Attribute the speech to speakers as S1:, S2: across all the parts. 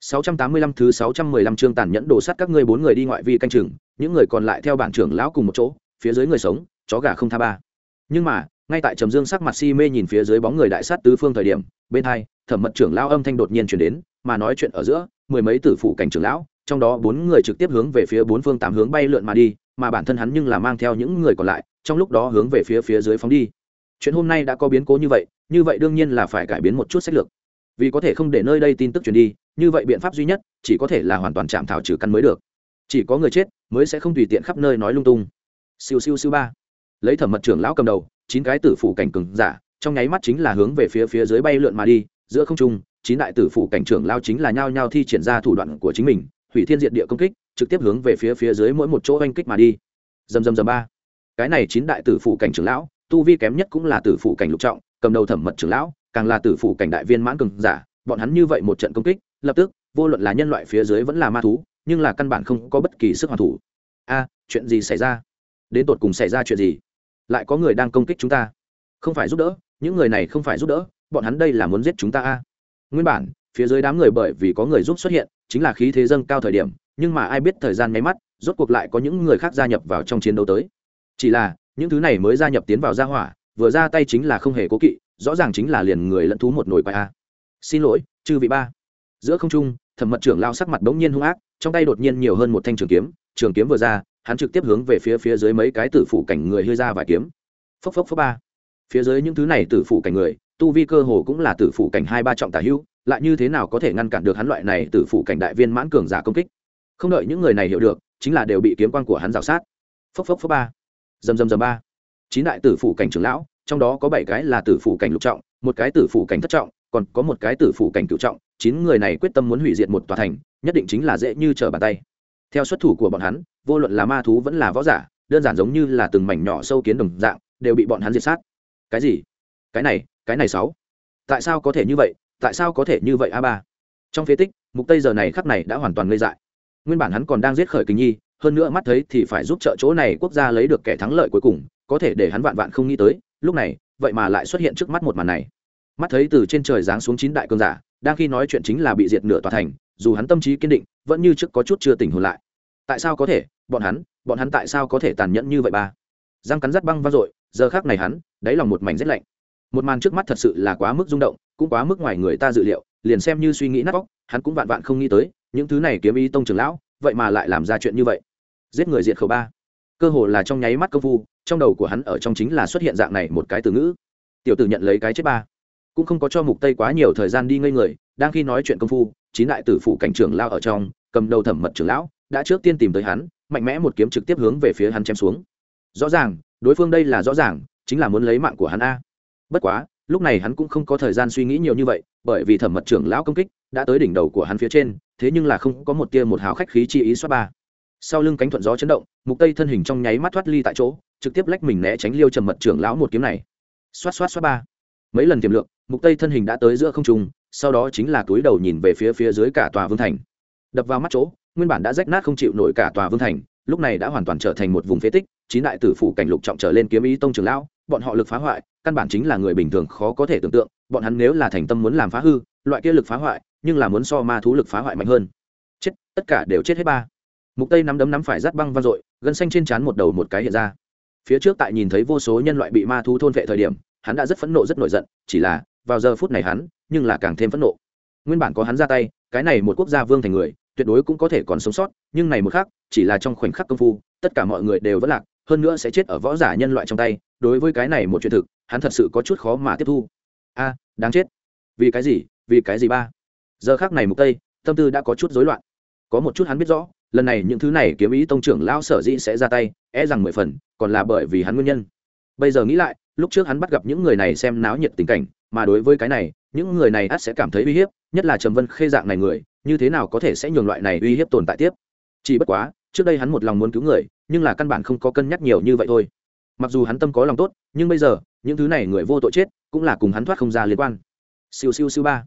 S1: 685 thứ 615 chương tàn nhẫn đổ sắt các ngươi bốn người đi ngoại vi canh chừng, những người còn lại theo bản trưởng lão cùng một chỗ, phía dưới người sống, chó gà không tha ba. Nhưng mà, ngay tại Trầm Dương sắc mặt si mê nhìn phía dưới bóng người đại sát tứ phương thời điểm, bên hai, Thẩm Mật trưởng lão âm thanh đột nhiên truyền đến, mà nói chuyện ở giữa, mười mấy tử phụ cảnh trưởng lão, trong đó bốn người trực tiếp hướng về phía bốn phương tám hướng bay lượn mà đi, mà bản thân hắn nhưng là mang theo những người còn lại, trong lúc đó hướng về phía phía dưới phóng đi. Chuyện hôm nay đã có biến cố như vậy, như vậy đương nhiên là phải cải biến một chút sách lược. Vì có thể không để nơi đây tin tức truyền đi, như vậy biện pháp duy nhất chỉ có thể là hoàn toàn chạm thảo trừ căn mới được. Chỉ có người chết mới sẽ không tùy tiện khắp nơi nói lung tung. Siêu siêu siêu ba. Lấy thẩm mật trưởng lão cầm đầu chín cái tử phủ cảnh cừng giả trong nháy mắt chính là hướng về phía phía dưới bay lượn mà đi giữa không trung chín đại tử phủ cảnh trưởng lao chính là nhao nhao thi triển ra thủ đoạn của chính mình hủy thiên diện địa công kích trực tiếp hướng về phía phía dưới mỗi một chỗ oanh kích mà đi. Dầm dầm dầm ba. Cái này chín đại tử phủ cảnh trưởng lão tu vi kém nhất cũng là tử phủ cảnh lục trọng cầm đầu thẩm mật trưởng lão càng là tử phủ cảnh đại viên mãn cường giả, bọn hắn như vậy một trận công kích, lập tức, vô luận là nhân loại phía dưới vẫn là ma thú, nhưng là căn bản không có bất kỳ sức hoàn thủ. A, chuyện gì xảy ra? Đến tột cùng xảy ra chuyện gì? Lại có người đang công kích chúng ta. Không phải giúp đỡ, những người này không phải giúp đỡ, bọn hắn đây là muốn giết chúng ta a. Nguyên bản, phía dưới đám người bởi vì có người giúp xuất hiện, chính là khí thế dâng cao thời điểm, nhưng mà ai biết thời gian máy mắt, rốt cuộc lại có những người khác gia nhập vào trong chiến đấu tới. Chỉ là, những thứ này mới gia nhập tiến vào gia hỏa, vừa ra tay chính là không hề cố kỵ rõ ràng chính là liền người lẫn thú một nồi quay a. Xin lỗi, chư vị ba. Giữa không trung, thẩm mật trưởng lao sắc mặt bỗng nhiên hung ác, trong tay đột nhiên nhiều hơn một thanh trường kiếm trường kiếm vừa ra, hắn trực tiếp hướng về phía phía dưới mấy cái tử phủ cảnh người hơi ra vài kiếm. Phốc phốc phốc ba. Phía dưới những thứ này tử phủ cảnh người, tu vi cơ hồ cũng là tử phủ cảnh hai ba trọng tả hữu, lại như thế nào có thể ngăn cản được hắn loại này tử phủ cảnh đại viên mãn cường giả công kích? Không đợi những người này hiểu được, chính là đều bị kiếm quan của hắn rào sát. Phốc phốc phốc ba. Dầm dầm dầm ba. Chín đại tử phủ cảnh trưởng lão trong đó có bảy cái là tử phủ cảnh lục trọng, một cái tử phủ cảnh thất trọng, còn có một cái tử phủ cảnh cựu trọng, chín người này quyết tâm muốn hủy diệt một tòa thành, nhất định chính là dễ như trở bàn tay. Theo xuất thủ của bọn hắn, vô luận là ma thú vẫn là võ giả, đơn giản giống như là từng mảnh nhỏ sâu kiến đồng dạng, đều bị bọn hắn diệt sát. Cái gì? Cái này cái này sáu. Tại sao có thể như vậy? Tại sao có thể như vậy a ba? Trong phế tích, mục tây giờ này khắc này đã hoàn toàn ngây dại. Nguyên bản hắn còn đang giết khởi kinh nhi, hơn nữa mắt thấy thì phải giúp trợ chỗ này quốc gia lấy được kẻ thắng lợi cuối cùng, có thể để hắn vạn vạn không nghĩ tới lúc này, vậy mà lại xuất hiện trước mắt một màn này. Mắt thấy từ trên trời giáng xuống chín đại cơn giả, đang khi nói chuyện chính là bị diệt nửa tòa thành, dù hắn tâm trí kiên định, vẫn như trước có chút chưa tỉnh hồn lại. Tại sao có thể? Bọn hắn bọn hắn tại sao có thể tàn nhẫn như vậy ba? Răng cắn rắt băng vang dội, giờ khác này hắn, đáy lòng một mảnh rét lạnh. Một màn trước mắt thật sự là quá mức rung động, cũng quá mức ngoài người ta dự liệu, liền xem như suy nghĩ nát bóc hắn cũng vạn vạn không nghĩ tới, những thứ này kiếm ý tông trưởng lão, vậy mà lại làm ra chuyện như vậy. Giết người diệt khẩu ba. Cơ hồ là trong nháy mắt công phu trong đầu của hắn ở trong chính là xuất hiện dạng này một cái từ ngữ. Tiểu tử nhận lấy cái chết ba. Cũng không có cho mục tây quá nhiều thời gian đi ngây người, đang khi nói chuyện công phu, chín đại tử phụ cảnh trưởng lao ở trong, cầm đầu thẩm mật trưởng lão, đã trước tiên tìm tới hắn, mạnh mẽ một kiếm trực tiếp hướng về phía hắn chém xuống. Rõ ràng, đối phương đây là rõ ràng, chính là muốn lấy mạng của hắn a. Bất quá, lúc này hắn cũng không có thời gian suy nghĩ nhiều như vậy, bởi vì thẩm mật trưởng lão công kích đã tới đỉnh đầu của hắn phía trên, thế nhưng là không có một tia một hào khách khí chi ý xoát ba. Sau lưng cánh thuận gió chấn động, mục tây thân hình trong nháy mắt thoát ly tại chỗ trực tiếp lách mình né tránh liêu trầm mật trưởng lão một kiếm này. Xoát xoát xoát ba. Mấy lần tiềm lượng, mục tây thân hình đã tới giữa không trung, sau đó chính là túi đầu nhìn về phía phía dưới cả tòa vương thành. Đập vào mắt chỗ, nguyên bản đã rách nát không chịu nổi cả tòa vương thành, lúc này đã hoàn toàn trở thành một vùng phế tích, chín đại tử phủ cảnh lục trọng trở lên kiếm ý tông trưởng lão, bọn họ lực phá hoại, căn bản chính là người bình thường khó có thể tưởng tượng, bọn hắn nếu là thành tâm muốn làm phá hư, loại kia lực phá hoại, nhưng là muốn so ma thú lực phá hoại mạnh hơn. Chết, tất cả đều chết hết ba. Mục tây nắm đấm nắm phải rát băng vang dội, gân xanh trên trán một đầu một cái hiện ra phía trước tại nhìn thấy vô số nhân loại bị ma thú thôn vệ thời điểm, hắn đã rất phẫn nộ, rất nổi giận, chỉ là, vào giờ phút này hắn, nhưng là càng thêm phẫn nộ. Nguyên bản có hắn ra tay, cái này một quốc gia vương thành người, tuyệt đối cũng có thể còn sống sót, nhưng này một khác chỉ là trong khoảnh khắc công phu, tất cả mọi người đều vẫn lạc, hơn nữa sẽ chết ở võ giả nhân loại trong tay, đối với cái này một chuyện thực, hắn thật sự có chút khó mà tiếp thu. A, đáng chết. Vì cái gì, vì cái gì ba? Giờ khác này mục tây, tâm tư đã có chút rối loạn. Có một chút hắn biết rõ lần này những thứ này kiếm ý tông trưởng lão sở dĩ sẽ ra tay e rằng mười phần, còn là bởi vì hắn nguyên nhân. Bây giờ nghĩ lại, lúc trước hắn bắt gặp những người này xem náo nhiệt tình cảnh, mà đối với cái này, những người này ắt sẽ cảm thấy uy hiếp, nhất là trầm vân khê dạng này người, như thế nào có thể sẽ nhường loại này uy hiếp tồn tại tiếp? Chỉ bất quá, trước đây hắn một lòng muốn cứu người, nhưng là căn bản không có cân nhắc nhiều như vậy thôi. Mặc dù hắn tâm có lòng tốt, nhưng bây giờ, những thứ này người vô tội chết, cũng là cùng hắn thoát không ra liên quan. Siêu siêu siêu ba.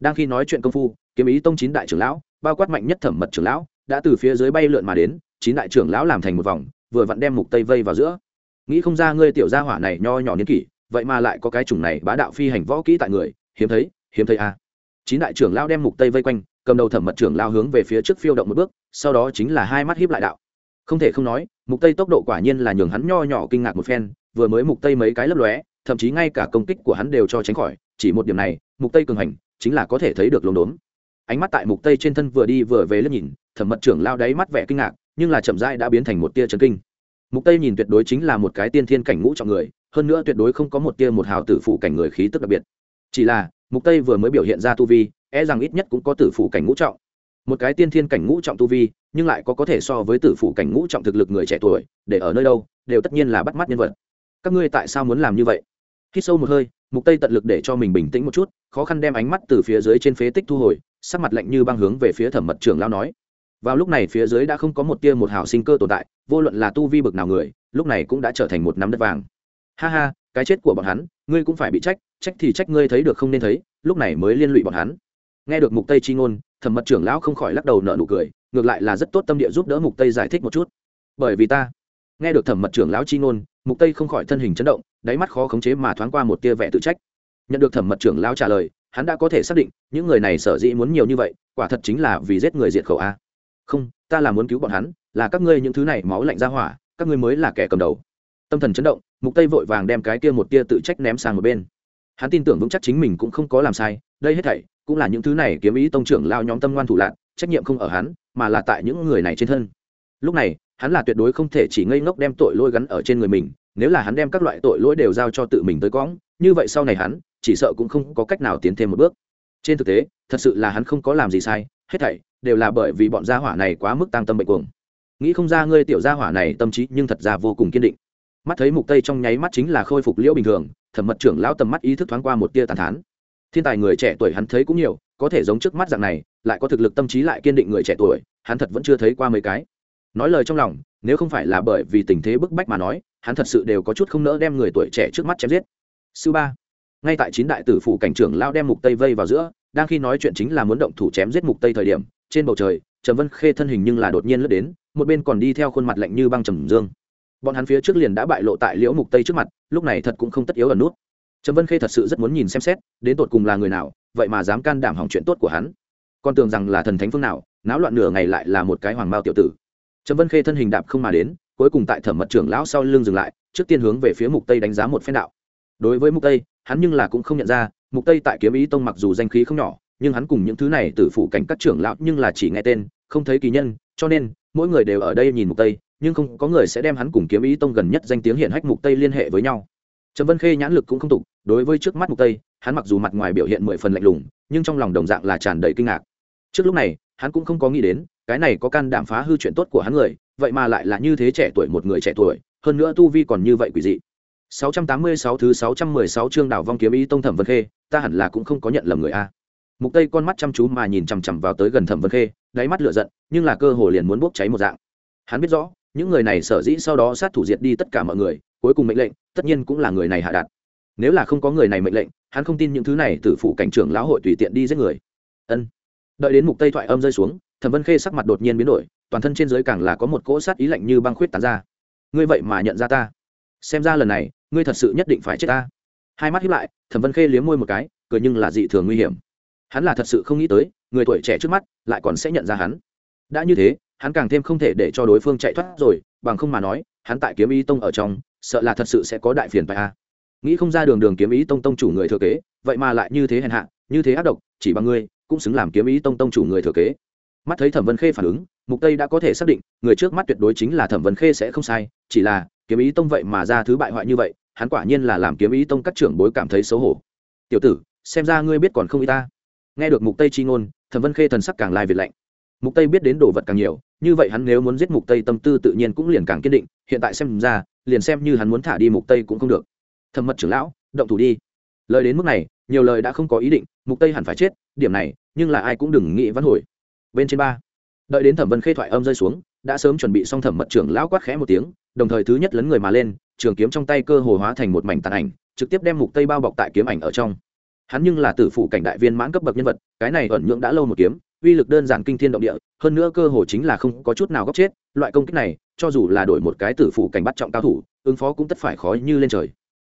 S1: Đang khi nói chuyện công phu, kiếm ý tông chín đại trưởng lão, bao quát mạnh nhất thẩm mật trưởng lão đã từ phía dưới bay lượn mà đến, chín đại trưởng lão làm thành một vòng, vừa vặn đem mục tây vây vào giữa. Nghĩ không ra ngươi tiểu gia hỏa này nho nhỏ niên kỷ, vậy mà lại có cái chủng này bá đạo phi hành võ kỹ tại người, hiếm thấy hiếm thấy à. chín đại trưởng lão đem mục tây vây quanh, cầm đầu thẩm mật trưởng lao hướng về phía trước phiêu động một bước, sau đó chính là hai mắt hiếp lại đạo. Không thể không nói, mục tây tốc độ quả nhiên là nhường hắn nho nhỏ kinh ngạc một phen, vừa mới mục tây mấy cái lấp lóe, thậm chí ngay cả công kích của hắn đều cho tránh khỏi, chỉ một điểm này, mục tây cường hành, chính là có thể thấy được lốm đốm ánh mắt tại mục tây trên thân vừa đi vừa về lướt nhìn thẩm mật trưởng lao đáy mắt vẻ kinh ngạc, nhưng là chậm rãi đã biến thành một tia chấn kinh. Mục tây nhìn tuyệt đối chính là một cái tiên thiên cảnh ngũ trọng người, hơn nữa tuyệt đối không có một tia một hào tử phụ cảnh người khí tức đặc biệt. Chỉ là, mục tây vừa mới biểu hiện ra tu vi e rằng ít nhất cũng có tử phụ cảnh ngũ trọng. Một cái tiên thiên cảnh ngũ trọng tu vi, nhưng lại có có thể so với tử phụ cảnh ngũ trọng thực lực người trẻ tuổi, để ở nơi đâu, đều tất nhiên là bắt mắt nhân vật. Các ngươi tại sao muốn làm như vậy? Khi sâu một hơi, mục tây tận lực để cho mình bình tĩnh một chút, khó khăn đem ánh mắt từ phía dưới trên phế tích thu hồi, sắc mặt lạnh như băng hướng về phía thẩm mật trưởng lao nói vào lúc này phía dưới đã không có một tia một hào sinh cơ tồn tại, vô luận là tu vi bực nào người, lúc này cũng đã trở thành một nắm đất vàng. Ha ha, cái chết của bọn hắn, ngươi cũng phải bị trách trách thì trách ngươi thấy được không nên thấy, lúc này mới liên lụy bọn hắn. Nghe được mục tây chi ngôn, thẩm mật trưởng lão không khỏi lắc đầu nở nụ cười, ngược lại là rất tốt tâm địa giúp đỡ mục tây giải thích một chút. Bởi vì ta nghe được thẩm mật trưởng lão chi ngôn, mục tây không khỏi thân hình chấn động, đáy mắt khó khống chế mà thoáng qua một tia vẻ tự trách. Nhận được thẩm mật trưởng lão trả lời, hắn đã có thể xác định, những người này sở dĩ muốn nhiều như vậy, quả thật chính là vì giết người diệt khẩu a không, ta là muốn cứu bọn hắn, là các ngươi những thứ này máu lạnh ra hỏa, các ngươi mới là kẻ cầm đầu. Tâm thần chấn động, mục tây vội vàng đem cái kia một tia tự trách ném sang một bên. Hắn tin tưởng vững chắc chính mình cũng không có làm sai, đây hết thảy cũng là những thứ này kiếm ý tông trưởng lao nhóm tâm ngoan thủ lạc trách nhiệm không ở hắn, mà là tại những người này trên thân. Lúc này, hắn là tuyệt đối không thể chỉ ngây ngốc đem tội lỗi gắn ở trên người mình, nếu là hắn đem các loại tội lỗi đều giao cho tự mình tới cõng, như vậy sau này hắn, chỉ sợ cũng không có cách nào tiến thêm một bước. Trên thực tế, thật sự là hắn không có làm gì sai, hết thảy đều là bởi vì bọn gia hỏa này quá mức tăng tâm bệnh cuồng. Nghĩ không ra ngươi tiểu gia hỏa này tâm trí nhưng thật ra vô cùng kiên định. Mắt thấy mục tây trong nháy mắt chính là khôi phục liễu bình thường, thẩm mật trưởng lão tầm mắt ý thức thoáng qua một tia tàn thán. Thiên tài người trẻ tuổi hắn thấy cũng nhiều, có thể giống trước mắt dạng này, lại có thực lực tâm trí lại kiên định người trẻ tuổi, hắn thật vẫn chưa thấy qua mấy cái. Nói lời trong lòng, nếu không phải là bởi vì tình thế bức bách mà nói, hắn thật sự đều có chút không nỡ đem người tuổi trẻ trước mắt chém giết. Sư ba, ngay tại chín đại tử phủ cảnh trưởng lao đem mục tây vây vào giữa, đang khi nói chuyện chính là muốn động thủ chém giết mục tây thời điểm trên bầu trời, trầm vân khê thân hình nhưng là đột nhiên lướt đến, một bên còn đi theo khuôn mặt lạnh như băng trầm dương. Bọn hắn phía trước liền đã bại lộ tại liễu mục tây trước mặt, lúc này thật cũng không tất yếu ở nút. Trầm vân khê thật sự rất muốn nhìn xem xét, đến tột cùng là người nào, vậy mà dám can đảm hỏng chuyện tốt của hắn. Con tưởng rằng là thần thánh phương nào, náo loạn nửa ngày lại là một cái hoàng bao tiểu tử. Trầm vân khê thân hình đạp không mà đến, cuối cùng tại thẩm mật trưởng lão sau lưng dừng lại, trước tiên hướng về phía mục tây đánh giá một phen đạo. Đối với mục tây, hắn nhưng là cũng không nhận ra, mục tây tại kiếm ý tông mặc dù danh khí không nhỏ nhưng hắn cùng những thứ này từ phụ cảnh các trưởng lão nhưng là chỉ nghe tên, không thấy kỳ nhân, cho nên, mỗi người đều ở đây nhìn mục tây, nhưng không có người sẽ đem hắn cùng kiếm ý tông gần nhất danh tiếng hiện hách mục tây liên hệ với nhau. Trầm vân khê nhãn lực cũng không tục đối với trước mắt mục tây, hắn mặc dù mặt ngoài biểu hiện mười phần lạnh lùng, nhưng trong lòng đồng dạng là tràn đầy kinh ngạc. Trước lúc này, hắn cũng không có nghĩ đến, cái này có can đảm phá hư chuyện tốt của hắn người, vậy mà lại là như thế trẻ tuổi một người trẻ tuổi, hơn nữa tu vi còn như vậy quỷ dị. 686 thứ 616 chương đảo vong kiếm ý tông thẩm vân khê, ta hẳn là cũng không có nhận lầm người a mục tây con mắt chăm chú mà nhìn chằm chằm vào tới gần thẩm vân khê, đáy mắt lửa giận, nhưng là cơ hồ liền muốn bốc cháy một dạng. Hắn biết rõ, những người này sở dĩ sau đó sát thủ diệt đi tất cả mọi người, cuối cùng mệnh lệnh, tất nhiên cũng là người này hạ đạt nếu là không có người này mệnh lệnh, hắn không tin những thứ này từ phủ cảnh trưởng lão hội tùy tiện đi giết người. Ân. Đợi đến mục tây thoại âm rơi xuống, thẩm vân khê sắc mặt đột nhiên biến đổi, toàn thân trên giới càng là có một cỗ sát ý lạnh như băng khuyết tán ra. Ngươi vậy mà nhận ra ta. Xem ra lần này, ngươi thật sự nhất định phải chết ta. Hai mắt hiếp lại, thẩm vân khê liếm môi một cái, cười nhưng là dị thường nguy hiểm hắn là thật sự không nghĩ tới, người tuổi trẻ trước mắt lại còn sẽ nhận ra hắn. Đã như thế, hắn càng thêm không thể để cho đối phương chạy thoát rồi, bằng không mà nói, hắn tại kiếm ý tông ở trong, sợ là thật sự sẽ có đại phiền phải a. Nghĩ không ra đường đường kiếm ý tông tông chủ người thừa kế, vậy mà lại như thế hèn hạ, như thế ác độc, chỉ bằng ngươi, cũng xứng làm kiếm ý tông tông chủ người thừa kế. Mắt thấy thẩm vân khê phản ứng, mục tây đã có thể xác định, người trước mắt tuyệt đối chính là thẩm vân khê sẽ không sai, chỉ là, kiếm ý tông vậy mà ra thứ bại hoại như vậy, hắn quả nhiên là làm kiếm ý tông các trưởng bối cảm thấy xấu hổ. Tiểu tử, xem ra ngươi biết còn không y ta nghe được mục tây chi ngôn, thẩm vân khê thần sắc càng lai việt lạnh. Mục tây biết đến đồ vật càng nhiều, như vậy hắn nếu muốn giết mục tây tâm tư tự nhiên cũng liền càng kiên định, hiện tại xem ra, liền xem như hắn muốn thả đi mục tây cũng không được. Thẩm mật trưởng lão, động thủ đi. Lời đến mức này, nhiều lời đã không có ý định, mục tây hẳn phải chết, điểm này, nhưng là ai cũng đừng nghĩ vãn hồi. Bên trên ba, đợi đến thẩm vân khê thoại âm rơi xuống, đã sớm chuẩn bị xong thẩm mật trưởng lão quát khẽ một tiếng, đồng thời thứ nhất lấn người mà lên, trường kiếm trong tay cơ hồ hóa thành một mảnh tàn ảnh, trực tiếp đem mục tây bao bọc tại kiếm ảnh ở trong hắn nhưng là tử phụ cảnh đại viên mãn cấp bậc nhân vật, cái này ẩn nhượng đã lâu một kiếm, uy lực đơn giản kinh thiên động địa, hơn nữa cơ hồ chính là không có chút nào góc chết, loại công kích này, cho dù là đổi một cái tử phụ cảnh bắt trọng cao thủ, ứng phó cũng tất phải khó như lên trời.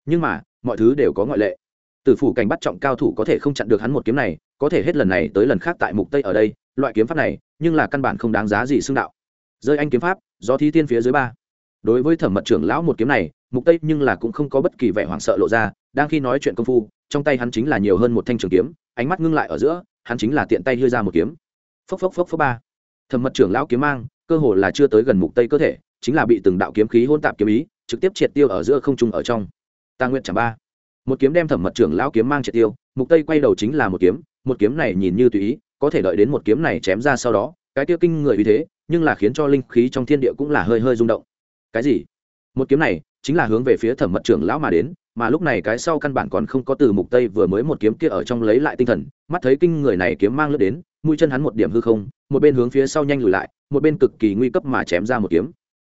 S1: Nhưng mà, mọi thứ đều có ngoại lệ. Tử phủ cảnh bắt trọng cao thủ có thể không chặn được hắn một kiếm này, có thể hết lần này tới lần khác tại mục tây ở đây, loại kiếm pháp này, nhưng là căn bản không đáng giá gì xưng đạo. Rơi anh kiếm pháp do thi tiên phía dưới ba. Đối với thẩm mật trưởng lão một kiếm này, mục tây nhưng là cũng không có bất kỳ vẻ hoảng sợ lộ ra đang khi nói chuyện công phu, trong tay hắn chính là nhiều hơn một thanh trường kiếm, ánh mắt ngưng lại ở giữa, hắn chính là tiện tay đưa ra một kiếm. Phốc phốc phốc phốc ba. Thẩm mật trưởng lão kiếm mang, cơ hồ là chưa tới gần mục tây cơ thể, chính là bị từng đạo kiếm khí hôn tạp kiếm ý, trực tiếp triệt tiêu ở giữa không trung ở trong. Ta nguyện chẳng ba. Một kiếm đem thẩm mật trưởng lão kiếm mang triệt tiêu, mục tây quay đầu chính là một kiếm một kiếm này nhìn như tùy ý, có thể đợi đến một kiếm này chém ra sau đó, cái tiêu kinh người vì thế, nhưng là khiến cho linh khí trong thiên địa cũng là hơi hơi rung động. Cái gì? Một kiếm này chính là hướng về phía thẩm mật trưởng lão mà đến mà lúc này cái sau căn bản còn không có từ mục tây vừa mới một kiếm kia ở trong lấy lại tinh thần, mắt thấy kinh người này kiếm mang lướt đến, mũi chân hắn một điểm hư không, một bên hướng phía sau nhanh lùi lại, một bên cực kỳ nguy cấp mà chém ra một kiếm.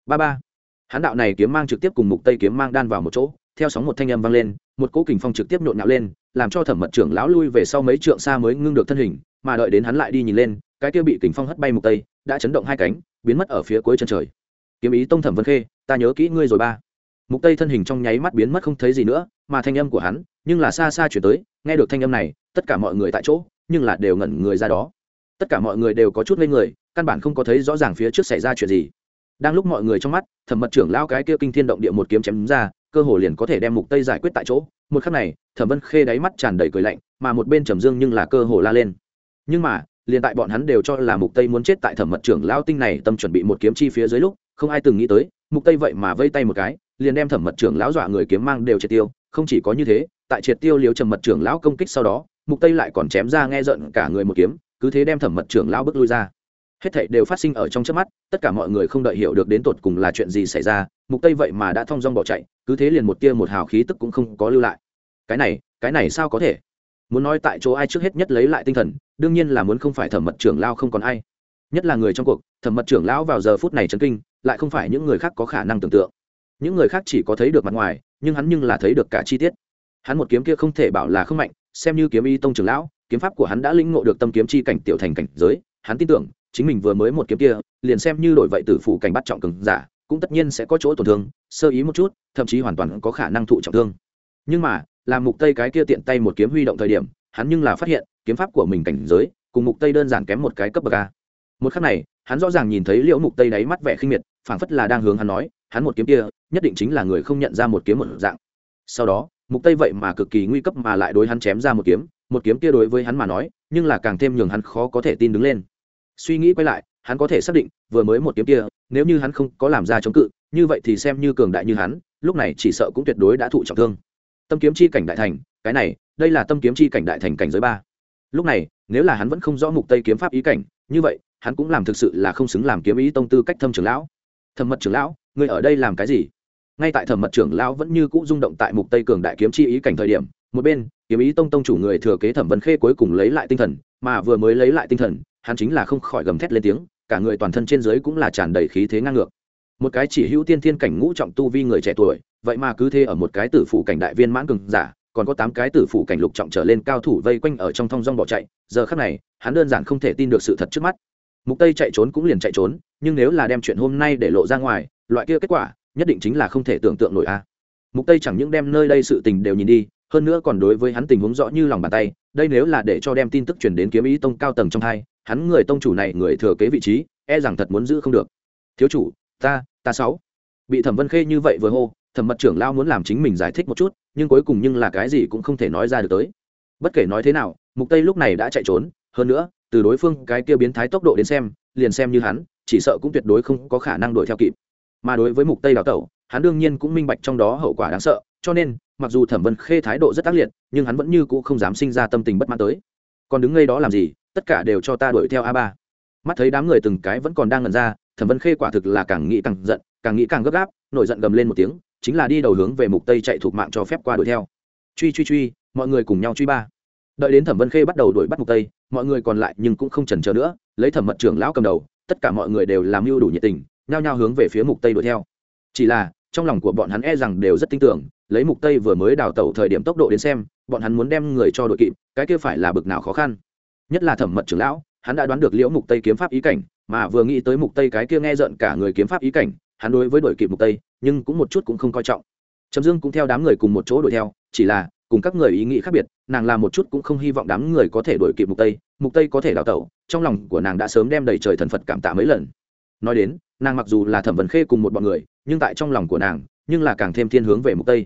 S1: Ba ba. Hắn đạo này kiếm mang trực tiếp cùng mục tây kiếm mang đan vào một chỗ, theo sóng một thanh âm vang lên, một cỗ kình phong trực tiếp nhộn nhạo lên, làm cho thẩm mật trưởng lão lui về sau mấy trượng xa mới ngưng được thân hình, mà đợi đến hắn lại đi nhìn lên, cái kia bị kình phong hất bay mục tây, đã chấn động hai cánh, biến mất ở phía cuối chân trời. Kiếm ý tông thẩm vân khê, ta nhớ kỹ ngươi rồi ba mục tây thân hình trong nháy mắt biến mất không thấy gì nữa, mà thanh âm của hắn, nhưng là xa xa chuyển tới, nghe được thanh âm này, tất cả mọi người tại chỗ, nhưng là đều ngẩn người ra đó. Tất cả mọi người đều có chút lên người, căn bản không có thấy rõ ràng phía trước xảy ra chuyện gì. Đang lúc mọi người trong mắt, thẩm mật trưởng lao cái kia kinh thiên động địa một kiếm chém ra, cơ hồ liền có thể đem mục tây giải quyết tại chỗ. Một khắc này, thẩm vân khê đáy mắt tràn đầy cười lạnh, mà một bên trầm dương nhưng là cơ hồ la lên. Nhưng mà, liền tại bọn hắn đều cho là mục tây muốn chết tại thẩm mật trưởng lao tinh này tâm chuẩn bị một kiếm chi phía dưới lúc, không ai từng nghĩ tới, mục tây vậy mà vây tay một cái liền đem thẩm mật trưởng lão dọa người kiếm mang đều triệt tiêu, không chỉ có như thế, tại triệt tiêu liều trầm mật trưởng lão công kích sau đó, mục tây lại còn chém ra nghe giận cả người một kiếm, cứ thế đem thẩm mật trưởng lão bước lui ra. Hết thảy đều phát sinh ở trong trước mắt, tất cả mọi người không đợi hiểu được đến tột cùng là chuyện gì xảy ra, mục tây vậy mà đã thong dong bỏ chạy, cứ thế liền một tia một hào khí tức cũng không có lưu lại. Cái này cái này sao có thể? Muốn nói tại chỗ ai trước hết nhất lấy lại tinh thần, đương nhiên là muốn không phải thẩm mật trưởng lão không còn ai. Nhất là người trong cuộc, thẩm mật trưởng lão vào giờ phút này chấn kinh, lại không phải những người khác có khả năng tưởng tượng những người khác chỉ có thấy được mặt ngoài, nhưng hắn nhưng là thấy được cả chi tiết. Hắn một kiếm kia không thể bảo là không mạnh, xem như kiếm y tông trưởng lão, kiếm pháp của hắn đã lĩnh ngộ được tâm kiếm chi cảnh tiểu thành cảnh giới, hắn tin tưởng, chính mình vừa mới một kiếm kia, liền xem như đổi vậy tử phủ cảnh bắt trọng cường giả, cũng tất nhiên sẽ có chỗ tổn thương, sơ ý một chút, thậm chí hoàn toàn có khả năng thụ trọng thương. Nhưng mà, làm mục tây cái kia tiện tay một kiếm huy động thời điểm, hắn nhưng là phát hiện, kiếm pháp của mình cảnh giới, cùng mục tây đơn giản kém một cái cấp bậc a. Một khắc này, hắn rõ ràng nhìn thấy liễu mục tây đáy mắt vẻ khinh miệt, phảng phất là đang hướng hắn nói hắn một kiếm kia, nhất định chính là người không nhận ra một kiếm một dạng. Sau đó, mục tây vậy mà cực kỳ nguy cấp mà lại đối hắn chém ra một kiếm một kiếm kia đối với hắn mà nói, nhưng là càng thêm nhường hắn khó có thể tin đứng lên. Suy nghĩ quay lại, hắn có thể xác định, vừa mới một kiếm kia, nếu như hắn không có làm ra chống cự, như vậy thì xem như cường đại như hắn, lúc này chỉ sợ cũng tuyệt đối đã thụ trọng thương. Tâm kiếm chi cảnh đại thành, cái này, đây là tâm kiếm chi cảnh đại thành cảnh giới ba. Lúc này, nếu là hắn vẫn không rõ mục tây kiếm pháp ý cảnh, như vậy, hắn cũng làm thực sự là không xứng làm kiếm ý tông tư cách thâm trưởng lão thẩm mật trưởng lão người ở đây làm cái gì? Ngay tại thẩm mật trưởng lão vẫn như cũ rung động tại mục tây cường đại kiếm chi ý cảnh thời điểm, một bên, kiếm ý tông tông chủ người thừa kế thẩm vấn khê cuối cùng lấy lại tinh thần, mà vừa mới lấy lại tinh thần, hắn chính là không khỏi gầm thét lên tiếng, cả người toàn thân trên dưới cũng là tràn đầy khí thế ngang ngược. Một cái chỉ hữu tiên thiên cảnh ngũ trọng tu vi người trẻ tuổi, vậy mà cứ thế ở một cái tử phụ cảnh đại viên mãn cường giả, còn có tám cái tử phụ cảnh lục trọng trở lên cao thủ vây quanh ở trong thong dong bỏ chạy, giờ khắc này, hắn đơn giản không thể tin được sự thật trước mắt mục tây chạy trốn cũng liền chạy trốn, nhưng nếu là đem chuyện hôm nay để lộ ra ngoài, loại kia kết quả, nhất định chính là không thể tưởng tượng nổi a. Mục tây chẳng những đem nơi đây sự tình đều nhìn đi, hơn nữa còn đối với hắn tình huống rõ như lòng bàn tay, đây nếu là để cho đem tin tức truyền đến kiếm ý tông cao tầng trong hai, hắn người tông chủ này người thừa kế vị trí e rằng thật muốn giữ không được. Thiếu chủ, ta ta sáu. Bị thẩm vân khê như vậy vừa hô, thẩm mật trưởng lao muốn làm chính mình giải thích một chút, nhưng cuối cùng nhưng là cái gì cũng không thể nói ra được tới. Bất kể nói thế nào, mục tây lúc này đã chạy trốn, hơn nữa từ đối phương cái kia biến thái tốc độ đến xem, liền xem như hắn, chỉ sợ cũng tuyệt đối không có khả năng đuổi theo kịp. Mà đối với mục tây đào tẩu, hắn đương nhiên cũng minh bạch trong đó hậu quả đáng sợ, cho nên, mặc dù thẩm vân khê thái độ rất ác liệt, nhưng hắn vẫn như cũ không dám sinh ra tâm tình bất mãn tới. Còn đứng ngay đó làm gì? Tất cả đều cho ta đuổi theo a ba. Mắt thấy đám người từng cái vẫn còn đang ngẩn ra, thẩm vân khê quả thực là càng nghĩ càng giận, càng nghĩ càng gấp gáp, nổi giận gầm lên một tiếng, chính là đi đầu hướng về mục tây chạy thuộc mạng cho phép qua đuổi theo. Truy truy truy, mọi người cùng nhau truy ba đợi đến thẩm vân khê bắt đầu đuổi bắt mục tây, mọi người còn lại nhưng cũng không chần chờ nữa, lấy thẩm mật trưởng lão cầm đầu, tất cả mọi người đều làm mưu đủ nhiệt tình, nhao nhao hướng về phía mục tây đuổi theo. Chỉ là, trong lòng của bọn hắn e rằng đều rất tin tưởng, lấy mục tây vừa mới đào tẩu thời điểm tốc độ đến xem, bọn hắn muốn đem người cho đội kịp, cái kia phải là bực nào khó khăn. Nhất là thẩm mật trưởng lão, hắn đã đoán được liễu mục tây kiếm pháp ý cảnh, mà vừa nghĩ tới mục tây cái kia nghe giận cả người kiếm pháp ý cảnh, hắn đối với đội kịp mục tây, nhưng cũng một chút cũng không coi trọng. Trầm dương cũng theo đám người cùng một chỗ đuổi theo, chỉ là cùng các người ý nghĩ khác biệt, nàng làm một chút cũng không hy vọng đám người có thể đổi kịp mục tây mục tây có thể đào tẩu, trong lòng của nàng đã sớm đem đầy trời thần phật cảm tạ mấy lần. Nói đến, nàng mặc dù là thẩm vấn khê cùng một bọn người, nhưng tại trong lòng của nàng, nhưng là càng thêm thiên hướng về mục tây.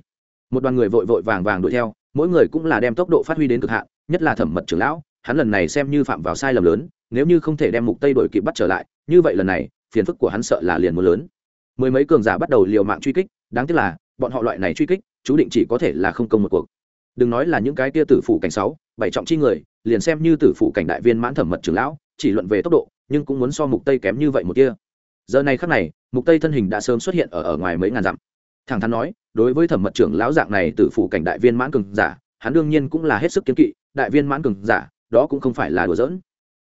S1: Một đoàn người vội vội vàng vàng đuổi theo, mỗi người cũng là đem tốc độ phát huy đến cực hạn, nhất là thẩm mật trưởng lão, hắn lần này xem như phạm vào sai lầm lớn, nếu như không thể đem mục tây đổi kịp bắt trở lại, như vậy lần này, phiền phức của hắn sợ là liền một lớn. Mười mấy cường giả bắt đầu liều mạng truy kích, đáng tiếc là, bọn họ loại này truy kích, chú định chỉ có thể là không công một cuộc đừng nói là những cái tia tử phụ cảnh sáu, bảy trọng chi người, liền xem như tử phụ cảnh đại viên mãn thẩm mật trưởng lão, chỉ luận về tốc độ, nhưng cũng muốn so mục tây kém như vậy một tia giờ này khắc này, mục tây thân hình đã sớm xuất hiện ở ở ngoài mấy ngàn dặm. Thẳng thắn nói, đối với thẩm mật trưởng lão dạng này tử phụ cảnh đại viên mãn cường giả, hắn đương nhiên cũng là hết sức kiến kỵ, đại viên mãn cường giả, đó cũng không phải là đùa giỡn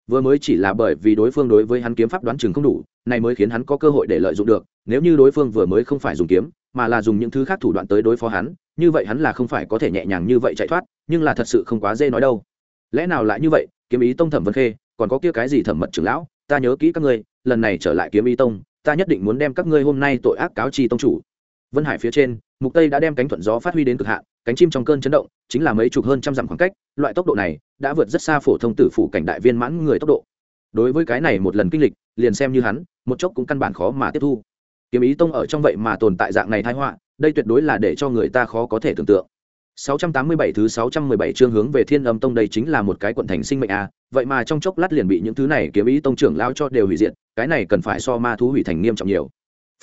S1: vừa mới chỉ là bởi vì đối phương đối với hắn kiếm pháp đoán chừng không đủ, này mới khiến hắn có cơ hội để lợi dụng được, nếu như đối phương vừa mới không phải dùng kiếm, mà là dùng những thứ khác thủ đoạn tới đối phó hắn, như vậy hắn là không phải có thể nhẹ nhàng như vậy chạy thoát, nhưng là thật sự không quá dễ nói đâu. Lẽ nào lại như vậy, kiếm ý tông thẩm vân khê, còn có kia cái gì thẩm mật trưởng lão, ta nhớ kỹ các ngươi, lần này trở lại kiếm ý tông, ta nhất định muốn đem các ngươi hôm nay tội ác cáo chi tông chủ. Vân hải phía trên, mục tây đã đem cánh thuận gió phát huy đến cực hạn cánh chim trong cơn chấn động chính là mấy chục hơn trăm dặm khoảng cách loại tốc độ này đã vượt rất xa phổ thông tử phủ cảnh đại viên mãn người tốc độ. Đối với cái này một lần kinh lịch liền xem như hắn một chốc cũng căn bản khó mà tiếp thu. Kiếm ý tông ở trong vậy mà tồn tại dạng này thái họa đây tuyệt đối là để cho người ta khó có thể tưởng tượng. 687 thứ 617 chương hướng về Thiên Âm Tông đây chính là một cái quận thành sinh mệnh a, vậy mà trong chốc lát liền bị những thứ này kiếm ý tông trưởng lao cho đều hủy diệt, cái này cần phải so ma thú hủy thành nghiêm trọng nhiều.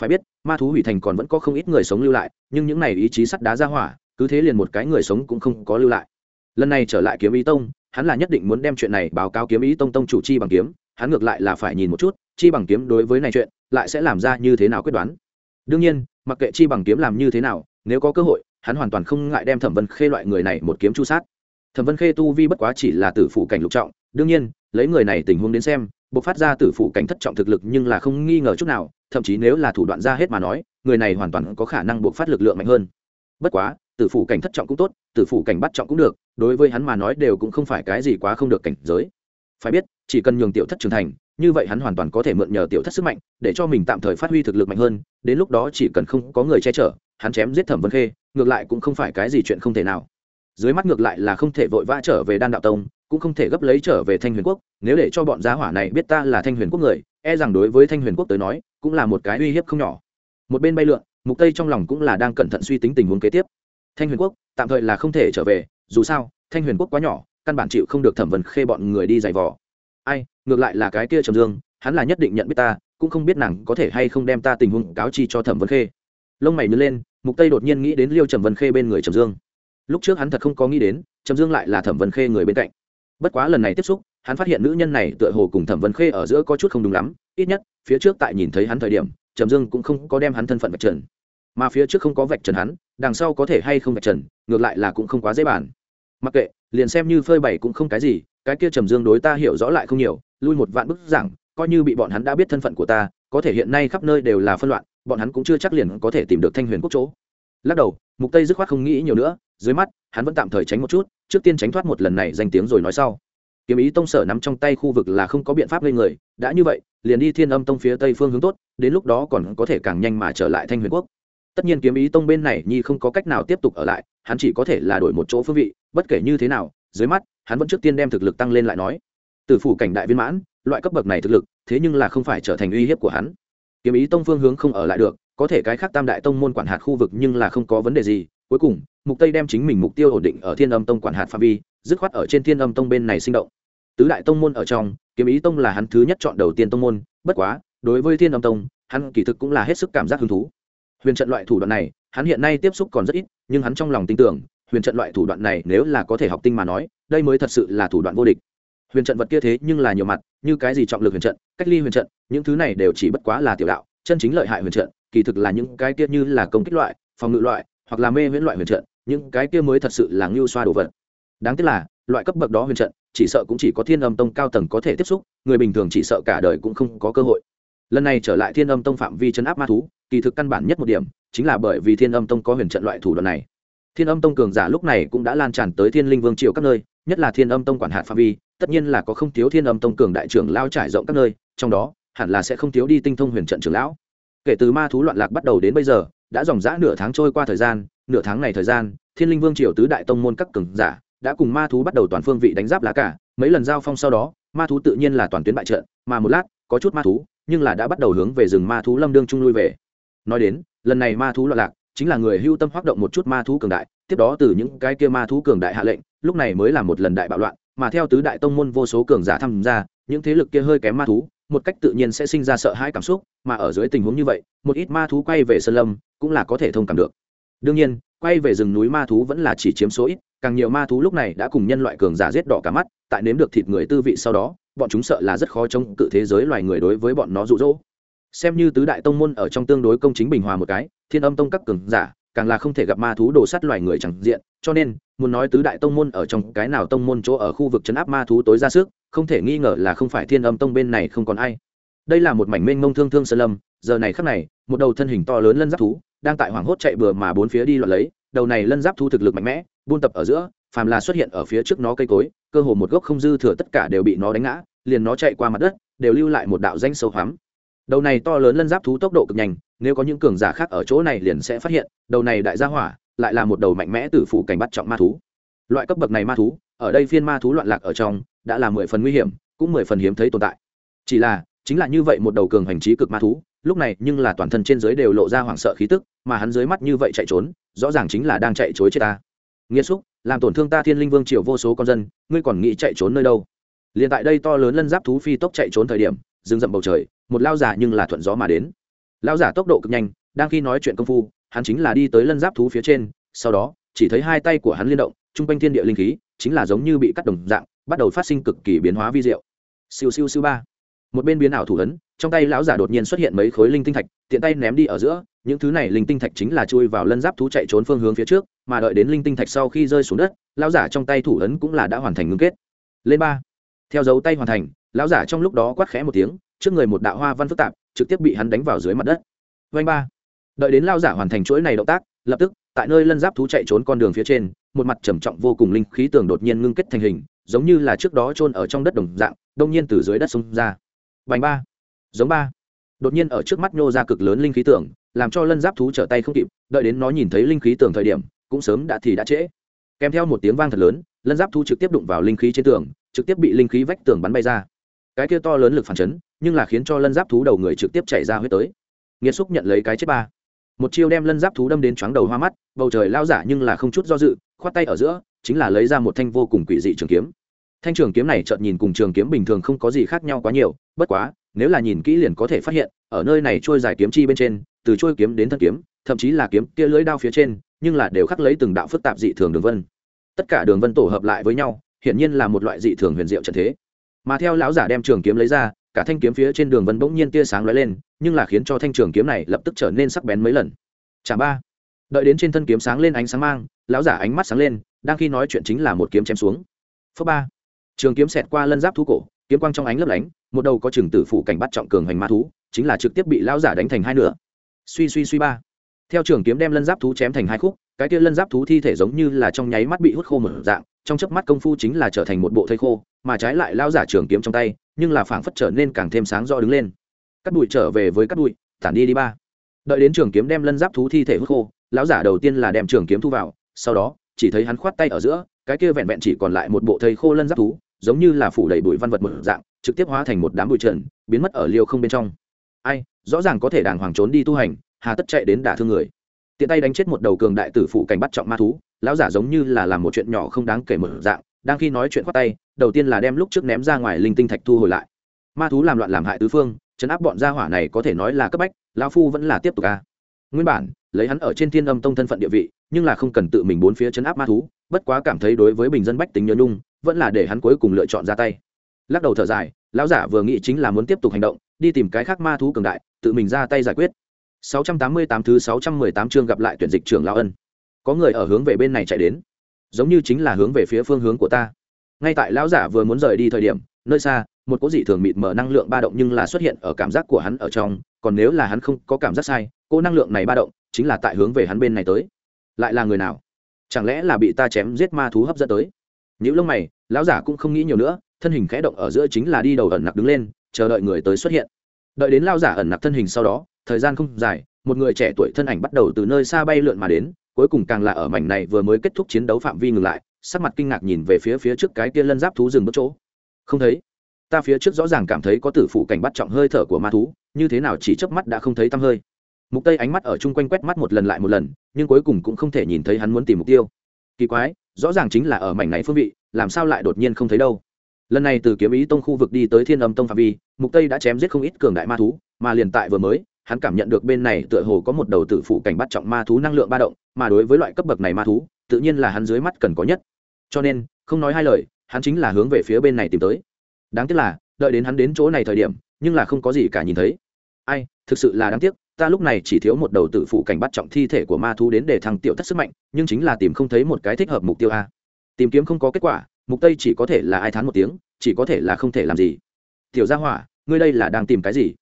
S1: Phải biết, ma thú hủy thành còn vẫn có không ít người sống lưu lại, nhưng những này ý chí sắt đá ra hỏa, cứ thế liền một cái người sống cũng không có lưu lại. Lần này trở lại kiếm ý tông, hắn là nhất định muốn đem chuyện này báo cáo kiếm ý tông tông chủ chi bằng kiếm, hắn ngược lại là phải nhìn một chút, chi bằng kiếm đối với này chuyện, lại sẽ làm ra như thế nào quyết đoán. Đương nhiên, mặc kệ chi bằng kiếm làm như thế nào, nếu có cơ hội, hắn hoàn toàn không ngại đem thẩm vân khê loại người này một kiếm chu sát thẩm vân khê tu vi bất quá chỉ là tử phụ cảnh lục trọng đương nhiên lấy người này tình huống đến xem buộc phát ra tử phụ cảnh thất trọng thực lực nhưng là không nghi ngờ chút nào thậm chí nếu là thủ đoạn ra hết mà nói người này hoàn toàn có khả năng buộc phát lực lượng mạnh hơn bất quá tử phụ cảnh thất trọng cũng tốt, tử phụ cảnh bắt trọng cũng được, đối với hắn mà nói đều cũng không phải cái gì quá không được cảnh giới. Phải biết, chỉ cần nhường tiểu thất trưởng thành, như vậy hắn hoàn toàn có thể mượn nhờ tiểu thất sức mạnh, để cho mình tạm thời phát huy thực lực mạnh hơn, đến lúc đó chỉ cần không có người che chở, hắn chém giết thẩm vân khê, ngược lại cũng không phải cái gì chuyện không thể nào. Dưới mắt ngược lại là không thể vội vã trở về đan đạo tông, cũng không thể gấp lấy trở về thanh huyền quốc, nếu để cho bọn giá hỏa này biết ta là thanh huyền quốc người e rằng đối với thanh huyền quốc tới nói, cũng là một cái uy hiếp không nhỏ. Một bên bay lượn, mục tây trong lòng cũng là đang cẩn thận suy tính tình huống kế tiếp thanh huyền quốc, tạm thời là không thể trở về, dù sao, thanh huyền quốc quá nhỏ, căn bản chịu không được thẩm vân khê bọn người đi giày vò. Ai, ngược lại là cái kia trầm dương, hắn là nhất định nhận biết ta, cũng không biết nàng có thể hay không đem ta tình huống cáo chi cho thẩm vân khê. Lông mày nhớ lên, mục tây đột nhiên nghĩ đến liêu trầm vân khê bên người trầm dương. Lúc trước hắn thật không có nghĩ đến, trầm dương lại là thẩm vân khê người bên cạnh. Bất quá lần này tiếp xúc, hắn phát hiện nữ nhân này tựa hồ cùng thẩm vân khê ở giữa có chút không đúng lắm, ít nhất, phía trước tại nhìn thấy hắn thời điểm, trầm dương cũng không có đem hắn thân phận vạch trần. Mà phía trước không có vạch trần hắn đằng sau có thể hay không vạch trần, ngược lại là cũng không quá dễ bàn. Mặc kệ, liền xem như phơi bày cũng không cái gì, cái kia trầm dương đối ta hiểu rõ lại không nhiều, lui một vạn bức giảng, coi như bị bọn hắn đã biết thân phận của ta, có thể hiện nay khắp nơi đều là phân loạn, bọn hắn cũng chưa chắc liền có thể tìm được thanh huyền quốc chỗ. Lắc đầu, mục tây dứt khoát không nghĩ nhiều nữa, dưới mắt, hắn vẫn tạm thời tránh một chút, trước tiên tránh thoát một lần này danh tiếng rồi nói sau. Kiếm ý tông sở nắm trong tay khu vực là không có biện pháp lên người, đã như vậy, liền đi thiên âm tông phía tây phương hướng tốt, đến lúc đó còn có thể càng nhanh mà trở lại thanh huyền quốc tất nhiên kiếm ý tông bên này nhi không có cách nào tiếp tục ở lại, hắn chỉ có thể là đổi một chỗ phương vị, bất kể như thế nào, dưới mắt, hắn vẫn trước tiên đem thực lực tăng lên lại nói. Từ phủ cảnh đại viên mãn, loại cấp bậc này thực lực, thế nhưng là không phải trở thành uy hiếp của hắn. Kiếm ý tông phương hướng không ở lại được, có thể cái khác tam đại tông môn quản hạt khu vực nhưng là không có vấn đề gì. Cuối cùng, mục tây đem chính mình mục tiêu ổn định ở thiên âm tông quản hạt phạm vi, dứt khoát ở trên thiên âm tông bên này sinh động. Tứ đại tông môn ở trong, kiếm ý tông là hắn thứ nhất chọn đầu tiên tông môn, bất quá, đối với thiên âm tông, hắn kỳ thực cũng là hết sức cảm giác hứng thú huyền trận loại thủ đoạn này, hắn hiện nay tiếp xúc còn rất ít, nhưng hắn trong lòng tin tưởng, huyền trận loại thủ đoạn này nếu là có thể học tinh mà nói, đây mới thật sự là thủ đoạn vô địch. Huyền trận vật kia thế nhưng là nhiều mặt, như cái gì trọng lực huyền trận, cách ly huyền trận, những thứ này đều chỉ bất quá là tiểu đạo, chân chính lợi hại huyền trận, kỳ thực là những cái kia như là công kích loại, phòng ngự loại, hoặc là mê viễn loại huyền trận, những cái kia mới thật sự là ngưu xoa đồ vật. Đáng tiếc là, loại cấp bậc đó huyền trận, chỉ sợ cũng chỉ có thiên âm tông cao tầng có thể tiếp xúc, người bình thường chỉ sợ cả đời cũng không có cơ hội. Lần này trở lại thiên âm tông phạm vi chấn áp ma thú kỳ thực căn bản nhất một điểm chính là bởi vì thiên âm tông có huyền trận loại thủ đoạn này thiên âm tông cường giả lúc này cũng đã lan tràn tới thiên linh vương triều các nơi nhất là thiên âm tông quản hạt phạm vi tất nhiên là có không thiếu thiên âm tông cường đại trưởng lao trải rộng các nơi trong đó hẳn là sẽ không thiếu đi tinh thông huyền trận trưởng lão kể từ ma thú loạn lạc bắt đầu đến bây giờ đã dòng dã nửa tháng trôi qua thời gian nửa tháng này thời gian thiên linh vương triều tứ đại tông môn các cường giả đã cùng ma thú bắt đầu toàn phương vị đánh giáp lá cả mấy lần giao phong sau đó ma thú tự nhiên là toàn tuyến bại trận mà một lát có chút ma thú nhưng là đã bắt đầu hướng về rừng ma thú lâm đương trung lui về nói đến, lần này ma thú loạn lạc, chính là người hưu tâm hoạt động một chút ma thú cường đại, tiếp đó từ những cái kia ma thú cường đại hạ lệnh, lúc này mới là một lần đại bạo loạn, mà theo tứ đại tông môn vô số cường giả tham gia, những thế lực kia hơi kém ma thú, một cách tự nhiên sẽ sinh ra sợ hãi cảm xúc, mà ở dưới tình huống như vậy, một ít ma thú quay về sơn lâm, cũng là có thể thông cảm được. Đương nhiên, quay về rừng núi ma thú vẫn là chỉ chiếm số ít, càng nhiều ma thú lúc này đã cùng nhân loại cường giả giết đỏ cả mắt, tại nếm được thịt người tư vị sau đó, bọn chúng sợ là rất khó chống cự thế giới loài người đối với bọn nó rụ rỗ xem như tứ đại tông môn ở trong tương đối công chính bình hòa một cái, thiên âm tông các cường giả, càng là không thể gặp ma thú đồ sát loài người chẳng diện, cho nên, muốn nói tứ đại tông môn ở trong cái nào tông môn chỗ ở khu vực chấn áp ma thú tối ra sức, không thể nghi ngờ là không phải thiên âm tông bên này không còn ai. Đây là một mảnh mênh mông thương thương sơn lâm, giờ này khắc này, một đầu thân hình to lớn lân giáp thú, đang tại hoảng hốt chạy bừa mà bốn phía đi loạn lấy, đầu này lân giáp thú thực lực mạnh mẽ, buôn tập ở giữa, phàm là xuất hiện ở phía trước nó cây cối, cơ hồ một gốc không dư thừa tất cả đều bị nó đánh ngã, liền nó chạy qua mặt đất, đều lưu lại một đạo danh sâu hoắm đầu này to lớn lân giáp thú tốc độ cực nhanh, nếu có những cường giả khác ở chỗ này liền sẽ phát hiện, đầu này đại gia hỏa lại là một đầu mạnh mẽ từ phủ cảnh bắt trọng ma thú. Loại cấp bậc này ma thú, ở đây phiên ma thú loạn lạc ở trong, đã là mười phần nguy hiểm, cũng mười phần hiếm thấy tồn tại. Chỉ là, chính là như vậy một đầu cường hành trí cực ma thú, lúc này nhưng là toàn thân trên dưới đều lộ ra hoảng sợ khí tức, mà hắn dưới mắt như vậy chạy trốn, rõ ràng chính là đang chạy chối chết ta. Nghiêm xúc, làm tổn thương ta thiên linh vương triều vô số con dân, ngươi còn nghĩ chạy trốn nơi đâu? Liền tại đây to lớn lân giáp thú phi tốc chạy trốn thời điểm dừng rậm bầu trời, một lao giả nhưng là thuận gió mà đến. Lao giả tốc độ cực nhanh, đang khi nói chuyện công phu, hắn chính là đi tới lân giáp thú phía trên, sau đó, chỉ thấy hai tay của hắn liên động chung quanh thiên địa linh khí, chính là giống như bị cắt đồng dạng, bắt đầu phát sinh cực kỳ biến hóa vi diệu. Siêu siêu siêu ba. Một bên biến ảo thủ ấn, trong tay lão giả đột nhiên xuất hiện mấy khối linh tinh thạch, tiện tay ném đi ở giữa, những thứ này linh tinh thạch chính là chui vào lân giáp thú chạy trốn phương hướng phía trước, mà đợi đến linh tinh thạch sau khi rơi xuống đất, lão giả trong tay thủ ấn cũng là đã hoàn thành ngưng kết. Lên ba. Theo dấu tay hoàn thành lão giả trong lúc đó quát khẽ một tiếng, trước người một đạo hoa văn phức tạp, trực tiếp bị hắn đánh vào dưới mặt đất. Vanh ba. Đợi đến lao giả hoàn thành chuỗi này động tác, lập tức, tại nơi lân giáp thú chạy trốn con đường phía trên, một mặt trầm trọng vô cùng linh khí tường đột nhiên ngưng kết thành hình, giống như là trước đó chôn ở trong đất đồng dạng, đông nhiên từ dưới đất xông ra. Bành ba. Giống ba. Đột nhiên ở trước mắt nhô ra cực lớn linh khí tường, làm cho lân giáp thú trở tay không kịp, đợi đến nó nhìn thấy linh khí tường thời điểm, cũng sớm đã thì đã trễ. Kèm theo một tiếng vang thật lớn, lân giáp thú trực tiếp đụng vào linh khí trên tường, trực tiếp bị linh khí vách tường bắn bay ra cái kia to lớn lực phản chấn, nhưng là khiến cho lân giáp thú đầu người trực tiếp chảy ra huyết tới. Nghiệt xúc nhận lấy cái chết ba. Một chiêu đem lân giáp thú đâm đến chóng đầu hoa mắt, bầu trời lao giả nhưng là không chút do dự, khoát tay ở giữa, chính là lấy ra một thanh vô cùng quỷ dị trường kiếm. Thanh trường kiếm này chợt nhìn cùng trường kiếm bình thường không có gì khác nhau quá nhiều, bất quá, nếu là nhìn kỹ liền có thể phát hiện, ở nơi này trôi dài kiếm chi bên trên, từ trôi kiếm đến thân kiếm, thậm chí là kiếm kia lưỡi đao phía trên, nhưng là đều khắc lấy từng đạo phức tạp dị thường đường vân. Tất cả đường vân tổ hợp lại với nhau, hiển nhiên là một loại dị thường huyền diệu trận thế mà theo lão giả đem trường kiếm lấy ra, cả thanh kiếm phía trên đường vân bỗng nhiên tia sáng lóe lên, nhưng là khiến cho thanh trường kiếm này lập tức trở nên sắc bén mấy lần. Chả ba. Đợi đến trên thân kiếm sáng lên ánh sáng mang, lão giả ánh mắt sáng lên, đang khi nói chuyện chính là một kiếm chém xuống. Phước ba. Trường kiếm xẹt qua lân giáp thú cổ, kiếm quang trong ánh lấp lánh, một đầu có chừng tử phủ cảnh bắt trọng cường hành ma thú, chính là trực tiếp bị lão giả đánh thành hai nửa. Suy suy suy ba. Theo trường kiếm đem lân giáp thú chém thành hai khúc, cái kia lân giáp thú thi thể giống như là trong nháy mắt bị hút khô một dạng, trong chớp mắt công phu chính là trở thành một bộ thây khô mà trái lại lao giả trường kiếm trong tay, nhưng là phảng phất trở nên càng thêm sáng rõ đứng lên. Cắt bụi trở về với cắt bụi tản đi đi ba. Đợi đến trường kiếm đem lân giáp thú thi thể hút khô, lão giả đầu tiên là đem trường kiếm thu vào, sau đó, chỉ thấy hắn khoát tay ở giữa, cái kia vẹn vẹn chỉ còn lại một bộ thây khô lân giáp thú, giống như là phủ đầy bụi văn vật một dạng, trực tiếp hóa thành một đám bụi trần, biến mất ở liêu không bên trong. Ai, rõ ràng có thể đàng hoàng trốn đi tu hành, hà tất chạy đến đả thương người. Tiện tay đánh chết một đầu cường đại tử phụ cảnh bắt trọng ma thú, lão giả giống như là làm một chuyện nhỏ không đáng kể mở dạng, đang khi nói chuyện khoát tay đầu tiên là đem lúc trước ném ra ngoài linh tinh thạch thu hồi lại. Ma thú làm loạn làm hại tứ phương, chấn áp bọn gia hỏa này có thể nói là cấp bách, lão phu vẫn là tiếp tục ca nguyên bản, lấy hắn ở trên thiên âm tông thân phận địa vị, nhưng là không cần tự mình bốn phía chấn áp ma thú, bất quá cảm thấy đối với bình dân bách tính nhớ nhung, vẫn là để hắn cuối cùng lựa chọn ra tay. Lắc đầu thở dài, lão giả vừa nghĩ chính là muốn tiếp tục hành động, đi tìm cái khác ma thú cường đại, tự mình ra tay giải quyết. 688 thứ 618 chương gặp lại tuyển dịch trưởng lão ân. Có người ở hướng về bên này chạy đến. Giống như chính là hướng về phía phương hướng của ta ngay tại lão giả vừa muốn rời đi thời điểm, nơi xa, một cỗ dị thường mịt mở năng lượng ba động nhưng là xuất hiện ở cảm giác của hắn ở trong, còn nếu là hắn không có cảm giác sai, cỗ năng lượng này ba động chính là tại hướng về hắn bên này tới. Lại là người nào? Chẳng lẽ là bị ta chém giết ma thú hấp dẫn tới? Những lông mày, lão giả cũng không nghĩ nhiều nữa, thân hình khẽ động ở giữa chính là đi đầu ẩn nặc đứng lên, chờ đợi người tới xuất hiện. Đợi đến lao giả ẩn nặc thân hình sau đó, thời gian không dài, một người trẻ tuổi thân ảnh bắt đầu từ nơi xa bay lượn mà đến, cuối cùng càng là ở mảnh này vừa mới kết thúc chiến đấu phạm vi ngừng lại sắc mặt kinh ngạc nhìn về phía phía trước cái kia lân giáp thú rừng bước chỗ. Không thấy. Ta phía trước rõ ràng cảm thấy có tử phụ cảnh bắt trọng hơi thở của ma thú, như thế nào chỉ chớp mắt đã không thấy tăm hơi. Mục tây ánh mắt ở chung quanh quét mắt một lần lại một lần, nhưng cuối cùng cũng không thể nhìn thấy hắn muốn tìm mục tiêu. Kỳ quái, rõ ràng chính là ở mảnh này phương vị, làm sao lại đột nhiên không thấy đâu? Lần này từ kiếm ý tông khu vực đi tới thiên âm tông phạm vi, mục tây đã chém giết không ít cường đại ma thú, mà liền tại vừa mới, hắn cảm nhận được bên này tựa hồ có một đầu tử phụ cảnh bắt trọng ma thú năng lượng ba động, mà đối với loại cấp bậc này ma thú, tự nhiên là hắn dưới mắt cần có nhất cho nên, không nói hai lời, hắn chính là hướng về phía bên này tìm tới. Đáng tiếc là, đợi đến hắn đến chỗ này thời điểm, nhưng là không có gì cả nhìn thấy. Ai, thực sự là đáng tiếc, ta lúc này chỉ thiếu một đầu tự phụ cảnh bắt trọng thi thể của ma thú đến để thăng tiểu thất sức mạnh, nhưng chính là tìm không thấy một cái thích hợp mục tiêu a. Tìm kiếm không có kết quả, mục tây chỉ có thể là ai thán một tiếng, chỉ có thể là không thể làm gì. Tiểu gia hỏa, ngươi đây là đang tìm cái gì?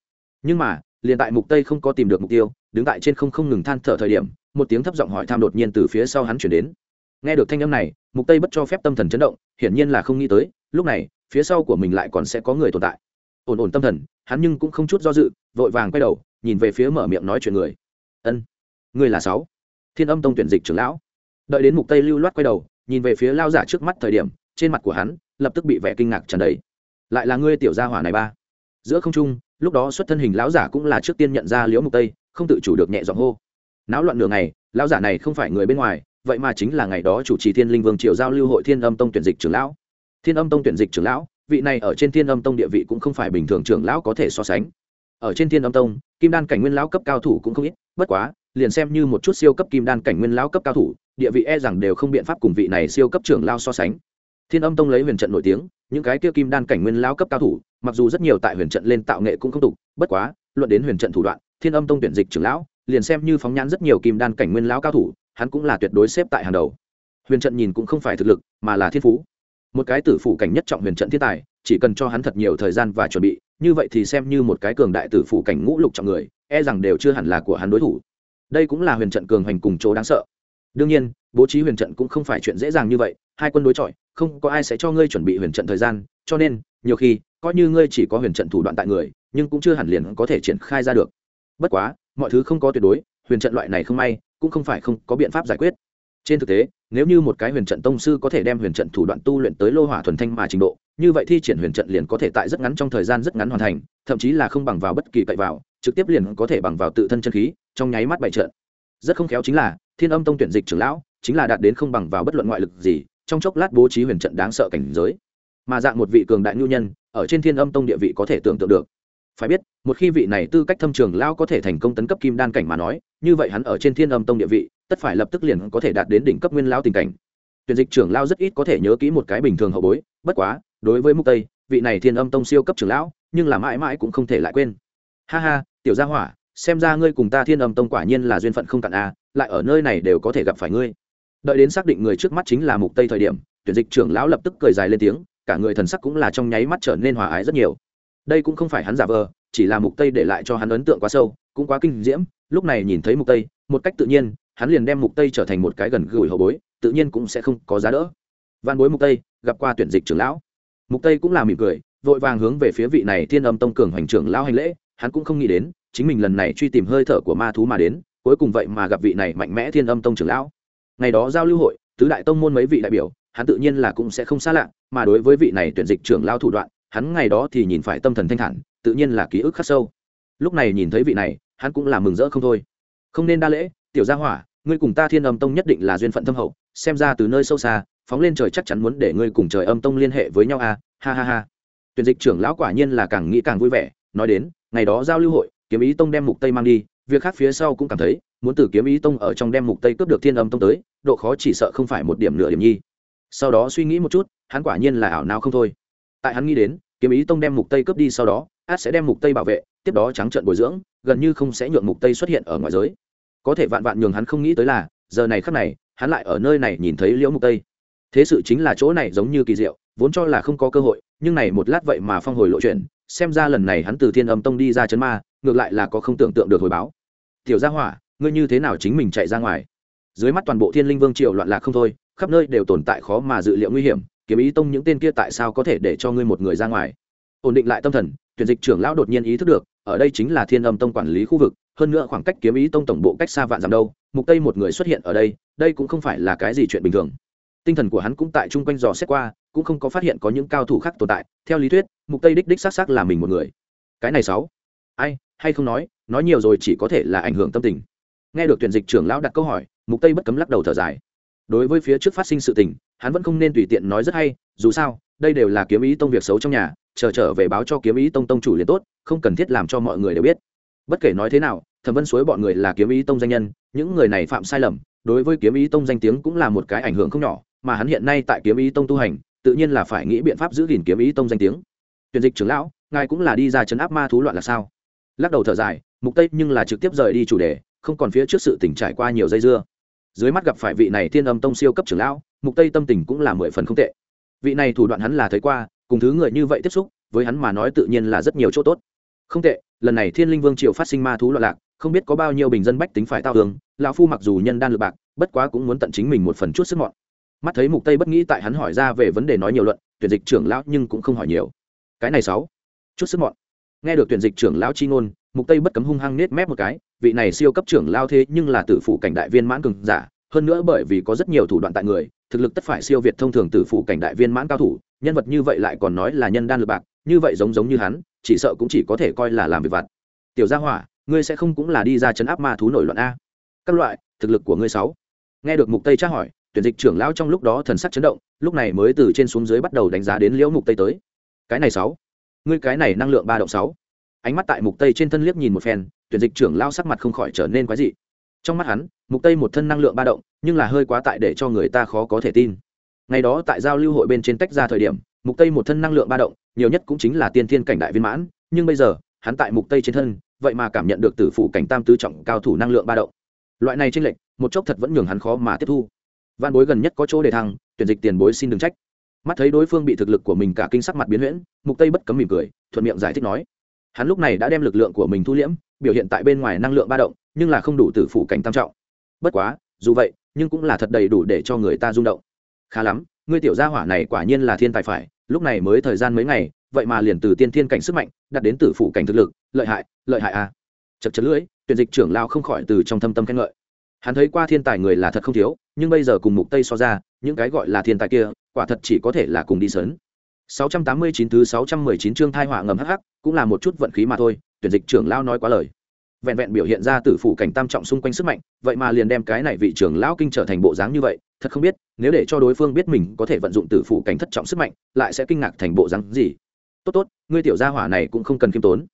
S1: Nhưng mà, liền tại mục tây không có tìm được mục tiêu, đứng tại trên không không ngừng than thở thời điểm, một tiếng thấp giọng hỏi tham đột nhiên từ phía sau hắn chuyển đến. Nghe được thanh âm này mục tây bất cho phép tâm thần chấn động, hiển nhiên là không nghĩ tới, lúc này, phía sau của mình lại còn sẽ có người tồn tại. Ổn ổn tâm thần, hắn nhưng cũng không chút do dự, vội vàng quay đầu, nhìn về phía mở miệng nói chuyện người. Ân người là sáu. Thiên âm tông tuyển dịch trưởng lão. Đợi đến mục tây lưu loát quay đầu, nhìn về phía lao giả trước mắt thời điểm, trên mặt của hắn, lập tức bị vẻ kinh ngạc tràn đầy. Lại là ngươi tiểu gia hỏa này ba. Giữa không trung, lúc đó xuất thân hình lão giả cũng là trước tiên nhận ra liễu mục tây, không tự chủ được nhẹ giọng hô. Náo loạn nửa ngày, lão giả này không phải người bên ngoài vậy mà chính là ngày đó chủ trì thiên linh vương triều giao lưu hội thiên âm tông tuyển dịch trưởng lão. Thiên âm tông tuyển dịch trưởng lão, vị này ở trên thiên âm tông địa vị cũng không phải bình thường trưởng lão có thể so sánh. Ở trên thiên âm tông, kim đan cảnh nguyên lão cấp cao thủ cũng không ít, bất quá, liền xem như một chút siêu cấp kim đan cảnh nguyên lão cấp cao thủ, địa vị e rằng đều không biện pháp cùng vị này siêu cấp trưởng lao so sánh. Thiên âm tông lấy huyền trận nổi tiếng, những cái kia kim đan cảnh nguyên lão cấp cao thủ, mặc dù rất nhiều tại huyền trận lên tạo nghệ cũng không tục, bất quá, luận đến huyền trận thủ đoạn, thiên âm tông tuyển dịch trưởng lão, liền xem như phóng nhãn rất nhiều kim đan cảnh nguyên lão cao thủ hắn cũng là tuyệt đối xếp tại hàng đầu. Huyền trận nhìn cũng không phải thực lực, mà là thiên phú. Một cái tử phủ cảnh nhất trọng huyền trận thiên tài, chỉ cần cho hắn thật nhiều thời gian và chuẩn bị, như vậy thì xem như một cái cường đại tử phủ cảnh ngũ lục trọng người e rằng đều chưa hẳn là của hắn đối thủ. Đây cũng là huyền trận cường hành cùng chỗ đáng sợ. Đương nhiên, bố trí huyền trận cũng không phải chuyện dễ dàng như vậy, hai quân đối chọi, không có ai sẽ cho ngươi chuẩn bị huyền trận thời gian, cho nên, nhiều khi, coi như ngươi chỉ có huyền trận thủ đoạn tại người, nhưng cũng chưa hẳn liền có thể triển khai ra được. Bất quá, mọi thứ không có tuyệt đối, huyền trận loại này không may cũng không phải không có biện pháp giải quyết. Trên thực tế, nếu như một cái huyền trận tông sư có thể đem huyền trận thủ đoạn tu luyện tới lô hỏa thuần thanh mà trình độ, như vậy thi triển huyền trận liền có thể tại rất ngắn trong thời gian rất ngắn hoàn thành, thậm chí là không bằng vào bất kỳ cậy vào, trực tiếp liền có thể bằng vào tự thân chân khí, trong nháy mắt bày trận. Rất không khéo chính là, thiên âm tông tuyển dịch trưởng lão, chính là đạt đến không bằng vào bất luận ngoại lực gì, trong chốc lát bố trí huyền trận đáng sợ cảnh giới. Mà dạng một vị cường đại nhu nhân, ở trên thiên âm tông địa vị có thể tưởng tượng được phải biết, một khi vị này tư cách thâm trường lao có thể thành công tấn cấp kim đan cảnh mà nói, như vậy hắn ở trên thiên âm tông địa vị, tất phải lập tức liền có thể đạt đến đỉnh cấp nguyên lao tình cảnh. Tuyển dịch trưởng lao rất ít có thể nhớ kỹ một cái bình thường hậu bối, bất quá, đối với mục tây, vị này thiên âm tông siêu cấp trưởng lão, nhưng là mãi mãi cũng không thể lại quên. Ha ha, tiểu gia hỏa, xem ra ngươi cùng ta thiên âm tông quả nhiên là duyên phận không cạn a, lại ở nơi này đều có thể gặp phải ngươi. Đợi đến xác định người trước mắt chính là mục tây thời điểm, tuyển dịch trưởng lão lập tức cười dài lên tiếng, cả người thần sắc cũng là trong nháy mắt trở nên hòa ái rất nhiều đây cũng không phải hắn giả vờ, chỉ là mục tây để lại cho hắn ấn tượng quá sâu, cũng quá kinh diễm, lúc này nhìn thấy mục tây, một cách tự nhiên, hắn liền đem mục tây trở thành một cái gần gũi hậu bối, tự nhiên cũng sẽ không có giá đỡ. Văn bối mục tây, gặp qua tuyển dịch trưởng lão. Mục tây cũng là mỉm cười, vội vàng hướng về phía vị này thiên âm tông cường hoành trưởng lão hành lễ, hắn cũng không nghĩ đến, chính mình lần này truy tìm hơi thở của ma thú mà đến, cuối cùng vậy mà gặp vị này mạnh mẽ thiên âm tông trưởng lão. Ngày đó giao lưu hội, tứ đại tông môn mấy vị đại biểu, hắn tự nhiên là cũng sẽ không xa lạ, mà đối với vị này tuyển dịch trưởng lão thủ đoạn hắn ngày đó thì nhìn phải tâm thần thanh thản, tự nhiên là ký ức khắc sâu. Lúc này nhìn thấy vị này, hắn cũng là mừng rỡ không thôi. Không nên đa lễ, tiểu gia hỏa, ngươi cùng ta thiên âm tông nhất định là duyên phận thâm hậu, xem ra từ nơi sâu xa, phóng lên trời chắc chắn muốn để ngươi cùng trời âm tông liên hệ với nhau à ha ha ha. Tuyển dịch trưởng lão quả nhiên là càng nghĩ càng vui vẻ, nói đến, ngày đó giao lưu hội, kiếm ý tông đem mục tây mang đi, việc khác phía sau cũng cảm thấy, muốn từ kiếm ý tông ở trong đem mục tây cướp được thiên âm tông tới, độ khó chỉ sợ không phải một điểm nửa điểm nhi. Sau đó suy nghĩ một chút, hắn quả nhiên là ảo nào không thôi tại hắn nghĩ đến, kiếm ý tông đem mục tây cướp đi sau đó, át sẽ đem mục tây bảo vệ, tiếp đó trắng trợn bồi dưỡng, gần như không sẽ nhượng mục tây xuất hiện ở ngoài giới. Có thể vạn vạn nhường hắn không nghĩ tới là, giờ này khắc này, hắn lại ở nơi này nhìn thấy liễu mục tây. Thế sự chính là chỗ này giống như kỳ diệu, vốn cho là không có cơ hội, nhưng này một lát vậy mà phong hồi lộ chuyện, xem ra lần này hắn từ thiên âm tông đi ra chấn ma, ngược lại là có không tưởng tượng được hồi báo. Tiểu gia hỏa, ngươi như thế nào chính mình chạy ra ngoài? Dưới mắt toàn bộ thiên linh vương triều loạn lạc không thôi, khắp nơi đều tồn tại khó mà dự liệu nguy hiểm kiếm ý tông những tên kia tại sao có thể để cho ngươi một người ra ngoài? Ổn định lại tâm thần, tuyển dịch trưởng lão đột nhiên ý thức được, ở đây chính là thiên âm tông quản lý khu vực, hơn nữa khoảng cách kiếm ý tông tổng bộ cách xa vạn dặm đâu, mục tây một người xuất hiện ở đây đây cũng không phải là cái gì chuyện bình thường. Tinh thần của hắn cũng tại chung quanh dò xét qua, cũng không có phát hiện có những cao thủ khác tồn tại, theo lý thuyết, mục tây đích đích xác xác là mình một người. Cái này sáu. Ai, hay không nói nói nhiều rồi chỉ có thể là ảnh hưởng tâm tình. Nghe được tuyển dịch trưởng lão đặt câu hỏi, mục tây bất cấm lắc đầu thở dài đối với phía trước phát sinh sự tình, hắn vẫn không nên tùy tiện nói rất hay, dù sao, đây đều là kiếm ý tông việc xấu trong nhà, chờ trở về báo cho kiếm ý tông tông chủ liền tốt, không cần thiết làm cho mọi người đều biết. Bất kể nói thế nào, thẩm vân suối bọn người là kiếm ý tông danh nhân, những người này phạm sai lầm, đối với kiếm ý tông danh tiếng cũng là một cái ảnh hưởng không nhỏ, mà hắn hiện nay tại kiếm ý tông tu hành, tự nhiên là phải nghĩ biện pháp giữ gìn kiếm ý tông danh tiếng. Tuyển dịch trưởng lão, ngài cũng là đi ra chấn áp ma thú loạn là sao? Lắc đầu thở dài, mục tây nhưng là trực tiếp rời đi chủ đề, không còn phía trước sự tỉnh trải qua nhiều dây dưa dưới mắt gặp phải vị này thiên âm tông siêu cấp trưởng lão, mục tây tâm tình cũng là mười phần không tệ. Vị này thủ đoạn hắn là thấy qua, cùng thứ người như vậy tiếp xúc, với hắn mà nói tự nhiên là rất nhiều chỗ tốt. Không tệ, lần này thiên linh vương triều phát sinh ma thú loạn lạc, không biết có bao nhiêu bình dân bách tính phải tao hướng lão phu mặc dù nhân đan lược bạc, bất quá cũng muốn tận chính mình một phần chút sức mọn. Mắt thấy mục tây bất nghĩ tại hắn hỏi ra về vấn đề nói nhiều luận, tuyển dịch trưởng lão nhưng cũng không hỏi nhiều. Cái này sáu, chút sức mọn. Nghe được tuyển dịch trưởng lão chi ngôn, mục tây bất cấm hung hăng nết mép một cái vị này siêu cấp trưởng lao thế nhưng là tử phụ cảnh đại viên mãn cường giả, hơn nữa bởi vì có rất nhiều thủ đoạn tại người, thực lực tất phải siêu việt thông thường tử phụ cảnh đại viên mãn cao thủ, nhân vật như vậy lại còn nói là nhân đan lược bạc, như vậy giống giống như hắn, chỉ sợ cũng chỉ có thể coi là làm việc vặt. Tiểu gia hỏa, ngươi sẽ không cũng là đi ra chấn áp ma thú nổi loạn a. Các loại, thực lực của ngươi sáu. Nghe được mục tây tra hỏi, tuyển dịch trưởng lão trong lúc đó thần sắc chấn động, lúc này mới từ trên xuống dưới bắt đầu đánh giá đến liễu mục tây tới. Cái này sáu. Ngươi cái này năng lượng ba động sáu ánh mắt tại mục tây trên thân liếc nhìn một phen, tuyển dịch trưởng lao sắc mặt không khỏi trở nên quái dị. Trong mắt hắn, mục tây một thân năng lượng ba động, nhưng là hơi quá tại để cho người ta khó có thể tin. Ngày đó tại giao lưu hội bên trên tách ra thời điểm, mục tây một thân năng lượng ba động, nhiều nhất cũng chính là tiên thiên cảnh đại viên mãn, nhưng bây giờ, hắn tại mục tây trên thân, vậy mà cảm nhận được tử phủ cảnh tam tứ trọng cao thủ năng lượng ba động. Loại này trên lệch, một chốc thật vẫn nhường hắn khó mà tiếp thu. Văn bối gần nhất có chỗ để thăng, tuyển dịch tiền bối xin đừng trách. Mắt thấy đối phương bị thực lực của mình cả kinh sắc mặt biến huyễn, mục tây bất cấm mỉm cười, thuận miệng giải thích nói hắn lúc này đã đem lực lượng của mình thu liễm, biểu hiện tại bên ngoài năng lượng ba động, nhưng là không đủ từ phủ cảnh tam trọng. Bất quá, dù vậy, nhưng cũng là thật đầy đủ để cho người ta rung động. Khá lắm, ngươi tiểu gia hỏa này quả nhiên là thiên tài phải, lúc này mới thời gian mấy ngày, vậy mà liền từ tiên thiên cảnh sức mạnh đặt đến tử phủ cảnh thực lực, lợi hại lợi hại à. Chật chật lưỡi, tuyển dịch trưởng lao không khỏi từ trong thâm tâm khen ngợi. Hắn thấy qua thiên tài người là thật không thiếu, nhưng bây giờ cùng mục tây so ra, những cái gọi là thiên tài kia, quả thật chỉ có thể là cùng đi sớn. 689 thứ 619 chương thai họa ngầm hắc hắc, cũng là một chút vận khí mà thôi, tuyển dịch trưởng lão nói quá lời. Vẹn vẹn biểu hiện ra tử phủ cảnh tam trọng xung quanh sức mạnh, vậy mà liền đem cái này vị trưởng lão kinh trở thành bộ dáng như vậy, thật không biết, nếu để cho đối phương biết mình có thể vận dụng tử phủ cảnh thất trọng sức mạnh, lại sẽ kinh ngạc thành bộ dáng gì. Tốt tốt, ngươi tiểu gia hỏa này cũng không cần kiêm tốn.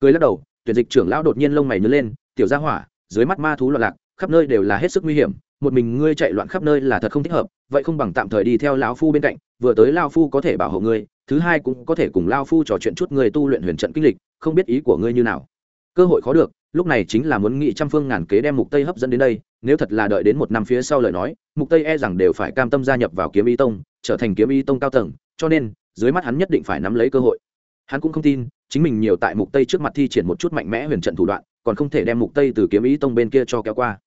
S1: Cười lắc đầu, tuyển dịch trưởng lão đột nhiên lông mày nhướng lên, tiểu gia hỏa, dưới mắt ma thú loạn lạc, khắp nơi đều là hết sức nguy hiểm, một mình ngươi chạy loạn khắp nơi là thật không thích hợp, vậy không bằng tạm thời đi theo lão phu bên cạnh, vừa tới lão phu có thể bảo hộ ngươi, thứ hai cũng có thể cùng lao phu trò chuyện chút người tu luyện huyền trận kinh lịch không biết ý của ngươi như nào. Cơ hội khó được lúc này chính là muốn nghị trăm phương ngàn kế đem mục tây hấp dẫn đến đây nếu thật là đợi đến một năm phía sau lời nói mục tây e rằng đều phải cam tâm gia nhập vào kiếm y tông trở thành kiếm y tông cao tầng cho nên dưới mắt hắn nhất định phải nắm lấy cơ hội. Hắn cũng không tin chính mình nhiều tại mục tây trước mặt thi triển một chút mạnh mẽ huyền trận thủ đoạn còn không thể đem mục tây từ kiếm ý tông bên kia cho kéo qua.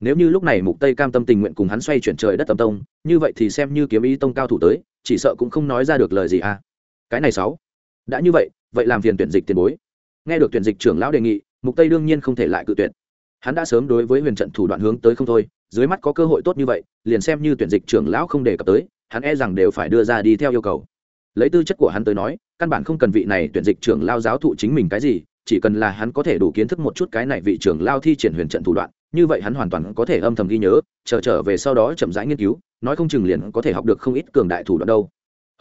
S1: Nếu như lúc này mục tây cam tâm tình nguyện cùng hắn xoay chuyển trời đất tâm tông như vậy thì xem như kiếm ý tông cao thủ tới chỉ sợ cũng không nói ra được lời gì à. Cái này sáu. Đã như vậy vậy làm phiền tuyển dịch tiền bối. Nghe được tuyển dịch trưởng lão đề nghị, mục tây đương nhiên không thể lại cự tuyển hắn đã sớm đối với huyền trận thủ đoạn hướng tới không thôi, dưới mắt có cơ hội tốt như vậy, liền xem như tuyển dịch trưởng lão không đề cập tới, hắn e rằng đều phải đưa ra đi theo yêu cầu. Lấy tư chất của hắn tới nói, căn bản không cần vị này tuyển dịch trưởng lao giáo thụ chính mình cái gì chỉ cần là hắn có thể đủ kiến thức một chút cái này vị trưởng lao thi triển huyền trận thủ đoạn, như vậy hắn hoàn toàn có thể âm thầm ghi nhớ, chờ trở về sau đó chậm rãi nghiên cứu, nói không chừng liền có thể học được không ít cường đại thủ đoạn đâu.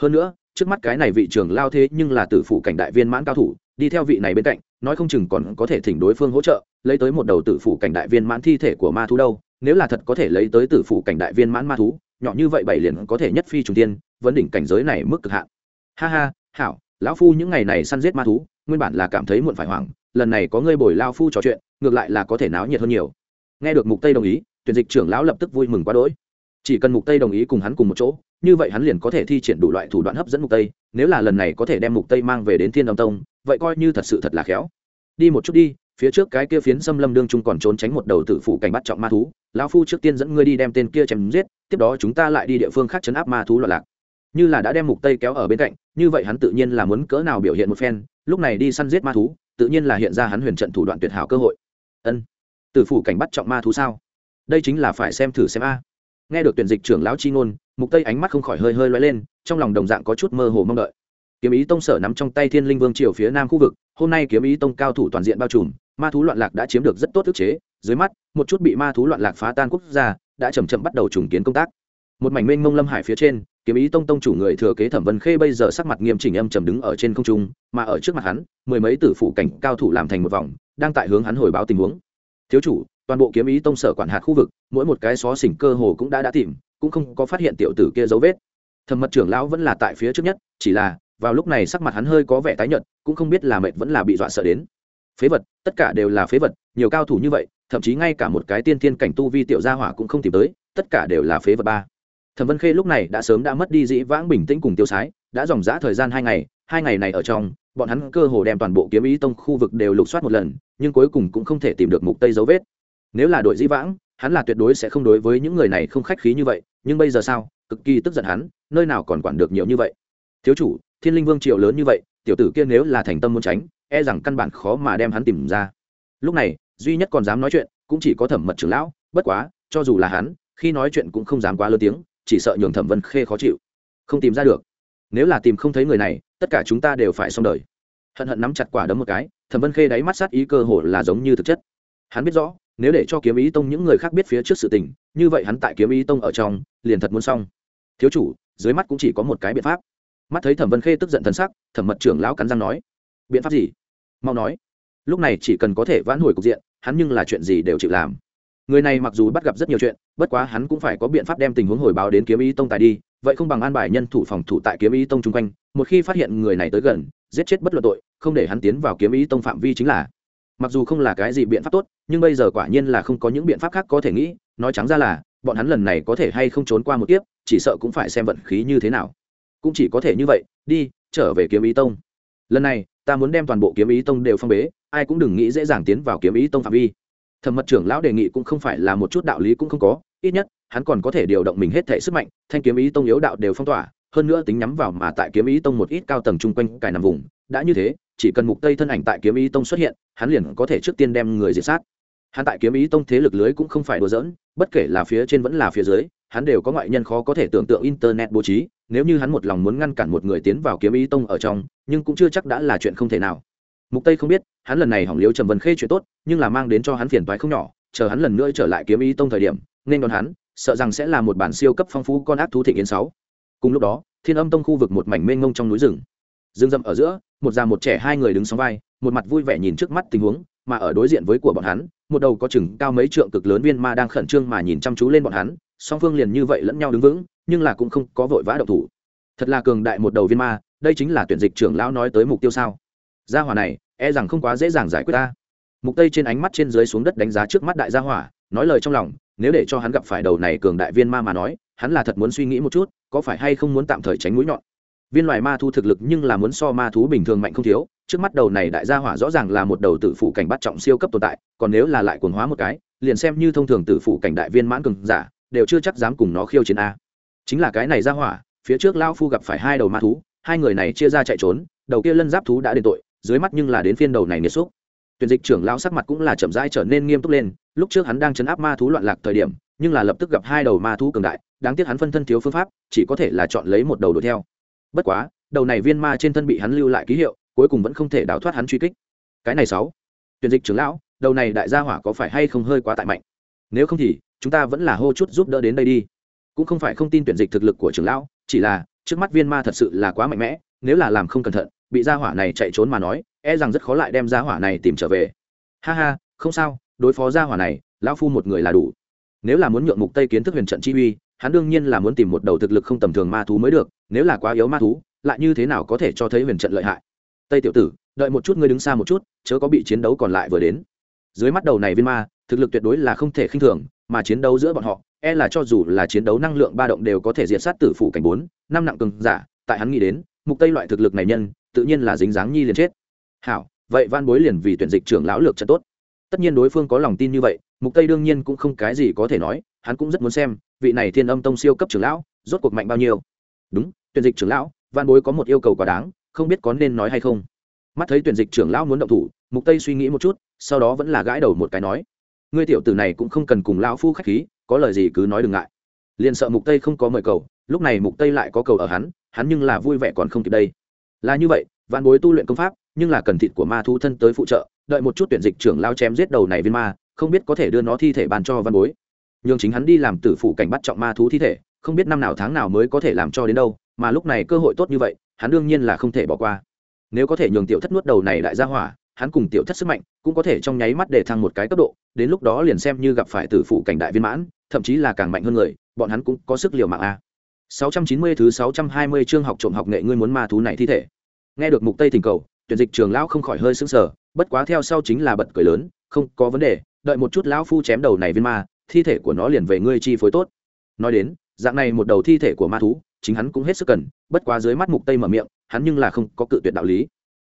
S1: Hơn nữa, trước mắt cái này vị trưởng lao thế nhưng là tử phụ cảnh đại viên mãn cao thủ, đi theo vị này bên cạnh, nói không chừng còn có thể thỉnh đối phương hỗ trợ, lấy tới một đầu tử phụ cảnh đại viên mãn thi thể của ma thú đâu, nếu là thật có thể lấy tới tử phụ cảnh đại viên mãn ma thú, nhỏ như vậy bảy liền có thể nhất phi trùng tiên, vấn đỉnh cảnh giới này mức cực hạn. Ha ha, hảo lão phu những ngày này săn giết ma thú, nguyên bản là cảm thấy muộn phải hoảng, lần này có ngươi bồi lao phu trò chuyện, ngược lại là có thể náo nhiệt hơn nhiều. Nghe được mục tây đồng ý, tuyển dịch trưởng lão lập tức vui mừng quá đỗi. Chỉ cần mục tây đồng ý cùng hắn cùng một chỗ, như vậy hắn liền có thể thi triển đủ loại thủ đoạn hấp dẫn mục tây, nếu là lần này có thể đem mục tây mang về đến thiên âm tông, vậy coi như thật sự thật là khéo. Đi một chút đi, phía trước cái kia phiến xâm lâm đương trung còn trốn tránh một đầu tử phủ cảnh bắt trọng ma thú, lão phu trước tiên dẫn ngươi đi đem tên kia chém giết, tiếp đó chúng ta lại đi địa phương khác chấn áp ma thú loạn lạc như là đã đem mục tây kéo ở bên cạnh, như vậy hắn tự nhiên là muốn cỡ nào biểu hiện một phen, lúc này đi săn giết ma thú, tự nhiên là hiện ra hắn huyền trận thủ đoạn tuyệt hảo cơ hội. Ân, tử phủ cảnh bắt trọng ma thú sao? Đây chính là phải xem thử xem a. Nghe được tuyển dịch trưởng lão chi ngôn, mục tây ánh mắt không khỏi hơi hơi loay lên, trong lòng đồng dạng có chút mơ hồ mong đợi. Kiếm ý tông sở nắm trong tay thiên linh vương triều phía nam khu vực, hôm nay kiếm ý tông cao thủ toàn diện bao trùm, ma thú loạn lạc đã chiếm được rất tốt ức chế, dưới mắt, một chút bị ma thú loạn lạc phá tan quốc gia, đã chầm chậm bắt đầu trùng kiến công tác. Một mảnh mênh mông lâm hải phía trên kiếm ý tông tông chủ người thừa kế thẩm vân khê bây giờ sắc mặt nghiêm chỉnh âm trầm đứng ở trên không trung, mà ở trước mặt hắn, mười mấy tử phủ cảnh cao thủ làm thành một vòng, đang tại hướng hắn hồi báo tình huống. Thiếu chủ, toàn bộ kiếm ý tông sở quản hạt khu vực, mỗi một cái xó xỉnh cơ hồ cũng đã đã tìm, cũng không có phát hiện tiểu tử kia dấu vết. Thẩm mật trưởng lão vẫn là tại phía trước nhất, chỉ là, vào lúc này sắc mặt hắn hơi có vẻ tái nhợt, cũng không biết là mệt vẫn là bị dọa sợ đến. Phế vật, tất cả đều là phế vật, nhiều cao thủ như vậy, thậm chí ngay cả một cái tiên thiên cảnh tu vi tiểu gia hỏa cũng không tìm tới, tất cả đều là phế vật ba thẩm vân khê lúc này đã sớm đã mất đi dĩ vãng bình tĩnh cùng tiêu sái, đã dòng dã thời gian hai ngày hai ngày này ở trong, bọn hắn cơ hồ đem toàn bộ kiếm ý tông khu vực đều lục soát một lần, nhưng cuối cùng cũng không thể tìm được mục tây dấu vết. Nếu là đội dĩ vãng, hắn là tuyệt đối sẽ không đối với những người này không khách khí như vậy, nhưng bây giờ sao? Cực kỳ tức giận hắn, nơi nào còn quản được nhiều như vậy? Thiếu chủ, thiên linh vương triệu lớn như vậy, tiểu tử kia nếu là thành tâm muốn tránh e rằng căn bản khó mà đem hắn tìm ra. Lúc này, duy nhất còn dám nói chuyện, cũng chỉ có thẩm mật trưởng lão, bất quá, cho dù là hắn, khi nói chuyện cũng không dám quá lớn tiếng chỉ sợ nhường thẩm vân khê khó chịu. Không tìm ra được. Nếu là tìm không thấy người này, tất cả chúng ta đều phải xong đời. Hận hận nắm chặt quả đấm một cái, thẩm vân khê đáy mắt sát ý cơ hồ là giống như thực chất. Hắn biết rõ, nếu để cho kiếm ý tông những người khác biết phía trước sự tình, như vậy hắn tại kiếm ý tông ở trong, liền thật muốn xong. Thiếu chủ, dưới mắt cũng chỉ có một cái biện pháp. Mắt thấy thẩm vân khê tức giận thân sắc, thẩm mật trưởng lão cắn răng nói, biện pháp gì? Mau nói. Lúc này chỉ cần có thể vãn hồi cục diện, hắn nhưng là chuyện gì đều chịu làm người này mặc dù bắt gặp rất nhiều chuyện, bất quá hắn cũng phải có biện pháp đem tình huống hồi báo đến kiếm ý tông tài đi, vậy không bằng an bài nhân thủ phòng thủ tại kiếm ý tông chung quanh, một khi phát hiện người này tới gần, giết chết bất luận tội, không để hắn tiến vào kiếm ý tông phạm vi chính là. Mặc dù không là cái gì biện pháp tốt, nhưng bây giờ quả nhiên là không có những biện pháp khác có thể nghĩ, nói trắng ra là, bọn hắn lần này có thể hay không trốn qua một kiếp, chỉ sợ cũng phải xem vận khí như thế nào. Cũng chỉ có thể như vậy, đi, trở về kiếm ý tông. Lần này, ta muốn đem toàn bộ kiếm ý tông đều phong bế, ai cũng đừng nghĩ dễ dàng tiến vào kiếm ý tông phạm vi thẩm mật trưởng lão đề nghị cũng không phải là một chút đạo lý cũng không có, ít nhất, hắn còn có thể điều động mình hết thể sức mạnh, thanh kiếm ý tông yếu đạo đều phong tỏa, hơn nữa tính nhắm vào mà tại kiếm ý tông một ít cao tầng chung quanh cài nằm vùng, đã như thế, chỉ cần mục tây thân ảnh tại kiếm ý tông xuất hiện, hắn liền có thể trước tiên đem người diệt sát. Hắn tại kiếm ý tông thế lực lưới cũng không phải đùa giỡn, bất kể là phía trên vẫn là phía dưới, hắn đều có ngoại nhân khó có thể tưởng tượng internet bố trí, nếu như hắn một lòng muốn ngăn cản một người tiến vào kiếm ý tông ở trong, nhưng cũng chưa chắc đã là chuyện không thể nào mục tây không biết, hắn lần này hỏng liếu trầm vân khê chuyện tốt, nhưng là mang đến cho hắn phiền toái không nhỏ, chờ hắn lần nữa trở lại kiếm ý tông thời điểm, nên đón hắn, sợ rằng sẽ là một bản siêu cấp phong phú con ác thú thị yến sáu. Cùng lúc đó, thiên âm tông khu vực một mảnh mênh mông trong núi rừng. Rừng rậm ở giữa, một già một trẻ hai người đứng sóng vai, một mặt vui vẻ nhìn trước mắt tình huống, mà ở đối diện với của bọn hắn, một đầu có chừng cao mấy trượng cực lớn viên ma đang khẩn trương mà nhìn chăm chú lên bọn hắn, song phương liền như vậy lẫn nhau đứng vững, nhưng là cũng không có vội vã động thủ. Thật là cường đại một đầu viên ma, đây chính là tuyển dịch trưởng lão nói tới mục tiêu sao gia hỏa này e rằng không quá dễ dàng giải quyết ta. Mục tây trên ánh mắt trên dưới xuống đất đánh giá trước mắt đại gia hỏa, nói lời trong lòng, nếu để cho hắn gặp phải đầu này cường đại viên ma mà nói, hắn là thật muốn suy nghĩ một chút, có phải hay không muốn tạm thời tránh mũi nhọn. Viên loài ma thu thực lực nhưng là muốn so ma thú bình thường mạnh không thiếu, trước mắt đầu này đại gia hỏa rõ ràng là một đầu tử phụ cảnh bắt trọng siêu cấp tồn tại, còn nếu là lại cuồng hóa một cái, liền xem như thông thường tử phụ cảnh đại viên mãn cường giả, đều chưa chắc dám cùng nó khiêu chiến a. Chính là cái này gia hỏa, phía trước lao phu gặp phải hai đầu ma thú, hai người này chia ra chạy trốn, đầu kia lân giáp thú đã đền tội dưới mắt nhưng là đến phiên đầu này nghiệt xúc. Tuyển dịch trưởng lao sắc mặt cũng là chậm rãi trở nên nghiêm túc lên, lúc trước hắn đang chấn áp ma thú loạn lạc thời điểm, nhưng là lập tức gặp hai đầu ma thú cường đại, đáng tiếc hắn phân thân thiếu phương pháp, chỉ có thể là chọn lấy một đầu đuổi theo. Bất quá, đầu này viên ma trên thân bị hắn lưu lại ký hiệu, cuối cùng vẫn không thể đào thoát hắn truy kích. Cái này sáu. Tuyển dịch trưởng lão, đầu này đại gia hỏa có phải hay không hơi quá tại mạnh? Nếu không thì, chúng ta vẫn là hô chút giúp đỡ đến đây đi. Cũng không phải không tin tuyển dịch thực lực của trưởng lão, chỉ là, trước mắt viên ma thật sự là quá mạnh mẽ, nếu là làm không cẩn thận bị gia hỏa này chạy trốn mà nói e rằng rất khó lại đem gia hỏa này tìm trở về. Ha ha, không sao, đối phó gia hỏa này, lão phu một người là đủ. Nếu là muốn nhượng mục tây kiến thức huyền trận chi uy, hắn đương nhiên là muốn tìm một đầu thực lực không tầm thường ma thú mới được, nếu là quá yếu ma thú, lại như thế nào có thể cho thấy huyền trận lợi hại? Tây tiểu tử, đợi một chút ngươi đứng xa một chút, chớ có bị chiến đấu còn lại vừa đến. Dưới mắt đầu này viên ma, thực lực tuyệt đối là không thể khinh thường, mà chiến đấu giữa bọn họ e là cho dù là chiến đấu năng lượng ba động đều có thể diệt sát tử phủ cảnh bốn, năm nặng cường giả, tại hắn nghĩ đến, mục tây loại thực lực này nhân tự nhiên là dính dáng nhi liền chết. Hảo, vậy van bối liền vì tuyển dịch trưởng lão lược trận tốt. Tất nhiên đối phương có lòng tin như vậy, mục tây đương nhiên cũng không cái gì có thể nói, hắn cũng rất muốn xem, vị này thiên âm tông siêu cấp trưởng lão, rốt cuộc mạnh bao nhiêu. Đúng, tuyển dịch trưởng lão van bối có một yêu cầu quá đáng, không biết có nên nói hay không. Mắt thấy tuyển dịch trưởng lão muốn động thủ, mục tây suy nghĩ một chút, sau đó vẫn là gãi đầu một cái nói, ngươi tiểu tử này cũng không cần cùng lão phu khách khí, có lời gì cứ nói đừng ngại. Liền sợ mục tây không có mời cầu, lúc này mục tây lại có cầu ở hắn hắn nhưng là vui vẻ còn không kịp đây là như vậy, vạn bối tu luyện công pháp, nhưng là cần thịt của ma thú thân tới phụ trợ, đợi một chút tuyển dịch trưởng lao chém giết đầu này viên ma, không biết có thể đưa nó thi thể bàn cho văn bối. Nhưng chính hắn đi làm tử phụ cảnh bắt trọng ma thú thi thể, không biết năm nào tháng nào mới có thể làm cho đến đâu, mà lúc này cơ hội tốt như vậy, hắn đương nhiên là không thể bỏ qua. Nếu có thể nhường tiểu thất nuốt đầu này đại ra hỏa, hắn cùng tiểu thất sức mạnh cũng có thể trong nháy mắt để thăng một cái cấp độ, đến lúc đó liền xem như gặp phải tử phụ cảnh đại viên mãn, thậm chí là càng mạnh hơn người, bọn hắn cũng có sức liều mạng a. 690 thứ 620 chương học trộm học nghệ ngươi muốn ma thú này thi thể. Nghe được mục tây thỉnh cầu, tuyển dịch trường lão không khỏi hơi sững sờ, bất quá theo sau chính là bật cười lớn, không có vấn đề, đợi một chút lão phu chém đầu này viên ma, thi thể của nó liền về ngươi chi phối tốt. Nói đến, dạng này một đầu thi thể của ma thú, chính hắn cũng hết sức cần, bất quá dưới mắt mục tây mở miệng, hắn nhưng là không có cự tuyệt đạo lý.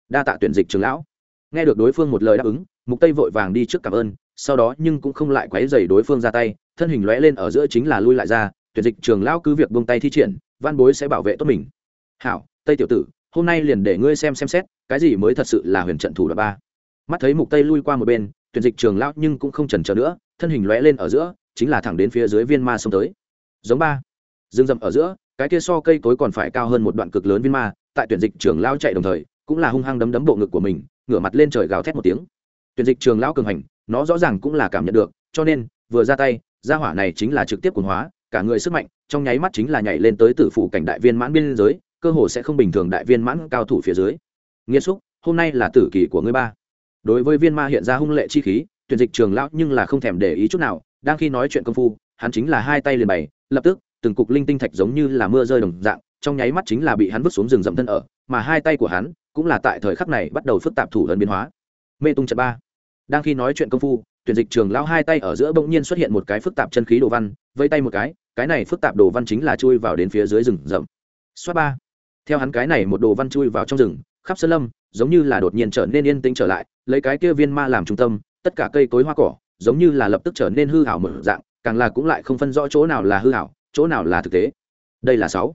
S1: Đa tạ tuyển dịch trường lão. Nghe được đối phương một lời đáp ứng, mục tây vội vàng đi trước cảm ơn, sau đó nhưng cũng không lại quấy rầy đối phương ra tay, thân hình lóe lên ở giữa chính là lui lại ra tuyển dịch trường lão cứ việc buông tay thi triển, văn bối sẽ bảo vệ tốt mình. Hảo, tây tiểu tử, hôm nay liền để ngươi xem xem xét, cái gì mới thật sự là huyền trận thủ đoạn ba. Mắt thấy mục tây lui qua một bên, tuyển dịch trường lão nhưng cũng không chần chờ nữa, thân hình lóe lên ở giữa, chính là thẳng đến phía dưới viên ma xông tới. Giống ba. Dương dậm ở giữa, cái kia so cây cối còn phải cao hơn một đoạn cực lớn viên ma, tại tuyển dịch trường lao chạy đồng thời, cũng là hung hăng đấm đấm bộ ngực của mình, ngửa mặt lên trời gào thét một tiếng. Tuyển dịch trường lão cường hành, nó rõ ràng cũng là cảm nhận được, cho nên, vừa ra tay, gia hỏa này chính là trực tiếp cuồng hóa cả người sức mạnh, trong nháy mắt chính là nhảy lên tới tử phủ cảnh đại viên mãn biên giới, cơ hồ sẽ không bình thường đại viên mãn cao thủ phía dưới. Nghiêm xúc, hôm nay là tử kỳ của ngươi ba. Đối với viên ma hiện ra hung lệ chi khí, tuyển dịch trường lão nhưng là không thèm để ý chút nào, đang khi nói chuyện công phu, hắn chính là hai tay liền bày, lập tức, từng cục linh tinh thạch giống như là mưa rơi đồng dạng, trong nháy mắt chính là bị hắn vứt xuống rừng rậm thân ở, mà hai tay của hắn cũng là tại thời khắc này bắt đầu phức tạp thủ ấn biến hóa. Mê tung trận ba. Đang khi nói chuyện công phu, tuyển dịch trường lão hai tay ở giữa bỗng nhiên xuất hiện một cái phức tạp chân khí đồ văn vây tay một cái cái này phức tạp đồ văn chính là chui vào đến phía dưới rừng rậm. Xoát ba. Theo hắn cái này một đồ văn chui vào trong rừng, khắp sơn lâm, giống như là đột nhiên trở nên yên tĩnh trở lại, lấy cái kia viên ma làm trung tâm, tất cả cây cối hoa cỏ, giống như là lập tức trở nên hư hảo mở dạng, càng là cũng lại không phân rõ chỗ nào là hư hảo, chỗ nào là thực tế. Đây là sáu.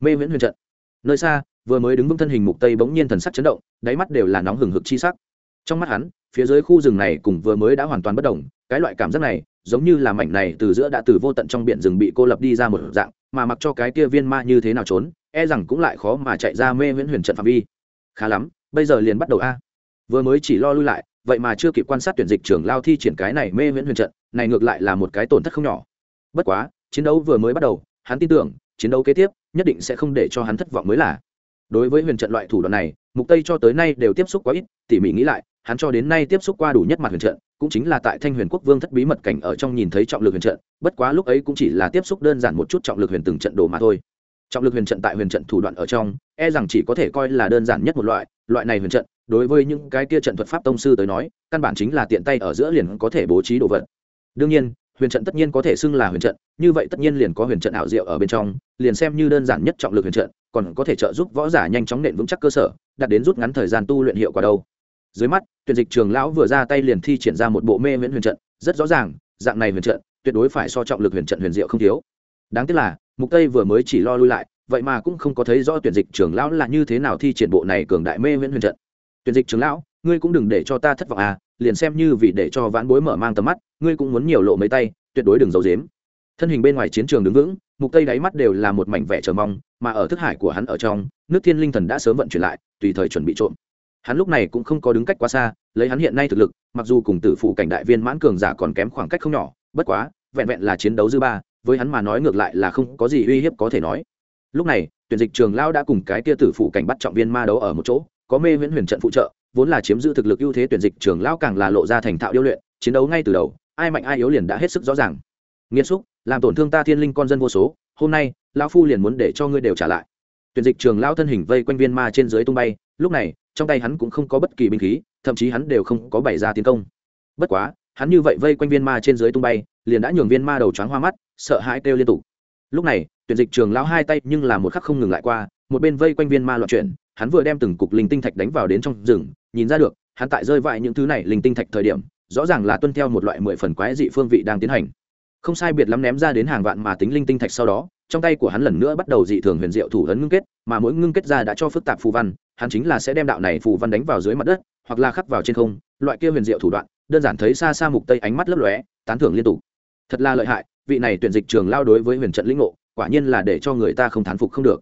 S1: Mê viễn huyền trận. Nơi xa, vừa mới đứng vững thân hình mục tây bỗng nhiên thần sắc chấn động, đáy mắt đều là nóng hừng hực chi sắc. Trong mắt hắn, phía dưới khu rừng này cùng vừa mới đã hoàn toàn bất động cái loại cảm giác này giống như là mảnh này từ giữa đã từ vô tận trong biển rừng bị cô lập đi ra một dạng, mà mặc cho cái kia viên ma như thế nào trốn e rằng cũng lại khó mà chạy ra mê viễn huyền trận phạm vi. Khá lắm, bây giờ liền bắt đầu a. Vừa mới chỉ lo lui lại, vậy mà chưa kịp quan sát tuyển dịch trưởng lao thi triển cái này mê viễn huyền trận, này ngược lại là một cái tổn thất không nhỏ. Bất quá, chiến đấu vừa mới bắt đầu, hắn tin tưởng, chiến đấu kế tiếp, nhất định sẽ không để cho hắn thất vọng mới là. Đối với huyền trận loại thủ đoạn này, mục tây cho tới nay đều tiếp xúc quá ít, tỉ mỉ nghĩ lại, hắn cho đến nay tiếp xúc qua đủ nhất mặt huyền trận cũng chính là tại thanh huyền quốc vương thất bí mật cảnh ở trong nhìn thấy trọng lực huyền trận, bất quá lúc ấy cũng chỉ là tiếp xúc đơn giản một chút trọng lực huyền từng trận đồ mà thôi. Trọng lực huyền trận tại huyền trận thủ đoạn ở trong e rằng chỉ có thể coi là đơn giản nhất một loại loại này huyền trận, đối với những cái kia trận thuật pháp tông sư tới nói, căn bản chính là tiện tay ở giữa liền có thể bố trí đồ vật. Đương nhiên, huyền trận tất nhiên có thể xưng là huyền trận, như vậy tất nhiên liền có huyền trận ảo diệu ở bên trong, liền xem như đơn giản nhất trọng lực huyền trận, còn có thể trợ giúp võ giả nhanh chóng nện vững chắc cơ sở, đạt đến rút ngắn thời gian tu luyện hiệu quả đâu dưới mắt, tuyển dịch trường lão vừa ra tay liền thi triển ra một bộ mê miễn huyền trận, rất rõ ràng, dạng này huyền trận, tuyệt đối phải so trọng lực huyền trận huyền diệu không thiếu. Đáng tiếc là, mục tây vừa mới chỉ lo lui lại, vậy mà cũng không có thấy rõ tuyển dịch trường lão là như thế nào thi triển bộ này cường đại mê miễn huyền trận. Tuyển dịch trường lão, ngươi cũng đừng để cho ta thất vọng à liền xem như vì để cho vãn bối mở mang tầm mắt, ngươi cũng muốn nhiều lộ mấy tay, tuyệt đối đừng giấu dếm thân hình bên ngoài chiến trường đứng vững, mục tây đáy mắt đều là một mảnh vẻ chờ mong, mà ở thức hải của hắn ở trong, nước thiên linh thần đã sớm vận chuyển lại, tùy thời chuẩn bị trộm hắn lúc này cũng không có đứng cách quá xa, lấy hắn hiện nay thực lực, mặc dù cùng tử phụ cảnh đại viên mãn cường giả còn kém khoảng cách không nhỏ, bất quá, vẹn vẹn là chiến đấu dư ba, với hắn mà nói ngược lại là không có gì uy hiếp có thể nói. Lúc này, tuyển dịch trường lao đã cùng cái tia tử phụ cảnh bắt trọng viên ma đấu ở một chỗ, có mê viễn huyền trận phụ trợ, vốn là chiếm giữ thực lực ưu thế tuyển dịch trường lao càng là lộ ra thành thạo điêu luyện, chiến đấu ngay từ đầu, ai mạnh ai yếu liền đã hết sức rõ ràng. Nghiêm xúc, làm tổn thương ta thiên linh con dân vô số, hôm nay lao phu liền muốn để cho ngươi đều trả lại. Tuyển dịch trường lao thân hình vây quanh viên ma trên dưới tung bay, lúc này trong tay hắn cũng không có bất kỳ binh khí, thậm chí hắn đều không có bày ra tiến công. Bất quá, hắn như vậy vây quanh viên ma trên dưới tung bay, liền đã nhường viên ma đầu choáng hoa mắt, sợ hãi kêu liên tục. Lúc này, tuyển dịch trường lao hai tay nhưng là một khắc không ngừng lại qua, một bên vây quanh viên ma loạn chuyển, hắn vừa đem từng cục linh tinh thạch đánh vào đến trong rừng, nhìn ra được, hắn tại rơi vãi những thứ này linh tinh thạch thời điểm, rõ ràng là tuân theo một loại mười phần quái dị phương vị đang tiến hành. Không sai biệt lắm ném ra đến hàng vạn mà tính linh tinh thạch sau đó, trong tay của hắn lần nữa bắt đầu dị thường huyền diệu thủ ấn ngưng kết, mà mỗi ngưng kết ra đã cho phức tạp phù văn hắn chính là sẽ đem đạo này phù văn đánh vào dưới mặt đất hoặc là khắc vào trên không loại kia huyền diệu thủ đoạn đơn giản thấy xa xa mục tây ánh mắt lấp lóe tán thưởng liên tục. Thật là lợi hại vị này tuyển dịch trường lao đối với huyền trận lĩnh ngộ quả nhiên là để cho người ta không thán phục không được.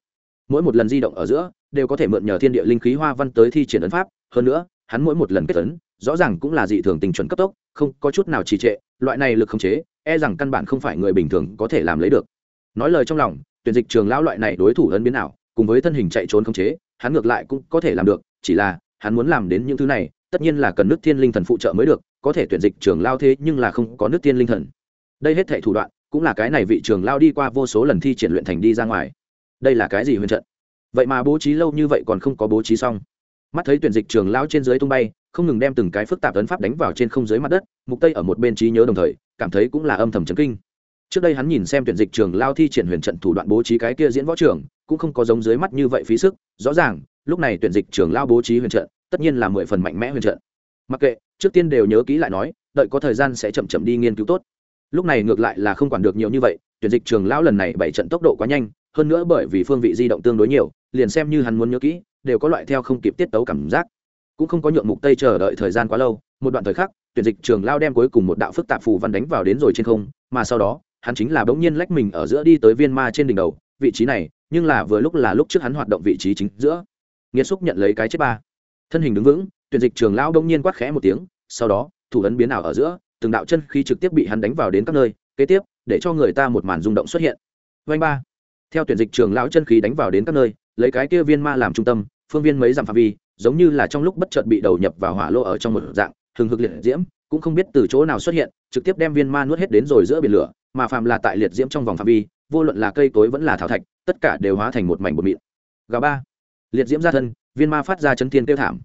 S1: Mỗi một lần di động ở giữa đều có thể mượn nhờ thiên địa linh khí hoa văn tới thi triển ấn pháp hơn nữa hắn mỗi một lần kết ấn rõ ràng cũng là dị thường tình chuẩn cấp tốc không có chút nào trì trệ loại này lực khống chế e rằng căn bản không phải người bình thường có thể làm lấy được. Nói lời trong lòng tuyển dịch trường lão loại này đối thủ ấn biến nào, cùng với thân hình chạy trốn khống chế hắn ngược lại cũng có thể làm được, chỉ là, hắn muốn làm đến những thứ này, tất nhiên là cần nước thiên linh thần phụ trợ mới được, có thể tuyển dịch trường lao thế nhưng là không có nước thiên linh thần. Đây hết thệ thủ đoạn, cũng là cái này vị trường lao đi qua vô số lần thi triển luyện thành đi ra ngoài. Đây là cái gì huyền trận? Vậy mà bố trí lâu như vậy còn không có bố trí xong. Mắt thấy tuyển dịch trường lao trên dưới tung bay, không ngừng đem từng cái phức tạp ấn pháp đánh vào trên không dưới mặt đất, mục tây ở một bên trí nhớ đồng thời, cảm thấy cũng là âm thầm chấn kinh trước đây hắn nhìn xem tuyển dịch trường lao thi triển huyền trận thủ đoạn bố trí cái kia diễn võ trường, cũng không có giống dưới mắt như vậy phí sức. Rõ ràng, lúc này tuyển dịch trường lao bố trí huyền trận, tất nhiên là mười phần mạnh mẽ huyền trận. Mặc kệ, trước tiên đều nhớ kỹ lại nói, đợi có thời gian sẽ chậm chậm đi nghiên cứu tốt. Lúc này ngược lại là không quản được nhiều như vậy, tuyển dịch trường lao lần này bảy trận tốc độ quá nhanh, hơn nữa bởi vì phương vị di động tương đối nhiều, liền xem như hắn muốn nhớ kỹ, đều có loại theo không kịp tiết tấu cảm giác. Cũng không có nhượng mục tây chờ đợi thời gian quá lâu, một đoạn thời khắc, tuyển dịch trường lao đem cuối cùng một đạo phức tạp phù văn đánh vào đến rồi trên không, mà sau đó hắn chính là bỗng nhiên lách mình ở giữa đi tới viên ma trên đỉnh đầu, vị trí này, nhưng là vừa lúc là lúc trước hắn hoạt động vị trí chính giữa. Nghiệt xúc nhận lấy cái chết ba. Thân hình đứng vững, tuyển dịch trường lao đông nhiên quát khẽ một tiếng, sau đó, thủ ấn biến ảo ở giữa, từng đạo chân khi trực tiếp bị hắn đánh vào đến các nơi, kế tiếp, để cho người ta một màn rung động xuất hiện. Vanh ba. Theo tuyển dịch trường lão chân khí đánh vào đến các nơi, lấy cái kia viên ma làm trung tâm, phương viên mấy dặm phạm vi, giống như là trong lúc bất chợt bị đầu nhập vào hỏa lô ở trong một dạng, hừng hực liệt diễm, cũng không biết từ chỗ nào xuất hiện, trực tiếp đem viên ma nuốt hết đến rồi giữa biển lửa mà phàm là tại liệt diễm trong vòng phạm vi, vô luận là cây cối vẫn là thảo thạch, tất cả đều hóa thành một mảnh bột mịn. Gà ba. Liệt diễm ra thân, viên ma phát ra chấn thiên tiêu thảm.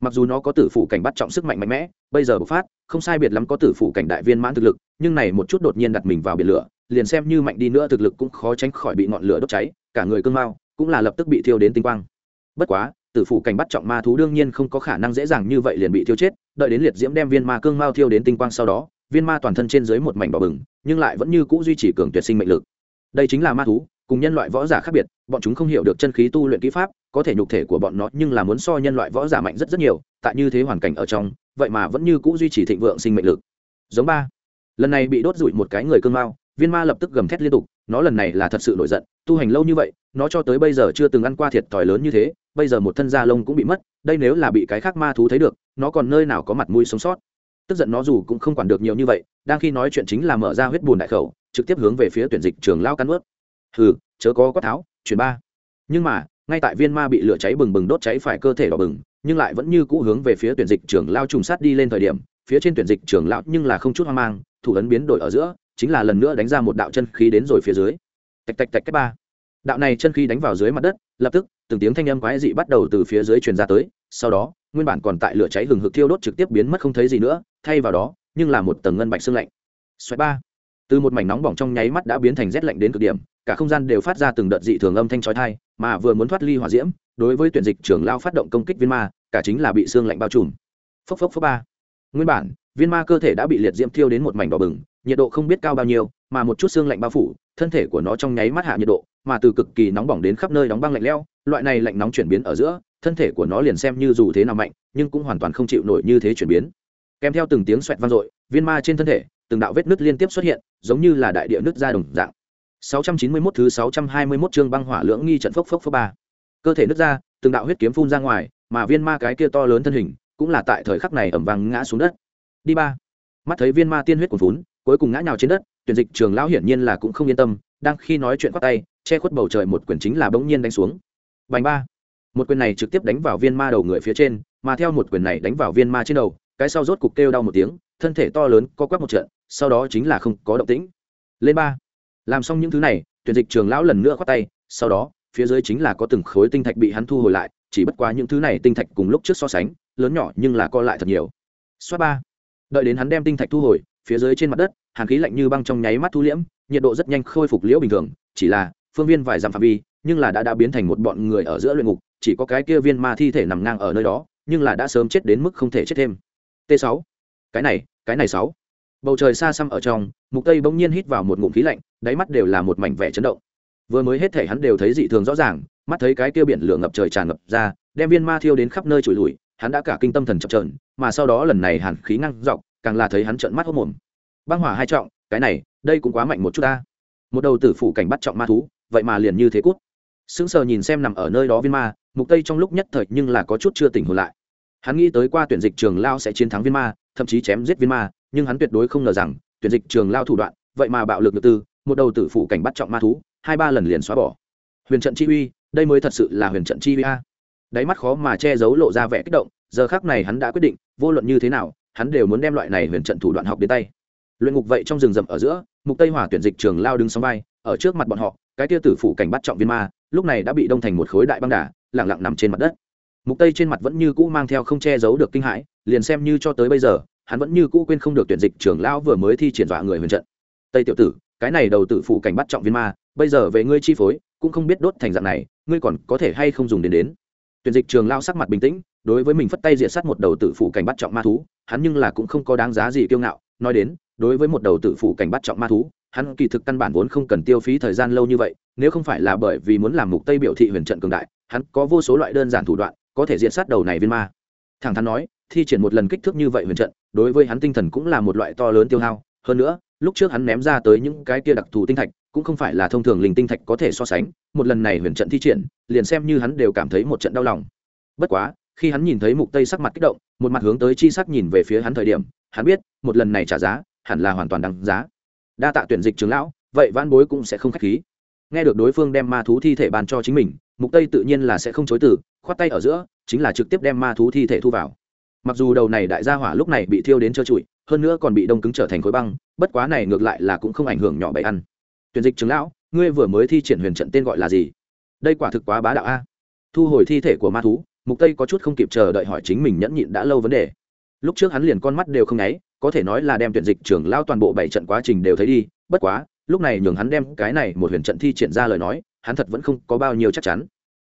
S1: Mặc dù nó có tử phụ cảnh bắt trọng sức mạnh mạnh mẽ, bây giờ bộc phát, không sai biệt lắm có tử phụ cảnh đại viên mãn thực lực, nhưng này một chút đột nhiên đặt mình vào biển lửa, liền xem như mạnh đi nữa thực lực cũng khó tránh khỏi bị ngọn lửa đốt cháy, cả người cương mao cũng là lập tức bị thiêu đến tinh quang. Bất quá, tử phụ cảnh bắt trọng ma thú đương nhiên không có khả năng dễ dàng như vậy liền bị thiêu chết, đợi đến liệt diễm đem viên ma cương mao thiêu đến tinh quang sau đó viên ma toàn thân trên dưới một mảnh đỏ bừng, nhưng lại vẫn như cũ duy trì cường tuyệt sinh mệnh lực. Đây chính là ma thú, cùng nhân loại võ giả khác biệt, bọn chúng không hiểu được chân khí tu luyện kỹ pháp, có thể nhục thể của bọn nó nhưng là muốn so nhân loại võ giả mạnh rất rất nhiều, tại như thế hoàn cảnh ở trong, vậy mà vẫn như cũ duy trì thịnh vượng sinh mệnh lực. Giống ba. Lần này bị đốt rụi một cái người cương mao, viên ma lập tức gầm thét liên tục, nó lần này là thật sự nổi giận, tu hành lâu như vậy, nó cho tới bây giờ chưa từng ăn qua thiệt thòi lớn như thế, bây giờ một thân da lông cũng bị mất, đây nếu là bị cái khác ma thú thấy được, nó còn nơi nào có mặt mũi sống sót tức giận nó dù cũng không quản được nhiều như vậy, đang khi nói chuyện chính là mở ra huyết bùn đại khẩu, trực tiếp hướng về phía tuyển dịch trường lao cắn ướt hừ, chớ có quát tháo, chuyển ba. Nhưng mà, ngay tại viên ma bị lửa cháy bừng bừng đốt cháy phải cơ thể đỏ bừng, nhưng lại vẫn như cũ hướng về phía tuyển dịch trường lao trùng sát đi lên thời điểm, phía trên tuyển dịch trường lao nhưng là không chút hoang mang, thủ ấn biến đổi ở giữa, chính là lần nữa đánh ra một đạo chân khí đến rồi phía dưới. Tạch tạch tạch cách ba đạo này chân khí đánh vào dưới mặt đất, lập tức, từng tiếng thanh âm quái dị bắt đầu từ phía dưới truyền ra tới, sau đó, nguyên bản còn tại lửa cháy hừng hực thiêu đốt trực tiếp biến mất không thấy gì nữa, thay vào đó, nhưng là một tầng ngân bạch xương lạnh. Xoáy ba. Từ một mảnh nóng bỏng trong nháy mắt đã biến thành rét lạnh đến cực điểm, cả không gian đều phát ra từng đợt dị thường âm thanh chói tai, mà vừa muốn thoát ly hỏa diễm, đối với tuyển dịch trưởng lao phát động công kích viên ma, cả chính là bị xương lạnh bao trùm. Phốc phốc phốc ba. Nguyên bản, viên ma cơ thể đã bị liệt diễm thiêu đến một mảnh đỏ bừng, nhiệt độ không biết cao bao nhiêu, mà một chút xương lạnh bao phủ thân thể của nó trong nháy mắt hạ nhiệt độ, mà từ cực kỳ nóng bỏng đến khắp nơi đóng băng lạnh lẽo, loại này lạnh nóng chuyển biến ở giữa, thân thể của nó liền xem như dù thế nào mạnh, nhưng cũng hoàn toàn không chịu nổi như thế chuyển biến. Kèm theo từng tiếng xoẹt vang dội, viên ma trên thân thể, từng đạo vết nứt liên tiếp xuất hiện, giống như là đại địa nứt ra đồng dạng. 691 thứ 621 chương băng hỏa lưỡng nghi trận phốc phốc phốc ba. Cơ thể nứt ra, từng đạo huyết kiếm phun ra ngoài, mà viên ma cái kia to lớn thân hình, cũng là tại thời khắc này ẩm vang ngã xuống đất. Đi ba. Mắt thấy viên ma tiên huyết cuồn vốn cuối cùng ngã nhào trên đất tuyển dịch trường lão hiển nhiên là cũng không yên tâm, đang khi nói chuyện quát tay, che khuất bầu trời một quyền chính là bỗng nhiên đánh xuống. Bành ba. Một quyền này trực tiếp đánh vào viên ma đầu người phía trên, mà theo một quyền này đánh vào viên ma trên đầu, cái sau rốt cục kêu đau một tiếng, thân thể to lớn co quắp một trận, sau đó chính là không có động tĩnh. Lên ba. Làm xong những thứ này, tuyển dịch trường lão lần nữa khoác tay, sau đó, phía dưới chính là có từng khối tinh thạch bị hắn thu hồi lại, chỉ bất quá những thứ này tinh thạch cùng lúc trước so sánh, lớn nhỏ nhưng là co lại thật nhiều. Xoát ba. Đợi đến hắn đem tinh thạch thu hồi, phía dưới trên mặt đất hàn khí lạnh như băng trong nháy mắt thu liễm, nhiệt độ rất nhanh khôi phục liễu bình thường, chỉ là phương viên vài dặm phạm vi, nhưng là đã đã biến thành một bọn người ở giữa luyện ngục, chỉ có cái kia viên ma thi thể nằm ngang ở nơi đó, nhưng là đã sớm chết đến mức không thể chết thêm. T 6 cái này cái này sáu. Bầu trời xa xăm ở trong, mục tây bỗng nhiên hít vào một ngụm khí lạnh, đáy mắt đều là một mảnh vẻ chấn động. Vừa mới hết thể hắn đều thấy dị thường rõ ràng, mắt thấy cái kia biển lửa ngập trời tràn ngập ra, đem viên ma thiêu đến khắp nơi trụi lùi, hắn đã cả kinh tâm thần chập trờn mà sau đó lần này hàn khí ngăn dọc, càng là thấy hắn trợn mắt hốt mồm băng hỏa hai trọng, cái này, đây cũng quá mạnh một chút ta. Một đầu tử phủ cảnh bắt trọng ma thú, vậy mà liền như thế cút. Sững sờ nhìn xem nằm ở nơi đó viên ma, mục tây trong lúc nhất thời nhưng là có chút chưa tỉnh hồn lại. Hắn nghĩ tới qua tuyển dịch trường lao sẽ chiến thắng viên ma, thậm chí chém giết viên ma, nhưng hắn tuyệt đối không ngờ rằng, tuyển dịch trường lao thủ đoạn, vậy mà bạo lực được tư, một đầu tử phủ cảnh bắt trọng ma thú, hai ba lần liền xóa bỏ. Huyền trận chi uy, đây mới thật sự là huyền trận chi uy a. Đáy mắt khó mà che giấu lộ ra vẻ kích động, giờ khác này hắn đã quyết định, vô luận như thế nào, hắn đều muốn đem loại này huyền trận thủ đoạn học đến tay luyện ngục vậy trong rừng rậm ở giữa, mục tây hỏa tuyển dịch trường lao đứng sóng vai, ở trước mặt bọn họ, cái tia tử phủ cảnh bắt trọng viên ma, lúc này đã bị đông thành một khối đại băng đà lẳng lặng nằm trên mặt đất. Mục tây trên mặt vẫn như cũ mang theo không che giấu được kinh hãi, liền xem như cho tới bây giờ, hắn vẫn như cũ quên không được tuyển dịch trưởng lão vừa mới thi triển dọa người huyền trận. Tây tiểu tử, cái này đầu tử phủ cảnh bắt trọng viên ma, bây giờ về ngươi chi phối, cũng không biết đốt thành dạng này, ngươi còn có thể hay không dùng đến đến? Tuyển dịch trường lao sắc mặt bình tĩnh, đối với mình phất tay diệt sát một đầu tử phủ cảnh bắt trọng ma thú, hắn nhưng là cũng không có đáng giá gì kiêu ngạo, nói đến đối với một đầu tử phủ cảnh bắt trọng ma thú, hắn kỳ thực căn bản vốn không cần tiêu phí thời gian lâu như vậy, nếu không phải là bởi vì muốn làm mục tây biểu thị huyền trận cường đại, hắn có vô số loại đơn giản thủ đoạn, có thể diện sát đầu này viên ma. Thẳng thắn nói, thi triển một lần kích thước như vậy huyền trận, đối với hắn tinh thần cũng là một loại to lớn tiêu hao. Hơn nữa, lúc trước hắn ném ra tới những cái kia đặc thù tinh thạch, cũng không phải là thông thường linh tinh thạch có thể so sánh, một lần này huyền trận thi triển, liền xem như hắn đều cảm thấy một trận đau lòng. Bất quá, khi hắn nhìn thấy mục tây sắc mặt kích động, một mặt hướng tới chi sắc nhìn về phía hắn thời điểm, hắn biết, một lần này trả giá hẳn là hoàn toàn đáng giá. Đa tạ tuyển dịch trưởng lão, vậy vãn bối cũng sẽ không khách khí. Nghe được đối phương đem ma thú thi thể bàn cho chính mình, mục tây tự nhiên là sẽ không chối từ, khoát tay ở giữa, chính là trực tiếp đem ma thú thi thể thu vào. Mặc dù đầu này đại gia hỏa lúc này bị thiêu đến trơ trụi, hơn nữa còn bị đông cứng trở thành khối băng, bất quá này ngược lại là cũng không ảnh hưởng nhỏ bậy ăn. Tuyển dịch trưởng lão, ngươi vừa mới thi triển huyền trận tên gọi là gì? Đây quả thực quá bá đạo a. Thu hồi thi thể của ma thú, mục tây có chút không kịp chờ đợi hỏi chính mình nhẫn nhịn đã lâu vấn đề. Lúc trước hắn liền con mắt đều không nháy có thể nói là đem tuyển dịch trưởng lao toàn bộ bảy trận quá trình đều thấy đi, bất quá, lúc này nhường hắn đem cái này một huyền trận thi triển ra lời nói, hắn thật vẫn không có bao nhiêu chắc chắn.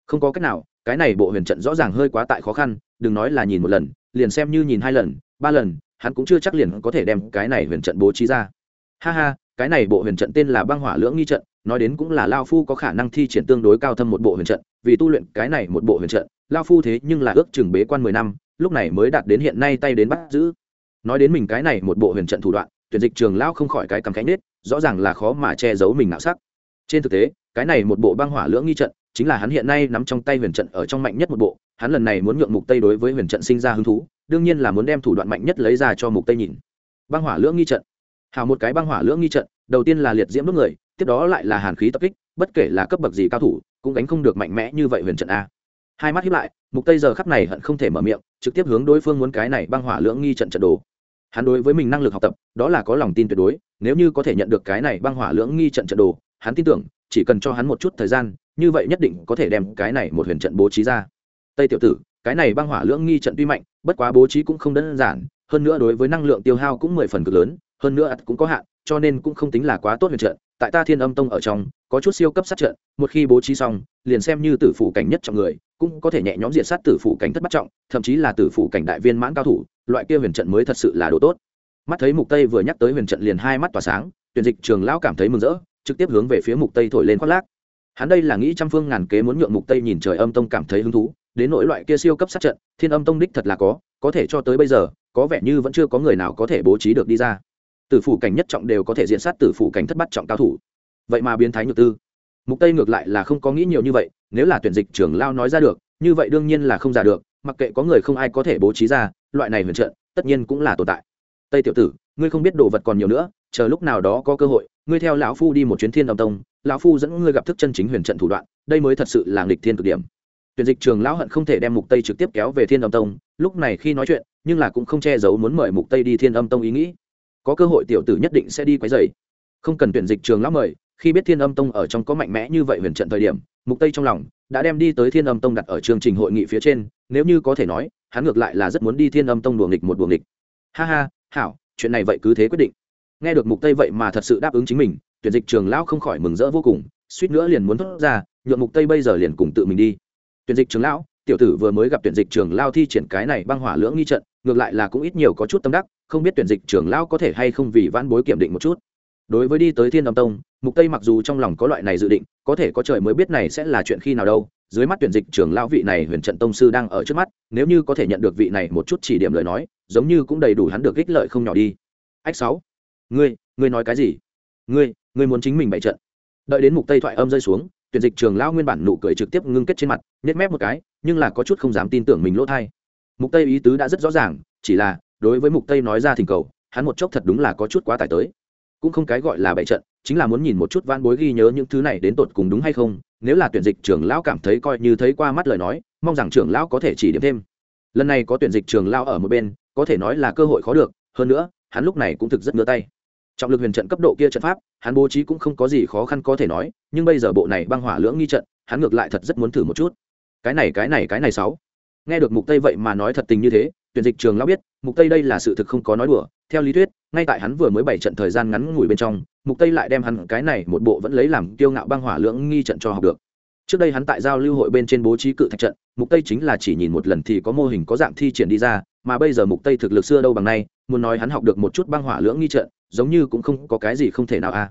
S1: Không có cách nào, cái này bộ huyền trận rõ ràng hơi quá tại khó khăn, đừng nói là nhìn một lần, liền xem như nhìn hai lần, ba lần, hắn cũng chưa chắc liền có thể đem cái này huyền trận bố trí ra. Ha ha, cái này bộ huyền trận tên là băng hỏa lưỡng nghi trận, nói đến cũng là lao phu có khả năng thi triển tương đối cao thâm một bộ huyền trận, vì tu luyện cái này một bộ huyền trận, lao phu thế nhưng là ước chừng bế quan mười năm, lúc này mới đạt đến hiện nay tay đến bắt giữ nói đến mình cái này một bộ huyền trận thủ đoạn, tuyển dịch trường lao không khỏi cái cầm cánh nết rõ ràng là khó mà che giấu mình nạo sắc. Trên thực tế, cái này một bộ băng hỏa lưỡng nghi trận, chính là hắn hiện nay nắm trong tay huyền trận ở trong mạnh nhất một bộ, hắn lần này muốn nhượng mục tây đối với huyền trận sinh ra hứng thú, đương nhiên là muốn đem thủ đoạn mạnh nhất lấy ra cho mục tây nhìn. Băng hỏa lưỡng nghi trận. Hào một cái băng hỏa lưỡng nghi trận, đầu tiên là liệt diễm đốt người, tiếp đó lại là hàn khí tập kích, bất kể là cấp bậc gì cao thủ, cũng đánh không được mạnh mẽ như vậy huyền trận a. Hai mắt hiếp lại, mục tây giờ khắc này hận không thể mở miệng, trực tiếp hướng đối phương muốn cái này băng hỏa lưỡng nghi trận trận đồ hắn đối với mình năng lực học tập, đó là có lòng tin tuyệt đối, nếu như có thể nhận được cái này băng hỏa lưỡng nghi trận trận đồ, hắn tin tưởng, chỉ cần cho hắn một chút thời gian, như vậy nhất định có thể đem cái này một huyền trận bố trí ra. Tây tiểu tử, cái này băng hỏa lưỡng nghi trận tuy mạnh, bất quá bố trí cũng không đơn giản, hơn nữa đối với năng lượng tiêu hao cũng mười phần cực lớn, hơn nữa cũng có hạn, cho nên cũng không tính là quá tốt huyền trận. Tại ta thiên âm tông ở trong, có chút siêu cấp sát trận, một khi bố trí xong, liền xem như tử phủ cảnh nhất trọng người, cũng có thể nhẹ nhõm diện sát tử phủ cảnh thất bắt trọng, thậm chí là tử phủ cảnh đại viên mãn cao thủ loại kia huyền trận mới thật sự là đồ tốt. Mắt thấy mục tây vừa nhắc tới huyền trận liền hai mắt tỏa sáng, tuyển dịch trường lão cảm thấy mừng rỡ, trực tiếp hướng về phía mục tây thổi lên khoác lác. Hắn đây là nghĩ trăm phương ngàn kế muốn nhượng mục tây nhìn trời âm tông cảm thấy hứng thú, đến nỗi loại kia siêu cấp sát trận, thiên âm tông đích thật là có có thể cho tới bây giờ, có vẻ như vẫn chưa có người nào có thể bố trí được đi ra. Tử phủ cảnh nhất trọng đều có thể diện sát tử phủ cảnh thất bắt trọng cao thủ. Vậy mà biến thái nhược tư. Mục tây ngược lại là không có nghĩ nhiều như vậy, nếu là tuyển dịch trưởng lao nói ra được, như vậy đương nhiên là không giả được mặc kệ có người không ai có thể bố trí ra, loại này huyền trận, tất nhiên cũng là tồn tại. Tây tiểu tử, ngươi không biết đồ vật còn nhiều nữa, chờ lúc nào đó có cơ hội, ngươi theo lão phu đi một chuyến thiên âm tông, lão phu dẫn ngươi gặp thức chân chính huyền trận thủ đoạn, đây mới thật sự là nghịch thiên cực điểm. Tuyển dịch trường lão hận không thể đem mục tây trực tiếp kéo về thiên âm tông, lúc này khi nói chuyện, nhưng là cũng không che giấu muốn mời mục tây đi thiên âm tông ý nghĩ. Có cơ hội tiểu tử nhất định sẽ đi quấy rầy. Không cần tuyển dịch trường lão mời, khi biết thiên âm tông ở trong có mạnh mẽ như vậy huyền trận thời điểm, mục tây trong lòng đã đem đi tới thiên âm tông đặt ở chương trình hội nghị phía trên, nếu như có thể nói, hắn ngược lại là rất muốn đi thiên âm tông đùa nghịch một đùa nghịch. Ha ha, hảo, chuyện này vậy cứ thế quyết định. Nghe được mục tây vậy mà thật sự đáp ứng chính mình, tuyển dịch trường lão không khỏi mừng rỡ vô cùng, suýt nữa liền muốn thoát ra, nhượng mục tây bây giờ liền cùng tự mình đi. Tuyển dịch trường lão, tiểu tử vừa mới gặp tuyển dịch trường lao thi triển cái này băng hỏa lưỡng nghi trận, ngược lại là cũng ít nhiều có chút tâm đắc, không biết tuyển dịch trường lão có thể hay không vì vãn bối kiểm định một chút đối với đi tới thiên âm tông, mục tây mặc dù trong lòng có loại này dự định, có thể có trời mới biết này sẽ là chuyện khi nào đâu. Dưới mắt tuyển dịch trưởng lão vị này huyền trận tông sư đang ở trước mắt, nếu như có thể nhận được vị này một chút chỉ điểm lời nói, giống như cũng đầy đủ hắn được ích lợi không nhỏ đi. Ách sáu, ngươi ngươi nói cái gì? Ngươi ngươi muốn chính mình bày trận. Đợi đến mục tây thoại âm rơi xuống, tuyển dịch trường lão nguyên bản nụ cười trực tiếp ngưng kết trên mặt, nhếch mép một cái, nhưng là có chút không dám tin tưởng mình lỗ thay mục tây ý tứ đã rất rõ ràng, chỉ là đối với mục tây nói ra thỉnh cầu, hắn một chốc thật đúng là có chút quá tải tới cũng không cái gọi là bậy trận, chính là muốn nhìn một chút van bối ghi nhớ những thứ này đến tột cùng đúng hay không, nếu là tuyển dịch trưởng lão cảm thấy coi như thấy qua mắt lời nói, mong rằng trưởng lão có thể chỉ điểm thêm. Lần này có tuyển dịch trường lão ở một bên, có thể nói là cơ hội khó được, hơn nữa, hắn lúc này cũng thực rất ngứa tay. Trọng lực huyền trận cấp độ kia trận pháp, hắn bố trí cũng không có gì khó khăn có thể nói, nhưng bây giờ bộ này băng hỏa lưỡng nghi trận, hắn ngược lại thật rất muốn thử một chút. Cái này cái này cái này sáu. Nghe được mục tây vậy mà nói thật tình như thế, tuyển dịch trường lão biết, mục tây đây là sự thực không có nói đùa, theo lý thuyết ngay tại hắn vừa mới bảy trận thời gian ngắn ngủi bên trong, mục tây lại đem hắn cái này một bộ vẫn lấy làm kiêu ngạo băng hỏa lưỡng nghi trận cho học được. Trước đây hắn tại giao lưu hội bên trên bố trí cự thạch trận, mục tây chính là chỉ nhìn một lần thì có mô hình có dạng thi triển đi ra, mà bây giờ mục tây thực lực xưa đâu bằng nay, muốn nói hắn học được một chút băng hỏa lưỡng nghi trận, giống như cũng không có cái gì không thể nào a.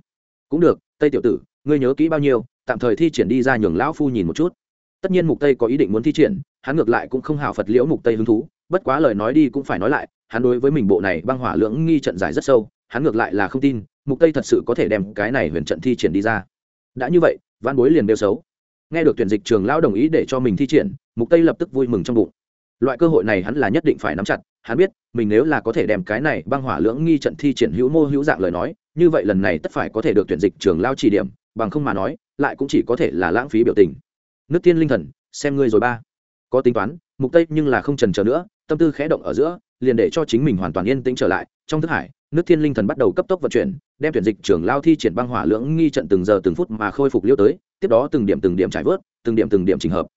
S1: Cũng được, tây tiểu tử, ngươi nhớ kỹ bao nhiêu, tạm thời thi triển đi ra nhường lão phu nhìn một chút. Tất nhiên mục tây có ý định muốn thi triển, hắn ngược lại cũng không hào phật liễu mục tây hứng thú bất quá lời nói đi cũng phải nói lại, hắn đối với mình bộ này băng hỏa lưỡng nghi trận giải rất sâu, hắn ngược lại là không tin, mục tây thật sự có thể đem cái này huyền trận thi triển đi ra. Đã như vậy văn bối liền đeo xấu. Nghe được tuyển dịch trường lão đồng ý để cho mình thi triển, mục tây lập tức vui mừng trong bụng. Loại cơ hội này hắn là nhất định phải nắm chặt, hắn biết, mình nếu là có thể đem cái này băng hỏa lưỡng nghi trận thi triển hữu mô hữu dạng lời nói, như vậy lần này tất phải có thể được tuyển dịch trường lao chỉ điểm, bằng không mà nói, lại cũng chỉ có thể là lãng phí biểu tình. Nước tiên linh thần, xem ngươi rồi ba. Có tính toán mục tây nhưng là không trần chờ nữa tâm tư khẽ động ở giữa liền để cho chính mình hoàn toàn yên tĩnh trở lại. Trong thức hải nước thiên linh thần bắt đầu cấp tốc vận chuyển đem tuyển dịch trưởng lao thi triển băng hỏa lưỡng nghi trận từng giờ từng phút mà khôi phục liêu tới tiếp đó từng điểm từng điểm trải vớt từng điểm từng điểm trình hợp.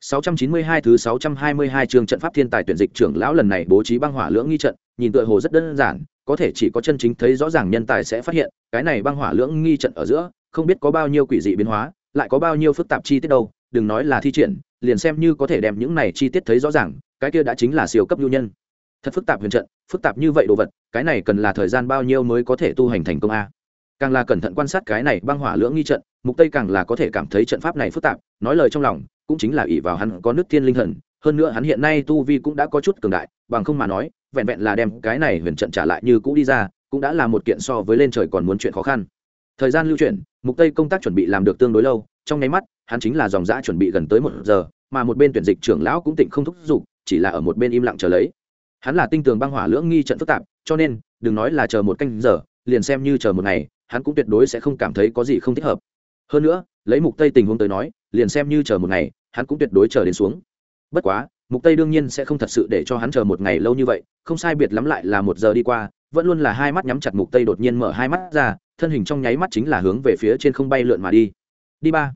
S1: 692 thứ 622 chương trận pháp thiên tài tuyển dịch trưởng lão lần này bố trí băng hỏa lưỡng nghi trận, nhìn tựa hồ rất đơn giản, có thể chỉ có chân chính thấy rõ ràng nhân tài sẽ phát hiện, cái này băng hỏa lưỡng nghi trận ở giữa, không biết có bao nhiêu quỷ dị biến hóa, lại có bao nhiêu phức tạp chi tiết đâu, đừng nói là thi triển, liền xem như có thể đem những này chi tiết thấy rõ ràng, cái kia đã chính là siêu cấp nhu nhân. Thật phức tạp huyền trận, phức tạp như vậy đồ vật, cái này cần là thời gian bao nhiêu mới có thể tu hành thành công a? Càng là cẩn thận quan sát cái này băng hỏa lưỡng nghi trận, mục tây càng là có thể cảm thấy trận pháp này phức tạp, nói lời trong lòng, cũng chính là ỷ vào hắn có nước thiên linh thần hơn nữa hắn hiện nay tu vi cũng đã có chút cường đại bằng không mà nói vẹn vẹn là đem cái này huyền trận trả lại như cũ đi ra cũng đã là một kiện so với lên trời còn muốn chuyện khó khăn thời gian lưu chuyển, mục tây công tác chuẩn bị làm được tương đối lâu, trong nháy mắt, hắn chính là dòng dã chuẩn bị gần tới một giờ, mà một bên tuyển dịch trưởng lão cũng tỉnh không thúc giục, chỉ là ở một bên im lặng chờ lấy. Hắn là tinh tường băng hỏa lưỡng nghi trận phức tạp, cho nên, đừng nói là chờ một canh giờ, liền xem như chờ một ngày, hắn cũng tuyệt đối sẽ không cảm thấy có gì không thích hợp. Hơn nữa, lấy mục tây tình huống tới nói, liền xem như chờ một ngày, hắn cũng tuyệt đối chờ đến xuống. Bất quá, mục tây đương nhiên sẽ không thật sự để cho hắn chờ một ngày lâu như vậy, không sai biệt lắm lại là một giờ đi qua vẫn luôn là hai mắt nhắm chặt mục tây đột nhiên mở hai mắt ra, thân hình trong nháy mắt chính là hướng về phía trên không bay lượn mà đi. Đi ba.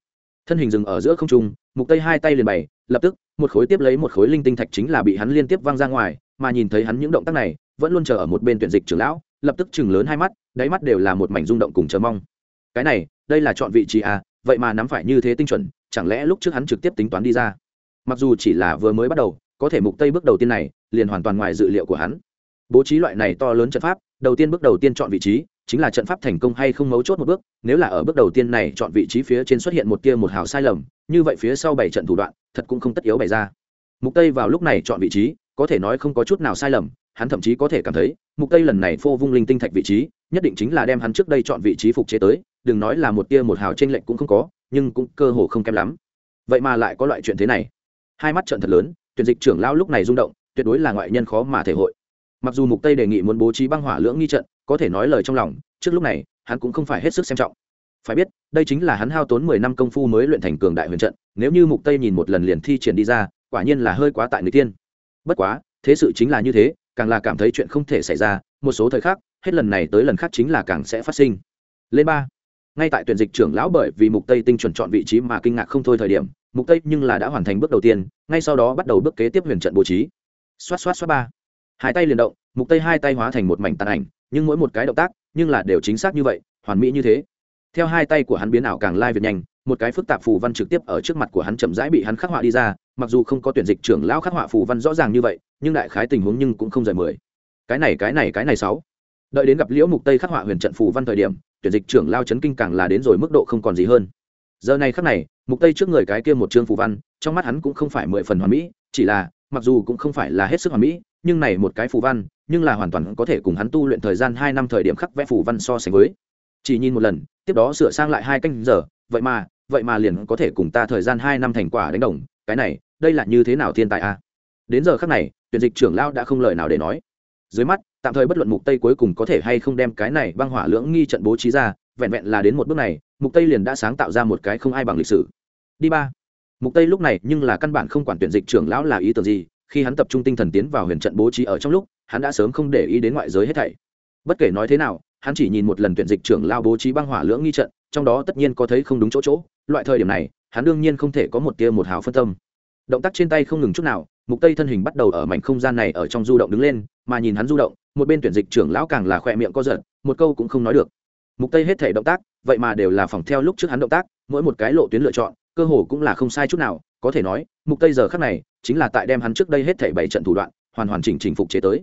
S1: Thân hình dừng ở giữa không trung, mục tây hai tay liền bày, lập tức, một khối tiếp lấy một khối linh tinh thạch chính là bị hắn liên tiếp văng ra ngoài, mà nhìn thấy hắn những động tác này, vẫn luôn chờ ở một bên tuyển dịch trưởng lão, lập tức chừng lớn hai mắt, đáy mắt đều là một mảnh rung động cùng chờ mong. Cái này, đây là chọn vị trí à vậy mà nắm phải như thế tinh chuẩn, chẳng lẽ lúc trước hắn trực tiếp tính toán đi ra? Mặc dù chỉ là vừa mới bắt đầu, có thể mục tây bước đầu tiên này, liền hoàn toàn ngoài dự liệu của hắn bố trí loại này to lớn trận pháp, đầu tiên bước đầu tiên chọn vị trí, chính là trận pháp thành công hay không mấu chốt một bước, nếu là ở bước đầu tiên này chọn vị trí phía trên xuất hiện một tia một hào sai lầm, như vậy phía sau bảy trận thủ đoạn, thật cũng không tất yếu bày ra. Mục tây vào lúc này chọn vị trí, có thể nói không có chút nào sai lầm, hắn thậm chí có thể cảm thấy, mục tây lần này phô vung linh tinh thạch vị trí, nhất định chính là đem hắn trước đây chọn vị trí phục chế tới, đừng nói là một tia một hào trên lệnh cũng không có, nhưng cũng cơ hồ không kém lắm. Vậy mà lại có loại chuyện thế này. Hai mắt trận thật lớn, tuyển dịch trưởng lao lúc này rung động, tuyệt đối là ngoại nhân khó mà thể hội mặc dù mục tây đề nghị muốn bố trí băng hỏa lưỡng nghi trận, có thể nói lời trong lòng, trước lúc này, hắn cũng không phải hết sức xem trọng. Phải biết, đây chính là hắn hao tốn 10 năm công phu mới luyện thành cường đại huyền trận, nếu như mục tây nhìn một lần liền thi triển đi ra, quả nhiên là hơi quá tại người tiên bất quá, thế sự chính là như thế, càng là cảm thấy chuyện không thể xảy ra, một số thời khắc, hết lần này tới lần khác chính là càng sẽ phát sinh. Lên ba, ngay tại tuyển dịch trưởng lão bởi vì mục tây tinh chuẩn chọn vị trí mà kinh ngạc không thôi thời điểm, mục tây nhưng là đã hoàn thành bước đầu tiên, ngay sau đó bắt đầu bước kế tiếp huyền trận bố trí. Xoát xoát xoát ba hai tay liền động, mục tây hai tay hóa thành một mảnh tàn ảnh, nhưng mỗi một cái động tác, nhưng là đều chính xác như vậy, hoàn mỹ như thế. Theo hai tay của hắn biến ảo càng lai việt nhanh, một cái phức tạp phù văn trực tiếp ở trước mặt của hắn chậm rãi bị hắn khắc họa đi ra, mặc dù không có tuyển dịch trưởng lão khắc họa phù văn rõ ràng như vậy, nhưng đại khái tình huống nhưng cũng không rời mười. Cái này cái này cái này sáu. Đợi đến gặp liễu mục tây khắc họa huyền trận phù văn thời điểm, tuyển dịch trưởng lao chấn kinh càng là đến rồi mức độ không còn gì hơn. Giờ này khắc này, mục tây trước người cái kia một chương phù văn, trong mắt hắn cũng không phải mười phần hoàn mỹ, chỉ là, mặc dù cũng không phải là hết sức hoàn mỹ nhưng này một cái phù văn, nhưng là hoàn toàn có thể cùng hắn tu luyện thời gian hai năm thời điểm khắc vẽ phù văn so sánh với. Chỉ nhìn một lần, tiếp đó sửa sang lại hai canh giờ, vậy mà vậy mà liền có thể cùng ta thời gian hai năm thành quả đánh đồng, cái này, đây là như thế nào thiên tài a? Đến giờ khắc này, tuyển dịch trưởng lão đã không lời nào để nói. Dưới mắt, tạm thời bất luận mục tây cuối cùng có thể hay không đem cái này băng hỏa lưỡng nghi trận bố trí ra, vẹn vẹn là đến một bước này, mục tây liền đã sáng tạo ra một cái không ai bằng lịch sử. Đi ba. Mục tây lúc này nhưng là căn bản không quản tuyển dịch trưởng lão là ý tưởng gì khi hắn tập trung tinh thần tiến vào huyền trận bố trí ở trong lúc, hắn đã sớm không để ý đến ngoại giới hết thảy. Bất kể nói thế nào, hắn chỉ nhìn một lần tuyển dịch trưởng lao bố trí băng hỏa lưỡng nghi trận, trong đó tất nhiên có thấy không đúng chỗ chỗ. Loại thời điểm này, hắn đương nhiên không thể có một tia một hào phân tâm. Động tác trên tay không ngừng chút nào, mục tây thân hình bắt đầu ở mảnh không gian này ở trong du động đứng lên, mà nhìn hắn du động, một bên tuyển dịch trưởng lão càng là khỏe miệng co giật, một câu cũng không nói được. Mục tây hết thể động tác, vậy mà đều là phòng theo lúc trước hắn động tác, mỗi một cái lộ tuyến lựa chọn cơ hồ cũng là không sai chút nào, có thể nói, mục tây giờ khắc này, chính là tại đem hắn trước đây hết thảy bảy trận thủ đoạn, hoàn hoàn chỉnh chỉnh phục chế tới.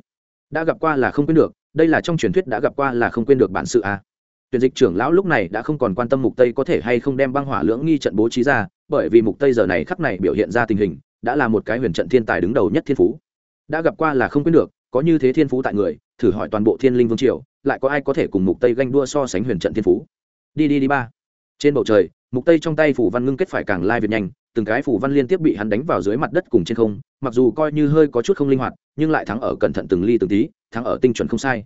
S1: Đã gặp qua là không quên được, đây là trong truyền thuyết đã gặp qua là không quên được bản sự a à. tuyển dịch trưởng lão lúc này đã không còn quan tâm mục tây có thể hay không đem băng hỏa lưỡng nghi trận bố trí ra, bởi vì mục tây giờ này khắc này biểu hiện ra tình hình, đã là một cái huyền trận thiên tài đứng đầu nhất thiên phú. Đã gặp qua là không quên được, có như thế thiên phú tại người, thử hỏi toàn bộ thiên linh vương triều, lại có ai có thể cùng mục tây ganh đua so sánh huyền trận thiên phú? Đi đi đi ba. Trên bầu trời mục tây trong tay phủ văn ngưng kết phải càng lai việt nhanh, từng cái phủ văn liên tiếp bị hắn đánh vào dưới mặt đất cùng trên không, mặc dù coi như hơi có chút không linh hoạt, nhưng lại thắng ở cẩn thận từng ly từng tí, thắng ở tinh chuẩn không sai.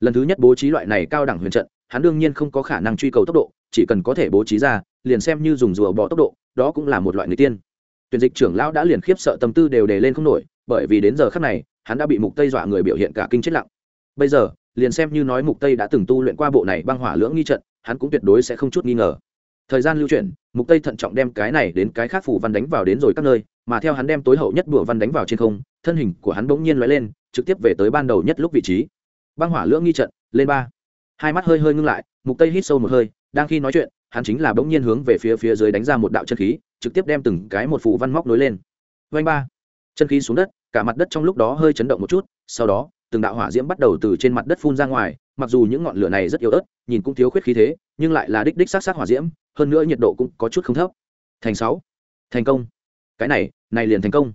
S1: Lần thứ nhất bố trí loại này cao đẳng huyền trận, hắn đương nhiên không có khả năng truy cầu tốc độ, chỉ cần có thể bố trí ra, liền xem như dùng rùa bỏ tốc độ, đó cũng là một loại người tiên. Tuyển dịch trưởng lão đã liền khiếp sợ tâm tư đều đề lên không nổi, bởi vì đến giờ khắc này, hắn đã bị mục tây dọa người biểu hiện cả kinh chết lặng. Bây giờ, liền xem như nói mục tây đã từng tu luyện qua bộ này băng hỏa lưỡng nghi trận, hắn cũng tuyệt đối sẽ không chút nghi ngờ thời gian lưu chuyển, mục tây thận trọng đem cái này đến cái khác phủ văn đánh vào đến rồi các nơi, mà theo hắn đem tối hậu nhất đùa văn đánh vào trên không, thân hình của hắn bỗng nhiên lóe lên, trực tiếp về tới ban đầu nhất lúc vị trí. Băng hỏa lưỡng nghi trận, lên ba. Hai mắt hơi hơi ngưng lại, mục tây hít sâu một hơi, đang khi nói chuyện, hắn chính là bỗng nhiên hướng về phía phía dưới đánh ra một đạo chân khí, trực tiếp đem từng cái một phủ văn móc nối lên. Vanh ba. Chân khí xuống đất, cả mặt đất trong lúc đó hơi chấn động một chút, sau đó, từng đạo hỏa diễm bắt đầu từ trên mặt đất phun ra ngoài mặc dù những ngọn lửa này rất yếu ớt, nhìn cũng thiếu khuyết khí thế, nhưng lại là đích đích sát sát hỏa diễm, hơn nữa nhiệt độ cũng có chút không thấp. Thành sáu. Thành công. Cái này này liền thành công.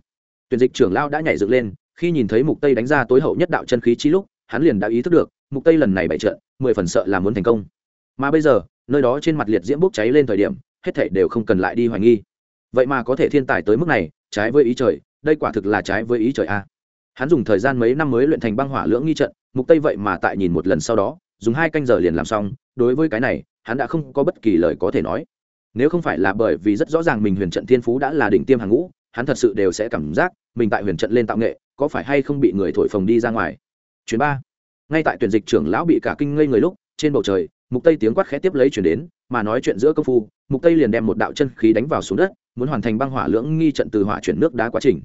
S1: Tuyển dịch trưởng lao đã nhảy dựng lên, khi nhìn thấy mục tây đánh ra tối hậu nhất đạo chân khí chi lúc, hắn liền đã ý thức được, mục tây lần này bại trận, mười phần sợ là muốn thành công. Mà bây giờ, nơi đó trên mặt liệt diễm bốc cháy lên thời điểm, hết thảy đều không cần lại đi hoài nghi. Vậy mà có thể thiên tài tới mức này, trái với ý trời, đây quả thực là trái với ý trời a. Hắn dùng thời gian mấy năm mới luyện thành băng hỏa lưỡng nghi trận mục tây vậy mà tại nhìn một lần sau đó, dùng hai canh giờ liền làm xong, đối với cái này, hắn đã không có bất kỳ lời có thể nói. Nếu không phải là bởi vì rất rõ ràng mình huyền trận thiên phú đã là đỉnh tiêm hàng ngũ, hắn thật sự đều sẽ cảm giác mình tại huyền trận lên tạo nghệ, có phải hay không bị người thổi phồng đi ra ngoài. Chuyến ba. Ngay tại tuyển dịch trưởng lão bị cả kinh ngây người lúc, trên bầu trời, mục tây tiếng quát khẽ tiếp lấy chuyển đến, mà nói chuyện giữa công phu, mục tây liền đem một đạo chân khí đánh vào xuống đất, muốn hoàn thành băng hỏa lưỡng nghi trận từ hỏa chuyển nước đá quá trình.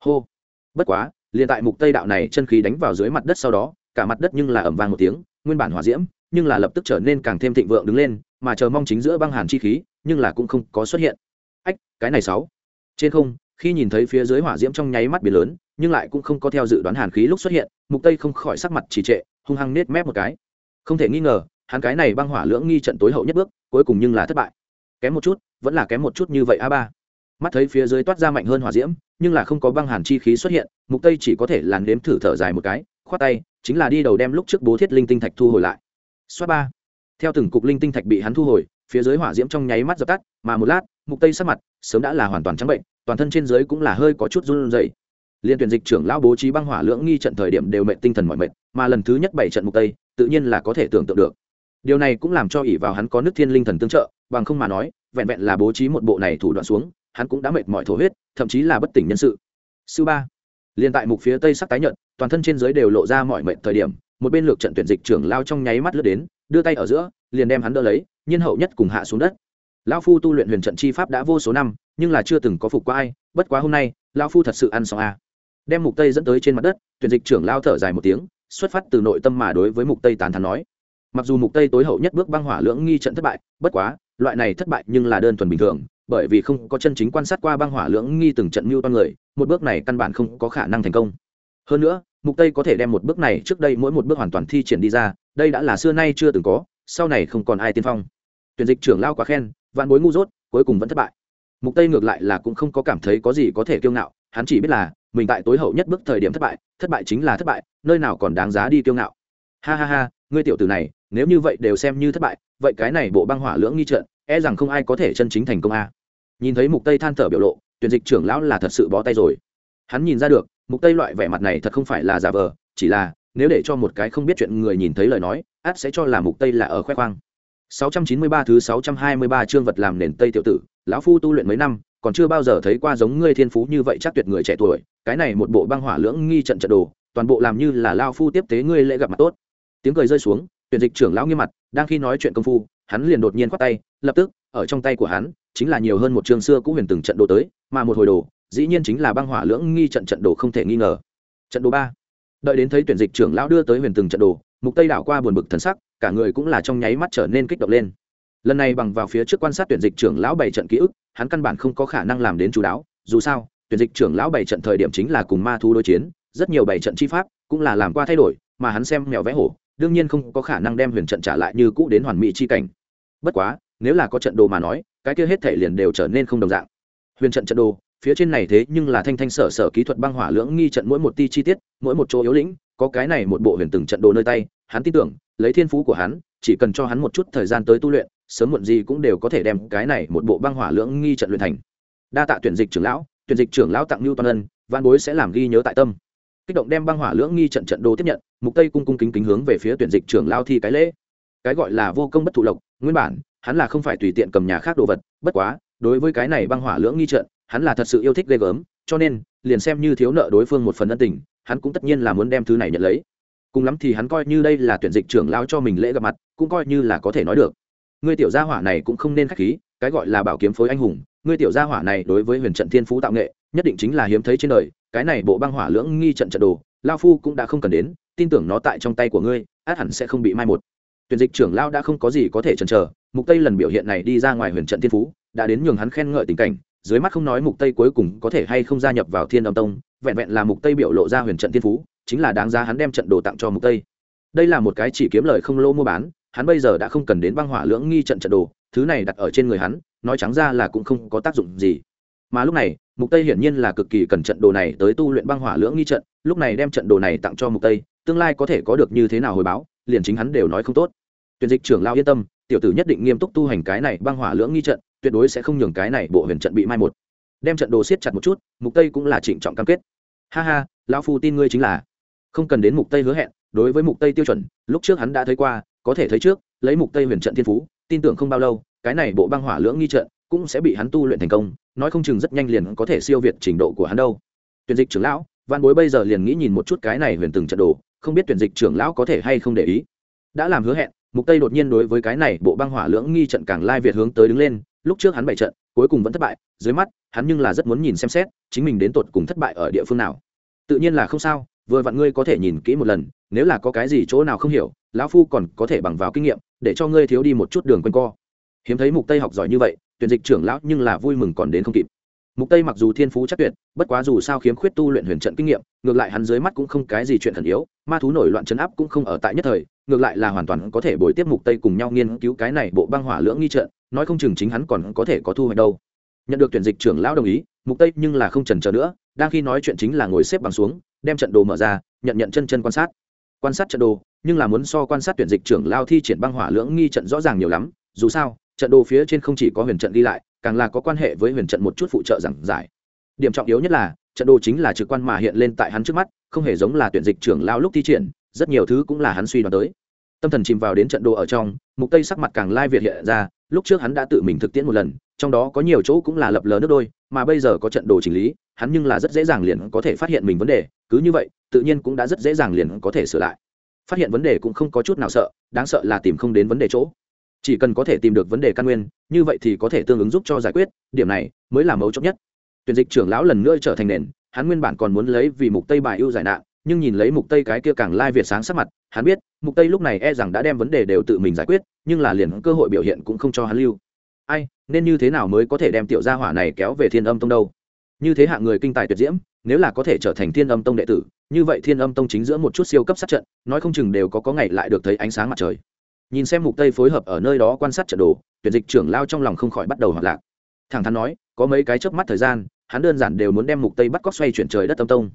S1: Hô. Bất quá, liền tại mục tây đạo này chân khí đánh vào dưới mặt đất sau đó cả mặt đất nhưng là ẩm vang một tiếng, nguyên bản hỏa diễm, nhưng là lập tức trở nên càng thêm thịnh vượng đứng lên, mà chờ mong chính giữa băng hàn chi khí, nhưng là cũng không có xuất hiện. Ách, cái này sáu. Trên không, khi nhìn thấy phía dưới hỏa diễm trong nháy mắt biển lớn, nhưng lại cũng không có theo dự đoán hàn khí lúc xuất hiện, mục tây không khỏi sắc mặt trì trệ, hung hăng nết mép một cái. Không thể nghi ngờ, hắn cái này băng hỏa lưỡng nghi trận tối hậu nhất bước, cuối cùng nhưng là thất bại. Kém một chút, vẫn là kém một chút như vậy a ba. Mắt thấy phía dưới toát ra mạnh hơn hỏa diễm, nhưng là không có băng hàn chi khí xuất hiện, mục tây chỉ có thể làn đếm thử thở dài một cái, khoát tay chính là đi đầu đem lúc trước bố thiết linh tinh thạch thu hồi lại. Xoát ba. Theo từng cục linh tinh thạch bị hắn thu hồi, phía dưới hỏa diễm trong nháy mắt dập tắt, mà một lát, mục tây sắc mặt sớm đã là hoàn toàn trắng bệnh, toàn thân trên dưới cũng là hơi có chút run rẩy. Liên tuyển dịch trưởng lão bố trí băng hỏa lưỡng nghi trận thời điểm đều mệnh tinh thần mọi mệnh mà lần thứ nhất bảy trận mục tây, tự nhiên là có thể tưởng tượng được. Điều này cũng làm cho ỷ vào hắn có nước thiên linh thần tương trợ, bằng không mà nói, vẹn vẹn là bố trí một bộ này thủ đoạn xuống, hắn cũng đã mệt mỏi thổ huyết, thậm chí là bất tỉnh nhân sự. Sư ba liền tại mục phía tây sắc tái nhận toàn thân trên dưới đều lộ ra mọi mệnh thời điểm, một bên lược trận tuyển dịch trưởng lao trong nháy mắt lướt đến, đưa tay ở giữa, liền đem hắn đỡ lấy, nhiên hậu nhất cùng hạ xuống đất. Lao phu tu luyện huyền trận chi pháp đã vô số năm, nhưng là chưa từng có phục qua ai, bất quá hôm nay lao phu thật sự ăn xong a. Đem mục tây dẫn tới trên mặt đất, tuyển dịch trưởng lao thở dài một tiếng, xuất phát từ nội tâm mà đối với mục tây tán thán nói. Mặc dù mục tây tối hậu nhất bước băng hỏa lưỡng nghi trận thất bại, bất quá, loại này thất bại nhưng là đơn thuần bình thường bởi vì không có chân chính quan sát qua băng hỏa lưỡng nghi từng trận mưu toan người, một bước này căn bản không có khả năng thành công. Hơn nữa, mục tây có thể đem một bước này trước đây mỗi một bước hoàn toàn thi triển đi ra, đây đã là xưa nay chưa từng có, sau này không còn ai tiên phong. Tuyển dịch trưởng lao quá khen, vạn bối ngu dốt, cuối cùng vẫn thất bại. Mục tây ngược lại là cũng không có cảm thấy có gì có thể kiêu ngạo, hắn chỉ biết là, mình tại tối hậu nhất bước thời điểm thất bại thất bại chính là thất bại, nơi nào còn đáng giá đi kiêu ngạo. Ha ha ha, ngươi tiểu tử này, nếu như vậy đều xem như thất bại, vậy cái này bộ băng hỏa lưỡng nghi trận e rằng không ai có thể chân chính thành công a nhìn thấy mục tây than thở biểu lộ, tuyển dịch trưởng lão là thật sự bó tay rồi. Hắn nhìn ra được, mục tây loại vẻ mặt này thật không phải là giả vờ, chỉ là, nếu để cho một cái không biết chuyện người nhìn thấy lời nói át sẽ cho là mục tây là ở khoe khoang. 693 thứ 623 chương vật làm nền tây tiểu tử, lão phu tu luyện mấy năm, còn chưa bao giờ thấy qua giống ngươi thiên phú như vậy chắc tuyệt người trẻ tuổi, cái này một bộ băng hỏa lưỡng nghi trận trận đồ, toàn bộ làm như là lao phu tiếp tế ngươi lễ gặp mặt tốt. Tiếng cười rơi xuống, tuyển dịch trưởng lão nghiêm mặt, đang khi nói chuyện công phu, hắn liền đột nhiên khoát tay, lập tức, ở trong tay của hắn chính là nhiều hơn một chương xưa cũ huyền từng trận đồ tới, mà một hồi đồ, dĩ nhiên chính là băng hỏa lưỡng nghi trận trận đồ không thể nghi ngờ. Trận đồ ba. Đợi đến thấy tuyển dịch trưởng lão đưa tới huyền từng trận đồ, mục tây đảo qua buồn bực thần sắc, cả người cũng là trong nháy mắt trở nên kích động lên. Lần này bằng vào phía trước quan sát tuyển dịch trưởng lão bảy trận ký ức, hắn căn bản không có khả năng làm đến chú đáo, dù sao, tuyển dịch trưởng lão bảy trận thời điểm chính là cùng ma thú đối chiến, rất nhiều bảy trận chi pháp cũng là làm qua thay đổi, mà hắn xem mèo vẽ hổ, đương nhiên không có khả năng đem huyền trận trả lại như cũ đến hoàn mỹ chi cảnh. Bất quá, nếu là có trận đồ mà nói cái kia hết thể liền đều trở nên không đồng dạng. Huyền trận trận đồ, phía trên này thế nhưng là thanh thanh sở sở kỹ thuật băng hỏa lưỡng nghi trận mỗi một ti chi tiết, mỗi một chỗ yếu lĩnh, có cái này một bộ huyền từng trận đồ nơi tay, hắn tin tưởng, lấy thiên phú của hắn, chỉ cần cho hắn một chút thời gian tới tu luyện, sớm muộn gì cũng đều có thể đem cái này một bộ băng hỏa lưỡng nghi trận luyện thành. Đa tạ tuyển dịch trưởng lão, tuyển dịch trưởng lão tặng lưu toàn ân văn bối sẽ làm ghi nhớ tại tâm. Kích động đem băng hỏa lưỡng nghi trận trận đồ tiếp nhận, mục tây cung cung kính kính hướng về phía tuyển dịch trưởng lao thi cái lễ. Cái gọi là vô công bất thụ lộc, nguyên bản hắn là không phải tùy tiện cầm nhà khác đồ vật, bất quá, đối với cái này băng hỏa lưỡng nghi trận, hắn là thật sự yêu thích ghê gớm, cho nên, liền xem như thiếu nợ đối phương một phần ân tình, hắn cũng tất nhiên là muốn đem thứ này nhận lấy. Cùng lắm thì hắn coi như đây là tuyển dịch trưởng lao cho mình lễ gặp mặt, cũng coi như là có thể nói được. Ngươi tiểu gia hỏa này cũng không nên khách khí, cái gọi là bảo kiếm phối anh hùng, ngươi tiểu gia hỏa này đối với huyền trận thiên phú tạo nghệ, nhất định chính là hiếm thấy trên đời, cái này bộ băng hỏa lưỡng nghi trận trận đồ, lao phu cũng đã không cần đến, tin tưởng nó tại trong tay của ngươi, át hẳn sẽ không bị mai một. Tuyển dịch trưởng lao đã không có gì có thể chần chờ mục tây lần biểu hiện này đi ra ngoài huyền trận thiên phú, đã đến nhường hắn khen ngợi tình cảnh, dưới mắt không nói mục tây cuối cùng có thể hay không gia nhập vào thiên âm tông, vẹn vẹn là mục tây biểu lộ ra huyền trận thiên phú, chính là đáng giá hắn đem trận đồ tặng cho mục tây. Đây là một cái chỉ kiếm lời không lỗ mua bán, hắn bây giờ đã không cần đến băng hỏa lưỡng nghi trận trận đồ, thứ này đặt ở trên người hắn, nói trắng ra là cũng không có tác dụng gì. Mà lúc này, mục tây hiển nhiên là cực kỳ cần trận đồ này tới tu luyện băng hỏa lưỡng nghi trận, lúc này đem trận đồ này tặng cho mục tây, tương lai có thể có được như thế nào hồi báo, liền chính hắn đều nói không tốt. Tuyển dịch trưởng lao yên tâm tiểu tử nhất định nghiêm túc tu hành cái này băng hỏa lưỡng nghi trận, tuyệt đối sẽ không nhường cái này bộ huyền trận bị mai một. Đem trận đồ siết chặt một chút, mục tây cũng là trịnh trọng cam kết. Ha ha, lão phu tin ngươi chính là. Không cần đến mục tây hứa hẹn, đối với mục tây tiêu chuẩn, lúc trước hắn đã thấy qua, có thể thấy trước, lấy mục tây huyền trận thiên phú, tin tưởng không bao lâu, cái này bộ băng hỏa lưỡng nghi trận cũng sẽ bị hắn tu luyện thành công, nói không chừng rất nhanh liền có thể siêu việt trình độ của hắn đâu. Tuyển dịch trưởng lão văn bối bây giờ liền nghĩ nhìn một chút cái này huyền từng trận đồ, không biết tuyển dịch trưởng lão có thể hay không để ý. Đã làm hứa hẹn mục tây đột nhiên đối với cái này bộ băng hỏa lưỡng nghi trận càng lai việt hướng tới đứng lên, lúc trước hắn bảy trận, cuối cùng vẫn thất bại, dưới mắt, hắn nhưng là rất muốn nhìn xem xét, chính mình đến tột cùng thất bại ở địa phương nào. Tự nhiên là không sao, vừa vặn ngươi có thể nhìn kỹ một lần, nếu là có cái gì chỗ nào không hiểu, lão phu còn có thể bằng vào kinh nghiệm, để cho ngươi thiếu đi một chút đường quanh co. Hiếm thấy mục tây học giỏi như vậy, tuyển dịch trưởng lão nhưng là vui mừng còn đến không kịp mục tây mặc dù thiên phú chắc tuyệt, bất quá dù sao khiếm khuyết tu luyện huyền trận kinh nghiệm, ngược lại hắn dưới mắt cũng không cái gì chuyện thần yếu, ma thú nổi loạn chấn áp cũng không ở tại nhất thời, ngược lại là hoàn toàn có thể bồi tiếp mục tây cùng nhau nghiên cứu cái này bộ băng hỏa lưỡng nghi trận, nói không chừng chính hắn còn có thể có thu hoạch đâu. Nhận được tuyển dịch trưởng lão đồng ý, mục tây nhưng là không chần chờ nữa, đang khi nói chuyện chính là ngồi xếp bằng xuống, đem trận đồ mở ra, nhận nhận chân chân quan sát. Quan sát trận đồ, nhưng là muốn so quan sát tuyển dịch trưởng lao thi triển băng hỏa lưỡng nghi trận rõ ràng nhiều lắm, dù sao, trận đồ phía trên không chỉ có huyền trận đi lại càng là có quan hệ với huyền trận một chút phụ trợ giảng giải. Điểm trọng yếu nhất là, trận đồ chính là trực quan mà hiện lên tại hắn trước mắt, không hề giống là tuyển dịch trưởng lao lúc thi triển, rất nhiều thứ cũng là hắn suy đoán tới. Tâm thần chìm vào đến trận đồ ở trong, mục tây sắc mặt càng lai việt hiện ra, lúc trước hắn đã tự mình thực tiễn một lần, trong đó có nhiều chỗ cũng là lập lờ nước đôi, mà bây giờ có trận đồ chỉnh lý, hắn nhưng là rất dễ dàng liền có thể phát hiện mình vấn đề, cứ như vậy, tự nhiên cũng đã rất dễ dàng liền có thể sửa lại. Phát hiện vấn đề cũng không có chút nào sợ, đáng sợ là tìm không đến vấn đề chỗ chỉ cần có thể tìm được vấn đề căn nguyên, như vậy thì có thể tương ứng giúp cho giải quyết, điểm này mới là mấu chốt nhất. Tuyển dịch trưởng lão lần nữa trở thành nền, hắn nguyên bản còn muốn lấy vì mục tây bài ưu giải nạn, nhưng nhìn lấy mục tây cái kia càng lai việt sáng sắc mặt, hắn biết, mục tây lúc này e rằng đã đem vấn đề đều tự mình giải quyết, nhưng là liền cơ hội biểu hiện cũng không cho hắn lưu. Ai, nên như thế nào mới có thể đem tiểu gia hỏa này kéo về thiên âm tông đâu? Như thế hạng người kinh tài tuyệt diễm, nếu là có thể trở thành thiên âm tông đệ tử, như vậy thiên âm tông chính giữa một chút siêu cấp sát trận, nói không chừng đều có có ngày lại được thấy ánh sáng mặt trời nhìn xem mục tây phối hợp ở nơi đó quan sát trận đồ, tuyển dịch trưởng lao trong lòng không khỏi bắt đầu hoạt lạc. Thẳng thắn nói, có mấy cái chớp mắt thời gian, hắn đơn giản đều muốn đem mục tây bắt cóc xoay chuyển trời đất tâm tông.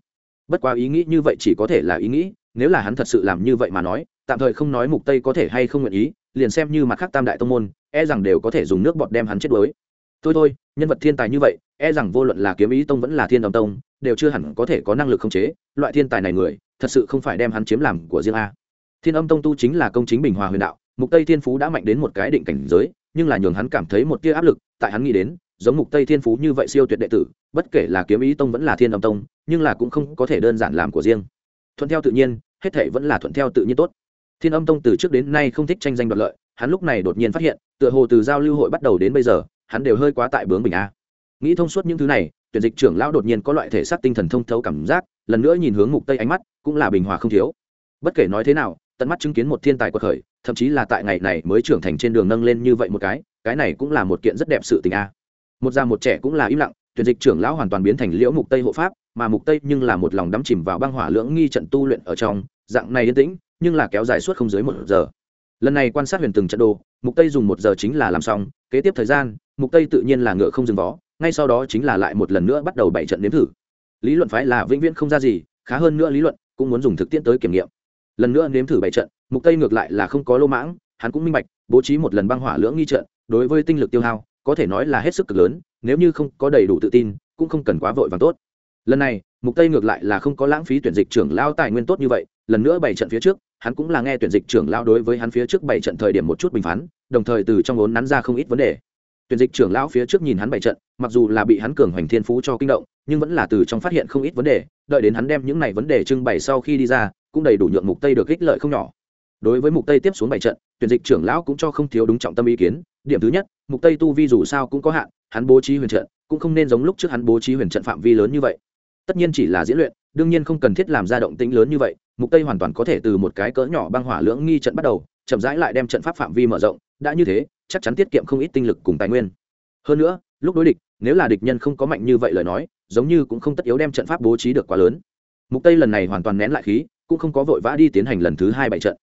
S1: Bất quá ý nghĩ như vậy chỉ có thể là ý nghĩ, nếu là hắn thật sự làm như vậy mà nói, tạm thời không nói mục tây có thể hay không nguyện ý, liền xem như mặt khác tam đại tông môn e rằng đều có thể dùng nước bọt đem hắn chết đuối. Thôi thôi, nhân vật thiên tài như vậy e rằng vô luận là kiếm ý tông vẫn là thiên đồng tông, đều chưa hẳn có thể có năng lực khống chế, loại thiên tài này người, thật sự không phải đem hắn chiếm làm của riêng a. Thiên âm tông tu chính là công chính bình hòa huyền đạo mục tây thiên phú đã mạnh đến một cái định cảnh giới, nhưng là nhường hắn cảm thấy một tia áp lực, tại hắn nghĩ đến, giống mục tây thiên phú như vậy siêu tuyệt đệ tử, bất kể là kiếm ý tông vẫn là thiên âm tông, nhưng là cũng không có thể đơn giản làm của riêng. Thuận theo tự nhiên, hết thể vẫn là thuận theo tự nhiên tốt. Thiên âm tông từ trước đến nay không thích tranh danh đoạt lợi, hắn lúc này đột nhiên phát hiện, tựa hồ từ giao lưu hội bắt đầu đến bây giờ, hắn đều hơi quá tại bướng bình a. Nghĩ thông suốt những thứ này, tuyển dịch trưởng lão đột nhiên có loại thể xác tinh thần thông thấu cảm giác, lần nữa nhìn hướng mục tây ánh mắt, cũng là bình hòa không thiếu. Bất kể nói thế nào, tận mắt chứng kiến một thiên tài quật khởi thậm chí là tại ngày này mới trưởng thành trên đường nâng lên như vậy một cái cái này cũng là một kiện rất đẹp sự tình a. Một già một trẻ cũng là im lặng, tuyển dịch trưởng lão hoàn toàn biến thành liễu mục tây hộ pháp, mà mục tây nhưng là một lòng đắm chìm vào băng hỏa lưỡng nghi trận tu luyện ở trong, dạng này yên tĩnh, nhưng là kéo dài suốt không dưới một giờ. Lần này quan sát huyền từng trận đồ, mục tây dùng một giờ chính là làm xong, kế tiếp thời gian, mục tây tự nhiên là ngựa không dừng vó, ngay sau đó chính là lại một lần nữa bắt đầu bảy trận nếm thử. Lý luận phái là vĩnh viễn không ra gì, khá hơn nữa lý luận cũng muốn dùng thực tiễn tới kiểm nghiệm lần nữa nếm thử bảy trận, mục tây ngược lại là không có lô mãng, hắn cũng minh bạch, bố trí một lần băng hỏa lưỡng nghi trận, đối với tinh lực tiêu hao, có thể nói là hết sức cực lớn, nếu như không có đầy đủ tự tin, cũng không cần quá vội vàng tốt. Lần này, mục tây ngược lại là không có lãng phí tuyển dịch trưởng lao tài nguyên tốt như vậy, lần nữa bảy trận phía trước, hắn cũng là nghe tuyển dịch trưởng lao đối với hắn phía trước bảy trận thời điểm một chút bình phán, đồng thời từ trong vốn nắn ra không ít vấn đề. Tuyển dịch trưởng lão phía trước nhìn hắn bảy trận, mặc dù là bị hắn cường hoành thiên phú cho kinh động, nhưng vẫn là từ trong phát hiện không ít vấn đề, đợi đến hắn đem những này vấn đề trưng bày sau khi đi ra cũng đầy đủ nhượng mục tây được ích lợi không nhỏ. Đối với mục tây tiếp xuống bảy trận, tuyển dịch trưởng lão cũng cho không thiếu đúng trọng tâm ý kiến. Điểm thứ nhất, mục tây tu vi dù sao cũng có hạn, hắn bố trí huyền trận, cũng không nên giống lúc trước hắn bố trí huyền trận phạm vi lớn như vậy. Tất nhiên chỉ là diễn luyện, đương nhiên không cần thiết làm ra động tĩnh lớn như vậy, mục tây hoàn toàn có thể từ một cái cỡ nhỏ băng hỏa lưỡng nghi trận bắt đầu, chậm rãi lại đem trận pháp phạm vi mở rộng, đã như thế, chắc chắn tiết kiệm không ít tinh lực cùng tài nguyên. Hơn nữa, lúc đối địch, nếu là địch nhân không có mạnh như vậy lời nói, giống như cũng không tất yếu đem trận pháp bố trí được quá lớn. Mục tây lần này hoàn toàn nén lại khí cũng không có vội vã đi tiến hành lần thứ hai bảy trận.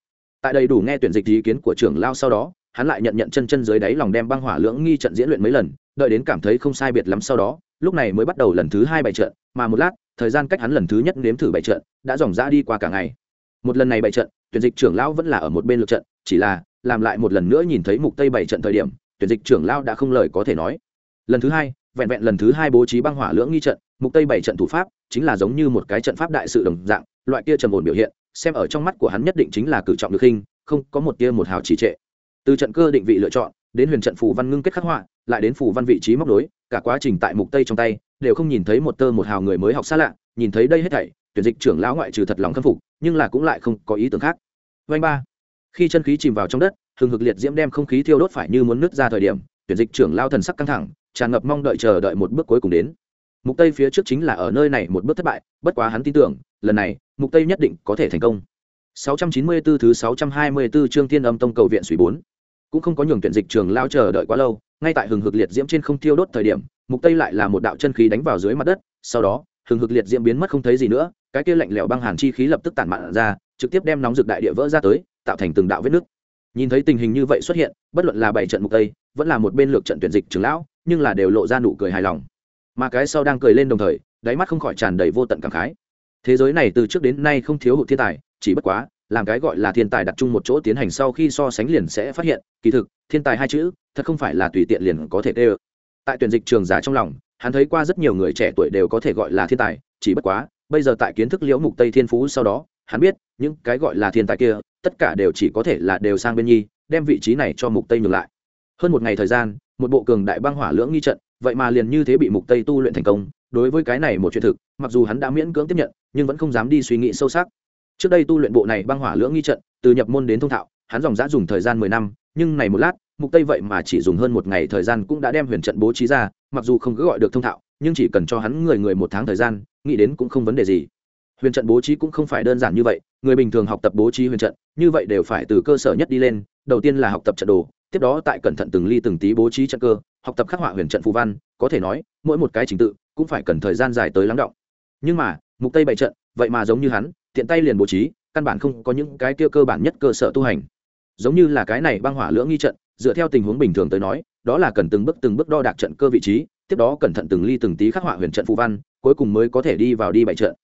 S1: Tại đây đủ nghe tuyển dịch ý kiến của trưởng lao sau đó, hắn lại nhận nhận chân chân dưới đáy lòng đem băng hỏa lưỡng nghi trận diễn luyện mấy lần, đợi đến cảm thấy không sai biệt lắm sau đó, lúc này mới bắt đầu lần thứ hai bảy trận, mà một lát, thời gian cách hắn lần thứ nhất nếm thử bảy trận đã dòng ra đi qua cả ngày. Một lần này bảy trận, tuyển dịch trưởng lão vẫn là ở một bên lượt trận, chỉ là, làm lại một lần nữa nhìn thấy mục tây bảy trận thời điểm, tuyển dịch trưởng lão đã không lời có thể nói. Lần thứ hai, vẹn vẹn lần thứ hai bố trí băng hỏa lưỡng nghi trận, mục tây bảy trận thủ pháp chính là giống như một cái trận pháp đại sự đồng dạng loại kia trầm ổn biểu hiện, xem ở trong mắt của hắn nhất định chính là cử trọng được hình không có một tia một hào chỉ trệ. Từ trận cơ định vị lựa chọn, đến huyền trận phù văn ngưng kết khắc họa, lại đến phù văn vị trí móc đối cả quá trình tại mục tây trong tay, đều không nhìn thấy một tơ một hào người mới học xa lạ, nhìn thấy đây hết thảy, tuyển dịch trưởng lão ngoại trừ thật lòng khâm phục, nhưng là cũng lại không có ý tưởng khác. Vanh ba. Khi chân khí chìm vào trong đất thường hực liệt diễm đem không khí thiêu đốt phải như muốn nứt ra thời điểm, tuyển dịch trưởng lao thần sắc căng thẳng, tràn ngập mong đợi chờ đợi một bước cuối cùng đến mục tây phía trước chính là ở nơi này một bước thất bại, bất quá hắn tin tưởng, lần này, mục tây nhất định có thể thành công. 694 thứ 624 chương thiên âm tông cầu viện suy 4 cũng không có nhường tuyển dịch trường lao chờ đợi quá lâu, ngay tại hừng hực liệt diễm trên không thiêu đốt thời điểm, mục tây lại là một đạo chân khí đánh vào dưới mặt đất, sau đó, hừng hực liệt diễm biến mất không thấy gì nữa, cái kia lạnh lẽo băng hàn chi khí lập tức tản mạn ra, trực tiếp đem nóng rực đại địa vỡ ra tới, tạo thành từng đạo vết nứt. Nhìn thấy tình hình như vậy xuất hiện, bất luận là bảy trận mục tây, vẫn là một bên lược trận tuyển dịch trường lão, nhưng là đều lộ ra nụ cười hài lòng mà cái sau đang cười lên đồng thời, đáy mắt không khỏi tràn đầy vô tận cảm khái. Thế giới này từ trước đến nay không thiếu hụt thiên tài, chỉ bất quá, làm cái gọi là thiên tài đặt chung một chỗ tiến hành sau khi so sánh liền sẽ phát hiện, kỳ thực, thiên tài hai chữ, thật không phải là tùy tiện liền có thể tê ơ. Tại tuyển dịch trường giả trong lòng, hắn thấy qua rất nhiều người trẻ tuổi đều có thể gọi là thiên tài, chỉ bất quá, bây giờ tại kiến thức liễu mục tây thiên phú sau đó, hắn biết, những cái gọi là thiên tài kia, tất cả đều chỉ có thể là đều sang bên nhi, đem vị trí này cho mục tây ngược lại. Hơn một ngày thời gian, một bộ cường đại băng hỏa lưỡng nghi trận vậy mà liền như thế bị mục tây tu luyện thành công đối với cái này một chuyện thực mặc dù hắn đã miễn cưỡng tiếp nhận nhưng vẫn không dám đi suy nghĩ sâu sắc trước đây tu luyện bộ này băng hỏa lưỡng nghi trận từ nhập môn đến thông thạo hắn dòng dã dùng thời gian mười năm nhưng này một lát mục tây vậy mà chỉ dùng hơn một ngày thời gian cũng đã đem huyền trận bố trí ra mặc dù không cứ gọi được thông thạo nhưng chỉ cần cho hắn người người một tháng thời gian nghĩ đến cũng không vấn đề gì huyền trận bố trí cũng không phải đơn giản như vậy người bình thường học tập bố trí huyền trận như vậy đều phải từ cơ sở nhất đi lên đầu tiên là học tập trận đồ tiếp đó tại cẩn thận từng ly từng tí bố trí trận cơ học tập khắc họa huyền trận phù văn, có thể nói, mỗi một cái trình tự cũng phải cần thời gian dài tới lắng động. Nhưng mà, mục tây bày trận, vậy mà giống như hắn, tiện tay liền bố trí, căn bản không có những cái kia cơ bản nhất cơ sở tu hành. Giống như là cái này băng hỏa lưỡng nghi trận, dựa theo tình huống bình thường tới nói, đó là cần từng bước từng bước đo đạc trận cơ vị trí, tiếp đó cẩn thận từng ly từng tí khắc họa huyền trận phù văn, cuối cùng mới có thể đi vào đi bày trận.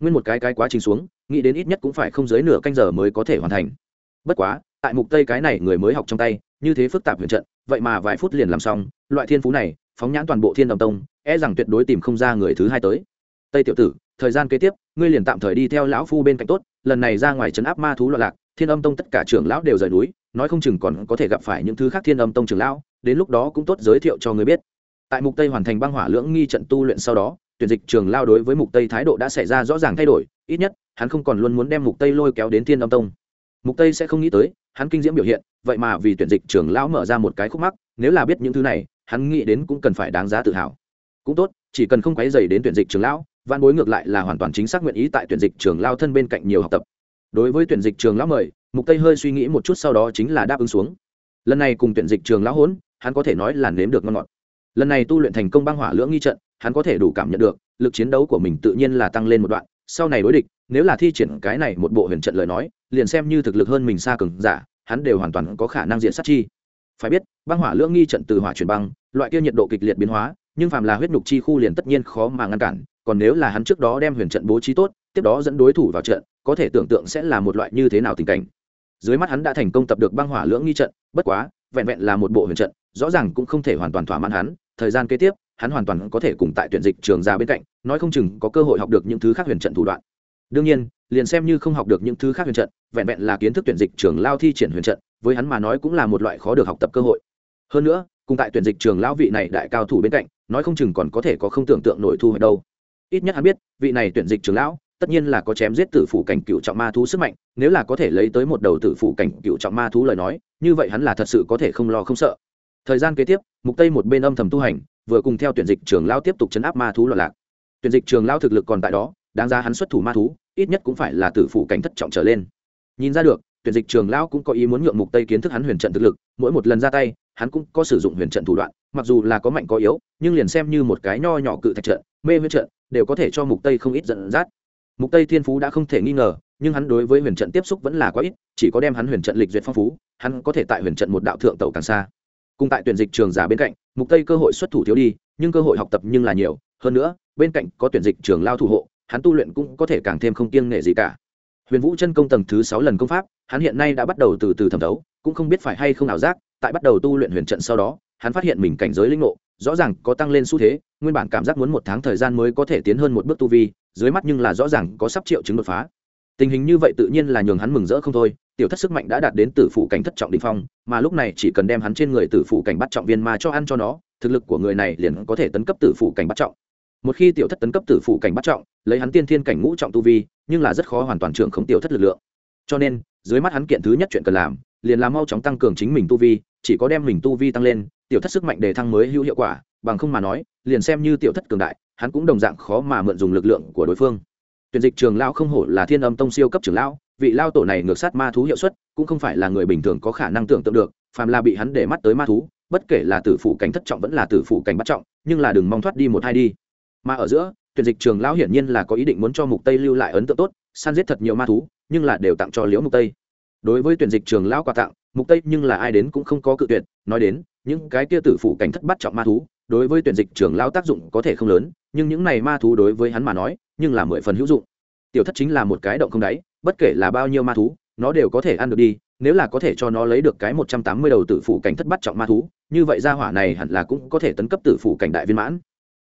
S1: Nguyên một cái cái quá trình xuống, nghĩ đến ít nhất cũng phải không dưới nửa canh giờ mới có thể hoàn thành. Bất quá, tại mục tây cái này người mới học trong tay, như thế phức tạp huyền trận vậy mà vài phút liền làm xong, loại thiên phú này, phóng nhãn toàn bộ thiên đồng tông e rằng tuyệt đối tìm không ra người thứ hai tới. Tây tiểu tử, thời gian kế tiếp, ngươi liền tạm thời đi theo lão phu bên cạnh tốt, lần này ra ngoài trấn áp ma thú loạn lạc, thiên âm tông tất cả trưởng lão đều rời núi, nói không chừng còn có thể gặp phải những thứ khác thiên âm tông trưởng lão, đến lúc đó cũng tốt giới thiệu cho người biết. Tại mục tây hoàn thành băng hỏa lưỡng nghi trận tu luyện sau đó, tuyển dịch trường lao đối với mục tây thái độ đã xảy ra rõ ràng thay đổi, ít nhất, hắn không còn luôn muốn đem mục tây lôi kéo đến thiên âm tông. Mục tây sẽ không nghĩ tới hắn kinh diễm biểu hiện, vậy mà vì tuyển dịch trưởng lão mở ra một cái khúc mắc, nếu là biết những thứ này, hắn nghĩ đến cũng cần phải đáng giá tự hào. Cũng tốt, chỉ cần không quấy dày đến tuyển dịch trưởng lão văn bối ngược lại là hoàn toàn chính xác nguyện ý tại tuyển dịch trưởng lao thân bên cạnh nhiều học tập. Đối với tuyển dịch trường lão mời, mục tây hơi suy nghĩ một chút sau đó chính là đáp ứng xuống. Lần này cùng tuyển dịch trường lão hỗn, hắn có thể nói là nếm được ngon ngọt. Lần này tu luyện thành công băng hỏa lưỡng nghi trận, hắn có thể đủ cảm nhận được, lực chiến đấu của mình tự nhiên là tăng lên một đoạn, sau này đối địch, nếu là thi triển cái này một bộ huyền trận lời nói liền xem như thực lực hơn mình xa cường giả, hắn đều hoàn toàn có khả năng diện sát chi. Phải biết, băng hỏa lưỡng nghi trận từ hỏa chuyển băng, loại kia nhiệt độ kịch liệt biến hóa, nhưng phàm là huyết nhục chi khu liền tất nhiên khó mà ngăn cản, còn nếu là hắn trước đó đem huyền trận bố trí tốt, tiếp đó dẫn đối thủ vào trận, có thể tưởng tượng sẽ là một loại như thế nào tình cảnh. Dưới mắt hắn đã thành công tập được băng hỏa lưỡng nghi trận, bất quá, vẹn vẹn là một bộ huyền trận, rõ ràng cũng không thể hoàn toàn thỏa mãn hắn, thời gian kế tiếp, hắn hoàn toàn có thể cùng tại tuyển dịch trường ra bên cạnh, nói không chừng có cơ hội học được những thứ khác huyền trận thủ đoạn đương nhiên, liền xem như không học được những thứ khác huyền trận, vẹn vẹn là kiến thức tuyển dịch trường lao thi triển huyền trận, với hắn mà nói cũng là một loại khó được học tập cơ hội. Hơn nữa, cùng tại tuyển dịch trường lão vị này đại cao thủ bên cạnh, nói không chừng còn có thể có không tưởng tượng nổi thu hoạch đâu. Ít nhất hắn biết, vị này tuyển dịch trường lão, tất nhiên là có chém giết tử phủ cảnh cựu trọng ma thú sức mạnh, nếu là có thể lấy tới một đầu tử phủ cảnh cựu trọng ma thú lời nói, như vậy hắn là thật sự có thể không lo không sợ. Thời gian kế tiếp, mục tây một bên âm thầm tu hành, vừa cùng theo tuyển dịch trường lao tiếp tục chấn áp ma thú loạn lạc. Tuyển dịch trường lao thực lực còn tại đó đáng ra hắn xuất thủ ma thú, ít nhất cũng phải là tử phủ cảnh thất trọng trở lên. Nhìn ra được, tuyển dịch trường lão cũng có ý muốn nhượng mục tây kiến thức hắn huyền trận thực lực, mỗi một lần ra tay, hắn cũng có sử dụng huyền trận thủ đoạn, mặc dù là có mạnh có yếu, nhưng liền xem như một cái nho nhỏ cự thạch trận, mê huyết trận, đều có thể cho mục tây không ít giận dắt. Mục tây thiên phú đã không thể nghi ngờ, nhưng hắn đối với huyền trận tiếp xúc vẫn là quá ít, chỉ có đem hắn huyền trận lịch duyệt phong phú, hắn có thể tại huyền trận một đạo thượng tẩu càng xa. Cùng tại tuyển dịch trường giả bên cạnh, mục tây cơ hội xuất thủ thiếu đi, nhưng cơ hội học tập nhưng là nhiều, hơn nữa, bên cạnh có tuyển dịch trường lao thủ hộ hắn tu luyện cũng có thể càng thêm không kiêng nghệ gì cả. Huyền vũ chân công tầng thứ sáu lần công pháp, hắn hiện nay đã bắt đầu từ từ thẩm thấu, cũng không biết phải hay không ảo giác, tại bắt đầu tu luyện huyền trận sau đó, hắn phát hiện mình cảnh giới linh ngộ, rõ ràng có tăng lên xu thế, nguyên bản cảm giác muốn một tháng thời gian mới có thể tiến hơn một bước tu vi, dưới mắt nhưng là rõ ràng có sắp triệu chứng đột phá. Tình hình như vậy tự nhiên là nhường hắn mừng rỡ không thôi, tiểu thất sức mạnh đã đạt đến tử phụ cảnh thất trọng đình phong, mà lúc này chỉ cần đem hắn trên người tử phụ cảnh bắt trọng viên mà cho ăn cho nó, thực lực của người này liền có thể tấn cấp tử phụ cảnh bắt trọng một khi tiểu thất tấn cấp tử phụ cảnh bắt trọng, lấy hắn tiên thiên cảnh ngũ trọng tu vi, nhưng là rất khó hoàn toàn trưởng khống tiểu thất lực lượng. Cho nên, dưới mắt hắn kiện thứ nhất chuyện cần làm, liền là mau chóng tăng cường chính mình tu vi, chỉ có đem mình tu vi tăng lên, tiểu thất sức mạnh đề thăng mới hữu hiệu quả, bằng không mà nói, liền xem như tiểu thất cường đại, hắn cũng đồng dạng khó mà mượn dùng lực lượng của đối phương. Tuyển dịch trường lao không hổ là thiên âm tông siêu cấp trưởng lão, vị lao tổ này ngược sát ma thú hiệu suất, cũng không phải là người bình thường có khả năng tưởng tượng được, phàm là bị hắn để mắt tới ma thú, bất kể là tử phủ cảnh thất trọng vẫn là tử phủ cảnh bắt trọng, nhưng là đừng mong thoát đi một hai đi mà ở giữa, tuyển dịch trường lão hiển nhiên là có ý định muốn cho mục tây lưu lại ấn tượng tốt săn giết thật nhiều ma thú, nhưng là đều tặng cho liễu mục tây. Đối với tuyển dịch trường lão quà tặng, mục tây nhưng là ai đến cũng không có cự tuyệt, nói đến, những cái kia tử phủ cảnh thất bắt trọng ma thú, đối với tuyển dịch trường lão tác dụng có thể không lớn, nhưng những này ma thú đối với hắn mà nói, nhưng là mười phần hữu dụng. Tiểu thất chính là một cái động không đáy, bất kể là bao nhiêu ma thú, nó đều có thể ăn được đi, nếu là có thể cho nó lấy được cái một trăm tám mươi đầu tử phủ cảnh thất bắt trọng ma thú, như vậy ra hỏa này hẳn là cũng có thể tấn cấp tử phủ cảnh đại viên mãn.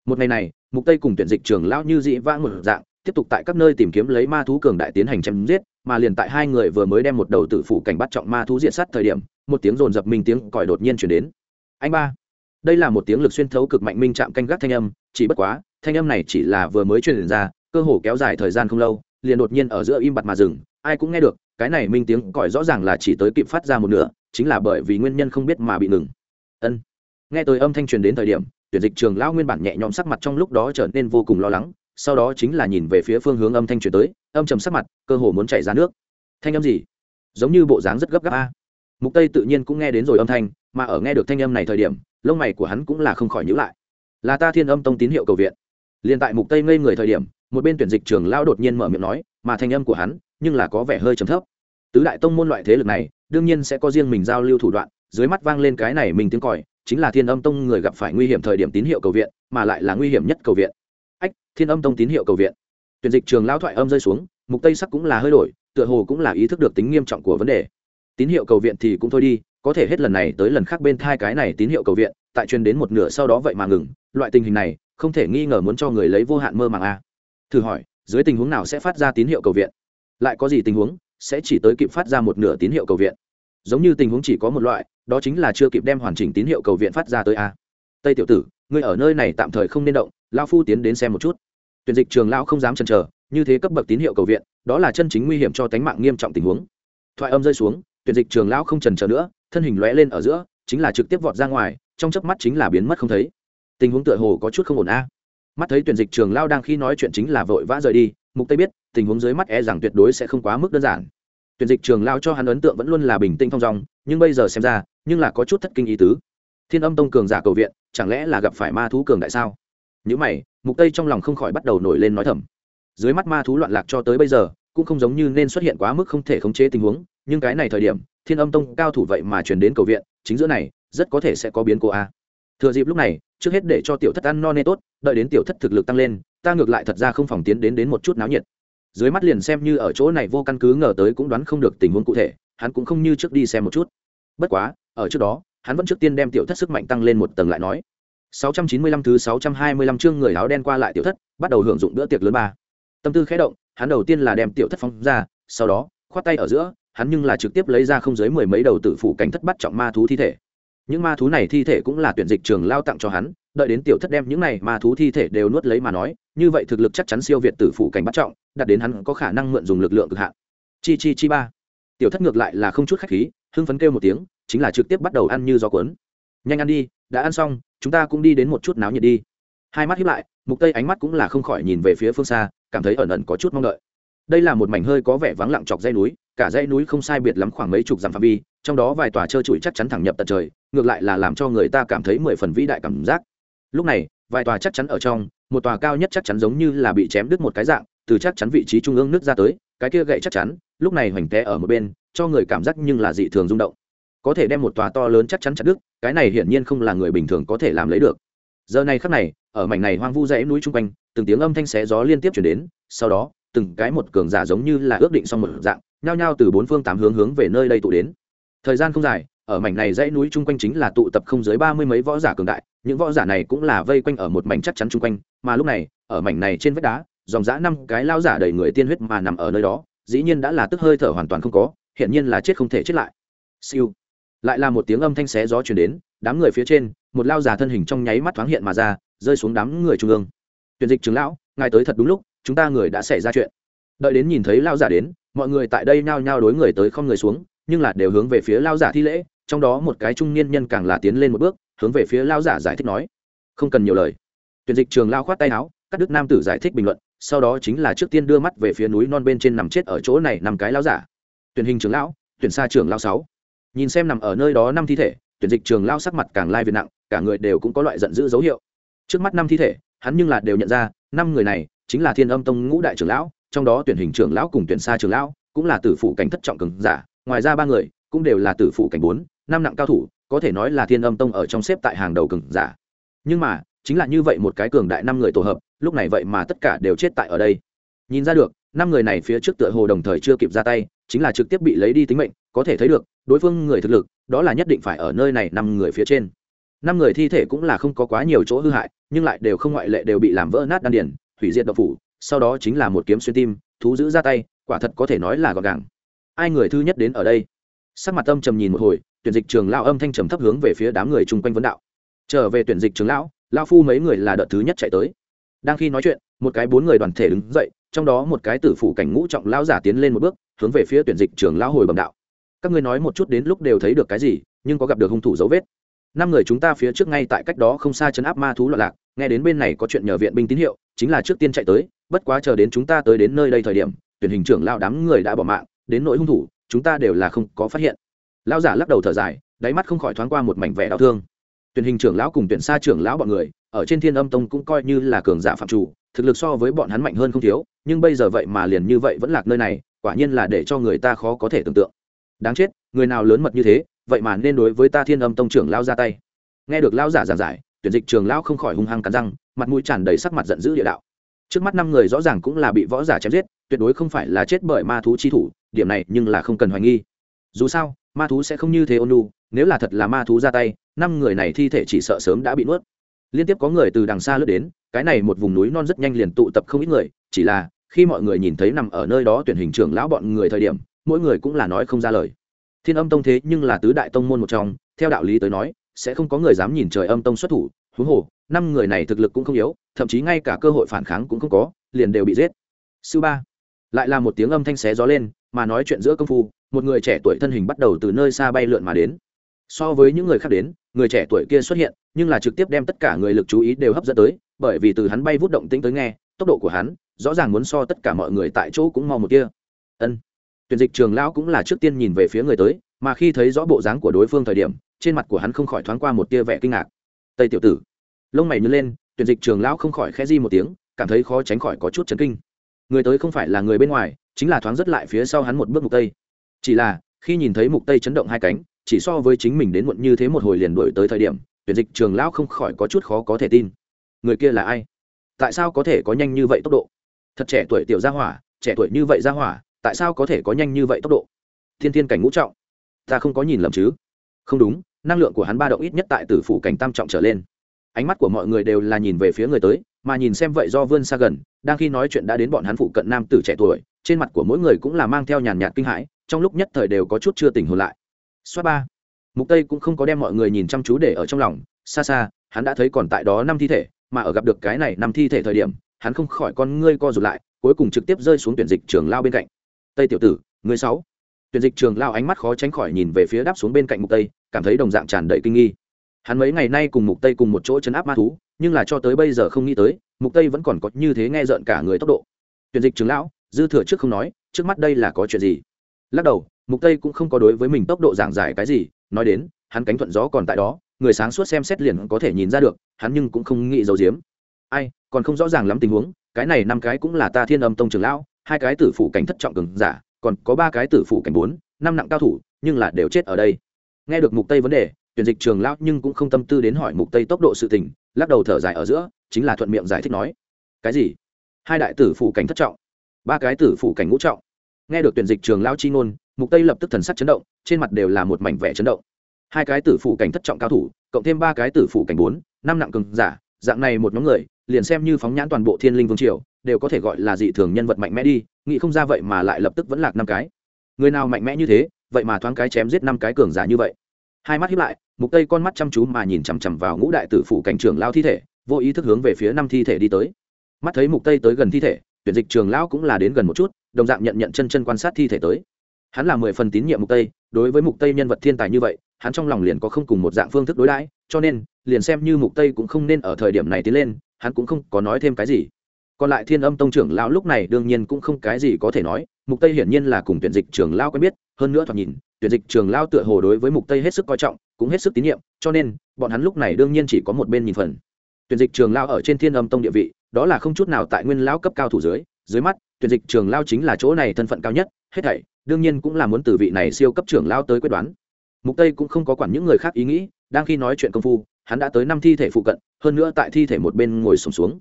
S1: Một ngày này mục tây cùng tuyển dịch trường lão như dị vãng một dạng, tiếp tục tại các nơi tìm kiếm lấy ma thú cường đại tiến hành chém giết, mà liền tại hai người vừa mới đem một đầu tử phủ cảnh bắt trọng ma thú diện sát thời điểm, một tiếng rồn dập minh tiếng còi đột nhiên chuyển đến. Anh ba. Đây là một tiếng lực xuyên thấu cực mạnh minh chạm canh gác thanh âm, chỉ bất quá, thanh âm này chỉ là vừa mới truyền ra, cơ hồ kéo dài thời gian không lâu, liền đột nhiên ở giữa im bặt mà dừng, ai cũng nghe được, cái này minh tiếng còi rõ ràng là chỉ tới kịp phát ra một nửa, chính là bởi vì nguyên nhân không biết mà bị ngừng. Ân. Nghe tới âm thanh truyền đến thời điểm tuyển dịch trường lão nguyên bản nhẹ nhõm sắc mặt trong lúc đó trở nên vô cùng lo lắng, sau đó chính là nhìn về phía phương hướng âm thanh truyền tới, âm trầm sắc mặt, cơ hồ muốn chảy ra nước. Thanh âm gì? Giống như bộ dáng rất gấp gáp a. Mục tây tự nhiên cũng nghe đến rồi âm thanh, mà ở nghe được thanh âm này thời điểm, lông mày của hắn cũng là không khỏi nhíu lại. Là ta thiên âm tông tín hiệu cầu viện. Liền tại mục tây ngây người thời điểm, một bên tuyển dịch trường lao đột nhiên mở miệng nói, mà thanh âm của hắn, nhưng là có vẻ hơi trầm thấp. Tứ đại tông môn loại thế lực này, đương nhiên sẽ có riêng mình giao lưu thủ đoạn, dưới mắt vang lên cái này mình tiếng còi chính là thiên âm tông người gặp phải nguy hiểm thời điểm tín hiệu cầu viện, mà lại là nguy hiểm nhất cầu viện. Ách, thiên âm tông tín hiệu cầu viện. Tuyển dịch trường lao thoại âm rơi xuống, mục tây sắc cũng là hơi đổi, tựa hồ cũng là ý thức được tính nghiêm trọng của vấn đề. Tín hiệu cầu viện thì cũng thôi đi, có thể hết lần này tới lần khác bên thai cái này tín hiệu cầu viện, tại truyền đến một nửa sau đó vậy mà ngừng, loại tình hình này, không thể nghi ngờ muốn cho người lấy vô hạn mơ màng a. Thử hỏi, dưới tình huống nào sẽ phát ra tín hiệu cầu viện? Lại có gì tình huống sẽ chỉ tới kịp phát ra một nửa tín hiệu cầu viện? Giống như tình huống chỉ có một loại đó chính là chưa kịp đem hoàn chỉnh tín hiệu cầu viện phát ra tới a. Tây tiểu tử, ngươi ở nơi này tạm thời không nên động lao phu tiến đến xem một chút. Tuyển dịch trường lao không dám chần chờ, như thế cấp bậc tín hiệu cầu viện, đó là chân chính nguy hiểm cho tánh mạng nghiêm trọng tình huống. Thoại âm rơi xuống, tuyển dịch trường lao không chần chờ nữa, thân hình lóe lên ở giữa, chính là trực tiếp vọt ra ngoài, trong chớp mắt chính là biến mất không thấy. Tình huống tựa hồ có chút không ổn a. Mắt thấy tuyển dịch trường lao đang khi nói chuyện chính là vội vã rời đi, mục tây biết, tình huống dưới mắt e rằng tuyệt đối sẽ không quá mức đơn giản. Tuyển dịch trường lao cho hắn ấn tượng vẫn luôn là bình tĩnh thong dong, nhưng bây giờ xem ra nhưng là có chút thất kinh ý tứ. Thiên âm tông cường giả cầu viện, chẳng lẽ là gặp phải ma thú cường đại sao? Những mày, mục tây trong lòng không khỏi bắt đầu nổi lên nói thầm. Dưới mắt ma thú loạn lạc cho tới bây giờ, cũng không giống như nên xuất hiện quá mức không thể khống chế tình huống, nhưng cái này thời điểm, thiên âm tông cao thủ vậy mà chuyển đến cầu viện, chính giữa này, rất có thể sẽ có biến cố a. Thừa dịp lúc này, trước hết để cho tiểu thất ăn no nê tốt, đợi đến tiểu thất thực lực tăng lên, ta ngược lại thật ra không phòng tiến đến đến một chút náo nhiệt. Dưới mắt liền xem như ở chỗ này vô căn cứ ngờ tới cũng đoán không được tình huống cụ thể, hắn cũng không như trước đi xem một chút. Bất quá ở trước đó, hắn vẫn trước tiên đem tiểu thất sức mạnh tăng lên một tầng lại nói. 695 thứ 625 chương người áo đen qua lại tiểu thất, bắt đầu hưởng dụng bữa tiệc lớn ba. Tâm tư khẽ động, hắn đầu tiên là đem tiểu thất phóng ra, sau đó, khoát tay ở giữa, hắn nhưng là trực tiếp lấy ra không dưới mười mấy đầu tử phủ cảnh thất bắt trọng ma thú thi thể. Những ma thú này thi thể cũng là tuyển dịch trường lao tặng cho hắn, đợi đến tiểu thất đem những này ma thú thi thể đều nuốt lấy mà nói, như vậy thực lực chắc chắn siêu việt tử phủ cảnh bắt trọng đặt đến hắn có khả năng mượn dùng lực lượng cực hạn. Chi chi chi ba. Tiểu thất ngược lại là không chút khách khí, hưng phấn kêu một tiếng chính là trực tiếp bắt đầu ăn như gió cuốn. Nhanh ăn đi, đã ăn xong, chúng ta cũng đi đến một chút náo nhiệt đi. Hai mắt hiếp lại, mục tây ánh mắt cũng là không khỏi nhìn về phía phương xa, cảm thấy ẩn ẩn có chút mong đợi. Đây là một mảnh hơi có vẻ vắng lặng chọc dây núi, cả dãy núi không sai biệt lắm khoảng mấy chục dặm phạm vi, trong đó vài tòa trơ trụi chắc chắn thẳng nhập tận trời, ngược lại là làm cho người ta cảm thấy mười phần vĩ đại cảm giác. Lúc này, vài tòa chắc chắn ở trong, một tòa cao nhất chắc chắn giống như là bị chém đứt một cái dạng, từ chắc chắn vị trí trung ương nước ra tới, cái kia gậy chắc chắn, lúc này hoành té ở một bên, cho người cảm giác nhưng là dị thường rung động có thể đem một tòa to lớn chắc chắn chặt đứt, cái này hiển nhiên không là người bình thường có thể làm lấy được. Giờ này khắc này, ở mảnh này hoang vu dãy núi chung quanh, từng tiếng âm thanh xé gió liên tiếp chuyển đến, sau đó, từng cái một cường giả giống như là ước định xong một dạng, nhao nhao từ bốn phương tám hướng hướng về nơi đây tụ đến. Thời gian không dài, ở mảnh này dãy núi chung quanh chính là tụ tập không dưới ba mươi mấy võ giả cường đại, những võ giả này cũng là vây quanh ở một mảnh chắc chắn chung quanh, mà lúc này, ở mảnh này trên vách đá, dòng dã năm cái lao giả đầy người tiên huyết mà nằm ở nơi đó, dĩ nhiên đã là tức hơi thở hoàn toàn không có hiện nhiên là chết không thể chết lại. Siêu lại là một tiếng âm thanh xé gió chuyển đến, đám người phía trên, một lao già thân hình trong nháy mắt thoáng hiện mà ra, rơi xuống đám người trung ương. Tuyển dịch trưởng lão, ngài tới thật đúng lúc, chúng ta người đã xảy ra chuyện. Đợi đến nhìn thấy lao giả đến, mọi người tại đây nhao nhao đối người tới không người xuống, nhưng là đều hướng về phía lao giả thi lễ, trong đó một cái trung niên nhân càng là tiến lên một bước, hướng về phía lao giả giải thích nói, không cần nhiều lời. Tuyển dịch trường lao khoát tay áo các đức nam tử giải thích bình luận, sau đó chính là trước tiên đưa mắt về phía núi non bên trên nằm chết ở chỗ này nằm cái lao giả. Tuyển hình trường lão, tuyển xa trường lao sáu nhìn xem nằm ở nơi đó năm thi thể, tuyển dịch trường lao sắc mặt càng lai việt nặng, cả người đều cũng có loại giận dữ dấu hiệu. Trước mắt năm thi thể, hắn nhưng là đều nhận ra, năm người này chính là thiên âm tông ngũ đại trưởng lão, trong đó tuyển hình trưởng lão cùng tuyển xa trưởng lão, cũng là tử phụ cảnh thất trọng cường giả, ngoài ra ba người cũng đều là tử phụ cảnh bốn, năm nặng cao thủ, có thể nói là thiên âm tông ở trong xếp tại hàng đầu cường giả. Nhưng mà, chính là như vậy một cái cường đại năm người tổ hợp, lúc này vậy mà tất cả đều chết tại ở đây. Nhìn ra được, năm người này phía trước tựa hồ đồng thời chưa kịp ra tay, chính là trực tiếp bị lấy đi tính mệnh, có thể thấy được đối phương người thực lực, đó là nhất định phải ở nơi này năm người phía trên. Năm người thi thể cũng là không có quá nhiều chỗ hư hại, nhưng lại đều không ngoại lệ đều bị làm vỡ nát đan điển hủy diệt độc phủ, sau đó chính là một kiếm xuyên tim, thú giữ ra tay, quả thật có thể nói là gọn gàng. Ai người thứ nhất đến ở đây? Sắc mặt âm trầm nhìn một hồi, tuyển dịch trường lao âm thanh trầm thấp hướng về phía đám người chung quanh vấn đạo. Trở về tuyển dịch trường lão lao phu mấy người là đợt thứ nhất chạy tới. Đang khi nói chuyện, một cái bốn người đoàn thể đứng dậy, trong đó một cái tử phủ cảnh ngũ trọng lao giả tiến lên một bước, hướng về phía tuyển dịch trường lao hồi bẩm đạo các ngươi nói một chút đến lúc đều thấy được cái gì, nhưng có gặp được hung thủ dấu vết. Năm người chúng ta phía trước ngay tại cách đó không xa chấn áp ma thú loạn lạc, nghe đến bên này có chuyện nhờ viện binh tín hiệu, chính là trước tiên chạy tới, bất quá chờ đến chúng ta tới đến nơi đây thời điểm, tuyển hình trưởng lao đám người đã bỏ mạng, đến nỗi hung thủ, chúng ta đều là không có phát hiện. Lao giả lắc đầu thở dài, đáy mắt không khỏi thoáng qua một mảnh vẻ đau thương. Tuyển hình trưởng lão cùng tuyển xa trưởng lão bọn người, ở trên thiên âm tông cũng coi như là cường giả phạm chủ, thực lực so với bọn hắn mạnh hơn không thiếu, nhưng bây giờ vậy mà liền như vậy vẫn lạc nơi này, quả nhiên là để cho người ta khó có thể tưởng tượng đáng chết, người nào lớn mật như thế, vậy mà nên đối với ta thiên âm tông trưởng lao ra tay. Nghe được lao giả giảng giải, tuyển dịch trường lao không khỏi hung hăng cắn răng, mặt mũi tràn đầy sắc mặt giận dữ địa đạo. Trước mắt năm người rõ ràng cũng là bị võ giả chém giết, tuyệt đối không phải là chết bởi ma thú chi thủ, điểm này nhưng là không cần hoài nghi. Dù sao, ma thú sẽ không như thế ôn lu nếu là thật là ma thú ra tay, năm người này thi thể chỉ sợ sớm đã bị nuốt. Liên tiếp có người từ đằng xa lướt đến, cái này một vùng núi non rất nhanh liền tụ tập không ít người, chỉ là khi mọi người nhìn thấy nằm ở nơi đó tuyển hình trưởng lão bọn người thời điểm mỗi người cũng là nói không ra lời. Thiên âm tông thế nhưng là tứ đại tông môn một trong, theo đạo lý tới nói, sẽ không có người dám nhìn trời âm tông xuất thủ, huống hồ, năm người này thực lực cũng không yếu, thậm chí ngay cả cơ hội phản kháng cũng không có, liền đều bị giết. Sư ba, lại là một tiếng âm thanh xé gió lên, mà nói chuyện giữa công phu, một người trẻ tuổi thân hình bắt đầu từ nơi xa bay lượn mà đến. So với những người khác đến, người trẻ tuổi kia xuất hiện, nhưng là trực tiếp đem tất cả người lực chú ý đều hấp dẫn tới, bởi vì từ hắn bay vút động tĩnh tới nghe, tốc độ của hắn, rõ ràng muốn so tất cả mọi người tại chỗ cũng mau một kia ân tuyển dịch trường lão cũng là trước tiên nhìn về phía người tới, mà khi thấy rõ bộ dáng của đối phương thời điểm, trên mặt của hắn không khỏi thoáng qua một tia vẻ kinh ngạc. Tây tiểu tử, lông mày nhớ lên, tuyển dịch trường lão không khỏi khẽ di một tiếng, cảm thấy khó tránh khỏi có chút chấn kinh. Người tới không phải là người bên ngoài, chính là thoáng rất lại phía sau hắn một bước mục tây. Chỉ là, khi nhìn thấy mục tây chấn động hai cánh, chỉ so với chính mình đến muộn như thế một hồi liền đuổi tới thời điểm, tuyển dịch trường lão không khỏi có chút khó có thể tin. Người kia là ai? Tại sao có thể có nhanh như vậy tốc độ? Thật trẻ tuổi tiểu gia hỏa, trẻ tuổi như vậy gia hỏa tại sao có thể có nhanh như vậy tốc độ? Thiên thiên cảnh ngũ trọng, ta không có nhìn lầm chứ? Không đúng, năng lượng của hắn ba động ít nhất tại tử phủ cảnh tam trọng trở lên. Ánh mắt của mọi người đều là nhìn về phía người tới, mà nhìn xem vậy do vươn xa gần, đang khi nói chuyện đã đến bọn hắn phụ cận nam tử trẻ tuổi, trên mặt của mỗi người cũng là mang theo nhàn nhạt kinh hãi, trong lúc nhất thời đều có chút chưa tỉnh hồn lại. Xoát ba, mục tây cũng không có đem mọi người nhìn chăm chú để ở trong lòng, xa xa, hắn đã thấy còn tại đó năm thi thể, mà ở gặp được cái này năm thi thể thời điểm, hắn không khỏi con ngươi co rụt lại, cuối cùng trực tiếp rơi xuống tuyển dịch trường lao bên cạnh tây tiểu tử người sáu. Tuyển dịch trường lao ánh mắt khó tránh khỏi nhìn về phía đáp xuống bên cạnh mục tây, cảm thấy đồng dạng tràn đầy kinh nghi. Hắn mấy ngày nay cùng mục tây cùng một chỗ chấn áp ma thú, nhưng là cho tới bây giờ không nghĩ tới, mục tây vẫn còn có như thế nghe rợn cả người tốc độ. Tuyển dịch trường lão, dư thừa trước không nói, trước mắt đây là có chuyện gì? Lắc đầu, mục tây cũng không có đối với mình tốc độ giảng giải cái gì, nói đến, hắn cánh thuận gió còn tại đó, người sáng suốt xem xét liền có thể nhìn ra được, hắn nhưng cũng không nghĩ giấu giếm. Ai, còn không rõ ràng lắm tình huống, cái này năm cái cũng là ta thiên âm tông trường lão hai cái tử phụ cảnh thất trọng cường giả, còn có ba cái tử phụ cảnh bốn, năm nặng cao thủ, nhưng là đều chết ở đây. Nghe được mục tây vấn đề, tuyển dịch trường lão nhưng cũng không tâm tư đến hỏi mục tây tốc độ sự tình, lắc đầu thở dài ở giữa, chính là thuận miệng giải thích nói, cái gì? Hai đại tử phụ cảnh thất trọng, ba cái tử phụ cảnh ngũ trọng? Nghe được tuyển dịch trường lão chi ngôn, mục tây lập tức thần sắc chấn động, trên mặt đều là một mảnh vẻ chấn động. Hai cái tử phụ cảnh thất trọng cao thủ, cộng thêm ba cái tử phụ cảnh bốn, năm nặng cường giả, dạng này một nhóm người, liền xem như phóng nhãn toàn bộ thiên linh vương triều đều có thể gọi là dị thường nhân vật mạnh mẽ đi, nghĩ không ra vậy mà lại lập tức vẫn lạc năm cái. Người nào mạnh mẽ như thế, vậy mà thoáng cái chém giết năm cái cường giả như vậy. Hai mắt hiếp lại, mục tây con mắt chăm chú mà nhìn chằm chằm vào ngũ đại tử phụ cảnh trưởng lao thi thể, vô ý thức hướng về phía năm thi thể đi tới. Mắt thấy mục tây tới gần thi thể, tuyển dịch trường lão cũng là đến gần một chút, đồng dạng nhận nhận chân chân quan sát thi thể tới. Hắn là mười phần tín nhiệm mục tây, đối với mục tây nhân vật thiên tài như vậy, hắn trong lòng liền có không cùng một dạng phương thức đối đãi, cho nên, liền xem như mục tây cũng không nên ở thời điểm này tiến lên, hắn cũng không có nói thêm cái gì còn lại thiên âm tông trưởng lão lúc này đương nhiên cũng không cái gì có thể nói mục tây hiển nhiên là cùng tuyển dịch trưởng lão quen biết hơn nữa thoạt nhìn tuyển dịch trưởng lão tựa hồ đối với mục tây hết sức coi trọng cũng hết sức tín nhiệm cho nên bọn hắn lúc này đương nhiên chỉ có một bên nhìn phần. Tuyển dịch trưởng lão ở trên thiên âm tông địa vị đó là không chút nào tại nguyên lão cấp cao thủ dưới dưới mắt tuyển dịch trưởng lão chính là chỗ này thân phận cao nhất hết thảy đương nhiên cũng là muốn từ vị này siêu cấp trưởng lão tới quyết đoán. Mục tây cũng không có quản những người khác ý nghĩ đang khi nói chuyện công phu hắn đã tới năm thi thể phụ cận hơn nữa tại thi thể một bên ngồi sùng xuống, xuống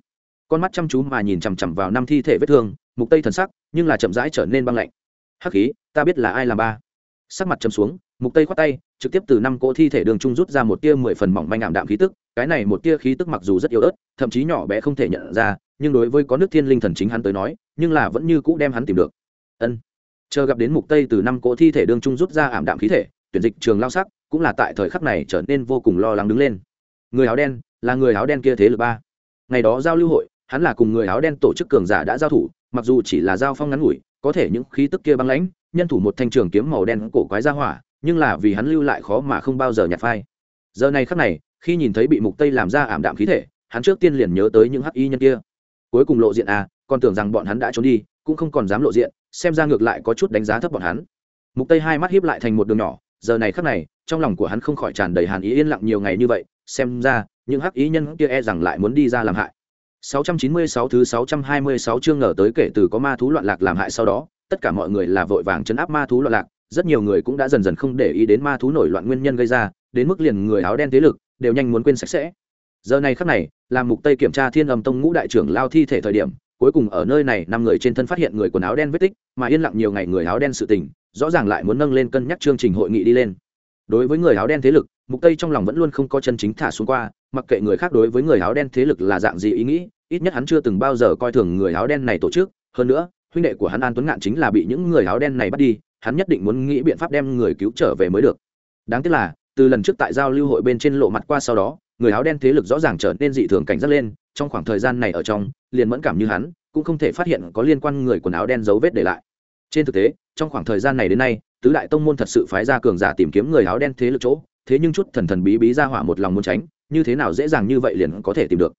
S1: con mắt chăm chú mà nhìn chằm chằm vào năm thi thể vết thương, mục tây thần sắc, nhưng là chậm rãi trở nên băng lạnh. Hắc khí, ta biết là ai làm ba. Sắc mặt chấm xuống, mục tây khoát tay, trực tiếp từ năm cỗ thi thể đường trung rút ra một tia mười phần mỏng manh ảm đạm khí tức, cái này một tia khí tức mặc dù rất yếu ớt, thậm chí nhỏ bé không thể nhận ra, nhưng đối với có nước thiên linh thần chính hắn tới nói, nhưng là vẫn như cũ đem hắn tìm được. Ân. Chờ gặp đến mục tây từ năm cỗ thi thể đường trung rút ra ảm đạm khí thể, tuyển dịch trường lao sắc, cũng là tại thời khắc này trở nên vô cùng lo lắng đứng lên. Người áo đen, là người áo đen kia thế lực ba. Ngày đó giao lưu hội hắn là cùng người áo đen tổ chức cường giả đã giao thủ, mặc dù chỉ là giao phong ngắn ngủi, có thể những khí tức kia băng lãnh, nhân thủ một thanh trường kiếm màu đen cổ quái ra hỏa, nhưng là vì hắn lưu lại khó mà không bao giờ nhạt phai. Giờ này khắc này, khi nhìn thấy bị mục tây làm ra ảm đạm khí thể, hắn trước tiên liền nhớ tới những hắc y nhân kia. Cuối cùng lộ diện à còn tưởng rằng bọn hắn đã trốn đi, cũng không còn dám lộ diện, xem ra ngược lại có chút đánh giá thấp bọn hắn. Mục tây hai mắt hiếp lại thành một đường nhỏ, giờ này khắc này, trong lòng của hắn không khỏi tràn đầy hàn ý yên lặng nhiều ngày như vậy, xem ra, những hắc ý nhân kia e rằng lại muốn đi ra làm hại. 696 thứ 626 chương ngờ tới kể từ có ma thú loạn lạc làm hại sau đó, tất cả mọi người là vội vàng chấn áp ma thú loạn lạc, rất nhiều người cũng đã dần dần không để ý đến ma thú nổi loạn nguyên nhân gây ra, đến mức liền người áo đen thế lực đều nhanh muốn quên sạch sẽ. Giờ này khắc này làm mục tây kiểm tra thiên âm tông ngũ đại trưởng lao thi thể thời điểm, cuối cùng ở nơi này năm người trên thân phát hiện người quần áo đen vết tích, mà yên lặng nhiều ngày người áo đen sự tình, rõ ràng lại muốn nâng lên cân nhắc chương trình hội nghị đi lên đối với người áo đen thế lực, mục tây trong lòng vẫn luôn không có chân chính thả xuống qua, mặc kệ người khác đối với người áo đen thế lực là dạng gì ý nghĩ, ít nhất hắn chưa từng bao giờ coi thường người áo đen này tổ chức. Hơn nữa, huynh đệ của hắn an tuấn ngạn chính là bị những người áo đen này bắt đi, hắn nhất định muốn nghĩ biện pháp đem người cứu trở về mới được. Đáng tiếc là, từ lần trước tại giao lưu hội bên trên lộ mặt qua sau đó, người áo đen thế lực rõ ràng trở nên dị thường cảnh giác lên, trong khoảng thời gian này ở trong, liền mẫn cảm như hắn, cũng không thể phát hiện có liên quan người quần áo đen dấu vết để lại. Trên thực tế, trong khoảng thời gian này đến nay tứ đại tông môn thật sự phái ra cường giả tìm kiếm người áo đen thế lực chỗ, thế nhưng chút thần thần bí bí ra hỏa một lòng muốn tránh, như thế nào dễ dàng như vậy liền có thể tìm được.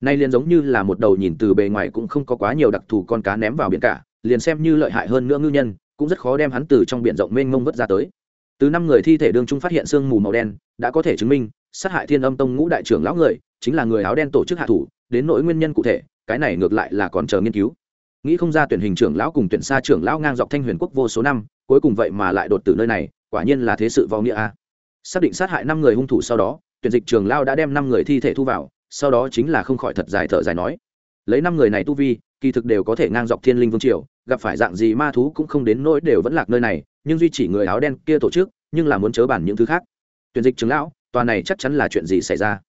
S1: Nay liền giống như là một đầu nhìn từ bề ngoài cũng không có quá nhiều đặc thù con cá ném vào biển cả, liền xem như lợi hại hơn nữa ngư nhân, cũng rất khó đem hắn từ trong biển rộng mênh mông vất ra tới. Từ năm người thi thể đương trung phát hiện sương mù màu đen, đã có thể chứng minh, sát hại thiên âm tông ngũ đại trưởng lão người, chính là người áo đen tổ chức hạ thủ, đến nỗi nguyên nhân cụ thể, cái này ngược lại là còn chờ nghiên cứu. Nghĩ không ra tuyển hình trưởng lão cùng tuyển xa trưởng lão ngang dọc thanh huyền quốc vô số năm cuối cùng vậy mà lại đột từ nơi này, quả nhiên là thế sự vào nghĩa a. Xác định sát hại năm người hung thủ sau đó, tuyển dịch trường lao đã đem năm người thi thể thu vào, sau đó chính là không khỏi thật dài thở dài nói. Lấy năm người này tu vi, kỳ thực đều có thể ngang dọc thiên linh vương triều, gặp phải dạng gì ma thú cũng không đến nỗi đều vẫn lạc nơi này, nhưng duy chỉ người áo đen kia tổ chức, nhưng là muốn chớ bản những thứ khác. Tuyển dịch trường lão, tòa này chắc chắn là chuyện gì xảy ra?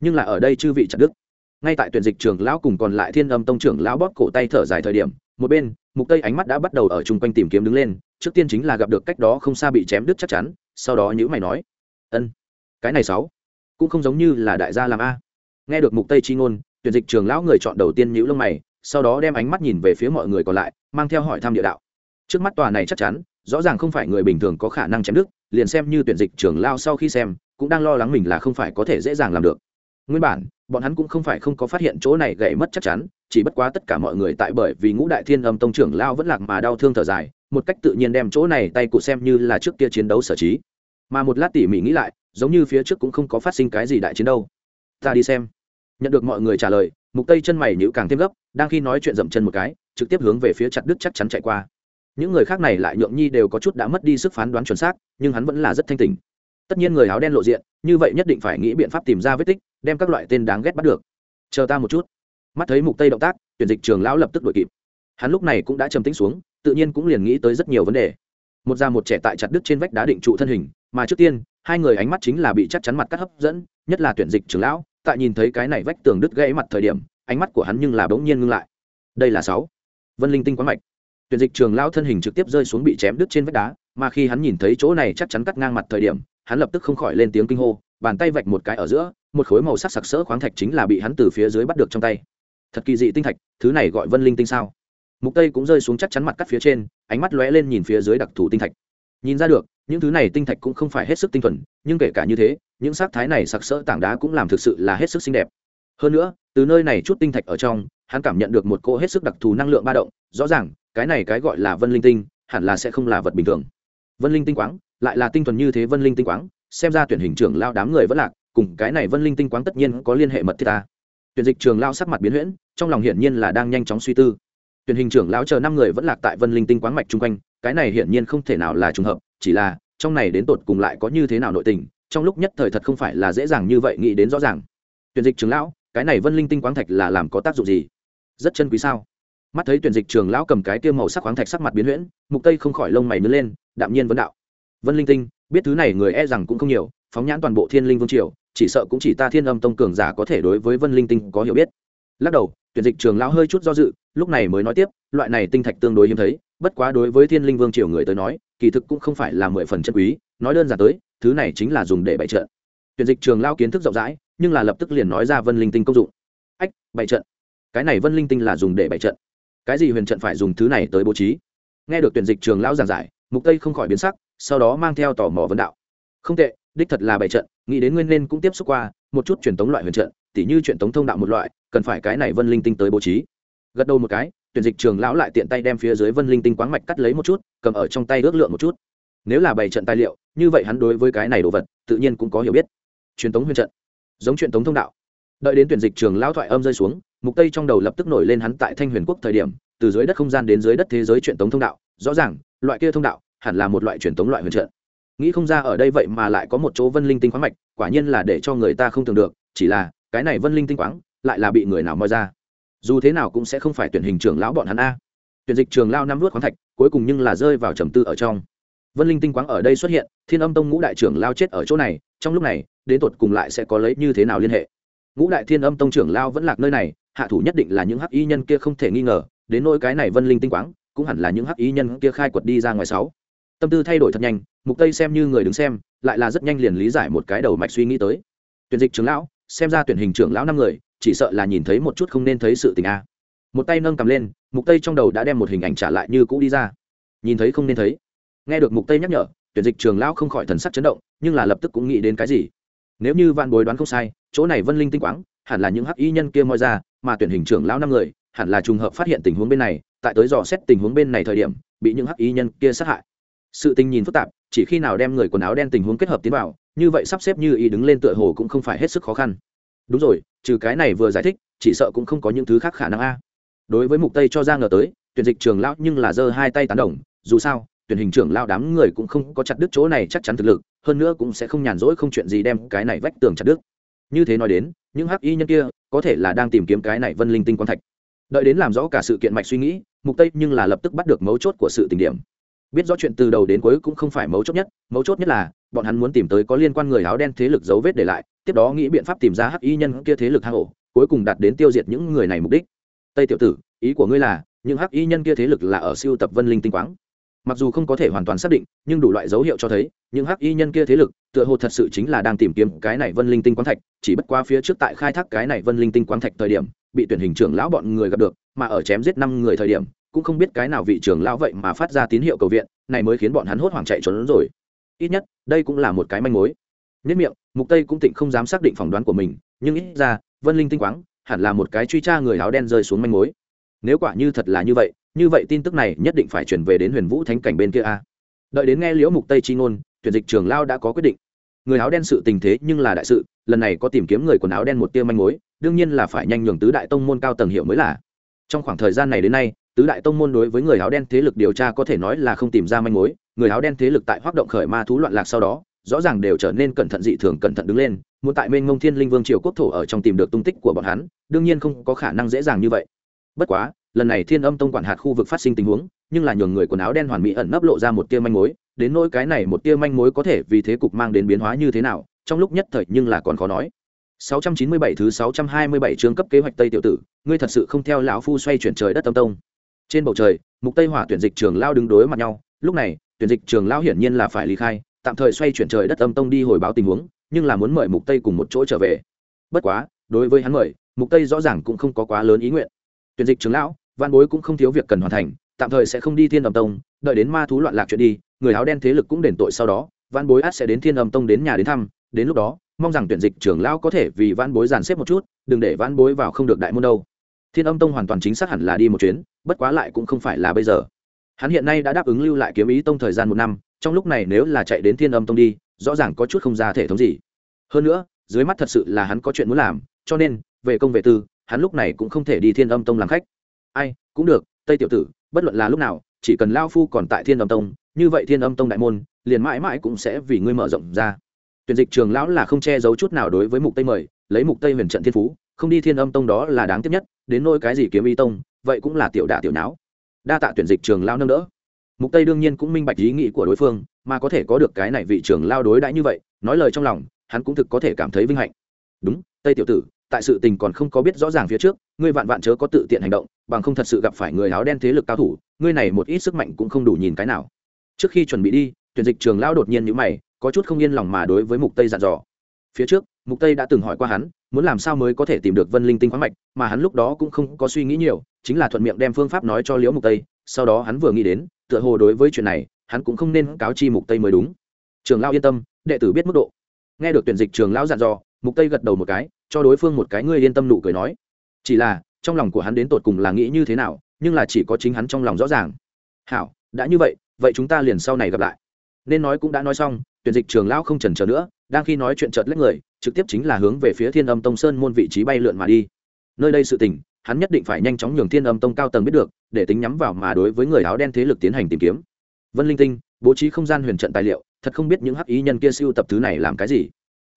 S1: Nhưng là ở đây chư vị chặt đức. Ngay tại tuyển dịch trường lão cùng còn lại thiên âm tông trưởng lão bóp cổ tay thở dài thời điểm, một bên mục tây ánh mắt đã bắt đầu ở chung quanh tìm kiếm đứng lên, trước tiên chính là gặp được cách đó không xa bị chém đứt chắc chắn, sau đó nhữ mày nói, ân, cái này sáu, cũng không giống như là đại gia làm a. Nghe được mục tây chi ngôn, tuyển dịch trường lão người chọn đầu tiên nhữ lông mày, sau đó đem ánh mắt nhìn về phía mọi người còn lại, mang theo hỏi thăm địa đạo. Trước mắt tòa này chắc chắn, rõ ràng không phải người bình thường có khả năng chém đứt, liền xem như tuyển dịch trường lao sau khi xem, cũng đang lo lắng mình là không phải có thể dễ dàng làm được. Nguyên bản, bọn hắn cũng không phải không có phát hiện chỗ này gãy mất chắc chắn chỉ bất quá tất cả mọi người tại bởi vì ngũ đại thiên âm tông trưởng lao vẫn lạc mà đau thương thở dài, một cách tự nhiên đem chỗ này tay cụ xem như là trước kia chiến đấu sở trí. Mà một lát tỉ mỉ nghĩ lại, giống như phía trước cũng không có phát sinh cái gì đại chiến đâu. Ta đi xem. Nhận được mọi người trả lời, mục tây chân mày nhữ càng thêm gấp, đang khi nói chuyện dậm chân một cái, trực tiếp hướng về phía chặt đức chắc chắn chạy qua. Những người khác này lại nhượng nhi đều có chút đã mất đi sức phán đoán chuẩn xác, nhưng hắn vẫn là rất thanh tình tất nhiên người áo đen lộ diện, như vậy nhất định phải nghĩ biện pháp tìm ra vết tích, đem các loại tên đáng ghét bắt được. Chờ ta một chút mắt thấy mục tây động tác, tuyển dịch trường lão lập tức đuổi kịp. Hắn lúc này cũng đã trầm tĩnh xuống, tự nhiên cũng liền nghĩ tới rất nhiều vấn đề. Một già một trẻ tại chặt đứt trên vách đá định trụ thân hình, mà trước tiên, hai người ánh mắt chính là bị chắc chắn mặt cắt hấp dẫn, nhất là tuyển dịch trường lão, tại nhìn thấy cái này vách tường đứt gãy mặt thời điểm, ánh mắt của hắn nhưng là bỗng nhiên ngưng lại. Đây là sáu. Vân linh tinh quán mạch. Tuyển dịch trường lão thân hình trực tiếp rơi xuống bị chém đứt trên vách đá, mà khi hắn nhìn thấy chỗ này chắc chắn cắt ngang mặt thời điểm, hắn lập tức không khỏi lên tiếng kinh hô, bàn tay vạch một cái ở giữa, một khối màu sắc sặc sỡ khoáng thạch chính là bị hắn từ phía dưới bắt được trong tay thật kỳ dị tinh thạch, thứ này gọi vân linh tinh sao? Mục tây cũng rơi xuống chắc chắn mặt cắt phía trên, ánh mắt lóe lên nhìn phía dưới đặc thù tinh thạch. Nhìn ra được, những thứ này tinh thạch cũng không phải hết sức tinh thuần, nhưng kể cả như thế, những sắc thái này sặc sỡ tảng đá cũng làm thực sự là hết sức xinh đẹp. Hơn nữa, từ nơi này chút tinh thạch ở trong, hắn cảm nhận được một cỗ hết sức đặc thù năng lượng ba động, rõ ràng, cái này cái gọi là vân linh tinh, hẳn là sẽ không là vật bình thường. Vân linh tinh quáng, lại là tinh thuần như thế vân linh tinh quáng, xem ra tuyển hình trưởng lao đám người vẫn lạc, cùng cái này vân linh tinh quáng tất nhiên có liên hệ mật thiết ta tuyển dịch trường lao sắc mặt biến huyễn, trong lòng hiển nhiên là đang nhanh chóng suy tư. Tuyển hình trưởng lão chờ năm người vẫn lạc tại vân linh tinh quáng mạch chung quanh, cái này hiển nhiên không thể nào là trùng hợp, chỉ là, trong này đến tột cùng lại có như thế nào nội tình, trong lúc nhất thời thật không phải là dễ dàng như vậy nghĩ đến rõ ràng. Tuyển dịch trưởng lão, cái này vân linh tinh quáng thạch là làm có tác dụng gì? Rất chân quý sao? Mắt thấy tuyển dịch trường lão cầm cái tiêu màu sắc khoáng thạch sắc mặt biến huyễn, mục tây không khỏi lông mày nứt lên, đạm nhiên vấn đạo. Vân linh tinh, biết thứ này người e rằng cũng không nhiều phóng nhãn toàn bộ thiên linh vương triều, chỉ sợ cũng chỉ ta thiên âm tông cường giả có thể đối với vân linh tinh có hiểu biết. Lắc đầu, tuyển dịch trường lão hơi chút do dự, lúc này mới nói tiếp, loại này tinh thạch tương đối hiếm thấy, bất quá đối với thiên linh vương triều người tới nói, kỳ thực cũng không phải là mười phần chân quý, nói đơn giản tới, thứ này chính là dùng để bày trận. Tuyển dịch trường lao kiến thức rộng rãi, nhưng là lập tức liền nói ra vân linh tinh công dụng. Ách, bày trận. Cái này vân linh tinh là dùng để bày trận. Cái gì huyền trận phải dùng thứ này tới bố trí? Nghe được tuyển dịch trường lão giảng giải, mục tây không khỏi biến sắc, sau đó mang theo tò mò vấn đạo. Không tệ đích thật là bày trận, nghĩ đến nguyên nên cũng tiếp xúc qua, một chút truyền tống loại huyền trận, tỉ như truyền tống thông đạo một loại, cần phải cái này vân linh tinh tới bố trí. Gật đầu một cái, tuyển dịch trường lão lại tiện tay đem phía dưới vân linh tinh quáng mạch cắt lấy một chút, cầm ở trong tay ước lượng một chút. Nếu là bày trận tài liệu, như vậy hắn đối với cái này đồ vật, tự nhiên cũng có hiểu biết. Truyền tống huyền trận, giống truyền tống thông đạo. Đợi đến tuyển dịch trường lão thoại âm rơi xuống, mục tây trong đầu lập tức nổi lên hắn tại thanh huyền quốc thời điểm, từ dưới đất không gian đến dưới đất thế giới truyền tống thông đạo. Rõ ràng, loại kia thông đạo hẳn là một loại truyền tống loại huyền trận nghĩ không ra ở đây vậy mà lại có một chỗ vân linh tinh khoáng mạch, quả nhiên là để cho người ta không tưởng được, chỉ là, cái này vân linh tinh khoáng, lại là bị người nào moi ra. Dù thế nào cũng sẽ không phải tuyển hình trưởng lão bọn hắn a. Tuyển dịch trường lao năm nuốt khoáng thạch, cuối cùng nhưng là rơi vào trầm tư ở trong. Vân linh tinh quáng ở đây xuất hiện, thiên âm tông ngũ đại trưởng lao chết ở chỗ này, trong lúc này, đến tột cùng lại sẽ có lấy như thế nào liên hệ? Ngũ đại thiên âm tông trưởng lao vẫn lạc nơi này, hạ thủ nhất định là những hắc y nhân kia không thể nghi ngờ, đến nỗi cái này vân linh tinh quáng cũng hẳn là những hắc y nhân kia khai quật đi ra ngoài sáu tâm tư thay đổi thật nhanh, mục tây xem như người đứng xem, lại là rất nhanh liền lý giải một cái đầu mạch suy nghĩ tới. Tuyển dịch trưởng lão, xem ra tuyển hình trưởng lão năm người, chỉ sợ là nhìn thấy một chút không nên thấy sự tình a. Một tay nâng cầm lên, mục tây trong đầu đã đem một hình ảnh trả lại như cũ đi ra. Nhìn thấy không nên thấy. Nghe được mục tây nhắc nhở, tuyển dịch trường lão không khỏi thần sắc chấn động, nhưng là lập tức cũng nghĩ đến cái gì. Nếu như vạn bối đoán không sai, chỗ này vân linh tinh quáng, hẳn là những hắc y nhân kia moi ra, mà tuyển hình trưởng lão năm người, hẳn là trùng hợp phát hiện tình huống bên này, tại tới dò xét tình huống bên này thời điểm, bị những hắc y nhân kia sát hại sự tình nhìn phức tạp, chỉ khi nào đem người quần áo đen tình huống kết hợp tiến vào, như vậy sắp xếp như ý đứng lên tựa hồ cũng không phải hết sức khó khăn. Đúng rồi, trừ cái này vừa giải thích, chỉ sợ cũng không có những thứ khác khả năng a. Đối với mục tây cho ra ngờ tới, tuyển dịch trường lão nhưng là giơ hai tay tán đồng, dù sao, tuyển hình trưởng lão đám người cũng không có chặt đứt chỗ này chắc chắn thực lực, hơn nữa cũng sẽ không nhàn rỗi không chuyện gì đem cái này vách tường chặt đứt. Như thế nói đến, những hắc y nhân kia có thể là đang tìm kiếm cái này vân linh tinh quan thạch. Đợi đến làm rõ cả sự kiện mạch suy nghĩ, mục tây nhưng là lập tức bắt được mấu chốt của sự tình điểm biết rõ chuyện từ đầu đến cuối cũng không phải mấu chốt nhất, mấu chốt nhất là, bọn hắn muốn tìm tới có liên quan người áo đen thế lực dấu vết để lại, tiếp đó nghĩ biện pháp tìm ra hắc y nhân kia thế lực hang ổ, cuối cùng đạt đến tiêu diệt những người này mục đích. Tây tiểu tử, ý của ngươi là, những hắc y nhân kia thế lực là ở siêu tập vân linh tinh quáng. Mặc dù không có thể hoàn toàn xác định, nhưng đủ loại dấu hiệu cho thấy, những hắc y nhân kia thế lực, tựa hồ thật sự chính là đang tìm kiếm cái này vân linh tinh quáng thạch, chỉ bất qua phía trước tại khai thác cái này vân linh tinh quáng thạch thời điểm, bị tuyển hình trưởng lão bọn người gặp được, mà ở chém giết năm người thời điểm cũng không biết cái nào vị trưởng lão vậy mà phát ra tín hiệu cầu viện, này mới khiến bọn hắn hốt hoảng chạy trốn rồi. Ít nhất, đây cũng là một cái manh mối. Nhất miệng, mục tây cũng tịnh không dám xác định phỏng đoán của mình, nhưng ít ra, vân linh tinh quáng, hẳn là một cái truy tra người áo đen rơi xuống manh mối. Nếu quả như thật là như vậy như vậy tin tức này nhất định phải chuyển về đến huyền vũ thánh cảnh bên kia a. Đợi đến nghe liễu mục tây chi ngôn, tuyển dịch trường lao đã có quyết định. Người áo đen sự tình thế nhưng là đại sự, lần này có tìm kiếm người quần áo đen một tia manh mối, đương nhiên là phải nhanh nhường tứ đại tông môn cao tầng hiệu mới là. Trong khoảng thời gian này đến nay tứ đại tông môn đối với người áo đen thế lực điều tra có thể nói là không tìm ra manh mối người áo đen thế lực tại hoạt động khởi ma thú loạn lạc sau đó rõ ràng đều trở nên cẩn thận dị thường cẩn thận đứng lên muốn tại mênh ngông thiên linh vương triều quốc thổ ở trong tìm được tung tích của bọn hắn đương nhiên không có khả năng dễ dàng như vậy bất quá lần này thiên âm tông quản hạt khu vực phát sinh tình huống nhưng là nhường người quần áo đen hoàn mỹ ẩn nấp lộ ra một tia manh mối đến nỗi cái này một tia manh mối có thể vì thế cục mang đến biến hóa như thế nào trong lúc nhất thời nhưng là còn khó nói 697 thứ 627 chương cấp kế hoạch Tây tiểu tử, ngươi thật sự không theo lão phu xoay chuyển trời đất tâm tông. Trên bầu trời, Mục Tây Hỏa tuyển dịch trường lao đứng đối mặt nhau, lúc này, tuyển dịch trường lao hiển nhiên là phải ly khai, tạm thời xoay chuyển trời đất âm tông đi hồi báo tình huống, nhưng là muốn mời Mục Tây cùng một chỗ trở về. Bất quá, đối với hắn mời, Mục Tây rõ ràng cũng không có quá lớn ý nguyện. Tuyển dịch trường lão, Văn Bối cũng không thiếu việc cần hoàn thành, tạm thời sẽ không đi Thiên Âm Tông, đợi đến ma thú loạn lạc chuyện đi, người áo đen thế lực cũng đền tội sau đó, Văn Bối át sẽ đến Thiên Âm Tông đến nhà đến thăm, đến lúc đó, mong rằng tuyển dịch trưởng lão có thể vì Văn Bối dàn xếp một chút, đừng để Văn Bối vào không được đại môn đâu. Thiên Âm Tông hoàn toàn chính xác hẳn là đi một chuyến, bất quá lại cũng không phải là bây giờ. Hắn hiện nay đã đáp ứng lưu lại kiếm ý tông thời gian một năm, trong lúc này nếu là chạy đến Thiên Âm Tông đi, rõ ràng có chút không ra thể thống gì. Hơn nữa, dưới mắt thật sự là hắn có chuyện muốn làm, cho nên, về công về tư, hắn lúc này cũng không thể đi Thiên Âm Tông làm khách. Ai, cũng được, Tây tiểu tử, bất luận là lúc nào, chỉ cần lao phu còn tại Thiên Âm Tông, như vậy Thiên Âm Tông đại môn, liền mãi mãi cũng sẽ vì ngươi mở rộng ra tuyển dịch trường lão là không che giấu chút nào đối với mục tây mời lấy mục tây huyền trận thiên phú không đi thiên âm tông đó là đáng tiếc nhất, đến nôi cái gì kiếm y tông, vậy cũng là tiểu đả tiểu não đa tạ tuyển dịch trường lao nâng đỡ. Mục tây đương nhiên cũng minh bạch ý nghĩ của đối phương, mà có thể có được cái này vị trường lao đối đãi như vậy, nói lời trong lòng, hắn cũng thực có thể cảm thấy vinh hạnh. Đúng, tây tiểu tử, tại sự tình còn không có biết rõ ràng phía trước, ngươi vạn vạn chớ có tự tiện hành động, bằng không thật sự gặp phải người áo đen thế lực cao thủ, ngươi này một ít sức mạnh cũng không đủ nhìn cái nào. Trước khi chuẩn bị đi, tuyển dịch trường lao đột nhiên như mày, có chút không yên lòng mà đối với mục tây dặn dò. Phía trước mục tây đã từng hỏi qua hắn, muốn làm sao mới có thể tìm được vân linh tinh khoáng mạch, mà hắn lúc đó cũng không có suy nghĩ nhiều, chính là thuận miệng đem phương pháp nói cho liễu mục tây. Sau đó hắn vừa nghĩ đến, tựa hồ đối với chuyện này, hắn cũng không nên cáo chi mục tây mới đúng. Trường lao yên tâm, đệ tử biết mức độ. Nghe được tuyển dịch trường lão dặn dò, mục tây gật đầu một cái, cho đối phương một cái ngươi yên tâm nụ cười nói. Chỉ là, trong lòng của hắn đến tột cùng là nghĩ như thế nào, nhưng là chỉ có chính hắn trong lòng rõ ràng. Hảo, đã như vậy vậy chúng ta liền sau này gặp lại. Nên nói cũng đã nói xong, tuyển dịch trường lão không chần chờ nữa, đang khi nói chuyện chợt lấy người trực tiếp chính là hướng về phía thiên âm tông sơn môn vị trí bay lượn mà đi. Nơi đây sự tình, hắn nhất định phải nhanh chóng nhường thiên âm tông cao tầng biết được, để tính nhắm vào mà đối với người áo đen thế lực tiến hành tìm kiếm. Vân linh tinh, bố trí không gian huyền trận tài liệu, thật không biết những hắc ý nhân kia siêu tập thứ này làm cái gì.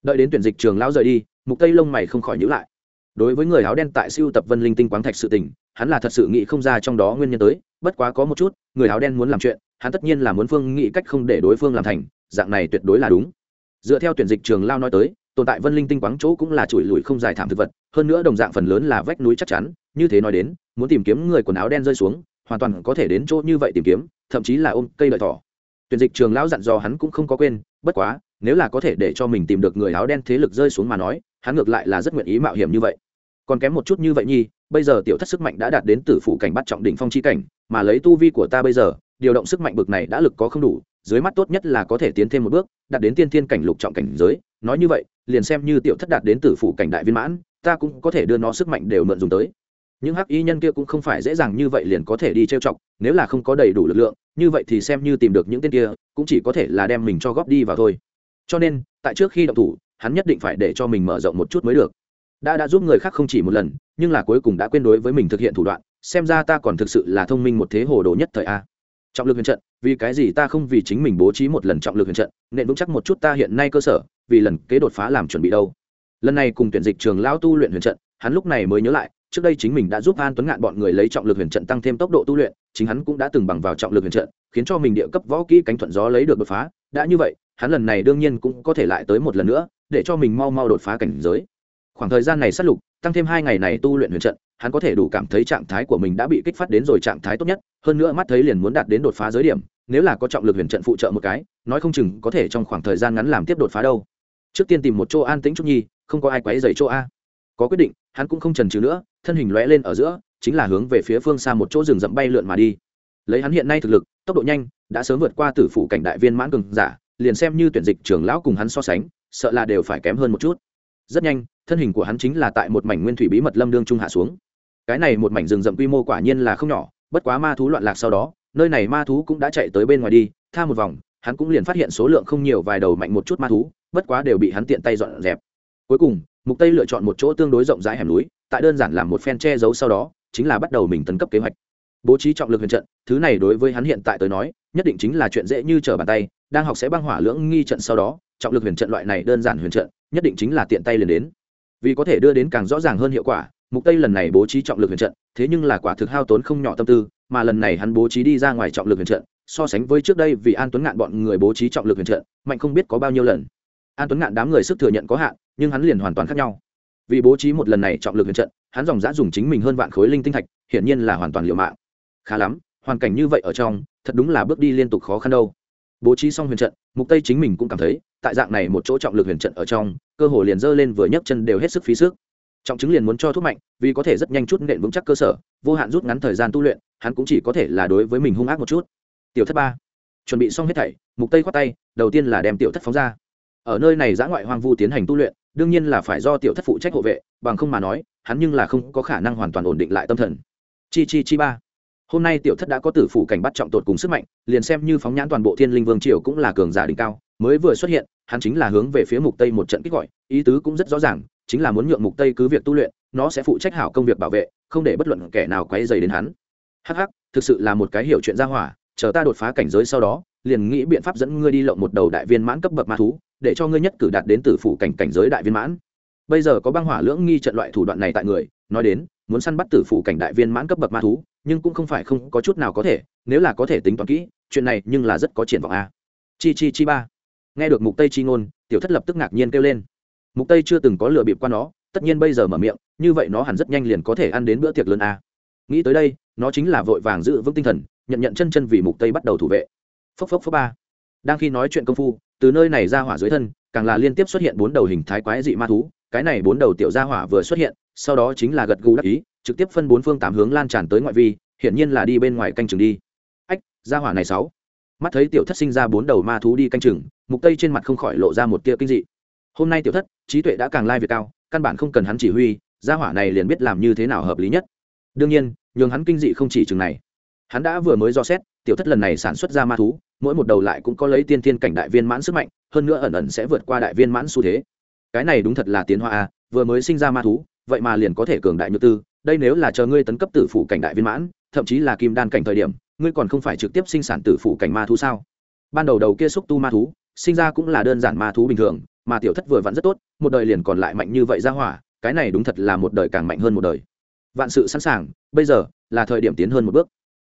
S1: Đợi đến tuyển dịch trường lão rời đi, mục tây lông mày không khỏi nhíu lại. Đối với người áo đen tại siêu tập vân linh tinh quáng thạch sự tình, hắn là thật sự nghĩ không ra trong đó nguyên nhân tới, bất quá có một chút, người áo đen muốn làm chuyện, hắn tất nhiên là muốn phương nghĩ cách không để đối phương làm thành, dạng này tuyệt đối là đúng. Dựa theo tuyển dịch trường lao nói tới tồn tại vân linh tinh quáng chỗ cũng là chuỗi lùi không dài thảm thực vật, hơn nữa đồng dạng phần lớn là vách núi chắc chắn, như thế nói đến, muốn tìm kiếm người quần áo đen rơi xuống, hoàn toàn có thể đến chỗ như vậy tìm kiếm, thậm chí là ôm cây lợi thỏ. Tuyển dịch trường lão dặn dò hắn cũng không có quên, bất quá, nếu là có thể để cho mình tìm được người áo đen thế lực rơi xuống mà nói, hắn ngược lại là rất nguyện ý mạo hiểm như vậy. Còn kém một chút như vậy nhi bây giờ tiểu thất sức mạnh đã đạt đến tử phủ cảnh bắt trọng đỉnh phong chi cảnh, mà lấy tu vi của ta bây giờ, điều động sức mạnh bực này đã lực có không đủ, dưới mắt tốt nhất là có thể tiến thêm một bước, đạt đến tiên thiên cảnh lục trọng cảnh giới, nói như vậy liền xem như tiểu thất đạt đến tử phủ cảnh đại viên mãn, ta cũng có thể đưa nó sức mạnh đều mượn dùng tới. Những hắc y nhân kia cũng không phải dễ dàng như vậy liền có thể đi trêu chọc, nếu là không có đầy đủ lực lượng, như vậy thì xem như tìm được những tên kia, cũng chỉ có thể là đem mình cho góp đi vào thôi. Cho nên, tại trước khi động thủ, hắn nhất định phải để cho mình mở rộng một chút mới được. Đã đã giúp người khác không chỉ một lần, nhưng là cuối cùng đã quên đối với mình thực hiện thủ đoạn, xem ra ta còn thực sự là thông minh một thế hồ đồ nhất thời a. Trọng lực huyền trận, vì cái gì ta không vì chính mình bố trí một lần trọng lực huyền trận, nên vững chắc một chút ta hiện nay cơ sở vì lần kế đột phá làm chuẩn bị đâu. Lần này cùng tuyển dịch trường lão tu luyện huyền trận, hắn lúc này mới nhớ lại, trước đây chính mình đã giúp an tuấn ngạn bọn người lấy trọng lực huyền trận tăng thêm tốc độ tu luyện, chính hắn cũng đã từng bằng vào trọng lực huyền trận, khiến cho mình địa cấp võ kỹ cánh thuận gió lấy được đột phá. Đã như vậy, hắn lần này đương nhiên cũng có thể lại tới một lần nữa, để cho mình mau mau đột phá cảnh giới. Khoảng thời gian này sát lục, tăng thêm hai ngày này tu luyện huyền trận, hắn có thể đủ cảm thấy trạng thái của mình đã bị kích phát đến rồi trạng thái tốt nhất, hơn nữa mắt thấy liền muốn đạt đến đột phá giới điểm, nếu là có trọng lực huyền trận phụ trợ một cái, nói không chừng có thể trong khoảng thời gian ngắn làm tiếp đột phá đâu trước tiên tìm một chỗ an tĩnh chút nhi, không có ai quấy dày chỗ a. Có quyết định, hắn cũng không trần trừ nữa, thân hình lóe lên ở giữa, chính là hướng về phía phương xa một chỗ rừng rậm bay lượn mà đi. Lấy hắn hiện nay thực lực, tốc độ nhanh, đã sớm vượt qua tử phủ cảnh đại viên mãn cường giả, liền xem như tuyển dịch trưởng lão cùng hắn so sánh, sợ là đều phải kém hơn một chút. Rất nhanh, thân hình của hắn chính là tại một mảnh nguyên thủy bí mật lâm đương trung hạ xuống. Cái này một mảnh rừng rậm quy mô quả nhiên là không nhỏ, bất quá ma thú loạn lạc sau đó, nơi này ma thú cũng đã chạy tới bên ngoài đi, tha một vòng hắn cũng liền phát hiện số lượng không nhiều vài đầu mạnh một chút ma thú, bất quá đều bị hắn tiện tay dọn dẹp. Cuối cùng, mục tây lựa chọn một chỗ tương đối rộng rãi hẻm núi, tại đơn giản làm một phen che giấu sau đó, chính là bắt đầu mình tấn cấp kế hoạch. Bố trí trọng lực huyền trận, thứ này đối với hắn hiện tại tới nói, nhất định chính là chuyện dễ như trở bàn tay, đang học sẽ băng hỏa lưỡng nghi trận sau đó, trọng lực huyền trận loại này đơn giản huyền trận, nhất định chính là tiện tay liền đến. Vì có thể đưa đến càng rõ ràng hơn hiệu quả, mục tây lần này bố trí trọng lực huyền trận, thế nhưng là quả thực hao tốn không nhỏ tâm tư, mà lần này hắn bố trí đi ra ngoài trọng lực huyền trận so sánh với trước đây vì an tuấn ngạn bọn người bố trí trọng lực huyền trận, mạnh không biết có bao nhiêu lần. An tuấn ngạn đám người sức thừa nhận có hạn, nhưng hắn liền hoàn toàn khác nhau. Vì bố trí một lần này trọng lực huyền trận, hắn dòng giã dùng chính mình hơn vạn khối linh tinh thạch, hiển nhiên là hoàn toàn liệu mạng. Khá lắm, hoàn cảnh như vậy ở trong, thật đúng là bước đi liên tục khó khăn đâu. Bố trí xong huyền trận, mục tây chính mình cũng cảm thấy, tại dạng này một chỗ trọng lực huyền trận ở trong, cơ hồ liền dơ lên vừa nhấc chân đều hết sức phí sức. Trọng chứng liền muốn cho thuốc mạnh, vì có thể rất nhanh chút nện vững chắc cơ sở, vô hạn rút ngắn thời gian tu luyện, hắn cũng chỉ có thể là đối với mình hung ác một chút tiểu thất ba. Chuẩn bị xong hết thảy, mục tây khoát tay, đầu tiên là đem tiểu thất phóng ra. Ở nơi này giã ngoại hoang vu tiến hành tu luyện, đương nhiên là phải do tiểu thất phụ trách hộ vệ, bằng không mà nói, hắn nhưng là không có khả năng hoàn toàn ổn định lại tâm thần. Chi chi chi ba. Hôm nay tiểu thất đã có tử phủ cảnh bắt trọng tột cùng sức mạnh, liền xem như phóng nhãn toàn bộ thiên linh vương triều cũng là cường giả đỉnh cao, mới vừa xuất hiện, hắn chính là hướng về phía mục tây một trận kích gọi, ý tứ cũng rất rõ ràng, chính là muốn nhượng mục tây cứ việc tu luyện, nó sẽ phụ trách hảo công việc bảo vệ, không để bất luận kẻ nào quấy dày đến hắn. Hắc hắc, thực sự là một cái hiểu chuyện ra hỏa chờ ta đột phá cảnh giới sau đó, liền nghĩ biện pháp dẫn ngươi đi lộng một đầu đại viên mãn cấp bậc ma thú, để cho ngươi nhất cử đạt đến tử phủ cảnh cảnh giới đại viên mãn. Bây giờ có băng hỏa lưỡng nghi trận loại thủ đoạn này tại người, nói đến, muốn săn bắt tử phủ cảnh đại viên mãn cấp bậc ma thú, nhưng cũng không phải không có chút nào có thể, nếu là có thể tính toán kỹ, chuyện này nhưng là rất có triển vọng a. Chi chi chi ba. Nghe được mục tây chi ngôn, tiểu thất lập tức ngạc nhiên kêu lên. Mục tây chưa từng có lừa bịp qua nó, tất nhiên bây giờ mở miệng, như vậy nó hẳn rất nhanh liền có thể ăn đến bữa tiệc lớn a nghĩ tới đây, nó chính là vội vàng giữ vững tinh thần, nhận nhận chân chân vì mục tây bắt đầu thủ vệ. Phốc phốc phốc ba. Đang khi nói chuyện công phu, từ nơi này ra hỏa dưới thân, càng là liên tiếp xuất hiện bốn đầu hình thái quái dị ma thú, cái này bốn đầu tiểu gia hỏa vừa xuất hiện, sau đó chính là gật gù đắc ý, trực tiếp phân bốn phương tám hướng lan tràn tới ngoại vi, hiển nhiên là đi bên ngoài canh chừng đi. Ách, gia hỏa này sáu. Mắt thấy tiểu thất sinh ra bốn đầu ma thú đi canh chừng, mục tây trên mặt không khỏi lộ ra một tia kinh dị. Hôm nay tiểu thất, trí tuệ đã càng lai việc cao, căn bản không cần hắn chỉ huy, gia hỏa này liền biết làm như thế nào hợp lý nhất. Đương nhiên nhường hắn kinh dị không chỉ chừng này. Hắn đã vừa mới do xét, tiểu thất lần này sản xuất ra ma thú, mỗi một đầu lại cũng có lấy tiên thiên cảnh đại viên mãn sức mạnh, hơn nữa ẩn ẩn sẽ vượt qua đại viên mãn xu thế. Cái này đúng thật là tiến hóa a, vừa mới sinh ra ma thú, vậy mà liền có thể cường đại như tư, đây nếu là chờ ngươi tấn cấp tử phủ cảnh đại viên mãn, thậm chí là kim đan cảnh thời điểm, ngươi còn không phải trực tiếp sinh sản tử phủ cảnh ma thú sao? Ban đầu đầu kia xúc tu ma thú, sinh ra cũng là đơn giản ma thú bình thường, mà tiểu thất vừa vặn rất tốt, một đời liền còn lại mạnh như vậy ra hỏa, cái này đúng thật là một đời càng mạnh hơn một đời vạn sự sẵn sàng, bây giờ là thời điểm tiến hơn một bước.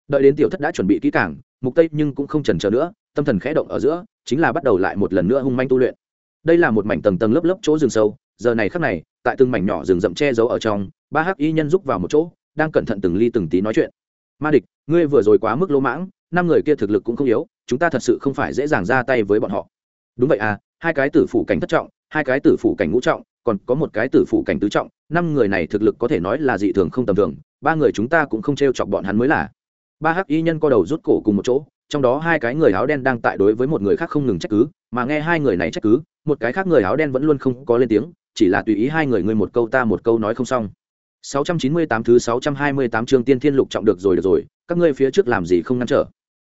S1: Đợi đến tiểu thất đã chuẩn bị kỹ càng, mục tây nhưng cũng không chần chờ nữa, tâm thần khẽ động ở giữa, chính là bắt đầu lại một lần nữa hung manh tu luyện. Đây là một mảnh tầng tầng lớp lớp chỗ rừng sâu, giờ này khắc này, tại từng mảnh nhỏ rừng rậm che giấu ở trong, ba hắc y nhân rúc vào một chỗ, đang cẩn thận từng ly từng tí nói chuyện. Ma địch, ngươi vừa rồi quá mức lỗ mãng, năm người kia thực lực cũng không yếu, chúng ta thật sự không phải dễ dàng ra tay với bọn họ. Đúng vậy à hai cái tử phủ cảnh thất trọng, hai cái tử phủ cảnh ngũ trọng còn có một cái tử phụ cảnh tứ trọng, năm người này thực lực có thể nói là dị thường không tầm thường, ba người chúng ta cũng không t r e o chọc bọn hắn mới là. Ba hắc y nhân co đầu rút cổ cùng một chỗ, trong đó hai cái người áo đen đang tại đối với một người khác không ngừng trách cứ, mà nghe hai người này trách cứ, một cái khác người áo đen vẫn luôn không có lên tiếng, chỉ là tùy ý hai người ngươi một câu ta một câu nói không xong. 698 thứ 628 chương tiên thiên lục trọng được rồi được rồi, các ngươi phía trước làm gì không ngăn trở?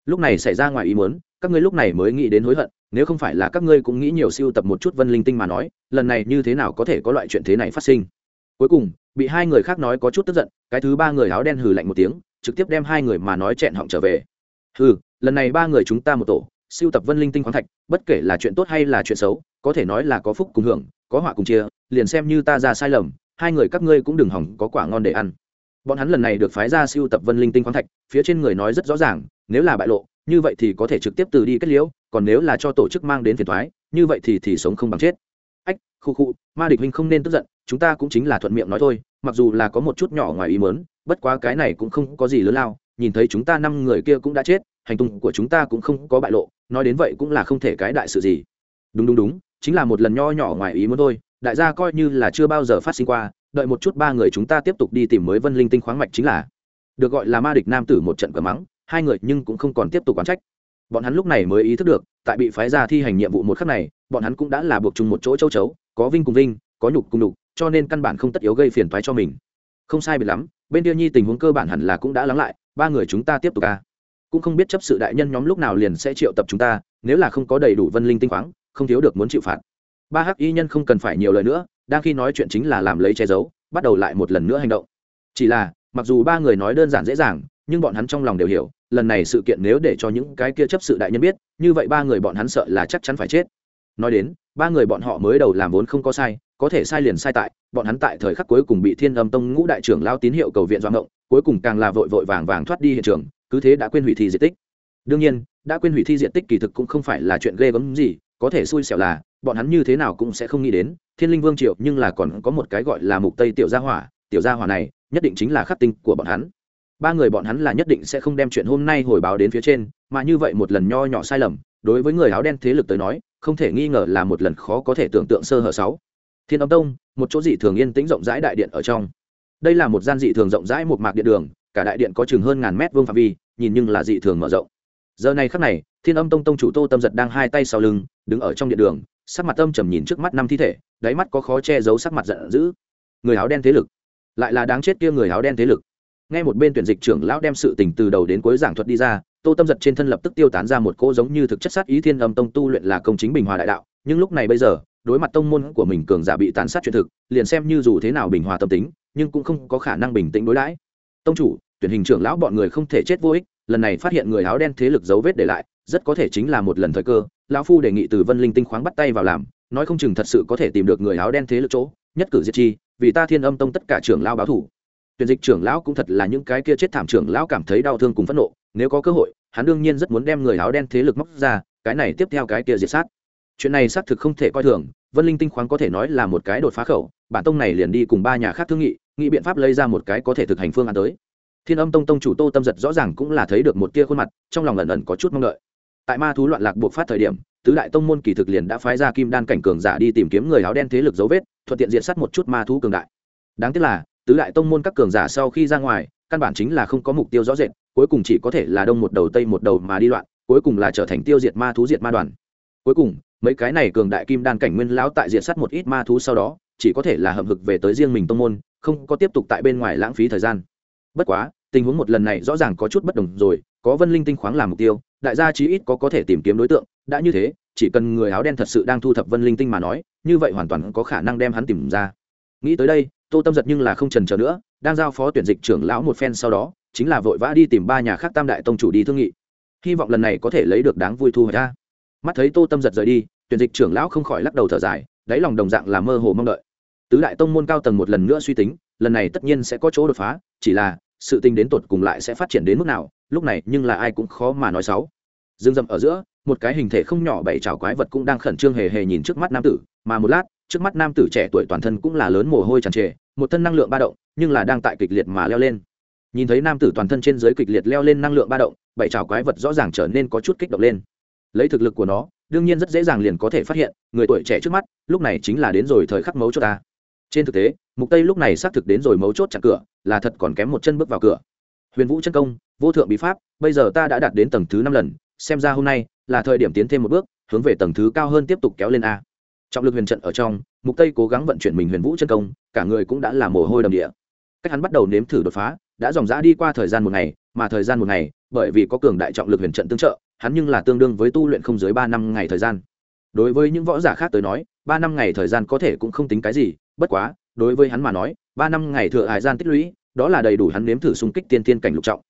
S1: Lúc này xảy ra ngoài ý muốn, các ngươi lúc này mới nghĩ đến hối hận nếu không phải là các ngươi cũng nghĩ nhiều siêu tập một chút vân linh tinh mà nói, lần này như thế nào có thể có loại chuyện thế này phát sinh? Cuối cùng, bị hai người khác nói có chút tức giận, cái thứ ba người áo đen hừ lạnh một tiếng, trực tiếp đem hai người mà nói chẹn họng trở về. Hừ, lần này ba người chúng ta một tổ, siêu tập vân linh tinh khoáng thạch, bất kể là chuyện tốt hay là chuyện xấu, có thể nói là có phúc cùng hưởng, có họa cùng chia, liền xem như ta ra sai lầm, hai người các ngươi cũng đừng hỏng có quả ngon để ăn. Bọn hắn lần này được phái ra siêu tập vân linh tinh khoáng thạch, phía trên người nói rất rõ ràng, nếu là bại lộ như vậy thì có thể trực tiếp từ đi kết liễu, còn nếu là cho tổ chức mang đến phiền thoái, như vậy thì thì sống không bằng chết. Ách, khu khu, ma địch huynh không nên tức giận, chúng ta cũng chính là thuận miệng nói thôi, mặc dù là có một chút nhỏ ngoài ý mớn bất quá cái này cũng không có gì lớn lao, nhìn thấy chúng ta năm người kia cũng đã chết, hành tung của chúng ta cũng không có bại lộ, nói đến vậy cũng là không thể cái đại sự gì. Đúng đúng đúng, chính là một lần nho nhỏ ngoài ý muốn thôi, đại gia coi như là chưa bao giờ phát sinh qua, đợi một chút ba người chúng ta tiếp tục đi tìm mới vân linh tinh khoáng mạch chính là, được gọi là ma địch nam tử một trận cờ mắng hai người nhưng cũng không còn tiếp tục quán trách. Bọn hắn lúc này mới ý thức được, tại bị phái ra thi hành nhiệm vụ một khắc này, bọn hắn cũng đã là buộc chung một chỗ châu chấu, có vinh cùng vinh, có nhục cùng nhục, cho nên căn bản không tất yếu gây phiền thoái cho mình. Không sai biệt lắm, bên tiêu nhi tình huống cơ bản hẳn là cũng đã lắng lại, ba người chúng ta tiếp tục ca cũng không biết chấp sự đại nhân nhóm lúc nào liền sẽ triệu tập chúng ta, nếu là không có đầy đủ vân linh tinh khoáng, không thiếu được muốn chịu phạt. Ba hắc y nhân không cần phải nhiều lời nữa, đang khi nói chuyện chính là làm lấy che giấu, bắt đầu lại một lần nữa hành động. Chỉ là, mặc dù ba người nói đơn giản dễ dàng, nhưng bọn hắn trong lòng đều hiểu lần này sự kiện nếu để cho những cái kia chấp sự đại nhân biết, như vậy ba người bọn hắn sợ là chắc chắn phải chết. Nói đến, ba người bọn họ mới đầu làm vốn không có sai, có thể sai liền sai tại, bọn hắn tại thời khắc cuối cùng bị thiên âm tông ngũ đại trưởng lao tín hiệu cầu viện doãn động cuối cùng càng là vội vội vàng vàng thoát đi hiện trường, cứ thế đã quên hủy thi diện tích. Đương nhiên, đã quên hủy thi diện tích kỳ thực cũng không phải là chuyện ghê gớm gì, có thể xui xẻo là, bọn hắn như thế nào cũng sẽ không nghĩ đến, thiên linh vương triệu nhưng là còn có một cái gọi là mục tây tiểu gia hỏa, tiểu gia hỏa này, nhất định chính là khắc tinh của bọn hắn ba người bọn hắn là nhất định sẽ không đem chuyện hôm nay hồi báo đến phía trên, mà như vậy một lần nho nhỏ sai lầm, đối với người áo đen thế lực tới nói, không thể nghi ngờ là một lần khó có thể tưởng tượng sơ hở sáu. Thiên âm tông, một chỗ dị thường yên tĩnh rộng rãi đại điện ở trong. Đây là một gian dị thường rộng rãi một mạc điện đường, cả đại điện có chừng hơn ngàn mét vuông phạm vi, nhìn nhưng là dị thường mở rộng. Giờ này khắc này, thiên âm tông tông chủ tô tâm giật đang hai tay sau lưng, đứng ở trong điện đường, sắc mặt âm trầm nhìn trước mắt năm thi thể, đáy mắt có khó che giấu sắc mặt giận dữ. Người áo đen thế lực, lại là đáng chết kia người áo đen thế lực. Nghe một bên tuyển dịch trưởng lão đem sự tình từ đầu đến cuối giảng thuật đi ra, tô tâm giật trên thân lập tức tiêu tán ra một cỗ giống như thực chất sát ý thiên âm tông tu luyện là công chính bình hòa đại đạo, nhưng lúc này bây giờ, đối mặt tông môn của mình cường giả bị tàn sát chuyện thực, liền xem như dù thế nào bình hòa tâm tính, nhưng cũng không có khả năng bình tĩnh đối đãi. Tông chủ, tuyển hình trưởng lão bọn người không thể chết vô ích, lần này phát hiện người áo đen thế lực dấu vết để lại, rất có thể chính là một lần thời cơ, lão phu đề nghị từ vân linh tinh khoáng bắt tay vào làm, nói không chừng thật sự có thể tìm được người áo đen thế lực chỗ, nhất cử diệt chi, vì ta thiên âm tông tất cả trưởng lao báo thủ tuyển dịch trưởng lão cũng thật là những cái kia chết thảm trưởng lão cảm thấy đau thương cùng phẫn nộ, nếu có cơ hội, hắn đương nhiên rất muốn đem người áo đen thế lực móc ra, cái này tiếp theo cái kia diệt sát. Chuyện này xác thực không thể coi thường, vân linh tinh khoáng có thể nói là một cái đột phá khẩu, bản tông này liền đi cùng ba nhà khác thương nghị nghị biện pháp lấy ra một cái có thể thực hành phương án tới. Thiên âm tông tông chủ tô tâm giật rõ ràng cũng là thấy được một tia khuôn mặt, trong lòng ẩn ẩn có chút mong đợi. Tại ma thú loạn lạc buộc phát thời điểm, tứ đại tông môn kỳ thực liền đã phái ra kim đan cảnh cường giả đi tìm kiếm người áo đen thế lực dấu vết, thuận tiện diện sát một chút ma thú cường đại. Đáng tiếc là tứ đại tông môn các cường giả sau khi ra ngoài, căn bản chính là không có mục tiêu rõ rệt, cuối cùng chỉ có thể là đông một đầu tây một đầu mà đi loạn, cuối cùng là trở thành tiêu diệt ma thú diệt ma đoàn. Cuối cùng, mấy cái này cường đại kim đan cảnh nguyên lão tại diệt sắt một ít ma thú sau đó, chỉ có thể là hậm hực về tới riêng mình tông môn, không có tiếp tục tại bên ngoài lãng phí thời gian. Bất quá, tình huống một lần này rõ ràng có chút bất đồng rồi, có vân linh tinh khoáng làm mục tiêu, đại gia chí ít có có thể tìm kiếm đối tượng, đã như thế, chỉ cần người áo đen thật sự đang thu thập vân linh tinh mà nói, như vậy hoàn toàn có khả năng đem hắn tìm ra. Nghĩ tới đây tô tâm giật nhưng là không trần chờ nữa, đang giao phó tuyển dịch trưởng lão một phen sau đó, chính là vội vã đi tìm ba nhà khác tam đại tông chủ đi thương nghị. Hy vọng lần này có thể lấy được đáng vui thu hồi ra. Mắt thấy tô tâm giật rời đi, tuyển dịch trưởng lão không khỏi lắc đầu thở dài, đáy lòng đồng dạng là mơ hồ mong đợi. Tứ đại tông môn cao tầng một lần nữa suy tính, lần này tất nhiên sẽ có chỗ đột phá, chỉ là sự tình đến tột cùng lại sẽ phát triển đến mức nào, lúc này nhưng là ai cũng khó mà nói xấu. Dương dầm ở giữa, một cái hình thể không nhỏ bảy trào quái vật cũng đang khẩn trương hề hề nhìn trước mắt nam tử, mà một lát trước mắt nam tử trẻ tuổi toàn thân cũng là lớn mồ hôi tràn trề, một thân năng lượng ba động, nhưng là đang tại kịch liệt mà leo lên. Nhìn thấy nam tử toàn thân trên dưới kịch liệt leo lên năng lượng ba động, bảy trào quái vật rõ ràng trở nên có chút kích động lên. Lấy thực lực của nó, đương nhiên rất dễ dàng liền có thể phát hiện, người tuổi trẻ trước mắt, lúc này chính là đến rồi thời khắc mấu cho ta. Trên thực tế, mục tây lúc này xác thực đến rồi mấu chốt chặn cửa, là thật còn kém một chân bước vào cửa. Huyền vũ chân công, vô thượng bí pháp, bây giờ ta đã đạt đến tầng thứ năm lần, xem ra hôm nay là thời điểm tiến thêm một bước, hướng về tầng thứ cao hơn tiếp tục kéo lên a trọng lực huyền trận ở trong, mục tây cố gắng vận chuyển mình huyền vũ chân công, cả người cũng đã là mồ hôi đầm địa. Cách hắn bắt đầu nếm thử đột phá, đã dòng dã đi qua thời gian một ngày, mà thời gian một ngày, bởi vì có cường đại trọng lực huyền trận tương trợ, hắn nhưng là tương đương với tu luyện không dưới ba năm ngày thời gian. Đối với những võ giả khác tới nói, ba năm ngày thời gian có thể cũng không tính cái gì, bất quá, đối với hắn mà nói, ba năm ngày thừa hải gian tích lũy, đó là đầy đủ hắn nếm thử xung kích tiên tiên cảnh lục trọng.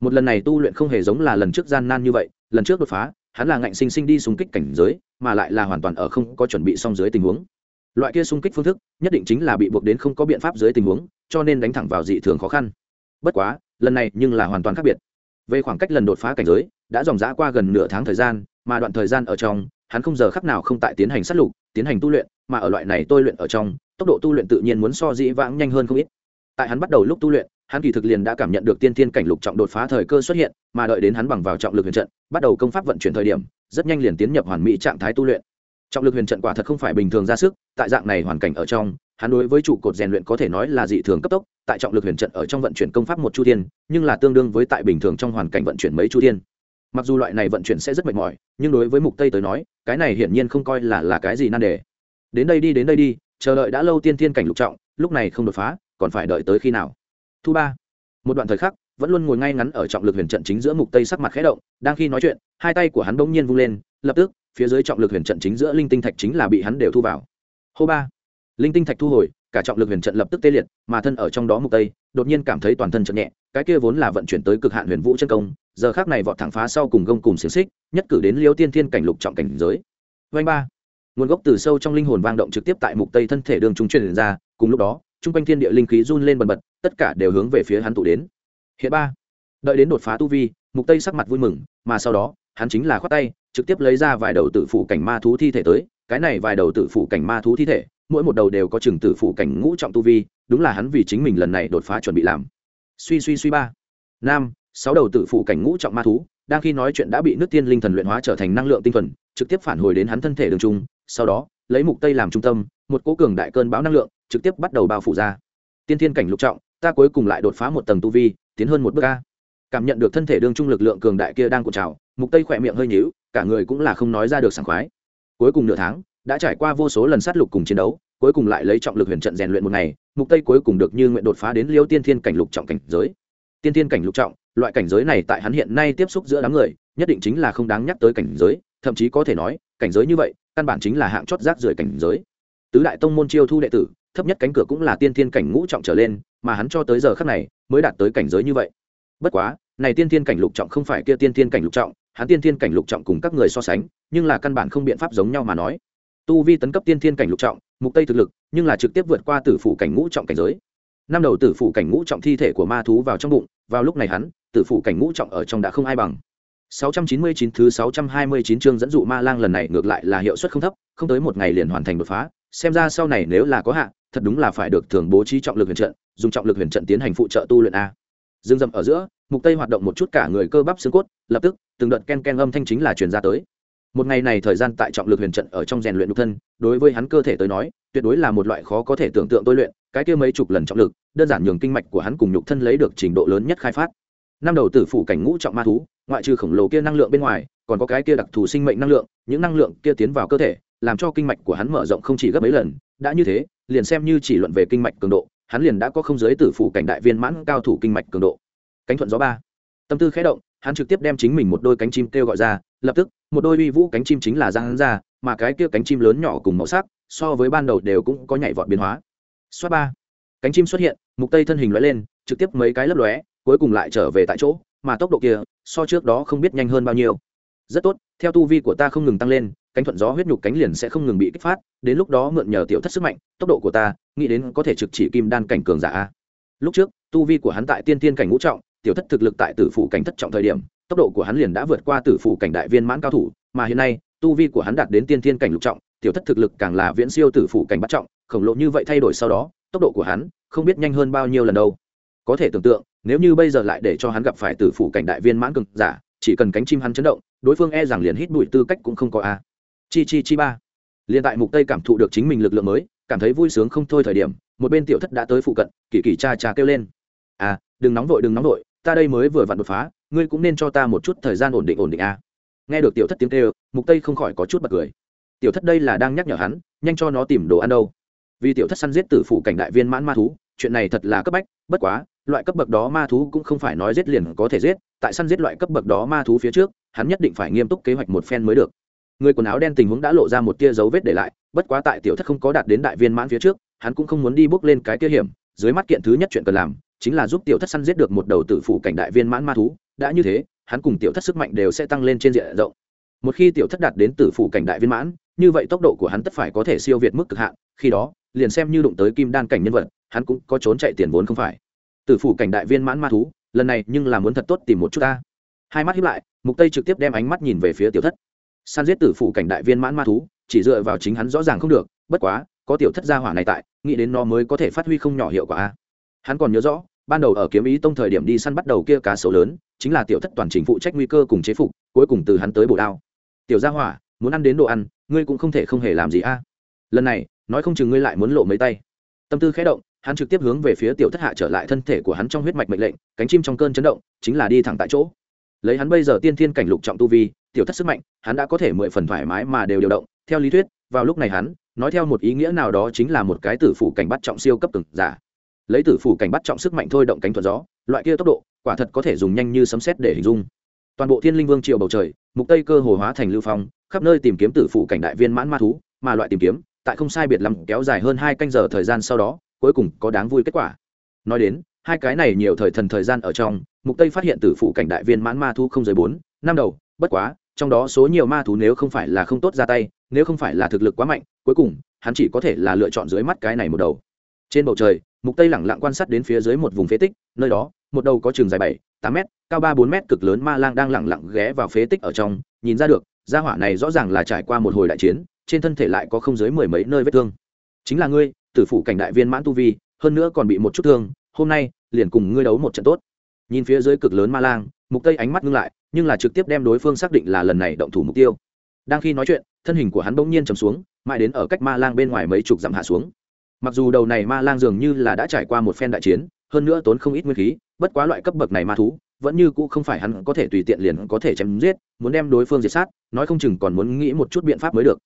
S1: Một lần này tu luyện không hề giống là lần trước gian nan như vậy, lần trước đột phá hắn là ngạnh sinh sinh đi xung kích cảnh giới, mà lại là hoàn toàn ở không có chuẩn bị xong dưới tình huống. Loại kia xung kích phương thức, nhất định chính là bị buộc đến không có biện pháp dưới tình huống, cho nên đánh thẳng vào dị thường khó khăn. Bất quá, lần này nhưng là hoàn toàn khác biệt. Về khoảng cách lần đột phá cảnh giới, đã dòng dã qua gần nửa tháng thời gian, mà đoạn thời gian ở trong, hắn không giờ khắc nào không tại tiến hành sát lục, tiến hành tu luyện, mà ở loại này tôi luyện ở trong, tốc độ tu luyện tự nhiên muốn so dĩ vãng nhanh hơn không ít. Tại hắn bắt đầu lúc tu luyện hắn kỳ thực liền đã cảm nhận được tiên tiên cảnh lục trọng đột phá thời cơ xuất hiện, mà đợi đến hắn bằng vào trọng lực huyền trận, bắt đầu công pháp vận chuyển thời điểm, rất nhanh liền tiến nhập hoàn mỹ trạng thái tu luyện. Trọng lực huyền trận quả thật không phải bình thường ra sức, tại dạng này hoàn cảnh ở trong, hắn đối với trụ cột rèn luyện có thể nói là dị thường cấp tốc, tại trọng lực huyền trận ở trong vận chuyển công pháp một chu thiên, nhưng là tương đương với tại bình thường trong hoàn cảnh vận chuyển mấy chu thiên. Mặc dù loại này vận chuyển sẽ rất mệt mỏi, nhưng đối với mục tây tới nói, cái này hiển nhiên không coi là là cái gì nan đề. Đến đây đi, đến đây đi, chờ đợi đã lâu tiên thiên cảnh lục trọng, lúc này không đột phá, còn phải đợi tới khi nào? Thu ba. Một đoạn thời khắc, vẫn luôn ngồi ngay ngắn ở trọng lực huyền trận chính giữa mục tây sắc mặt khẽ động, đang khi nói chuyện, hai tay của hắn bỗng nhiên vung lên, lập tức, phía dưới trọng lực huyền trận chính giữa linh tinh thạch chính là bị hắn đều thu vào. Hô ba. Linh tinh thạch thu hồi, cả trọng lực huyền trận lập tức tê liệt, mà thân ở trong đó mục tây, đột nhiên cảm thấy toàn thân chậm nhẹ, cái kia vốn là vận chuyển tới cực hạn huyền vũ chân công, giờ khác này vọt thẳng phá sau cùng gông cùng xiềng xích, nhất cử đến liêu tiên thiên cảnh lục trọng cảnh giới. Vanh ba. Nguồn gốc từ sâu trong linh hồn vang động trực tiếp tại mục tây thân thể đường trung truyền ra, cùng lúc đó trung quanh thiên địa linh khí run lên bần bật, tất cả đều hướng về phía hắn tụ đến. Hiện ba, đợi đến đột phá tu vi, mục tây sắc mặt vui mừng, mà sau đó, hắn chính là khoát tay, trực tiếp lấy ra vài đầu tử phụ cảnh ma thú thi thể tới, cái này vài đầu tử phụ cảnh ma thú thi thể, mỗi một đầu đều có chừng tử phụ cảnh ngũ trọng tu vi, đúng là hắn vì chính mình lần này đột phá chuẩn bị làm. Suy suy suy ba nam sáu đầu tử phụ cảnh ngũ trọng ma thú, đang khi nói chuyện đã bị nước tiên linh thần luyện hóa trở thành năng lượng tinh thuần, trực tiếp phản hồi đến hắn thân thể đường trung, sau đó, lấy mục tây làm trung tâm, một cố cường đại cơn bão năng lượng trực tiếp bắt đầu bao phủ ra. Tiên thiên cảnh lục trọng, ta cuối cùng lại đột phá một tầng tu vi, tiến hơn một bước a. Cảm nhận được thân thể đương trung lực lượng cường đại kia đang cuộn trào, mục tây khỏe miệng hơi nhíu, cả người cũng là không nói ra được sảng khoái. Cuối cùng nửa tháng, đã trải qua vô số lần sát lục cùng chiến đấu, cuối cùng lại lấy trọng lực huyền trận rèn luyện một ngày, mục tây cuối cùng được như nguyện đột phá đến liêu tiên thiên cảnh lục trọng cảnh giới. Tiên thiên cảnh lục trọng, loại cảnh giới này tại hắn hiện nay tiếp xúc giữa đám người, nhất định chính là không đáng nhắc tới cảnh giới, thậm chí có thể nói, cảnh giới như vậy, căn bản chính là hạng chót rác rưởi cảnh giới. Tứ đại tông môn chiêu thu đệ tử thấp nhất cánh cửa cũng là tiên thiên cảnh ngũ trọng trở lên mà hắn cho tới giờ khắc này mới đạt tới cảnh giới như vậy. Bất quá này tiên thiên cảnh lục trọng không phải kia tiên thiên cảnh lục trọng hắn tiên thiên cảnh lục trọng cùng các người so sánh nhưng là căn bản không biện pháp giống nhau mà nói. Tu vi tấn cấp tiên thiên cảnh lục trọng mục tây thực lực nhưng là trực tiếp vượt qua tử phủ cảnh ngũ trọng cảnh giới. Năm đầu tử phủ cảnh ngũ trọng thi thể của ma thú vào trong bụng vào lúc này hắn tử phủ cảnh ngũ trọng ở trong đã không ai bằng. 699 thứ 629 chương dẫn dụ ma lang lần này ngược lại là hiệu suất không thấp, không tới một ngày liền hoàn thành đột phá, xem ra sau này nếu là có hạ, thật đúng là phải được thường bố trí trọng lực huyền trận, dùng trọng lực huyền trận tiến hành phụ trợ tu luyện a. Dương dầm ở giữa, mục tây hoạt động một chút cả người cơ bắp xương cốt, lập tức, từng đợt ken ken âm thanh chính là truyền ra tới. Một ngày này thời gian tại trọng lực huyền trận ở trong rèn luyện nhục thân, đối với hắn cơ thể tới nói, tuyệt đối là một loại khó có thể tưởng tượng tôi luyện, cái kia mấy chục lần trọng lực, đơn giản nhường kinh mạch của hắn cùng nhục thân lấy được trình độ lớn nhất khai phát. Năm đầu tử phủ cảnh ngũ trọng ma thú, ngoại trừ khổng lồ kia năng lượng bên ngoài còn có cái kia đặc thù sinh mệnh năng lượng những năng lượng kia tiến vào cơ thể làm cho kinh mạch của hắn mở rộng không chỉ gấp mấy lần đã như thế, liền xem như chỉ luận về kinh mạch cường độ, hắn liền đã có không giới tử phủ cảnh đại viên mãn cao thủ kinh mạch cường độ. Cánh thuận gió ba. Tâm tư khẽ động, hắn trực tiếp đem chính mình một đôi cánh chim kêu gọi ra, lập tức, một đôi uy vũ cánh chim chính là ra hắn ra, mà cái kia cánh chim lớn nhỏ cùng màu sắc, so với ban đầu đều cũng có nhảy vọt biến hóa. Xoát ba. Cánh chim xuất hiện, mục tây thân hình lóe lên, trực tiếp mấy cái lấp lóe, cuối cùng lại trở về tại chỗ, mà tốc độ kia, so trước đó không biết nhanh hơn bao nhiêu. Rất tốt, theo tu vi của ta không ngừng tăng lên cánh thuận gió huyết nhục cánh liền sẽ không ngừng bị kích phát, đến lúc đó mượn nhờ tiểu thất sức mạnh, tốc độ của ta, nghĩ đến có thể trực chỉ kim đan cảnh cường giả a. Lúc trước, tu vi của hắn tại tiên tiên cảnh ngũ trọng, tiểu thất thực lực tại tử phủ cảnh thất trọng thời điểm, tốc độ của hắn liền đã vượt qua tử phủ cảnh đại viên mãn cao thủ, mà hiện nay, tu vi của hắn đạt đến tiên tiên cảnh lục trọng, tiểu thất thực lực càng là viễn siêu tử phủ cảnh bắt trọng, khổng lồ như vậy thay đổi sau đó, tốc độ của hắn không biết nhanh hơn bao nhiêu lần đâu. Có thể tưởng tượng, nếu như bây giờ lại để cho hắn gặp phải tử phủ cảnh đại viên mãn cường giả, chỉ cần cánh chim hắn chấn động, đối phương e rằng liền hít bụi tư cách cũng không có a chi chi chi ba. Liền tại mục tây cảm thụ được chính mình lực lượng mới, cảm thấy vui sướng không thôi thời điểm, một bên tiểu thất đã tới phụ cận, kỳ kỳ cha cha kêu lên. À đừng nóng vội, đừng nóng vội, ta đây mới vừa vặn đột phá, ngươi cũng nên cho ta một chút thời gian ổn định ổn định a nghe được tiểu thất tiếng kêu, mục tây không khỏi có chút bật cười. Tiểu thất đây là đang nhắc nhở hắn, nhanh cho nó tìm đồ ăn đâu. Vì tiểu thất săn giết tử phủ cảnh đại viên mãn ma thú, chuyện này thật là cấp bách, bất quá, loại cấp bậc đó ma thú cũng không phải nói giết liền có thể giết, tại săn giết loại cấp bậc đó ma thú phía trước, hắn nhất định phải nghiêm túc kế hoạch một phen mới được người quần áo đen tình huống đã lộ ra một tia dấu vết để lại, bất quá tại tiểu thất không có đạt đến đại viên mãn phía trước, hắn cũng không muốn đi bước lên cái tia hiểm, dưới mắt kiện thứ nhất chuyện cần làm, chính là giúp tiểu thất săn giết được một đầu tử phủ cảnh đại viên mãn ma thú, đã như thế, hắn cùng tiểu thất sức mạnh đều sẽ tăng lên trên diện rộng. Một khi tiểu thất đạt đến tử phủ cảnh đại viên mãn, như vậy tốc độ của hắn tất phải có thể siêu việt mức cực hạn, khi đó, liền xem như đụng tới kim đan cảnh nhân vật, hắn cũng có trốn chạy tiền vốn không phải. Tử phủ cảnh đại viên mãn ma thú, lần này nhưng là muốn thật tốt tìm một chút ta. Hai mắt hiếp lại, mục tây trực tiếp đem ánh mắt nhìn về phía tiểu thất săn giết tử phủ cảnh đại viên mãn ma thú, chỉ dựa vào chính hắn rõ ràng không được, bất quá, có tiểu thất gia hỏa này tại, nghĩ đến nó mới có thể phát huy không nhỏ hiệu quả. Hắn còn nhớ rõ, ban đầu ở kiếm ý tông thời điểm đi săn bắt đầu kia cá sấu lớn, chính là tiểu thất toàn trình phụ trách nguy cơ cùng chế phục, cuối cùng từ hắn tới bổ đao. Tiểu gia hỏa, muốn ăn đến đồ ăn, ngươi cũng không thể không hề làm gì a. Lần này, nói không chừng ngươi lại muốn lộ mấy tay. Tâm tư khẽ động, hắn trực tiếp hướng về phía tiểu thất hạ trở lại thân thể của hắn trong huyết mạch mệnh lệnh, cánh chim trong cơn chấn động, chính là đi thẳng tại chỗ. Lấy hắn bây giờ tiên thiên cảnh lục trọng tu vi tiểu thất sức mạnh, hắn đã có thể mười phần thoải mái mà đều điều động. Theo lý thuyết, vào lúc này hắn, nói theo một ý nghĩa nào đó chính là một cái tử phủ cảnh bắt trọng siêu cấp từng giả. Lấy tử phủ cảnh bắt trọng sức mạnh thôi động cánh thuận gió, loại kia tốc độ, quả thật có thể dùng nhanh như sấm xét để hình dung. Toàn bộ thiên linh vương triều bầu trời, mục tây cơ hồ hóa thành lưu phong, khắp nơi tìm kiếm tử phủ cảnh đại viên mãn ma thú, mà loại tìm kiếm, tại không sai biệt lắm kéo dài hơn hai canh giờ thời gian sau đó, cuối cùng có đáng vui kết quả. Nói đến, hai cái này nhiều thời thần thời gian ở trong, mục tây phát hiện tử phủ cảnh đại viên mãn ma thú không dưới bốn, năm đầu bất quá trong đó số nhiều ma thú nếu không phải là không tốt ra tay nếu không phải là thực lực quá mạnh cuối cùng hắn chỉ có thể là lựa chọn dưới mắt cái này một đầu. Trên bầu trời mục tây lẳng lặng quan sát đến phía dưới một vùng phế tích nơi đó một đầu có trường dài bảy tám mét, cao ba bốn mét cực lớn ma lang đang lẳng lặng ghé vào phế tích ở trong nhìn ra được gia hỏa này rõ ràng là trải qua một hồi đại chiến trên thân thể lại có không dưới mười mấy nơi vết thương. Chính là ngươi tử phủ cảnh đại viên mãn tu vi hơn nữa còn bị một chút thương hôm nay liền cùng ngươi đấu một trận tốt. Nhìn phía dưới cực lớn ma lang mục tây ánh mắt ngưng lại, nhưng là trực tiếp đem đối phương xác định là lần này động thủ mục tiêu. Đang khi nói chuyện, thân hình của hắn bỗng nhiên trầm xuống, mãi đến ở cách ma lang bên ngoài mấy chục dặm hạ xuống. Mặc dù đầu này ma lang dường như là đã trải qua một phen đại chiến, hơn nữa tốn không ít nguyên khí, bất quá loại cấp bậc này ma thú, vẫn như cũ không phải hắn có thể tùy tiện liền có thể chém giết, muốn đem đối phương diệt sát, nói không chừng còn muốn nghĩ một chút biện pháp mới được.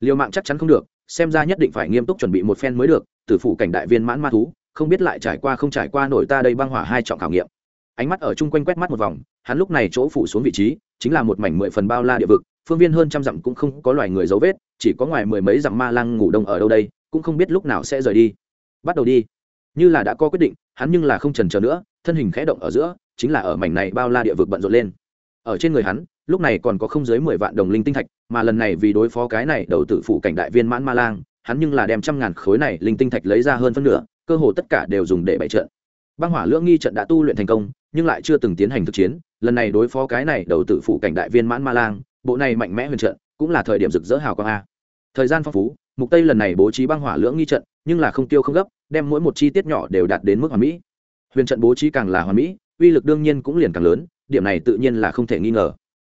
S1: Liều mạng chắc chắn không được, xem ra nhất định phải nghiêm túc chuẩn bị một phen mới được, từ phủ cảnh đại viên mãn ma thú, không biết lại trải qua không trải qua nổi ta đây băng hỏa hai trọng khảo nghiệm ánh mắt ở chung quanh quét mắt một vòng, hắn lúc này chỗ phủ xuống vị trí, chính là một mảnh mười phần bao la địa vực, phương viên hơn trăm dặm cũng không có loài người dấu vết, chỉ có ngoài mười mấy dặm ma lang ngủ đông ở đâu đây, cũng không biết lúc nào sẽ rời đi. Bắt đầu đi. Như là đã có quyết định, hắn nhưng là không trần chờ nữa, thân hình khẽ động ở giữa, chính là ở mảnh này bao la địa vực bận rộn lên. Ở trên người hắn, lúc này còn có không dưới mười vạn đồng linh tinh thạch, mà lần này vì đối phó cái này đầu tử phụ cảnh đại viên mãn ma lang, hắn nhưng là đem trăm ngàn khối này linh tinh thạch lấy ra hơn phân nửa, cơ hồ tất cả đều dùng để bày trận. Băng hỏa lưỡng nghi trận đã tu luyện thành công nhưng lại chưa từng tiến hành thực chiến. Lần này đối phó cái này đầu tự phụ cảnh đại viên mãn ma lang, bộ này mạnh mẽ huyền trận, cũng là thời điểm rực rỡ hào quang a. Thời gian phong phú, mục tây lần này bố trí băng hỏa lưỡng nghi trận, nhưng là không tiêu không gấp, đem mỗi một chi tiết nhỏ đều đạt đến mức hoàn mỹ. Huyền trận bố trí càng là hoàn mỹ, uy lực đương nhiên cũng liền càng lớn, điểm này tự nhiên là không thể nghi ngờ.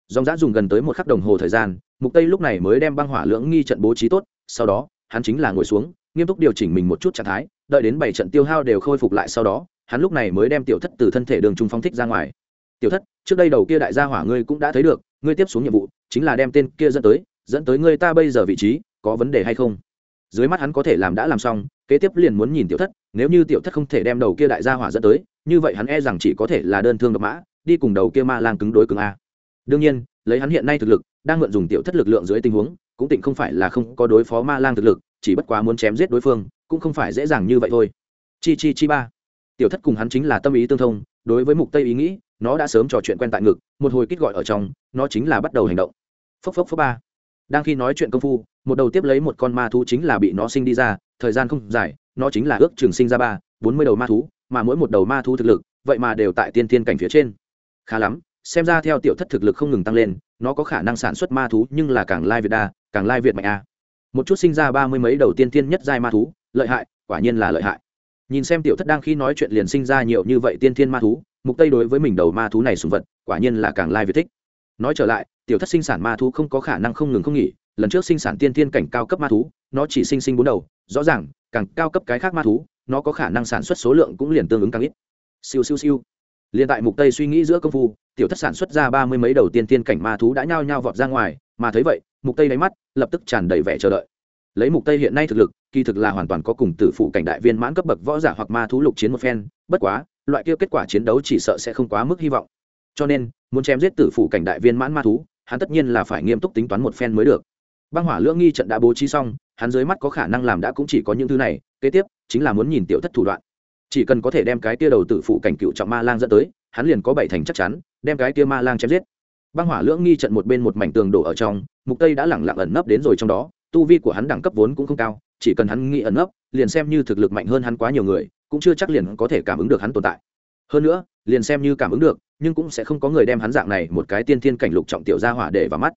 S1: Dòng giã dùng gần tới một khắc đồng hồ thời gian, mục tây lúc này mới đem băng hỏa lưỡng nghi trận bố trí tốt, sau đó, hắn chính là ngồi xuống, nghiêm túc điều chỉnh mình một chút trạng thái, đợi đến bảy trận tiêu hao đều khôi phục lại sau đó hắn lúc này mới đem tiểu thất từ thân thể đường trung phóng thích ra ngoài. Tiểu thất, trước đây đầu kia đại gia hỏa ngươi cũng đã thấy được, ngươi tiếp xuống nhiệm vụ chính là đem tên kia dẫn tới dẫn tới ngươi ta bây giờ vị trí, có vấn đề hay không? Dưới mắt hắn có thể làm đã làm xong, kế tiếp liền muốn nhìn tiểu thất, nếu như tiểu thất không thể đem đầu kia đại gia hỏa dẫn tới, như vậy hắn e rằng chỉ có thể là đơn thương độc mã, đi cùng đầu kia ma lang cứng đối cứng a. Đương nhiên, lấy hắn hiện nay thực lực, đang mượn dùng tiểu thất lực lượng dưới tình huống, cũng tịnh không phải là không có đối phó ma lang thực lực, chỉ bất quá muốn chém giết đối phương, cũng không phải dễ dàng như vậy thôi. Chi chi chi ba tiểu thất cùng hắn chính là tâm ý tương thông, đối với mục tây ý nghĩ, nó đã sớm trò chuyện quen tại ngực, một hồi kít gọi ở trong, nó chính là bắt đầu hành động. Phốc phốc phốc ba. Đang khi nói chuyện công phu, một đầu tiếp lấy một con ma thú chính là bị nó sinh đi ra, thời gian không dài, nó chính là ước trường sinh ra ba, bốn mươi đầu ma thú, mà mỗi một đầu ma thú thực lực, vậy mà đều tại tiên tiên cảnh phía trên. Khá lắm, xem ra theo tiểu thất thực lực không ngừng tăng lên, nó có khả năng sản xuất ma thú, nhưng là càng lai việt đa, càng lai việt mạnh a. Một chút sinh ra ba mươi mấy đầu tiên tiên nhất giai ma thú, lợi hại, quả nhiên là lợi hại nhìn xem tiểu thất đang khi nói chuyện liền sinh ra nhiều như vậy tiên thiên ma thú, mục tây đối với mình đầu ma thú này sùng vật, quả nhiên là càng lai việt thích. Nói trở lại, tiểu thất sinh sản ma thú không có khả năng không ngừng không nghỉ, lần trước sinh sản tiên thiên cảnh cao cấp ma thú, nó chỉ sinh sinh bốn đầu, rõ ràng, càng cao cấp cái khác ma thú, nó có khả năng sản xuất số lượng cũng liền tương ứng càng ít. Siêu siêu siêu. Liền tại mục tây suy nghĩ giữa công phu, tiểu thất sản xuất ra ba mươi mấy đầu tiên thiên cảnh ma thú đã nhao nhao vọt ra ngoài, mà thấy vậy, mục tây đáy mắt lập tức tràn đầy vẻ chờ đợi lấy mục tây hiện nay thực lực, kỳ thực là hoàn toàn có cùng tử phụ cảnh đại viên mãn cấp bậc võ giả hoặc ma thú lục chiến một phen, bất quá, loại kia kết quả chiến đấu chỉ sợ sẽ không quá mức hy vọng. Cho nên, muốn chém giết tử phụ cảnh đại viên mãn ma thú, hắn tất nhiên là phải nghiêm túc tính toán một phen mới được. Băng hỏa lưỡng nghi trận đã bố trí xong, hắn dưới mắt có khả năng làm đã cũng chỉ có những thứ này, kế tiếp, chính là muốn nhìn tiểu thất thủ đoạn. Chỉ cần có thể đem cái tia đầu tử phụ cảnh cựu trọng ma lang dẫn tới, hắn liền có bảy thành chắc chắn, đem cái tia ma lang chém giết. Băng hỏa lưỡng nghi trận một bên một mảnh tường đổ ở trong, mục tây đã lẳng lặng ẩn nấp đến rồi trong đó tu vi của hắn đẳng cấp vốn cũng không cao, chỉ cần hắn nghĩ ẩn ấp liền xem như thực lực mạnh hơn hắn quá nhiều người, cũng chưa chắc liền có thể cảm ứng được hắn tồn tại. Hơn nữa, liền xem như cảm ứng được, nhưng cũng sẽ không có người đem hắn dạng này một cái tiên thiên cảnh lục trọng tiểu gia hỏa để vào mắt.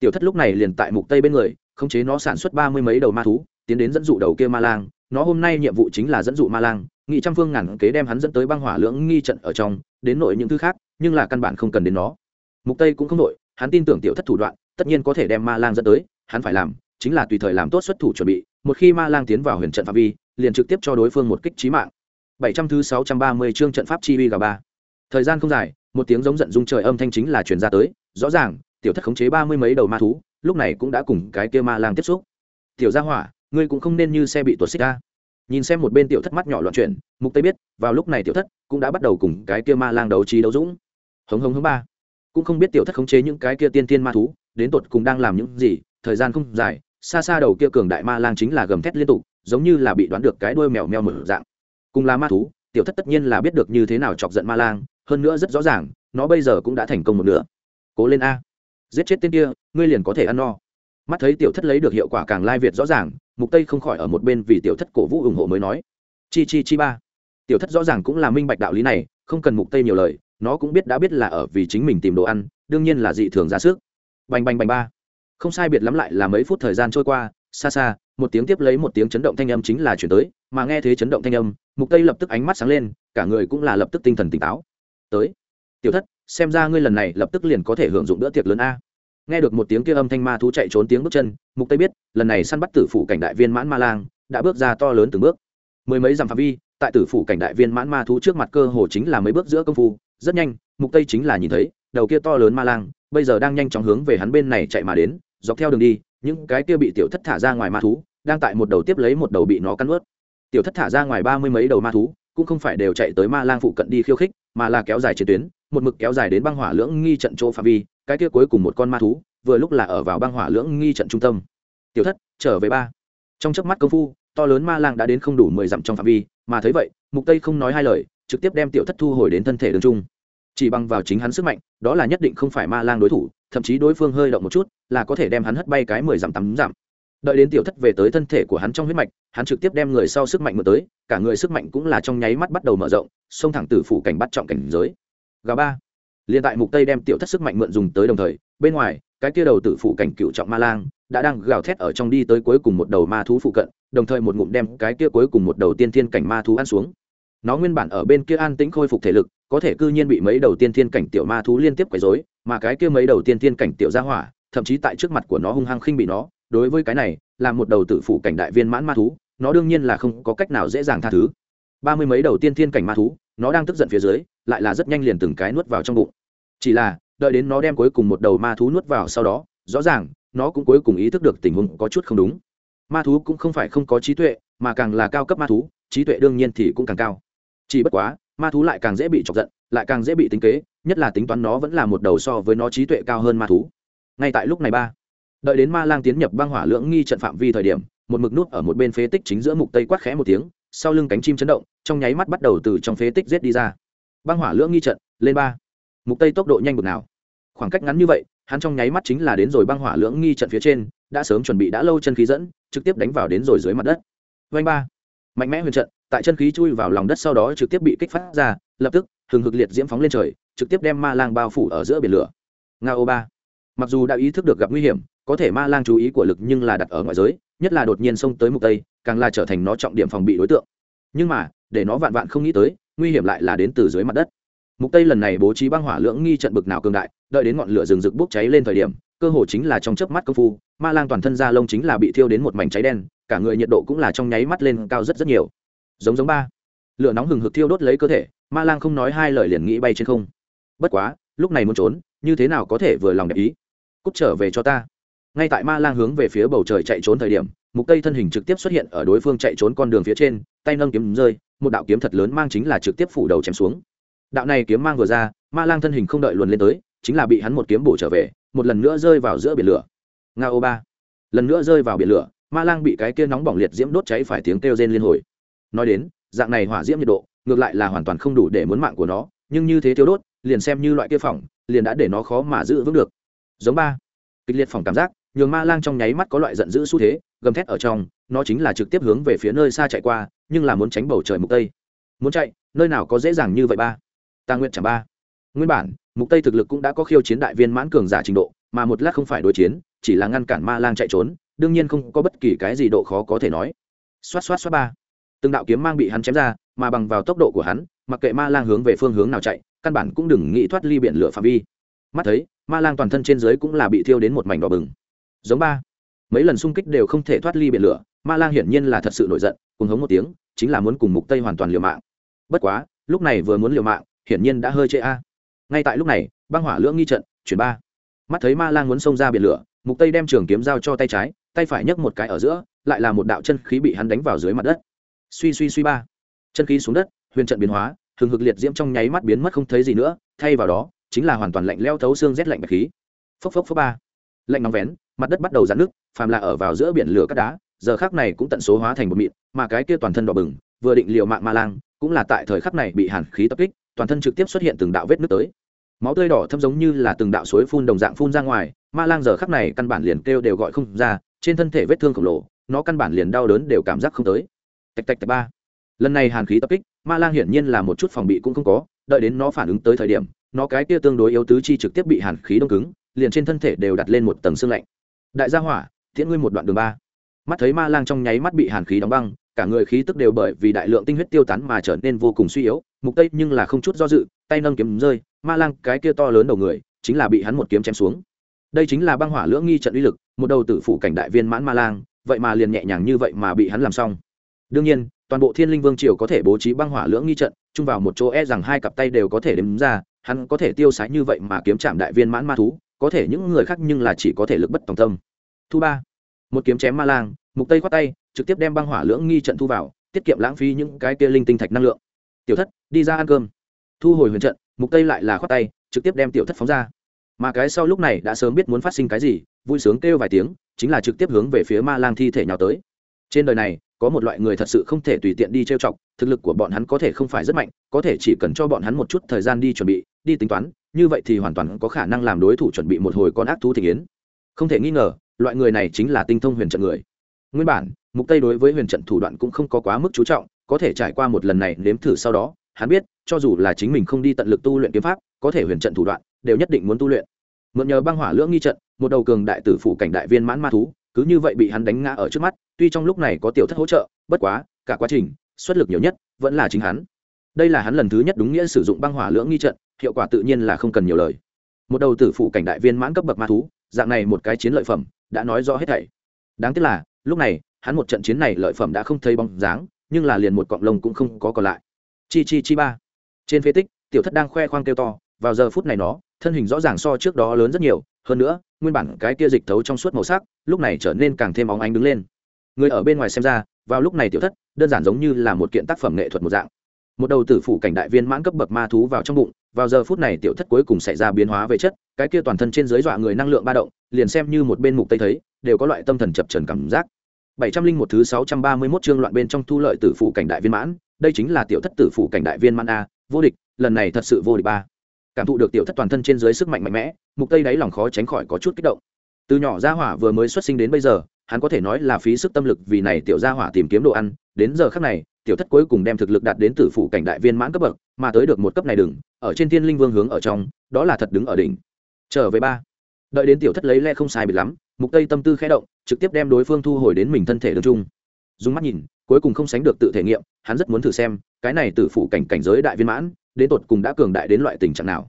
S1: Tiểu thất lúc này liền tại mục tây bên người, khống chế nó sản xuất ba mươi mấy đầu ma thú, tiến đến dẫn dụ đầu kia ma lang. Nó hôm nay nhiệm vụ chính là dẫn dụ ma lang, nghị trăm phương ngàn kế đem hắn dẫn tới băng hỏa lưỡng nghi trận ở trong, đến nội những thứ khác, nhưng là căn bản không cần đến nó. Mục tây cũng không nội hắn tin tưởng tiểu thất thủ đoạn, tất nhiên có thể đem ma lang dẫn tới, hắn phải làm chính là tùy thời làm tốt xuất thủ chuẩn bị, một khi ma lang tiến vào huyền trận phạm vi, liền trực tiếp cho đối phương một kích trí mạng. 700 thứ 630 chương trận pháp chi uy gà ba. Thời gian không dài, một tiếng giống giận dung trời âm thanh chính là truyền ra tới, rõ ràng, tiểu thất khống chế ba mươi mấy đầu ma thú, lúc này cũng đã cùng cái kia ma lang tiếp xúc. Tiểu gia hỏa, ngươi cũng không nên như xe bị tuột xích ra nhìn xem một bên tiểu thất mắt nhỏ loạn chuyển, mục tây biết, vào lúc này tiểu thất cũng đã bắt đầu cùng cái kia ma lang đấu trí đấu dũng. Hống hống hống ba. Cũng không biết tiểu thất khống chế những cái kia tiên tiên ma thú, đến tột cùng đang làm những gì, thời gian không dài xa xa đầu kia cường đại ma lang chính là gầm thét liên tục, giống như là bị đoán được cái đuôi mèo meo mở dạng. Cùng là ma thú, tiểu thất tất nhiên là biết được như thế nào chọc giận ma lang, hơn nữa rất rõ ràng, nó bây giờ cũng đã thành công một nửa. Cố lên a. Giết chết tên kia, ngươi liền có thể ăn no. Mắt thấy tiểu thất lấy được hiệu quả càng lai việt rõ ràng, mục tây không khỏi ở một bên vì tiểu thất cổ vũ ủng hộ mới nói. Chi chi chi ba. Tiểu thất rõ ràng cũng là minh bạch đạo lý này, không cần mục tây nhiều lời, nó cũng biết đã biết là ở vì chính mình tìm đồ ăn, đương nhiên là dị thường ra sức. Bành bành bành ba không sai biệt lắm lại là mấy phút thời gian trôi qua, xa xa, một tiếng tiếp lấy một tiếng chấn động thanh âm chính là chuyển tới, mà nghe thế chấn động thanh âm, mục tây lập tức ánh mắt sáng lên, cả người cũng là lập tức tinh thần tỉnh táo. Tới, tiểu thất, xem ra ngươi lần này lập tức liền có thể hưởng dụng bữa tiệc lớn a. Nghe được một tiếng kia âm thanh ma thú chạy trốn tiếng bước chân, mục tây biết, lần này săn bắt tử phủ cảnh đại viên mãn ma lang, đã bước ra to lớn từng bước. Mười mấy dặm phạm vi, tại tử phủ cảnh đại viên mãn ma thú trước mặt cơ hồ chính là mấy bước giữa công phu, rất nhanh, mục tây chính là nhìn thấy, đầu kia to lớn ma lang, bây giờ đang nhanh chóng hướng về hắn bên này chạy mà đến dọc theo đường đi, những cái kia bị tiểu thất thả ra ngoài ma thú, đang tại một đầu tiếp lấy một đầu bị nó cắn ướt tiểu thất thả ra ngoài ba mươi mấy đầu ma thú, cũng không phải đều chạy tới ma lang phụ cận đi khiêu khích, mà là kéo dài chiến tuyến, một mực kéo dài đến băng hỏa lưỡng nghi trận chỗ phạm vi, cái kia cuối cùng một con ma thú, vừa lúc là ở vào băng hỏa lưỡng nghi trận trung tâm. Tiểu thất, trở về ba. Trong chớp mắt công phu, to lớn ma lang đã đến không đủ mười dặm trong phạm vi, mà thấy vậy, mục tây không nói hai lời, trực tiếp đem tiểu thất thu hồi đến thân thể đường trung. Chỉ bằng vào chính hắn sức mạnh, đó là nhất định không phải ma lang đối thủ thậm chí đối phương hơi động một chút, là có thể đem hắn hất bay cái mười dặm tắm dặm. Đợi đến tiểu thất về tới thân thể của hắn trong huyết mạch, hắn trực tiếp đem người sau sức mạnh mở tới, cả người sức mạnh cũng là trong nháy mắt bắt đầu mở rộng, xông thẳng từ phủ cảnh bắt trọng cảnh giới. Gà ba. Liền tại mục tây đem tiểu thất sức mạnh mượn dùng tới đồng thời, bên ngoài, cái kia đầu tử phủ cảnh cựu trọng ma lang đã đang gào thét ở trong đi tới cuối cùng một đầu ma thú phụ cận, đồng thời một ngụm đem cái kia cuối cùng một đầu tiên thiên cảnh ma thú ăn xuống. Nó nguyên bản ở bên kia an tĩnh khôi phục thể lực, có thể cư nhiên bị mấy đầu tiên thiên cảnh tiểu ma thú liên tiếp quấy rối mà cái kia mấy đầu tiên tiên cảnh tiểu gia hỏa, thậm chí tại trước mặt của nó hung hăng khinh bị nó, đối với cái này, là một đầu tử phụ cảnh đại viên mãn ma thú, nó đương nhiên là không có cách nào dễ dàng tha thứ. Ba mươi mấy đầu tiên thiên cảnh ma thú, nó đang tức giận phía dưới, lại là rất nhanh liền từng cái nuốt vào trong bụng. Chỉ là, đợi đến nó đem cuối cùng một đầu ma thú nuốt vào sau đó, rõ ràng, nó cũng cuối cùng ý thức được tình huống có chút không đúng. Ma thú cũng không phải không có trí tuệ, mà càng là cao cấp ma thú, trí tuệ đương nhiên thì cũng càng cao. Chỉ bất quá, ma thú lại càng dễ bị chọc giận lại càng dễ bị tính kế, nhất là tính toán nó vẫn là một đầu so với nó trí tuệ cao hơn ma thú. Ngay tại lúc này ba, đợi đến ma lang tiến nhập băng hỏa lưỡng nghi trận phạm vi thời điểm, một mực nút ở một bên phế tích chính giữa mục tây quát khẽ một tiếng, sau lưng cánh chim chấn động, trong nháy mắt bắt đầu từ trong phế tích giết đi ra. Băng hỏa lưỡng nghi trận, lên ba. Mục tây tốc độ nhanh bực nào. Khoảng cách ngắn như vậy, hắn trong nháy mắt chính là đến rồi băng hỏa lưỡng nghi trận phía trên, đã sớm chuẩn bị đã lâu chân khí dẫn, trực tiếp đánh vào đến rồi dưới mặt đất. Vanh ba. Mạnh mẽ huyền trận, tại chân khí chui vào lòng đất sau đó trực tiếp bị kích phát ra lập tức, hừng hực liệt diễm phóng lên trời, trực tiếp đem ma lang bao phủ ở giữa biển lửa. Nga ô ba. Mặc dù đã ý thức được gặp nguy hiểm, có thể ma lang chú ý của lực nhưng là đặt ở ngoại giới, nhất là đột nhiên xông tới mục tây, càng là trở thành nó trọng điểm phòng bị đối tượng. Nhưng mà, để nó vạn vạn không nghĩ tới, nguy hiểm lại là đến từ dưới mặt đất. Mục tây lần này bố trí băng hỏa lưỡng nghi trận bực nào cường đại, đợi đến ngọn lửa rừng rực bốc cháy lên thời điểm, cơ hồ chính là trong chớp mắt công phu, ma lang toàn thân da lông chính là bị thiêu đến một mảnh cháy đen, cả người nhiệt độ cũng là trong nháy mắt lên cao rất rất nhiều. Giống giống ba lửa nóng hừng hực thiêu đốt lấy cơ thể, ma lang không nói hai lời liền nghĩ bay trên không. Bất quá, lúc này muốn trốn, như thế nào có thể vừa lòng đẹp ý? Cút trở về cho ta. Ngay tại ma lang hướng về phía bầu trời chạy trốn thời điểm, mục tây thân hình trực tiếp xuất hiện ở đối phương chạy trốn con đường phía trên, tay nâng kiếm rơi, một đạo kiếm thật lớn mang chính là trực tiếp phủ đầu chém xuống. Đạo này kiếm mang vừa ra, ma lang thân hình không đợi luồn lên tới, chính là bị hắn một kiếm bổ trở về, một lần nữa rơi vào giữa biển lửa. Nga ô ba. Lần nữa rơi vào biển lửa, ma lang bị cái kia nóng bỏng liệt diễm đốt cháy phải tiếng kêu rên liên hồi. Nói đến dạng này hỏa diễm nhiệt độ, ngược lại là hoàn toàn không đủ để muốn mạng của nó, nhưng như thế thiếu đốt, liền xem như loại kia phỏng, liền đã để nó khó mà giữ vững được. Giống ba. Kịch liệt phỏng cảm giác, nhường ma lang trong nháy mắt có loại giận dữ xu thế, gầm thét ở trong, nó chính là trực tiếp hướng về phía nơi xa chạy qua, nhưng là muốn tránh bầu trời mục tây. Muốn chạy, nơi nào có dễ dàng như vậy ba? Ta nguyện chẳng ba. Nguyên bản, mục tây thực lực cũng đã có khiêu chiến đại viên mãn cường giả trình độ, mà một lát không phải đối chiến, chỉ là ngăn cản ma lang chạy trốn, đương nhiên không có bất kỳ cái gì độ khó có thể nói. Xoát xoát xoát ba từng đạo kiếm mang bị hắn chém ra, mà bằng vào tốc độ của hắn, mặc kệ ma lang hướng về phương hướng nào chạy, căn bản cũng đừng nghĩ thoát ly biển lửa phạm vi. Mắt thấy, ma lang toàn thân trên dưới cũng là bị thiêu đến một mảnh đỏ bừng. Giống ba. Mấy lần xung kích đều không thể thoát ly biển lửa, ma lang hiển nhiên là thật sự nổi giận, cùng hống một tiếng, chính là muốn cùng mục tây hoàn toàn liều mạng. Bất quá, lúc này vừa muốn liều mạng, hiển nhiên đã hơi chê a. Ngay tại lúc này, băng hỏa lưỡng nghi trận, chuyển ba. Mắt thấy ma lang muốn xông ra biển lửa, mục tây đem trường kiếm giao cho tay trái, tay phải nhấc một cái ở giữa, lại là một đạo chân khí bị hắn đánh vào dưới mặt đất suy suy suy ba. Chân khí xuống đất, huyền trận biến hóa thường hực liệt diễm trong nháy mắt biến mất không thấy gì nữa, thay vào đó, chính là hoàn toàn lạnh leo thấu xương rét lạnh bạch khí. Phốc phốc phốc ba. Lạnh nóng vén, mặt đất bắt đầu giãn nước phàm là ở vào giữa biển lửa cát đá, giờ khắc này cũng tận số hóa thành một mịn, mà cái kia toàn thân đỏ bừng, vừa định liều mạng ma lang, cũng là tại thời khắc này bị hàn khí tập kích, toàn thân trực tiếp xuất hiện từng đạo vết nước tới. Máu tươi đỏ thâm giống như là từng đạo suối phun đồng dạng phun ra ngoài, ma lang giờ khắc này căn bản liền kêu đều gọi không ra, trên thân thể vết thương khổng lồ, nó căn bản liền đau đớn đều cảm giác không tới tạch tạch tạch ba. Lần này hàn khí tập kích, ma lang hiển nhiên là một chút phòng bị cũng không có, đợi đến nó phản ứng tới thời điểm, nó cái kia tương đối yếu tứ chi trực tiếp bị hàn khí đông cứng, liền trên thân thể đều đặt lên một tầng xương lạnh. Đại gia hỏa thiện ngươi một đoạn đường ba. Mắt thấy ma lang trong nháy mắt bị hàn khí đóng băng, cả người khí tức đều bởi vì đại lượng tinh huyết tiêu tán mà trở nên vô cùng suy yếu, mục tây nhưng là không chút do dự, tay nâng kiếm rơi, ma lang cái kia to lớn đầu người, chính là bị hắn một kiếm chém xuống. Đây chính là băng hỏa lưỡng nghi trận uy lực, một đầu tử phủ cảnh đại viên mãn ma lang, vậy mà liền nhẹ nhàng như vậy mà bị hắn làm xong đương nhiên, toàn bộ thiên linh vương triều có thể bố trí băng hỏa lưỡng nghi trận, chung vào một chỗ e rằng hai cặp tay đều có thể đếm ra, hắn có thể tiêu sái như vậy mà kiếm chạm đại viên mãn ma thú, có thể những người khác nhưng là chỉ có thể lực bất tòng tâm. Thu ba, một kiếm chém ma lang, mục tây khoát tay, trực tiếp đem băng hỏa lưỡng nghi trận thu vào, tiết kiệm lãng phí những cái kia linh tinh thạch năng lượng. Tiểu thất, đi ra ăn cơm. Thu hồi huyền trận, mục tây lại là khoát tay, trực tiếp đem tiểu thất phóng ra. Mà cái sau lúc này đã sớm biết muốn phát sinh cái gì, vui sướng kêu vài tiếng, chính là trực tiếp hướng về phía ma lang thi thể nhào tới trên đời này, có một loại người thật sự không thể tùy tiện đi trêu chọc, thực lực của bọn hắn có thể không phải rất mạnh, có thể chỉ cần cho bọn hắn một chút thời gian đi chuẩn bị, đi tính toán, như vậy thì hoàn toàn có khả năng làm đối thủ chuẩn bị một hồi con ác thú thị yến không thể nghi ngờ, loại người này chính là tinh thông huyền trận người. Nguyên bản, mục tây đối với huyền trận thủ đoạn cũng không có quá mức chú trọng, có thể trải qua một lần này nếm thử sau đó, hắn biết, cho dù là chính mình không đi tận lực tu luyện kiếm pháp, có thể huyền trận thủ đoạn, đều nhất định muốn tu luyện. Mượn nhờ băng hỏa lưỡng nghi trận, một đầu cường đại tử phủ cảnh đại viên mãn ma thú, cứ như vậy bị hắn đánh ngã ở trước mắt tuy trong lúc này có tiểu thất hỗ trợ, bất quá, cả quá trình, xuất lực nhiều nhất, vẫn là chính hắn. Đây là hắn lần thứ nhất đúng nghĩa sử dụng băng hỏa lưỡng nghi trận, hiệu quả tự nhiên là không cần nhiều lời. Một đầu tử phụ cảnh đại viên mãn cấp bậc ma thú, dạng này một cái chiến lợi phẩm, đã nói rõ hết thảy. Đáng tiếc là, lúc này, hắn một trận chiến này lợi phẩm đã không thấy bóng dáng, nhưng là liền một cọng lông cũng không có còn lại. Chi chi chi ba. Trên phế tích, tiểu thất đang khoe khoang kêu to, vào giờ phút này nó, thân hình rõ ràng so trước đó lớn rất nhiều, hơn nữa, nguyên bản cái kia dịch thấu trong suốt màu sắc, lúc này trở nên càng thêm óng ánh đứng lên người ở bên ngoài xem ra, vào lúc này tiểu thất, đơn giản giống như là một kiện tác phẩm nghệ thuật một dạng. Một đầu tử phủ cảnh đại viên mãn cấp bậc ma thú vào trong bụng, vào giờ phút này tiểu thất cuối cùng xảy ra biến hóa về chất, cái kia toàn thân trên dưới dọa người năng lượng ba động, liền xem như một bên mục tây thấy, đều có loại tâm thần chập trần cảm giác. Bảy trăm linh một thứ sáu trăm ba mươi 631 chương loạn bên trong thu lợi tử phủ cảnh đại viên mãn, đây chính là tiểu thất tử phủ cảnh đại viên mãn a, vô địch, lần này thật sự vô địch ba. Cảm thụ được tiểu thất toàn thân trên dưới sức mạnh mạnh mẽ, mục tây đáy lòng khó tránh khỏi có chút kích động. Từ nhỏ gia hỏa vừa mới xuất sinh đến bây giờ hắn có thể nói là phí sức tâm lực vì này tiểu gia hỏa tìm kiếm đồ ăn, đến giờ khắc này, tiểu thất cuối cùng đem thực lực đạt đến tử phụ cảnh đại viên mãn cấp bậc, mà tới được một cấp này đừng, ở trên thiên linh vương hướng ở trong, đó là thật đứng ở đỉnh. Trở về ba. Đợi đến tiểu thất lấy le không sai biệt lắm, mục tây tâm tư khẽ động, trực tiếp đem đối phương thu hồi đến mình thân thể đương trung dùng mắt nhìn, cuối cùng không sánh được tự thể nghiệm, hắn rất muốn thử xem, cái này tử phụ cảnh cảnh giới đại viên mãn, đến tột cùng đã cường đại đến loại tình trạng nào.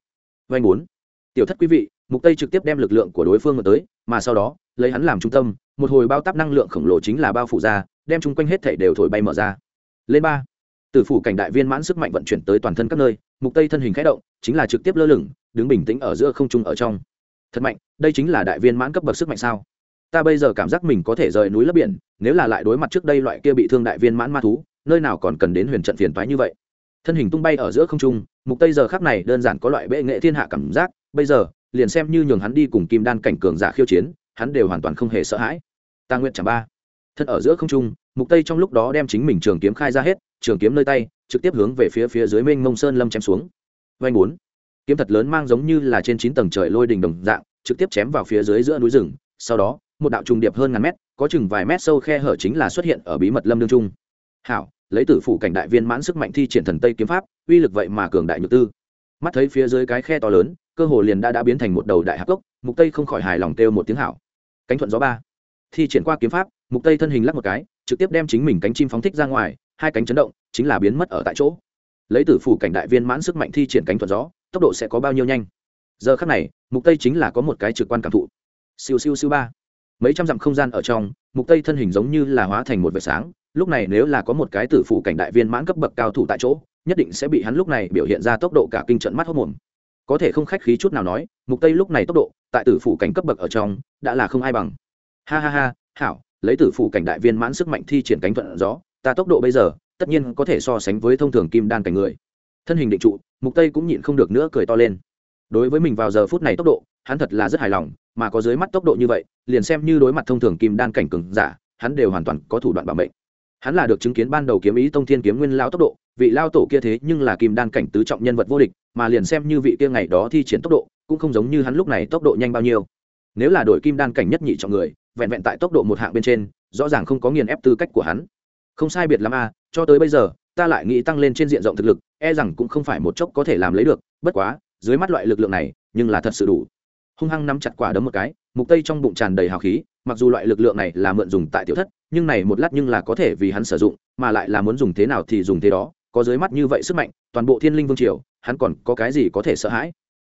S1: Vanh muốn tiểu thất quý vị, mục tây trực tiếp đem lực lượng của đối phương mà tới, mà sau đó, lấy hắn làm trung tâm một hồi bao táp năng lượng khổng lồ chính là bao phủ ra, đem chung quanh hết thể đều thổi bay mở ra. Lên ba tử phủ cảnh đại viên mãn sức mạnh vận chuyển tới toàn thân các nơi, mục tây thân hình khẽ động, chính là trực tiếp lơ lửng, đứng bình tĩnh ở giữa không trung ở trong. Thật mạnh, đây chính là đại viên mãn cấp bậc sức mạnh sao? Ta bây giờ cảm giác mình có thể rời núi lấp biển, nếu là lại đối mặt trước đây loại kia bị thương đại viên mãn ma thú, nơi nào còn cần đến huyền trận phiền toái như vậy? Thân hình tung bay ở giữa không trung, mục tây giờ khắc này đơn giản có loại bệ nghệ thiên hạ cảm giác, bây giờ, liền xem như nhường hắn đi cùng kim đan cảnh cường giả khiêu chiến, hắn đều hoàn toàn không hề sợ hãi ta nguyện chẳng ba. Thân ở giữa không trung, mục tây trong lúc đó đem chính mình trường kiếm khai ra hết, trường kiếm nơi tay, trực tiếp hướng về phía phía dưới mênh mông sơn lâm chém xuống. Vanh bốn. Kiếm thật lớn mang giống như là trên chín tầng trời lôi đình đồng dạng, trực tiếp chém vào phía dưới giữa núi rừng. Sau đó, một đạo trùng điệp hơn ngàn mét, có chừng vài mét sâu khe hở chính là xuất hiện ở bí mật lâm đương trung. Hảo, lấy tử phủ cảnh đại viên mãn sức mạnh thi triển thần tây kiếm pháp, uy lực vậy mà cường đại nhược tư. Mắt thấy phía dưới cái khe to lớn, cơ hồ liền đã đã biến thành một đầu đại hạc cốc, mục tây không khỏi hài lòng kêu một tiếng hảo. Cánh thuận gió ba thi triển qua kiếm pháp, mục tây thân hình lắc một cái, trực tiếp đem chính mình cánh chim phóng thích ra ngoài, hai cánh chấn động, chính là biến mất ở tại chỗ. Lấy tử phủ cảnh đại viên mãn sức mạnh thi triển cánh thuật gió, tốc độ sẽ có bao nhiêu nhanh? Giờ khắc này, mục tây chính là có một cái trực quan cảm thụ. Siêu siêu siêu ba. Mấy trăm dặm không gian ở trong, mục tây thân hình giống như là hóa thành một vệt sáng, lúc này nếu là có một cái tử phủ cảnh đại viên mãn cấp bậc cao thủ tại chỗ, nhất định sẽ bị hắn lúc này biểu hiện ra tốc độ cả kinh trận mắt hốc mồm. Có thể không khách khí chút nào nói, mục tây lúc này tốc độ, tại tử phủ cảnh cấp bậc ở trong, đã là không ai bằng ha ha ha, hảo, lấy tử phụ cảnh đại viên mãn sức mạnh thi triển cánh thuận gió, ta tốc độ bây giờ, tất nhiên có thể so sánh với thông thường kim đan cảnh người. Thân hình định trụ, mục tây cũng nhịn không được nữa cười to lên. Đối với mình vào giờ phút này tốc độ, hắn thật là rất hài lòng, mà có dưới mắt tốc độ như vậy, liền xem như đối mặt thông thường kim đan cảnh cường giả, hắn đều hoàn toàn có thủ đoạn bảo mệnh. Hắn là được chứng kiến ban đầu kiếm ý tông thiên kiếm nguyên lao tốc độ, vị lao tổ kia thế nhưng là kim đan cảnh tứ trọng nhân vật vô địch, mà liền xem như vị kia ngày đó thi triển tốc độ, cũng không giống như hắn lúc này tốc độ nhanh bao nhiêu. Nếu là đội kim đan cảnh nhất nhị trọng người vẹn vẹn tại tốc độ một hạng bên trên, rõ ràng không có nghiền ép tư cách của hắn. Không sai biệt lắm à? cho tới bây giờ, ta lại nghĩ tăng lên trên diện rộng thực lực e rằng cũng không phải một chốc có thể làm lấy được, bất quá, dưới mắt loại lực lượng này, nhưng là thật sự đủ. Hung hăng nắm chặt quả đấm một cái, mục tây trong bụng tràn đầy hào khí, mặc dù loại lực lượng này là mượn dùng tại tiểu thất, nhưng này một lát nhưng là có thể vì hắn sử dụng, mà lại là muốn dùng thế nào thì dùng thế đó, có dưới mắt như vậy sức mạnh, toàn bộ thiên linh vương triều, hắn còn có cái gì có thể sợ hãi?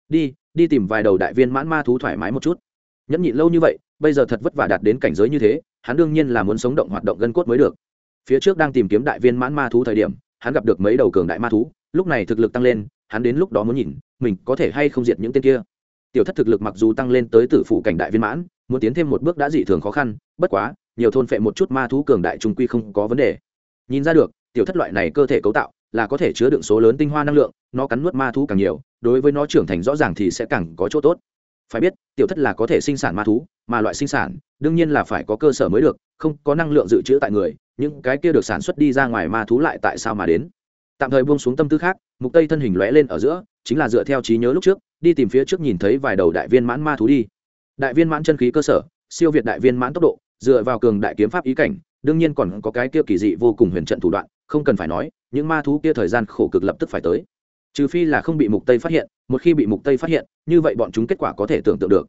S1: Đi đi tìm vài đầu đại viên mãn ma thú thoải mái một chút. Nhẫn nhịn lâu như vậy bây giờ thật vất vả đạt đến cảnh giới như thế, hắn đương nhiên là muốn sống động hoạt động gân cốt mới được. Phía trước đang tìm kiếm đại viên mãn ma thú thời điểm, hắn gặp được mấy đầu cường đại ma thú, lúc này thực lực tăng lên, hắn đến lúc đó muốn nhìn, mình có thể hay không diệt những tên kia. Tiểu thất thực lực mặc dù tăng lên tới tử phụ cảnh đại viên mãn, muốn tiến thêm một bước đã dị thường khó khăn, bất quá, nhiều thôn phệ một chút ma thú cường đại trung quy không có vấn đề. Nhìn ra được, tiểu thất loại này cơ thể cấu tạo, là có thể chứa đựng số lớn tinh hoa năng lượng, nó cắn nuốt ma thú càng nhiều, đối với nó trưởng thành rõ ràng thì sẽ càng có chỗ tốt. Phải biết, tiểu thất là có thể sinh sản ma thú mà loại sinh sản, đương nhiên là phải có cơ sở mới được, không có năng lượng dự trữ tại người, những cái kia được sản xuất đi ra ngoài ma thú lại tại sao mà đến? Tạm thời buông xuống tâm tư khác, mục tây thân hình lóe lên ở giữa, chính là dựa theo trí nhớ lúc trước, đi tìm phía trước nhìn thấy vài đầu đại viên mãn ma thú đi. Đại viên mãn chân khí cơ sở, siêu việt đại viên mãn tốc độ, dựa vào cường đại kiếm pháp ý cảnh, đương nhiên còn có cái kia kỳ dị vô cùng huyền trận thủ đoạn, không cần phải nói, những ma thú kia thời gian khổ cực lập tức phải tới. Trừ phi là không bị mục tây phát hiện, một khi bị mục tây phát hiện, như vậy bọn chúng kết quả có thể tưởng tượng được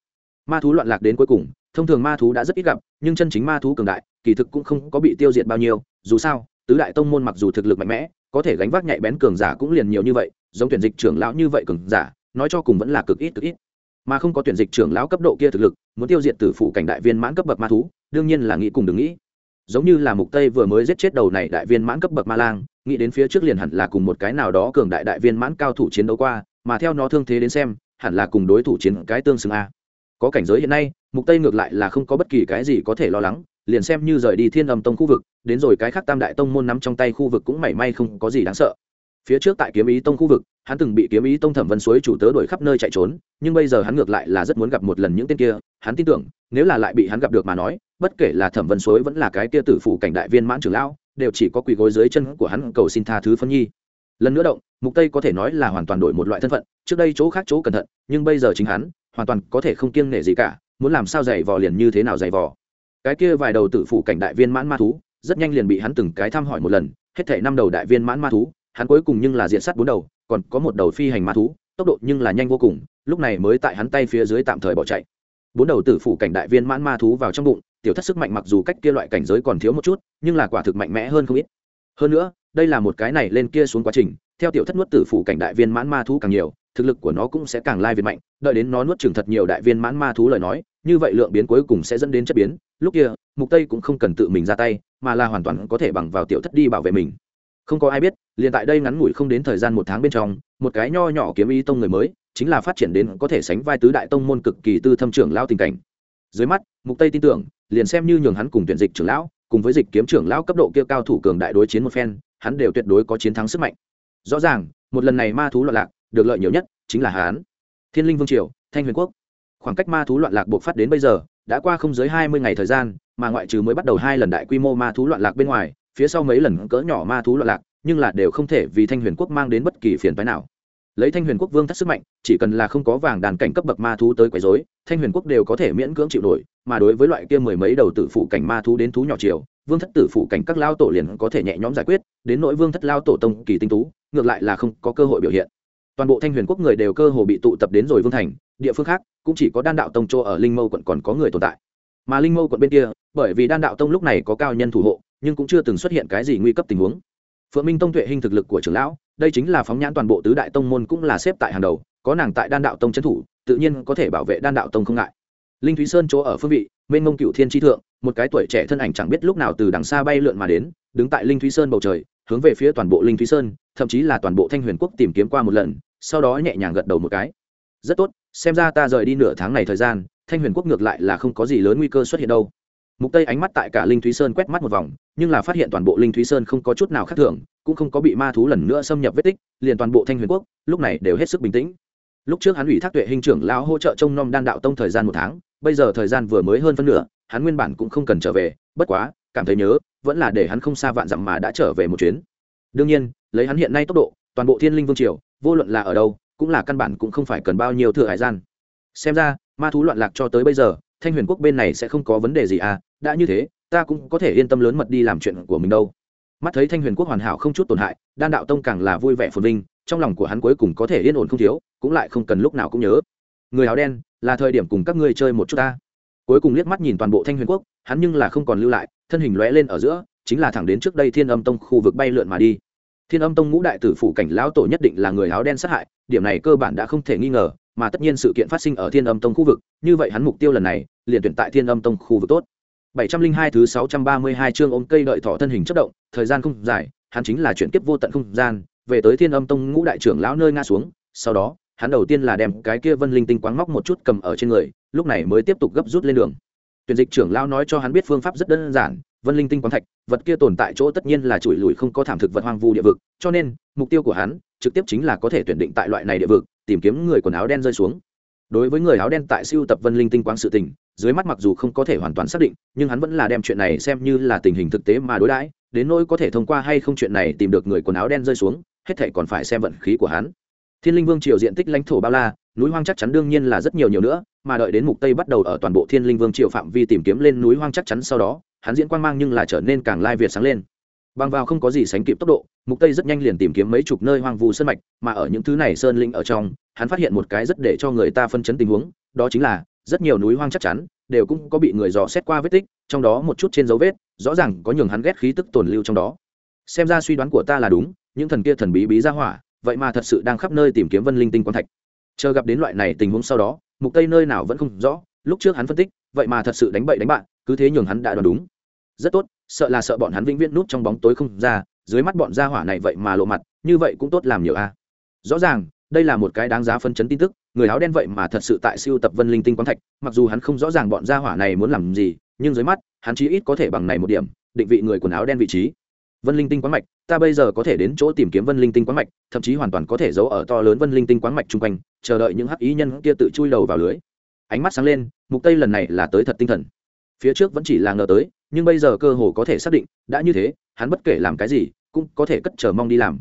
S1: ma thú loạn lạc đến cuối cùng, thông thường ma thú đã rất ít gặp, nhưng chân chính ma thú cường đại, kỳ thực cũng không có bị tiêu diệt bao nhiêu, dù sao, tứ đại tông môn mặc dù thực lực mạnh mẽ, có thể gánh vác nhạy bén cường giả cũng liền nhiều như vậy, giống tuyển dịch trưởng lão như vậy cường giả, nói cho cùng vẫn là cực ít cực ít. Mà không có tuyển dịch trưởng lão cấp độ kia thực lực, muốn tiêu diệt tử phụ cảnh đại viên mãn cấp bậc ma thú, đương nhiên là nghĩ cùng đừng nghĩ. Giống như là mục tây vừa mới giết chết đầu này đại viên mãn cấp bậc ma lang, nghĩ đến phía trước liền hẳn là cùng một cái nào đó cường đại đại viên mãn cao thủ chiến đấu qua, mà theo nó thương thế đến xem, hẳn là cùng đối thủ chiến cái tương xứng a có cảnh giới hiện nay, mục tây ngược lại là không có bất kỳ cái gì có thể lo lắng, liền xem như rời đi thiên âm tông khu vực, đến rồi cái khác tam đại tông môn nắm trong tay khu vực cũng mảy may không có gì đáng sợ. Phía trước tại kiếm ý tông khu vực, hắn từng bị kiếm ý tông thẩm vân suối chủ tớ đuổi khắp nơi chạy trốn, nhưng bây giờ hắn ngược lại là rất muốn gặp một lần những tên kia, hắn tin tưởng, nếu là lại bị hắn gặp được mà nói, bất kể là thẩm vân suối vẫn là cái kia tử phủ cảnh đại viên mãn trưởng lão, đều chỉ có quỳ gối dưới chân của hắn cầu xin tha thứ phân nhi. Lần nữa động, mục tây có thể nói là hoàn toàn đổi một loại thân phận, trước đây chỗ khác chỗ cẩn thận, nhưng bây giờ chính hắn hoàn toàn có thể không kiêng nể gì cả, muốn làm sao dày vò liền như thế nào dày vò. Cái kia vài đầu tử phụ cảnh đại viên mãn ma thú, rất nhanh liền bị hắn từng cái thăm hỏi một lần, hết thể năm đầu đại viên mãn ma thú, hắn cuối cùng nhưng là diện sát bốn đầu, còn có một đầu phi hành ma thú, tốc độ nhưng là nhanh vô cùng, lúc này mới tại hắn tay phía dưới tạm thời bỏ chạy. Bốn đầu tử phủ cảnh đại viên mãn ma thú vào trong bụng, tiểu thất sức mạnh mặc dù cách kia loại cảnh giới còn thiếu một chút, nhưng là quả thực mạnh mẽ hơn không ít. Hơn nữa, đây là một cái này lên kia xuống quá trình, theo tiểu thất nuốt tử phủ cảnh đại viên mãn ma thú càng nhiều thực lực của nó cũng sẽ càng lai việt mạnh, đợi đến nó nuốt chừng thật nhiều đại viên mãn ma thú lời nói, như vậy lượng biến cuối cùng sẽ dẫn đến chất biến. Lúc kia, mục tây cũng không cần tự mình ra tay, mà là hoàn toàn có thể bằng vào tiểu thất đi bảo vệ mình. Không có ai biết, liền tại đây ngắn ngủi không đến thời gian một tháng bên trong, một cái nho nhỏ kiếm ý tông người mới, chính là phát triển đến có thể sánh vai tứ đại tông môn cực kỳ tư thâm trưởng lao tình cảnh. Dưới mắt, mục tây tin tưởng, liền xem như nhường hắn cùng tuyển dịch trưởng lão, cùng với dịch kiếm trưởng lão cấp độ kia cao thủ cường đại đối chiến một phen, hắn đều tuyệt đối có chiến thắng sức mạnh. Rõ ràng, một lần này ma thú loạn lạc được lợi nhiều nhất chính là hán thiên linh vương triều thanh huyền quốc khoảng cách ma thú loạn lạc buộc phát đến bây giờ đã qua không dưới hai mươi ngày thời gian mà ngoại trừ mới bắt đầu hai lần đại quy mô ma thú loạn lạc bên ngoài phía sau mấy lần cỡ nhỏ ma thú loạn lạc nhưng là đều không thể vì thanh huyền quốc mang đến bất kỳ phiền phái nào lấy thanh huyền quốc vương thất sức mạnh chỉ cần là không có vàng đàn cảnh cấp bậc ma thú tới quấy dối thanh huyền quốc đều có thể miễn cưỡng chịu nổi mà đối với loại kia mười mấy đầu tử phụ cảnh ma thú đến thú nhỏ chiều vương thất tử phụ cảnh các lao tổ liền có thể nhẹ nhõm giải quyết đến nỗi vương thất lao tổ tông kỳ tinh tú ngược lại là không có cơ hội biểu hiện toàn bộ thanh huyền quốc người đều cơ hồ bị tụ tập đến rồi vương thành, địa phương khác cũng chỉ có đan đạo tông chỗ ở linh mâu quận còn có người tồn tại. Mà linh mâu quận bên kia, bởi vì đan đạo tông lúc này có cao nhân thủ hộ, nhưng cũng chưa từng xuất hiện cái gì nguy cấp tình huống. Phượng minh tông tuệ hình thực lực của trưởng lão, đây chính là phóng nhãn toàn bộ tứ đại tông môn cũng là xếp tại hàng đầu, có nàng tại đan đạo tông trấn thủ, tự nhiên có thể bảo vệ đan đạo tông không ngại. Linh thúy sơn chỗ ở phương vị, mênh mông cựu thiên tri thượng, một cái tuổi trẻ thân ảnh chẳng biết lúc nào từ đằng xa bay lượn mà đến, đứng tại linh thúy sơn bầu trời, hướng về phía toàn bộ linh thúy sơn, thậm chí là toàn bộ thanh huyền quốc tìm kiếm qua một lần sau đó nhẹ nhàng gật đầu một cái. Rất tốt, xem ra ta rời đi nửa tháng này thời gian, thanh huyền quốc ngược lại là không có gì lớn nguy cơ xuất hiện đâu. Mục tây ánh mắt tại cả linh thúy sơn quét mắt một vòng, nhưng là phát hiện toàn bộ linh thúy sơn không có chút nào khác thường, cũng không có bị ma thú lần nữa xâm nhập vết tích, liền toàn bộ thanh huyền quốc, lúc này đều hết sức bình tĩnh. Lúc trước hắn ủy thác tuệ hình trưởng lão hỗ trợ trông nom đan đạo tông thời gian một tháng, bây giờ thời gian vừa mới hơn phân nửa, hắn nguyên bản cũng không cần trở về, bất quá, cảm thấy nhớ, vẫn là để hắn không xa vạn dặm mà đã trở về một chuyến. Đương nhiên, lấy hắn hiện nay tốc độ, toàn bộ thiên linh vương triều vô luận là ở đâu, cũng là căn bản cũng không phải cần bao nhiêu thừa hải gian. Xem ra, ma thú loạn lạc cho tới bây giờ, thanh huyền quốc bên này sẽ không có vấn đề gì à? Đã như thế, ta cũng có thể yên tâm lớn mật đi làm chuyện của mình đâu. Mắt thấy thanh huyền quốc hoàn hảo không chút tổn hại, đan đạo tông càng là vui vẻ phồn vinh, trong lòng của hắn cuối cùng có thể yên ổn không thiếu, cũng lại không cần lúc nào cũng nhớ. Người áo đen, là thời điểm cùng các ngươi chơi một chút ta. Cuối cùng liếc mắt nhìn toàn bộ thanh huyền quốc, hắn nhưng là không còn lưu lại, thân hình lóe lên ở giữa, chính là thẳng đến trước đây thiên âm tông khu vực bay lượn mà đi thiên âm tông ngũ đại tử phủ cảnh lão tổ nhất định là người áo đen sát hại, điểm này cơ bản đã không thể nghi ngờ, mà tất nhiên sự kiện phát sinh ở thiên âm tông khu vực, như vậy hắn mục tiêu lần này, liền tuyển tại thiên âm tông khu vực tốt. 702 thứ 632 chương ôm cây đợi thỏ thân hình chất động, thời gian không dài, hắn chính là chuyển kiếp vô tận không gian, về tới thiên âm tông ngũ đại trưởng lão nơi nga xuống, sau đó, hắn đầu tiên là đem cái kia vân linh tinh quáng móc một chút cầm ở trên người, lúc này mới tiếp tục gấp rút lên đường. Tuyển dịch trưởng lão nói cho hắn biết phương pháp rất đơn giản vân linh tinh Quán thạch, vật kia tồn tại chỗ tất nhiên là chùi lùi không có thảm thực vật hoang vu địa vực, cho nên, mục tiêu của hắn trực tiếp chính là có thể tuyển định tại loại này địa vực, tìm kiếm người quần áo đen rơi xuống. Đối với người áo đen tại siêu tập vân linh tinh Quang sự tình, dưới mắt mặc dù không có thể hoàn toàn xác định, nhưng hắn vẫn là đem chuyện này xem như là tình hình thực tế mà đối đãi, đến nỗi có thể thông qua hay không chuyện này tìm được người quần áo đen rơi xuống, hết thể còn phải xem vận khí của hắn. Thiên linh vương triều diện tích lãnh thổ bao la, núi hoang chắc chắn đương nhiên là rất nhiều nhiều nữa, mà đợi đến mục tây bắt đầu ở toàn bộ thiên linh vương triều phạm vi tìm kiếm lên núi hoang chắc chắn sau đó hắn diễn quang mang nhưng là trở nên càng lai việt sáng lên. Bằng vào không có gì sánh kịp tốc độ, mục tây rất nhanh liền tìm kiếm mấy chục nơi hoang vu sơn mạch, mà ở những thứ này sơn linh ở trong, hắn phát hiện một cái rất để cho người ta phân chấn tình huống, đó chính là, rất nhiều núi hoang chắc chắn, đều cũng có bị người dò xét qua vết tích, trong đó một chút trên dấu vết, rõ ràng có nhường hắn ghét khí tức tồn lưu trong đó. Xem ra suy đoán của ta là đúng, những thần kia thần bí bí ra hỏa, vậy mà thật sự đang khắp nơi tìm kiếm vân linh tinh quan thạch. Chờ gặp đến loại này tình huống sau đó, mục tây nơi nào vẫn không rõ, lúc trước hắn phân tích, vậy mà thật sự đánh bậy đánh bạn cứ thế nhường hắn đã đoán đúng. Rất tốt, sợ là sợ bọn hắn vĩnh viễn nút trong bóng tối không ra, dưới mắt bọn gia hỏa này vậy mà lộ mặt, như vậy cũng tốt làm nhiều a. Rõ ràng, đây là một cái đáng giá phân chấn tin tức, người áo đen vậy mà thật sự tại siêu tập vân linh tinh quang thạch, mặc dù hắn không rõ ràng bọn gia hỏa này muốn làm gì, nhưng dưới mắt, hắn chí ít có thể bằng này một điểm, định vị người quần áo đen vị trí. Vân linh tinh quán mạch, ta bây giờ có thể đến chỗ tìm kiếm vân linh tinh quán mạch, thậm chí hoàn toàn có thể giấu ở to lớn vân linh tinh quán mạch chung quanh, chờ đợi những hắc ý nhân kia tự chui đầu vào lưới. Ánh mắt sáng lên, mục tây lần này là tới thật tinh thần phía trước vẫn chỉ là ngờ tới, nhưng bây giờ cơ hồ có thể xác định, đã như thế, hắn bất kể làm cái gì, cũng có thể cất chờ mong đi làm.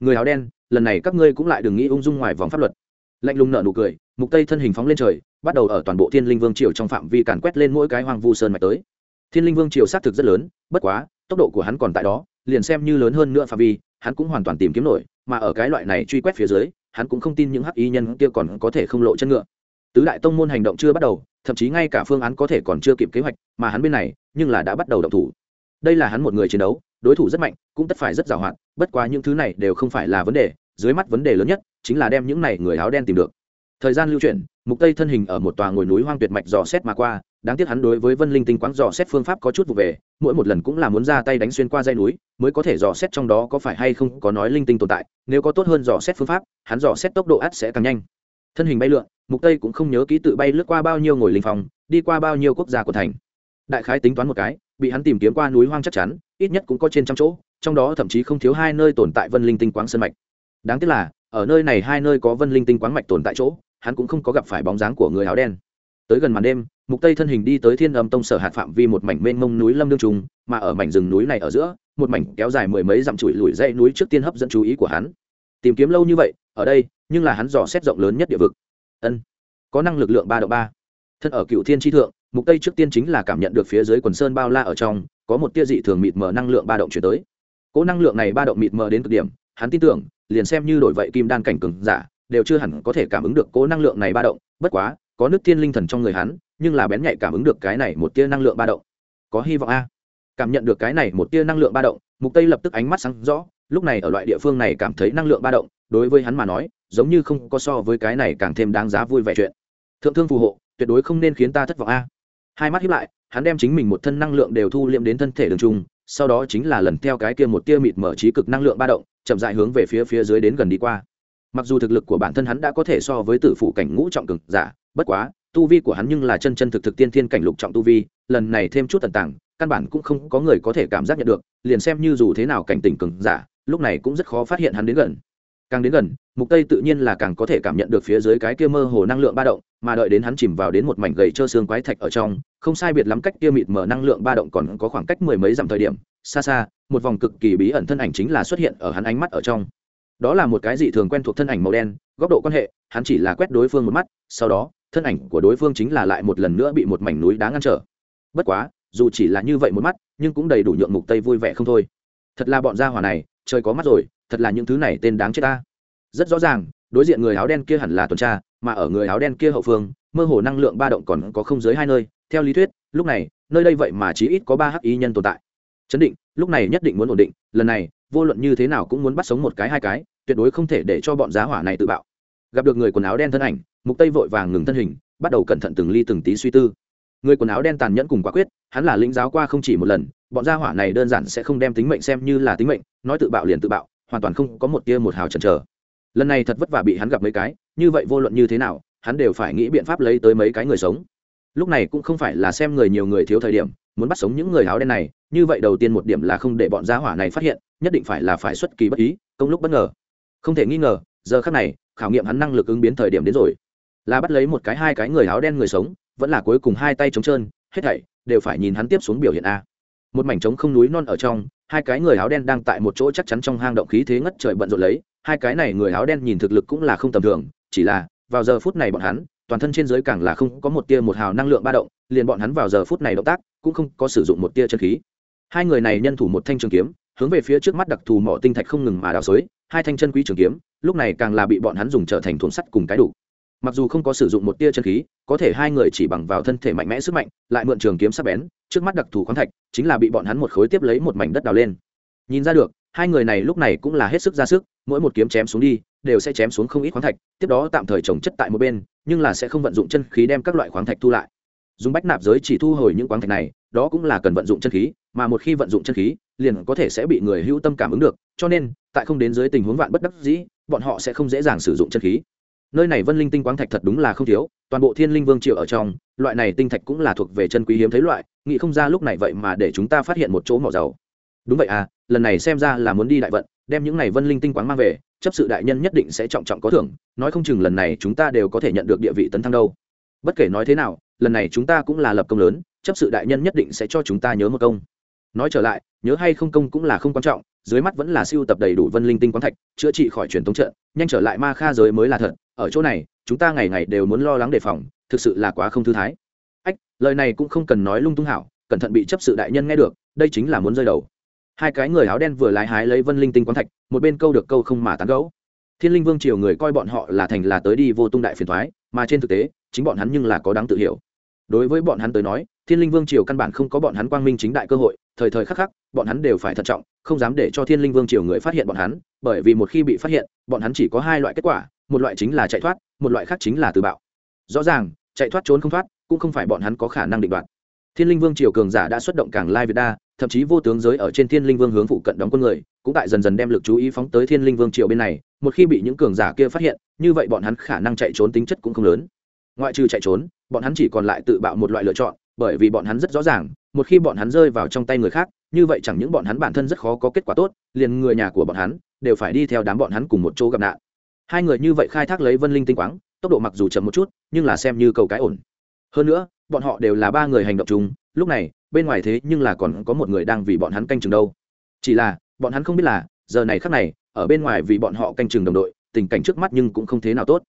S1: Người áo đen, lần này các ngươi cũng lại đừng nghĩ ung dung ngoài vòng pháp luật. Lạnh lùng nợ nụ cười, mục tây thân hình phóng lên trời, bắt đầu ở toàn bộ thiên linh vương triều trong phạm vi càn quét lên mỗi cái hoang vu sơn mạch tới. Thiên linh vương triều xác thực rất lớn, bất quá, tốc độ của hắn còn tại đó, liền xem như lớn hơn nữa phạm vi, hắn cũng hoàn toàn tìm kiếm nổi, mà ở cái loại này truy quét phía dưới, hắn cũng không tin những hắc y nhân kia còn có thể không lộ chân ngựa. Tứ đại tông môn hành động chưa bắt đầu thậm chí ngay cả phương án có thể còn chưa kịp kế hoạch, mà hắn bên này, nhưng là đã bắt đầu động thủ. Đây là hắn một người chiến đấu, đối thủ rất mạnh, cũng tất phải rất giàu hạn, bất quá những thứ này đều không phải là vấn đề, dưới mắt vấn đề lớn nhất chính là đem những này người áo đen tìm được. Thời gian lưu chuyển, mục tây thân hình ở một tòa ngồi núi hoang tuyệt mạch dò xét mà qua, đáng tiếc hắn đối với vân linh tinh quáng dò xét phương pháp có chút vụ về, mỗi một lần cũng là muốn ra tay đánh xuyên qua dây núi, mới có thể dò xét trong đó có phải hay không có nói linh tinh tồn tại, nếu có tốt hơn dò xét phương pháp, hắn dò xét tốc độ át sẽ càng nhanh thân hình bay lượn, mục tây cũng không nhớ ký tự bay lướt qua bao nhiêu ngồi linh phòng, đi qua bao nhiêu quốc gia của thành. Đại khái tính toán một cái, bị hắn tìm kiếm qua núi hoang chắc chắn, ít nhất cũng có trên trăm chỗ, trong đó thậm chí không thiếu hai nơi tồn tại vân linh tinh quáng sơn mạch. Đáng tiếc là, ở nơi này hai nơi có vân linh tinh quáng mạch tồn tại chỗ, hắn cũng không có gặp phải bóng dáng của người áo đen. Tới gần màn đêm, mục tây thân hình đi tới thiên âm tông sở hạt phạm vi một mảnh mênh mông núi lâm đương trùng mà ở mảnh rừng núi này ở giữa, một mảnh kéo dài mười mấy dặm chuỗi lùi dãy núi trước tiên hấp dẫn chú ý của hắn. Tìm kiếm lâu như vậy, ở đây nhưng là hắn dò xét rộng lớn nhất địa vực. Ân, có năng lực lượng ba độ ba. Thân ở cựu thiên tri thượng, mục tây trước tiên chính là cảm nhận được phía dưới quần sơn bao la ở trong, có một tia dị thường mịt mờ năng lượng ba động chuyển tới. Cỗ năng lượng này ba động mịt mờ đến cực điểm, hắn tin tưởng, liền xem như đổi vậy kim đan cảnh cường giả, đều chưa hẳn có thể cảm ứng được cỗ năng lượng này ba động, bất quá, có nước thiên linh thần trong người hắn, nhưng là bén nhạy cảm ứng được cái này một tia năng lượng ba động. Có hy vọng a. Cảm nhận được cái này một tia năng lượng ba động, mục tây lập tức ánh mắt sáng rõ, lúc này ở loại địa phương này cảm thấy năng lượng ba động, đối với hắn mà nói giống như không có so với cái này càng thêm đáng giá vui vẻ chuyện. Thượng thương phù hộ, tuyệt đối không nên khiến ta thất vọng a. Hai mắt hiếp lại, hắn đem chính mình một thân năng lượng đều thu liệm đến thân thể đường trung, sau đó chính là lần theo cái kia một tia mịt mở trí cực năng lượng ba động, chậm dại hướng về phía phía dưới đến gần đi qua. Mặc dù thực lực của bản thân hắn đã có thể so với tử phụ cảnh ngũ trọng cực giả, bất quá, tu vi của hắn nhưng là chân chân thực thực tiên thiên cảnh lục trọng tu vi, lần này thêm chút tần tàng, căn bản cũng không có người có thể cảm giác nhận được, liền xem như dù thế nào cảnh tỉnh cường giả, lúc này cũng rất khó phát hiện hắn đến gần càng đến gần, mục tây tự nhiên là càng có thể cảm nhận được phía dưới cái kia mơ hồ năng lượng ba động, mà đợi đến hắn chìm vào đến một mảnh gầy trơ xương quái thạch ở trong, không sai biệt lắm cách kia mịt mở năng lượng ba động còn có khoảng cách mười mấy dặm thời điểm, xa xa, một vòng cực kỳ bí ẩn thân ảnh chính là xuất hiện ở hắn ánh mắt ở trong. Đó là một cái dị thường quen thuộc thân ảnh màu đen, góc độ quan hệ, hắn chỉ là quét đối phương một mắt, sau đó, thân ảnh của đối phương chính là lại một lần nữa bị một mảnh núi đá ngăn trở. Bất quá, dù chỉ là như vậy một mắt, nhưng cũng đầy đủ nhượng mục tây vui vẻ không thôi. Thật là bọn gia hỏa này, trời có mắt rồi thật là những thứ này tên đáng chết ta. Rất rõ ràng, đối diện người áo đen kia hẳn là tuần tra, mà ở người áo đen kia hậu phương, mơ hồ năng lượng ba động còn có không dưới hai nơi. Theo lý thuyết, lúc này, nơi đây vậy mà chí ít có ba hắc ý nhân tồn tại. Chấn định, lúc này nhất định muốn ổn định, lần này, vô luận như thế nào cũng muốn bắt sống một cái hai cái, tuyệt đối không thể để cho bọn giá hỏa này tự bạo. Gặp được người quần áo đen thân ảnh, mục tây vội vàng ngừng thân hình, bắt đầu cẩn thận từng ly từng tí suy tư. Người quần áo đen tàn nhẫn cùng quả quyết, hắn là lĩnh giáo qua không chỉ một lần, bọn gia hỏa này đơn giản sẽ không đem tính mệnh xem như là tính mệnh, nói tự bạo liền tự bạo hoàn toàn không có một tia một hào chần chờ. Lần này thật vất vả bị hắn gặp mấy cái, như vậy vô luận như thế nào, hắn đều phải nghĩ biện pháp lấy tới mấy cái người sống. Lúc này cũng không phải là xem người nhiều người thiếu thời điểm, muốn bắt sống những người áo đen này, như vậy đầu tiên một điểm là không để bọn gia hỏa này phát hiện, nhất định phải là phải xuất kỳ bất ý, công lúc bất ngờ. Không thể nghi ngờ, giờ khác này, khảo nghiệm hắn năng lực ứng biến thời điểm đến rồi. Là bắt lấy một cái hai cái người áo đen người sống, vẫn là cuối cùng hai tay trống trơn, hết thảy đều phải nhìn hắn tiếp xuống biểu hiện a. Một mảnh trống không núi non ở trong hai cái người áo đen đang tại một chỗ chắc chắn trong hang động khí thế ngất trời bận rộn lấy, hai cái này người áo đen nhìn thực lực cũng là không tầm thường, chỉ là, vào giờ phút này bọn hắn, toàn thân trên giới càng là không có một tia một hào năng lượng ba động, liền bọn hắn vào giờ phút này động tác, cũng không có sử dụng một tia chân khí. Hai người này nhân thủ một thanh trường kiếm, hướng về phía trước mắt đặc thù mỏ tinh thạch không ngừng mà đào xới hai thanh chân quý trường kiếm, lúc này càng là bị bọn hắn dùng trở thành thốn sắt cùng cái đủ mặc dù không có sử dụng một tia chân khí, có thể hai người chỉ bằng vào thân thể mạnh mẽ sức mạnh, lại mượn trường kiếm sắc bén, trước mắt đặc thù khoáng thạch, chính là bị bọn hắn một khối tiếp lấy một mảnh đất đào lên. Nhìn ra được, hai người này lúc này cũng là hết sức ra sức, mỗi một kiếm chém xuống đi, đều sẽ chém xuống không ít khoáng thạch, tiếp đó tạm thời trồng chất tại một bên, nhưng là sẽ không vận dụng chân khí đem các loại khoáng thạch thu lại. Dùng bách nạp giới chỉ thu hồi những khoáng thạch này, đó cũng là cần vận dụng chân khí, mà một khi vận dụng chân khí, liền có thể sẽ bị người hữu tâm cảm ứng được, cho nên, tại không đến dưới tình huống vạn bất đắc dĩ, bọn họ sẽ không dễ dàng sử dụng chân khí nơi này vân linh tinh quáng thạch thật đúng là không thiếu, toàn bộ thiên linh vương triệu ở trong, loại này tinh thạch cũng là thuộc về chân quý hiếm thấy loại, nghĩ không ra lúc này vậy mà để chúng ta phát hiện một chỗ mỏ dầu. Đúng vậy à lần này xem ra là muốn đi đại vận, đem những này vân linh tinh quáng mang về, chấp sự đại nhân nhất định sẽ trọng trọng có thưởng, nói không chừng lần này chúng ta đều có thể nhận được địa vị tấn thăng đâu. Bất kể nói thế nào, lần này chúng ta cũng là lập công lớn, chấp sự đại nhân nhất định sẽ cho chúng ta nhớ một công nói trở lại, nhớ hay không công cũng là không quan trọng, dưới mắt vẫn là siêu tập đầy đủ vân linh tinh quán thạch, chữa trị khỏi truyền thống trận, nhanh trở lại ma kha giới mới là thật, ở chỗ này, chúng ta ngày ngày đều muốn lo lắng đề phòng, thực sự là quá không thư thái. Ách, lời này cũng không cần nói lung tung hảo, cẩn thận bị chấp sự đại nhân nghe được, đây chính là muốn rơi đầu. Hai cái người áo đen vừa lái hái lấy vân linh tinh quán thạch, một bên câu được câu không mà tán gẫu. Thiên linh vương triều người coi bọn họ là thành là tới đi vô tung đại phiền thoái mà trên thực tế, chính bọn hắn nhưng là có đáng tự hiểu. Đối với bọn hắn tới nói, thiên linh vương triều căn bản không có bọn hắn quang minh chính đại cơ hội thời thời khắc khắc, bọn hắn đều phải thận trọng, không dám để cho thiên linh vương triều người phát hiện bọn hắn, bởi vì một khi bị phát hiện, bọn hắn chỉ có hai loại kết quả, một loại chính là chạy thoát, một loại khác chính là tự bạo. Rõ ràng, chạy thoát trốn không thoát, cũng không phải bọn hắn có khả năng định đoạt. Thiên linh vương triều cường giả đã xuất động càng lai việt đa, thậm chí vô tướng giới ở trên thiên linh vương hướng phụ cận đóng quân người, cũng tại dần dần đem lực chú ý phóng tới thiên linh vương triều bên này, một khi bị những cường giả kia phát hiện, như vậy bọn hắn khả năng chạy trốn tính chất cũng không lớn. Ngoại trừ chạy trốn, bọn hắn chỉ còn lại tự bạo một loại lựa chọn bởi vì bọn hắn rất rõ ràng, một khi bọn hắn rơi vào trong tay người khác, như vậy chẳng những bọn hắn bản thân rất khó có kết quả tốt, liền người nhà của bọn hắn đều phải đi theo đám bọn hắn cùng một chỗ gặp nạn. Hai người như vậy khai thác lấy vân linh tinh quáng, tốc độ mặc dù chậm một chút, nhưng là xem như cầu cái ổn. Hơn nữa, bọn họ đều là ba người hành động chung, lúc này, bên ngoài thế nhưng là còn có một người đang vì bọn hắn canh chừng đâu. Chỉ là, bọn hắn không biết là, giờ này khắc này, ở bên ngoài vì bọn họ canh chừng đồng đội, tình cảnh trước mắt nhưng cũng không thế nào tốt.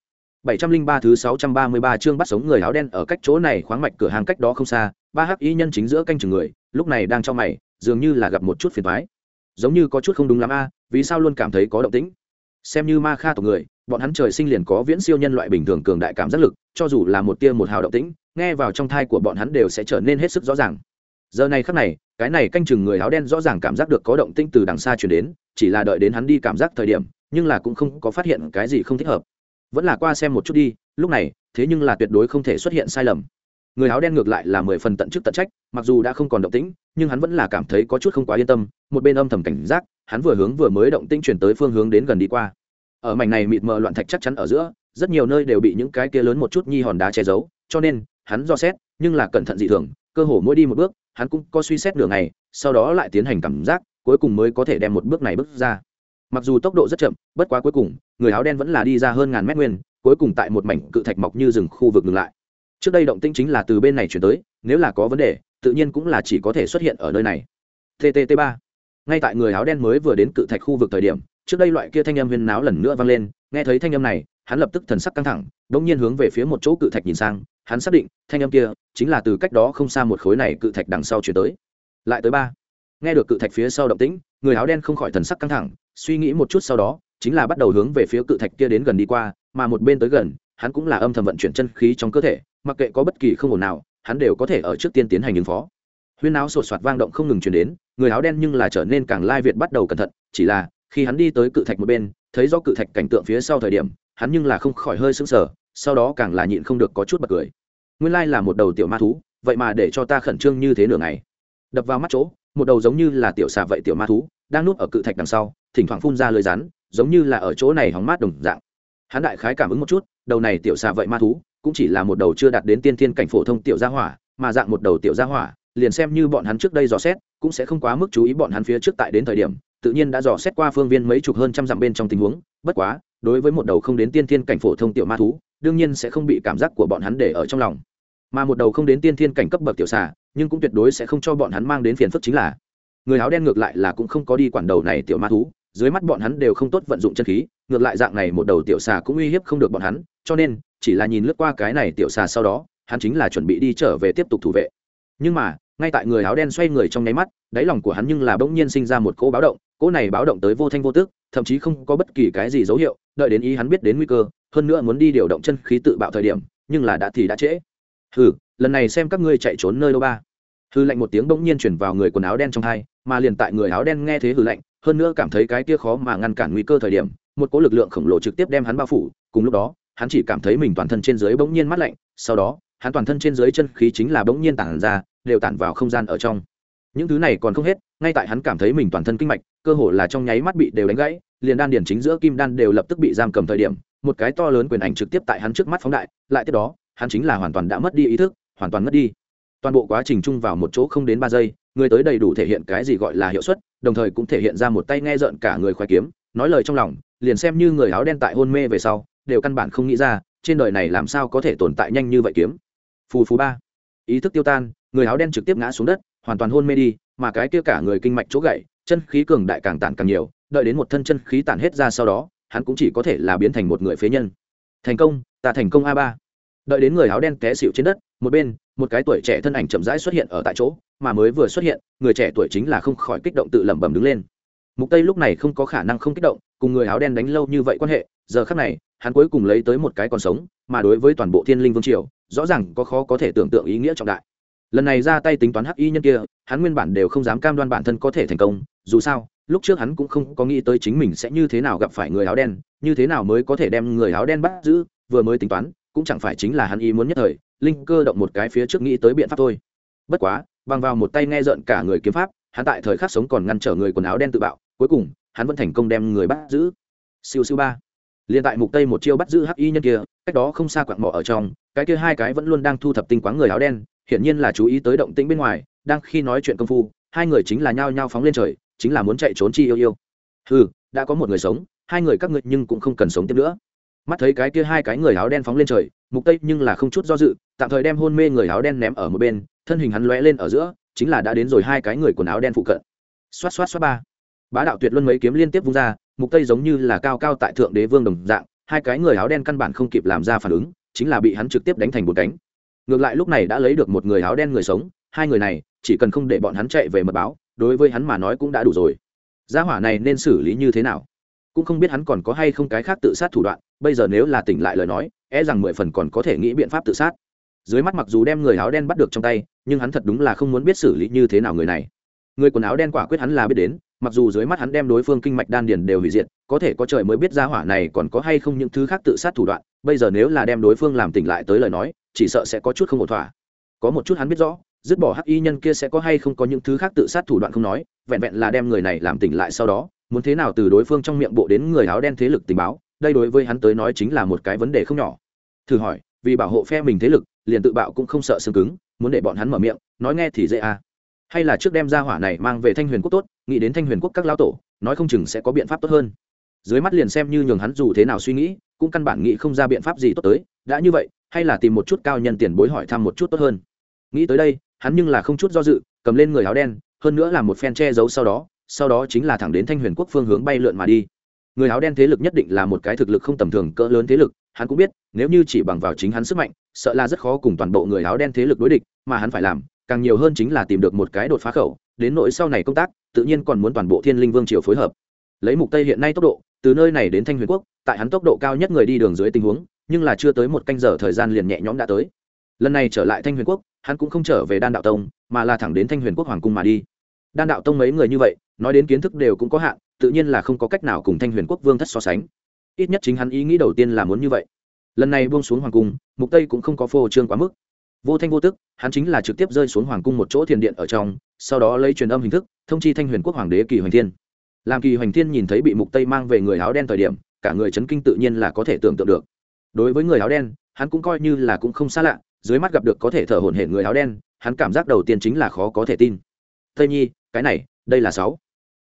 S1: 703 thứ 633 chương bắt sống người áo đen ở cách chỗ này khoáng mạch cửa hàng cách đó không xa, ba hắc y nhân chính giữa canh chừng người, lúc này đang cho mày, dường như là gặp một chút phiền toái. Giống như có chút không đúng lắm a, à, vì sao luôn cảm thấy có động tĩnh? Xem như ma kha tộc người, bọn hắn trời sinh liền có viễn siêu nhân loại bình thường cường đại cảm giác lực, cho dù là một tia một hào động tĩnh, nghe vào trong thai của bọn hắn đều sẽ trở nên hết sức rõ ràng. Giờ này khắc này, cái này canh chừng người áo đen rõ ràng cảm giác được có động tĩnh từ đằng xa truyền đến, chỉ là đợi đến hắn đi cảm giác thời điểm, nhưng là cũng không có phát hiện cái gì không thích hợp vẫn là qua xem một chút đi, lúc này, thế nhưng là tuyệt đối không thể xuất hiện sai lầm. Người áo đen ngược lại là mười phần tận chức tận trách, mặc dù đã không còn động tĩnh, nhưng hắn vẫn là cảm thấy có chút không quá yên tâm, một bên âm thầm cảnh giác, hắn vừa hướng vừa mới động tĩnh chuyển tới phương hướng đến gần đi qua. Ở mảnh này mịt mờ loạn thạch chắc chắn ở giữa, rất nhiều nơi đều bị những cái kia lớn một chút nhi hòn đá che giấu, cho nên, hắn do xét, nhưng là cẩn thận dị thường, cơ hồ mỗi đi một bước, hắn cũng có suy xét nửa ngày, sau đó lại tiến hành cảm giác, cuối cùng mới có thể đem một bước này bước ra. Mặc dù tốc độ rất chậm, bất quá cuối cùng người áo đen vẫn là đi ra hơn ngàn mét nguyên, cuối cùng tại một mảnh cự thạch mọc như rừng khu vực ngừng lại. Trước đây động tĩnh chính là từ bên này chuyển tới, nếu là có vấn đề, tự nhiên cũng là chỉ có thể xuất hiện ở nơi này. Tt ba. Ngay tại người áo đen mới vừa đến cự thạch khu vực thời điểm, trước đây loại kia thanh âm huyên náo lần nữa vang lên, nghe thấy thanh âm này, hắn lập tức thần sắc căng thẳng đ ỗ n g nhiên hướng về phía một chỗ cự thạch nhìn sang, hắn xác định, thanh âm kia chính là từ cách đó không xa một khối này cự thạch đằng sau chuyển tới. Lại tới ba. Nghe được cự thạch phía sau động tĩnh, người áo đen không khỏi thần sắc căng thẳng, suy nghĩ một chút sau đó chính là bắt đầu hướng về phía cự thạch kia đến gần đi qua, mà một bên tới gần, hắn cũng là âm thầm vận chuyển chân khí trong cơ thể, mặc kệ có bất kỳ không ổn nào, hắn đều có thể ở trước tiên tiến hành ứng phó. Huyên áo sột soạt vang động không ngừng chuyển đến, người áo đen nhưng là trở nên càng lai việt bắt đầu cẩn thận, chỉ là, khi hắn đi tới cự thạch một bên, thấy do cự thạch cảnh tượng phía sau thời điểm, hắn nhưng là không khỏi hơi sững sờ, sau đó càng là nhịn không được có chút bật cười. Nguyên lai là một đầu tiểu ma thú, vậy mà để cho ta khẩn trương như thế nửa ngày. Đập vào mắt chỗ, một đầu giống như là tiểu xà vậy tiểu ma thú, đang nuốt ở cự thạch đằng sau, thỉnh thoảng phun ra lưới rắn giống như là ở chỗ này hóng mát đồng dạng. Hắn đại khái cảm ứng một chút, đầu này tiểu xà vậy ma thú, cũng chỉ là một đầu chưa đạt đến tiên thiên cảnh phổ thông tiểu gia hỏa, mà dạng một đầu tiểu gia hỏa, liền xem như bọn hắn trước đây dò xét, cũng sẽ không quá mức chú ý bọn hắn phía trước tại đến thời điểm, tự nhiên đã dò xét qua phương viên mấy chục hơn trăm dặm bên trong tình huống, bất quá, đối với một đầu không đến tiên thiên cảnh phổ thông tiểu ma thú, đương nhiên sẽ không bị cảm giác của bọn hắn để ở trong lòng. Mà một đầu không đến tiên thiên cảnh cấp bậc tiểu xà, nhưng cũng tuyệt đối sẽ không cho bọn hắn mang đến phiền phức chính là, người áo đen ngược lại là cũng không có đi quản đầu này tiểu ma thú dưới mắt bọn hắn đều không tốt vận dụng chân khí, ngược lại dạng này một đầu tiểu xà cũng uy hiếp không được bọn hắn, cho nên, chỉ là nhìn lướt qua cái này tiểu xà sau đó, hắn chính là chuẩn bị đi trở về tiếp tục thủ vệ. Nhưng mà, ngay tại người áo đen xoay người trong nháy mắt, đáy lòng của hắn nhưng là bỗng nhiên sinh ra một cỗ báo động, cỗ này báo động tới vô thanh vô tức, thậm chí không có bất kỳ cái gì dấu hiệu, đợi đến ý hắn biết đến nguy cơ, hơn nữa muốn đi điều động chân khí tự bạo thời điểm, nhưng là đã thì đã trễ. Hừ, lần này xem các ngươi chạy trốn nơi đâu ba. Hư lạnh một tiếng bỗng nhiên chuyển vào người quần áo đen trong hai, mà liền tại người áo đen nghe thế hư lạnh hơn nữa cảm thấy cái kia khó mà ngăn cản nguy cơ thời điểm, một cỗ lực lượng khổng lồ trực tiếp đem hắn bao phủ, cùng lúc đó, hắn chỉ cảm thấy mình toàn thân trên dưới bỗng nhiên mát lạnh, sau đó, hắn toàn thân trên dưới chân khí chính là bỗng nhiên tản ra, đều tản vào không gian ở trong. Những thứ này còn không hết, ngay tại hắn cảm thấy mình toàn thân kinh mạch, cơ hồ là trong nháy mắt bị đều đánh gãy, liền đan điển chính giữa kim đan đều lập tức bị giam cầm thời điểm, một cái to lớn quyền ảnh trực tiếp tại hắn trước mắt phóng đại, lại tiếp đó, hắn chính là hoàn toàn đã mất đi ý thức, hoàn toàn mất đi. Toàn bộ quá trình chung vào một chỗ không đến ba giây người tới đầy đủ thể hiện cái gì gọi là hiệu suất, đồng thời cũng thể hiện ra một tay nghe rợn cả người khoái kiếm, nói lời trong lòng, liền xem như người áo đen tại hôn mê về sau, đều căn bản không nghĩ ra, trên đời này làm sao có thể tồn tại nhanh như vậy kiếm. Phù phù ba. Ý thức tiêu tan, người áo đen trực tiếp ngã xuống đất, hoàn toàn hôn mê đi, mà cái kia cả người kinh mạch chỗ gậy, chân khí cường đại càng tản càng nhiều, đợi đến một thân chân khí tản hết ra sau đó, hắn cũng chỉ có thể là biến thành một người phế nhân. Thành công, ta thành công a ba. Đợi đến người áo đen té xịu trên đất, một bên, một cái tuổi trẻ thân ảnh chậm rãi xuất hiện ở tại chỗ mà mới vừa xuất hiện, người trẻ tuổi chính là không khỏi kích động tự lẩm bẩm đứng lên. Mục tây lúc này không có khả năng không kích động, cùng người áo đen đánh lâu như vậy quan hệ, giờ khắc này, hắn cuối cùng lấy tới một cái còn sống, mà đối với toàn bộ thiên linh vương triều, rõ ràng có khó có thể tưởng tượng ý nghĩa trọng đại. Lần này ra tay tính toán hắc y nhân kia, hắn nguyên bản đều không dám cam đoan bản thân có thể thành công, dù sao, lúc trước hắn cũng không có nghĩ tới chính mình sẽ như thế nào gặp phải người áo đen, như thế nào mới có thể đem người áo đen bắt giữ, vừa mới tính toán, cũng chẳng phải chính là hắn ý muốn nhất thời, linh cơ động một cái phía trước nghĩ tới biện pháp thôi. Bất quá bằng vào một tay nghe rợn cả người kiếm pháp, hắn tại thời khắc sống còn ngăn trở người quần áo đen tự bạo, cuối cùng, hắn vẫn thành công đem người bắt giữ. Siêu siêu ba. Liền tại mục tây một chiêu bắt giữ hắc y nhân kia, cách đó không xa quặng mỏ ở trong, cái kia hai cái vẫn luôn đang thu thập tinh quáng người áo đen, hiển nhiên là chú ý tới động tĩnh bên ngoài, đang khi nói chuyện công phu, hai người chính là nhao nhao phóng lên trời, chính là muốn chạy trốn chi yêu yêu. Ừ đã có một người sống, hai người các ngươi nhưng cũng không cần sống tiếp nữa mắt thấy cái kia hai cái người áo đen phóng lên trời, mục tây nhưng là không chút do dự, tạm thời đem hôn mê người áo đen ném ở một bên, thân hình hắn lóe lên ở giữa, chính là đã đến rồi hai cái người quần áo đen phụ cận. Xoát xoát xoát ba. Bá đạo tuyệt luân mấy kiếm liên tiếp vung ra, mục tây giống như là cao cao tại thượng đế vương đồng dạng, hai cái người áo đen căn bản không kịp làm ra phản ứng, chính là bị hắn trực tiếp đánh thành một cánh. Ngược lại lúc này đã lấy được một người áo đen người sống, hai người này chỉ cần không để bọn hắn chạy về mật báo, đối với hắn mà nói cũng đã đủ rồi. Gia hỏa này nên xử lý như thế nào? Cũng không biết hắn còn có hay không cái khác tự sát thủ đoạn bây giờ nếu là tỉnh lại lời nói e rằng mười phần còn có thể nghĩ biện pháp tự sát. Dưới mắt mặc dù đem người áo đen bắt được trong tay, nhưng hắn thật đúng là không muốn biết xử lý như thế nào người này. Người quần áo đen quả quyết hắn là biết đến, mặc dù dưới mắt hắn đem đối phương kinh mạch đan điền đều hủy diệt, có thể có trời mới biết ra hỏa này còn có hay không những thứ khác tự sát thủ đoạn, bây giờ nếu là đem đối phương làm tỉnh lại tới lời nói, chỉ sợ sẽ có chút không ổn thỏa. Có một chút hắn biết rõ, dứt bỏ hắc y nhân kia sẽ có hay không có những thứ khác tự sát thủ đoạn không nói, vẹn vẹn là đem người này làm tỉnh lại sau đó, muốn thế nào từ đối phương trong miệng bộ đến người áo đen thế lực tình báo đây đối với hắn tới nói chính là một cái vấn đề không nhỏ. Thử hỏi, vì bảo hộ phe mình thế lực, liền tự bạo cũng không sợ xương cứng, muốn để bọn hắn mở miệng, nói nghe thì dễ à. Hay là trước đem ra hỏa này mang về thanh huyền quốc tốt, nghĩ đến thanh huyền quốc các lao tổ, nói không chừng sẽ có biện pháp tốt hơn. Dưới mắt liền xem như nhường hắn dù thế nào suy nghĩ, cũng căn bản nghĩ không ra biện pháp gì tốt tới, đã như vậy, hay là tìm một chút cao nhân tiền bối hỏi thăm một chút tốt hơn. Nghĩ tới đây, hắn nhưng là không chút do dự, cầm lên người áo đen, hơn nữa là một phen che giấu sau đó sau đó chính là thẳng đến thanh huyền quốc phương hướng bay lượn mà đi người áo đen thế lực nhất định là một cái thực lực không tầm thường, cỡ lớn thế lực, hắn cũng biết, nếu như chỉ bằng vào chính hắn sức mạnh, sợ là rất khó cùng toàn bộ người áo đen thế lực đối địch, mà hắn phải làm, càng nhiều hơn chính là tìm được một cái đột phá khẩu, đến nỗi sau này công tác, tự nhiên còn muốn toàn bộ thiên linh vương triều phối hợp. Lấy mục tây hiện nay tốc độ, từ nơi này đến thanh huyền quốc, tại hắn tốc độ cao nhất người đi đường dưới tình huống, nhưng là chưa tới một canh giờ thời gian liền nhẹ nhõm đã tới. Lần này trở lại thanh huyền quốc, hắn cũng không trở về đan đạo tông, mà là thẳng đến thanh huyền quốc hoàng cung mà đi. Đan đạo tông mấy người như vậy, nói đến kiến thức đều cũng có hạn tự nhiên là không có cách nào cùng thanh huyền quốc vương thất so sánh. Ít nhất chính hắn ý nghĩ đầu tiên là muốn như vậy. Lần này buông xuống hoàng cung, mục tây cũng không có phô trương quá mức. Vô thanh vô tức, hắn chính là trực tiếp rơi xuống hoàng cung một chỗ thiền điện ở trong, sau đó lấy truyền âm hình thức, thông chi thanh huyền quốc hoàng đế kỳ hoành thiên. Làm kỳ hoành thiên nhìn thấy bị mục tây mang về người áo đen thời điểm, cả người chấn kinh tự nhiên là có thể tưởng tượng được. Đối với người áo đen, hắn cũng coi như là cũng không xa lạ, dưới mắt gặp được có thể thở hổn hển người áo đen, hắn cảm giác đầu tiên chính là khó có thể tin. Tây nhi, cái này, đây là sáu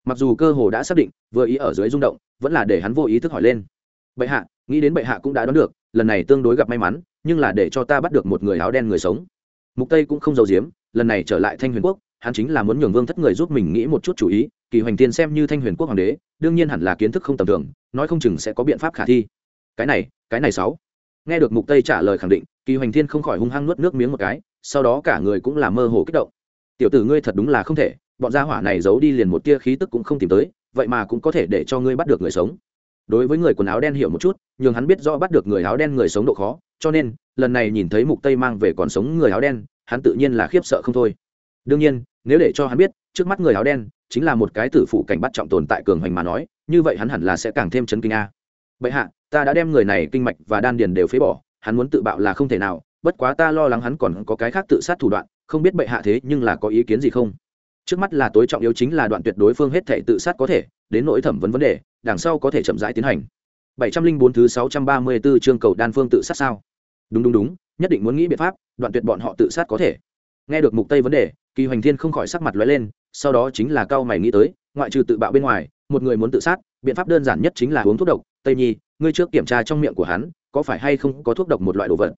S1: mặc dù cơ hồ đã xác định, vừa ý ở dưới rung động, vẫn là để hắn vô ý thức hỏi lên. Bệ hạ, nghĩ đến bệ hạ cũng đã đoán được, lần này tương đối gặp may mắn, nhưng là để cho ta bắt được một người áo đen người sống. Mục tây cũng không giấu giếm, lần này trở lại thanh huyền quốc, hắn chính là muốn nhường vương thất người giúp mình nghĩ một chút chủ ý, kỳ hoành tiên xem như thanh huyền quốc hoàng đế, đương nhiên hẳn là kiến thức không tầm thường, nói không chừng sẽ có biện pháp khả thi. Cái này cái này sáu. Nghe được mục tây trả lời khẳng định, kỳ hoành thiên không khỏi hung hăng nuốt nước miếng một cái, sau đó cả người cũng là mơ hồ kích động. Tiểu tử ngươi thật đúng là không thể bọn gia hỏa này giấu đi liền một tia khí tức cũng không tìm tới, vậy mà cũng có thể để cho ngươi bắt được người sống. Đối với người quần áo đen hiểu một chút nhưng hắn biết rõ bắt được người áo đen người sống độ khó, cho nên, lần này nhìn thấy mục tây mang về còn sống người áo đen, hắn tự nhiên là khiếp sợ không thôi. Đương nhiên, nếu để cho hắn biết, trước mắt người áo đen chính là một cái tử phụ cảnh bắt trọng tồn tại cường hoành mà nói, như vậy hắn hẳn là sẽ càng thêm chấn kinh a. Bệ hạ, ta đã đem người này kinh mạch và đan điền đều phế bỏ, hắn muốn tự bạo là không thể nào, bất quá ta lo lắng hắn còn có cái khác tự sát thủ đoạn, không biết bệ hạ thế nhưng là có ý kiến gì không? Trước mắt là tối trọng yếu chính là đoạn tuyệt đối phương hết thể tự sát có thể, đến nỗi thẩm vấn vấn đề, đằng sau có thể chậm rãi tiến hành. Bảy trăm linh bốn thứ sáu trăm ba mươi 634 chương cầu đan phương tự sát sao? Đúng đúng đúng, nhất định muốn nghĩ biện pháp, đoạn tuyệt bọn họ tự sát có thể. Nghe được mục tây vấn đề, kỳ hoành thiên không khỏi sắc mặt lóe lên, sau đó chính là cao mày nghĩ tới, ngoại trừ tự bạo bên ngoài, một người muốn tự sát, biện pháp đơn giản nhất chính là uống thuốc độc. Tây nhi, ngươi trước kiểm tra trong miệng của hắn, có phải hay không có thuốc độc một loại đồ vật?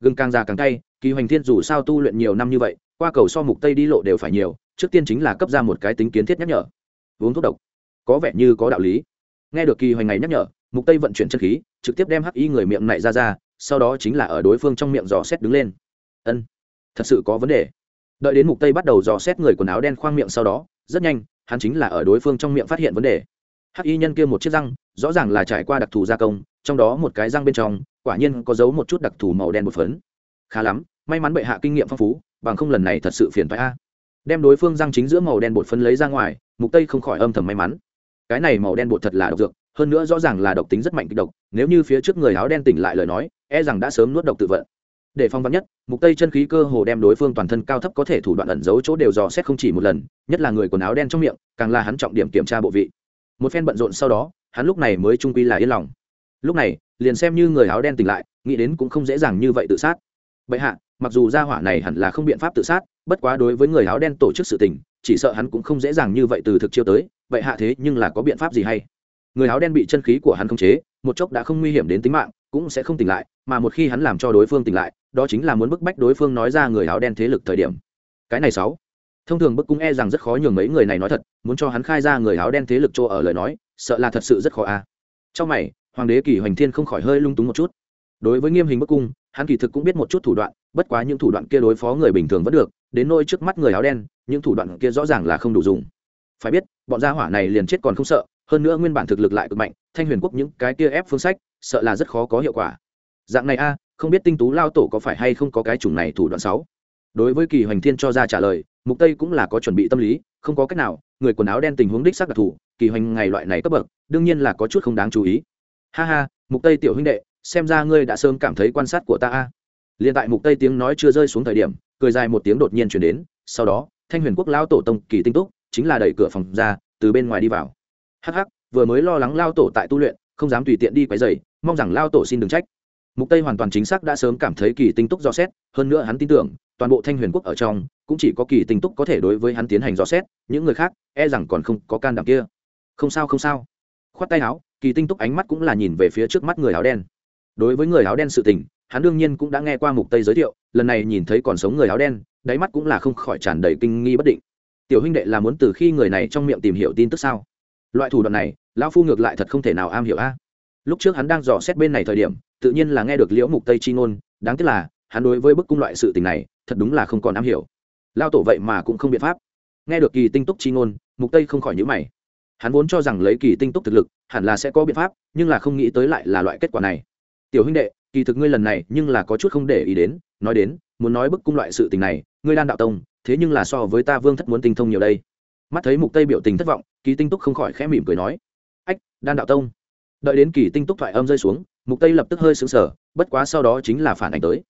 S1: Gừng càng già càng cay, kỳ hoành thiên dù sao tu luyện nhiều năm như vậy qua cầu so mục tây đi lộ đều phải nhiều, trước tiên chính là cấp ra một cái tính kiến thiết nhắc nhở. Uống thuốc độc. Có vẻ như có đạo lý. Nghe được kỳ hoành ngày nhắc nhở, mục tây vận chuyển chân khí, trực tiếp đem hắc y người miệng này ra ra, sau đó chính là ở đối phương trong miệng dò xét đứng lên. Ân, thật sự có vấn đề. Đợi đến mục tây bắt đầu dò xét người quần áo đen khoang miệng sau đó, rất nhanh, hắn chính là ở đối phương trong miệng phát hiện vấn đề. Hắc y nhân kia một chiếc răng, rõ ràng là trải qua đặc thù gia công, trong đó một cái răng bên trong, quả nhiên có giấu một chút đặc thù màu đen một phấn. Khá lắm, may mắn bệ hạ kinh nghiệm phong phú bằng không lần này thật sự phiền phải a. Đem đối phương răng chính giữa màu đen bột phân lấy ra ngoài, mục tây không khỏi âm thầm may mắn. Cái này màu đen bột thật là độc dược, hơn nữa rõ ràng là độc tính rất mạnh kịch độc, nếu như phía trước người áo đen tỉnh lại lời nói e rằng đã sớm nuốt độc tự vận. Để phong vắn nhất, mục tây chân khí cơ hồ đem đối phương toàn thân cao thấp có thể thủ đoạn ẩn giấu chỗ đều dò xét không chỉ một lần, nhất là người quần áo đen trong miệng, càng là hắn trọng điểm kiểm tra bộ vị. Một phen bận rộn sau đó, hắn lúc này mới trung quy là yên lòng. Lúc này, liền xem như người áo đen tỉnh lại, nghĩ đến cũng không dễ dàng như vậy tự sát. Bệ hạ mặc dù gia hỏa này hẳn là không biện pháp tự sát, bất quá đối với người áo đen tổ chức sự tình, chỉ sợ hắn cũng không dễ dàng như vậy từ thực chiêu tới, vậy hạ thế nhưng là có biện pháp gì hay? Người áo đen bị chân khí của hắn khống chế, một chốc đã không nguy hiểm đến tính mạng, cũng sẽ không tỉnh lại, mà một khi hắn làm cho đối phương tỉnh lại, đó chính là muốn bức bách đối phương nói ra người áo đen thế lực thời điểm. Cái này sáu. Thông thường bức cung e rằng rất khó nhường mấy người này nói thật, muốn cho hắn khai ra người áo đen thế lực chỗ ở lời nói, sợ là thật sự rất khó a. À. trong mày, hoàng đế kỳ hoành thiên không khỏi hơi lung túng một chút đối với nghiêm hình bức cung, hắn kỳ thực cũng biết một chút thủ đoạn, bất quá những thủ đoạn kia đối phó người bình thường vẫn được, đến nôi trước mắt người áo đen, những thủ đoạn kia rõ ràng là không đủ dùng. Phải biết, bọn gia hỏa này liền chết còn không sợ, hơn nữa nguyên bản thực lực lại cực mạnh, thanh huyền quốc những cái kia ép phương sách, sợ là rất khó có hiệu quả. Dạng này a, không biết tinh tú lao tổ có phải hay không có cái chủng này thủ đoạn sáu đối với kỳ hoành thiên cho ra trả lời, mục tây cũng là có chuẩn bị tâm lý, không có cách nào, người quần áo đen tình huống đích xác đặc thủ kỳ hoành ngày loại này cấp bậc, đương nhiên là có chút không đáng chú ý. Ha ha, mục tây tiểu huynh đệ xem ra ngươi đã sớm cảm thấy quan sát của ta a. Liền tại mục tây tiếng nói chưa rơi xuống thời điểm, cười dài một tiếng đột nhiên chuyển đến, sau đó, thanh huyền quốc lao tổ tông kỳ tinh túc, chính là đẩy cửa phòng ra, từ bên ngoài đi vào. Hắc hắc, vừa mới lo lắng lao tổ tại tu luyện, không dám tùy tiện đi quấy rầy, mong rằng lao tổ xin đừng trách. Mục tây hoàn toàn chính xác đã sớm cảm thấy kỳ tinh túc dò xét, hơn nữa hắn tin tưởng, toàn bộ thanh huyền quốc ở trong, cũng chỉ có kỳ tinh túc có thể đối với hắn tiến hành dò xét, những người khác e rằng còn không có can đảm kia. Không sao không sao. Khoát tay áo, kỳ tinh túc ánh mắt cũng là nhìn về phía trước mắt người áo đen đối với người áo đen sự tình, hắn đương nhiên cũng đã nghe qua mục tây giới thiệu, lần này nhìn thấy còn sống người áo đen, đáy mắt cũng là không khỏi tràn đầy kinh nghi bất định. Tiểu huynh đệ là muốn từ khi người này trong miệng tìm hiểu tin tức sao? Loại thủ đoạn này, lão phu ngược lại thật không thể nào am hiểu a. Lúc trước hắn đang dò xét bên này thời điểm, tự nhiên là nghe được liễu mục tây chi ngôn, đáng tiếc là, hắn đối với bức cung loại sự tình này, thật đúng là không còn am hiểu. Lao tổ vậy mà cũng không biện pháp. Nghe được kỳ tinh túc chi ngôn, mục tây không khỏi nhíu mày. Hắn vốn cho rằng lấy kỳ tinh túc thực lực, hẳn là sẽ có biện pháp, nhưng là không nghĩ tới lại là loại kết quả này tiểu huynh đệ, kỳ thực ngươi lần này nhưng là có chút không để ý đến, nói đến, muốn nói bức cung loại sự tình này, ngươi đan đạo tông, thế nhưng là so với ta vương thất muốn tinh thông nhiều đây. Mắt thấy mục tây biểu tình thất vọng, kỳ tinh túc không khỏi khẽ mỉm cười nói, ách, đan đạo tông. Đợi đến kỳ tinh túc thoại âm rơi xuống, mục tây lập tức hơi sững sờ, bất quá sau đó chính là phản ảnh tới.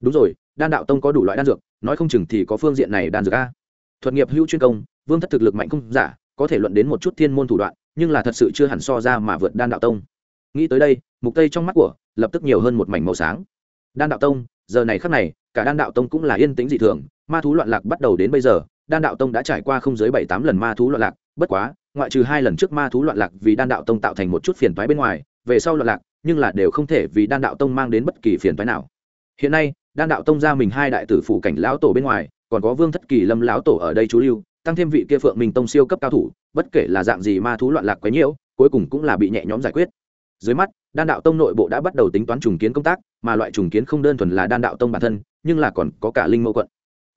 S1: Đúng rồi, đan đạo tông có đủ loại đan dược, nói không chừng thì có phương diện này đan dược a. Thuật nghiệp hữu chuyên công, vương thất thực lực mạnh không giả, có thể luận đến một chút thiên môn thủ đoạn, nhưng là thật sự chưa hẳn so ra mà vượt đan đạo tông nghĩ tới đây, mục tây trong mắt của, lập tức nhiều hơn một mảnh màu sáng. Đan đạo tông, giờ này khắc này, cả đan đạo tông cũng là yên tĩnh dị thường, ma thú loạn lạc bắt đầu đến bây giờ, đan đạo tông đã trải qua không dưới bảy tám lần ma thú loạn lạc, bất quá, ngoại trừ hai lần trước ma thú loạn lạc vì đan đạo tông tạo thành một chút phiền toái bên ngoài, về sau loạn lạc, nhưng là đều không thể vì đan đạo tông mang đến bất kỳ phiền toái nào. Hiện nay, đan đạo tông ra mình hai đại tử phủ cảnh lão tổ bên ngoài, còn có vương thất kỳ lâm lão tổ ở đây chú lưu, tăng thêm vị kia phượng mình tông siêu cấp cao thủ, bất kể là dạng gì ma thú loạn lạc quấy nhiễu, cuối cùng cũng là bị nhẹ nhõm giải quyết dưới mắt, đan đạo tông nội bộ đã bắt đầu tính toán trùng kiến công tác, mà loại trùng kiến không đơn thuần là đan đạo tông bản thân, nhưng là còn có cả linh mẫu quận.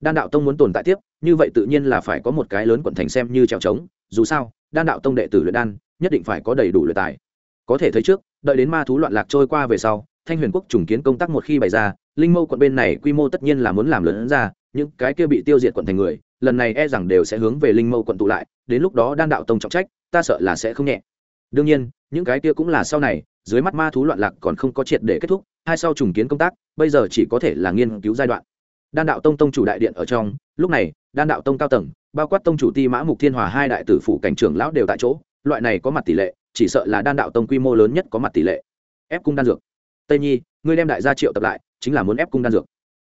S1: Đan đạo tông muốn tồn tại tiếp, như vậy tự nhiên là phải có một cái lớn quận thành xem như trèo trống, dù sao, đan đạo tông đệ tử luyện đan, nhất định phải có đầy đủ luyện tài. Có thể thấy trước, đợi đến ma thú loạn lạc trôi qua về sau, thanh huyền quốc trùng kiến công tác một khi bày ra, linh mâu quận bên này quy mô tất nhiên là muốn làm lớn ra, những cái kia bị tiêu diệt quận thành người, lần này e rằng đều sẽ hướng về linh mâu quận tụ lại, đến lúc đó đan đạo tông trọng trách, ta sợ là sẽ không nhẹ đương nhiên, những cái kia cũng là sau này, dưới mắt ma thú loạn lạc còn không có triệt để kết thúc, hai sau trùng kiến công tác, bây giờ chỉ có thể là nghiên cứu giai đoạn. Đan đạo tông tông chủ đại điện ở trong, lúc này, đan đạo tông cao tầng, bao quát tông chủ ti mã mục thiên hòa hai đại tử phủ cảnh trưởng lão đều tại chỗ, loại này có mặt tỷ lệ, chỉ sợ là đan đạo tông quy mô lớn nhất có mặt tỷ lệ. Ép cung đan dược. Tây nhi, ngươi đem đại gia triệu tập lại, chính là muốn ép cung đan dược.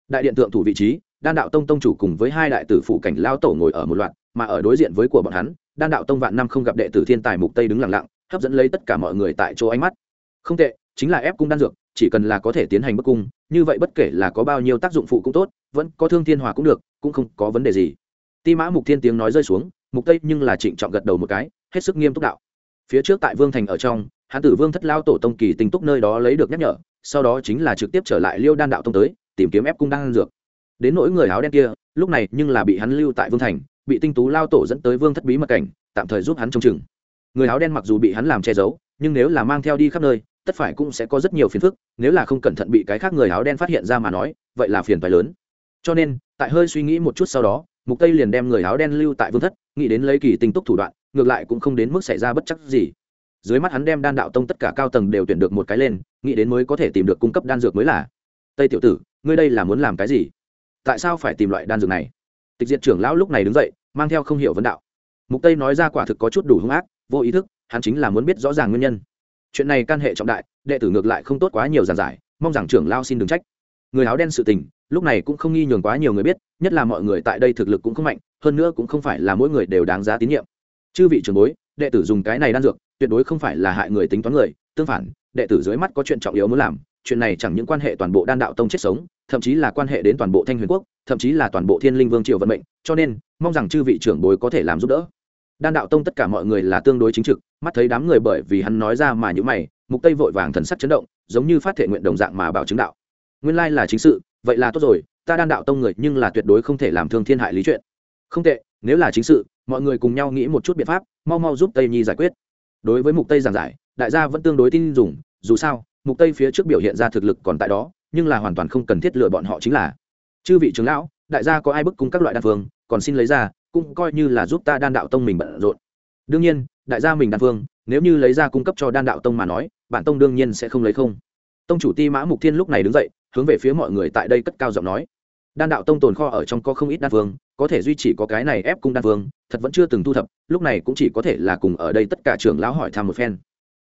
S1: Đại điện thượng thủ vị trí, đan đạo tông tông chủ cùng với hai đại tử phủ cảnh lao tổ ngồi ở một loạt, mà ở đối diện với của bọn hắn, đan đạo tông vạn năm không gặp đệ tử thiên tài mục tây đứng lặng lặng hấp dẫn lấy tất cả mọi người tại chỗ ánh mắt. Không tệ, chính là ép cung đan dược, chỉ cần là có thể tiến hành bức cung, như vậy bất kể là có bao nhiêu tác dụng phụ cũng tốt, vẫn có thương thiên hòa cũng được, cũng không có vấn đề gì. Ti mã mục thiên tiếng nói rơi xuống, mục tây nhưng là trịnh trọng gật đầu một cái, hết sức nghiêm túc đạo. Phía trước tại vương thành ở trong hán tử vương thất lao tổ tông kỳ tinh túc nơi đó lấy được nhắc nhở, sau đó chính là trực tiếp trở lại liêu đan đạo tông tới, tìm kiếm ép cung đan dược. Đến nỗi người áo đen kia, lúc này nhưng là bị hắn lưu tại vương thành, bị tinh tú lao tổ dẫn tới vương thất bí mật cảnh, tạm thời giúp hắn trông chừng người áo đen mặc dù bị hắn làm che giấu, nhưng nếu là mang theo đi khắp nơi, tất phải cũng sẽ có rất nhiều phiền phức, nếu là không cẩn thận bị cái khác người áo đen phát hiện ra mà nói, vậy là phiền phái lớn. Cho nên, tại hơi suy nghĩ một chút sau đó, mục tây liền đem người áo đen lưu tại vương thất, nghĩ đến lấy kỳ tinh túc thủ đoạn, ngược lại cũng không đến mức xảy ra bất chắc gì. Dưới mắt hắn đem đan đạo tông tất cả cao tầng đều tuyển được một cái lên, nghĩ đến mới có thể tìm được cung cấp đan dược mới là. Tây tiểu tử, ngươi đây là muốn làm cái gì? Tại sao phải tìm loại đan dược này? Tịch diệt trưởng lão lúc này đứng dậy, mang theo không hiểu vấn đạo. Mục tây nói ra quả thực có chút đủ hung ác vô ý thức, hắn chính là muốn biết rõ ràng nguyên nhân. Chuyện này can hệ trọng đại, đệ tử ngược lại không tốt quá nhiều giàn giải, mong rằng trưởng lao xin đừng trách. Người áo đen sự tình, lúc này cũng không nghi nhường quá nhiều người biết, nhất là mọi người tại đây thực lực cũng không mạnh, hơn nữa cũng không phải là mỗi người đều đáng giá tín nhiệm. Chư vị trưởng bối, đệ tử dùng cái này đan dược, tuyệt đối không phải là hại người tính toán người, tương phản, đệ tử dưới mắt có chuyện trọng yếu muốn làm, chuyện này chẳng những quan hệ toàn bộ đan đạo tông chết sống, thậm chí là quan hệ đến toàn bộ thanh huyền quốc, thậm chí là toàn bộ thiên linh vương triều vận mệnh, cho nên, mong rằng chư vị trưởng bối có thể làm giúp đỡ đan đạo tông tất cả mọi người là tương đối chính trực, mắt thấy đám người bởi vì hắn nói ra mà những mày, mục tây vội vàng thần sắc chấn động, giống như phát thể nguyện đồng dạng mà bảo chứng đạo. Nguyên lai là chính sự, vậy là tốt rồi, ta đan đạo tông người nhưng là tuyệt đối không thể làm thương thiên hại lý chuyện. Không tệ, nếu là chính sự, mọi người cùng nhau nghĩ một chút biện pháp, mau mau giúp tây nhi giải quyết. Đối với mục tây giảng giải, đại gia vẫn tương đối tin dùng, dù sao, mục tây phía trước biểu hiện ra thực lực còn tại đó, nhưng là hoàn toàn không cần thiết lựa bọn họ chính là. Chư vị trưởng lão, đại gia có ai bức cung các loại đan phương, còn xin lấy ra cũng coi như là giúp ta đan đạo tông mình bận rộn. Đương nhiên, đại gia mình đan phương, nếu như lấy ra cung cấp cho đan đạo tông mà nói, bản tông đương nhiên sẽ không lấy không. Tông chủ ti mã mục thiên lúc này đứng dậy, hướng về phía mọi người tại đây cất cao giọng nói. Đan đạo tông tồn kho ở trong có không ít đan phương, có thể duy trì có cái này ép cung đan phương, thật vẫn chưa từng thu thập, lúc này cũng chỉ có thể là cùng ở đây tất cả trưởng lão hỏi thăm một phen.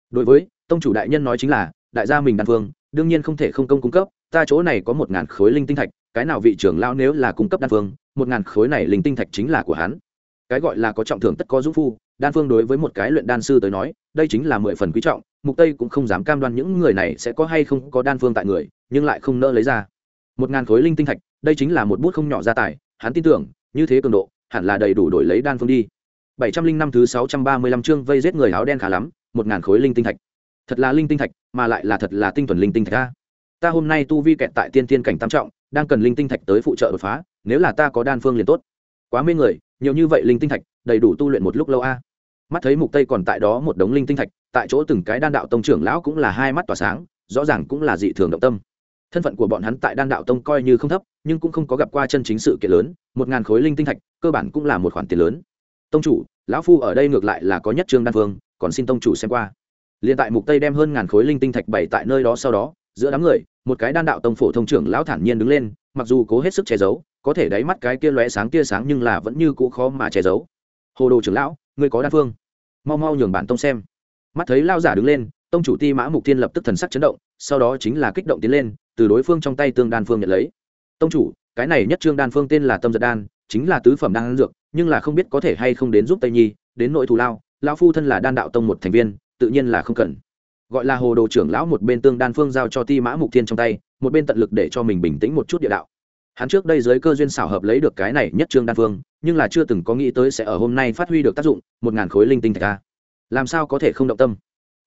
S1: Đối với, tông chủ đại nhân nói chính là, đại gia mình đan phương, đương nhiên không thể không công cung cấp, ta chỗ này có một ngàn khối linh tinh thạch, cái nào vị trưởng lão nếu là cung cấp đan phương một ngàn khối này linh tinh thạch chính là của hắn. Cái gọi là có trọng thưởng tất có dũng phu, đan phương đối với một cái luyện đan sư tới nói, đây chính là mười phần quý trọng, mục tây cũng không dám cam đoan những người này sẽ có hay không có đan phương tại người, nhưng lại không nỡ lấy ra. Một ngàn khối linh tinh thạch, đây chính là một bút không nhỏ gia tài, hắn tin tưởng, như thế cường độ, hẳn là đầy đủ đổi lấy đan phương đi. Bảy trăm linh năm thứ sáu trăm ba mươi lăm chương vây giết người áo đen khá lắm, một ngàn khối linh tinh thạch. Thật là linh tinh thạch, mà lại là thật là tinh thuần linh tinh thạch ta ta hôm nay tu vi kẹt tại tiên tiên cảnh tam trọng đang cần linh tinh thạch tới phụ trợ đột phá, nếu là ta có đan phương liền tốt. Quá mê người, nhiều như vậy linh tinh thạch, đầy đủ tu luyện một lúc lâu a. Mắt thấy mục tây còn tại đó một đống linh tinh thạch, tại chỗ từng cái đan đạo tông trưởng lão cũng là hai mắt tỏa sáng, rõ ràng cũng là dị thường động tâm. Thân phận của bọn hắn tại đan đạo tông coi như không thấp, nhưng cũng không có gặp qua chân chính sự kiện lớn, một ngàn khối linh tinh thạch, cơ bản cũng là một khoản tiền lớn. Tông chủ, lão phu ở đây ngược lại là có nhất trương đan phương, còn xin tông chủ xem qua. Liền tại mục tây đem hơn ngàn khối linh tinh thạch bày tại nơi đó sau đó giữa đám người, một cái đan đạo tông phổ thông trưởng lão thản nhiên đứng lên, mặc dù cố hết sức che giấu, có thể đáy mắt cái kia lóe sáng tia sáng nhưng là vẫn như cũ khó mà che giấu. Hồ đồ trưởng lão, ngươi có đan phương. Mau mau nhường bản tông xem. Mắt thấy lao giả đứng lên, tông chủ ti mã mục thiên lập tức thần sắc chấn động, sau đó chính là kích động tiến lên, từ đối phương trong tay tương đan phương nhận lấy. Tông chủ, cái này nhất trương đan phương tên là tâm giật đan, chính là tứ phẩm đan dược, nhưng là không biết có thể hay không đến giúp tây nhi, đến nội thù lao, lão phu thân là đan đạo tông một thành viên, tự nhiên là không cần gọi là hồ đồ trưởng lão một bên tương đan phương giao cho ti mã mục thiên trong tay, một bên tận lực để cho mình bình tĩnh một chút địa đạo. Hắn trước đây dưới cơ duyên xảo hợp lấy được cái này nhất trương đan phương, nhưng là chưa từng có nghĩ tới sẽ ở hôm nay phát huy được tác dụng, một ngàn khối linh tinh thạch ca làm sao có thể không động tâm?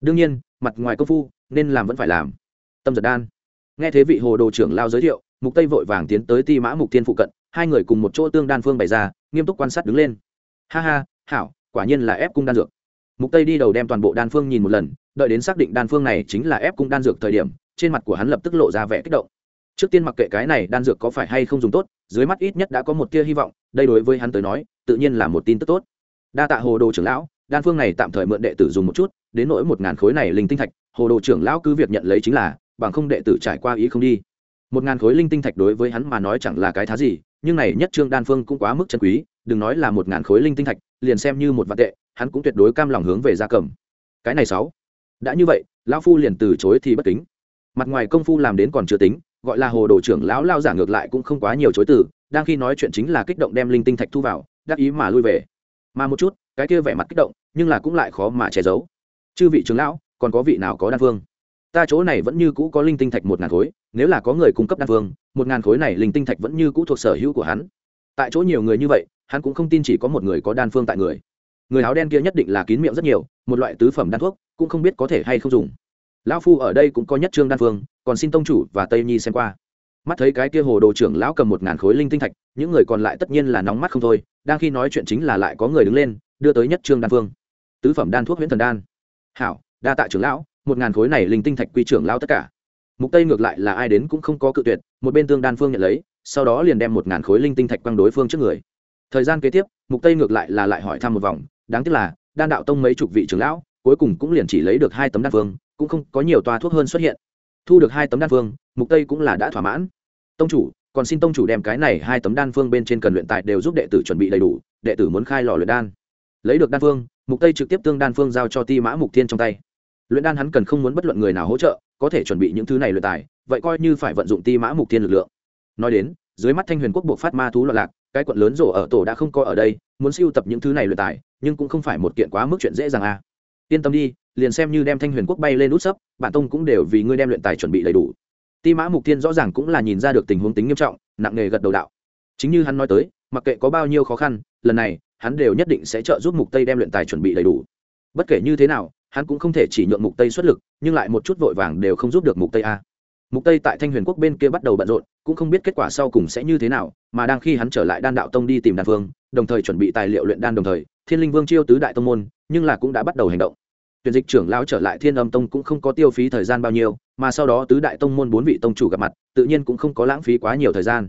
S1: Đương nhiên, mặt ngoài công phu, nên làm vẫn phải làm. Tâm giật đan. Nghe thế vị hồ đồ trưởng lao giới thiệu, mục tây vội vàng tiến tới ti mã mục thiên phụ cận, hai người cùng một chỗ tương đan phương bày ra, nghiêm túc quan sát đứng lên. Ha ha, hảo, quả nhiên là ép cung đan dược. Mục tây đi đầu đem toàn bộ đan phương nhìn một lần đợi đến xác định đan phương này chính là ép cung đan dược thời điểm, trên mặt của hắn lập tức lộ ra vẻ kích động. Trước tiên mặc kệ cái này đan dược có phải hay không dùng tốt, dưới mắt ít nhất đã có một tia hy vọng, đây đối với hắn tới nói, tự nhiên là một tin tức tốt. Đa tạ hồ đồ trưởng lão, đan phương này tạm thời mượn đệ tử dùng một chút, đến nỗi một ngàn khối này linh tinh thạch, hồ đồ trưởng lão cứ việc nhận lấy chính là, bằng không đệ tử trải qua ý không đi. Một ngàn khối linh tinh thạch đối với hắn mà nói chẳng là cái thá gì, nhưng này nhất trương đan phương cũng quá mức chân quý, đừng nói là một ngàn khối linh tinh thạch, liền xem như một vạn tệ, hắn cũng tuyệt đối cam lòng hướng về gia cầm. Cái này sáu đã như vậy, lão phu liền từ chối thì bất kính. Mặt ngoài công phu làm đến còn chưa tính, gọi là hồ đồ trưởng lão lao giả ngược lại cũng không quá nhiều chối từ, đang khi nói chuyện chính là kích động đem linh tinh thạch thu vào, đắc ý mà lui về. Mà một chút, cái kia vẻ mặt kích động, nhưng là cũng lại khó mà che giấu. Chư vị trưởng lão, còn có vị nào có đan phương ta chỗ này vẫn như cũ có linh tinh thạch một ngàn khối, nếu là có người cung cấp đan phương một ngàn khối này linh tinh thạch vẫn như cũ thuộc sở hữu của hắn. Tại chỗ nhiều người như vậy, hắn cũng không tin chỉ có một người có đan phương tại người. Người áo đen kia nhất định là kín miệng rất nhiều, một loại tứ phẩm đan thuốc cũng không biết có thể hay không dùng. Lão phu ở đây cũng có nhất trương đan phương, còn xin tông chủ và tây nhi xem qua. Mắt thấy cái kia hồ đồ trưởng lão cầm một ngàn khối linh tinh thạch, những người còn lại tất nhiên là nóng mắt không thôi, đang khi nói chuyện chính là lại có người đứng lên, đưa tới nhất trương đan phương. Tứ phẩm đan thuốc huyễn thần đan. Hảo, đa tạ trưởng lão, một ngàn khối này linh tinh thạch quy trưởng lão tất cả. Mục tây ngược lại là ai đến cũng không có cự tuyệt, một bên tương đan phương nhận lấy, sau đó liền đem một ngàn khối linh tinh thạch quăng đối phương trước người. Thời gian kế tiếp, mục tây ngược lại là lại hỏi thăm một vòng, đáng tiếc là, đan đạo tông mấy chục vị trưởng lão cuối cùng cũng liền chỉ lấy được hai tấm đan phương, cũng không có nhiều toa thuốc hơn xuất hiện. Thu được hai tấm đan phương, mục tây cũng là đã thỏa mãn. Tông chủ, còn xin tông chủ đem cái này hai tấm đan phương bên trên cần luyện tài đều giúp đệ tử chuẩn bị đầy đủ, đệ tử muốn khai lò luyện đan. Lấy được đan phương, mục tây trực tiếp tương đan phương giao cho ti mã mục thiên trong tay. Luyện đan hắn cần không muốn bất luận người nào hỗ trợ, có thể chuẩn bị những thứ này luyện tài, vậy coi như phải vận dụng ti mã mục thiên lực lượng. Nói đến, dưới mắt thanh huyền quốc buộc phát ma thú loạn lạc, cái quận lớn rổ ở tổ đã không có ở đây, muốn siêu tập những thứ này luyện tài, nhưng cũng không phải một kiện quá mức chuyện dễ dàng a. à yên tâm đi, liền xem như đem thanh huyền quốc bay lên út sấp, bản tông cũng đều vì ngươi đem luyện tài chuẩn bị đầy đủ. Ti mã mục tiên rõ ràng cũng là nhìn ra được tình huống tính nghiêm trọng, nặng nề gật đầu đạo. Chính như hắn nói tới, mặc kệ có bao nhiêu khó khăn, lần này, hắn đều nhất định sẽ trợ giúp mục tây đem luyện tài chuẩn bị đầy đủ. Bất kể như thế nào, hắn cũng không thể chỉ nhượng mục tây xuất lực, nhưng lại một chút vội vàng đều không giúp được mục tây a. Mục tây tại thanh huyền quốc bên kia bắt đầu bận rộn, cũng không biết kết quả sau cùng sẽ như thế nào, mà đang khi hắn trở lại đan đạo tông đi tìm đan phương đồng thời chuẩn bị tài liệu luyện đan đồng thời thiên linh vương chiêu tứ đại tông môn, nhưng là cũng đã bắt đầu hành động. Tuyển dịch trưởng lão trở lại thiên âm tông cũng không có tiêu phí thời gian bao nhiêu, mà sau đó tứ đại tông môn bốn vị tông chủ gặp mặt, tự nhiên cũng không có lãng phí quá nhiều thời gian.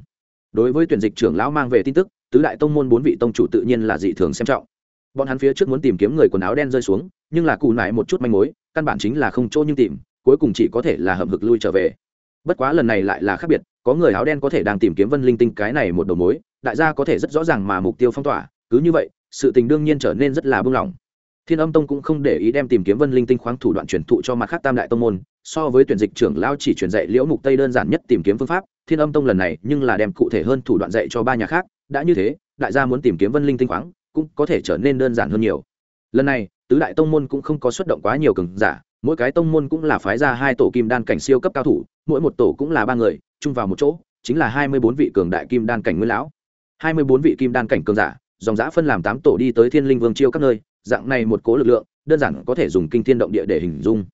S1: Đối với tuyển dịch trưởng lão mang về tin tức, tứ đại tông môn bốn vị tông chủ tự nhiên là dị thường xem trọng. Bọn hắn phía trước muốn tìm kiếm người quần áo đen rơi xuống, nhưng là cụ nải một chút manh mối, căn bản chính là không chỗ nhưng tìm, cuối cùng chỉ có thể là hầm hực lui trở về. Bất quá lần này lại là khác biệt, có người áo đen có thể đang tìm kiếm vân linh tinh cái này một đầu mối, đại gia có thể rất rõ ràng mà mục tiêu phong tỏa, cứ như vậy sự tình đương nhiên trở nên rất là buông lỏng. Thiên âm tông cũng không để ý đem tìm kiếm vân linh tinh khoáng thủ đoạn truyền thụ cho mặt khác tam đại tông môn, so với tuyển dịch trưởng lao chỉ truyền dạy liễu mục tây đơn giản nhất tìm kiếm phương pháp, thiên âm tông lần này nhưng là đem cụ thể hơn thủ đoạn dạy cho ba nhà khác, đã như thế, đại gia muốn tìm kiếm vân linh tinh khoáng cũng có thể trở nên đơn giản hơn nhiều. Lần này, tứ đại tông môn cũng không có xuất động quá nhiều cường giả, mỗi cái tông môn cũng là phái ra hai tổ kim đan cảnh siêu cấp cao thủ, mỗi một tổ cũng là ba người, chung vào một chỗ, chính là hai mươi bốn vị cường đại kim đan cảnh nguyên lão. Hai mươi bốn vị kim đan cảnh cường giả dòng giã phân làm tám tổ đi tới thiên linh vương chiêu các nơi, dạng này một cố lực lượng, đơn giản có thể dùng kinh thiên động địa để hình dung.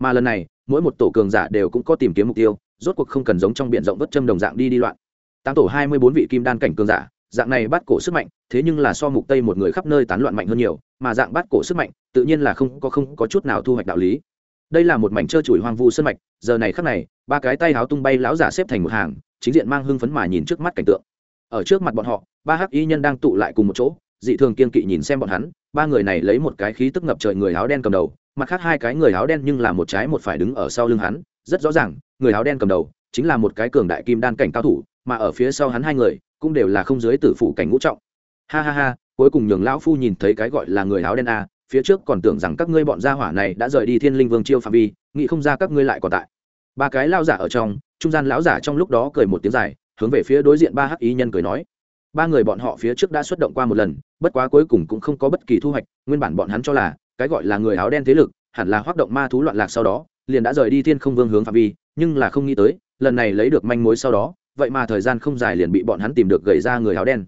S1: Mà lần này, mỗi một tổ cường giả đều cũng có tìm kiếm mục tiêu, rốt cuộc không cần giống trong b i ể n rộng vất châm đồng dạng đi đi loạn. Tám tổ hai mươi bốn vị kim đan cảnh cường giả, dạng này bắt cổ sức mạnh, thế nhưng là so mục tây một người khắp nơi tán loạn mạnh hơn nhiều, mà dạng bắt cổ sức mạnh, tự nhiên là không có không có chút nào thu hoạch đạo lý. Đây là một mảnh trơ trụi hoang vu sân mạch, giờ này khắc này, ba cái tay háo tung bay lão giả xếp thành một hàng, chính diện mang hưng phấn mà nhìn trước mắt cảnh tượng ở trước mặt bọn họ, ba hắc y nhân đang tụ lại cùng một chỗ, dị thường kiên kỵ nhìn xem bọn hắn, ba người này lấy một cái khí tức ngập trời người áo đen cầm đầu, mặt khác hai cái người áo đen nhưng là một trái một phải đứng ở sau lưng hắn, rất rõ ràng, người áo đen cầm đầu chính là một cái cường đại kim đan cảnh cao thủ, mà ở phía sau hắn hai người cũng đều là không dưới tử phụ cảnh ngũ trọng. Ha ha ha, cuối cùng nhường lão phu nhìn thấy cái gọi là người áo đen a, phía trước còn tưởng rằng các ngươi bọn gia hỏa này đã rời đi thiên linh vương chiêu phạm vi, nghĩ không ra các ngươi lại còn tại. Ba cái lao giả ở trong, trung gian lão giả trong lúc đó cười một tiếng dài hướng về phía đối diện ba hắc ý nhân cười nói. Ba người bọn họ phía trước đã xuất động qua một lần, bất quá cuối cùng cũng không có bất kỳ thu hoạch, nguyên bản bọn hắn cho là, cái gọi là người áo đen thế lực, hẳn là hoạt động ma thú loạn lạc sau đó, liền đã rời đi thiên không vương hướng phạm vi, nhưng là không nghĩ tới, lần này lấy được manh mối sau đó, vậy mà thời gian không dài liền bị bọn hắn tìm được gầy ra người áo đen.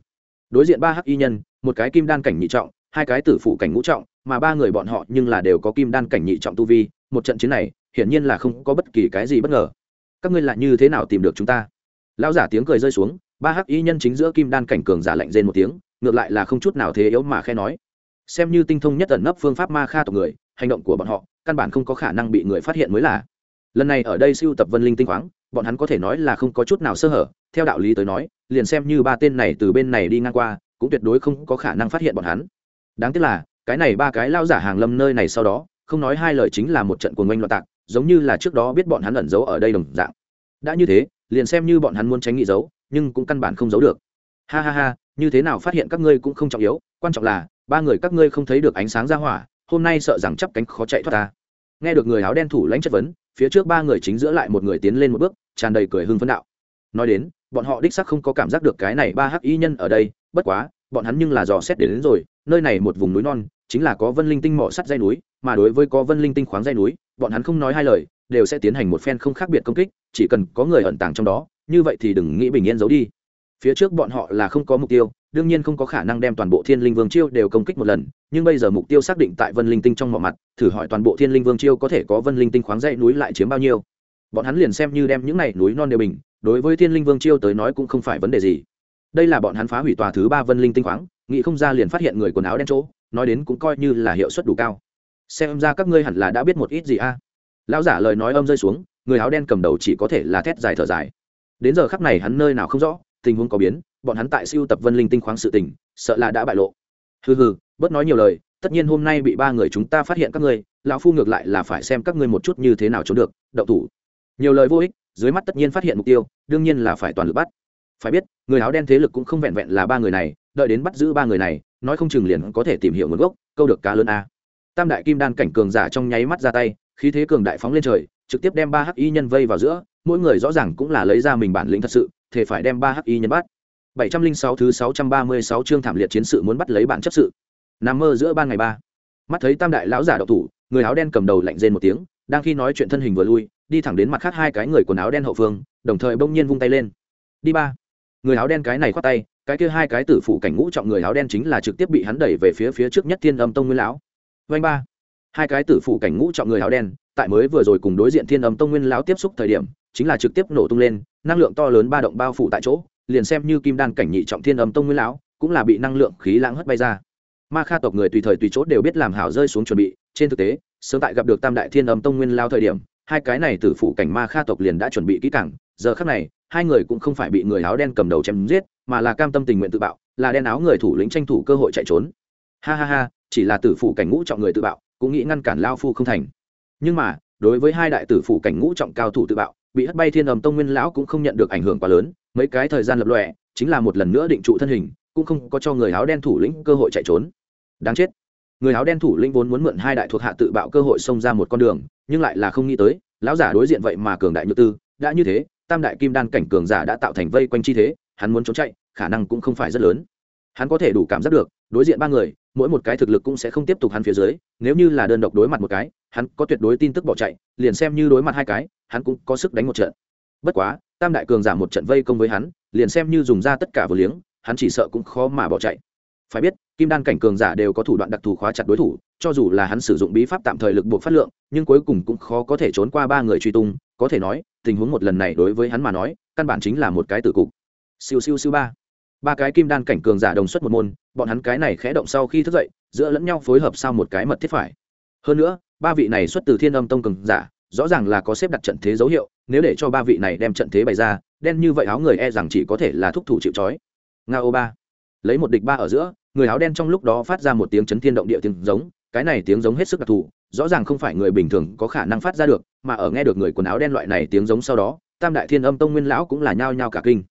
S1: Đối diện ba hắc y nhân, một cái kim đan cảnh nhị trọng, hai cái tử phụ cảnh ngũ trọng, mà ba người bọn họ nhưng là đều có kim đan cảnh nhị trọng tu vi, một trận chiến này, hiển nhiên là không có bất kỳ cái gì bất ngờ. Các ngươi lại như thế nào tìm được chúng ta? Lão giả tiếng cười rơi xuống, ba hắc y nhân chính giữa kim đan cảnh cường giả lạnh rên một tiếng, ngược lại là không chút nào thế yếu mà khe nói. Xem như tinh thông nhất ẩn nấp phương pháp ma kha tộc người, hành động của bọn họ, căn bản không có khả năng bị người phát hiện mới là. Lần này ở đây siêu tập vân linh tinh khoáng, bọn hắn có thể nói là không có chút nào sơ hở, theo đạo lý tới nói, liền xem như ba tên này từ bên này đi ngang qua, cũng tuyệt đối không có khả năng phát hiện bọn hắn. Đáng tiếc là, cái này ba cái lao giả hàng lâm nơi này sau đó, không nói hai lời chính là một trận cuồng oanh loạn tạc, giống như là trước đó biết bọn hắn ẩn giấu ở đây đồng dạng. Đã như thế liền xem như bọn hắn muốn tránh nghị giấu nhưng cũng căn bản không giấu được. Ha ha ha như thế nào phát hiện các ngươi cũng không trọng yếu quan trọng là ba người các ngươi không thấy được ánh sáng ra hỏa hôm nay sợ rằng chắp cánh khó chạy thoát ta. Nghe được người áo đen thủ lãnh chất vấn phía trước ba người chính giữa lại một người tiến lên một bước tràn đầy cười hưng phấn đạo. Nói đến bọn họ đích sắc không có cảm giác được cái này ba hắc y nhân ở đây bất quá bọn hắn nhưng là dò xét đến, đến rồi nơi này một vùng núi non chính là có vân linh tinh mỏ sắt dây núi mà đối với có vân linh tinh khoáng dây núi bọn hắn không nói hai lời đều sẽ tiến hành một phen không khác biệt công kích, chỉ cần có người ẩn tàng trong đó, như vậy thì đừng nghĩ bình yên giấu đi. Phía trước bọn họ là không có mục tiêu, đương nhiên không có khả năng đem toàn bộ thiên linh vương chiêu đều công kích một lần, nhưng bây giờ mục tiêu xác định tại vân linh tinh trong mọi mặt, thử hỏi toàn bộ thiên linh vương chiêu có thể có vân linh tinh khoáng dãy núi lại chiếm bao nhiêu. Bọn hắn liền xem như đem những này núi non đều bình, đối với thiên linh vương chiêu tới nói cũng không phải vấn đề gì. Đây là bọn hắn phá hủy tòa thứ ba vân linh tinh khoáng nghị không ra liền phát hiện người quần áo đen chỗ, nói đến cũng coi như là hiệu suất đủ cao. Xem ra các ngươi hẳn là đã biết một ít gì a lão giả lời nói âm rơi xuống, người áo đen cầm đầu chỉ có thể là thét dài thở dài. Đến giờ khắp này hắn nơi nào không rõ, tình huống có biến, bọn hắn tại siêu tập vân linh tinh khoáng sự tình, sợ là đã bại lộ. Hừ hừ, bớt nói nhiều lời, tất nhiên hôm nay bị ba người chúng ta phát hiện các ngươi, lão phu ngược lại là phải xem các ngươi một chút như thế nào trốn được đậu thủ. Nhiều lời vô ích, dưới mắt tất nhiên phát hiện mục tiêu, đương nhiên là phải toàn lực bắt. Phải biết, người áo đen thế lực cũng không vẹn vẹn là ba người này, đợi đến bắt giữ ba người này, nói không chừng liền có thể tìm hiểu nguồn gốc, câu được cá lớn a. Tam đại kim đan cảnh cường giả trong nháy mắt ra tay khí thế cường đại phóng lên trời, trực tiếp đem ba hắc y nhân vây vào giữa, mỗi người rõ ràng cũng là lấy ra mình bản lĩnh thật sự, thể phải đem ba hắc y nhân bắt. 706 thứ 636 chương thảm liệt chiến sự muốn bắt lấy bản chấp sự. Nằm mơ giữa ban ngày ba. Mắt thấy tam đại lão giả đậu thủ, người áo đen cầm đầu lạnh rên một tiếng, đang khi nói chuyện thân hình vừa lui, đi thẳng đến mặt khác hai cái người quần áo đen hậu phương, đồng thời bỗng nhiên vung tay lên. Đi ba. Người áo đen cái này khoát tay, cái kia hai cái tử phụ cảnh ngũ trọng người áo đen chính là trực tiếp bị hắn đẩy về phía phía trước nhất thiên âm tông nguyên lão. Vanh ba hai cái tử phụ cảnh ngũ trọng người áo đen, tại mới vừa rồi cùng đối diện thiên âm tông nguyên lão tiếp xúc thời điểm, chính là trực tiếp nổ tung lên, năng lượng to lớn ba động bao phủ tại chỗ, liền xem như kim đan cảnh nhị trọng thiên âm tông nguyên lão, cũng là bị năng lượng khí lãng hất bay ra. Ma kha tộc người tùy thời tùy chỗ đều biết làm hảo rơi xuống chuẩn bị, trên thực tế, sớm tại gặp được tam đại thiên âm tông nguyên lao thời điểm, hai cái này tử phụ cảnh ma kha tộc liền đã chuẩn bị kỹ càng, giờ khác này, hai người cũng không phải bị người áo đen cầm đầu chém giết, mà là cam tâm tình nguyện tự bạo, là đen áo người thủ lĩnh tranh thủ cơ hội chạy trốn. Ha ha ha, chỉ là tử phụ cảnh ngũ trọng người tự bạo cũng nghĩ ngăn cản lao phu không thành. Nhưng mà, đối với hai đại tử phụ cảnh ngũ trọng cao thủ tự bạo, bị hất bay thiên âm tông nguyên lão cũng không nhận được ảnh hưởng quá lớn, mấy cái thời gian lập lòe, chính là một lần nữa định trụ thân hình, cũng không có cho người áo đen thủ lĩnh cơ hội chạy trốn. Đáng chết. Người áo đen thủ lĩnh vốn muốn mượn hai đại thuộc hạ tự bạo cơ hội xông ra một con đường, nhưng lại là không nghĩ tới, lão giả đối diện vậy mà cường đại như tư, đã như thế, tam đại kim đan cảnh cường giả đã tạo thành vây quanh chi thế, hắn muốn trốn chạy, khả năng cũng không phải rất lớn. Hắn có thể đủ cảm giác được đối diện ba người, mỗi một cái thực lực cũng sẽ không tiếp tục hắn phía dưới, nếu như là đơn độc đối mặt một cái, hắn có tuyệt đối tin tức bỏ chạy, liền xem như đối mặt hai cái, hắn cũng có sức đánh một trận. Bất quá, tam đại cường giả một trận vây công với hắn, liền xem như dùng ra tất cả vừa liếng, hắn chỉ sợ cũng khó mà bỏ chạy. Phải biết, kim đan cảnh cường giả đều có thủ đoạn đặc thù khóa chặt đối thủ, cho dù là hắn sử dụng bí pháp tạm thời lực buộc phát lượng, nhưng cuối cùng cũng khó có thể trốn qua ba người truy tung, có thể nói, tình huống một lần này đối với hắn mà nói, căn bản chính là một cái tử cục. Siêu siêu siêu ba ba cái kim đan cảnh cường giả đồng xuất một môn, bọn hắn cái này khẽ động sau khi thức dậy, giữa lẫn nhau phối hợp sau một cái mật thiết phải. Hơn nữa, ba vị này xuất từ thiên âm tông cường giả, rõ ràng là có xếp đặt trận thế dấu hiệu, nếu để cho ba vị này đem trận thế bày ra, đen như vậy áo người e rằng chỉ có thể là thúc thủ chịu trói. Nga ô ba, lấy một địch ba ở giữa, người áo đen trong lúc đó phát ra một tiếng chấn thiên động địa tiếng giống, cái này tiếng giống hết sức đặc thù, rõ ràng không phải người bình thường có khả năng phát ra được, mà ở nghe được người quần áo đen loại này tiếng giống sau đó, tam đại thiên âm tông nguyên lão cũng là nhao nhao cả kinh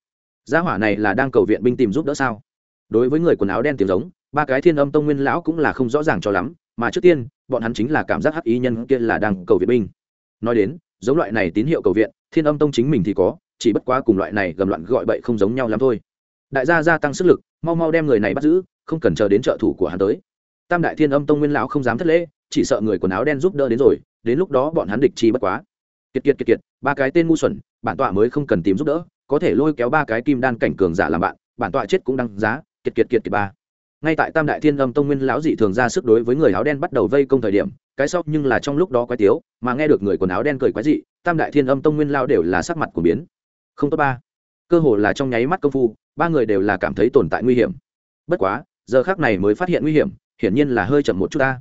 S1: gia hỏa này là đang cầu viện binh tìm giúp đỡ sao? Đối với người quần áo đen tiếng giống, ba cái thiên âm tông nguyên lão cũng là không rõ ràng cho lắm, mà trước tiên, bọn hắn chính là cảm giác hắc ý nhân kia là đang cầu viện binh. Nói đến, giống loại này tín hiệu cầu viện, thiên âm tông chính mình thì có, chỉ bất quá cùng loại này gầm loạn gọi bậy không giống nhau lắm thôi. Đại gia gia tăng sức lực, mau mau đem người này bắt giữ, không cần chờ đến trợ thủ của hắn tới. Tam đại thiên âm tông nguyên lão không dám thất lễ, chỉ sợ người quần áo đen giúp đỡ đến rồi, đến lúc đó bọn hắn địch chi bất quá. Kiệt kiệt kiệt kiệt, ba cái tên ngu xuẩn, bản tọa mới không cần tìm giúp đỡ có thể lôi kéo ba cái kim đan cảnh cường giả làm bạn, bản tọa chết cũng đăng giá, kiệt kiệt kiệt kiệt ba. Ngay tại tam đại thiên âm tông nguyên lão dị thường ra sức đối với người áo đen bắt đầu vây công thời điểm, cái sau nhưng là trong lúc đó quái tiếu, mà nghe được người quần áo đen cười quái dị, tam đại thiên âm tông nguyên lao đều là sắc mặt của biến. Không tốt ba. Cơ hồ là trong nháy mắt công phu, ba người đều là cảm thấy tồn tại nguy hiểm. Bất quá, giờ khác này mới phát hiện nguy hiểm, hiển nhiên là hơi chậm một chút ta.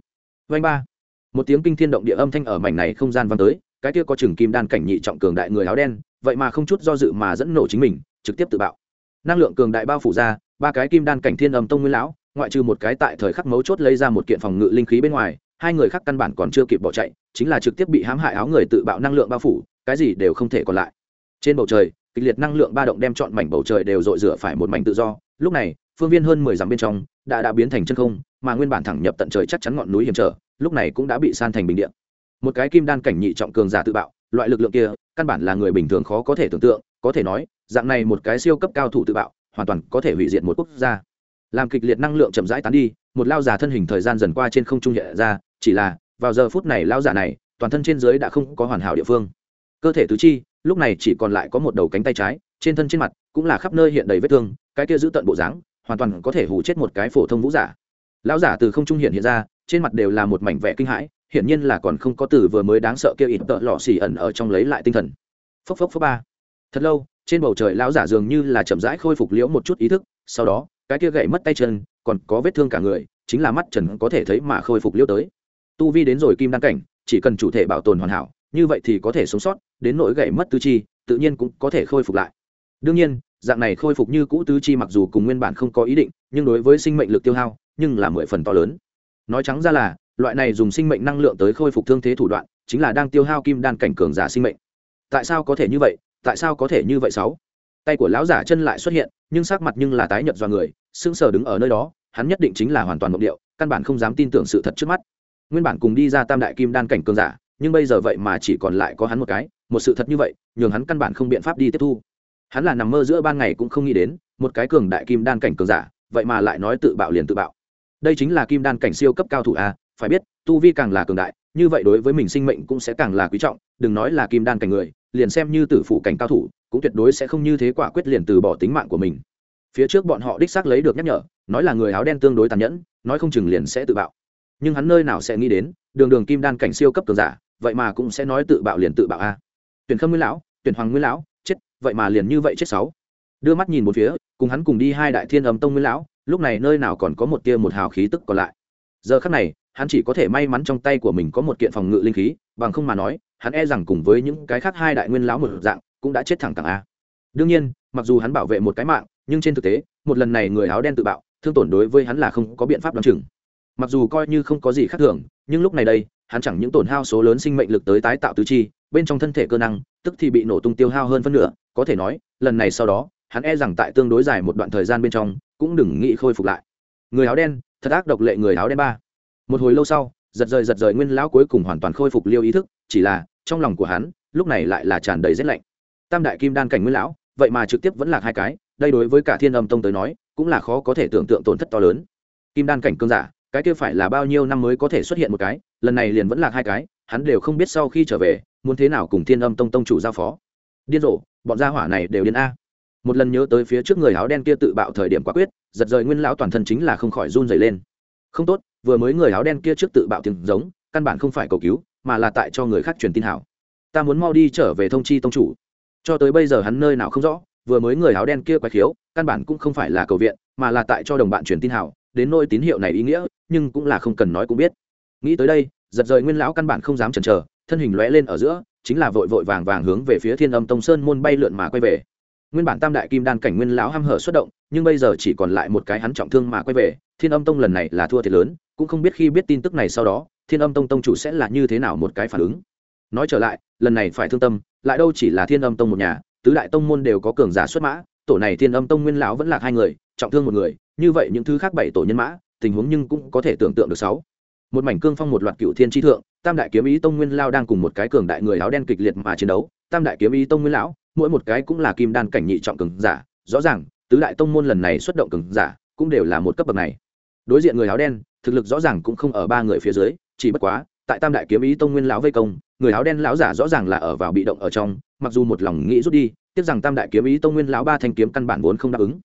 S1: Vanh ba. Một tiếng kinh thiên động địa âm thanh ở mảnh này không gian vang tới, cái kia có chừng kim đan cảnh nhị trọng cường đại người áo đen vậy mà không chút do dự mà dẫn nổ chính mình, trực tiếp tự bạo. Năng lượng cường đại bao phủ ra, ba cái kim đan cảnh thiên âm tông nguyên lão, ngoại trừ một cái tại thời khắc mấu chốt lấy ra một kiện phòng ngự linh khí bên ngoài, hai người khác căn bản còn chưa kịp bỏ chạy, chính là trực tiếp bị hãm hại áo người tự bạo năng lượng bao phủ, cái gì đều không thể còn lại. Trên bầu trời, kịch liệt năng lượng ba động đem chọn mảnh bầu trời đều dội rửa phải một mảnh tự do. Lúc này, phương viên hơn mười dặm bên trong, đã đã biến thành chân không, mà nguyên bản thẳng nhập tận trời chắc chắn ngọn núi hiểm trở, lúc này cũng đã bị san thành bình điện một cái kim đan cảnh nhị trọng cường giả tự bạo loại lực lượng kia, căn bản là người bình thường khó có thể tưởng tượng, có thể nói, dạng này một cái siêu cấp cao thủ tự bạo, hoàn toàn có thể hủy diệt một quốc gia. Làm kịch liệt năng lượng chậm rãi tán đi, một lao giả thân hình thời gian dần qua trên không trung nhẹ ra, chỉ là, vào giờ phút này lao giả này, toàn thân trên dưới đã không có hoàn hảo địa phương. Cơ thể tứ chi, lúc này chỉ còn lại có một đầu cánh tay trái, trên thân trên mặt cũng là khắp nơi hiện đầy vết thương, cái kia giữ tận bộ dáng, hoàn toàn có thể hủ chết một cái phổ thông vũ giả. Lão giả từ không trung hiện hiện ra, trên mặt đều là một mảnh vẻ kinh hãi hiển nhiên là còn không có từ vừa mới đáng sợ kia ít tợ lọ xì ẩn ở trong lấy lại tinh thần. Phốc phốc phốc ba. Thật lâu, trên bầu trời lão giả dường như là chậm rãi khôi phục liễu một chút ý thức, sau đó, cái kia gậy mất tay chân, còn có vết thương cả người, chính là mắt trần có thể thấy mà khôi phục liễu tới. Tu vi đến rồi kim đăng cảnh, chỉ cần chủ thể bảo tồn hoàn hảo, như vậy thì có thể sống sót, đến nỗi gậy mất tứ chi, tự nhiên cũng có thể khôi phục lại. Đương nhiên, dạng này khôi phục như cũ tứ chi mặc dù cùng nguyên bản không có ý định, nhưng đối với sinh mệnh lực tiêu hao, nhưng là mười phần to lớn. Nói trắng ra là loại này dùng sinh mệnh năng lượng tới khôi phục thương thế thủ đoạn, chính là đang tiêu hao kim đan cảnh cường giả sinh mệnh. Tại sao có thể như vậy? Tại sao có thể như vậy sáu? Tay của lão giả chân lại xuất hiện, nhưng sắc mặt nhưng là tái nhợt do người, sững sờ đứng ở nơi đó, hắn nhất định chính là hoàn toàn mộng điệu, căn bản không dám tin tưởng sự thật trước mắt. Nguyên bản cùng đi ra tam đại kim đan cảnh cường giả, nhưng bây giờ vậy mà chỉ còn lại có hắn một cái, một sự thật như vậy, nhường hắn căn bản không biện pháp đi tiếp thu. Hắn là nằm mơ giữa ban ngày cũng không nghĩ đến, một cái cường đại kim đan cảnh cường giả, vậy mà lại nói tự bạo liền tự bạo. Đây chính là kim đan cảnh siêu cấp cao thủ a phải biết, tu vi càng là cường đại, như vậy đối với mình sinh mệnh cũng sẽ càng là quý trọng, đừng nói là kim đan cảnh người, liền xem như tử phụ cảnh cao thủ, cũng tuyệt đối sẽ không như thế quả quyết liền từ bỏ tính mạng của mình. Phía trước bọn họ đích xác lấy được nhắc nhở, nói là người áo đen tương đối tàn nhẫn, nói không chừng liền sẽ tự bạo. Nhưng hắn nơi nào sẽ nghĩ đến, đường đường kim đan cảnh siêu cấp cường giả, vậy mà cũng sẽ nói tự bạo liền tự bạo a. Tuyển khâm nguyên lão, tuyển hoàng nguyên lão, chết, vậy mà liền như vậy chết sáu. Đưa mắt nhìn một phía, cùng hắn cùng đi hai đại thiên âm tông nguyên lão, lúc này nơi nào còn có một tia một hào khí tức còn lại giờ khắc này, hắn chỉ có thể may mắn trong tay của mình có một kiện phòng ngự linh khí, bằng không mà nói, hắn e rằng cùng với những cái khác hai đại nguyên lão một dạng, cũng đã chết thẳng tặng a. Đương nhiên, mặc dù hắn bảo vệ một cái mạng, nhưng trên thực tế, một lần này người áo đen tự bạo, thương tổn đối với hắn là không có biện pháp đ o á n chừng. Mặc dù coi như không có gì khác thường, nhưng lúc này đây, hắn chẳng những tổn hao số lớn sinh mệnh lực tới tái tạo tứ chi, bên trong thân thể cơ năng, tức thì bị nổ tung tiêu hao hơn phân nửa, có thể nói, lần này sau đó, hắn e rằng tại tương đối dài một đoạn thời gian bên trong, cũng đừng nghĩ khôi phục lại. Người áo đen thật ác độc lệ người áo đen ba. Một hồi lâu sau, giật rời giật rời nguyên lão cuối cùng hoàn toàn khôi phục liêu ý thức, chỉ là, trong lòng của hắn, lúc này lại là tràn đầy rét lạnh. Tam đại kim đan cảnh nguyên lão, vậy mà trực tiếp vẫn là hai cái, đây đối với cả thiên âm tông tới nói, cũng là khó có thể tưởng tượng tổn thất to lớn. Kim đan cảnh cương giả, cái kia phải là bao nhiêu năm mới có thể xuất hiện một cái, lần này liền vẫn là hai cái, hắn đều không biết sau khi trở về, muốn thế nào cùng thiên âm tông tông chủ giao phó. Điên rồ, bọn gia hỏa này đều điên a. Một lần nhớ tới phía trước người áo đen kia tự bạo thời điểm quả quyết giật rời nguyên lão toàn thân chính là không khỏi run dày lên. Không tốt, vừa mới người áo đen kia trước tự bạo tiếng giống, căn bản không phải cầu cứu, mà là tại cho người khác truyền tin hảo. Ta muốn mau đi trở về thông chi tông chủ. Cho tới bây giờ hắn nơi nào không rõ, vừa mới người áo đen kia quái khiếu, căn bản cũng không phải là cầu viện, mà là tại cho đồng bạn truyền tin hảo, đến nôi tín hiệu này ý nghĩa, nhưng cũng là không cần nói cũng biết. Nghĩ tới đây, giật rời nguyên lão căn bản không dám chần chờ, thân hình lóe lên ở giữa, chính là vội vội vàng vàng hướng về phía thiên âm tông sơn môn bay lượn mà quay về nguyên bản tam đại kim đan cảnh nguyên lão ham hở xuất động, nhưng bây giờ chỉ còn lại một cái hắn trọng thương mà quay về, thiên âm tông lần này là thua thiệt lớn, cũng không biết khi biết tin tức này sau đó, thiên âm tông tông chủ sẽ là như thế nào một cái phản ứng. Nói trở lại, lần này phải thương tâm, lại đâu chỉ là thiên âm tông một nhà, tứ đại tông môn đều có cường giả xuất mã, tổ này thiên âm tông nguyên lão vẫn là hai người, trọng thương một người, như vậy những thứ khác bảy tổ nhân mã, tình huống nhưng cũng có thể tưởng tượng được sáu. Một mảnh cương phong một loạt cựu thiên tri thượng, tam đại kiếm ý tông nguyên lao đang cùng một cái cường đại người áo đen kịch liệt mà chiến đấu, tam đại kiếm ý tông nguyên lão mỗi một cái cũng là kim đan cảnh nhị trọng cường giả, rõ ràng, tứ đại tông môn lần này xuất động cường giả cũng đều là một cấp bậc này. Đối diện người áo đen, thực lực rõ ràng cũng không ở ba người phía dưới, chỉ bất quá, tại tam đại kiếm ý tông nguyên lão vây công, người áo đen lão giả rõ ràng là ở vào bị động ở trong, mặc dù một lòng nghĩ rút đi, tiếc rằng tam đại kiếm ý tông nguyên lão ba thanh kiếm căn bản vốn không đáp ứng.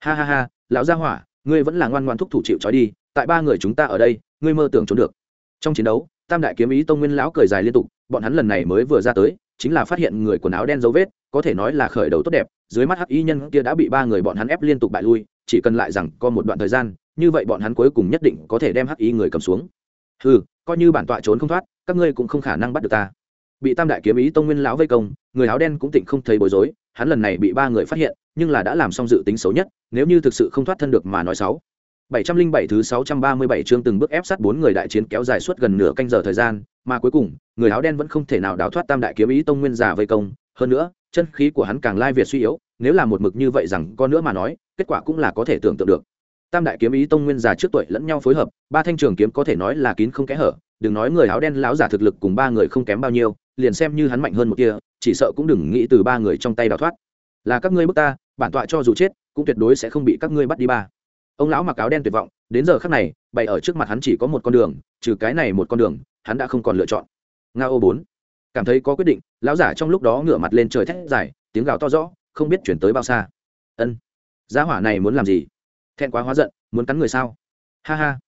S1: Ha ha ha, lão gia hỏa, ngươi vẫn là ngoan ngoan thúc thủ chịu trói đi, tại ba người chúng ta ở đây, ngươi mơ tưởng trốn được. Trong chiến đấu, tam đại kiếm ý tông nguyên lão cười dài liên tục, bọn hắn lần này mới vừa ra tới, chính là phát hiện người quần áo đen dấu vết có thể nói là khởi đầu tốt đẹp, dưới mắt hắc y nhân kia đã bị ba người bọn hắn ép liên tục bại lui, chỉ cần lại rằng có một đoạn thời gian, như vậy bọn hắn cuối cùng nhất định có thể đem hắc y người cầm xuống. Ừ coi như bản tọa trốn không thoát, các ngươi cũng không khả năng bắt được ta. Bị tam đại kiếm ý tông nguyên lão vây công, người áo đen cũng tỉnh không thấy bối rối, hắn lần này bị ba người phát hiện, nhưng là đã làm xong dự tính xấu nhất, nếu như thực sự không thoát thân được mà nói sáu bảy trăm linh bảy thứ sáu trăm ba mươi bảy chương từng bước ép sát bốn người đại chiến kéo dài suốt gần nửa canh giờ thời gian, mà cuối cùng, người áo đen vẫn không thể nào đào thoát tam đại kiếm ý tông nguyên giả vây công hơn nữa, chân khí của hắn càng lai việt suy yếu, nếu là một mực như vậy rằng con nữa mà nói, kết quả cũng là có thể tưởng tượng được. Tam đại kiếm ý tông nguyên già trước tuổi lẫn nhau phối hợp, ba thanh trường kiếm có thể nói là kín không kẽ hở, đừng nói người áo đen láo giả thực lực cùng ba người không kém bao nhiêu, liền xem như hắn mạnh hơn một kia, chỉ sợ cũng đừng nghĩ từ ba người trong tay đào thoát. Là các ngươi bước ta, bản tọa cho dù chết, cũng tuyệt đối sẽ không bị các ngươi bắt đi ba. Ông lão mặc áo đen tuyệt vọng, đến giờ khác này, bày ở trước mặt hắn chỉ có một con đường, trừ cái này một con đường, hắn đã không còn lựa chọn. Nga ô bốn cảm thấy có quyết định, lão giả trong lúc đó ngửa mặt lên trời thét dài, tiếng gào to rõ, không biết chuyển tới bao xa. Ân giá hỏa này muốn làm gì? Thẹn quá hóa giận, muốn cắn người sao? Ha ha,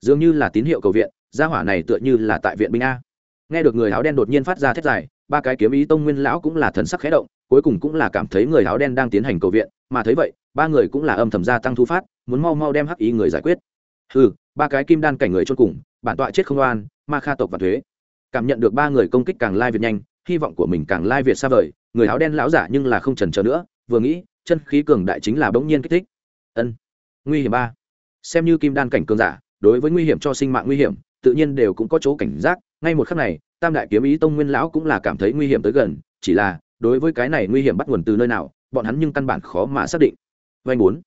S1: dường như là tín hiệu cầu viện giá hỏa này tựa như là tại viện binh a. Nghe được người áo đen đột nhiên phát ra thét dài, ba cái kiếm ý tông nguyên lão cũng là thần sắc khẽ động, cuối cùng cũng là cảm thấy người áo đen đang tiến hành cầu viện, mà thấy vậy, ba người cũng là âm thầm gia tăng thu phát, muốn mau mau đem hắc ý người giải quyết. Ừ ba cái kim đan cảnh người chôn cùng, bản tọa chết không oan, ma kha tộc và thuế cảm nhận được ba người công kích càng lai việt nhanh, hy vọng của mình càng lai việt xa vời. Người áo đen lão giả nhưng là không trần trờ nữa, vừa nghĩ, chân khí cường đại chính là bỗng nhiên kích thích. Ân, nguy hiểm ba. Xem như kim đan cảnh cường giả, đối với nguy hiểm cho sinh mạng nguy hiểm, tự nhiên đều cũng có chỗ cảnh giác. Ngay một khắc này, tam đại kiếm ý tông nguyên lão cũng là cảm thấy nguy hiểm tới gần, chỉ là, đối với cái này nguy hiểm bắt nguồn từ nơi nào, bọn hắn nhưng căn bản khó mà xác định. Vay bốn.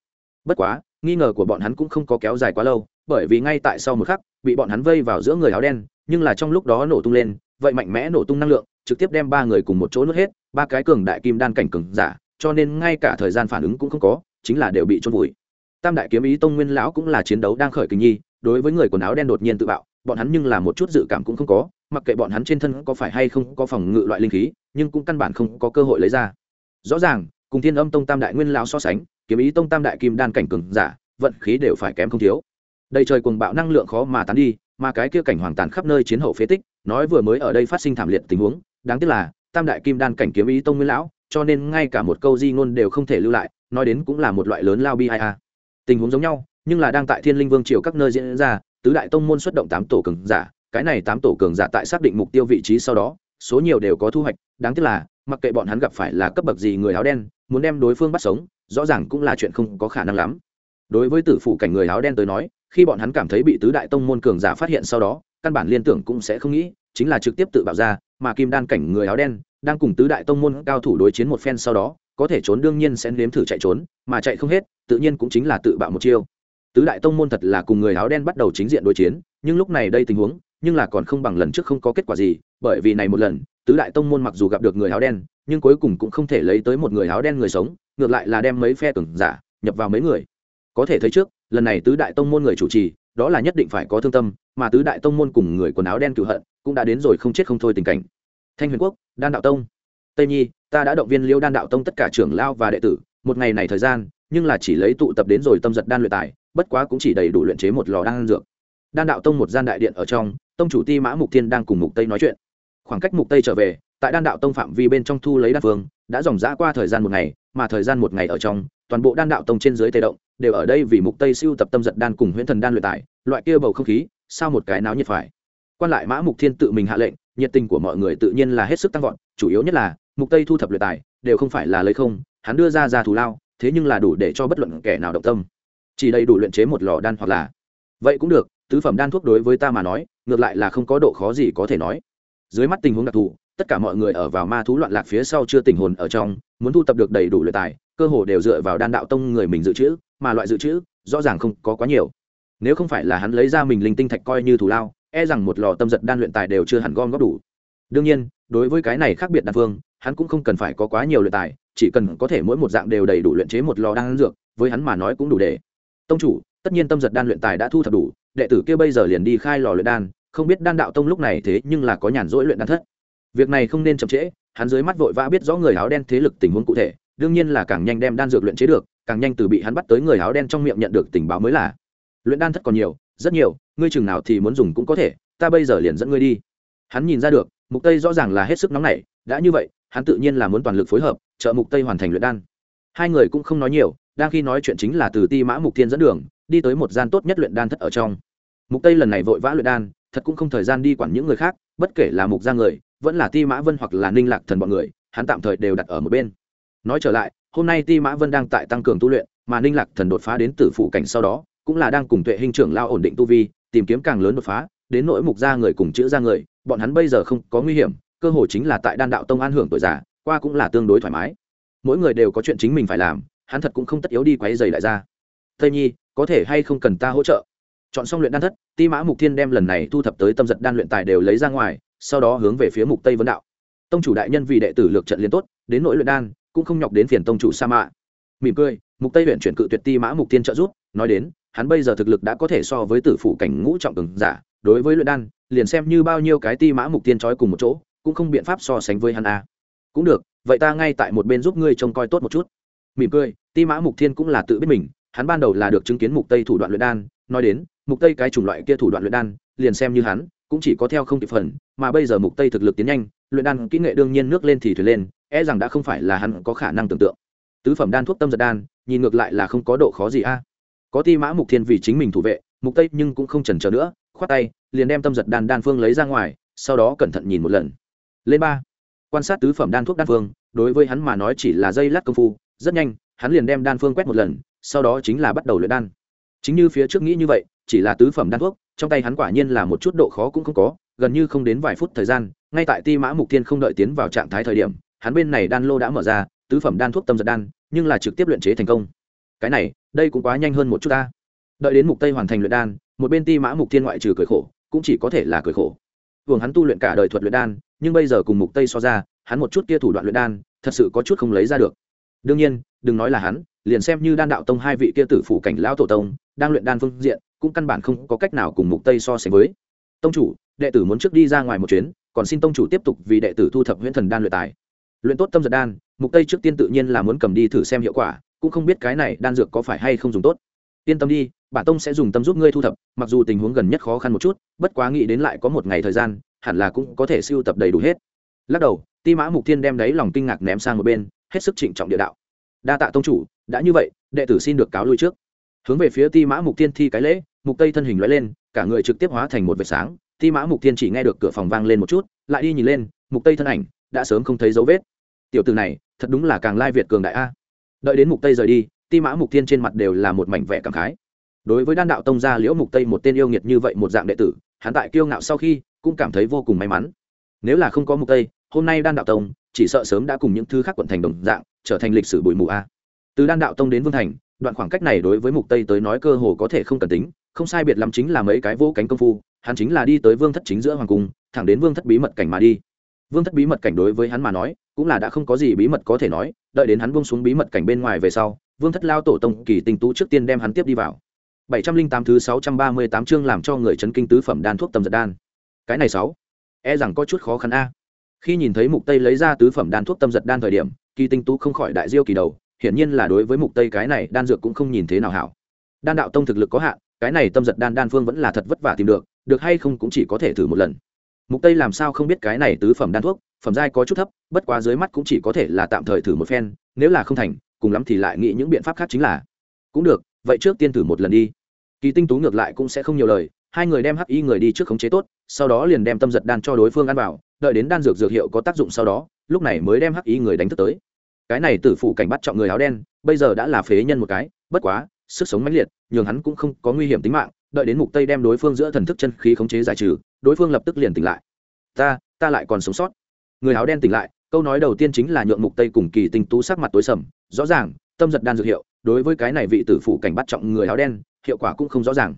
S1: Bất quá, nghi ngờ của bọn hắn cũng không có kéo dài quá lâu, bởi vì ngay tại sau một khắc, bị bọn hắn vây vào giữa người áo đen nhưng là trong lúc đó nổ tung lên, vậy mạnh mẽ nổ tung năng lượng, trực tiếp đem ba người cùng một chỗ nuốt hết, ba cái cường đại kim đan cảnh cường giả, cho nên ngay cả thời gian phản ứng cũng không có, chính là đều bị trôn vùi. Tam đại kiếm ý tông nguyên lão cũng là chiến đấu đang khởi kinh nhi, đối với người quần áo đen đột nhiên tự bạo, bọn hắn nhưng là một chút dự cảm cũng không có, mặc kệ bọn hắn trên thân có phải hay không có phòng ngự loại linh khí, nhưng cũng căn bản không có cơ hội lấy ra. Rõ ràng, cùng thiên âm tông tam đại nguyên lão so sánh, kiếm ý tông tam đại kim đan cảnh cường giả, vận khí đều phải kém không thiếu. Đầy trời cuồng bạo năng lượng khó mà tán đi mà cái kia cảnh hoàng tàn khắp nơi chiến hậu phế tích, nói vừa mới ở đây phát sinh thảm liệt tình huống, đáng tiếc là, tam đại kim đan cảnh kiếm ý tông nguyên lão, cho nên ngay cả một câu di ngôn đều không thể lưu lại, nói đến cũng là một loại lớn lao bi ai a. Tình huống giống nhau, nhưng là đang tại thiên linh vương triều các nơi diễn ra, tứ đại tông môn xuất động tám tổ cường giả, cái này tám tổ cường giả tại xác định mục tiêu vị trí sau đó, số nhiều đều có thu hoạch, đáng tiếc là, mặc kệ bọn hắn gặp phải là cấp bậc gì người áo đen, muốn đem đối phương bắt sống, rõ ràng cũng là chuyện không có khả năng lắm. Đối với tử phụ cảnh người áo đen tới nói khi bọn hắn cảm thấy bị tứ đại tông môn cường giả phát hiện sau đó, căn bản liên tưởng cũng sẽ không nghĩ, chính là trực tiếp tự bạo ra, mà kim đan cảnh người áo đen, đang cùng tứ đại tông môn cao thủ đối chiến một phen sau đó, có thể trốn đương nhiên sẽ nếm thử chạy trốn, mà chạy không hết, tự nhiên cũng chính là tự bạo một chiêu. Tứ đại tông môn thật là cùng người áo đen bắt đầu chính diện đối chiến, nhưng lúc này đây tình huống, nhưng là còn không bằng lần trước không có kết quả gì, bởi vì này một lần, tứ đại tông môn mặc dù gặp được người áo đen, nhưng cuối cùng cũng không thể lấy tới một người áo đen người sống, ngược lại là đem mấy phe cường giả nhập vào mấy người. Có thể thấy trước lần này tứ đại tông môn người chủ trì, đó là nhất định phải có thương tâm, mà tứ đại tông môn cùng người quần áo đen cựu hận, cũng đã đến rồi không chết không thôi tình cảnh. Thanh huyền quốc, đan đạo tông. Tây nhi, ta đã động viên liêu đan đạo tông tất cả trưởng lao và đệ tử, một ngày này thời gian, nhưng là chỉ lấy tụ tập đến rồi tâm giật đan luyện tài, bất quá cũng chỉ đầy đủ luyện chế một lò đan dược. Đan đạo tông một gian đại điện ở trong, tông chủ ti mã mục thiên đang cùng mục tây nói chuyện. Khoảng cách mục tây trở về, tại đan đạo tông phạm vi bên trong thu lấy đan phương đã dòng dã qua thời gian một ngày, mà thời gian một ngày ở trong, toàn bộ đan đạo tông trên dưới tây động, đều ở đây vì mục tây siêu tập tâm giật đan cùng huyễn thần đan luyện tài loại kia bầu không khí, sao một cái náo nhiệt phải. Quan lại mã mục thiên tự mình hạ lệnh, nhiệt tình của mọi người tự nhiên là hết sức tăng vọt, chủ yếu nhất là, mục tây thu thập luyện tài đều không phải là lấy không, hắn đưa ra ra thù lao, thế nhưng là đủ để cho bất luận kẻ nào động tâm. Chỉ đầy đủ luyện chế một lò đan hoặc là. Vậy cũng được, tứ phẩm đan thuốc đối với ta mà nói, ngược lại là không có độ khó gì có thể nói. Dưới mắt tình huống đặc thù tất cả mọi người ở vào ma thú loạn lạc phía sau chưa tình hồn ở trong, muốn thu tập được đầy đủ luyện tài, cơ hồ đều dựa vào đan đạo tông người mình dự trữ, mà loại dự trữ, rõ ràng không có quá nhiều. Nếu không phải là hắn lấy ra mình linh tinh thạch coi như thù lao e rằng một lò tâm giật đan luyện tài đều chưa hẳn gom góp đủ. Đương nhiên, đối với cái này khác biệt đan phương, hắn cũng không cần phải có quá nhiều luyện tài, chỉ cần có thể mỗi một dạng đều đầy đủ luyện chế một lò đan dược, với hắn mà nói cũng đủ để. Tông chủ, tất nhiên tâm giật đan luyện tài đã thu thập đủ, đệ tử kia bây giờ liền đi khai lò luyện đan, không biết đan đạo tông lúc này thế nhưng là có nhàn rỗi luyện đan thất việc này không nên chậm trễ, hắn dưới mắt vội vã biết rõ người áo đen thế lực tình huống cụ thể, đương nhiên là càng nhanh đem đan dược luyện chế được, càng nhanh từ bị hắn bắt tới người áo đen trong miệng nhận được tình báo mới là. Luyện đan thất còn nhiều, rất nhiều, ngươi chừng nào thì muốn dùng cũng có thể, ta bây giờ liền dẫn ngươi đi. Hắn nhìn ra được, mục tây rõ ràng là hết sức nóng nảy, đã như vậy, hắn tự nhiên là muốn toàn lực phối hợp, trợ mục tây hoàn thành luyện đan. Hai người cũng không nói nhiều, đang khi nói chuyện chính là từ ti mã mục thiên dẫn đường, đi tới một gian tốt nhất luyện đan thất ở trong. Mục tây lần này vội vã luyện đan, thật cũng không thời gian đi quản những người khác, bất kể là mục gia người vẫn là ti mã vân hoặc là ninh lạc thần bọn người, hắn tạm thời đều đặt ở một bên. Nói trở lại, hôm nay ti mã vân đang tại tăng cường tu luyện, mà ninh lạc thần đột phá đến tử phụ cảnh sau đó, cũng là đang cùng tuệ hình trưởng lao ổn định tu vi, tìm kiếm càng lớn đột phá, đến nỗi mục gia người cùng chữ gia người, bọn hắn bây giờ không có nguy hiểm, cơ hội chính là tại đan đạo tông an hưởng tuổi già, qua cũng là tương đối thoải mái. Mỗi người đều có chuyện chính mình phải làm, hắn thật cũng không tất yếu đi quấy dày lại ra. Tây nhi, có thể hay không cần ta hỗ trợ? Chọn xong luyện đan thất, ti mã mục thiên đem lần này thu thập tới tâm giật đan luyện tài đều lấy ra ngoài sau đó hướng về phía mục tây vấn đạo. Tông chủ đại nhân vì đệ tử lược trận liên tốt, đến nỗi luyện đan, cũng không nhọc đến phiền tông chủ sa mạ. Mỉm cười, mục tây huyện chuyển cự tuyệt ti mã mục tiên trợ giúp, nói đến, hắn bây giờ thực lực đã có thể so với tử phụ cảnh ngũ trọng cường giả, đối với luyện đan, liền xem như bao nhiêu cái ti mã mục tiên trói cùng một chỗ, cũng không biện pháp so sánh với hắn a. Cũng được, vậy ta ngay tại một bên giúp ngươi trông coi tốt một chút. Mỉm cười, ti mã mục thiên cũng là tự biết mình, hắn ban đầu là được chứng kiến mục tây thủ đoạn luyện đan, nói đến, mục tây cái chủng loại kia thủ đoạn luyện đan, liền xem như hắn cũng chỉ có theo không kịp phần, mà bây giờ mục tây thực lực tiến nhanh, luyện đan kỹ nghệ đương nhiên nước lên thì thuyền lên e rằng đã không phải là hắn có khả năng tưởng tượng. Tứ phẩm đan thuốc tâm giật đan, nhìn ngược lại là không có độ khó gì a. Có ti mã mục thiên vì chính mình thủ vệ, mục tây nhưng cũng không chần chờ nữa, khoát tay, liền đem tâm giật đan đan phương lấy ra ngoài, sau đó cẩn thận nhìn một lần. Lên ba. Quan sát tứ phẩm đan thuốc đan phương, đối với hắn mà nói chỉ là dây lát công phu, rất nhanh, hắn liền đem đan phương quét một lần, sau đó chính là bắt đầu luyện đan. Chính như phía trước nghĩ như vậy, chỉ là tứ phẩm đan thuốc trong tay hắn quả nhiên là một chút độ khó cũng không có, gần như không đến vài phút thời gian, ngay tại ti mã mục thiên không đợi tiến vào trạng thái thời điểm, hắn bên này đan lô đã mở ra, tứ phẩm đan thuốc tâm giật đan, nhưng là trực tiếp luyện chế thành công. Cái này, đây cũng quá nhanh hơn một chút ta. Đợi đến mục tây hoàn thành luyện đan, một bên ti mã mục thiên ngoại trừ cười khổ, cũng chỉ có thể là cười khổ. Vương hắn tu luyện cả đời thuật luyện đan, nhưng bây giờ cùng mục tây so ra, hắn một chút kia thủ đoạn luyện đan, thật sự có chút không lấy ra được. Đương nhiên, đừng nói là hắn, liền xem như đan đạo tông hai vị kia tử phủ cảnh lão tổ tông, đang luyện đan phương diện cũng căn bản không có cách nào cùng mục tây so sánh với. Tông chủ, đệ tử muốn trước đi ra ngoài một chuyến, còn xin tông chủ tiếp tục vì đệ tử thu thập huyễn thần đan luyện tài. Luyện tốt tâm giật đan, mục tây trước tiên tự nhiên là muốn cầm đi thử xem hiệu quả, cũng không biết cái này đan dược có phải hay không dùng tốt. Yên tâm đi, bản tông sẽ dùng tâm giúp ngươi thu thập, mặc dù tình huống gần nhất khó khăn một chút, bất quá nghĩ đến lại có một ngày thời gian, hẳn là cũng có thể siêu tập đầy đủ hết. Lắc đầu, ti mã mục thiên đem đấy lòng kinh ngạc ném sang một bên, hết sức trịnh trọng địa đạo. Đa tạ tông chủ, đã như vậy, đệ tử xin được cáo lui trước. Hướng về phía ti mã mục thiên thi cái lễ mục tây thân hình lóe lên, cả người trực tiếp hóa thành một vệt sáng. Ti mã mục thiên chỉ nghe được cửa phòng vang lên một chút, lại đi nhìn lên, mục tây thân ảnh đã sớm không thấy dấu vết. Tiểu từ này, thật đúng là càng lai việt cường đại a. Đợi đến mục tây rời đi, ti mã mục thiên trên mặt đều là một mảnh vẻ cảm khái. Đối với đan đạo tông gia liễu mục tây một tên yêu nghiệt như vậy một dạng đệ tử, hắn tại kiêu ngạo sau khi cũng cảm thấy vô cùng may mắn. Nếu là không có mục tây, hôm nay đan đạo tông chỉ sợ sớm đã cùng những thứ khác quận thành đồng dạng, trở thành lịch sử bụi mù a. Từ đan đạo tông đến vương thành, đoạn khoảng cách này đối với mục tây tới nói cơ hồ có thể không cần tính không sai biệt lắm chính là mấy cái vô cánh công phu, hắn chính là đi tới vương thất chính giữa hoàng cung, thẳng đến vương thất bí mật cảnh mà đi. Vương thất bí mật cảnh đối với hắn mà nói, cũng là đã không có gì bí mật có thể nói, đợi đến hắn buông xuống bí mật cảnh bên ngoài về sau, vương thất lao tổ tông kỳ tinh tú trước tiên đem hắn tiếp đi vào. Bảy trăm linh tám thứ sáu trăm ba mươi tám chương làm cho người chấn kinh tứ phẩm đan thuốc tầm giật đan. Cái này sáu e rằng có chút khó khăn a. Khi nhìn thấy mục tây lấy ra tứ phẩm đan thuốc tâm giật đan thời điểm, kỳ tinh tú không khỏi đại diêu kỳ đầu, hiển nhiên là đối với mục tây cái này đan dược cũng không nhìn thế nào hảo. Đan đạo tông thực lực có hạn cái này tâm giật đan đan phương vẫn là thật vất vả tìm được được hay không cũng chỉ có thể thử một lần. Mục tây làm sao không biết cái này tứ phẩm đan thuốc, phẩm giai có chút thấp, bất quá dưới mắt cũng chỉ có thể là tạm thời thử một phen, nếu là không thành, cùng lắm thì lại nghĩ những biện pháp khác chính là. Cũng được, vậy trước tiên thử một lần đi. Kỳ tinh tú ngược lại cũng sẽ không nhiều lời, hai người đem hắc y người đi trước khống chế tốt, sau đó liền đem tâm giật đan cho đối phương ăn vào, đợi đến đan dược dược hiệu có tác dụng sau đó, lúc này mới đem hắc y người đánh thức tới. Cái này tử phụ cảnh bắt trọng người áo đen, bây giờ đã là phế nhân một cái, bất quá sức sống mãnh liệt, nhường hắn cũng không có nguy hiểm tính mạng, đợi đến mục tây đem đối phương giữa thần thức chân khí khống chế giải trừ, đối phương lập tức liền tỉnh lại. Ta ta lại còn sống sót. Người áo đen tỉnh lại, câu nói đầu tiên chính là nhượng mục tây cùng kỳ tinh tú sắc mặt tối sầm, rõ ràng, tâm giật đan dược hiệu, đối với cái này vị tử phụ cảnh bắt trọng người áo đen, hiệu quả cũng không rõ ràng.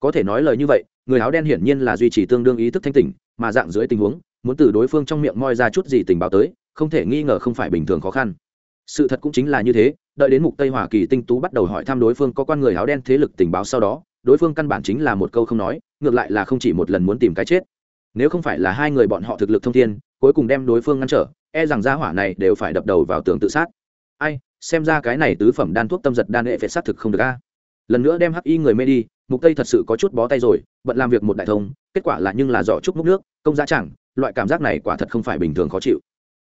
S1: Có thể nói lời như vậy, người áo đen hiển nhiên là duy trì tương đương ý thức thanh tỉnh, mà dạng dưới tình huống, muốn từ đối phương trong miệng moi ra chút gì tình báo tới, không thể nghi ngờ không phải bình thường khó khăn. Sự thật cũng chính là như thế đợi đến mục tây hoa kỳ tinh tú bắt đầu hỏi thăm đối phương có quan người áo đen thế lực tình báo sau đó, đối phương căn bản chính là một câu không nói, ngược lại là không chỉ một lần muốn tìm cái chết. Nếu không phải là hai người bọn họ thực lực thông thiên, cuối cùng đem đối phương ngăn trở e rằng gia hỏa này đều phải đập đầu vào tường tự sát. Ai, xem ra cái này tứ phẩm đan thuốc tâm giật đan hệ phải sát thực không được a. Lần nữa đem hắc y người mê đi, mục tây thật sự có chút bó tay rồi, bận làm việc một đại thông, kết quả là nhưng là giỏ chút múc nước, công giá chẳng, loại cảm giác này quả thật không phải bình thường khó chịu.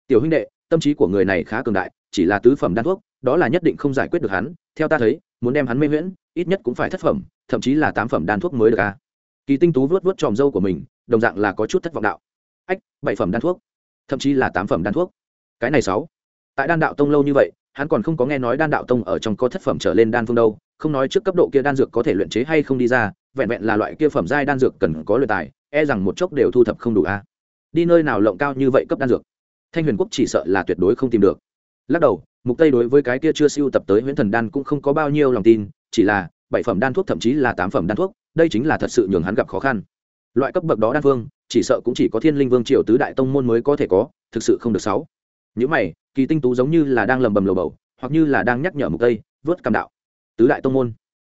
S1: Tiểu huynh đệ, tâm trí của người này khá cường đại, chỉ là tứ phẩm đan thuốc đó là nhất định không giải quyết được hắn, theo ta thấy, muốn đem hắn mê huyễn, ít nhất cũng phải thất phẩm, thậm chí là tám phẩm đan thuốc mới được a kỳ tinh tú vớt vớt tròm dâu của mình, đồng dạng là có chút thất vọng đạo. Ách, bảy phẩm đan thuốc, thậm chí là tám phẩm đan thuốc. Cái này sáu. Tại đan đạo tông lâu như vậy, hắn còn không có nghe nói đan đạo tông ở trong có thất phẩm trở lên đan phương đâu, không nói trước cấp độ kia đan dược có thể luyện chế hay không đi ra, vẹn vẹn là loại kia phẩm giai đan dược cần có luyện tài e rằng một chốc đều thu thập không đủ a đi nơi nào lộng cao như vậy cấp đan dược? Thanh huyền quốc chỉ sợ là tuyệt đối không tìm được. Lắc đầu mục tây đối với cái kia chưa siêu tập tới huyễn thần đan cũng không có bao nhiêu lòng tin, chỉ là bảy phẩm đan thuốc thậm chí là tám phẩm đan thuốc, đây chính là thật sự nhường hắn gặp khó khăn. Loại cấp bậc đó đan phương chỉ sợ cũng chỉ có thiên linh vương triều tứ đại tông môn mới có thể có, thực sự không được sáu. Những mày, kỳ tinh tú giống như là đang lầm bầm lầu bầu, hoặc như là đang nhắc nhở mục tây, vớt cầm đạo. Tứ đại tông môn.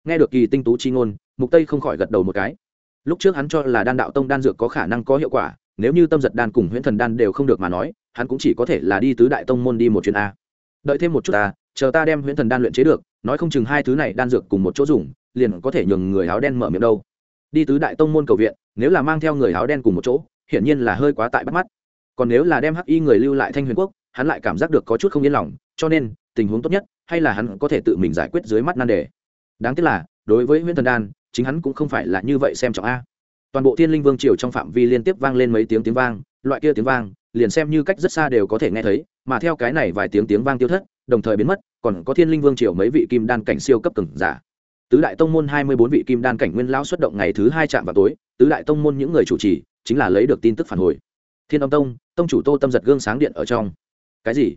S1: Nghe được kỳ tinh tú chi ngôn, mục tây không khỏi gật đầu một cái. Lúc trước hắn cho là đan đạo tông đan dược có khả năng có hiệu quả, nếu như tâm giật đan cùng huyễn thần đan đều không được mà nói, hắn cũng chỉ có thể là đi tứ đại tông môn đi một chuyến a đợi thêm một chút ta, chờ ta đem huyễn thần đan luyện chế được, nói không chừng hai thứ này đan dược cùng một chỗ dùng, liền có thể nhường người áo đen mở miệng đâu. Đi tứ đại tông môn cầu viện, nếu là mang theo người áo đen cùng một chỗ, hiển nhiên là hơi quá tại bắt mắt. Còn nếu là đem hắc y người lưu lại thanh huyền quốc, hắn lại cảm giác được có chút không yên lòng, cho nên, tình huống tốt nhất, hay là hắn có thể tự mình giải quyết dưới mắt nan đề. Đáng tiếc là, đối với huyễn thần đan, chính hắn cũng không phải là như vậy xem trọng a. Toàn bộ thiên linh vương triều trong phạm vi liên tiếp vang lên mấy tiếng tiếng vang, loại kia tiếng vang, liền xem như cách rất xa đều có thể nghe thấy mà theo cái này vài tiếng tiếng vang tiêu thất, đồng thời biến mất, còn có thiên linh vương triều mấy vị kim đan cảnh siêu cấp từng giả. Tứ đại tông môn hai mươi bốn vị kim đan cảnh nguyên lão xuất động ngày thứ hai chạm vào tối, tứ đại tông môn những người chủ trì chính là lấy được tin tức phản hồi. Thiên âm tông tông chủ tô tâm giật gương sáng điện ở trong. Cái gì?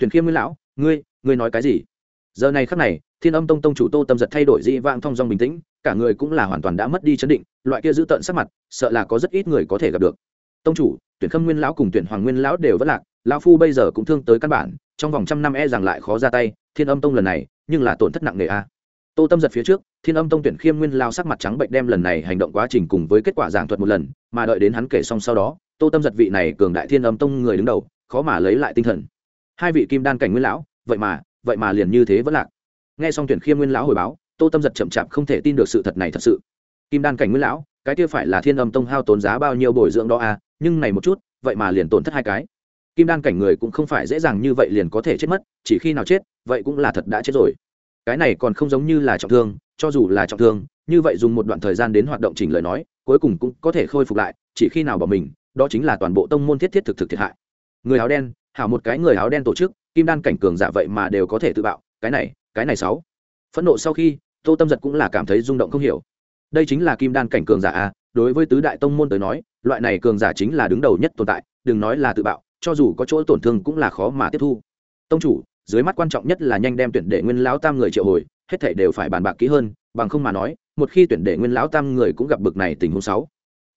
S1: Tuyển khiêm nguyên lão, ngươi ngươi nói cái gì? Giờ này khắc này, thiên âm tông tông chủ tô tâm giật thay đổi dị vang thong dong bình tĩnh, cả người cũng là hoàn toàn đã mất đi chấn định, loại kia giữ tợn sắc mặt, sợ là có rất ít người có thể gặp được. Tông chủ, tuyển khâm nguyên lão cùng tuyển hoàng nguyên lão đều vất lạc lão phu bây giờ cũng thương tới căn bản, trong vòng trăm năm e rằng lại khó ra tay, thiên âm tông lần này, nhưng là tổn thất nặng nề a. Tô tâm giật phía trước, thiên âm tông tuyển khiêm nguyên lao sắc mặt trắng bệnh đem lần này hành động quá trình cùng với kết quả giảng thuật một lần, mà đợi đến hắn kể xong sau đó, tô tâm giật vị này cường đại thiên âm tông người đứng đầu, khó mà lấy lại tinh thần. Hai vị kim đan cảnh nguyên lão, vậy mà vậy mà liền như thế vẫn lạc. Nghe xong tuyển khiêm nguyên lão hồi báo, tô tâm giật chậm chạp không thể tin được sự thật này thật sự. Kim đan cảnh nguyên lão, cái kia phải là thiên âm tông hao tốn giá bao nhiêu bồi dưỡng đó à nhưng này một chút, vậy mà liền tổn thất hai cái kim đan cảnh người cũng không phải dễ dàng như vậy liền có thể chết mất, chỉ khi nào chết, vậy cũng là thật đã chết rồi. Cái này còn không giống như là trọng thương, cho dù là trọng thương, như vậy dùng một đoạn thời gian đến hoạt động chỉnh lời nói, cuối cùng cũng có thể khôi phục lại, chỉ khi nào bỏ mình, đó chính là toàn bộ tông môn thiết thiết thực thực thiệt hại. Người áo đen, hảo một cái người áo đen tổ chức, kim đan cảnh cường giả vậy mà đều có thể tự bạo, cái này cái này sáu. Phẫn nộ sau khi, tô tâm giật cũng là cảm thấy rung động không hiểu. Đây chính là kim đan cảnh cường giả a, đối với tứ đại tông môn tới nói, loại này cường giả chính là đứng đầu nhất tồn tại, đừng nói là tự bạo cho dù có chỗ tổn thương cũng là khó mà tiếp thu. Tông chủ, dưới mắt quan trọng nhất là nhanh đem tuyển đệ nguyên lão tam người triệu hồi, hết thảy đều phải bàn bạc kỹ hơn, bằng không mà nói, một khi tuyển đệ nguyên lão tam người cũng gặp bực này tình huống sáu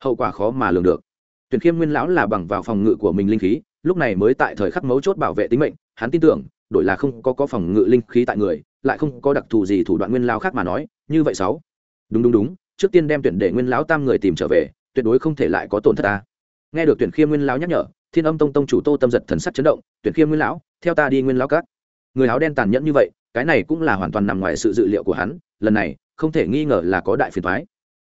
S1: hậu quả khó mà lường được. Tuyển khiêm nguyên lão là bằng vào phòng ngự của mình linh khí, lúc này mới tại thời khắc mấu chốt bảo vệ tính mệnh, hắn tin tưởng, đổi là không có có phòng ngự linh khí tại người, lại không có đặc thù gì thủ đoạn nguyên lão khác mà nói, như vậy sáu đúng đúng đúng, trước tiên đem tuyển đệ nguyên lão tam người tìm trở về, tuyệt đối không thể lại có tổn thất ta nghe được tuyển khiêm nguyên lão nhắc nhở, thiên âm tông tông chủ tô tâm giật thần sắc chấn động, tuyển khiêm nguyên lão, theo ta đi nguyên lão cát. người áo đen tàn nhẫn như vậy, cái này cũng là hoàn toàn nằm ngoài sự dự liệu của hắn, lần này, không thể nghi ngờ là có đại phiền thoái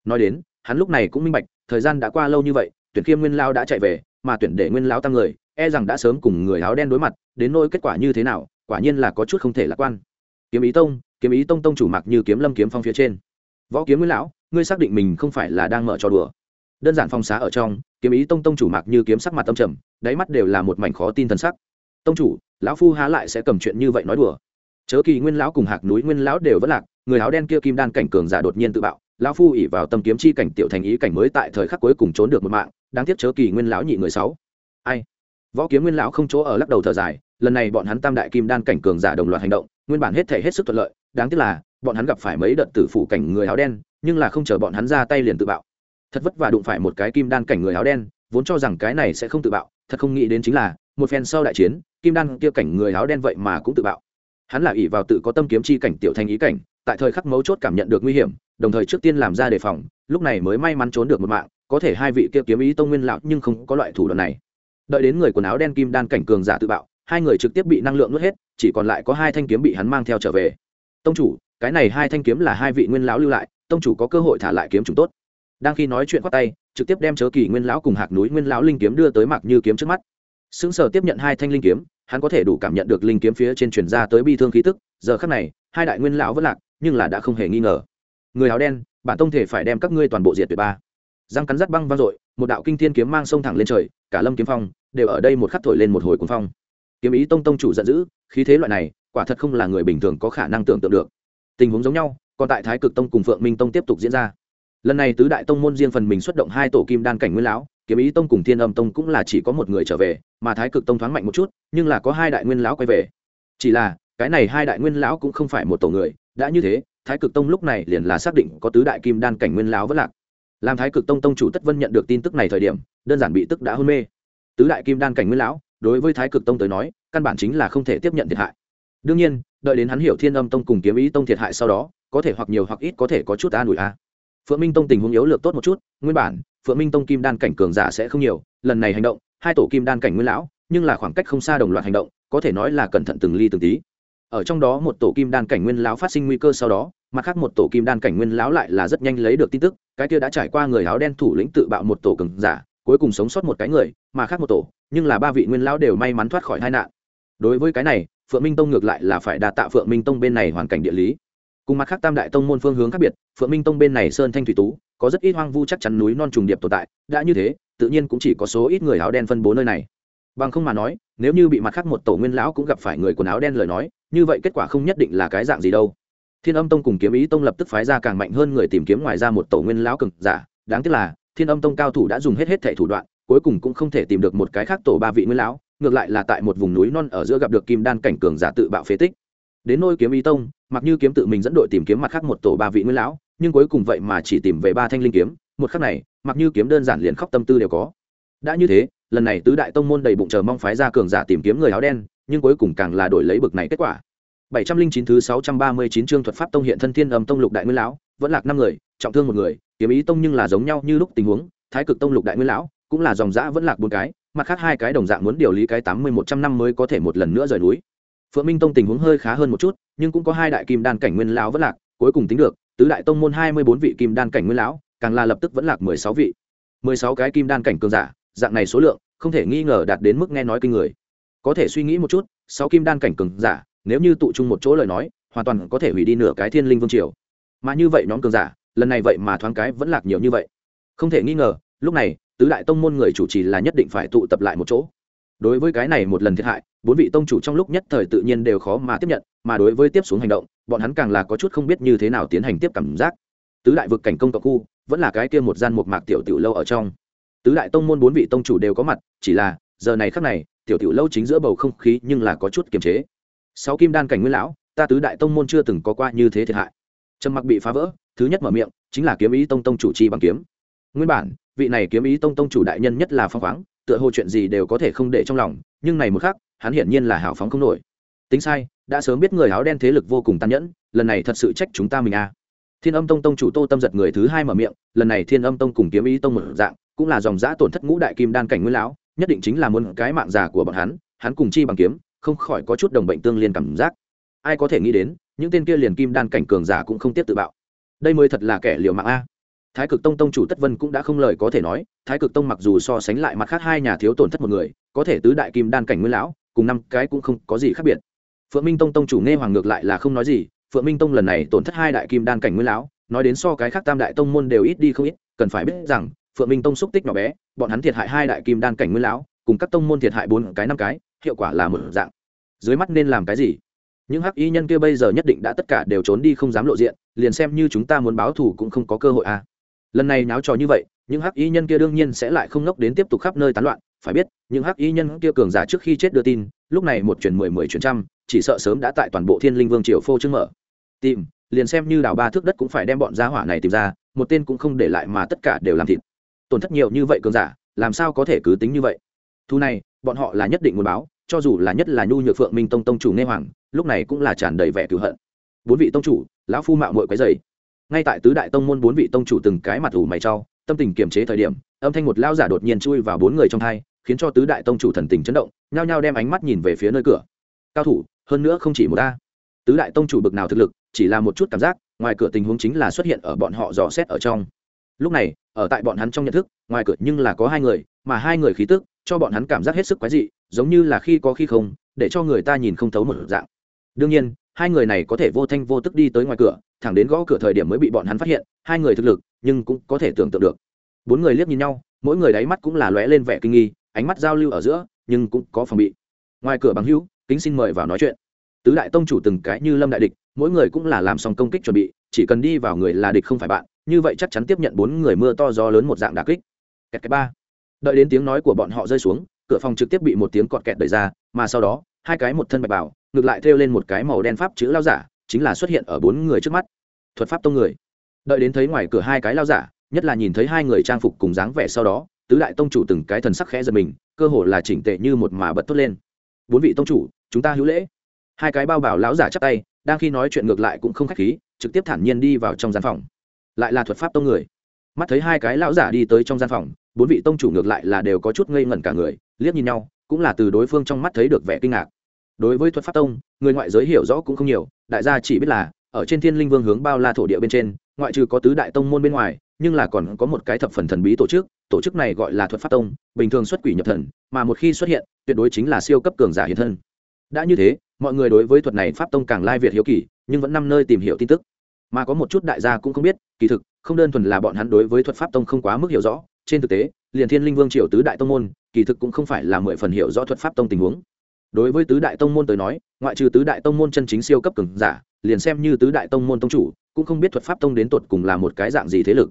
S1: nói đến, hắn lúc này cũng minh bạch, thời gian đã qua lâu như vậy, tuyển khiêm nguyên lao đã chạy về, mà tuyển để nguyên lao tăng người e rằng đã sớm cùng người áo đen đối mặt, đến nỗi kết quả như thế nào, quả nhiên là có chút không thể lạc quan. Kiếm ý tông, kiếm ý tông tông chủ mặc như kiếm lâm kiếm phong phía trên. Võ kiếm nguyên lão, ngươi xác định mình không phải là đang mở trò đùa đơn giản phong xá ở trong, kiếm ý tông tông chủ mặc như kiếm sắc mặt tâm trầm, đáy mắt đều là một mảnh khó tin thần sắc. Tông chủ, lão phu há lại sẽ cầm chuyện như vậy nói đùa? Chớ kỳ nguyên lão cùng hạc núi nguyên lão đều vẫn lạc, người áo đen kia kim đan cảnh cường giả đột nhiên tự bạo, lão phu ỉ vào tâm kiếm chi cảnh tiểu thành ý cảnh mới tại thời khắc cuối cùng trốn được một mạng, đáng tiếc chớ kỳ nguyên lão nhị người sáu. Ai? Võ kiếm nguyên lão không chỗ ở lắc đầu thở dài, lần này bọn hắn tam đại kim đan cảnh cường giả đồng loạt hành động, nguyên bản hết thể hết sức thuận lợi, đáng tiếc là, bọn hắn gặp phải mấy đợt tử phủ cảnh người áo đen, nhưng là không chờ bọn hắn ra tay liền tự bạo thật vất vả đụng phải một cái kim đan cảnh người áo đen, vốn cho rằng cái này sẽ không tự bạo, thật không nghĩ đến chính là, một phen sau đại chiến, kim đan kia cảnh người áo đen vậy mà cũng tự bạo. Hắn là ỷ vào tự có tâm kiếm chi cảnh, tiểu thành ý cảnh, tại thời khắc mấu chốt cảm nhận được nguy hiểm, đồng thời trước tiên làm ra đề phòng, lúc này mới may mắn trốn được một mạng, có thể hai vị kia kiếm ý tông nguyên lão nhưng không có loại thủ đoạn này. Đợi đến người quần áo đen kim đan cảnh cường giả tự bạo, hai người trực tiếp bị năng lượng nuốt hết, chỉ còn lại có hai thanh kiếm bị hắn mang theo trở về. Tông chủ, cái này hai thanh kiếm là hai vị nguyên lão lưu lại, tông chủ có cơ hội thả lại kiếm chúng tốt đang khi nói chuyện khoát tay, trực tiếp đem chớ kỳ nguyên lão cùng hạc núi nguyên lão linh kiếm đưa tới mặc như kiếm trước mắt. Xứng sở tiếp nhận hai thanh linh kiếm, hắn có thể đủ cảm nhận được linh kiếm phía trên truyền ra tới bi thương khí tức, giờ khắc này, hai đại nguyên lão vẫn lạc, nhưng là đã không hề nghi ngờ. Người áo đen, bản tông thể phải đem các ngươi toàn bộ diệt tuyệt ba. Răng cắn rắt băng vang dội, một đạo kinh thiên kiếm mang sông thẳng lên trời, cả lâm kiếm phong đều ở đây một khắc thổi lên một hồi cuồng phong. Kiếm ý tông tông chủ giận dữ, khí thế loại này, quả thật không là người bình thường có khả năng tưởng tượng được. Tình huống giống nhau, còn tại thái cực tông cùng phượng minh tông tiếp tục diễn ra lần này tứ đại tông môn riêng phần mình xuất động hai tổ kim đan cảnh nguyên lão, kiếm ý tông cùng thiên âm tông cũng là chỉ có một người trở về, mà thái cực tông thoáng mạnh một chút, nhưng là có hai đại nguyên lão quay về. Chỉ là, cái này hai đại nguyên lão cũng không phải một tổ người, đã như thế, thái cực tông lúc này liền là xác định có tứ đại kim đan cảnh nguyên lão vẫn lạc. Làm thái cực tông tông chủ tất vân nhận được tin tức này thời điểm, đơn giản bị tức đã hôn mê. Tứ đại kim đan cảnh nguyên lão, đối với thái cực tông tới nói, căn bản chính là không thể tiếp nhận thiệt hại. Đương nhiên, đợi đến hắn hiểu thiên âm tông cùng kiếm ý tông thiệt hại sau đó, có thể hoặc nhiều hoặc ít có thể có chút an ủi a phượng minh tông tình huống yếu lược tốt một chút, nguyên bản, phượng minh tông kim đan cảnh cường giả sẽ không nhiều, lần này hành động, hai tổ kim đan cảnh nguyên lão, nhưng là khoảng cách không xa đồng loạt hành động, có thể nói là cẩn thận từng ly từng tí. Ở trong đó một tổ kim đan cảnh nguyên lão phát sinh nguy cơ sau đó, mặt khác một tổ kim đan cảnh nguyên lão lại là rất nhanh lấy được tin tức, cái kia đã trải qua người áo đen thủ lĩnh tự bạo một tổ cường giả, cuối cùng sống sót một cái người, mà khác một tổ, nhưng là ba vị nguyên lão đều may mắn thoát khỏi tai nạn. Đối với cái này, phượng minh tông ngược lại là phải đa tạ phượng minh tông bên này hoàn cảnh địa lý cùng mặt khác tam đại tông môn phương hướng khác biệt, phượng minh tông bên này sơn thanh thủy tú, có rất ít hoang vu chắc chắn núi non trùng điệp tồn tại, đã như thế, tự nhiên cũng chỉ có số ít người áo đen phân bố nơi này. Bằng không mà nói, nếu như bị mặt khác một tổ nguyên lão cũng gặp phải người quần áo đen lời nói, như vậy kết quả không nhất định là cái dạng gì đâu. Thiên âm tông cùng kiếm ý tông lập tức phái ra càng mạnh hơn người tìm kiếm ngoài ra một tổ nguyên lão cực giả, đáng tiếc là, thiên âm tông cao thủ đã dùng hết hết thẻ thủ đoạn, cuối cùng cũng không thể tìm được một cái khác tổ ba vị nguyên lão, ngược lại là tại một vùng núi non ở giữa gặp được kim đan cảnh cường giả tự bạo phế tích. Đến nôi kiếm ý tông mặc như kiếm tự mình dẫn đội tìm kiếm mặt khác một tổ ba vị nguyên lão, nhưng cuối cùng vậy mà chỉ tìm về ba thanh linh kiếm. Một khắc này, mặc như kiếm đơn giản liền khóc tâm tư đều có. Đã như thế, lần này tứ đại tông môn đầy bụng chờ mong phái ra cường giả tìm kiếm người áo đen, nhưng cuối cùng càng là đổi lấy bực này kết quả. Bảy trăm linh chín thứ sáu trăm ba mươi chín chương thuật pháp tông hiện thân thiên âm tông lục đại nguyên lão, vẫn lạc năm người, trọng thương một người, kiếm ý tông nhưng là giống nhau như lúc tình huống, thái cực tông lục đại nguyên lão, cũng là dòng dã vẫn lạc bốn cái, mặt khác hai cái đồng dạng muốn điều lý cái tám mươi một trăm năm mới có thể một lần nữa rời núi phượng minh tông tình huống hơi khá hơn một chút, nhưng cũng có hai đại kim đan cảnh nguyên lão vẫn lạc, cuối cùng tính được, tứ đại tông môn hai mươi bốn vị kim đan cảnh nguyên lão, càng là lập tức vẫn lạc mười sáu vị. mười sáu cái kim đan cảnh cường giả, dạng này số lượng, không thể nghi ngờ đạt đến mức nghe nói kinh người. Có thể suy nghĩ một chút, sáu kim đan cảnh cường giả, nếu như tụ chung một chỗ lời nói, hoàn toàn có thể hủy đi nửa cái thiên linh vương triều. Mà như vậy nhóm cường giả, lần này vậy mà thoáng cái vẫn lạc nhiều như vậy. Không thể nghi ngờ, lúc này, tứ đại tông môn người chủ trì là nhất định phải tụ tập lại một chỗ đối với cái này một lần thiệt hại, bốn vị tông chủ trong lúc nhất thời tự nhiên đều khó mà tiếp nhận, mà đối với tiếp xuống hành động, bọn hắn càng là có chút không biết như thế nào tiến hành tiếp cảm giác. Tứ đại vực cảnh công cộng khu, vẫn là cái kia một gian một mạc tiểu tiểu lâu ở trong. Tứ đại tông môn bốn vị tông chủ đều có mặt, chỉ là, giờ này khắc này, tiểu tiểu lâu chính giữa bầu không khí nhưng là có chút kiềm chế. Sáu kim đan cảnh nguyên lão, ta tứ đại tông môn chưa từng có qua như thế thiệt hại. Trầm mặc bị phá vỡ, thứ nhất mở miệng, chính là kiếm ý tông tông chủ chi bằng kiếm. Nguyên bản, vị này kiếm ý tông tông chủ đại nhân nhất là phong khoáng tựa hồ chuyện gì đều có thể không để trong lòng, nhưng này một khắc, hắn hiển nhiên là hào phóng không nổi. Tính sai, đã sớm biết người áo đen thế lực vô cùng tàn nhẫn, lần này thật sự trách chúng ta mình à. thiên âm tông tông chủ tô tâm giật người thứ hai mở miệng, lần này thiên âm tông cùng kiếm ý tông một dạng, cũng là dòng giã tổn thất ngũ đại kim đan cảnh nguyên lão, nhất định chính là muốn cái mạng già của bọn hắn hắn cùng chi bằng kiếm, không khỏi có chút đồng bệnh tương liên cảm giác. Ai có thể nghĩ đến, những tên kia liền kim đan cảnh cường giả cũng không tiếp tự bạo. Đây mới thật là kẻ liều mạng a thái cực tông tông chủ tất vân cũng đã không lời có thể nói, thái cực tông mặc dù so sánh lại mặt khác hai nhà thiếu tổn thất một người, có thể tứ đại kim đan cảnh nguyên lão, cùng năm cái cũng không có gì khác biệt. Phượng minh tông tông chủ nghe hoàng ngược lại là không nói gì, phượng minh tông lần này tổn thất hai đại kim đan cảnh nguyên lão, nói đến so cái khác tam đại tông môn đều ít đi không ít, cần phải biết rằng, phượng minh tông xúc tích nhỏ bé, bọn hắn thiệt hại hai đại kim đan cảnh nguyên lão, cùng các tông môn thiệt hại bốn cái năm cái, hiệu quả là một dạng. Dưới mắt nên làm cái gì? Những hắc y nhân kia bây giờ nhất định đã tất cả đều trốn đi không dám lộ diện, liền xem như chúng ta muốn báo thù cũng không có cơ hội à lần này náo trò như vậy, những hắc y nhân kia đương nhiên sẽ lại không ngốc đến tiếp tục khắp nơi tán loạn, phải biết, những hắc y nhân kia cường giả trước khi chết đưa tin, lúc này một chuyển mười mười chuyển trăm, chỉ sợ sớm đã tại toàn bộ thiên linh vương triều phô trương mở. Tìm, liền xem như đào ba thước đất cũng phải đem bọn gia hỏa này tìm ra, một tên cũng không để lại mà tất cả đều làm thịt. Tổn thất nhiều như vậy cường giả, làm sao có thể cứ tính như vậy? Thu này, bọn họ là nhất định muốn báo, cho dù là nhất là nhu nhược phượng minh tông tông chủ nghe hoàng, lúc này cũng là tràn đầy vẻ cửu hận. Bốn vị tông chủ, lão phu mạo mội quấy dày ngay tại tứ đại tông môn bốn vị tông chủ từng cái mặt ủ mày trao tâm tình kiềm chế thời điểm, âm thanh một lao giả đột nhiên chui vào bốn người trong thai khiến cho tứ đại tông chủ thần tình chấn động, nhao nhao đem ánh mắt nhìn về phía nơi cửa. Cao thủ, hơn nữa không chỉ một ta. Tứ đại tông chủ bực nào thực lực, chỉ là một chút cảm giác, ngoài cửa tình huống chính là xuất hiện ở bọn họ dò xét ở trong. Lúc này, ở tại bọn hắn trong nhận thức, ngoài cửa nhưng là có hai người, mà hai người khí tức, cho bọn hắn cảm giác hết sức quái dị, giống như là khi có khi không, để cho người ta nhìn không thấu một dạng. Đương nhiên, hai người này có thể vô thanh vô tức đi tới ngoài cửa thẳng đến gõ cửa thời điểm mới bị bọn hắn phát hiện, hai người thực lực, nhưng cũng có thể tưởng tượng được. Bốn người liếc nhìn nhau, mỗi người đáy mắt cũng là lóe lên vẻ kinh nghi, ánh mắt giao lưu ở giữa, nhưng cũng có phòng bị. Ngoài cửa bằng hữu, kính xin mời vào nói chuyện. Tứ đại tông chủ từng cái như lâm đại địch, mỗi người cũng là làm xong công kích chuẩn bị, chỉ cần đi vào người là địch không phải bạn, như vậy chắc chắn tiếp nhận bốn người mưa to gió lớn một dạng đà kích. Kẹt kẹt ba. Đợi đến tiếng nói của bọn họ rơi xuống, cửa phòng trực tiếp bị một tiếng cọt kẹt đẩy ra, mà sau đó, hai cái một thân bạch bảo ngược lại thêu lên một cái màu đen pháp chữ lao giả chính là xuất hiện ở bốn người trước mắt. Thuật pháp tông người. Đợi đến thấy ngoài cửa hai cái lao giả, nhất là nhìn thấy hai người trang phục cùng dáng vẻ sau đó, tứ đại tông chủ từng cái thần sắc khẽ giật mình, cơ hồ là chỉnh tệ như một mà bật tốt lên. Bốn vị tông chủ, chúng ta hữu lễ. Hai cái bao bảo lão giả chắp tay, đang khi nói chuyện ngược lại cũng không khách khí, trực tiếp thản nhiên đi vào trong gian phòng. Lại là thuật pháp tông người. Mắt thấy hai cái lão giả đi tới trong gian phòng, bốn vị tông chủ ngược lại là đều có chút ngây ngẩn cả người, liếc nhìn nhau, cũng là từ đối phương trong mắt thấy được vẻ kinh ngạc. Đối với thuật pháp tông, người ngoại giới hiểu rõ cũng không nhiều đại gia chỉ biết là, ở trên thiên linh vương hướng bao la thổ địa bên trên, ngoại trừ có tứ đại tông môn bên ngoài, nhưng là còn có một cái thập phần thần bí tổ chức tổ chức này gọi là thuật pháp tông, bình thường xuất quỷ nhập thần, mà một khi xuất hiện, tuyệt đối chính là siêu cấp cường giả hiện thân. Đã như thế, mọi người đối với thuật này pháp tông càng lai việt hiếu kỳ, nhưng vẫn năm nơi tìm hiểu tin tức. Mà có một chút đại gia cũng không biết, kỳ thực, không đơn thuần là bọn hắn đối với thuật pháp tông không quá mức hiểu rõ, trên thực tế, liền thiên linh vương triều tứ đại tông môn, kỳ thực cũng không phải là mười phần hiểu rõ thuật pháp tông tình huống đối với tứ đại tông môn tới nói, ngoại trừ tứ đại tông môn chân chính siêu cấp cường giả, liền xem như tứ đại tông môn tông chủ, cũng không biết thuật pháp tông đến tột cùng là một cái dạng gì thế lực.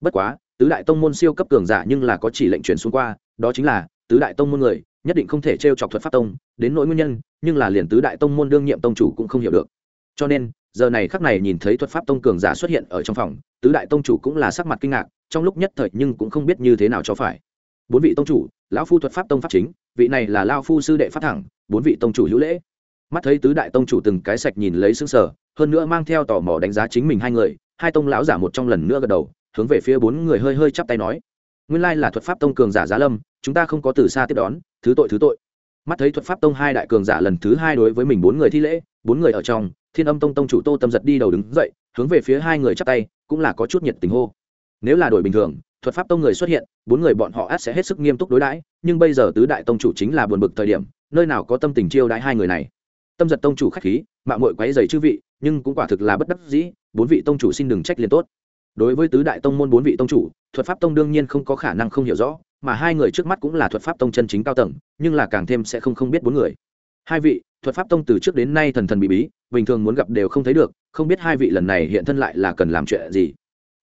S1: Bất quá, tứ đại tông môn siêu cấp cường giả nhưng là có chỉ lệnh truyền xuống qua, đó chính là, tứ đại tông môn người, nhất định không thể t r e o chọc thuật pháp tông, đến nỗi nguyên nhân, nhưng là liền tứ đại tông môn đương nhiệm tông chủ cũng không hiểu được. Cho nên, giờ này khắc này nhìn thấy thuật pháp tông cường giả xuất hiện ở trong phòng, tứ đại tông chủ cũng là sắc mặt kinh ngạc, trong lúc nhất thời nhưng cũng không biết như thế nào cho phải. Bốn vị tông chủ, lão phu thuật pháp tông pháp chính, vị này là lao phu sư đệ phát thẳng bốn vị tông chủ hữu lễ. Mắt thấy tứ đại tông chủ từng cái sạch nhìn lấy xương sở hơn nữa mang theo tò mò đánh giá chính mình hai người, hai tông lão giả một trong lần nữa gật đầu, hướng về phía bốn người hơi hơi chắp tay nói, nguyên lai là thuật pháp tông cường giả giá lâm, chúng ta không có từ xa tiếp đón, thứ tội thứ tội. Mắt thấy thuật pháp tông hai đại cường giả lần thứ hai đối với mình bốn người thi lễ, bốn người ở trong, thiên âm tông tông chủ tô tâm giật đi đầu đứng dậy, hướng về phía hai người chắp tay, cũng là có chút nhiệt tình hô. Nếu là đổi bình thường, thuật pháp tông người xuất hiện, bốn người bọn họ át sẽ hết sức nghiêm túc đối đãi, nhưng bây giờ tứ đại tông chủ chính là buồn bực thời điểm nơi nào có tâm tình chiêu đãi hai người này. Tâm giật tông chủ khách khí mạng mội quấy dày chư vị, nhưng cũng quả thực là bất đắc dĩ, bốn vị tông chủ xin đừng trách liền tốt. Đối với tứ đại tông môn bốn vị tông chủ, thuật pháp tông đương nhiên không có khả năng không hiểu rõ, mà hai người trước mắt cũng là thuật pháp tông chân chính cao tầng, nhưng là càng thêm sẽ không không biết bốn người. Hai vị, thuật pháp tông từ trước đến nay thần thần bị bí, bình thường muốn gặp đều không thấy được, không biết hai vị lần này hiện thân lại là cần làm chuyện gì.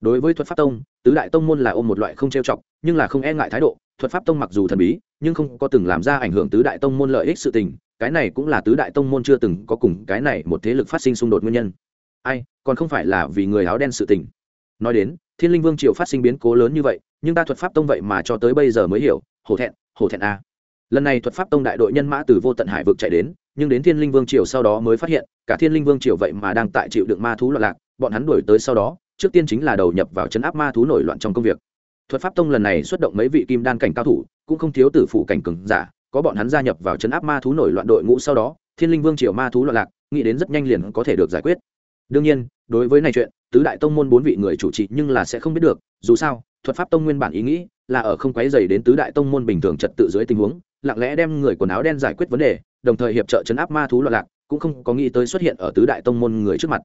S1: Đối với thuật pháp tông, tứ đại tông môn là ôm một loại không trêu chọc, nhưng là không e ngại thái độ thuật pháp tông mặc dù thần bí, nhưng không có từng làm ra ảnh hưởng tứ đại tông môn lợi ích sự tình, cái này cũng là tứ đại tông môn chưa từng có cùng cái này một thế lực phát sinh xung đột nguyên nhân. Ai, còn không phải là vì người áo đen sự tình. Nói đến, thiên linh vương triều phát sinh biến cố lớn như vậy, nhưng ta thuật pháp tông vậy mà cho tới bây giờ mới hiểu, hổ thẹn hổ thẹn a. Lần này thuật pháp tông đại đội nhân mã từ vô tận hải vực chạy đến, nhưng đến thiên linh vương triều sau đó mới phát hiện, cả thiên linh vương triều vậy mà đang tại chịu đựng ma thú loạn lạc, bọn hắn đuổi tới sau đó, trước tiên chính là đầu nhập vào chấn áp ma thú nổi loạn trong công việc thuật pháp tông lần này xuất động mấy vị kim đan cảnh cao thủ, cũng không thiếu tử phủ cảnh cường giả, có bọn hắn gia nhập vào chấn áp ma thú nổi loạn đội ngũ sau đó, thiên linh vương triều ma thú loạn lạc, nghĩ đến rất nhanh liền có thể được giải quyết. Đương nhiên, đối với này chuyện, tứ đại tông môn bốn vị người chủ trì nhưng là sẽ không biết được, dù sao, thuật pháp tông nguyên bản ý nghĩ là ở không quấy dày đến tứ đại tông môn bình thường trật tự dưới tình huống, lặng lẽ đem người quần áo đen giải quyết vấn đề, đồng thời hiệp trợ chấn áp ma thú loạn lạc, cũng không có nghĩ tới xuất hiện ở tứ đại tông môn người trước mặt.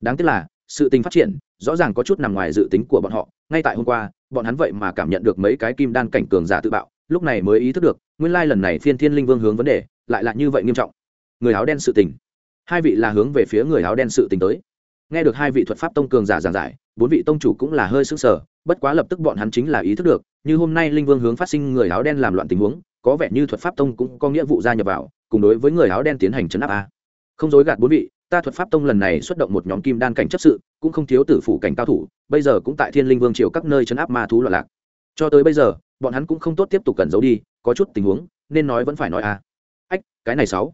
S1: Đáng tiếc là, sự tình phát triển rõ ràng có chút nằm ngoài dự tính của bọn họ, ngay tại hôm qua, bọn hắn vậy mà cảm nhận được mấy cái kim đan cảnh cường giả tự bạo, lúc này mới ý thức được, nguyên lai lần này phiên thiên linh vương hướng vấn đề, lại là như vậy nghiêm trọng. Người áo đen sự tình. Hai vị là hướng về phía người áo đen sự tình tới. Nghe được hai vị thuật pháp tông cường giả giảng giải, bốn vị tông chủ cũng là hơi sững sờ, bất quá lập tức bọn hắn chính là ý thức được, như hôm nay linh vương hướng phát sinh người áo đen làm loạn tình huống, có vẻ như thuật pháp tông cũng có nghĩa vụ gia nhập vào, cùng đối với người áo đen tiến hành chấn áp a. Không dối gạt bốn vị ta thuật pháp tông lần này xuất động một nhóm kim đan cảnh chấp sự, cũng không thiếu tử phủ cảnh cao thủ, bây giờ cũng tại thiên linh vương triều các nơi chấn áp ma thú loạn lạc. Cho tới bây giờ, bọn hắn cũng không tốt tiếp tục cần giấu đi, có chút tình huống, nên nói vẫn phải nói a ách, cái này sáu.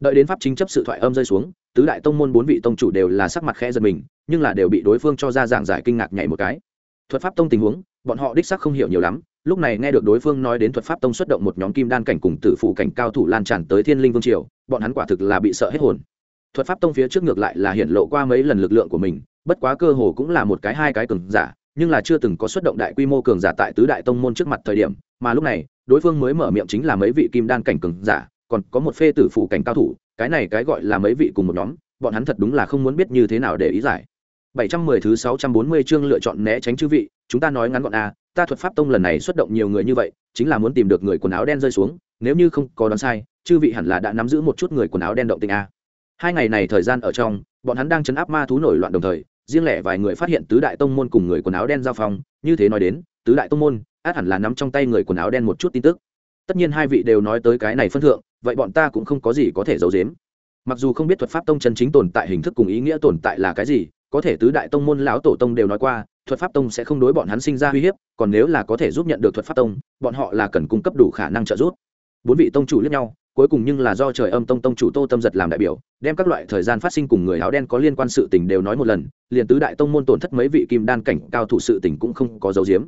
S1: Đợi đến pháp chính chấp sự thoại âm rơi xuống, tứ đại tông môn bốn vị tông chủ đều là sắc mặt khẽ giật mình, nhưng là đều bị đối phương cho ra giảng giải kinh ngạc nhảy một cái. Thuật pháp tông tình huống, bọn họ đích sắc không hiểu nhiều lắm, lúc này nghe được đối phương nói đến thuật pháp tông xuất động một nhóm kim đan cảnh cùng tử phụ cảnh cao thủ lan tràn tới thiên linh vương triều, bọn hắn quả thực là bị sợ hết hồn thuật pháp tông phía trước ngược lại là hiện lộ qua mấy lần lực lượng của mình bất quá cơ hồ cũng là một cái hai cái cường giả nhưng là chưa từng có xuất động đại quy mô cường giả tại tứ đại tông môn trước mặt thời điểm mà lúc này đối phương mới mở miệng chính là mấy vị kim đan cảnh cường giả còn có một phê tử phụ cảnh cao thủ cái này cái gọi là mấy vị cùng một nhóm bọn hắn thật đúng là không muốn biết như thế nào để ý giải 710 thứ 640 chương lựa chọn né tránh chư vị, chúng ta nói ngắn gọn a, ta thuật pháp tông lần này xuất động nhiều người như vậy, chính là muốn tìm được người quần áo đen rơi xuống, nếu như không có đoán sai, chư vị hẳn là đã nắm giữ một chút người quần áo đen động tình a. À. Hai ngày này thời gian ở trong, bọn hắn đang chấn áp ma thú nổi loạn đồng thời, riêng lẻ vài người phát hiện tứ đại tông môn cùng người quần áo đen giao phong, như thế nói đến, tứ đại tông môn, át hẳn là nắm trong tay người quần áo đen một chút tin tức. Tất nhiên hai vị đều nói tới cái này phân thượng, vậy bọn ta cũng không có gì có thể giấu giếm mặc dù không biết thuật pháp tông chân chính tồn tại hình thức cùng ý nghĩa tồn tại là cái gì có thể tứ đại tông môn lão tổ tông đều nói qua thuật pháp tông sẽ không đối bọn hắn sinh ra uy hiếp còn nếu là có thể giúp nhận được thuật pháp tông bọn họ là cần cung cấp đủ khả năng trợ giúp bốn vị tông chủ lẫn nhau cuối cùng nhưng là do trời âm tông tông chủ tô tâm giật làm đại biểu, đem các loại thời gian phát sinh cùng người áo đen có liên quan sự tình đều nói một lần, liền tứ đại tông môn tổn thất mấy vị kim đan cảnh cao thủ sự tình cũng không có dấu diếm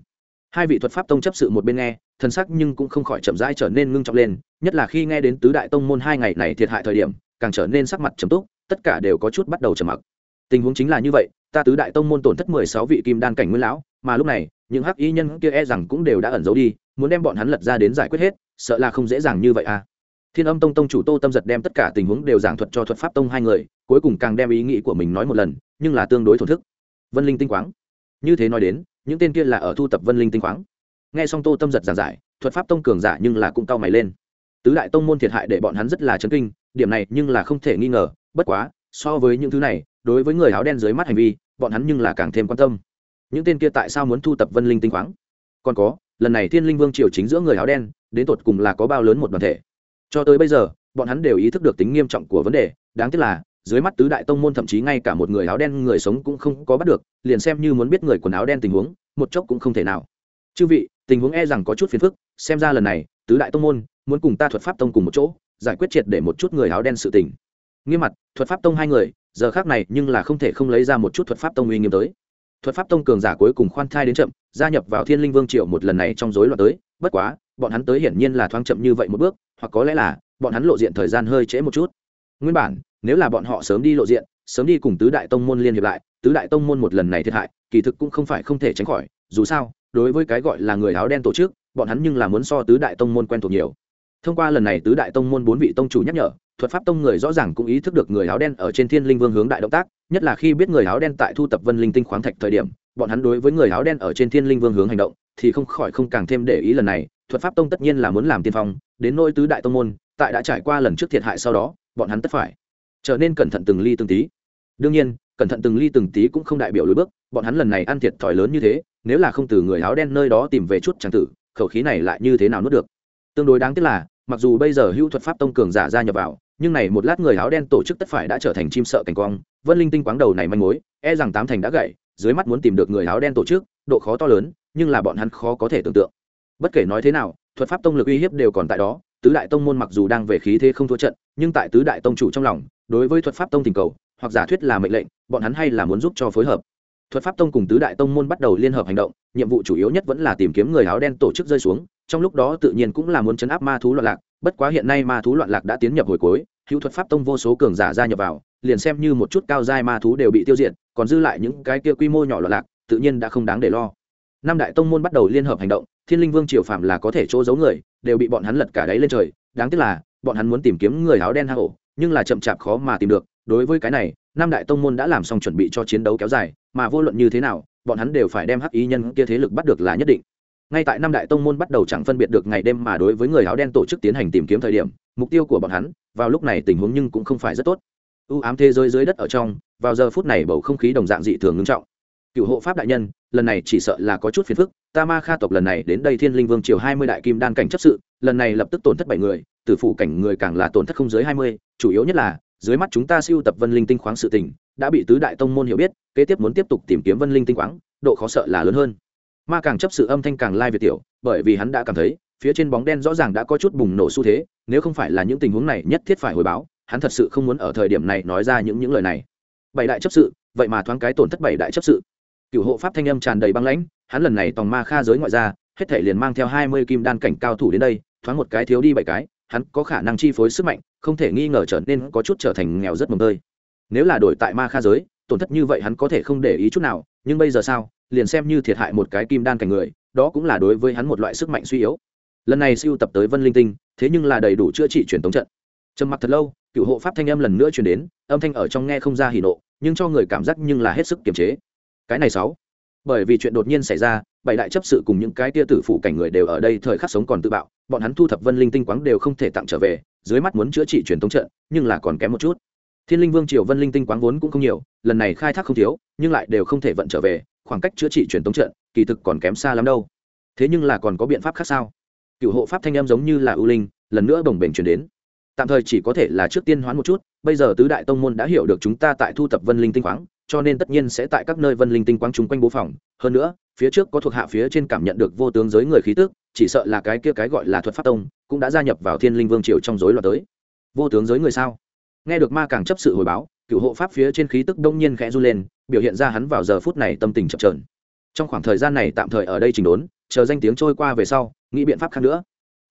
S1: hai vị thuật pháp tông chấp sự một bên nghe thân sắc nhưng cũng không khỏi chậm rãi trở nên ngưng trọng lên, nhất là khi nghe đến tứ đại tông môn hai ngày này thiệt hại thời điểm, càng trở nên sắc mặt trầm túc, tất cả đều có chút bắt đầu trầm mặc. Tình huống chính là như vậy, ta tứ đại tông môn tổn thất mười sáu vị kim đan cảnh nguyên lão, mà lúc này, những hắc y nhân kia e rằng cũng đều đã ẩn giấu đi, muốn đem bọn hắn lật ra đến giải quyết hết, sợ là không dễ dàng như vậy à thiên âm tông tông chủ tô tâm giật đem tất cả tình huống đều giảng thuật cho thuật pháp tông hai người, cuối cùng càng đem ý nghĩ của mình nói một lần, nhưng là tương đối thổn thức. Vân linh tinh quáng. Như thế nói đến, những tên kia là ở thu tập vân linh tinh khoáng nghe xong tô tâm giật giảng giải, thuật pháp tông cường giả nhưng là cũng cao mày lên. Tứ đại tông môn thiệt hại để bọn hắn rất là chấn kinh, điểm này nhưng là không thể nghi ngờ, bất quá, so với những thứ này, đối với người áo đen dưới mắt hành vi, bọn hắn nhưng là càng thêm quan tâm. Những tên kia tại sao muốn thu tập vân linh tinh khoáng còn có, lần này thiên linh vương triều chính giữa người áo đen, đến tột cùng là có bao lớn một đoàn thể? Cho tới bây giờ, bọn hắn đều ý thức được tính nghiêm trọng của vấn đề, đáng tiếc là, dưới mắt tứ đại tông môn thậm chí ngay cả một người áo đen người sống cũng không có bắt được, liền xem như muốn biết người quần áo đen tình huống, một chốc cũng không thể nào. Chư vị, tình huống e rằng có chút phiền phức, xem ra lần này, tứ đại tông môn muốn cùng ta thuật pháp tông cùng một chỗ, giải quyết triệt để một chút người áo đen sự tình. Nghiêm mặt, thuật pháp tông hai người, giờ khác này nhưng là không thể không lấy ra một chút thuật pháp tông uy nghiêm tới. Thuật pháp tông cường giả cuối cùng khoan thai đến chậm, gia nhập vào thiên linh vương triệu một lần này trong rối loạn tới, bất quá bọn hắn tới hiển nhiên là thoáng chậm như vậy một bước, hoặc có lẽ là, bọn hắn lộ diện thời gian hơi trễ một chút. Nguyên bản, nếu là bọn họ sớm đi lộ diện, sớm đi cùng tứ đại tông môn liên hiệp lại, tứ đại tông môn một lần này thiệt hại, kỳ thực cũng không phải không thể tránh khỏi, dù sao, đối với cái gọi là người áo đen tổ chức, bọn hắn nhưng là muốn so tứ đại tông môn quen thuộc nhiều. Thông qua lần này tứ đại tông môn bốn vị tông chủ nhắc nhở, thuật pháp tông người rõ ràng cũng ý thức được người áo đen ở trên thiên linh vương hướng đại động tác, nhất là khi biết người áo đen tại thu tập vân linh tinh khoáng thạch thời điểm, bọn hắn đối với người áo đen ở trên thiên linh vương hướng hành động, thì không khỏi không càng thêm để ý lần này thuật pháp tông tất nhiên là muốn làm tiên phong, đến nôi tứ đại tông môn, tại đã trải qua lần trước thiệt hại sau đó, bọn hắn tất phải trở nên cẩn thận từng ly từng tí. Đương nhiên, cẩn thận từng ly từng tí cũng không đại biểu lối bước, bọn hắn lần này ăn thiệt thòi lớn như thế, nếu là không từ người áo đen nơi đó tìm về chút tràng tử, khẩu khí này lại như thế nào nuốt được? Tương đối đáng tiếc là, mặc dù bây giờ hữu thuật pháp tông cường giả ra nhập vào, nhưng này một lát người áo đen tổ chức tất phải đã trở thành chim sợ cảnh quang, vân linh tinh quáng đầu này manh mối e rằng tám thành đã gậy dưới mắt muốn tìm được người áo đen tổ chức, độ khó to lớn, nhưng là bọn hắn khó có thể tưởng tượng bất kể nói thế nào, thuật pháp tông lực uy hiếp đều còn tại đó, tứ đại tông môn mặc dù đang về khí thế không thua trận, nhưng tại tứ đại tông chủ trong lòng, đối với thuật pháp tông tình cầu, hoặc giả thuyết là mệnh lệnh, bọn hắn hay là muốn giúp cho phối hợp. Thuật pháp tông cùng tứ đại tông môn bắt đầu liên hợp hành động, nhiệm vụ chủ yếu nhất vẫn là tìm kiếm người áo đen tổ chức rơi xuống, trong lúc đó tự nhiên cũng là muốn chấn áp ma thú loạn lạc, bất quá hiện nay ma thú loạn lạc đã tiến nhập hồi cuối, hữu thuật pháp tông vô số cường giả gia nhập vào, liền xem như một chút cao giai ma thú đều bị tiêu diệt, còn dư lại những cái kia quy mô nhỏ loạn lạc, tự nhiên đã không đáng để lo năm đại tông môn bắt đầu liên hợp hành động, thiên linh vương triều phạm là có thể chỗ giấu người, đều bị bọn hắn lật cả đáy lên trời. Đáng tiếc là, bọn hắn muốn tìm kiếm người áo đen hang ổ, nhưng là chậm chạp khó mà tìm được. Đối với cái này, năm đại tông môn đã làm xong chuẩn bị cho chiến đấu kéo dài, mà vô luận như thế nào, bọn hắn đều phải đem hắc ý nhân kia thế lực bắt được là nhất định. Ngay tại năm đại tông môn bắt đầu chẳng phân biệt được ngày đêm mà đối với người áo đen tổ chức tiến hành tìm kiếm thời điểm, mục tiêu của bọn hắn, vào lúc này tình huống nhưng cũng không phải rất tốt. U ám thế giới dưới đất ở trong, vào giờ phút này bầu không khí đồng dạng dị thường ngưng trọng cựu hộ pháp đại nhân, lần này chỉ sợ là có chút phiền phức, ta ma kha tộc lần này đến đây thiên linh vương triều hai mươi đại kim đan cảnh chấp sự, lần này lập tức tổn thất bảy người, tử phụ cảnh người càng là tổn thất không dưới hai mươi, chủ yếu nhất là, dưới mắt chúng ta siêu tập vân linh tinh khoáng sự tình, đã bị tứ đại tông môn hiểu biết, kế tiếp muốn tiếp tục tìm kiếm vân linh tinh khoáng, độ khó sợ là lớn hơn. Ma càng chấp sự âm thanh càng lai việt tiểu, bởi vì hắn đã cảm thấy, phía trên bóng đen rõ ràng đã có chút bùng nổ xu thế, nếu không phải là những tình huống này nhất thiết phải hồi báo, hắn thật sự không muốn ở thời điểm này nói ra những những lời này. Bảy đại chấp sự, vậy mà thoáng cái tổn thất bảy đại chấp sự cựu hộ pháp thanh âm tràn đầy băng lãnh, hắn lần này tòng ma kha giới ngoại ra hết thể liền mang theo hai mươi kim đan cảnh cao thủ đến đây, thoáng một cái thiếu đi bảy cái, hắn có khả năng chi phối sức mạnh, không thể nghi ngờ trở nên có chút trở thành nghèo rất mồng tơi. Nếu là đổi tại ma kha giới, tổn thất như vậy hắn có thể không để ý chút nào, nhưng bây giờ sao, liền xem như thiệt hại một cái kim đan cảnh người, đó cũng là đối với hắn một loại sức mạnh suy yếu. Lần này siêu tập tới vân linh tinh, thế nhưng là đầy đủ chữa trị truyền thống trận. Trầm mặc thật lâu cựu hộ pháp thanh âm lần nữa truyền đến, âm thanh ở trong nghe không ra hỉ nộ, nhưng cho người cảm giác nhưng là hết sức kiềm chế cái này sáu. Bởi vì chuyện đột nhiên xảy ra, bảy đại chấp sự cùng những cái tia tử phủ cảnh người đều ở đây thời khắc sống còn tự bạo, bọn hắn thu thập vân linh tinh quáng đều không thể tặng trở về, dưới mắt muốn chữa trị truyền thống trận, nhưng là còn kém một chút. Thiên linh vương triều vân linh tinh quáng vốn cũng không nhiều, lần này khai thác không thiếu, nhưng lại đều không thể vận trở về, khoảng cách chữa trị truyền thống trận, kỳ thực còn kém xa lắm đâu. Thế nhưng là còn có biện pháp khác sao? Cựu hộ pháp thanh em giống như là ưu linh, lần nữa bồng bềnh chuyển đến. Tạm thời chỉ có thể là trước tiên hoán một chút, bây giờ tứ đại tông môn đã hiểu được chúng ta tại thu thập vân linh tinh khoáng cho nên tất nhiên sẽ tại các nơi vân linh tinh quang chúng quanh bố phòng. Hơn nữa, phía trước có thuộc hạ phía trên cảm nhận được vô tướng giới người khí tức, chỉ sợ là cái kia cái gọi là thuật pháp tông, cũng đã gia nhập vào thiên linh vương triều trong rối loạn tới. Vô tướng giới người sao? Nghe được ma càng chấp sự hồi báo, cựu hộ pháp phía trên khí tức đông nhiên khẽ run lên, biểu hiện ra hắn vào giờ phút này tâm tình chập trờn trong khoảng thời gian này tạm thời ở đây trình đốn, chờ danh tiếng trôi qua về sau, nghĩ biện pháp khác nữa.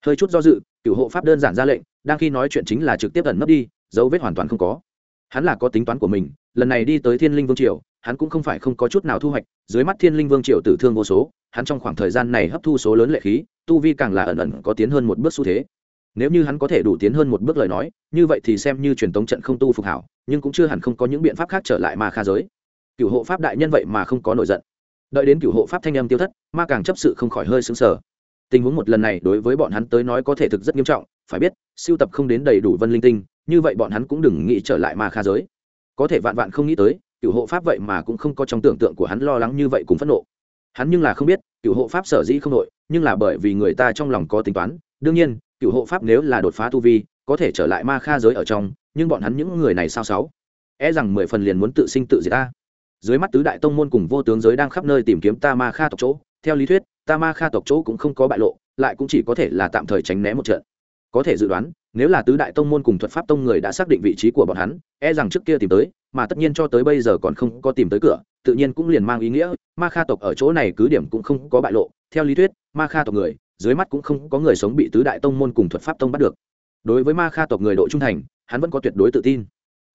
S1: Hơi chút do dự, cựu hộ pháp đơn giản ra lệnh, đang khi nói chuyện chính là trực tiếp ẩn nấp đi, dấu vết hoàn toàn không có hắn là có tính toán của mình, lần này đi tới thiên linh vương triều, hắn cũng không phải không có chút nào thu hoạch, dưới mắt thiên linh vương triều tử thương vô số, hắn trong khoảng thời gian này hấp thu số lớn lệ khí, tu vi càng là ẩn ẩn có tiến hơn một bước xu thế. Nếu như hắn có thể đủ tiến hơn một bước lời nói, như vậy thì xem như truyền tống trận không tu phục hảo, nhưng cũng chưa hẳn không có những biện pháp khác trở lại ma kha giới. Cựu hộ pháp đại nhân vậy mà không có nổi giận. Đợi đến cựu hộ pháp thanh âm tiêu thất, ma càng chấp sự không khỏi hơi xứng sở tình huống một lần này đối với bọn hắn tới nói có thể thực rất nghiêm trọng, phải biết, siêu tập không đến đầy đủ vân linh tinh, như vậy bọn hắn cũng đừng nghĩ trở lại ma kha giới. Có thể vạn vạn không nghĩ tới, cựu hộ pháp vậy mà cũng không có trong tưởng tượng của hắn lo lắng như vậy cùng phẫn nộ. Hắn nhưng là không biết, cựu hộ pháp sở dĩ không nội nhưng là bởi vì người ta trong lòng có tính toán. Đương nhiên, cựu hộ pháp nếu là đột phá tu vi, có thể trở lại ma kha giới ở trong, nhưng bọn hắn những người này sao sáu? E rằng mười phần liền muốn tự sinh tự diệt ta. Dưới mắt tứ đại tông môn cùng vô tướng giới đang khắp nơi tìm kiếm ta ma kha tộc chỗ, theo lý thuyết ta ma kha tộc chỗ cũng không có bại lộ, lại cũng chỉ có thể là tạm thời tránh né một trận. Có thể dự đoán, nếu là tứ đại tông môn cùng thuật pháp tông người đã xác định vị trí của bọn hắn e rằng trước kia tìm tới, mà tất nhiên cho tới bây giờ còn không có tìm tới cửa, tự nhiên cũng liền mang ý nghĩa, ma kha tộc ở chỗ này cứ điểm cũng không có bại lộ. Theo lý thuyết, ma kha tộc người, dưới mắt cũng không có người sống bị tứ đại tông môn cùng thuật pháp tông bắt được. Đối với ma kha tộc người độ trung thành, hắn vẫn có tuyệt đối tự tin.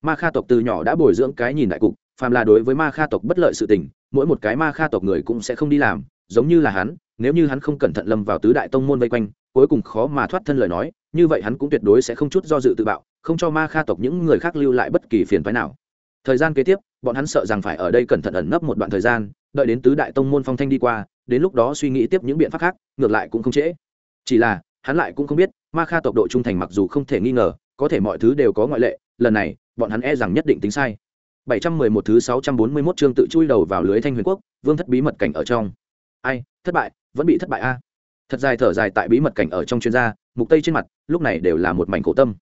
S1: Ma kha tộc từ nhỏ đã bồi dưỡng cái nhìn đại cục, phàm là đối với ma kha tộc bất lợi sự tình, mỗi một cái ma kha tộc người cũng sẽ không đi làm giống như là hắn, nếu như hắn không cẩn thận lâm vào tứ đại tông môn vây quanh, cuối cùng khó mà thoát thân lời nói, như vậy hắn cũng tuyệt đối sẽ không chút do dự tự bạo, không cho ma kha tộc những người khác lưu lại bất kỳ phiền phái nào. Thời gian kế tiếp, bọn hắn sợ rằng phải ở đây cẩn thận ẩn nấp một đoạn thời gian, đợi đến tứ đại tông môn phong thanh đi qua, đến lúc đó suy nghĩ tiếp những biện pháp khác, ngược lại cũng không trễ. Chỉ là, hắn lại cũng không biết, ma kha tộc độ trung thành mặc dù không thể nghi ngờ, có thể mọi thứ đều có ngoại lệ, lần này, bọn hắn e rằng nhất định tính sai. 711 thứ 641 chương tự chui đầu vào lưới thanh huyền quốc, vương thất bí mật cảnh ở trong ai, thất bại, vẫn bị thất bại a. Thật dài thở dài tại bí mật cảnh ở trong chuyên gia, mục tây trên mặt, lúc này đều là một mảnh khổ tâm.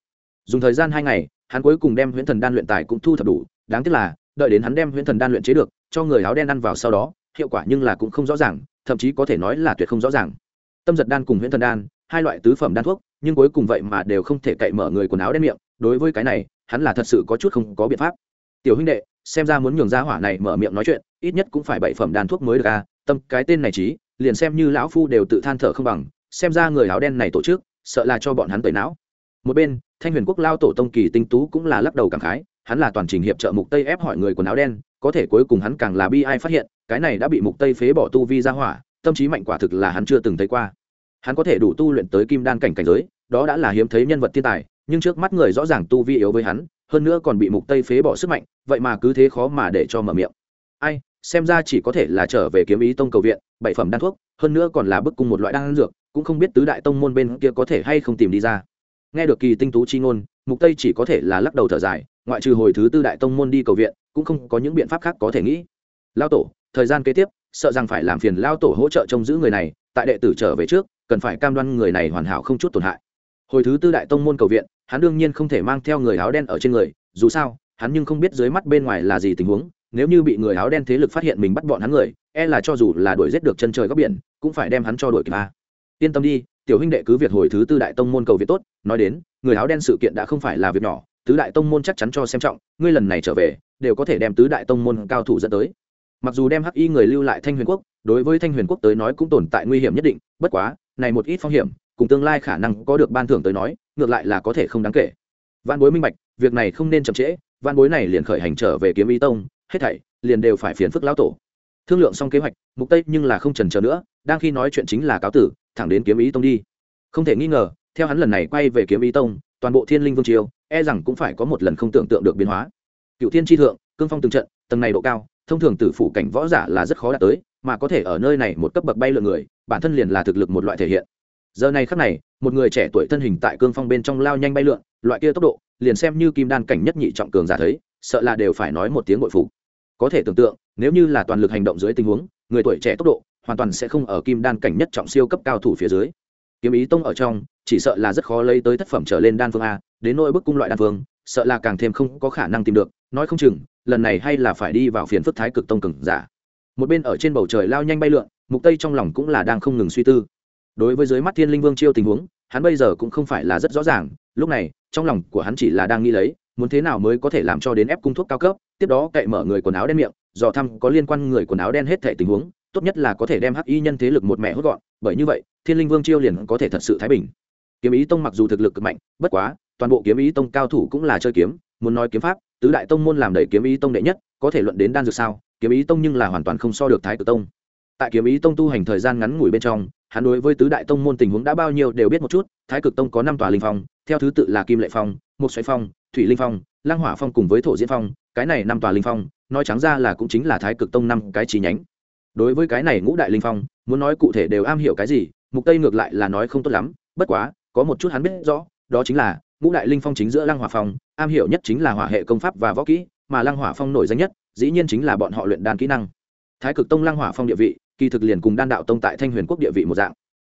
S1: Dùng thời gian hai ngày, hắn cuối cùng đem huyễn thần đan luyện tài cũng thu thập đủ, đáng tiếc là, đợi đến hắn đem huyễn thần đan luyện chế được, cho người áo đen ăn vào sau đó, hiệu quả nhưng là cũng không rõ ràng, thậm chí có thể nói là tuyệt không rõ ràng. Tâm giật đan cùng huyễn thần đan, hai loại tứ phẩm đan thuốc, nhưng cuối cùng vậy mà đều không thể cậy mở người quần áo đen miệng, đối với cái này, hắn là thật sự có chút không có biện pháp tiểu huynh đệ, xem ra muốn nhường ra hỏa này mở miệng nói chuyện, ít nhất cũng phải bảy phẩm đan thuốc mới được a tâm cái tên này trí, liền xem như lão phu đều tự than thở không bằng, xem ra người áo đen này tổ chức, sợ là cho bọn hắn tẩy não. Một bên, thanh huyền quốc lao tổ tông kỳ tinh tú cũng là lắc đầu cảm khái, hắn là toàn trình hiệp trợ mục tây ép hỏi người quần áo đen, có thể cuối cùng hắn càng là bi ai phát hiện, cái này đã bị mục tây phế bỏ tu vi ra hỏa, tâm trí mạnh quả thực là hắn chưa từng thấy qua. Hắn có thể đủ tu luyện tới kim đan cảnh cảnh giới, đó đã là hiếm thấy nhân vật thiên tài, nhưng trước mắt người rõ ràng tu vi yếu với hắn hơn nữa còn bị mục tây phế bỏ sức mạnh, vậy mà cứ thế khó mà để cho mở miệng. Ai, xem ra chỉ có thể là trở về kiếm ý tông cầu viện, bảy phẩm đan thuốc, hơn nữa còn là bức cung một loại đan dược, cũng không biết tứ đại tông môn bên kia có thể hay không tìm đi ra. Nghe được kỳ tinh tú chi ngôn, mục tây chỉ có thể là lắc đầu thở dài, ngoại trừ hồi thứ tư đại tông môn đi cầu viện, cũng không có những biện pháp khác có thể nghĩ. Lao tổ, thời gian kế tiếp, sợ rằng phải làm phiền lao tổ hỗ trợ trông giữ người này, tại đệ tử trở về trước, cần phải cam đoan người này hoàn hảo không chút tổn hại. Hồi thứ tư đại tông môn cầu viện hắn đương nhiên không thể mang theo người áo đen ở trên người, dù sao, hắn nhưng không biết dưới mắt bên ngoài là gì tình huống, nếu như bị người áo đen thế lực phát hiện mình bắt bọn hắn người e là cho dù là đuổi giết được chân trời góc biển, cũng phải đem hắn cho đuổi kịp a. Yên tâm đi, tiểu huynh đệ cứ việc hồi thứ tư đại tông môn cầu việc tốt, nói đến, người áo đen sự kiện đã không phải là việc nhỏ, tứ đại tông môn chắc chắn cho xem trọng, ngươi lần này trở về, đều có thể đem tứ đại tông môn cao thủ dẫn tới. Mặc dù đem hắc y người lưu lại thanh huyền quốc, đối với thanh huyền quốc tới nói cũng tồn tại nguy hiểm nhất định, bất quá, này một ít phong hiểm, cùng tương lai khả năng có được ban thưởng tới nói ngược lại là có thể không đáng kể. Văn bối minh bạch, việc này không nên chậm trễ văn bối này liền khởi hành trở về kiếm ý tông, hết thảy liền đều phải phiền phức lão tổ. Thương lượng xong kế hoạch, mục tây nhưng là không trần chờ nữa, đang khi nói chuyện chính là cáo tử, thẳng đến kiếm ý tông đi. Không thể nghi ngờ, theo hắn lần này quay về kiếm ý tông, toàn bộ thiên linh vương triều e rằng cũng phải có một lần không tưởng tượng được biến hóa. Cựu thiên tri thượng, cương phong từng trận, tầng này độ cao, thông thường tử phủ cảnh võ giả là rất khó đạt tới, mà có thể ở nơi này một cấp bậc bay lượn người, bản thân liền là thực lực một loại thể hiện giờ này khắc này, một người trẻ tuổi thân hình tại cương phong bên trong lao nhanh bay lượn, loại kia tốc độ, liền xem như kim đan cảnh nhất nhị trọng cường giả thấy, sợ là đều phải nói một tiếng bội phục. Có thể tưởng tượng, nếu như là toàn lực hành động dưới tình huống, người tuổi trẻ tốc độ, hoàn toàn sẽ không ở kim đan cảnh nhất trọng siêu cấp cao thủ phía dưới. Kiếm ý tông ở trong, chỉ sợ là rất khó lấy tới tác phẩm trở lên đan phương a, đến nỗi bức cung loại đan phương, sợ là càng thêm không có khả năng tìm được, nói không chừng, lần này hay là phải đi vào phiền phức thái cực tông cường giả. Một bên ở trên bầu trời lao nhanh bay lượn, mục tây trong lòng cũng là đang không ngừng suy tư đối với dưới mắt thiên linh vương chiêu tình huống, hắn bây giờ cũng không phải là rất rõ ràng, lúc này, trong lòng của hắn chỉ là đang nghĩ lấy, muốn thế nào mới có thể làm cho đến ép cung thuốc cao cấp, tiếp đó cậy mở người quần áo đen miệng, dò thăm có liên quan người quần áo đen hết thể tình huống, tốt nhất là có thể đem hắc y nhân thế lực một mẹ hốt gọn, bởi như vậy, thiên linh vương chiêu liền có thể thật sự thái bình. Kiếm ý tông mặc dù thực lực cực mạnh, bất quá, toàn bộ kiếm ý tông cao thủ cũng là chơi kiếm, muốn nói kiếm pháp, tứ đại tông môn làm đầy kiếm ý tông đệ nhất, có thể luận đến đan dược sao, kiếm ý tông nhưng là hoàn toàn không so được thái cực tông. Tại kiếm ý tông tu hành thời gian ngắn ngủi bên trong hắn đối với tứ đại tông môn tình huống đã bao nhiêu đều biết một chút, thái cực tông có năm tòa linh phong, theo thứ tự là kim lệ phong mục xoáy phong, thủy linh phong lang hỏa phong cùng với thổ diễn phong, cái này năm tòa linh phong, nói trắng ra là cũng chính là thái cực tông năm cái chi nhánh. Đối với cái này ngũ đại linh phong, muốn nói cụ thể đều am hiểu cái gì, mục tây ngược lại là nói không tốt lắm, bất quá, có một chút hắn biết rõ, đó chính là, ngũ đại linh phong chính giữa lăng hỏa phong, am hiểu nhất chính là hỏa hệ công pháp và võ kỹ, mà lăng hỏa phong nổi danh nhất, dĩ nhiên chính là bọn họ luyện đan kỹ năng. Thái cực tông lăng hỏa phong địa vị kỳ thực liền cùng đan đạo tông tại thanh huyền quốc địa vị một dạng.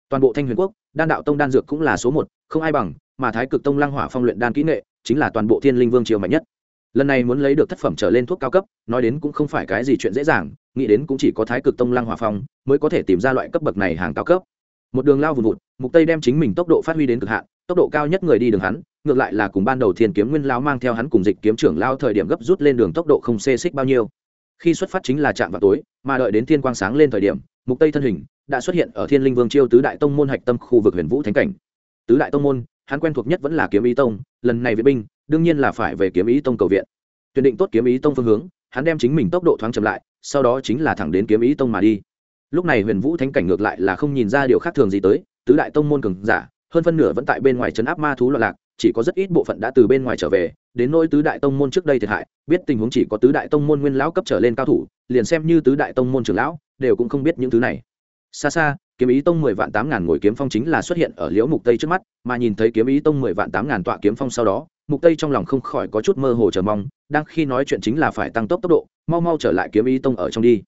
S1: Toàn bộ thanh huyền quốc, đan đạo tông đan dược cũng là số một, không ai bằng, mà thái cực tông lăng hỏa phong luyện đan kỹ nghệ, chính là toàn bộ thiên linh vương triều mạnh nhất. Lần này muốn lấy được thất phẩm trở lên thuốc cao cấp, nói đến cũng không phải cái gì chuyện dễ dàng, nghĩ đến cũng chỉ có thái cực tông lăng hỏa phong mới có thể tìm ra loại cấp bậc này hàng cao cấp. Một đường lao vùn vụt, mục tây đem chính mình tốc độ phát huy đến cực hạn, tốc độ cao nhất người đi đường hắn, ngược lại là cùng ban đầu thiên kiếm nguyên lao mang theo hắn cùng dịch kiếm trưởng lao thời điểm gấp rút lên đường tốc độ không xê xích bao nhiêu khi xuất phát chính là trạm vào tối, mà đợi đến thiên quang sáng lên thời điểm, mục tây thân hình đã xuất hiện ở thiên linh vương chiêu tứ đại tông môn hạch tâm khu vực huyền vũ thánh cảnh. Tứ đại tông môn, hắn quen thuộc nhất vẫn là kiếm ý tông, lần này viện binh, đương nhiên là phải về kiếm ý tông cầu viện. Tuyển định tốt kiếm ý tông phương hướng, hắn đem chính mình tốc độ thoáng chậm lại, sau đó chính là thẳng đến kiếm ý tông mà đi. Lúc này huyền vũ thánh cảnh ngược lại là không nhìn ra điều khác thường gì tới, tứ đại tông môn cường giả, hơn phân nửa vẫn tại bên ngoài trấn áp ma thú loạn lạc chỉ có rất ít bộ phận đã từ bên ngoài trở về, đến nỗi tứ đại tông môn trước đây thiệt hại, biết tình huống chỉ có tứ đại tông môn nguyên lão cấp trở lên cao thủ, liền xem như tứ đại tông môn trưởng lão, đều cũng không biết những thứ này. Xa xa, kiếm ý tông mười vạn tám ngàn ngồi kiếm phong chính là xuất hiện ở liễu mục tây trước mắt, mà nhìn thấy kiếm ý tông mười vạn tám ngàn tọa kiếm phong sau đó, mục tây trong lòng không khỏi có chút mơ hồ chờ mong, đang khi nói chuyện chính là phải tăng tốc tốc độ, mau mau trở lại kiếm ý tông ở trong đi.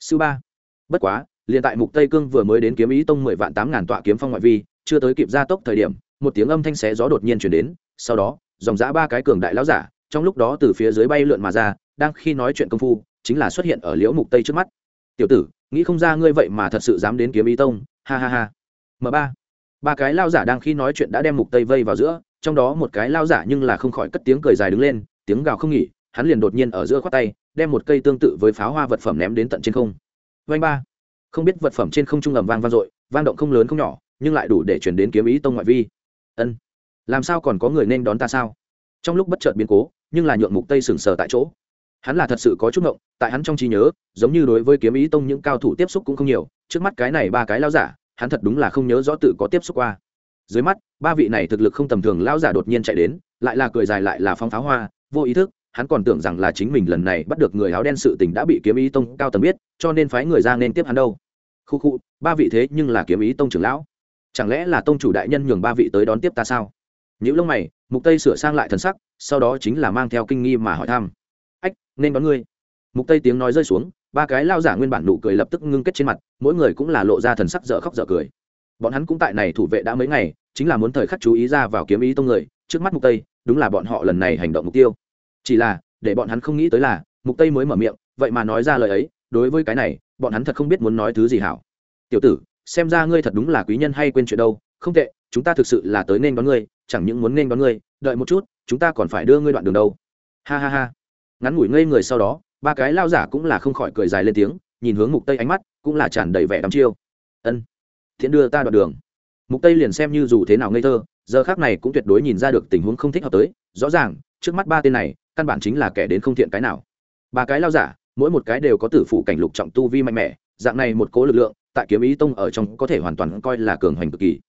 S1: Sư ba, bất quá, liền tại mục tây cương vừa mới đến kiếm ý tông mười vạn tám ngàn tọa kiếm phong ngoại vi, chưa tới kịp gia tốc thời điểm một tiếng âm thanh xé gió đột nhiên chuyển đến, sau đó, dòng dã ba cái cường đại lão giả, trong lúc đó từ phía dưới bay lượn mà ra, đang khi nói chuyện công phu, chính là xuất hiện ở liễu mục tây trước mắt. Tiểu tử, nghĩ không ra ngươi vậy mà thật sự dám đến kiếm ý tông, ha ha ha. M ba. Ba cái lao giả đang khi nói chuyện đã đem mục tây vây vào giữa, trong đó một cái lao giả nhưng là không khỏi cất tiếng cười dài đứng lên, tiếng gào không nghỉ, hắn liền đột nhiên ở giữa khoát tay, đem một cây tương tự với pháo hoa vật phẩm ném đến tận trên không. Vanh ba. Không biết vật phẩm trên không trung ầm vang vang dội, vang động không lớn không nhỏ, nhưng lại đủ để chuyển đến kiếm ý tông ngoại vi ân. Làm sao còn có người nên đón ta sao? Trong lúc bất chợt biến cố, nhưng là nhượng mục tây sừng sờ tại chỗ. Hắn là thật sự có chút ngộng, tại hắn trong trí nhớ, giống như đối với kiếm ý tông những cao thủ tiếp xúc cũng không nhiều, trước mắt cái này ba cái lao giả, hắn thật đúng là không nhớ rõ tự có tiếp xúc qua. Dưới mắt, ba vị này thực lực không tầm thường lao giả đột nhiên chạy đến, lại là cười dài lại là phong pháo hoa, vô ý thức, hắn còn tưởng rằng là chính mình lần này bắt được người áo đen sự tình đã bị kiếm ý tông cao tầm biết, cho nên phái người ra nên tiếp hắn đâu. Khu khu, ba vị thế nhưng là kiếm ý tông trưởng lão chẳng lẽ là tông chủ đại nhân nhường ba vị tới đón tiếp ta sao? Những lông mày, mục tây sửa sang lại thần sắc, sau đó chính là mang theo kinh nghi mà hỏi thăm. Ách, nên đón ngươi. Mục tây tiếng nói rơi xuống, ba cái lao giả nguyên bản nụ cười lập tức ngưng kết trên mặt, mỗi người cũng là lộ ra thần sắc dở khóc dở cười. Bọn hắn cũng tại này thủ vệ đã mấy ngày, chính là muốn thời khắc chú ý ra vào kiếm ý tông người, trước mắt mục tây, đúng là bọn họ lần này hành động mục tiêu. Chỉ là, để bọn hắn không nghĩ tới là, mục tây mới mở miệng, vậy mà nói ra lời ấy, đối với cái này, bọn hắn thật không biết muốn nói thứ gì hảo. Tiểu tử xem ra ngươi thật đúng là quý nhân hay quên chuyện đâu, không tệ, chúng ta thực sự là tới nên đón ngươi, chẳng những muốn nên đón ngươi, đợi một chút, chúng ta còn phải đưa ngươi đoạn đường đâu. Ha ha ha. Ngắn ngủi ngây người sau đó, ba cái lao giả cũng là không khỏi cười dài lên tiếng, nhìn hướng mục tây ánh mắt cũng là tràn đầy vẻ đắm chiêu. Ân, thiện đưa ta đoạn đường. Mục tây liền xem như dù thế nào ngây thơ, giờ khác này cũng tuyệt đối nhìn ra được tình huống không thích hợp tới, rõ ràng, trước mắt ba tên này, căn bản chính là kẻ đến không thiện cái nào. Ba cái lao giả, mỗi một cái đều có tử phụ cảnh lục trọng tu vi mạnh mẽ, dạng này một cố lực lượng tại kiếm ý tông ở trong có thể hoàn toàn coi là cường hoành cực kỳ.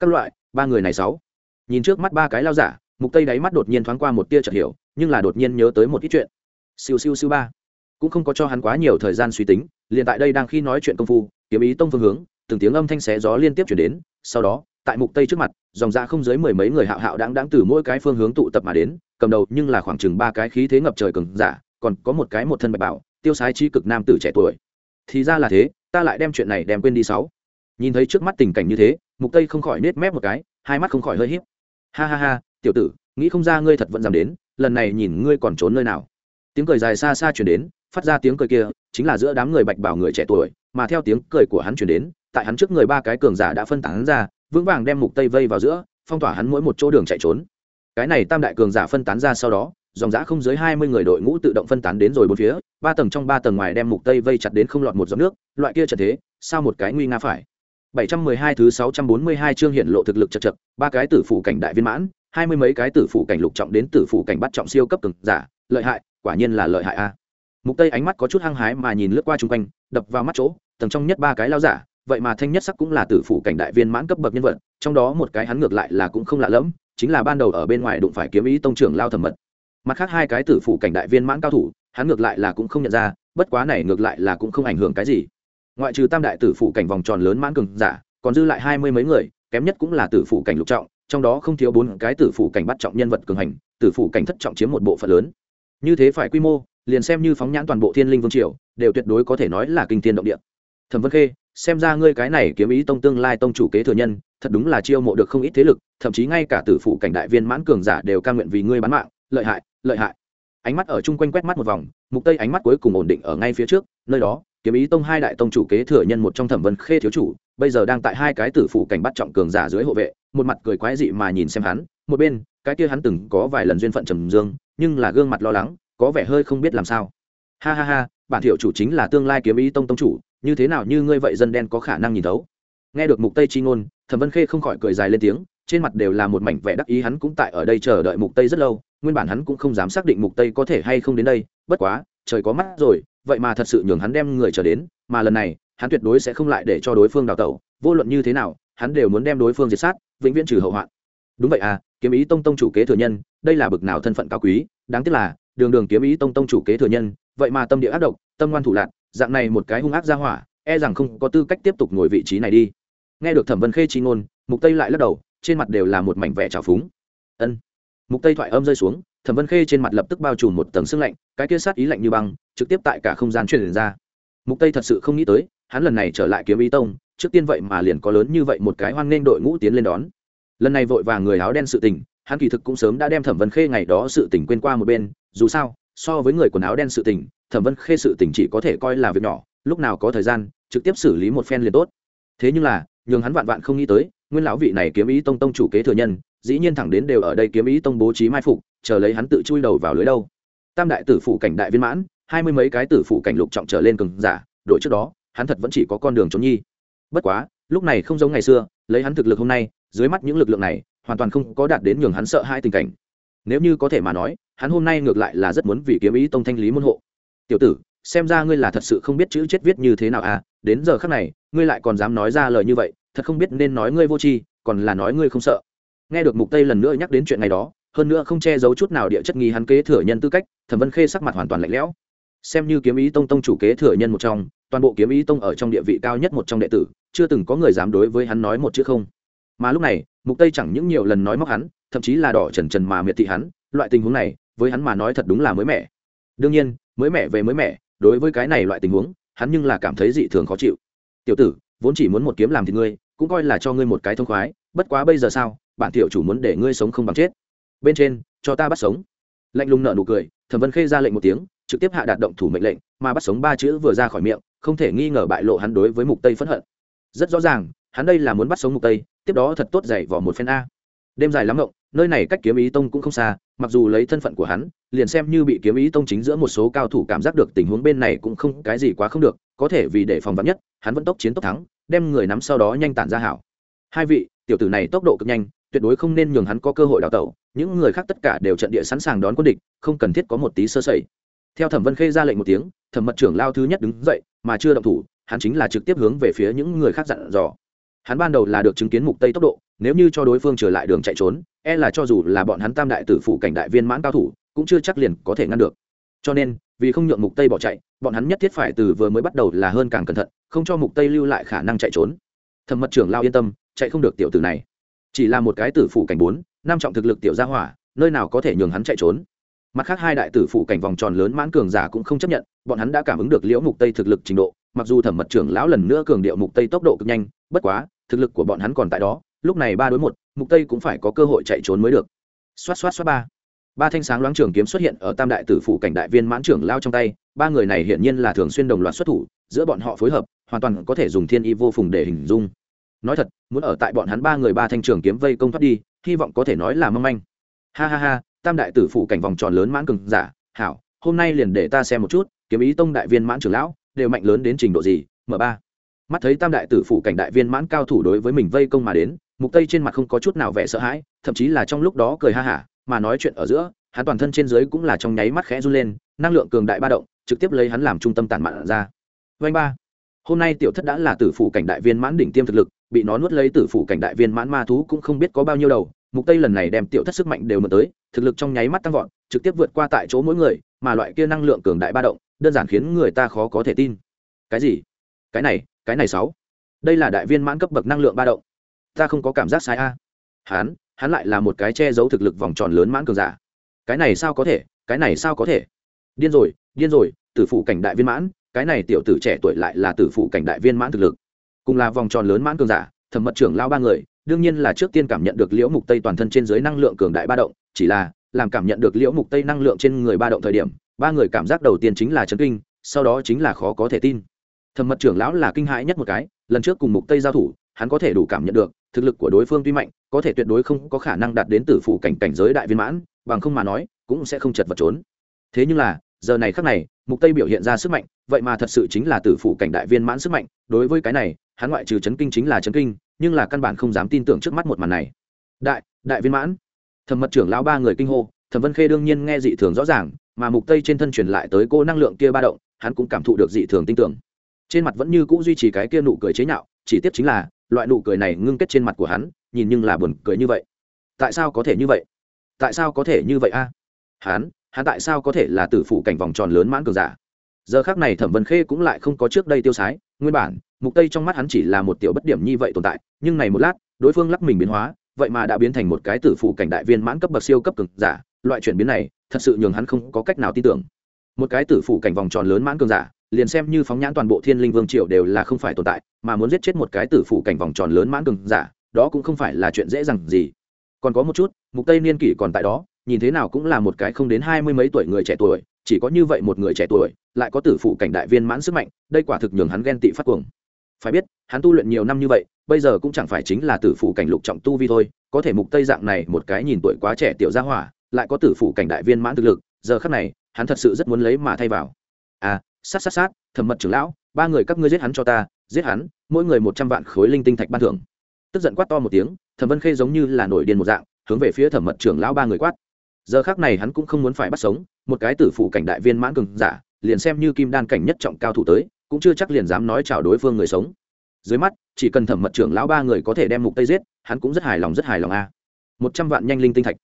S1: Các loại, ba người này sáu. Nhìn trước mắt ba cái lao giả, mục tây đáy mắt đột nhiên thoáng qua một tia chợt hiểu, nhưng là đột nhiên nhớ tới một ít chuyện. Siêu siêu siêu ba. Cũng không có cho hắn quá nhiều thời gian suy tính, liền tại đây đang khi nói chuyện công phu, kiếm ý tông phương hướng, từng tiếng âm thanh xé gió liên tiếp chuyển đến, sau đó, tại mục tây trước mặt, dòng ra không dưới mười mấy người hạo hạo đáng đáng từ mỗi cái phương hướng tụ tập mà đến, cầm đầu nhưng là khoảng chừng ba cái khí thế ngập trời cường giả, còn có một cái một thân bạch bảo, tiêu sái chi cực nam tử trẻ tuổi. Thì ra là thế ta lại đem chuyện này đem quên đi sáu. Nhìn thấy trước mắt tình cảnh như thế, mục tây không khỏi nết mép một cái, hai mắt không khỏi hơi hiếp ha ha ha, tiểu tử, nghĩ không ra ngươi thật vẫn dám đến, lần này nhìn ngươi còn trốn nơi nào. Tiếng cười dài xa xa chuyển đến, phát ra tiếng cười kia, chính là giữa đám người bạch bảo người trẻ tuổi, mà theo tiếng cười của hắn chuyển đến, tại hắn trước người ba cái cường giả đã phân tán ra, vững vàng đem mục tây vây vào giữa, phong tỏa hắn mỗi một chỗ đường chạy trốn. Cái này tam đại cường giả phân tán ra sau đó dòng giã không dưới hai mươi người đội ngũ tự động phân tán đến rồi bốn phía ba tầng trong ba tầng ngoài đem mục tây vây chặt đến không lọt một giọt nước loại kia trận thế sao một cái nguy nga phải 712 thứ 642 chương hiện lộ thực lực chật chật, ba cái tử phụ cảnh đại viên mãn, hai mươi mấy cái tử phụ cảnh lục trọng đến tử phụ cảnh bắt trọng siêu cấp cường giả, lợi hại, quả nhiên là lợi hại a. À. Mục Tây ánh mắt có chút hăng hái mà nhìn lướt qua xung quanh, đập vào mắt chỗ, tầng trong nhất ba cái lao giả, vậy mà thanh nhất sắc cũng là tử phụ cảnh đại viên mãn cấp bậc nhân vật, trong đó một cái hắn ngược lại là cũng không lạ lẫm, chính là ban đầu ở bên ngoài đụng phải kiếm ý tông trưởng lao thẩm mật. Mặt khác hai cái tử phụ cảnh đại viên mãn cao thủ, hắn ngược lại là cũng không nhận ra, bất quá này ngược lại là cũng không ảnh hưởng cái gì. Ngoại trừ tam đại tử phụ cảnh vòng tròn lớn mãn cường giả, còn dư lại hai mươi mấy người, kém nhất cũng là tử phụ cảnh lục trọng, trong đó không thiếu bốn cái tử phụ cảnh bắt trọng nhân vật cường hành, tử phụ cảnh thất trọng chiếm một bộ phận lớn. Như thế phải quy mô, liền xem như phóng nhãn toàn bộ Thiên Linh Vương triều, đều tuyệt đối có thể nói là kinh thiên động địa. Thẩm Vân Khê, xem ra ngươi cái này kiếm ý tông tương lai tông chủ kế thừa nhân, thật đúng là chiêu mộ được không ít thế lực, thậm chí ngay cả tử phụ cảnh đại viên mãn cường giả đều ca nguyện vì ngươi bán mạng, lợi hại, lợi hại. Ánh mắt ở chung quanh quét mắt một vòng, mục tây ánh mắt cuối cùng ổn định ở ngay phía trước, nơi đó, kiếm ý tông hai đại tông chủ kế thừa nhân một trong Thẩm Vân Khê thiếu chủ, bây giờ đang tại hai cái tử phụ cảnh bắt trọng cường giả dưới hộ vệ, một mặt cười quái dị mà nhìn xem hắn, một bên, cái kia hắn từng có vài lần duyên phận trầm dương, nhưng là gương mặt lo lắng, có vẻ hơi không biết làm sao. Ha ha ha, bản thiếu chủ chính là tương lai kiếm ý tông tông chủ, như thế nào như ngươi vậy dân đen có khả năng nhìn thấu nghe được mục tây chi ngôn thẩm vân khê không khỏi cười dài lên tiếng trên mặt đều là một mảnh vẻ đắc ý, hắn cũng tại ở đây chờ đợi mục tây rất lâu, nguyên bản hắn cũng không dám xác định mục tây có thể hay không đến đây, bất quá, trời có mắt rồi, vậy mà thật sự nhường hắn đem người chờ đến, mà lần này, hắn tuyệt đối sẽ không lại để cho đối phương đào tẩu, vô luận như thế nào, hắn đều muốn đem đối phương diệt sát, vĩnh viễn trừ hậu hoạn. Đúng vậy à kiếm ý tông tông chủ kế thừa nhân, đây là bực nào thân phận cao quý, đáng tiếc là, đường đường kiếm ý tông tông chủ kế thừa nhân, vậy mà tâm địa ác độc, tâm ngoan thủ lạc, dạng này một cái hung ác ra hỏa e rằng không có tư cách tiếp tục ngồi vị trí này đi. Nghe được thẩm vân khê chi ngôn, mục tây lại lắc đầu trên mặt đều là một mảnh vẻ trào phúng. Ân. Mục tây thoại âm rơi xuống, thẩm vân khê trên mặt lập tức bao trùm một tầng sương lạnh, cái kia sát ý lạnh như băng, trực tiếp tại cả không gian truyền ra. Mục tây thật sự không nghĩ tới, hắn lần này trở lại kiếm ý tông, trước tiên vậy mà liền có lớn như vậy một cái hoan nghênh đội ngũ tiến lên đón. Lần này vội vàng người áo đen sự tình, hắn kỳ thực cũng sớm đã đem thẩm vân khê ngày đó sự tình quên qua một bên, dù sao, so với người quần áo đen sự tình, thẩm vân khê sự tình chỉ có thể coi là việc nhỏ, lúc nào có thời gian, trực tiếp xử lý một phen liền tốt. Thế nhưng là nhường hắn vạn vạn không nghĩ tới, nguyên lão vị này kiếm ý tông tông chủ kế thừa nhân, dĩ nhiên thẳng đến đều ở đây kiếm ý tông bố trí mai phục, chờ lấy hắn tự chui đầu vào lưới đâu. Tam đại tử phủ cảnh đại viên mãn, hai mươi mấy cái tử phủ cảnh lục trọng trở lên cường giả đội trước đó, hắn thật vẫn chỉ có con đường trốn nhi. Bất quá, lúc này không giống ngày xưa, lấy hắn thực lực hôm nay, dưới mắt những lực lượng này, hoàn toàn không có đạt đến nhường hắn sợ hai tình cảnh. Nếu như có thể mà nói, hắn hôm nay ngược lại là rất muốn vì kiếm ý tông thanh lý môn hộ. Tiểu tử xem ra ngươi là thật sự không biết chữ chết viết như thế nào à đến giờ khắc này, ngươi lại còn dám nói ra lời như vậy, thật không biết nên nói ngươi vô tri, còn là nói ngươi không sợ. Nghe được mục tây lần nữa nhắc đến chuyện này đó, hơn nữa không che giấu chút nào địa chất nghi hắn kế thừa nhân tư cách, thẩm vân khê sắc mặt hoàn toàn lạnh lẽo. Xem như kiếm ý tông tông chủ kế thừa nhân một trong, toàn bộ kiếm ý tông ở trong địa vị cao nhất một trong đệ tử, chưa từng có người dám đối với hắn nói một chữ không. Mà lúc này, mục tây chẳng những nhiều lần nói móc hắn, thậm chí là đỏ trần trần mà miệt thị hắn, loại tình huống này, với hắn mà nói thật đúng là mới mẻ. Đương nhiên, mới mẻ về mới mẻ đối với cái này loại tình huống, hắn nhưng là cảm thấy dị thường khó chịu. Tiểu tử, vốn chỉ muốn một kiếm làm thì ngươi, cũng coi là cho ngươi một cái thông khoái, bất quá bây giờ sao, bản tiểu chủ muốn để ngươi sống không bằng chết. Bên trên, cho ta bắt sống. Lạnh lùng nợ nụ cười, thẩm vân khê ra lệnh một tiếng, trực tiếp hạ đạt động thủ mệnh lệnh, mà bắt sống ba chữ vừa ra khỏi miệng, không thể nghi ngờ bại lộ hắn đối với mục tây phẫn hận. Rất rõ ràng, hắn đây là muốn bắt sống mục tây, tiếp đó thật tốt dày vỏ một phen a. Đêm dài lắm rộng nơi này cách kiếm ý tông cũng không xa mặc dù lấy thân phận của hắn, liền xem như bị kiếm ý tông chính giữa một số cao thủ cảm giác được tình huống bên này cũng không cái gì quá không được, có thể vì để phòng vắn nhất, hắn vẫn tốc chiến tốc thắng, đem người nắm sau đó nhanh tản ra hảo. Hai vị, tiểu tử này tốc độ cực nhanh, tuyệt đối không nên nhường hắn có cơ hội đào tẩu, những người khác tất cả đều trận địa sẵn sàng đón quân địch, không cần thiết có một tí sơ sẩy. Theo thẩm vân khê ra lệnh một tiếng, thẩm mật trưởng lao thứ nhất đứng dậy, mà chưa động thủ, hắn chính là trực tiếp hướng về phía những người khác dặn dò. Hắn ban đầu là được chứng kiến mục tây tốc độ, nếu như cho đối phương trở lại đường chạy trốn e là cho dù là bọn hắn tam đại tử phụ cảnh đại viên mãn cao thủ, cũng chưa chắc liền có thể ngăn được. Cho nên, vì không nhượng mục tây bỏ chạy, bọn hắn nhất thiết phải từ vừa mới bắt đầu là hơn càng cẩn thận, không cho mục tây lưu lại khả năng chạy trốn. Thẩm mật trưởng lao yên tâm, chạy không được tiểu tử này. Chỉ là một cái tử phụ cảnh bốn, năm trọng thực lực tiểu gia hỏa, nơi nào có thể nhường hắn chạy trốn. Mặt khác hai đại tử phụ cảnh vòng tròn lớn mãn cường giả cũng không chấp nhận, bọn hắn đã cảm ứng được liễu mục tây thực lực trình độ, mặc dù thẩm mật trưởng lão lần nữa cường điệu mục tây tốc độ cực nhanh, bất quá, thực lực của bọn hắn còn tại đó, lúc này ba đối một mục tây cũng phải có cơ hội chạy trốn mới được. Xoát xoát xoát ba. Ba thanh sáng loáng trường kiếm xuất hiện ở tam đại tử phủ cảnh đại viên mãn trưởng lao trong tay, ba người này hiển nhiên là thường xuyên đồng loạt xuất thủ, giữa bọn họ phối hợp, hoàn toàn có thể dùng thiên y vô phùng để hình dung. Nói thật, muốn ở tại bọn hắn ba người ba thanh trường kiếm vây công thoát đi, hy vọng có thể nói là mong manh. Ha ha ha, tam đại tử phụ cảnh vòng tròn lớn mãn cường giả, hảo, hôm nay liền để ta xem một chút, kiếm ý tông đại viên mãn trưởng lão, đều mạnh lớn đến trình độ gì m ba mắt thấy tam đại tử phụ cảnh đại viên mãn cao thủ đối với mình vây công mà đến, mục tây trên mặt không có chút nào vẻ sợ hãi, thậm chí là trong lúc đó cười ha hả, mà nói chuyện ở giữa, hắn toàn thân trên dưới cũng là trong nháy mắt khẽ run lên, năng lượng cường đại ba động, trực tiếp lấy hắn làm trung tâm tàn mạn ra. Vanh ba. Hôm nay tiểu thất đã là tử phụ cảnh đại viên mãn đỉnh tiêm thực lực, bị nó nuốt lấy tử phụ cảnh đại viên mãn ma thú cũng không biết có bao nhiêu đầu, mục tây lần này đem tiểu thất sức mạnh đều mượn tới, thực lực trong nháy mắt tăng vọt, trực tiếp vượt qua tại chỗ mỗi người, mà loại kia năng lượng cường đại ba động, đơn giản khiến người ta khó có thể tin. Cái gì? Cái này cái này sáu. Đây là đại viên mãn cấp bậc năng lượng ba động. Ta không có cảm giác sai a. Hắn hắn lại là một cái che giấu thực lực vòng tròn lớn mãn cường giả. Cái này sao có thể, cái này sao có thể? Điên rồi điên rồi, tử phụ cảnh đại viên mãn, cái này tiểu tử trẻ tuổi lại là tử phụ cảnh đại viên mãn thực lực. Cùng là vòng tròn lớn mãn cường giả, thẩm mật trưởng lao ba người, đương nhiên là trước tiên cảm nhận được liễu mục tây toàn thân trên dưới năng lượng cường đại ba động, chỉ là, làm cảm nhận được liễu mục tây năng lượng trên người ba động thời điểm, ba người cảm giác đầu tiên chính là chấn kinh, sau đó chính là khó có thể tin thẩm mật trưởng lão là kinh hãi nhất một cái, lần trước cùng mục tây giao thủ, hắn có thể đủ cảm nhận được, thực lực của đối phương tuy mạnh, có thể tuyệt đối không có khả năng đạt đến tử phụ cảnh cảnh giới đại viên mãn, bằng không mà nói, cũng sẽ không chật vật trốn. Thế nhưng là, giờ này khắc này, mục tây biểu hiện ra sức mạnh, vậy mà thật sự chính là tử phụ cảnh đại viên mãn sức mạnh, đối với cái này, hắn ngoại trừ chấn kinh chính là chấn kinh, nhưng là căn bản không dám tin tưởng trước mắt một màn này. Đại đại viên mãn. Thẩm mật trưởng lão ba người kinh hô, thẩm vân khê đương nhiên nghe dị thường rõ ràng, mà mục tây trên thân truyền lại tới cô năng lượng kia ba động, hắn cũng cảm thụ được dị thường tin tưởng trên mặt vẫn như cũ duy trì cái kia nụ cười chế nhạo, chỉ tiếp chính là, loại nụ cười này ngưng kết trên mặt của hắn, nhìn nhưng là buồn cười như vậy. Tại sao có thể như vậy? Tại sao có thể như vậy a? Hắn hắn tại sao có thể là tử phụ cảnh vòng tròn lớn mãn cường giả? Giờ khác này thẩm vân khê cũng lại không có trước đây tiêu sái, nguyên bản, mục tây trong mắt hắn chỉ là một tiểu bất điểm như vậy tồn tại, nhưng này một lát, đối phương lắc mình biến hóa, vậy mà đã biến thành một cái tử phụ cảnh đại viên mãn cấp bậc siêu cấp cường giả, loại chuyển biến này, thật sự nhường hắn không có cách nào tin tưởng. Một cái tử phụ cảnh vòng tròn lớn mãn cường giả liền xem như phóng nhãn toàn bộ thiên linh vương triều đều là không phải tồn tại, mà muốn giết chết một cái tử phụ cảnh vòng tròn lớn mãn cường giả, đó cũng không phải là chuyện dễ dàng gì. Còn có một chút, mục tây niên kỷ còn tại đó, nhìn thế nào cũng là một cái không đến hai mươi mấy tuổi người trẻ tuổi, chỉ có như vậy một người trẻ tuổi, lại có tử phụ cảnh đại viên mãn sức mạnh, đây quả thực nhường hắn ghen tị phát cuồng. Phải biết, hắn tu luyện nhiều năm như vậy, bây giờ cũng chẳng phải chính là tử phụ cảnh lục trọng tu vi thôi, có thể mục tây dạng này một cái nhìn tuổi quá trẻ tiểu gia hỏa, lại có tử phụ cảnh đại viên mãn thực lực, giờ khắc này, hắn thật sự rất muốn lấy mà thay vào. À sát sát sát, thẩm mật trưởng lão, ba người các ngươi giết hắn cho ta, giết hắn, mỗi người một trăm vạn khối linh tinh thạch ban thưởng. Tức giận quát to một tiếng, thẩm vân khê giống như là nổi điên một dạng, hướng về phía thẩm mật trưởng lão ba người quát. Giờ khác này hắn cũng không muốn phải bắt sống, một cái tử phụ cảnh đại viên mãn cường giả, liền xem như kim đan cảnh nhất trọng cao thủ tới, cũng chưa chắc liền dám nói chào đối phương người sống. Dưới mắt, chỉ cần thẩm mật trưởng lão ba người có thể đem mục tây giết, hắn cũng rất hài lòng, rất hài lòng a. Một trăm vạn nhanh linh tinh thạch.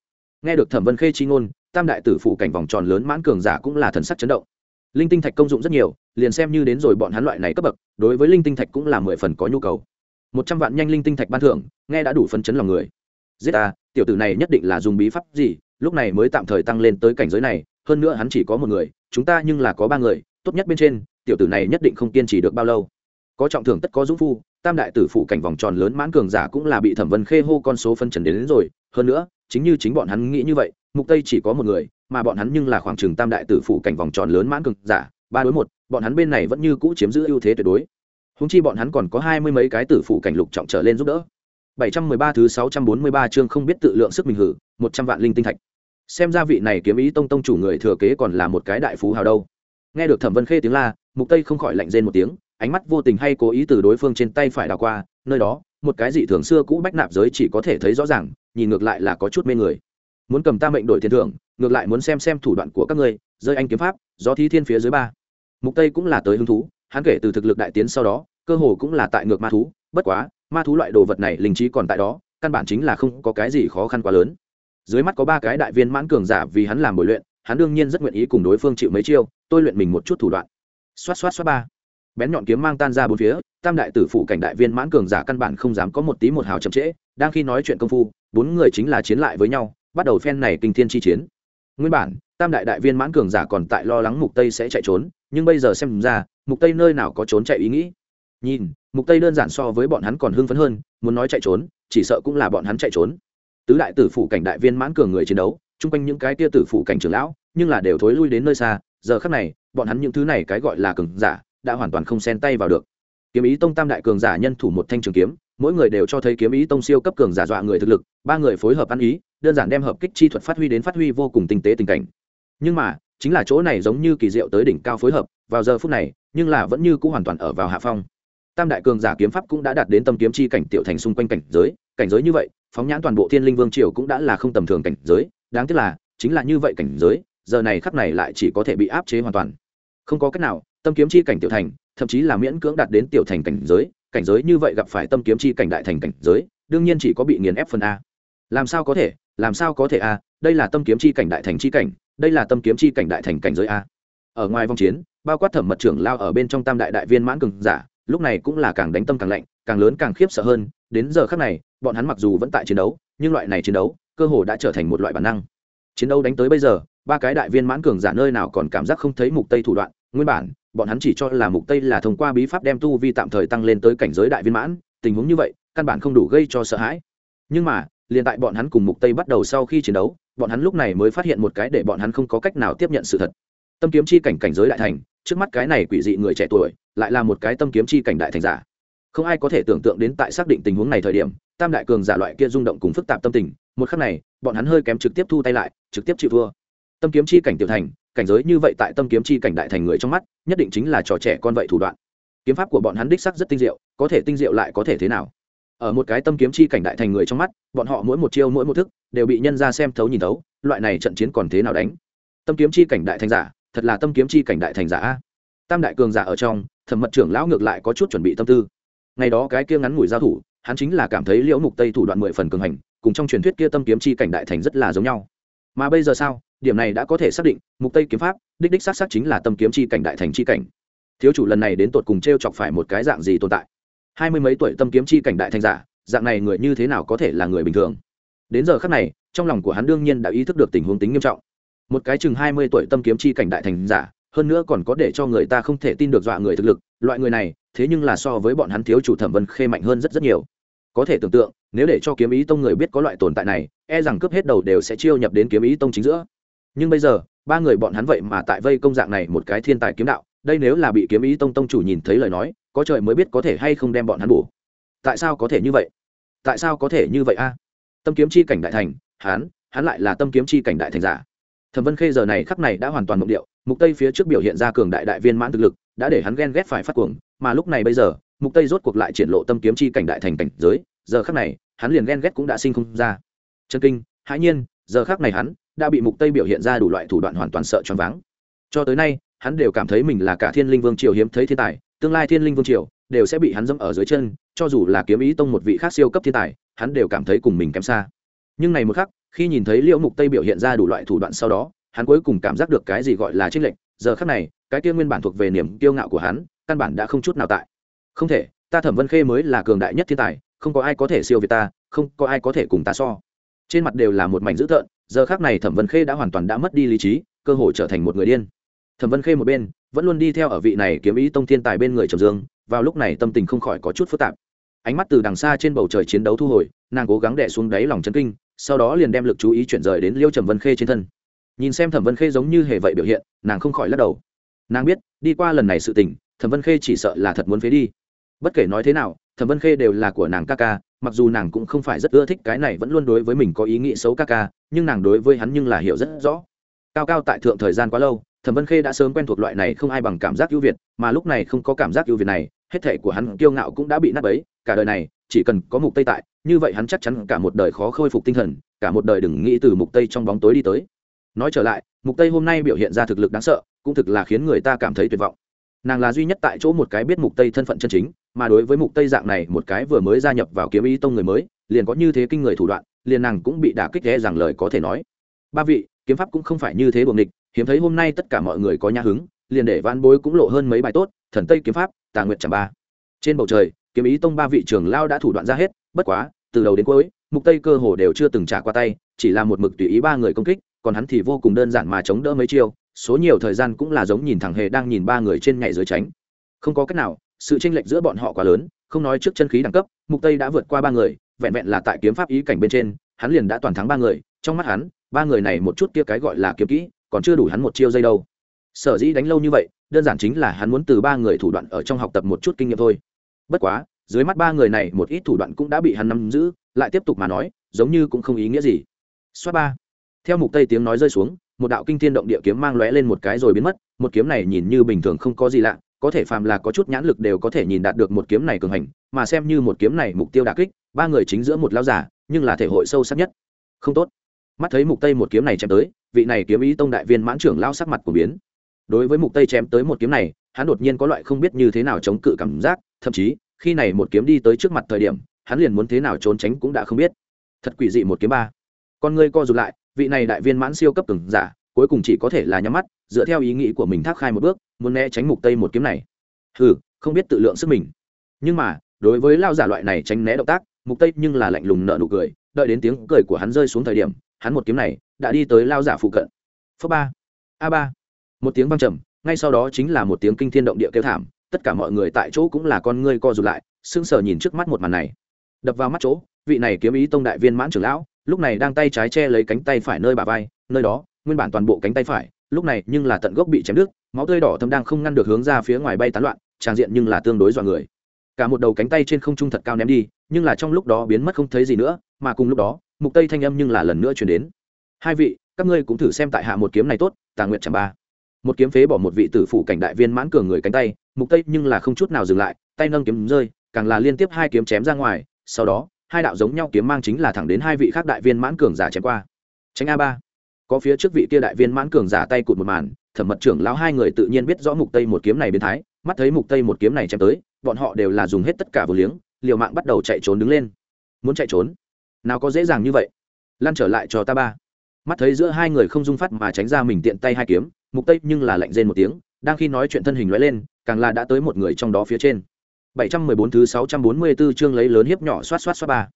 S1: Nghe được thẩm vân khê chi ngôn, tam đại tử phụ cảnh vòng tròn lớn mãn cường giả cũng là thần sắc chấn động linh tinh thạch công dụng rất nhiều liền xem như đến rồi bọn hắn loại này cấp bậc đối với linh tinh thạch cũng là mười phần có nhu cầu. Một trăm vạn nhanh linh tinh thạch ban thưởng nghe đã đủ phân chấn lòng người. Giết ta tiểu tử này nhất định là dùng bí pháp gì lúc này mới tạm thời tăng lên tới cảnh giới này hơn nữa hắn chỉ có một người chúng ta nhưng là có ba người tốt nhất bên trên tiểu tử này nhất định không kiên trì được bao lâu. Có trọng thưởng tất có dũng phu tam đại tử phụ cảnh vòng tròn lớn mãn cường giả cũng là bị thẩm vân khê hô con số phân trần đến, đến rồi hơn nữa chính như chính bọn hắn nghĩ như vậy mục tây chỉ có một người mà bọn hắn nhưng là khoảng chừng tam đại tử phụ cảnh vòng tròn lớn mãn cường giả ba đối một bọn hắn bên này vẫn như cũ chiếm giữ ưu thế tuyệt đối. Húng chi bọn hắn còn có hai mươi mấy cái tử phụ cảnh lục trọng trở lên giúp đỡ. 713 thứ 643 chương không biết tự lượng sức mình hử, 100 vạn linh tinh thạch. Xem ra vị này kiếm ý tông tông chủ người thừa kế còn là một cái đại phú hào đâu. Nghe được thẩm vân khê tiếng la mục tây không khỏi lạnh rên một tiếng ánh mắt vô tình hay cố ý từ đối phương trên tay phải đào qua nơi đó một cái dị thường xưa cũ bách nạp giới chỉ có thể thấy rõ ràng nhìn ngược lại là có chút mê người muốn cầm ta mệnh đổi tiền thưởng, ngược lại muốn xem xem thủ đoạn của các ngươi, rơi anh kiếm pháp do thi thiên phía dưới ba. Mục tây cũng là tới hứng thú, hắn kể từ thực lực đại tiến sau đó, cơ hồ cũng là tại ngược ma thú, bất quá, ma thú loại đồ vật này linh trí còn tại đó, căn bản chính là không có cái gì khó khăn quá lớn. Dưới mắt có ba cái đại viên mãn cường giả vì hắn làm bồi luyện, hắn đương nhiên rất nguyện ý cùng đối phương chịu mấy chiêu, tôi luyện mình một chút thủ đoạn. Xoát xoát xoát ba. Bén nhọn kiếm mang tan ra bốn phía, tam đại tử phụ cảnh đại viên mãn cường giả căn bản không dám có một tí một hào chậm trễ, đang khi nói chuyện công phu, bốn người chính là chiến lại với nhau bắt đầu phen này kinh thiên chi chiến. Nguyên bản, tam đại đại viên mãn cường giả còn tại lo lắng mục tây sẽ chạy trốn, nhưng bây giờ xem ra, mục tây nơi nào có trốn chạy ý nghĩ. Nhìn, mục tây đơn giản so với bọn hắn còn hưng phấn hơn, muốn nói chạy trốn, chỉ sợ cũng là bọn hắn chạy trốn. Tứ đại tử phủ cảnh đại viên mãn cường người chiến đấu, chung quanh những cái tia tử phủ cảnh trưởng lão, nhưng là đều thối lui đến nơi xa, giờ khắc này, bọn hắn những thứ này cái gọi là cường giả, đã hoàn toàn không xen tay vào được. Kiếm ý tông tam đại cường giả nhân thủ một thanh trường kiếm, mỗi người đều cho thấy kiếm ý tông siêu cấp cường giả dọa người thực lực, ba người phối hợp ăn ý đơn giản đem hợp kích chi thuật phát huy đến phát huy vô cùng tinh tế tình cảnh. Nhưng mà, chính là chỗ này giống như kỳ diệu tới đỉnh cao phối hợp, vào giờ phút này, nhưng là vẫn như cũ hoàn toàn ở vào hạ phong. Tam đại cường giả kiếm pháp cũng đã đạt đến tâm kiếm chi cảnh tiểu thành xung quanh cảnh giới cảnh giới như vậy, phóng nhãn toàn bộ thiên linh vương triều cũng đã là không tầm thường cảnh giới, đáng tiếc là, chính là như vậy cảnh giới, giờ này khắc này lại chỉ có thể bị áp chế hoàn toàn. Không có cách nào, tâm kiếm chi cảnh tiểu thành, thậm chí là miễn cưỡng đạt đến tiểu thành cảnh giới cảnh giới như vậy gặp phải tâm kiếm chi cảnh đại thành cảnh giới, đương nhiên chỉ có bị nghiền ép phần a. Làm sao có thể? Làm sao có thể a, đây là tâm kiếm chi cảnh đại thành chi cảnh, đây là tâm kiếm chi cảnh đại thành cảnh giới a. Ở ngoài vòng chiến, bao quát thẩm mật trưởng lao ở bên trong tam đại đại viên mãn cường giả, lúc này cũng là càng đánh tâm càng lạnh, càng lớn càng khiếp sợ hơn, đến giờ khác này, bọn hắn mặc dù vẫn tại chiến đấu, nhưng loại này chiến đấu, cơ hồ đã trở thành một loại bản năng. Chiến đấu đánh tới bây giờ, ba cái đại viên mãn cường giả nơi nào còn cảm giác không thấy mục tây thủ đoạn, nguyên bản, bọn hắn chỉ cho là mục tây là thông qua bí pháp đem tu vi tạm thời tăng lên tới cảnh giới đại viên mãn, tình huống như vậy, căn bản không đủ gây cho sợ hãi. Nhưng mà liền tại bọn hắn cùng mục tây bắt đầu sau khi chiến đấu, bọn hắn lúc này mới phát hiện một cái để bọn hắn không có cách nào tiếp nhận sự thật. Tâm kiếm chi cảnh cảnh giới đại thành, trước mắt cái này quỷ dị người trẻ tuổi, lại là một cái tâm kiếm chi cảnh đại thành giả. Không ai có thể tưởng tượng đến tại xác định tình huống này thời điểm, tam đại cường giả loại kia rung động cùng phức tạp tâm tình, một khắc này, bọn hắn hơi kém trực tiếp thu tay lại, trực tiếp chịu thua. Tâm kiếm chi cảnh tiểu thành, cảnh giới như vậy tại tâm kiếm chi cảnh đại thành người trong mắt, nhất định chính là trò trẻ con vậy thủ đoạn. Kiếm pháp của bọn hắn đích sắc rất tinh diệu, có thể tinh diệu lại có thể thế nào? Ở một cái tâm kiếm chi cảnh đại thành người trong mắt, bọn họ mỗi một chiêu mỗi một thức đều bị nhân ra xem thấu nhìn thấu, loại này trận chiến còn thế nào đánh? Tâm kiếm chi cảnh đại thành giả, thật là tâm kiếm chi cảnh đại thành giả a. Tam đại cường giả ở trong, thẩm mật trưởng lão ngược lại có chút chuẩn bị tâm tư. Ngày đó cái kia ngắn ngủi giao thủ, hắn chính là cảm thấy liễu mục tây thủ đoạn mười phần cường hành, cùng trong truyền thuyết kia tâm kiếm chi cảnh đại thành rất là giống nhau. Mà bây giờ sao? Điểm này đã có thể xác định, mục tây kiếm pháp, đích đích xác xác chính là tâm kiếm chi cảnh đại thành chi cảnh. Thiếu chủ lần này đến tột cùng t chọc phải một cái dạng gì tồn tại? Hai mươi mấy tuổi tâm kiếm chi cảnh đại thành giả, dạng này người như thế nào có thể là người bình thường? Đến giờ khắc này, trong lòng của hắn đương nhiên đã ý thức được tình huống tính nghiêm trọng. Một cái chừng hai mươi tuổi tâm kiếm chi cảnh đại thành giả, hơn nữa còn có để cho người ta không thể tin được dọa người thực lực, loại người này, thế nhưng là so với bọn hắn thiếu chủ thẩm vân khê mạnh hơn rất rất nhiều. Có thể tưởng tượng, nếu để cho kiếm ý tông người biết có loại tồn tại này e rằng cướp hết đầu đều sẽ chiêu nhập đến kiếm ý tông chính giữa. Nhưng bây giờ, ba người bọn hắn vậy mà tại vây công dạng này một cái thiên tài kiếm đạo, đây nếu là bị kiếm ý tông tông chủ nhìn thấy lời nói có trời mới biết có thể hay không đem bọn hắn bổ. Tại sao có thể như vậy? Tại sao có thể như vậy a? Tâm kiếm chi cảnh đại thành, hắn hắn lại là tâm kiếm chi cảnh đại thành giả. Thẩm vân khê giờ này khắc này đã hoàn toàn mộng điệu, mục tây phía trước biểu hiện ra cường đại đại viên mãn thực lực, đã để hắn ghen ghét phải phát cuồng, mà lúc này bây giờ, mục tây rốt cuộc lại triển lộ tâm kiếm chi cảnh đại thành cảnh giới, giờ khắc này, hắn liền ghen ghét cũng đã sinh không ra. Chân kinh, hãi nhiên, giờ khắc này hắn đã bị mục tây biểu hiện ra đủ loại thủ đoạn hoàn toàn sợ choáng váng. Cho tới nay, hắn đều cảm thấy mình là cả thiên linh vương triều hiếm thấy thiên tài tương lai thiên linh vương triều đều sẽ bị hắn dẫm ở dưới chân, cho dù là kiếm ý tông một vị khác siêu cấp thiên tài, hắn đều cảm thấy cùng mình kém xa. Nhưng này một khắc, khi nhìn thấy liễu mục tây biểu hiện ra đủ loại thủ đoạn sau đó, hắn cuối cùng cảm giác được cái gì gọi là trinh lệnh giờ khắc này, cái kia nguyên bản thuộc về niềm kiêu ngạo của hắn, căn bản đã không chút nào tại. Không thể, ta thẩm vân khê mới là cường đại nhất thiên tài, không có ai có thể siêu việt ta, không có ai có thể cùng ta so. Trên mặt đều là một mảnh dữ tợn, giờ khác này thẩm vân khê đã hoàn toàn đã mất đi lý trí, cơ hội trở thành một người điên. Thẩm vân khê một bên vẫn luôn đi theo ở vị này kiếm ý tông thiên tài bên người trầm dương, vào lúc này tâm tình không khỏi có chút phức tạp. Ánh mắt từ đằng xa trên bầu trời chiến đấu thu hồi, nàng cố gắng đẻ xuống đáy lòng chân kinh, sau đó liền đem lực chú ý chuyển rời đến liêu trầm vân khê trên thân. Nhìn xem thẩm vân khê giống như hề vậy biểu hiện, nàng không khỏi lắc đầu. Nàng biết, đi qua lần này sự tình, thẩm vân khê chỉ sợ là thật muốn phế đi. Bất kể nói thế nào, thẩm vân khê đều là của nàng ca ca, mặc dù nàng cũng không phải rất ưa thích cái này vẫn luôn đối với mình có ý nghĩ xấu ca ca, nhưng nàng đối với hắn nhưng là hiểu rất rõ. Cao cao tại thượng thời gian quá lâu thẩm vân khê đã sớm quen thuộc loại này không ai bằng cảm giác ưu việt, mà lúc này không có cảm giác ưu việt này, hết thể của hắn kiêu ngạo cũng đã bị nát bấy, cả đời này, chỉ cần có mục tây tại, như vậy hắn chắc chắn cả một đời khó khôi phục tinh thần, cả một đời đừng nghĩ từ mục tây trong bóng tối đi tới. Nói trở lại, mục tây hôm nay biểu hiện ra thực lực đáng sợ, cũng thực là khiến người ta cảm thấy tuyệt vọng. Nàng là duy nhất tại chỗ một cái biết mục tây thân phận chân chính, mà đối với mục tây dạng này, một cái vừa mới gia nhập vào kiếm ý tông người mới, liền có như thế kinh người thủ đoạn, liền nàng cũng bị đả kích ghé rằng lời có thể nói. Ba vị, kiếm pháp cũng không phải như thế buồng địch hiếm thấy hôm nay tất cả mọi người có nhã hứng, liền để van bối cũng lộ hơn mấy bài tốt, thần tây kiếm pháp, tà nguyệt chẳng ba. Trên bầu trời, kiếm ý tông ba vị trưởng lao đã thủ đoạn ra hết, bất quá, từ đầu đến cuối, mục tây cơ hồ đều chưa từng trả qua tay, chỉ là một mực tùy ý ba người công kích, còn hắn thì vô cùng đơn giản mà chống đỡ mấy chiêu, số nhiều thời gian cũng là giống nhìn thẳng hề đang nhìn ba người trên nhảy dưới tránh. Không có cách nào, sự chênh lệch giữa bọn họ quá lớn, không nói trước chân khí đẳng cấp, mục tây đã vượt qua ba người, vẹn vẹn là tại kiếm pháp ý cảnh bên trên, hắn liền đã toàn thắng ba người, trong mắt hắn, ba người này một chút kia cái gọi là kiếm kỹ còn chưa đủ hắn một chiêu dây đâu. Sở dĩ đánh lâu như vậy, đơn giản chính là hắn muốn từ ba người thủ đoạn ở trong học tập một chút kinh nghiệm thôi. Bất quá, dưới mắt ba người này một ít thủ đoạn cũng đã bị hắn nắm giữ, lại tiếp tục mà nói, giống như cũng không ý nghĩa gì. Xoát ba. Theo mục tây tiếng nói rơi xuống, một đạo kinh thiên động địa kiếm mang lóe lên một cái rồi biến mất, một kiếm này nhìn như bình thường không có gì lạ, có thể phàm là có chút nhãn lực đều có thể nhìn đạt được một kiếm này cường hành, mà xem như một kiếm này mục tiêu đả kích, ba người chính giữa một lao giả, nhưng là thể hội sâu sắc nhất. Không tốt. Mắt thấy mục tây một kiếm này chém tới vị này kiếm ý tông đại viên mãn trưởng lao sắc mặt của biến. Đối với mục tây chém tới một kiếm này, hắn đột nhiên có loại không biết như thế nào chống cự cảm giác, thậm chí, khi này một kiếm đi tới trước mặt thời điểm, hắn liền muốn thế nào trốn tránh cũng đã không biết. Thật quỷ dị một kiếm ba. Con ngươi co rụt lại, vị này đại viên mãn siêu cấp cường giả, cuối cùng chỉ có thể là nhắm mắt, dựa theo ý nghĩ của mình thác khai một bước, muốn né tránh mục tây một kiếm này. Hừ, không biết tự lượng sức mình. Nhưng mà, đối với lao giả loại này tránh né động tác, mục tây nhưng là lạnh lùng nợ nụ cười, đợi đến tiếng cười của hắn rơi xuống thời điểm hắn một kiếm này đã đi tới lao giả phụ cận. Phước ba, a ba. Một tiếng vang trầm, ngay sau đó chính là một tiếng kinh thiên động địa kêu thảm, tất cả mọi người tại chỗ cũng là con ngươi co rụt lại, sững sờ nhìn trước mắt một màn này. Đập vào mắt chỗ, vị này kiếm ý tông đại viên mãn trưởng lão, lúc này đang tay trái che lấy cánh tay phải nơi bà vai, nơi đó, nguyên bản toàn bộ cánh tay phải, lúc này nhưng là tận gốc bị chém đứt, máu tươi đỏ thâm đang không ngăn được hướng ra phía ngoài bay tán loạn tràng diện nhưng là tương đối dọa người. Cả một đầu cánh tay trên không trung thật cao ném đi nhưng là trong lúc đó biến mất không thấy gì nữa, mà cùng lúc đó, mục tây thanh âm nhưng là lần nữa chuyển đến. Hai vị, các ngươi cũng thử xem tại hạ một kiếm này tốt, tà nguyện chẳng ba. Một kiếm phế bỏ một vị tử phủ cảnh đại viên mãn cường người cánh tay, mục tây nhưng là không chút nào dừng lại, tay nâng kiếm rơi, càng là liên tiếp hai kiếm chém ra ngoài, sau đó, hai đạo giống nhau kiếm mang chính là thẳng đến hai vị khác đại viên mãn cường giả chém qua. Tránh a ba. Có phía trước vị kia đại viên mãn cường giả tay cụt một màn, thẩm mật trưởng lão hai người tự nhiên biết rõ mục tây một kiếm này biến thái, mắt thấy mục tây một kiếm này chém tới, bọn họ đều là dùng hết tất cả vừa liếng liều mạng bắt đầu chạy trốn đứng lên. Muốn chạy trốn? Nào có dễ dàng như vậy. Lan trở lại cho ta ba. Mắt thấy giữa hai người không dung phát mà tránh ra mình tiện tay hai kiếm, mục tây nhưng là lạnh rên một tiếng, đang khi nói chuyện thân hình lóe lên, càng là đã tới một người trong đó phía trên. 714 thứ 644 chương lấy lớn hiếp nhỏ xoát xoát xoát ba.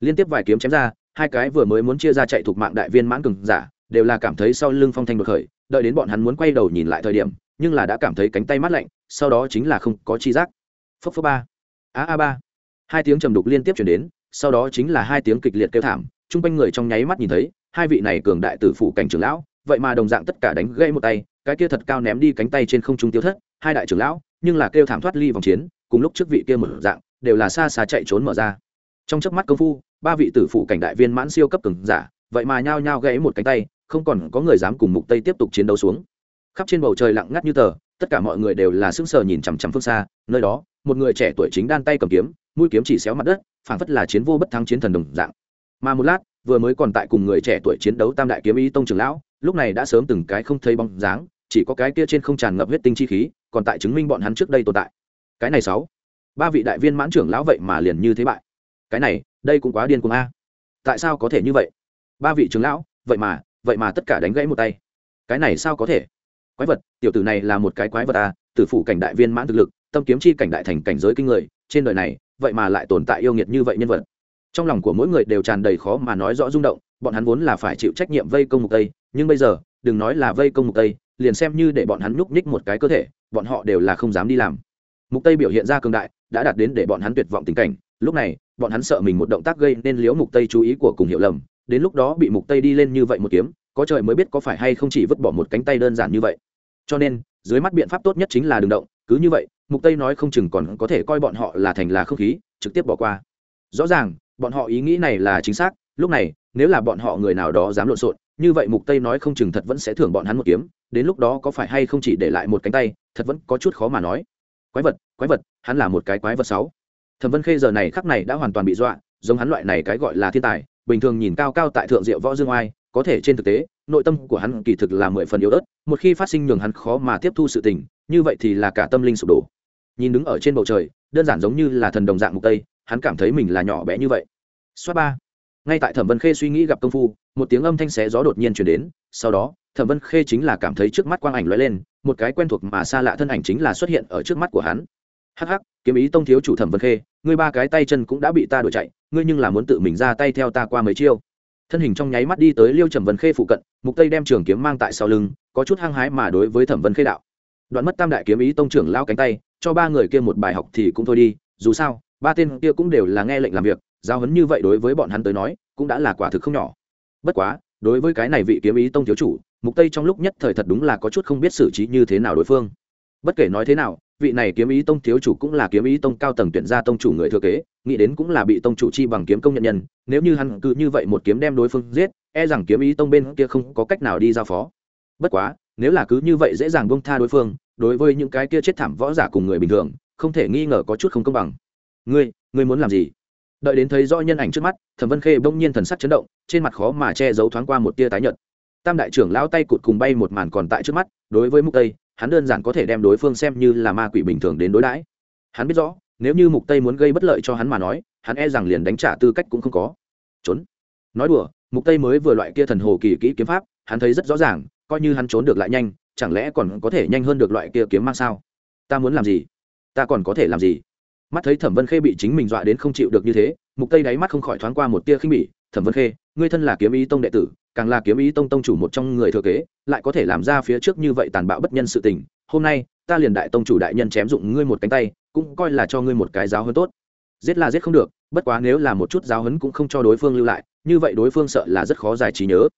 S1: Liên tiếp vài kiếm chém ra, hai cái vừa mới muốn chia ra chạy thuộc mạng đại viên mãn cường giả, đều là cảm thấy sau lưng phong thanh đột khởi, đợi đến bọn hắn muốn quay đầu nhìn lại thời điểm, nhưng là đã cảm thấy cánh tay mát lạnh, sau đó chính là không có chi giác. Phấp phấp ba. A a ba hai tiếng trầm đục liên tiếp chuyển đến, sau đó chính là hai tiếng kịch liệt kêu thảm, chung quanh người trong nháy mắt nhìn thấy, hai vị này cường đại tử phủ cảnh trưởng lão, vậy mà đồng dạng tất cả đánh gây một tay, cái kia thật cao ném đi cánh tay trên không trung tiêu thất, hai đại trưởng lão, nhưng là kêu thảm thoát ly vòng chiến, cùng lúc trước vị kia mở dạng, đều là xa xa chạy trốn mở ra. Trong chớp mắt công phu, ba vị tử phụ cảnh đại viên mãn siêu cấp cường giả, vậy mà nhao nhao gãy một cánh tay, không còn có người dám cùng mục tây tiếp tục chiến đấu xuống. Khắp trên bầu trời lặng ngắt như tờ, tất cả mọi người đều là sững sờ nhìn chằm chằm phương xa, nơi đó một người trẻ tuổi chính đan tay cầm kiếm, mũi kiếm chỉ xéo mặt đất, phảng phất là chiến vô bất thắng chiến thần đồng dạng. Mà một lát, vừa mới còn tại cùng người trẻ tuổi chiến đấu tam đại kiếm ý tông trưởng lão, lúc này đã sớm từng cái không thấy bóng dáng, chỉ có cái kia trên không tràn ngập huyết tinh chi khí, còn tại chứng minh bọn hắn trước đây tồn tại. Cái này sáu, ba vị đại viên mãn trưởng lão vậy mà liền như thế bại. Cái này, đây cũng quá điên cuồng a. Tại sao có thể như vậy? Ba vị trưởng lão, vậy mà vậy mà tất cả đánh gãy một tay. Cái này sao có thể? Quái vật, tiểu tử này là một cái quái vật a tử phủ cảnh đại viên mãn thực lực tâm kiếm chi cảnh đại thành cảnh giới kinh người, trên đời này, vậy mà lại tồn tại yêu nghiệt như vậy nhân vật. Trong lòng của mỗi người đều tràn đầy khó mà nói rõ rung động, bọn hắn vốn là phải chịu trách nhiệm vây công mục tây, nhưng bây giờ, đừng nói là vây công mục tây, liền xem như để bọn hắn nhúc nhích một cái cơ thể, bọn họ đều là không dám đi làm. Mục tây biểu hiện ra cường đại, đã đạt đến để bọn hắn tuyệt vọng tình cảnh. Lúc này, bọn hắn sợ mình một động tác gây nên liếu mục tây chú ý của cùng hiểu lầm, đến lúc đó bị mục tây đi lên như vậy một kiếm, có trời mới biết có phải hay không chỉ vứt bỏ một cánh tay đơn giản như vậy. Cho nên, dưới mắt biện pháp tốt nhất chính là đừng động, cứ như vậy mục tây nói không chừng còn có thể coi bọn họ là thành là không khí, trực tiếp bỏ qua. Rõ ràng, bọn họ ý nghĩ này là chính xác, lúc này, nếu là bọn họ người nào đó dám lộn xộn, như vậy mục tây nói không chừng thật vẫn sẽ thưởng bọn hắn một kiếm, đến lúc đó có phải hay không chỉ để lại một cánh tay, thật vẫn có chút khó mà nói. Quái vật quái vật, hắn là một cái quái vật sáu. Thẩm vân khê giờ này khắc này đã hoàn toàn bị dọa, giống hắn loại này cái gọi là thiên tài, bình thường nhìn cao cao tại thượng diệu võ dương oai, có thể trên thực tế, nội tâm của hắn kỳ thực là mười phần yếu ớt, một khi phát sinh nhường hắn khó mà tiếp thu sự tình, như vậy thì là cả tâm linh sụp đổ nhìn đứng ở trên bầu trời, đơn giản giống như là thần đồng dạng mục tây, hắn cảm thấy mình là nhỏ bé như vậy. Xoát ba. Ngay tại thẩm vân khê suy nghĩ gặp công phu, một tiếng âm thanh xé gió đột nhiên chuyển đến, sau đó, thẩm vân khê chính là cảm thấy trước mắt quang ảnh lóe lên, một cái quen thuộc mà xa lạ thân ảnh chính là xuất hiện ở trước mắt của hắn. Hắc hắc, kiếm ý tông thiếu chủ thẩm vân khê, ngươi ba cái tay chân cũng đã bị ta đuổi chạy, ngươi nhưng là muốn tự mình ra tay theo ta qua mấy chiêu. Thân hình trong nháy mắt đi tới liêu trầm vân khê phụ cận, mục tây đem trường kiếm mang tại sau lưng, có chút hăng hái mà đối với thẩm vân khê đạo đoạn mất tam đại kiếm ý tông trưởng lao cánh tay, cho ba người kia một bài học thì cũng thôi đi, dù sao, ba tên kia cũng đều là nghe lệnh làm việc, giao hấn như vậy đối với bọn hắn tới nói, cũng đã là quả thực không nhỏ. Bất quá, đối với cái này vị kiếm ý tông thiếu chủ, mục tây trong lúc nhất thời thật đúng là có chút không biết xử trí như thế nào đối phương. Bất kể nói thế nào, vị này kiếm ý tông thiếu chủ cũng là kiếm ý tông cao tầng tuyển ra tông chủ người thừa kế, nghĩ đến cũng là bị tông chủ chi bằng kiếm công nhận nhân, nếu như hắn cứ như vậy một kiếm đem đối phương giết e rằng kiếm ý tông bên kia không có cách nào đi giao phó. Bất quá nếu là cứ như vậy dễ dàng bông tha đối phương, đối với những cái kia chết thảm võ giả cùng người bình thường, không thể nghi ngờ có chút không công bằng. Ngươi ngươi muốn làm gì? Đợi đến thấy rõ nhân ảnh trước mắt, thẩm vân khê bỗng nhiên thần sắc chấn động, trên mặt khó mà che giấu thoáng qua một tia tái nhợt. Tam đại trưởng lão tay cụt cùng bay một màn còn tại trước mắt, đối với mục tây, hắn đơn giản có thể đem đối phương xem như là ma quỷ bình thường đến đối đãi. Hắn biết rõ, nếu như mục tây muốn gây bất lợi cho hắn mà nói, hắn e rằng liền đánh trả tư cách cũng không có. Trốn. Nói đùa, mục tây mới vừa loại kia thần hồ kỳ kỹ kiếm pháp, hắn thấy rất rõ ràng coi như hắn trốn được lại nhanh, chẳng lẽ còn có thể nhanh hơn được loại kia kiếm mang sao? Ta muốn làm gì? Ta còn có thể làm gì? Mắt thấy thẩm vân khê bị chính mình dọa đến không chịu được như thế, mục tây đáy mắt không khỏi thoáng qua một tia khinh bỉ. Thẩm vân khê, ngươi thân là kiếm ý tông đệ tử, càng là kiếm ý tông tông chủ một trong người thừa kế, lại có thể làm ra phía trước như vậy tàn bạo bất nhân sự tình. Hôm nay, ta liền đại tông chủ đại nhân chém dụng ngươi một cánh tay, cũng coi là cho ngươi một cái giáo hơn tốt. Giết là giết không được, bất quá nếu là một chút giáo hấn cũng không cho đối phương lưu lại, như vậy đối phương sợ là rất khó giải trí nhớ.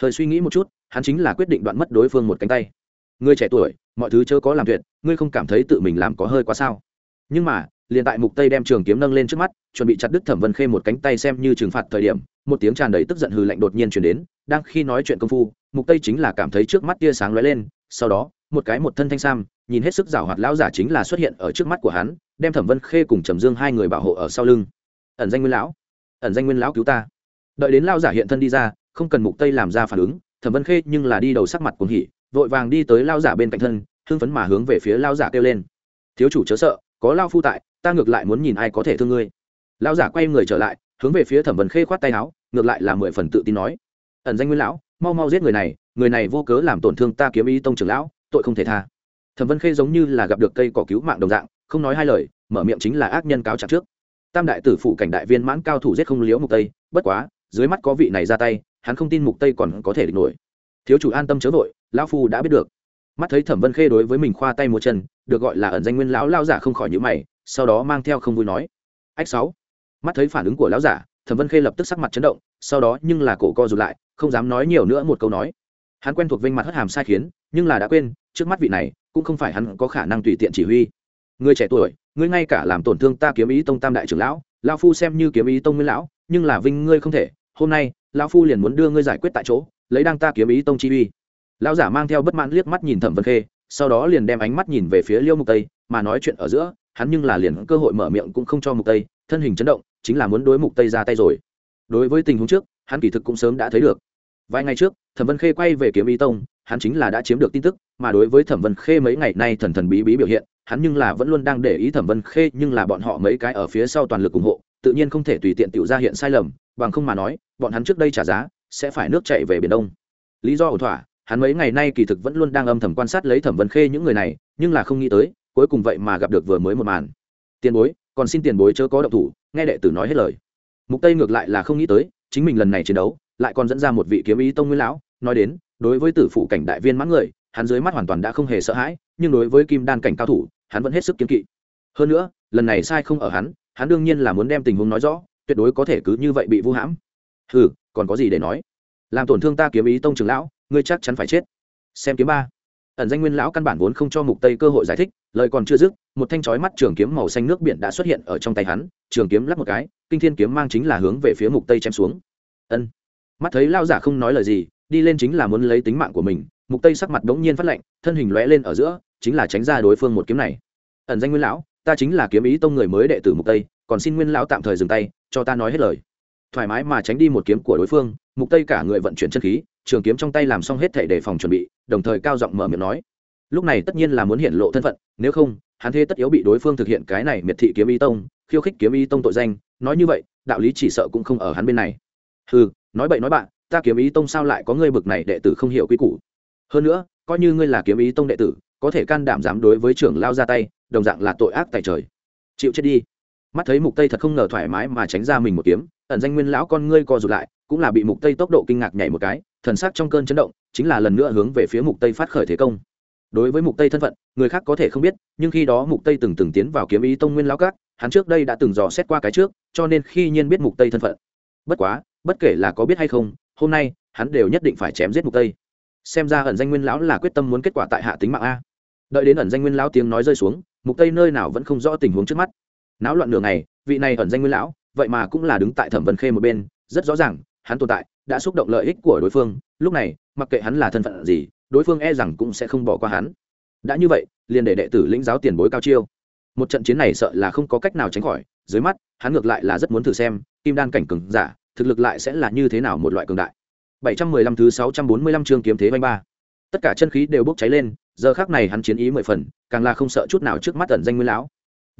S1: Thời suy nghĩ một chút hắn chính là quyết định đoạn mất đối phương một cánh tay. Ngươi trẻ tuổi, mọi thứ chớ có làm tuyệt, ngươi không cảm thấy tự mình làm có hơi quá sao? Nhưng mà, liền tại mục tây đem trường kiếm nâng lên trước mắt, chuẩn bị chặt đứt thẩm vân khê một cánh tay xem như trừng phạt thời điểm, một tiếng tràn đầy tức giận hừ lạnh đột nhiên chuyển đến, đang khi nói chuyện công phu, mục tây chính là cảm thấy trước mắt tia sáng lóe lên, sau đó, một cái một thân thanh sam, nhìn hết sức rào hoạt lão giả chính là xuất hiện ở trước mắt của hắn, đem thẩm vân khê cùng trầm dương hai người bảo hộ ở sau lưng. Ẩn danh nguyên lão, ẩn danh nguyên lão cứu ta. Đợi đến lão giả hiện thân đi ra, không cần mục tây làm ra phản ứng thẩm vân khê nhưng là đi đầu sắc mặt cuồng hỉ, vội vàng đi tới lão giả bên cạnh thân, hưng phấn mà hướng về phía lão giả kêu lên. Thiếu chủ chớ sợ, có lao phu tại, ta ngược lại muốn nhìn ai có thể thương ngươi. Lão giả quay người trở lại, hướng về phía thẩm vân khê khoát tay áo, ngược lại là mười phần tự tin nói, ẩn danh nguyên lão, mau mau giết người này người này vô cớ làm tổn thương ta kiếm ý tông trưởng lão, tội không thể tha. Thẩm vân khê giống như là gặp được cây cỏ cứu mạng đồng dạng, không nói hai lời, mở miệng chính là ác nhân cáo trạng trước. Tam đại tử phụ cảnh đại viên mãn cao thủ giết không liễu mục tây, bất quá, dưới mắt có vị này ra tay hắn không tin mục tây còn có thể địch nổi. Thiếu chủ an tâm chớ vội, lão phu đã biết được. Mắt thấy thẩm vân khê đối với mình khoa tay một chân, được gọi là ẩn danh nguyên lão lao giả không khỏi nhíu mày, sau đó mang theo không vui nói. Ách sáu. Mắt thấy phản ứng của lão giả, thẩm vân khê lập tức sắc mặt chấn động, sau đó nhưng là cổ co rụt lại, không dám nói nhiều nữa một câu nói. Hắn quen thuộc vinh mặt hất hàm sai khiến, nhưng là đã quên, trước mắt vị này, cũng không phải hắn có khả năng tùy tiện chỉ huy. Người trẻ tuổi, ngươi ngay cả làm tổn thương ta kiếm ý tông tam đại trưởng lão lão phu xem như kiếm ý tông nguyên lão, nhưng là vinh ngươi không thể hôm nay, lão phu liền muốn đưa ngươi giải quyết tại chỗ, lấy đang ta kiếm ý tông chi uy. Lão giả mang theo bất mãn liếc mắt nhìn thẩm vân khê, sau đó liền đem ánh mắt nhìn về phía liêu mục tây, mà nói chuyện ở giữa, hắn nhưng là liền cơ hội mở miệng cũng không cho mục tây, thân hình chấn động, chính là muốn đối mục tây ra tay rồi. Đối với tình huống trước, hắn kỳ thực cũng sớm đã thấy được. Vài ngày trước, thẩm vân khê quay về kiếm ý tông, hắn chính là đã chiếm được tin tức, mà đối với thẩm vân khê mấy ngày nay thần thần bí bí biểu hiện, hắn nhưng là vẫn luôn đang để ý thẩm vân khê, nhưng là bọn họ mấy cái ở phía sau toàn lực ủng hộ, tự nhiên không thể tùy tiện tiểu ra hiện sai lầm, bằng không mà nói bọn hắn trước đây trả giá sẽ phải nước chạy về biển đông. Lý do ổn thỏa, hắn mấy ngày nay kỳ thực vẫn luôn đang âm thầm quan sát lấy thẩm vân khê những người này, nhưng là không nghĩ tới, cuối cùng vậy mà gặp được vừa mới một màn. Tiền bối, còn xin tiền bối chớ có động thủ, nghe đệ tử nói hết lời. Mục tây ngược lại là không nghĩ tới, chính mình lần này chiến đấu, lại còn dẫn ra một vị kiếm ý tông nguyên lão, nói đến, đối với tử phụ cảnh đại viên mãn người, hắn dưới mắt hoàn toàn đã không hề sợ hãi, nhưng đối với kim đan cảnh cao thủ, hắn vẫn hết sức kiếm kỵ. Hơn nữa, lần này sai không ở hắn hắn đương nhiên là muốn đem tình huống nói rõ, tuyệt đối có thể cứ như vậy bị vu hãm hừ, còn có gì để nói? Làm tổn thương ta kiếm ý tông trưởng lão, ngươi chắc chắn phải chết. Xem kiếm ba. Ẩn danh nguyên lão căn bản vốn không cho mục tây cơ hội giải thích, lời còn chưa dứt, một thanh chói mắt trường kiếm màu xanh nước biển đã xuất hiện ở trong tay hắn, trường kiếm lắc một cái, kinh thiên kiếm mang chính là hướng về phía mục tây chém xuống. Ân. Mắt thấy lao giả không nói lời gì, đi lên chính là muốn lấy tính mạng của mình, mục tây sắc mặt đống nhiên phát lạnh, thân hình lóe lên ở giữa, chính là tránh ra đối phương một kiếm này. Ẩn danh nguyên lão, ta chính là kiếm ý tông người mới đệ tử mục tây, còn xin nguyên lão tạm thời dừng tay, cho ta nói hết lời thoải mái mà tránh đi một kiếm của đối phương, mục tây cả người vận chuyển chân khí, trường kiếm trong tay làm xong hết thể đề phòng chuẩn bị, đồng thời cao giọng mở miệng nói. Lúc này tất nhiên là muốn hiện lộ thân phận, nếu không, hắn thế tất yếu bị đối phương thực hiện cái này miệt thị kiếm y tông, khiêu khích kiếm y tông tội danh, nói như vậy, đạo lý chỉ sợ cũng không ở hắn bên này. Ừ nói bậy nói bạn, ta kiếm ý tông sao lại có ngươi bực này đệ tử không hiểu quy củ? Hơn nữa, coi như ngươi là kiếm ý tông đệ tử, có thể can đảm dám đối với trưởng lao ra tay, đồng dạng là tội ác tại trời. Chịu chết đi mắt thấy mục tây thật không ngờ thoải mái mà tránh ra mình một kiếm, ẩn danh nguyên lão con ngươi co rụt lại, cũng là bị mục tây tốc độ kinh ngạc nhảy một cái, thần sắc trong cơn chấn động, chính là lần nữa hướng về phía mục tây phát khởi thế công. Đối với mục tây thân phận, người khác có thể không biết, nhưng khi đó mục tây từng từng tiến vào kiếm ý tông nguyên lão các, hắn trước đây đã từng dò xét qua cái trước, cho nên khi nhiên biết mục tây thân phận. Bất quá, bất kể là có biết hay không, hôm nay, hắn đều nhất định phải chém giết mục tây. Xem ra ẩn danh nguyên lão là quyết tâm muốn kết quả tại hạ tính mạng a. Đợi đến ẩn danh nguyên lão tiếng nói rơi xuống, mục tây nơi nào vẫn không rõ tình huống trước mắt náo loạn nửa ngày, vị này ẩn danh nguyên lão, vậy mà cũng là đứng tại thẩm vân khê một bên, rất rõ ràng, hắn tồn tại, đã xúc động lợi ích của đối phương, lúc này, mặc kệ hắn là thân phận gì, đối phương e rằng cũng sẽ không bỏ qua hắn. Đã như vậy, liền để đệ tử lĩnh giáo tiền bối cao chiêu. Một trận chiến này sợ là không có cách nào tránh khỏi, dưới mắt, hắn ngược lại là rất muốn thử xem, kim đan cảnh cường giả, thực lực lại sẽ là như thế nào một loại cường đại. 715 thứ 645 chương kiếm thế vanh ba. Tất cả chân khí đều bốc cháy lên, giờ khác này hắn chiến ý mười phần, càng là không sợ chút nào trước mắt ẩn danh nguyên lão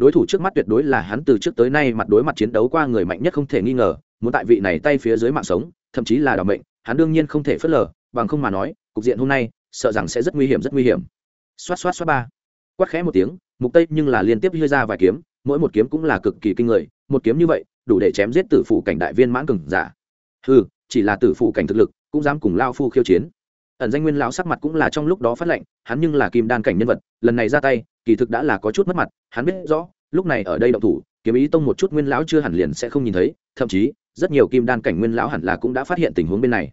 S1: đối thủ trước mắt tuyệt đối là hắn từ trước tới nay mặt đối mặt chiến đấu qua người mạnh nhất không thể nghi ngờ, muốn tại vị này tay phía dưới mạng sống, thậm chí là đ mệnh, hắn đương nhiên không thể phớt lờ, bằng không mà nói, cục diện hôm nay, sợ rằng sẽ rất nguy hiểm, rất nguy hiểm. Xoát xoát xoát ba. Quát khẽ một tiếng, mục tây nhưng là liên tiếp hơi ra vài kiếm, mỗi một kiếm cũng là cực kỳ kinh người, một kiếm như vậy, đủ để chém giết tử phụ cảnh đại viên mãn cường giả. Hư chỉ là tử phụ cảnh thực lực, cũng dám cùng lao phu khiêu chiến ẩn danh nguyên lão sắc mặt cũng là trong lúc đó phát lệnh, hắn nhưng là kim đan cảnh nhân vật, lần này ra tay, kỳ thực đã là có chút mất mặt, hắn biết rõ, lúc này ở đây động thủ, kiếm ý tông một chút nguyên lão chưa hẳn liền sẽ không nhìn thấy, thậm chí, rất nhiều kim đan cảnh nguyên lão hẳn là cũng đã phát hiện tình huống bên này.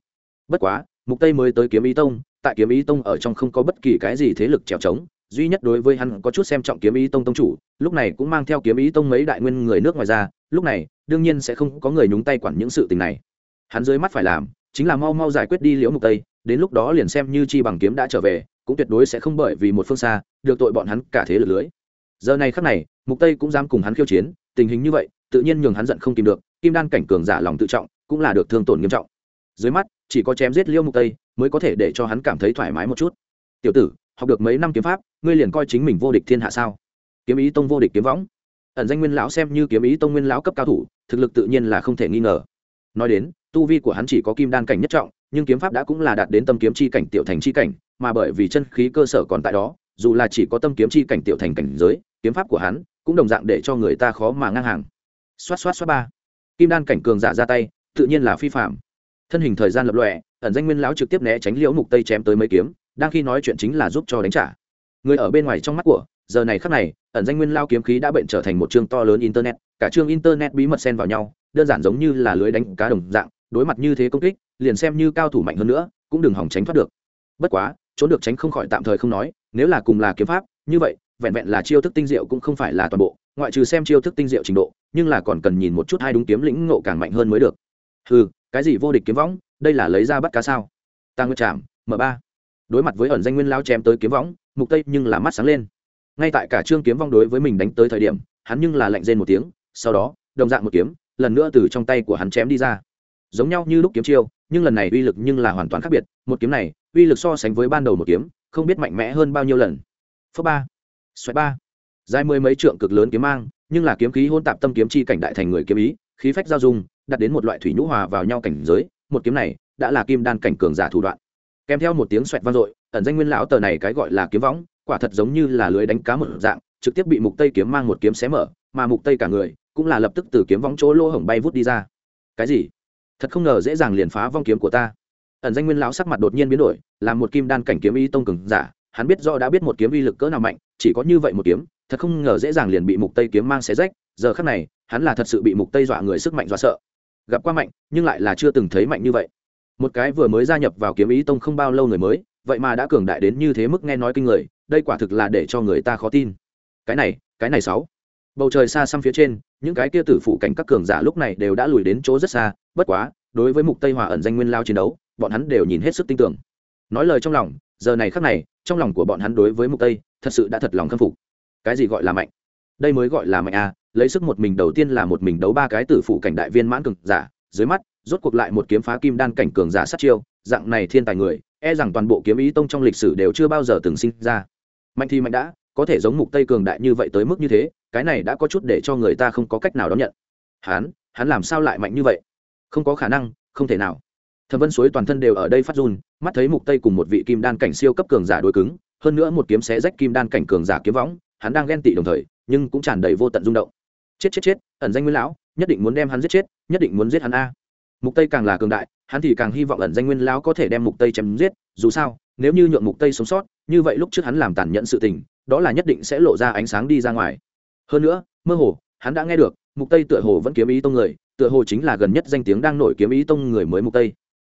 S1: Bất quá, mục tây mới tới kiếm ý tông, tại kiếm ý tông ở trong không có bất kỳ cái gì thế lực trèo trống, duy nhất đối với hắn có chút xem trọng kiếm ý tông tông chủ, lúc này cũng mang theo kiếm ý tông mấy đại nguyên người nước ngoài ra, lúc này, đương nhiên sẽ không có người nhúng tay quản những sự tình này. Hắn dưới mắt phải làm, chính là mau mau giải quyết đi liễu mục tây đến lúc đó liền xem như chi bằng kiếm đã trở về, cũng tuyệt đối sẽ không bởi vì một phương xa, được tội bọn hắn cả thế lực lưới. Giờ này khắc này, mục tây cũng dám cùng hắn khiêu chiến, tình hình như vậy, tự nhiên nhường hắn giận không tìm được, kim đan cảnh cường giả lòng tự trọng, cũng là được thương tổn nghiêm trọng. Dưới mắt, chỉ có chém giết liêu mục tây mới có thể để cho hắn cảm thấy thoải mái một chút. Tiểu tử, học được mấy năm kiếm pháp, ngươi liền coi chính mình vô địch thiên hạ sao? Kiếm ý tông vô địch kiếm võng. Ẩn danh nguyên lão xem như kiếm ý tông nguyên lão cấp cao thủ, thực lực tự nhiên là không thể nghi ngờ. Nói đến tu vi của hắn chỉ có kim đan cảnh nhất trọng, nhưng kiếm pháp đã cũng là đạt đến tâm kiếm chi cảnh, tiểu thành chi cảnh, mà bởi vì chân khí cơ sở còn tại đó, dù là chỉ có tâm kiếm chi cảnh, tiểu thành cảnh giới, kiếm pháp của hắn cũng đồng dạng để cho người ta khó mà ngang hàng. Xoát xoát xoát ba. Kim đan cảnh cường giả ra tay, tự nhiên là phi phạm thân hình thời gian lập lọe ẩn danh nguyên lão trực tiếp né tránh liễu mục tây chém tới mấy kiếm, đang khi nói chuyện chính là giúp cho đánh trả. Người ở bên ngoài trong mắt của, giờ này khắc này, ẩn danh nguyên lao kiếm khí đã bệnh trở thành một chương to lớn internet, cả chương internet bí mật xen vào nhau, đơn giản giống như là lưới đánh cá đồng dạng đối mặt như thế công kích, liền xem như cao thủ mạnh hơn nữa, cũng đừng hỏng tránh thoát được. Bất quá, trốn được tránh không khỏi tạm thời không nói, nếu là cùng là kiếm pháp, như vậy, vẹn vẹn là chiêu thức tinh diệu cũng không phải là toàn bộ, ngoại trừ xem chiêu thức tinh diệu trình độ, nhưng là còn cần nhìn một chút hai đúng kiếm lĩnh ngộ càng mạnh hơn mới được. Ừ cái gì vô địch kiếm võng, đây là lấy ra bắt cá sao? Tăng nguyệt trảm m ba. Đối mặt với ẩn danh nguyên lao chém tới kiếm võng, mục tây nhưng là mắt sáng lên. Ngay tại cả trương kiếm vong đối với mình đánh tới thời điểm, hắn nhưng là lạnh rên một tiếng, sau đó, đồng dạng một kiếm, lần nữa từ trong tay của hắn chém đi ra giống nhau như lúc kiếm chiêu, nhưng lần này uy lực nhưng là hoàn toàn khác biệt. Một kiếm này, uy lực so sánh với ban đầu một kiếm, không biết mạnh mẽ hơn bao nhiêu lần. Phớ ba xoáy ba. Dài mười mấy trượng cực lớn kiếm mang, nhưng là kiếm khí hôn tạp tâm kiếm chi cảnh đại thành người kiếm ý, khí phách giao dung, đặt đến một loại thủy nhũ hòa vào nhau cảnh giới. Một kiếm này, đã là kim đan cảnh cường giả thủ đoạn. Kèm theo một tiếng xoẹt vang dội, ẩn danh nguyên lão tờ này cái gọi là kiếm võng, quả thật giống như là lưới đánh cá một dạng, trực tiếp bị mục tây kiếm mang một kiếm xé mở, mà mục tây cả người cũng là lập tức từ kiếm võng chỗ lỗ hổng bay vút đi ra. Cái gì? Thật không ngờ dễ dàng liền phá vong kiếm của ta. Ẩn danh nguyên lão sắc mặt đột nhiên biến đổi làm một kim đan cảnh kiếm y tông cường giả, hắn biết Do đã biết một kiếm uy lực cỡ nào mạnh, chỉ có như vậy một kiếm, thật không ngờ dễ dàng liền bị mục tây kiếm mang xé rách, giờ khắc này, hắn là thật sự bị mục tây dọa người sức mạnh dọa sợ. Gặp qua mạnh, nhưng lại là chưa từng thấy mạnh như vậy. Một cái vừa mới gia nhập vào kiếm ý tông không bao lâu người mới, vậy mà đã cường đại đến như thế mức nghe nói kinh người, đây quả thực là để cho người ta khó tin. Cái này cái này sáu bầu trời xa xăm phía trên, những cái kia tử phụ cảnh các cường giả lúc này đều đã lùi đến chỗ rất xa, bất quá, đối với mục tây hòa ẩn danh nguyên lao chiến đấu, bọn hắn đều nhìn hết sức tin tưởng. Nói lời trong lòng, giờ này khắc này, trong lòng của bọn hắn đối với mục tây, thật sự đã thật lòng khâm phục. Cái gì gọi là mạnh? Đây mới gọi là mạnh a lấy sức một mình đầu tiên là một mình đấu ba cái tử phụ cảnh đại viên mãn cường giả, dưới mắt, rốt cuộc lại một kiếm phá kim đan cảnh cường giả sát chiêu, dạng này thiên tài người e rằng toàn bộ kiếm ý tông trong lịch sử đều chưa bao giờ từng sinh ra. Mạnh thì mạnh đã, có thể giống mục tây cường đại như vậy tới mức như thế cái này đã có chút để cho người ta không có cách nào đón nhận. Hắn hắn làm sao lại mạnh như vậy? Không có khả năng, không thể nào. Thẩm vân suối toàn thân đều ở đây phát run, mắt thấy mục tây cùng một vị kim đan cảnh siêu cấp cường giả đối cứng, hơn nữa một kiếm xé rách kim đan cảnh cường giả kiếm võng, hắn đang ghen tị đồng thời, nhưng cũng tràn đầy vô tận rung động. Chết chết chết, ẩn danh nguyên lão, nhất định muốn đem hắn giết chết, nhất định muốn giết hắn a. Mục tây càng là cường đại, hắn thì càng hy vọng ẩn danh nguyên lão có thể đem mục tây chém giết, dù sao, nếu như nhượng mục tây sống sót, như vậy lúc trước hắn làm tàn nhẫn sự tình, đó là nhất định sẽ lộ ra ánh sáng đi ra ngoài hơn nữa, mơ hồ, hắn đã nghe được, mục tây tựa hồ vẫn kiếm ý tông người, tựa hồ chính là gần nhất danh tiếng đang nổi kiếm ý tông người mới mục tây.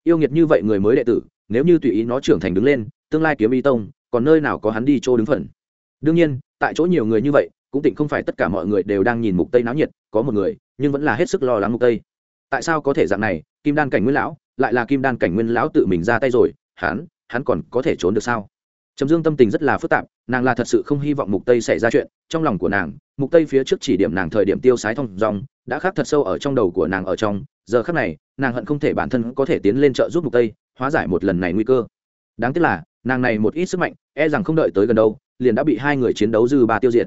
S1: Yêu nghiệt như vậy người mới đệ tử, nếu như tùy ý nó trưởng thành đứng lên, tương lai kiếm ý tông, còn nơi nào có hắn đi chỗ đứng phần? Đương nhiên, tại chỗ nhiều người như vậy, cũng tịnh không phải tất cả mọi người đều đang nhìn mục tây náo nhiệt, có một người, nhưng vẫn là hết sức lo lắng mục tây. Tại sao có thể dạng này, kim đan cảnh nguyên lão, lại là kim đan cảnh nguyên lão tự mình ra tay rồi, hắn hắn còn có thể trốn được sao? Trầm dương tâm tình rất là phức tạp, nàng là thật sự không hy vọng mục tây xảy ra chuyện, trong lòng của nàng, mục tây phía trước chỉ điểm nàng thời điểm tiêu sái thông dòng, đã khắc thật sâu ở trong đầu của nàng ở trong, giờ khắc này, nàng hận không thể bản thân có thể tiến lên trợ giúp mục tây, hóa giải một lần này nguy cơ. Đáng tiếc là, nàng này một ít sức mạnh e rằng không đợi tới gần đâu, liền đã bị hai người chiến đấu dư ba tiêu diệt.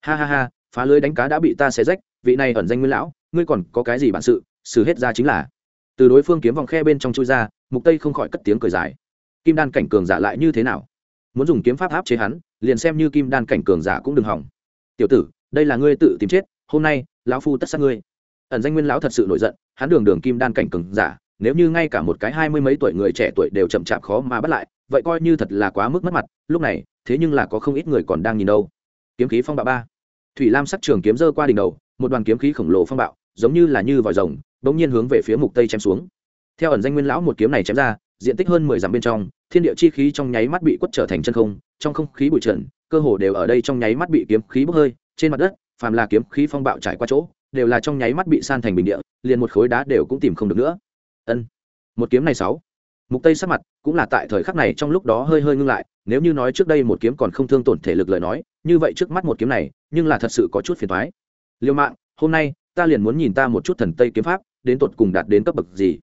S1: Ha ha ha, phá lưới đánh cá đã bị ta xé rách, vị này ẩn danh nguyên lão, ngươi còn có cái gì bản sự, xử hết ra chính là. Từ đối phương kiếm vòng khe bên trong chui ra, mục tây không khỏi cất tiếng cười dài. Kim đan cảnh cường giả lại như thế nào? Muốn dùng kiếm pháp áp chế hắn, liền xem như kim đan cảnh cường giả cũng đừng hỏng. Tiểu tử, đây là ngươi tự tìm chết, hôm nay, lão phu tất sát ngươi. Ẩn danh nguyên lão thật sự nổi giận, hắn đường đường kim đan cảnh cường giả, nếu như ngay cả một cái hai mươi mấy tuổi người trẻ tuổi đều chậm chạp khó mà bắt lại, vậy coi như thật là quá mức mất mặt, lúc này, thế nhưng là có không ít người còn đang nhìn đâu. Kiếm khí phong bạo ba. Thủy lam sắc trường kiếm dơ qua đỉnh đầu, một đoàn kiếm khí khổng lồ phong bạo, giống như là như vòi rồng, bỗng nhiên hướng về phía mục tây chém xuống. Theo ẩn danh nguyên lão một kiếm này chém ra diện tích hơn mười dặm bên trong, thiên địa chi khí trong nháy mắt bị quất trở thành chân không, trong không khí bụi trần, cơ hồ đều ở đây trong nháy mắt bị kiếm khí bốc hơi, trên mặt đất, phàm là kiếm khí phong bạo trải qua chỗ, đều là trong nháy mắt bị san thành bình địa, liền một khối đá đều cũng tìm không được nữa. Ân, một kiếm này sáu. Mục tây sắc mặt cũng là tại thời khắc này trong lúc đó hơi hơi ngưng lại, nếu như nói trước đây một kiếm còn không thương tổn thể lực lời nói, như vậy trước mắt một kiếm này, nhưng là thật sự có chút phiền toái. Liêu mạng, hôm nay, ta liền muốn nhìn ta một chút thần tây kiếm pháp, đến tột cùng đạt đến cấp bậc gì?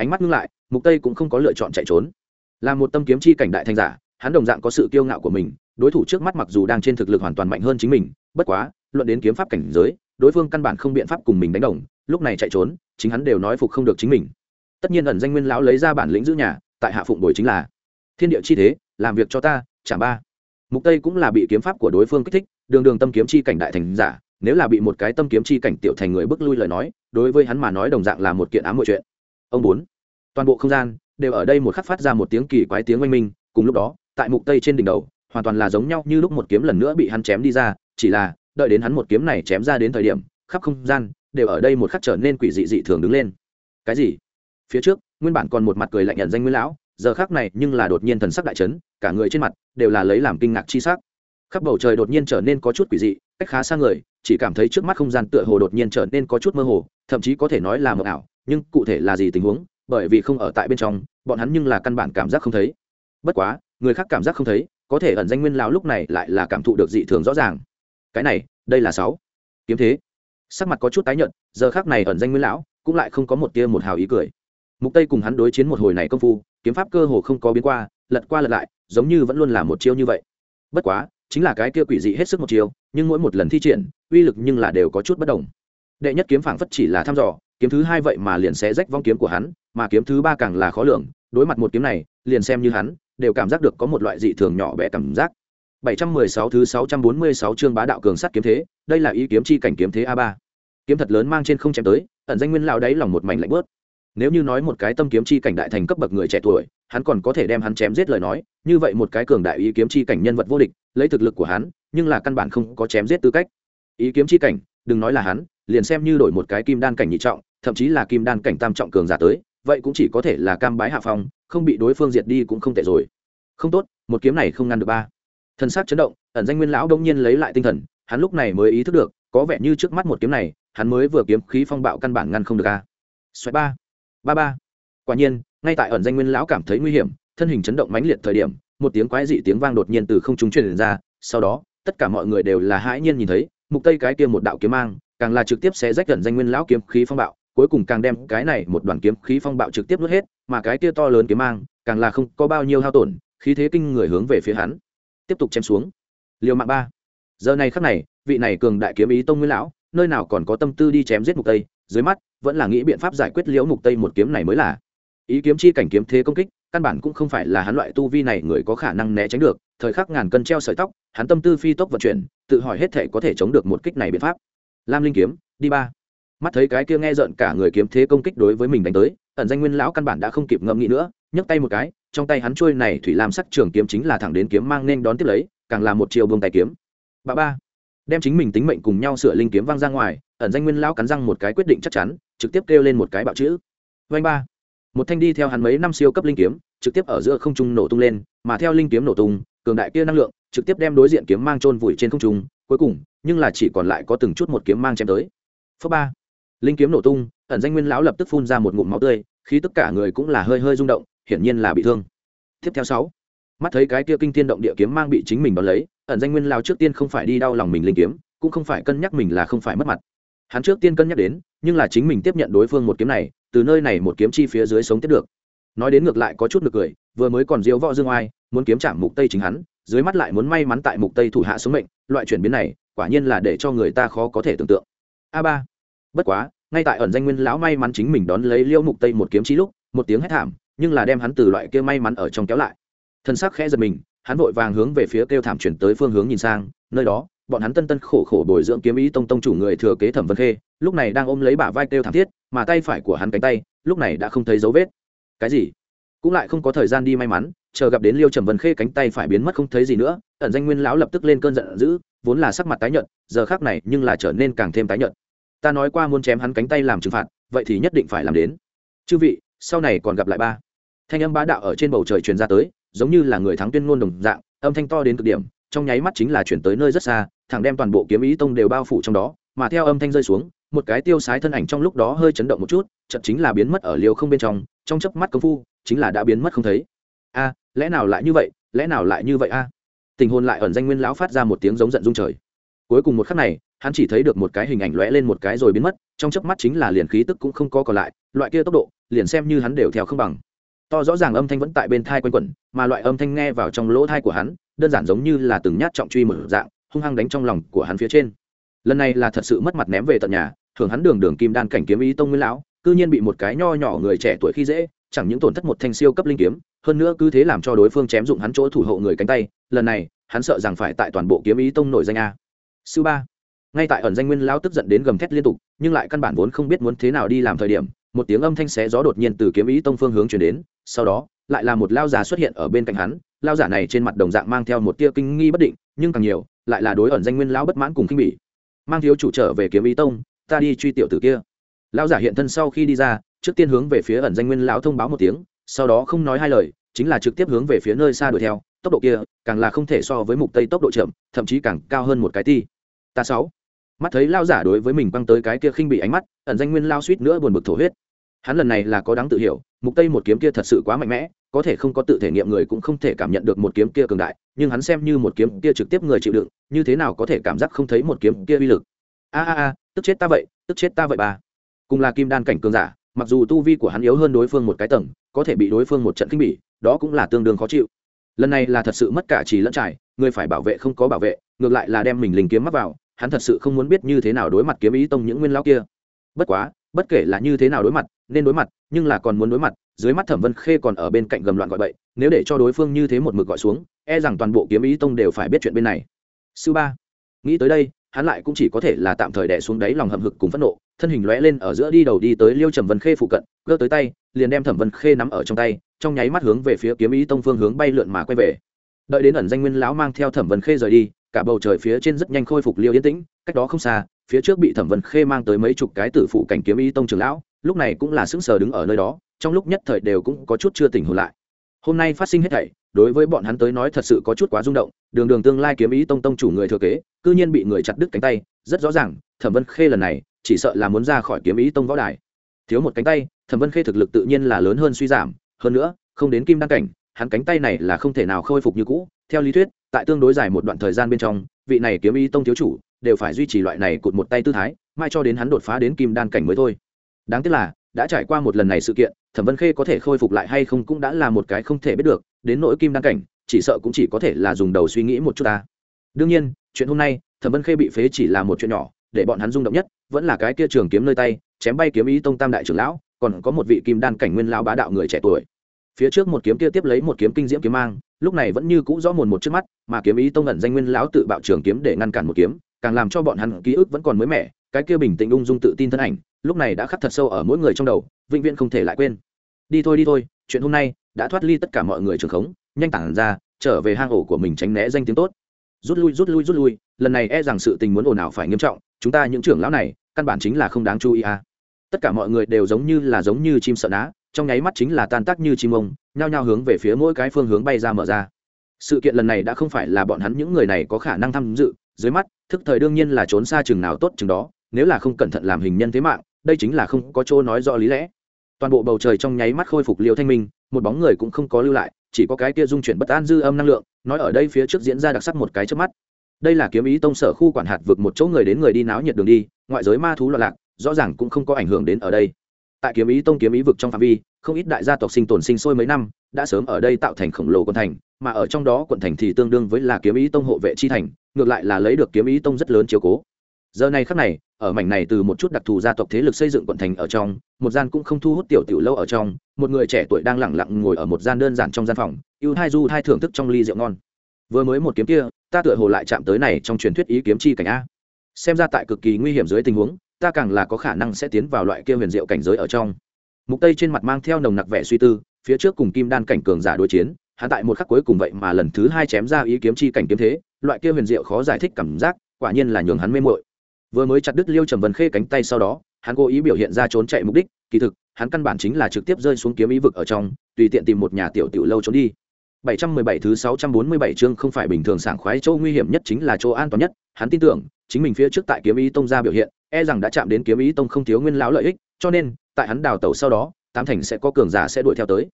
S1: Ánh mắt ngưng lại, mục tây cũng không có lựa chọn chạy trốn. Là một tâm kiếm chi cảnh đại thành giả, hắn đồng dạng có sự kiêu ngạo của mình, đối thủ trước mắt mặc dù đang trên thực lực hoàn toàn mạnh hơn chính mình, bất quá, luận đến kiếm pháp cảnh giới, đối phương căn bản không biện pháp cùng mình đánh đồng, lúc này chạy trốn, chính hắn đều nói phục không được chính mình. Tất nhiên ẩn danh nguyên lão lấy ra bản lĩnh giữ nhà, tại hạ phụng bồi chính là, thiên địa chi thế, làm việc cho ta, chả ba. Mục tây cũng là bị kiếm pháp của đối phương kích thích, đường đường tâm kiếm chi cảnh đại thành giả, nếu là bị một cái tâm kiếm chi cảnh tiểu thành người bước lui lời nói, đối với hắn mà nói đồng dạng là một kiện ám mọi chuyện ông bốn. Toàn bộ không gian đều ở đây một khắc phát ra một tiếng kỳ quái tiếng oanh minh, cùng lúc đó, tại mục tây trên đỉnh đầu, hoàn toàn là giống nhau như lúc một kiếm lần nữa bị hắn chém đi ra, chỉ là, đợi đến hắn một kiếm này chém ra đến thời điểm, khắp không gian đều ở đây một khắc trở nên quỷ dị dị thường đứng lên. Cái gì? Phía trước, nguyên bản còn một mặt cười lạnh nhận danh nguyên lão, giờ khác này nhưng là đột nhiên thần sắc đại chấn, cả người trên mặt đều là lấy làm kinh ngạc chi sắc. Khắp bầu trời đột nhiên trở nên có chút quỷ dị, cách khá xa người, chỉ cảm thấy trước mắt không gian tựa hồ đột nhiên trở nên có chút mơ hồ, thậm chí có thể nói là mờ ảo nhưng cụ thể là gì tình huống, bởi vì không ở tại bên trong, bọn hắn nhưng là căn bản cảm giác không thấy. Bất quá, người khác cảm giác không thấy, có thể ẩn danh nguyên lão lúc này lại là cảm thụ được dị thường rõ ràng. Cái này, đây là sáu. Kiếm thế. Sắc mặt có chút tái nhợt, giờ khác này ẩn danh nguyên lão, cũng lại không có một tia một hào ý cười. Mục tây cùng hắn đối chiến một hồi này công phu, kiếm pháp cơ hồ không có biến qua, lật qua lật lại, giống như vẫn luôn là một chiêu như vậy. Bất quá, chính là cái kia quỷ dị hết sức một chiêu, nhưng mỗi một lần thi triển, uy lực nhưng là đều có chút bất đồng. Đệ nhất kiếm phảng phất chỉ là thăm dò kiếm thứ hai vậy mà liền sẽ rách vong kiếm của hắn mà kiếm thứ ba càng là khó lường đối mặt một kiếm này liền xem như hắn đều cảm giác được có một loại dị thường nhỏ bé cảm giác 716 thứ 646 chương bá đạo cường sát kiếm thế, đây là ý kiếm chi cảnh kiếm thế A3. Kiếm thật lớn mang trên không chém tới, ẩn danh nguyên lão đấy lòng một mảnh lạnh bớt Nếu như nói một cái tâm kiếm chi cảnh đại thành cấp bậc người trẻ tuổi, hắn còn có thể đem hắn chém giết lời nói, như vậy một cái cường đại ý kiếm chi cảnh nhân vật vô địch, lấy thực lực của hắn, nhưng là căn bản không có chém giết tư cách. Ý kiếm chi cảnh, đừng nói là hắn, liền xem như đổi một cái kim đan cảnh nhị trọng, thậm chí là kim đan cảnh tam trọng cường giả tới, vậy cũng chỉ có thể là cam bái hạ phong, không bị đối phương diệt đi cũng không tệ rồi. Không tốt, một kiếm này không ngăn được ba. Thân xác chấn động ẩn danh nguyên lão đông nhiên lấy lại tinh thần hắn lúc này mới ý thức được có vẻ như trước mắt một kiếm này hắn mới vừa kiếm khí phong bạo căn bản ngăn không được a. Xoáy ba. Ba ba. Quả nhiên ngay tại ẩn danh nguyên lão cảm thấy nguy hiểm thân hình chấn động mãnh liệt thời điểm một tiếng quái dị tiếng vang đột nhiên từ không trung truyền ra sau đó tất cả mọi người đều là hãi nhiên nhìn thấy mục tây cái kia một đạo kiếm mang càng là trực tiếp sẽ rách ẩn danh nguyên lão kiếm khí phong bạo cuối cùng càng đem cái này một đoàn kiếm khí phong bạo trực tiếp nuốt hết, mà cái kia to lớn kiếm mang, càng là không có bao nhiêu hao tổn, khí thế kinh người hướng về phía hắn. Tiếp tục chém xuống. Liều mạng ba. Giờ này khắc này, vị này cường đại kiếm ý tông nguyên lão, nơi nào còn có tâm tư đi chém giết mục tây, dưới mắt, vẫn là nghĩ biện pháp giải quyết liễu mục tây một kiếm này mới là. Ý kiếm chi cảnh kiếm thế công kích, căn bản cũng không phải là hắn loại tu vi này người có khả năng né tránh được, thời khắc ngàn cân treo sợi tóc, hắn tâm tư phi tốc vận chuyển, tự hỏi hết thể có thể chống được một kích này biện pháp. Lam linh kiếm, đi ba mắt thấy cái kia nghe rợn cả người kiếm thế công kích đối với mình đánh tới, ẩn danh nguyên lão căn bản đã không kịp ngẫm nghĩ nữa, nhấc tay một cái, trong tay hắn trôi này thủy lam sắc trường kiếm chính là thẳng đến kiếm mang nên đón tiếp lấy, càng là một chiều buông tay kiếm. Bà ba, đem chính mình tính mệnh cùng nhau sửa linh kiếm vang ra ngoài, ẩn danh nguyên lão cắn răng một cái quyết định chắc chắn, trực tiếp kêu lên một cái bạo chữ. Vanh ba, một thanh đi theo hắn mấy năm siêu cấp linh kiếm, trực tiếp ở giữa không trung nổ tung lên, mà theo linh kiếm nổ tung, cường đại kia năng lượng, trực tiếp đem đối diện kiếm mang trôn vùi trên không trung, cuối cùng, nhưng là chỉ còn lại có từng chút một kiếm mang chém tới. Phớp ba linh kiếm nổ tung, ẩn danh nguyên lão lập tức phun ra một ngụm máu tươi khi tất cả người cũng là hơi hơi rung động, hiển nhiên là bị thương. Tiếp theo sáu, mắt thấy cái kia kinh thiên động địa kiếm mang bị chính mình đón lấy, ẩn danh nguyên lão trước tiên không phải đi đau lòng mình linh kiếm, cũng không phải cân nhắc mình là không phải mất mặt. Hắn trước tiên cân nhắc đến, nhưng là chính mình tiếp nhận đối phương một kiếm này, từ nơi này một kiếm chi phía dưới sống tiếp được. Nói đến ngược lại có chút ngược cười, vừa mới còn diếu võ dương oai, muốn kiếm chạm mục tây chính hắn, dưới mắt lại muốn may mắn tại mục tây thủ hạ xuống mệnh, loại chuyển biến này, quả nhiên là để cho người ta khó có thể tưởng tượng. A ba bất quá, ngay tại ẩn danh nguyên lão may mắn chính mình đón lấy liêu mục tây một kiếm chí lúc, một tiếng hét thảm, nhưng là đem hắn từ loại kia may mắn ở trong kéo lại. Thân xác khẽ giật mình, hắn vội vàng hướng về phía kêu thảm chuyển tới phương hướng nhìn sang, nơi đó, bọn hắn tân tân khổ khổ bồi dưỡng kiếm ý tông tông chủ người thừa kế thẩm vân khê, lúc này đang ôm lấy bả vai kêu thảm thiết, mà tay phải của hắn cánh tay, lúc này đã không thấy dấu vết. Cái gì? Cũng lại không có thời gian đi may mắn, chờ gặp đến liêu trầm vân khê cánh tay phải biến mất không thấy gì nữa, ẩn danh nguyên lão lập tức lên cơn giận dữ, vốn là sắc mặt tái nhợt, giờ khác này nhưng là trở nên càng thêm tái nhợt ta nói qua muốn chém hắn cánh tay làm trừng phạt, vậy thì nhất định phải làm đến. Chư vị, sau này còn gặp lại ba. Thanh âm bá đạo ở trên bầu trời truyền ra tới, giống như là người thắng tuyên ngôn đồng dạng, âm thanh to đến cực điểm, trong nháy mắt chính là chuyển tới nơi rất xa, thẳng đem toàn bộ kiếm ý tông đều bao phủ trong đó, mà theo âm thanh rơi xuống, một cái tiêu sái thân ảnh trong lúc đó hơi chấn động một chút chật chính là biến mất ở liều không bên trong trong chớp mắt công phu, chính là đã biến mất không thấy. A, lẽ nào lại như vậy, lẽ nào lại như vậy a? Tình hồn lại ẩn danh nguyên lão phát ra một tiếng giống giận dung trời. Cuối cùng một khắc này hắn chỉ thấy được một cái hình ảnh lóe lên một cái rồi biến mất, trong chớp mắt chính là liền khí tức cũng không có còn lại, loại kia tốc độ, liền xem như hắn đều theo không bằng. To rõ ràng âm thanh vẫn tại bên thai quanh quẩn, mà loại âm thanh nghe vào trong lỗ thai của hắn, đơn giản giống như là từng nhát trọng truy mở dạng, hung hăng đánh trong lòng của hắn phía trên. Lần này là thật sự mất mặt ném về tận nhà, thường hắn đường đường kim đan cảnh kiếm ý tông nguyên lão, cư nhiên bị một cái nho nhỏ người trẻ tuổi khi dễ, chẳng những tổn thất một thanh siêu cấp linh kiếm, hơn nữa cứ thế làm cho đối phương chém dụng hắn chỗ thủ hộ người cánh tay, lần này, hắn sợ rằng phải tại toàn bộ kiếm ý tông nổi danh a. Sư ba ngay tại ẩn danh nguyên lao tức giận đến gầm thét liên tục, nhưng lại căn bản vốn không biết muốn thế nào đi làm thời điểm, một tiếng âm thanh xé gió đột nhiên từ kiếm ý tông phương hướng chuyển đến, sau đó, lại là một lao giả xuất hiện ở bên cạnh hắn lao giả này trên mặt đồng dạng mang theo một tia kinh nghi bất định, nhưng càng nhiều, lại là đối ẩn danh nguyên lao bất mãn cùng kinh bỉ. Mang thiếu chủ trở về kiếm ý tông, ta đi truy tiểu tử kia. Lao giả hiện thân sau khi đi ra, trước tiên hướng về phía ẩn danh nguyên lão thông báo một tiếng, sau đó không nói hai lời, chính là trực tiếp hướng về phía nơi xa đuổi theo. Tốc độ kia, càng là không thể so với mục tây tốc độ chậm, thậm chí càng cao hơn một cái ti. Ta sáu mắt thấy lao giả đối với mình băng tới cái kia khinh bị ánh mắt, ẩn danh nguyên lao suýt nữa buồn bực thổ huyết. Hắn lần này là có đáng tự hiểu, mục tây một kiếm kia thật sự quá mạnh mẽ, có thể không có tự thể nghiệm người cũng không thể cảm nhận được một kiếm kia cường đại, nhưng hắn xem như một kiếm kia trực tiếp người chịu đựng, như thế nào có thể cảm giác không thấy một kiếm kia uy lực? A a a, tức chết ta vậy, tức chết ta vậy ba cùng là kim đan cảnh cường giả, mặc dù tu vi của hắn yếu hơn đối phương một cái tầng, có thể bị đối phương một trận kinh bỉ, đó cũng là tương đương khó chịu. Lần này là thật sự mất cả trì lẫn trải, người phải bảo vệ không có bảo vệ, ngược lại là đem mình linh kiếm mắc vào hắn thật sự không muốn biết như thế nào đối mặt kiếm ý tông những nguyên lão kia. Bất quá, bất kể là như thế nào đối mặt, nên đối mặt, nhưng là còn muốn đối mặt, dưới mắt thẩm vân khê còn ở bên cạnh gầm loạn gọi bậy, nếu để cho đối phương như thế một mực gọi xuống e rằng toàn bộ kiếm ý tông đều phải biết chuyện bên này. Sư ba, nghĩ tới đây, hắn lại cũng chỉ có thể là tạm thời đè xuống đáy lòng hầm hực cùng phẫn nộ, thân hình lóe lên ở giữa đi đầu đi tới liêu trầm vân khê phụ cận gơ tới tay, liền đem thẩm vân khê nắm ở trong tay, trong nháy mắt hướng về phía kiếm ý tông phương hướng bay lượn mà quay về. Đợi đến ẩn danh nguyên lão mang theo thẩm vân khê rời đi cả bầu trời phía trên rất nhanh khôi phục liêu yên tĩnh, cách đó không xa, phía trước bị thẩm vân khê mang tới mấy chục cái tử phụ cảnh kiếm ý tông trường lão, lúc này cũng là sững sờ đứng ở nơi đó, trong lúc nhất thời đều cũng có chút chưa tỉnh hồn lại. Hôm nay phát sinh hết thảy, đối với bọn hắn tới nói thật sự có chút quá rung động, đường đường tương lai kiếm ý tông tông chủ người thừa kế, cư nhiên bị người chặt đứt cánh tay, rất rõ ràng, thẩm vân khê lần này, chỉ sợ là muốn ra khỏi kiếm ý tông võ đài. Thiếu một cánh tay, thẩm vân khê thực lực tự nhiên là lớn hơn suy giảm, hơn nữa, không đến kim đăng cảnh, hắn cánh tay này là không thể nào khôi phục như cũ, theo lý thuyết tại tương đối dài một đoạn thời gian bên trong, vị này kiếm ý tông thiếu chủ đều phải duy trì loại này cụt một tay tư thái, mai cho đến hắn đột phá đến kim đan cảnh mới thôi. Đáng tiếc là, đã trải qua một lần này sự kiện, thẩm vân khê có thể khôi phục lại hay không cũng đã là một cái không thể biết được, đến nỗi kim đan cảnh, chỉ sợ cũng chỉ có thể là dùng đầu suy nghĩ một chút ta. Đương nhiên, chuyện hôm nay, thẩm vân khê bị phế chỉ là một chuyện nhỏ, để bọn hắn rung động nhất, vẫn là cái kia trường kiếm nơi tay, chém bay kiếm ý tông tam đại trưởng lão, còn có một vị kim đan cảnh nguyên lão bá đạo người trẻ tuổi. Phía trước một kiếm kia tiếp lấy một kiếm kinh diễm kiếm mang lúc này vẫn như cũ rõ mồn một trước mắt, mà kiếm ý tông ẩn danh nguyên lão tự bạo trường kiếm để ngăn cản một kiếm, càng làm cho bọn hắn ký ức vẫn còn mới mẻ, cái kia bình tĩnh ung dung tự tin thân ảnh, lúc này đã khắc thật sâu ở mỗi người trong đầu, vĩnh viễn không thể lại quên. Đi thôi đi thôi, chuyện hôm nay đã thoát ly tất cả mọi người trường khống, nhanh tản ra, trở về hang ổ của mình tránh né danh tiếng tốt. Rút lui rút lui rút lui, lần này e rằng sự tình muốn ồn ào phải nghiêm trọng, chúng ta những trưởng lão này, căn bản chính là không đáng chú ý à. Tất cả mọi người đều giống như là giống như chim sợ ná trong nháy mắt chính là tan tác như chim ông, nhao nhao hướng về phía mỗi cái phương hướng bay ra mở ra. Sự kiện lần này đã không phải là bọn hắn những người này có khả năng tham dự, dưới mắt, thức thời đương nhiên là trốn xa chừng nào tốt chừng đó, nếu là không cẩn thận làm hình nhân thế mạng, đây chính là không có chỗ nói rõ lý lẽ. Toàn bộ bầu trời trong nháy mắt khôi phục liêu thanh minh, một bóng người cũng không có lưu lại, chỉ có cái kia dung chuyển bất an dư âm năng lượng, nói ở đây phía trước diễn ra đặc sắc một cái trước mắt. Đây là kiếm ý tông sở khu quản hạt vực một chỗ người đến người đi náo nhiệt đường đi, ngoại giới ma thú loạn lạc, rõ ràng cũng không có ảnh hưởng đến ở đây tại kiếm ý tông kiếm ý vực trong phạm vi, không ít đại gia tộc sinh tồn sinh sôi mấy năm, đã sớm ở đây tạo thành khổng lồ quận thành, mà ở trong đó quận thành thì tương đương với là kiếm ý tông hộ vệ chi thành, ngược lại là lấy được kiếm ý tông rất lớn chiếu cố. Giờ này khắc này, ở mảnh này từ một chút đặc thù gia tộc thế lực xây dựng quận thành ở trong, một gian cũng không thu hút tiểu tiểu lâu ở trong, một người trẻ tuổi đang lẳng lặng ngồi ở một gian đơn giản trong gian phòng, ưu hai du hai thưởng thức trong ly rượu ngon. Vừa mới một kiếm kia, ta tựa hồ lại chạm tới này trong truyền thuyết ý kiếm chi cảnh a. Xem ra tại cực kỳ nguy hiểm dưới tình huống ta càng là có khả năng sẽ tiến vào loại kia huyền diệu cảnh giới ở trong mục tây trên mặt mang theo nồng nặc vẻ suy tư, phía trước cùng kim đan cảnh cường giả đối chiến, hắn tại một khắc cuối cùng vậy mà lần thứ hai chém ra ý kiếm chi cảnh kiếm thế, loại kia huyền diệu khó giải thích cảm giác, quả nhiên là nhường hắn mê muội. vừa mới chặt đứt liêu trầm vân khê cánh tay sau đó, hắn cố ý biểu hiện ra trốn chạy mục đích, kỳ thực, hắn căn bản chính là trực tiếp rơi xuống kiếm ý vực ở trong, tùy tiện tìm một nhà tiểu tiểu lâu trốn đi 717 thứ 647 chương không phải bình thường sảng khoái chỗ nguy hiểm nhất chính là chỗ an toàn nhất, hắn tin tưởng, chính mình phía trước tại kiếm ý tông ra biểu hiện, e rằng đã chạm đến kiếm ý tông không thiếu nguyên lão lợi ích, cho nên, tại hắn đào tẩu sau đó, tám thành sẽ có cường giả sẽ đuổi theo tới.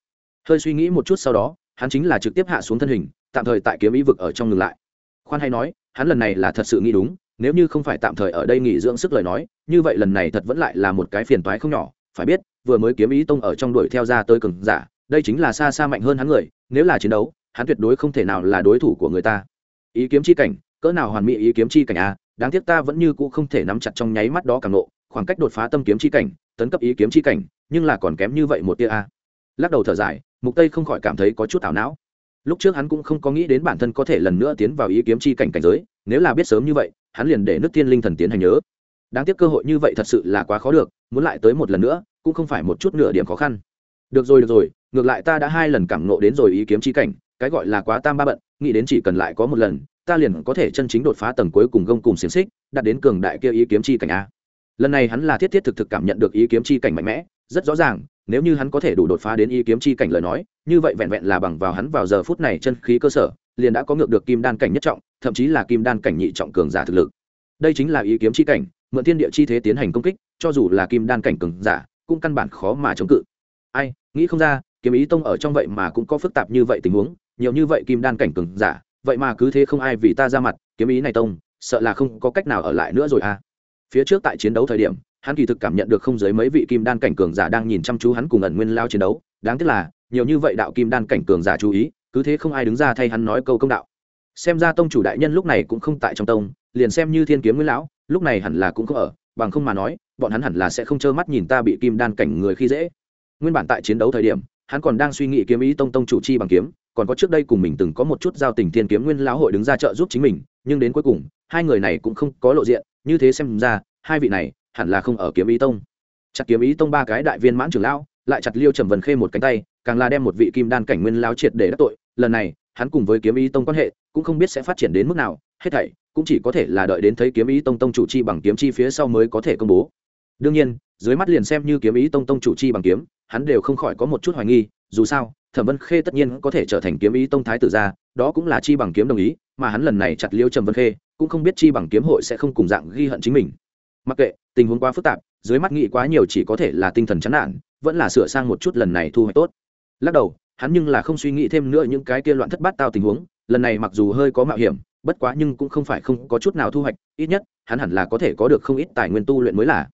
S1: Hơi suy nghĩ một chút sau đó, hắn chính là trực tiếp hạ xuống thân hình, tạm thời tại kiếm ý vực ở trong ngừng lại. Khoan hay nói, hắn lần này là thật sự nghĩ đúng, nếu như không phải tạm thời ở đây nghỉ dưỡng sức lời nói, như vậy lần này thật vẫn lại là một cái phiền toái không nhỏ, phải biết, vừa mới kiếm ý tông ở trong đuổi theo ra tới cường giả, đây chính là xa xa mạnh hơn hắn người, nếu là chiến đấu, hắn tuyệt đối không thể nào là đối thủ của người ta. Ý kiếm chi cảnh, cỡ nào hoàn mỹ ý kiếm chi cảnh a đáng tiếc ta vẫn như cũ không thể nắm chặt trong nháy mắt đó càng nộ khoảng cách đột phá tâm kiếm chi cảnh, tấn cấp ý kiếm chi cảnh, nhưng là còn kém như vậy một tia a. Lắc đầu thở dài, mục tây không khỏi cảm thấy có chút ảo não. Lúc trước hắn cũng không có nghĩ đến bản thân có thể lần nữa tiến vào ý kiếm chi cảnh cảnh giới, nếu là biết sớm như vậy, hắn liền để nước tiên linh thần tiến hành nhớ. Đáng tiếc cơ hội như vậy thật sự là quá khó được, muốn lại tới một lần nữa, cũng không phải một chút nửa điểm khó khăn. Được rồi được rồi ngược lại ta đã hai lần cảm nộ đến rồi ý kiếm chi cảnh, cái gọi là quá tam ba bận, nghĩ đến chỉ cần lại có một lần, ta liền có thể chân chính đột phá tầng cuối cùng gông cùng xiềng xích, đạt đến cường đại kia ý kiếm chi cảnh a. Lần này hắn là thiết thiết thực thực cảm nhận được ý kiếm chi cảnh mạnh mẽ, rất rõ ràng, nếu như hắn có thể đủ đột phá đến ý kiếm chi cảnh lời nói, như vậy vẹn vẹn là bằng vào hắn vào giờ phút này chân khí cơ sở, liền đã có ngược được kim đan cảnh nhất trọng, thậm chí là kim đan cảnh nhị trọng cường giả thực lực. Đây chính là ý kiếm chi cảnh, mượn thiên địa chi thế tiến hành công kích, cho dù là kim đan cảnh cường giả, cũng căn bản khó mà chống cự. Ai, nghĩ không ra kiếm ý tông ở trong vậy mà cũng có phức tạp như vậy tình huống, nhiều như vậy kim đan cảnh cường giả, vậy mà cứ thế không ai vì ta ra mặt, kiếm ý này tông, sợ là không có cách nào ở lại nữa rồi à. Phía trước tại chiến đấu thời điểm, hắn kỳ thực cảm nhận được không dưới mấy vị kim đan cảnh cường giả đang nhìn chăm chú hắn cùng ẩn nguyên lao chiến đấu, đáng tiếc là, nhiều như vậy đạo kim đan cảnh cường giả chú ý, cứ thế không ai đứng ra thay hắn nói câu công đạo. Xem ra tông chủ đại nhân lúc này cũng không tại trong tông, liền xem như thiên kiếm nguyên lão, lúc này hẳn là cũng không ở, bằng không mà nói, bọn hắn hẳn là sẽ không trơ mắt nhìn ta bị kim đan cảnh người khi dễ. Nguyên bản tại chiến đấu thời điểm hắn còn đang suy nghĩ kiếm ý tông tông chủ chi bằng kiếm, còn có trước đây cùng mình từng có một chút giao tình thiên kiếm nguyên lão hội đứng ra trợ giúp chính mình, nhưng đến cuối cùng, hai người này cũng không có lộ diện, như thế xem ra, hai vị này hẳn là không ở kiếm ý tông. Chặt kiếm ý tông ba cái đại viên mãn trưởng lão, lại chặt liêu trầm vần khê một cánh tay, càng là đem một vị kim đan cảnh nguyên lão triệt để đắc tội, lần này, hắn cùng với kiếm ý tông quan hệ cũng không biết sẽ phát triển đến mức nào, hết thảy cũng chỉ có thể là đợi đến thấy kiếm ý tông tông chủ chi bằng kiếm chi phía sau mới có thể công bố. Đương nhiên, dưới mắt liền xem như kiếm ý tông tông chủ chi bằng kiếm hắn đều không khỏi có một chút hoài nghi, dù sao, thẩm vân khê tất nhiên có thể trở thành kiếm ý tông thái tử gia, đó cũng là chi bằng kiếm đồng ý, mà hắn lần này chặt liêu trầm vân khê, cũng không biết chi bằng kiếm hội sẽ không cùng dạng ghi hận chính mình. Mặc kệ, tình huống quá phức tạp, dưới mắt nghĩ quá nhiều chỉ có thể là tinh thần chán nản, vẫn là sửa sang một chút lần này thu hoạch tốt. Lắc đầu, hắn nhưng là không suy nghĩ thêm nữa những cái kia loạn thất bát tao tình huống, lần này mặc dù hơi có mạo hiểm, bất quá nhưng cũng không phải không có chút nào thu hoạch, ít nhất, hắn hẳn là có thể có được không ít tài nguyên tu luyện mới là.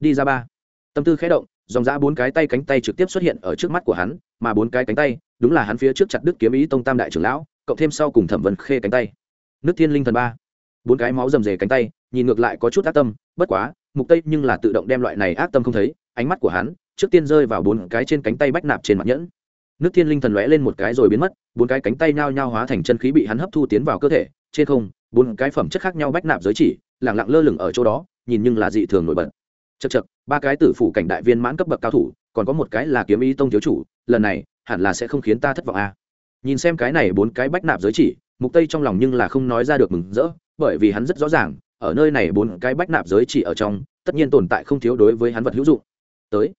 S1: Đi ra ba. Tâm tư khẽ động dòng dã bốn cái tay cánh tay trực tiếp xuất hiện ở trước mắt của hắn, mà bốn cái cánh tay, đúng là hắn phía trước chặt đứt kiếm ý tông tam đại trưởng lão, cộng thêm sau cùng thẩm vân khê cánh tay. Nước thiên linh thần ba. Bốn cái máu rầm rề cánh tay, nhìn ngược lại có chút ác tâm, bất quá, mục tây nhưng là tự động đem loại này ác tâm không thấy, ánh mắt của hắn, trước tiên rơi vào bốn cái trên cánh tay bách nạp trên mặt nhẫn. Nước thiên linh thần lóe lên một cái rồi biến mất, bốn cái cánh tay nhao nhao hóa thành chân khí bị hắn hấp thu tiến vào cơ thể, trên không, bốn cái phẩm chất khác nhau bách nạp giới chỉ lẳng lặng lơ lửng ở chỗ đó, nhìn nhưng là dị thường nổi bật. Chật chật ba cái tử phủ cảnh đại viên mãn cấp bậc cao thủ, còn có một cái là kiếm ý tông thiếu chủ, lần này, hẳn là sẽ không khiến ta thất vọng a. À. nhìn xem cái này bốn cái bách nạp giới chỉ, mục tây trong lòng nhưng là không nói ra được mừng rỡ, bởi vì hắn rất rõ ràng, ở nơi này bốn cái bách nạp giới chỉ ở trong, tất nhiên tồn tại không thiếu đối với hắn vật hữu dụng. Tới,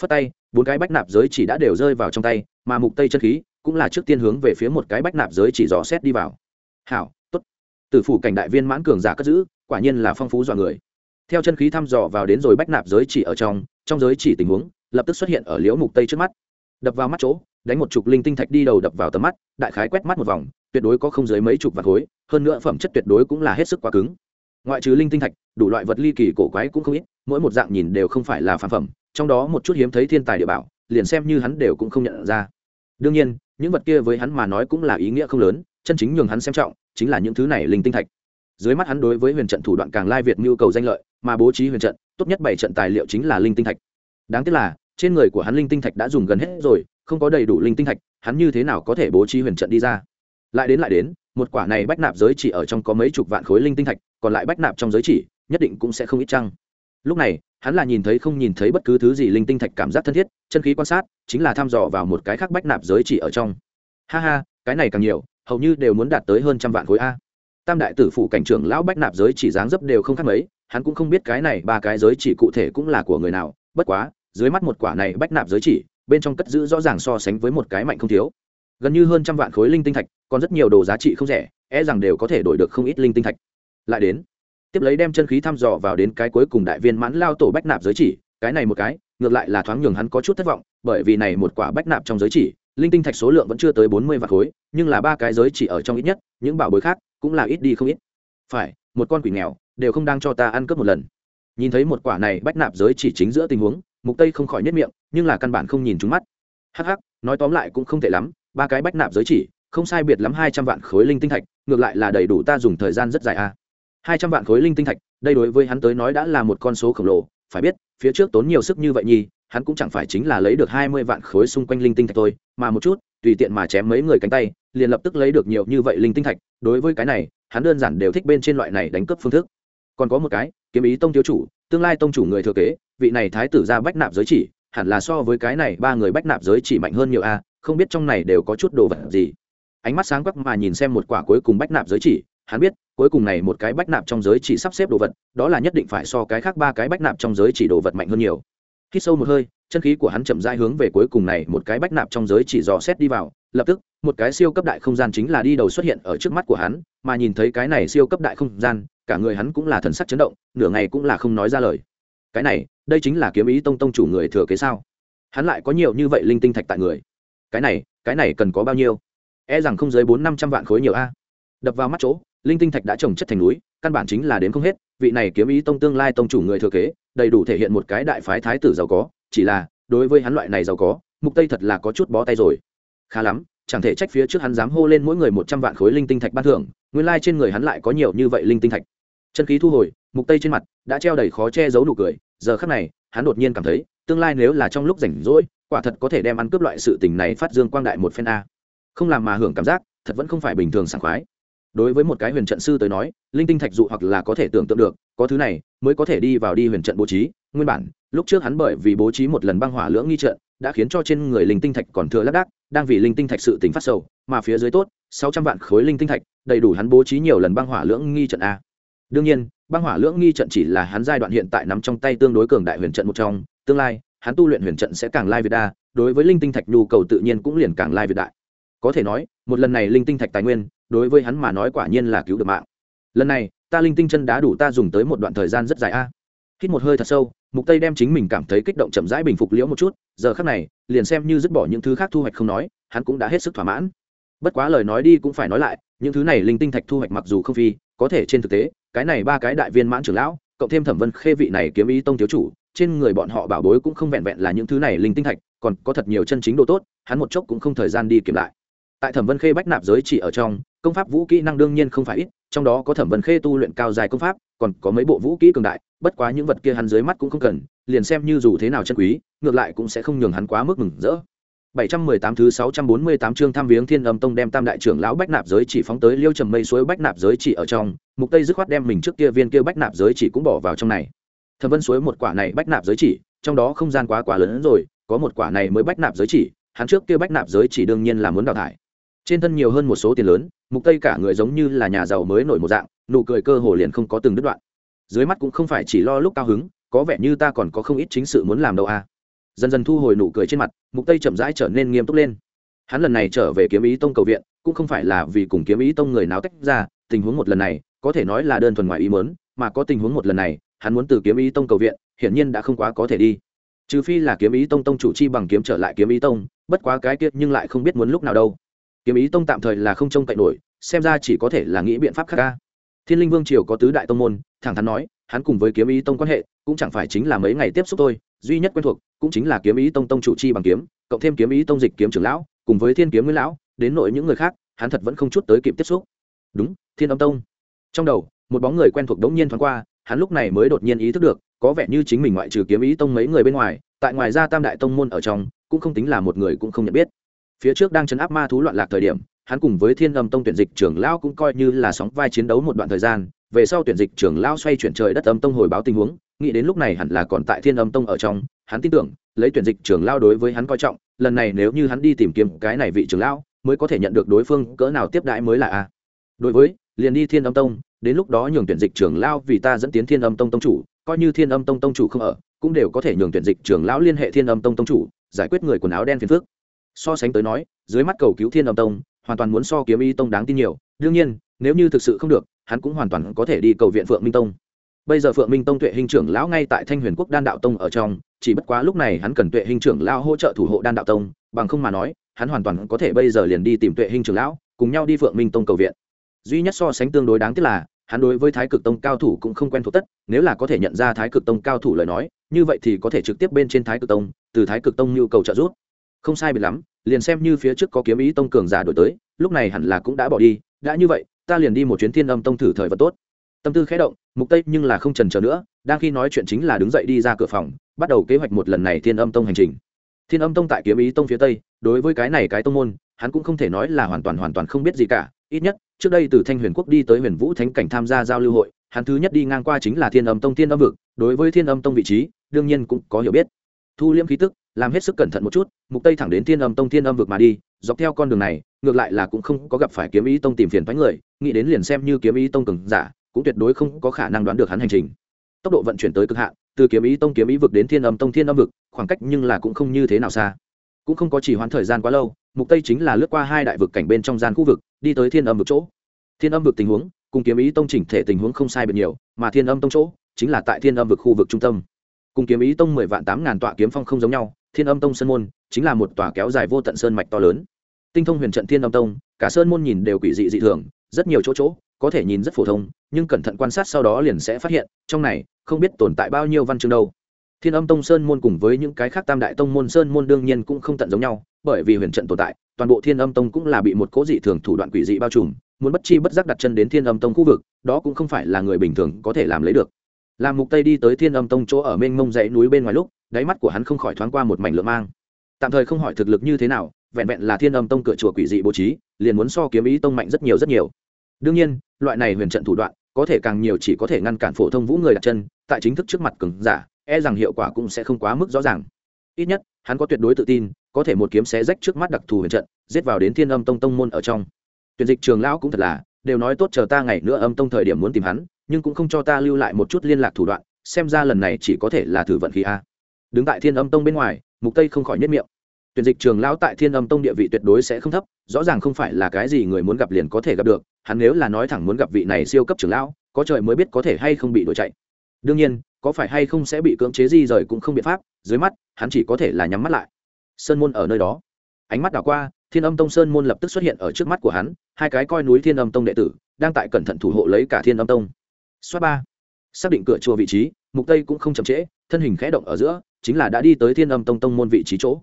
S1: phất tay, bốn cái bách nạp giới chỉ đã đều rơi vào trong tay, mà mục tây chân khí cũng là trước tiên hướng về phía một cái bách nạp giới chỉ dò xét đi vào. Hảo, tốt. Tử phủ cảnh đại viên mãn cường giả cất giữ, quả nhiên là phong phú dọa người theo chân khí thăm dò vào đến rồi bách nạp giới chỉ ở trong trong giới chỉ tình huống, lập tức xuất hiện ở liễu mục tây trước mắt. Đập vào mắt chỗ, đánh một chục linh tinh thạch đi đầu đập vào tầm mắt, đại khái quét mắt một vòng, tuyệt đối có không dưới mấy chục vạt khối, hơn nữa phẩm chất tuyệt đối cũng là hết sức quá cứng. Ngoại trừ linh tinh thạch, đủ loại vật ly kỳ cổ quái cũng không ít, mỗi một dạng nhìn đều không phải là phản phẩm, trong đó một chút hiếm thấy thiên tài địa bảo, liền xem như hắn đều cũng không nhận ra. Đương nhiên, những vật kia với hắn mà nói cũng là ý nghĩa không lớn, chân chính nhường hắn xem trọng, chính là những thứ này linh tinh thạch. Dưới mắt hắn đối với huyền trận thủ đoạn càng lai việt nhu cầu danh lợi mà bố trí huyền trận, tốt nhất bảy trận tài liệu chính là linh tinh thạch. Đáng tiếc là, trên người của hắn linh tinh thạch đã dùng gần hết rồi, không có đầy đủ linh tinh thạch, hắn như thế nào có thể bố trí huyền trận đi ra? Lại đến lại đến, một quả này bách nạp giới chỉ ở trong có mấy chục vạn khối linh tinh thạch, còn lại bách nạp trong giới chỉ, nhất định cũng sẽ không ít chăng? Lúc này, hắn là nhìn thấy không nhìn thấy bất cứ thứ gì linh tinh thạch cảm giác thân thiết, chân khí quan sát, chính là thăm dò vào một cái khác bách nạp giới chỉ ở trong. Ha ha, cái này càng nhiều, hầu như đều muốn đạt tới hơn trăm vạn khối a. Tam đại tử phụ cảnh trưởng lão bách nạp giới chỉ dáng dấp đều không khác mấy hắn cũng không biết cái này ba cái giới chỉ cụ thể cũng là của người nào, bất quá, dưới mắt một quả này bách nạp giới chỉ, bên trong cất giữ rõ ràng so sánh với một cái mạnh không thiếu. Gần như hơn trăm vạn khối linh tinh thạch, còn rất nhiều đồ giá trị không rẻ e rằng đều có thể đổi được không ít linh tinh thạch. Lại đến, tiếp lấy đem chân khí thăm dò vào đến cái cuối cùng đại viên mãn lao tổ bách nạp giới chỉ, cái này một cái, ngược lại là thoáng nhường hắn có chút thất vọng, bởi vì này một quả bách nạp trong giới chỉ, linh tinh thạch số lượng vẫn chưa tới bốn mươi vạn khối, nhưng là ba cái giới chỉ ở trong ít nhất, những bảo bối khác cũng là ít đi không ít. Phải, một con quỷ nghèo đều không đang cho ta ăn cướp một lần. Nhìn thấy một quả này bách nạp giới chỉ chính giữa tình huống, mục tây không khỏi nhất miệng, nhưng là căn bản không nhìn trúng mắt. Hắc hắc, nói tóm lại cũng không tệ lắm, ba cái bách nạp giới chỉ, không sai biệt lắm hai trăm vạn khối linh tinh thạch, ngược lại là đầy đủ ta dùng thời gian rất dài a à. hai trăm vạn khối linh tinh thạch, đây đối với hắn tới nói đã là một con số khổng lồ, phải biết, phía trước tốn nhiều sức như vậy nhi hắn cũng chẳng phải chính là lấy được hai mươi vạn khối xung quanh linh tinh thạch thôi, mà một chút, tùy tiện mà chém mấy người cánh tay, liền lập tức lấy được nhiều như vậy linh tinh thạch. Đối với cái này, hắn đơn giản đều thích bên trên loại này đánh cướp phương thức còn có một cái, kiếm ý tông thiếu chủ, tương lai tông chủ người thừa kế, vị này thái tử ra bách nạp giới chỉ, hẳn là so với cái này ba người bách nạp giới chỉ mạnh hơn nhiều a, không biết trong này đều có chút đồ vật gì. Ánh mắt sáng quắc mà nhìn xem một quả cuối cùng bách nạp giới chỉ, hắn biết, cuối cùng này một cái bách nạp trong giới chỉ sắp xếp đồ vật, đó là nhất định phải so cái khác ba cái bách nạp trong giới chỉ đồ vật mạnh hơn nhiều. Khi sâu một hơi, chân khí của hắn chậm rãi hướng về cuối cùng này một cái bách nạp trong giới chỉ dò xét đi vào, lập tức, một cái siêu cấp đại không gian chính là đi đầu xuất hiện ở trước mắt của hắn, mà nhìn thấy cái này siêu cấp đại không gian cả người hắn cũng là thần sắc chấn động, nửa ngày cũng là không nói ra lời. Cái này, đây chính là kiếm ý tông tông chủ người thừa kế sao? Hắn lại có nhiều như vậy linh tinh thạch tại người. Cái này cái này cần có bao nhiêu? E rằng không dưới bốn năm trăm vạn khối nhiều a. Đập vào mắt chỗ, linh tinh thạch đã trồng chất thành núi, căn bản chính là đến không hết, vị này kiếm ý tông tương lai tông chủ người thừa kế, đầy đủ thể hiện một cái đại phái thái tử giàu có, chỉ là, đối với hắn loại này giàu có, mục tây thật là có chút bó tay rồi. Khá lắm chẳng thể trách phía trước hắn dám hô lên mỗi người một trăm vạn khối linh tinh thạch ban thưởng, nguyên lai trên người hắn lại có nhiều như vậy linh tinh thạch. Chân khí thu hồi, mục tây trên mặt đã treo đầy khó che giấu nụ cười, giờ khắc này, hắn đột nhiên cảm thấy, tương lai nếu là trong lúc rảnh rỗi, quả thật có thể đem ăn cướp loại sự tình này phát dương quang đại một phen a. Không làm mà hưởng cảm giác, thật vẫn không phải bình thường sảng khoái. Đối với một cái huyền trận sư tới nói, linh tinh thạch dụ hoặc là có thể tưởng tượng được, có thứ này mới có thể đi vào đi huyền trận bố trí. Nguyên bản, lúc trước hắn bởi vì bố trí một lần băng hỏa lưỡng nghi trận, đã khiến cho trên người linh tinh thạch còn thừa lác đác đang vì linh tinh thạch sự tính phát sầu, mà phía dưới tốt, sáu trăm vạn khối linh tinh thạch, đầy đủ hắn bố trí nhiều lần băng hỏa lưỡng nghi trận a. Đương nhiên, băng hỏa lưỡng nghi trận chỉ là hắn giai đoạn hiện tại nắm trong tay tương đối cường đại huyền trận một trong, tương lai, hắn tu luyện huyền trận sẽ càng lai việt đa, đối với linh tinh thạch nhu cầu tự nhiên cũng liền càng lai việt đại. Có thể nói, một lần này linh tinh thạch tài nguyên, đối với hắn mà nói quả nhiên là cứu được mạng. Lần này, ta linh tinh chân đá đủ ta dùng tới một đoạn thời gian rất dài a hít một hơi thật sâu, mục tây đem chính mình cảm thấy kích động chậm rãi bình phục liễu một chút, giờ khắc này, liền xem như dứt bỏ những thứ khác thu hoạch không nói, hắn cũng đã hết sức thỏa mãn. Bất quá lời nói đi cũng phải nói lại, những thứ này linh tinh thạch thu hoạch mặc dù không phi, có thể trên thực tế, cái này ba cái đại viên mãn trưởng lão, cộng thêm thẩm vân khê vị này kiếm ý tông thiếu chủ, trên người bọn họ bảo bối cũng không vẹn vẹn là những thứ này linh tinh thạch, còn có thật nhiều chân chính độ tốt, hắn một chốc cũng không thời gian đi kiểm lại. Tại thẩm vân khê bách nạp giới chỉ ở trong, công pháp vũ kỹ năng đương nhiên không phải ít trong đó có thẩm vân khê tu luyện cao dài công pháp còn có mấy bộ vũ kỹ cường đại bất quá những vật kia hắn dưới mắt cũng không cần liền xem như dù thế nào chân quý ngược lại cũng sẽ không nhường hắn quá mức mừng rỡ 718 thứ 648 chương thăm viếng Thiên Âm Tông đem Tam đại trưởng lão Bách Nạp giới chỉ phóng tới Liêu Trầm Mây suối Bách Nạp giới chỉ ở trong, Mục Tây dứt khoát đem mình trước kia viên kia Bách Nạp giới chỉ cũng bỏ vào trong này. Thẩm Vân suối một quả này Bách Nạp giới chỉ, trong đó không gian quá quá lớn hơn rồi, có một quả này mới Bách Nạp giới chỉ, hắn trước kia Bách Nạp giới chỉ đương nhiên là muốn đào thải. Trên thân nhiều hơn một số tiền lớn, Mục Tây cả người giống như là nhà giàu mới nổi một dạng, nụ cười cơ hồ liền không có từng đứt đoạn. Dưới mắt cũng không phải chỉ lo lúc cao hứng, có vẻ như ta còn có không ít chính sự muốn làm đâu a. À dần dần thu hồi nụ cười trên mặt mục tây chậm rãi trở nên nghiêm túc lên hắn lần này trở về kiếm ý tông cầu viện cũng không phải là vì cùng kiếm ý tông người nào tách ra tình huống một lần này có thể nói là đơn thuần ngoài ý mớn mà có tình huống một lần này hắn muốn từ kiếm ý tông cầu viện hiển nhiên đã không quá có thể đi trừ phi là kiếm ý tông tông chủ chi bằng kiếm trở lại kiếm ý tông bất quá cái kiệt nhưng lại không biết muốn lúc nào đâu kiếm ý tông tạm thời là không trông cậy nổi, xem ra chỉ có thể là nghĩ biện pháp khác ca. Thiên linh vương triều có tứ đại tông môn, thẳng thắn nói, hắn cùng với kiếm ý tông quan hệ, cũng chẳng phải chính là mấy ngày tiếp xúc thôi, duy nhất quen thuộc, cũng chính là kiếm ý tông tông chủ chi bằng kiếm, cộng thêm kiếm ý tông dịch kiếm trưởng lão, cùng với thiên kiếm nguyên lão, đến nội những người khác, hắn thật vẫn không chút tới kịp tiếp xúc. Đúng, thiên âm tông. Trong đầu, một bóng người quen thuộc đống nhiên thoáng qua, hắn lúc này mới đột nhiên ý thức được, có vẻ như chính mình ngoại trừ kiếm ý tông mấy người bên ngoài, tại ngoài ra tam đại tông môn ở trong, cũng không tính là một người cũng không nhận biết phía trước đang chấn áp ma thú loạn lạc thời điểm, hắn cùng với thiên âm tông tuyển dịch trưởng lão cũng coi như là sóng vai chiến đấu một đoạn thời gian. Về sau tuyển dịch trưởng lão xoay chuyển trời đất âm tông hồi báo tình huống, nghĩ đến lúc này hẳn là còn tại thiên âm tông ở trong, hắn tin tưởng, lấy tuyển dịch trưởng lão đối với hắn coi trọng, lần này nếu như hắn đi tìm kiếm cái này vị trưởng lão, mới có thể nhận được đối phương cỡ nào tiếp đãi mới là a. Đối với, liền đi thiên âm tông, đến lúc đó nhường tuyển dịch trưởng lão vì ta dẫn tiến thiên âm tông tông chủ, coi như thiên âm tông tông chủ không ở, cũng đều có thể nhường tuyển dịch trưởng lão liên hệ thiên âm tông tông chủ, giải quyết người quần áo đen phiền phước so sánh tới nói, dưới mắt cầu cứu thiên âm tông, hoàn toàn muốn so kiếm y tông đáng tin nhiều. Đương nhiên, nếu như thực sự không được, hắn cũng hoàn toàn có thể đi cầu viện phượng minh tông. Bây giờ phượng minh tông tuệ hình trưởng lão ngay tại thanh huyền quốc đan đạo tông ở trong, chỉ bất quá lúc này hắn cần tuệ hình trưởng lão hỗ trợ thủ hộ đan đạo tông, bằng không mà nói, hắn hoàn toàn có thể bây giờ liền đi tìm tuệ hình trưởng lão, cùng nhau đi phượng minh tông cầu viện. Duy nhất so sánh tương đối đáng tiếc là, hắn đối với thái cực tông cao thủ cũng không quen thuộc tất, nếu là có thể nhận ra thái cực tông cao thủ lời nói, như vậy thì có thể trực tiếp bên trên thái cực tông, từ thái cực tông nhu cầu trợ giúp không sai biệt lắm, liền xem như phía trước có kiếm ý tông cường giả đổi tới, lúc này hẳn là cũng đã bỏ đi, đã như vậy, ta liền đi một chuyến thiên âm tông thử thời vật tốt. Tâm tư khẽ động, mục tây nhưng là không trần chờ nữa, đang khi nói chuyện chính là đứng dậy đi ra cửa phòng, bắt đầu kế hoạch một lần này thiên âm tông hành trình. Thiên âm tông tại kiếm ý tông phía tây, đối với cái này cái tông môn, hắn cũng không thể nói là hoàn toàn hoàn toàn không biết gì cả, ít nhất, trước đây từ thanh huyền quốc đi tới huyền vũ thánh cảnh tham gia giao lưu hội, hắn thứ nhất đi ngang qua chính là thiên âm tông thiên âm vực, đối với thiên âm tông vị trí, đương nhiên cũng có hiểu biết. Thu liêm khí tức làm hết sức cẩn thận một chút, mục tây thẳng đến thiên âm tông thiên âm vực mà đi, dọc theo con đường này, ngược lại là cũng không có gặp phải kiếm ý tông tìm phiền thoái người, nghĩ đến liền xem như kiếm ý tông cường giả, cũng tuyệt đối không có khả năng đoán được hắn hành trình. Tốc độ vận chuyển tới cực hạn, từ kiếm ý tông kiếm ý vực đến thiên âm tông thiên âm vực, khoảng cách nhưng là cũng không như thế nào xa. Cũng không có chỉ hoãn thời gian quá lâu, mục tây chính là lướt qua hai đại vực cảnh bên trong gian khu vực, đi tới thiên âm vực chỗ. Thiên âm vực tình huống, cùng kiếm ý tông chỉnh thể tình huống không sai biệt nhiều, mà thiên âm tông chỗ, chính là tại thiên âm vực khu vực trung tâm. Cùng kiếm ý tông mười vạn tám ngàn tọa kiếm phong không giống nhau thiên âm tông sơn môn chính là một tòa kéo dài vô tận sơn mạch to lớn. Tinh thông huyền trận thiên âm tông, cả sơn môn nhìn đều quỷ dị dị thường, rất nhiều chỗ chỗ, có thể nhìn rất phổ thông, nhưng cẩn thận quan sát sau đó liền sẽ phát hiện, trong này không biết tồn tại bao nhiêu văn chương đâu. Thiên âm tông sơn môn cùng với những cái khác tam đại tông môn sơn môn đương nhiên cũng không tận giống nhau, bởi vì huyền trận tồn tại, toàn bộ thiên âm tông cũng là bị một cố dị thường thủ đoạn quỷ dị bao trùm, muốn bất chi bất giác đặt chân đến thiên âm tông khu vực, đó cũng không phải là người bình thường có thể làm lấy được. Làm mục tây đi tới thiên âm tông chỗ ở mênh mông dãy núi bên ngoài lúc đáy mắt của hắn không khỏi thoáng qua một mảnh lượng mang. Tạm thời không hỏi thực lực như thế nào, vẹn vẹn là thiên âm tông cửa chùa quỷ dị bố trí, liền muốn so kiếm ý tông mạnh rất nhiều rất nhiều. Đương nhiên, loại này huyền trận thủ đoạn, có thể càng nhiều chỉ có thể ngăn cản phổ thông vũ người đặt chân, tại chính thức trước mặt cường giả e rằng hiệu quả cũng sẽ không quá mức rõ ràng. Ít nhất, hắn có tuyệt đối tự tin, có thể một kiếm xé rách trước mắt đặc thù huyền trận, giết vào đến thiên âm tông tông môn ở trong. Tuyển dịch trường lão cũng thật là, đều nói tốt chờ ta ngày nữa âm tông thời điểm muốn tìm hắn, nhưng cũng không cho ta lưu lại một chút liên lạc thủ đoạn, xem ra lần này chỉ có thể là thử vận khí a đứng tại thiên âm tông bên ngoài, mục tây không khỏi nhất miệng. Tuyển dịch trường lão tại thiên âm tông địa vị tuyệt đối sẽ không thấp, rõ ràng không phải là cái gì người muốn gặp liền có thể gặp được, hắn nếu là nói thẳng muốn gặp vị này siêu cấp trưởng lão, có trời mới biết có thể hay không bị đuổi chạy. Đương nhiên, có phải hay không sẽ bị cưỡng chế di rời cũng không biện pháp, dưới mắt, hắn chỉ có thể là nhắm mắt lại. Sơn môn ở nơi đó. Ánh mắt đảo qua, thiên âm tông sơn môn lập tức xuất hiện ở trước mắt của hắn, hai cái coi núi thiên âm tông đệ tử, đang tại cẩn thận thủ hộ lấy cả thiên âm tông. Xoát ba. Xác định cửa chùa vị trí, mục tây cũng không chậm trễ, thân hình khẽ động ở giữa chính là đã đi tới thiên âm tông tông môn vị trí chỗ.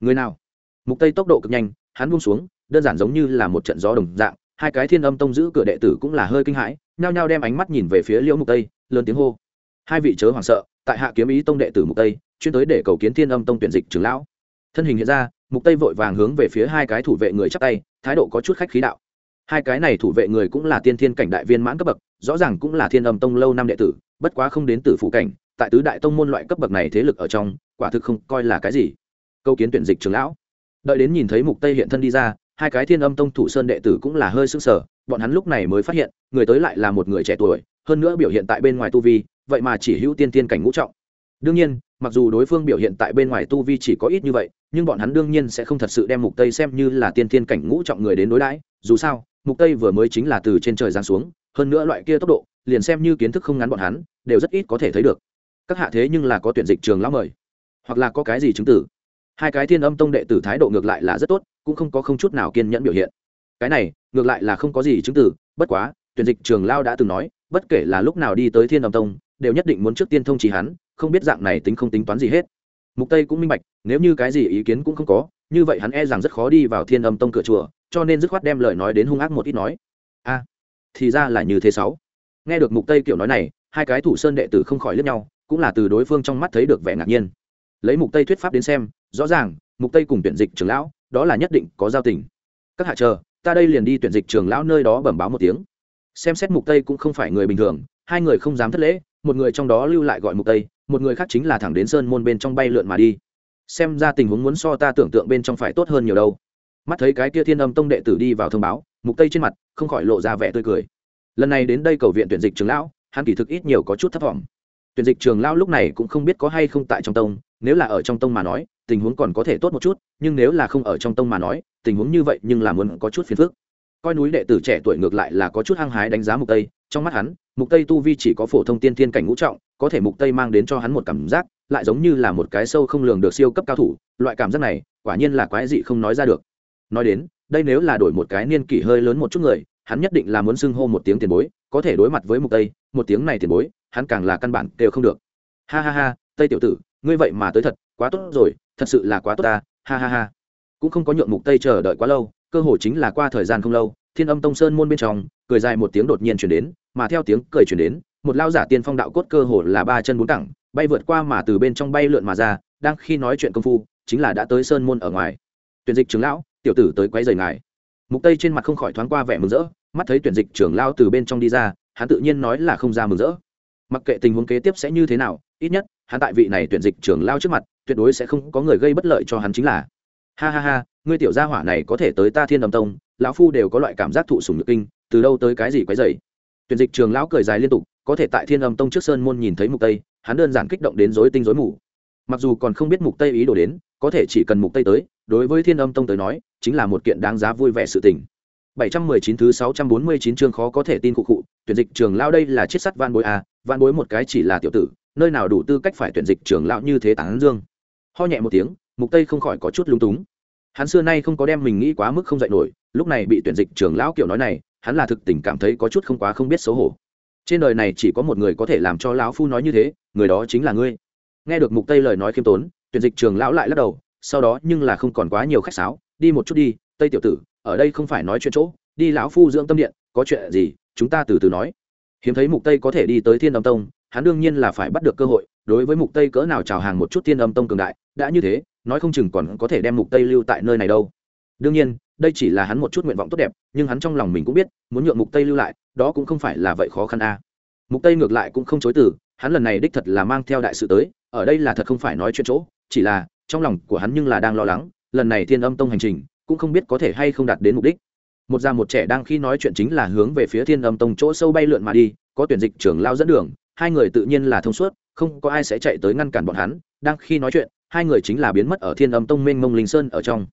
S1: Người nào? Mục tây tốc độ cực nhanh, hắn buông xuống, đơn giản giống như là một trận gió đồng dạng, hai cái thiên âm tông giữ cửa đệ tử cũng là hơi kinh hãi, nhao nhao đem ánh mắt nhìn về phía liễu mục tây, lớn tiếng hô. Hai vị chớ hoảng sợ, tại hạ kiếm ý tông đệ tử mục tây, chuyên tới để cầu kiến thiên âm tông tuyển dịch trưởng lão. Thân hình hiện ra, mục tây vội vàng hướng về phía hai cái thủ vệ người chắp tay, thái độ có chút khách khí đạo. Hai cái này thủ vệ người cũng là tiên thiên cảnh đại viên mãn cấp bậc, rõ ràng cũng là thiên âm tông lâu năm đệ tử, bất quá không đến từ phủ cảnh tại tứ đại tông môn loại cấp bậc này thế lực ở trong, quả thực không coi là cái gì. Câu kiến tuyển dịch trưởng lão. Đợi đến nhìn thấy mục tây hiện thân đi ra, hai cái thiên âm tông thủ sơn đệ tử cũng là hơi sưng sờ, bọn hắn lúc này mới phát hiện, người tới lại là một người trẻ tuổi, hơn nữa biểu hiện tại bên ngoài tu vi, vậy mà chỉ hữu tiên tiên cảnh ngũ trọng. Đương nhiên, mặc dù đối phương biểu hiện tại bên ngoài tu vi chỉ có ít như vậy, nhưng bọn hắn đương nhiên sẽ không thật sự đem mục tây xem như là tiên thiên cảnh ngũ trọng người đến đối đãi. Dù sao, mục tây vừa mới chính là từ trên trời giáng xuống, hơn nữa loại kia tốc độ, liền xem như kiến thức không ngắn bọn hắn, đều rất ít có thể thấy được các hạ thế nhưng là có tuyển dịch trường lão mời, hoặc là có cái gì chứng tử. Hai cái thiên âm tông đệ tử thái độ ngược lại là rất tốt, cũng không có không chút nào kiên nhẫn biểu hiện. Cái này, ngược lại là không có gì chứng tử, bất quá, tuyển dịch trường lao đã từng nói, bất kể là lúc nào đi tới thiên âm tông, đều nhất định muốn trước tiên thông chỉ hắn, không biết dạng này tính không tính toán gì hết. Mục tây cũng minh bạch, nếu như cái gì ý kiến cũng không có, như vậy hắn e rằng rất khó đi vào thiên âm tông cửa chùa, cho nên dứt khoát đem lời nói đến hung ác một ít nói. A, thì ra là như thế sáu. Nghe được mục tây kiểu nói này, hai cái thủ sơn đệ tử không khỏi liếc nhau cũng là từ đối phương trong mắt thấy được vẻ ngạc nhiên. Lấy mục tây thuyết pháp đến xem, rõ ràng, mục tây cùng tuyển dịch trưởng lão, đó là nhất định có giao tình. Các hạ chờ, ta đây liền đi tuyển dịch trưởng lão nơi đó bẩm báo một tiếng. Xem xét mục tây cũng không phải người bình thường, hai người không dám thất lễ, một người trong đó lưu lại gọi mục tây, một người khác chính là thẳng đến sơn môn bên trong bay lượn mà đi. Xem ra tình huống muốn so ta tưởng tượng bên trong phải tốt hơn nhiều đâu. Mắt thấy cái kia thiên âm tông đệ tử đi vào thông báo, mục tây trên mặt không khỏi lộ ra vẻ tươi cười. Lần này đến đây cầu viện tuyển dịch trưởng lão, hắn kỳ thực ít nhiều có chút thất vọng tuyển dịch trường lão lúc này cũng không biết có hay không tại trong tông, nếu là ở trong tông mà nói, tình huống còn có thể tốt một chút, nhưng nếu là không ở trong tông mà nói, tình huống như vậy nhưng là muốn có chút phiền phức. Coi núi đệ tử trẻ tuổi ngược lại là có chút hăng hái đánh giá mục tây, trong mắt hắn, mục tây tu vi chỉ có phổ thông tiên thiên cảnh ngũ trọng, có thể mục tây mang đến cho hắn một cảm giác, lại giống như là một cái sâu không lường được siêu cấp cao thủ, loại cảm giác này, quả nhiên là quái dị không nói ra được. Nói đến, đây nếu là đổi một cái niên kỷ hơi lớn một chút người, hắn nhất định là muốn xưng hô một tiếng tiền bối có thể đối mặt với mục tây, một tiếng này tiền bối, hắn càng là căn bản đều không được. Ha ha ha, tây tiểu tử, ngươi vậy mà tới thật, quá tốt rồi, thật sự là quá tốt ta, ha ha ha. Cũng không có nhượng mục tây chờ đợi quá lâu, cơ hội chính là qua thời gian không lâu, thiên âm tông sơn môn bên trong, cười dài một tiếng đột nhiên chuyển đến, mà theo tiếng cười chuyển đến, một lao giả tiên phong đạo cốt cơ hồ là ba chân bốn cẳng, bay vượt qua mà từ bên trong bay lượn mà ra, đang khi nói chuyện công phu, chính là đã tới sơn môn ở ngoài. Tuyển dịch trưởng lão, tiểu tử tới quấy rầy ngài mục tây trên mặt không khỏi thoáng qua vẻ mừng rỡ, mắt thấy tuyển dịch trưởng lao từ bên trong đi ra, hắn tự nhiên nói là không ra mừng rỡ. Mặc kệ tình huống kế tiếp sẽ như thế nào, ít nhất, hắn tại vị này tuyển dịch trưởng lao trước mặt, tuyệt đối sẽ không có người gây bất lợi cho hắn chính là. Ha ha ha, ngươi tiểu gia hỏa này có thể tới ta thiên đồng tông, lão phu đều có loại cảm giác thụ sủng nhược kinh, từ đâu tới cái gì quấy rầy? Tuyển dịch trường lão cười dài liên tục, có thể tại thiên âm tông trước sơn môn nhìn thấy mục tây, hắn đơn giản kích động đến rối tinh rối mù. Mặc dù còn không biết mục tây ý đồ đến có thể chỉ cần mục tây tới, đối với thiên âm tông tới nói, chính là một kiện đáng giá vui vẻ sự tình. 719 thứ 649 chương khó có thể tin cụ cụ tuyển dịch trường lão đây là chiết sắt van bối à, a van bối một cái chỉ là tiểu tử, nơi nào đủ tư cách phải tuyển dịch trường lão như thế tán dương. Ho nhẹ một tiếng, mục tây không khỏi có chút lung túng. Hắn xưa nay không có đem mình nghĩ quá mức không dạy nổi, lúc này bị tuyển dịch trường lão kiểu nói này, hắn là thực tình cảm thấy có chút không quá không biết xấu hổ. Trên đời này chỉ có một người có thể làm cho lão phu nói như thế, người đó chính là ngươi. Nghe được mục tây lời nói khiêm tốn tuyển dịch trường lão lại lắc đầu, sau đó nhưng là không còn quá nhiều khách sáo, đi một chút đi, tây tiểu tử, ở đây không phải nói chuyện chỗ, đi lão phu dưỡng tâm điện, có chuyện gì, chúng ta từ từ nói. Hiếm thấy mục tây có thể đi tới thiên âm tông, hắn đương nhiên là phải bắt được cơ hội, đối với mục tây cỡ nào chào hàng một chút thiên âm tông cường đại, đã như thế, nói không chừng còn có thể đem mục tây lưu tại nơi này đâu. Đương nhiên, đây chỉ là hắn một chút nguyện vọng tốt đẹp, nhưng hắn trong lòng mình cũng biết, muốn nhượng mục tây lưu lại, đó cũng không phải là vậy khó khăn a. Mục tây ngược lại cũng không chối từ, hắn lần này đích thật là mang theo đại sự tới, ở đây là thật không phải nói chuyện chỗ chỉ là, trong lòng của hắn nhưng là đang lo lắng, lần này thiên âm tông hành trình cũng không biết có thể hay không đạt đến mục đích. Một già một trẻ đang khi nói chuyện chính là hướng về phía thiên âm tông chỗ sâu bay lượn mà đi, có tuyển dịch trưởng lao dẫn đường, hai người tự nhiên là thông suốt, không có ai sẽ chạy tới ngăn cản bọn hắn. Đang khi nói chuyện, hai người chính là biến mất ở thiên âm tông mênh mông linh sơn ở trong.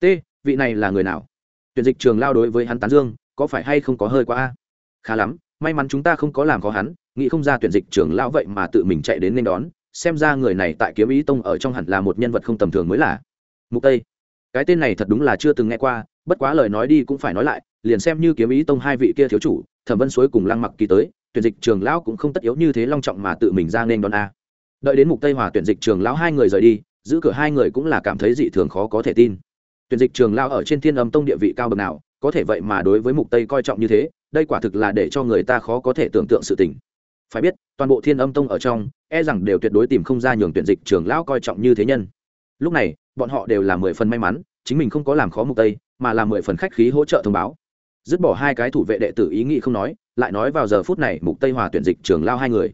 S1: T, vị này là người nào? Tuyển dịch trường lao đối với hắn tán dương, có phải hay không có hơi quá a? Khá lắm, may mắn chúng ta không có làm khó hắn, nghĩ không ra tuyển dịch trường lao vậy mà tự mình chạy đến nên đón xem ra người này tại kiếm ý tông ở trong hẳn là một nhân vật không tầm thường mới là. Mục tây, cái tên này thật đúng là chưa từng nghe qua, bất quá lời nói đi cũng phải nói lại, liền xem như kiếm ý tông hai vị kia thiếu chủ, thẩm vân suối cùng lăng mặc kỳ tới, tuyển dịch trường lão cũng không tất yếu như thế long trọng mà tự mình ra nên đón a. Đợi đến mục tây hòa tuyển dịch trường lão hai người rời đi, giữ cửa hai người cũng là cảm thấy dị thường khó có thể tin. Tuyển dịch trường lão ở trên thiên âm tông địa vị cao bậc nào, có thể vậy mà đối với mục tây coi trọng như thế, đây quả thực là để cho người ta khó có thể tưởng tượng sự tình phải biết, toàn bộ thiên âm tông ở trong e rằng đều tuyệt đối tìm không ra nhường tuyển dịch trường lão coi trọng như thế nhân. Lúc này, bọn họ đều là mười phần may mắn, chính mình không có làm khó mục tây, mà là mười phần khách khí hỗ trợ thông báo. Dứt bỏ hai cái thủ vệ đệ tử ý nghĩ không nói, lại nói vào giờ phút này mục tây hòa tuyển dịch trường lao hai người.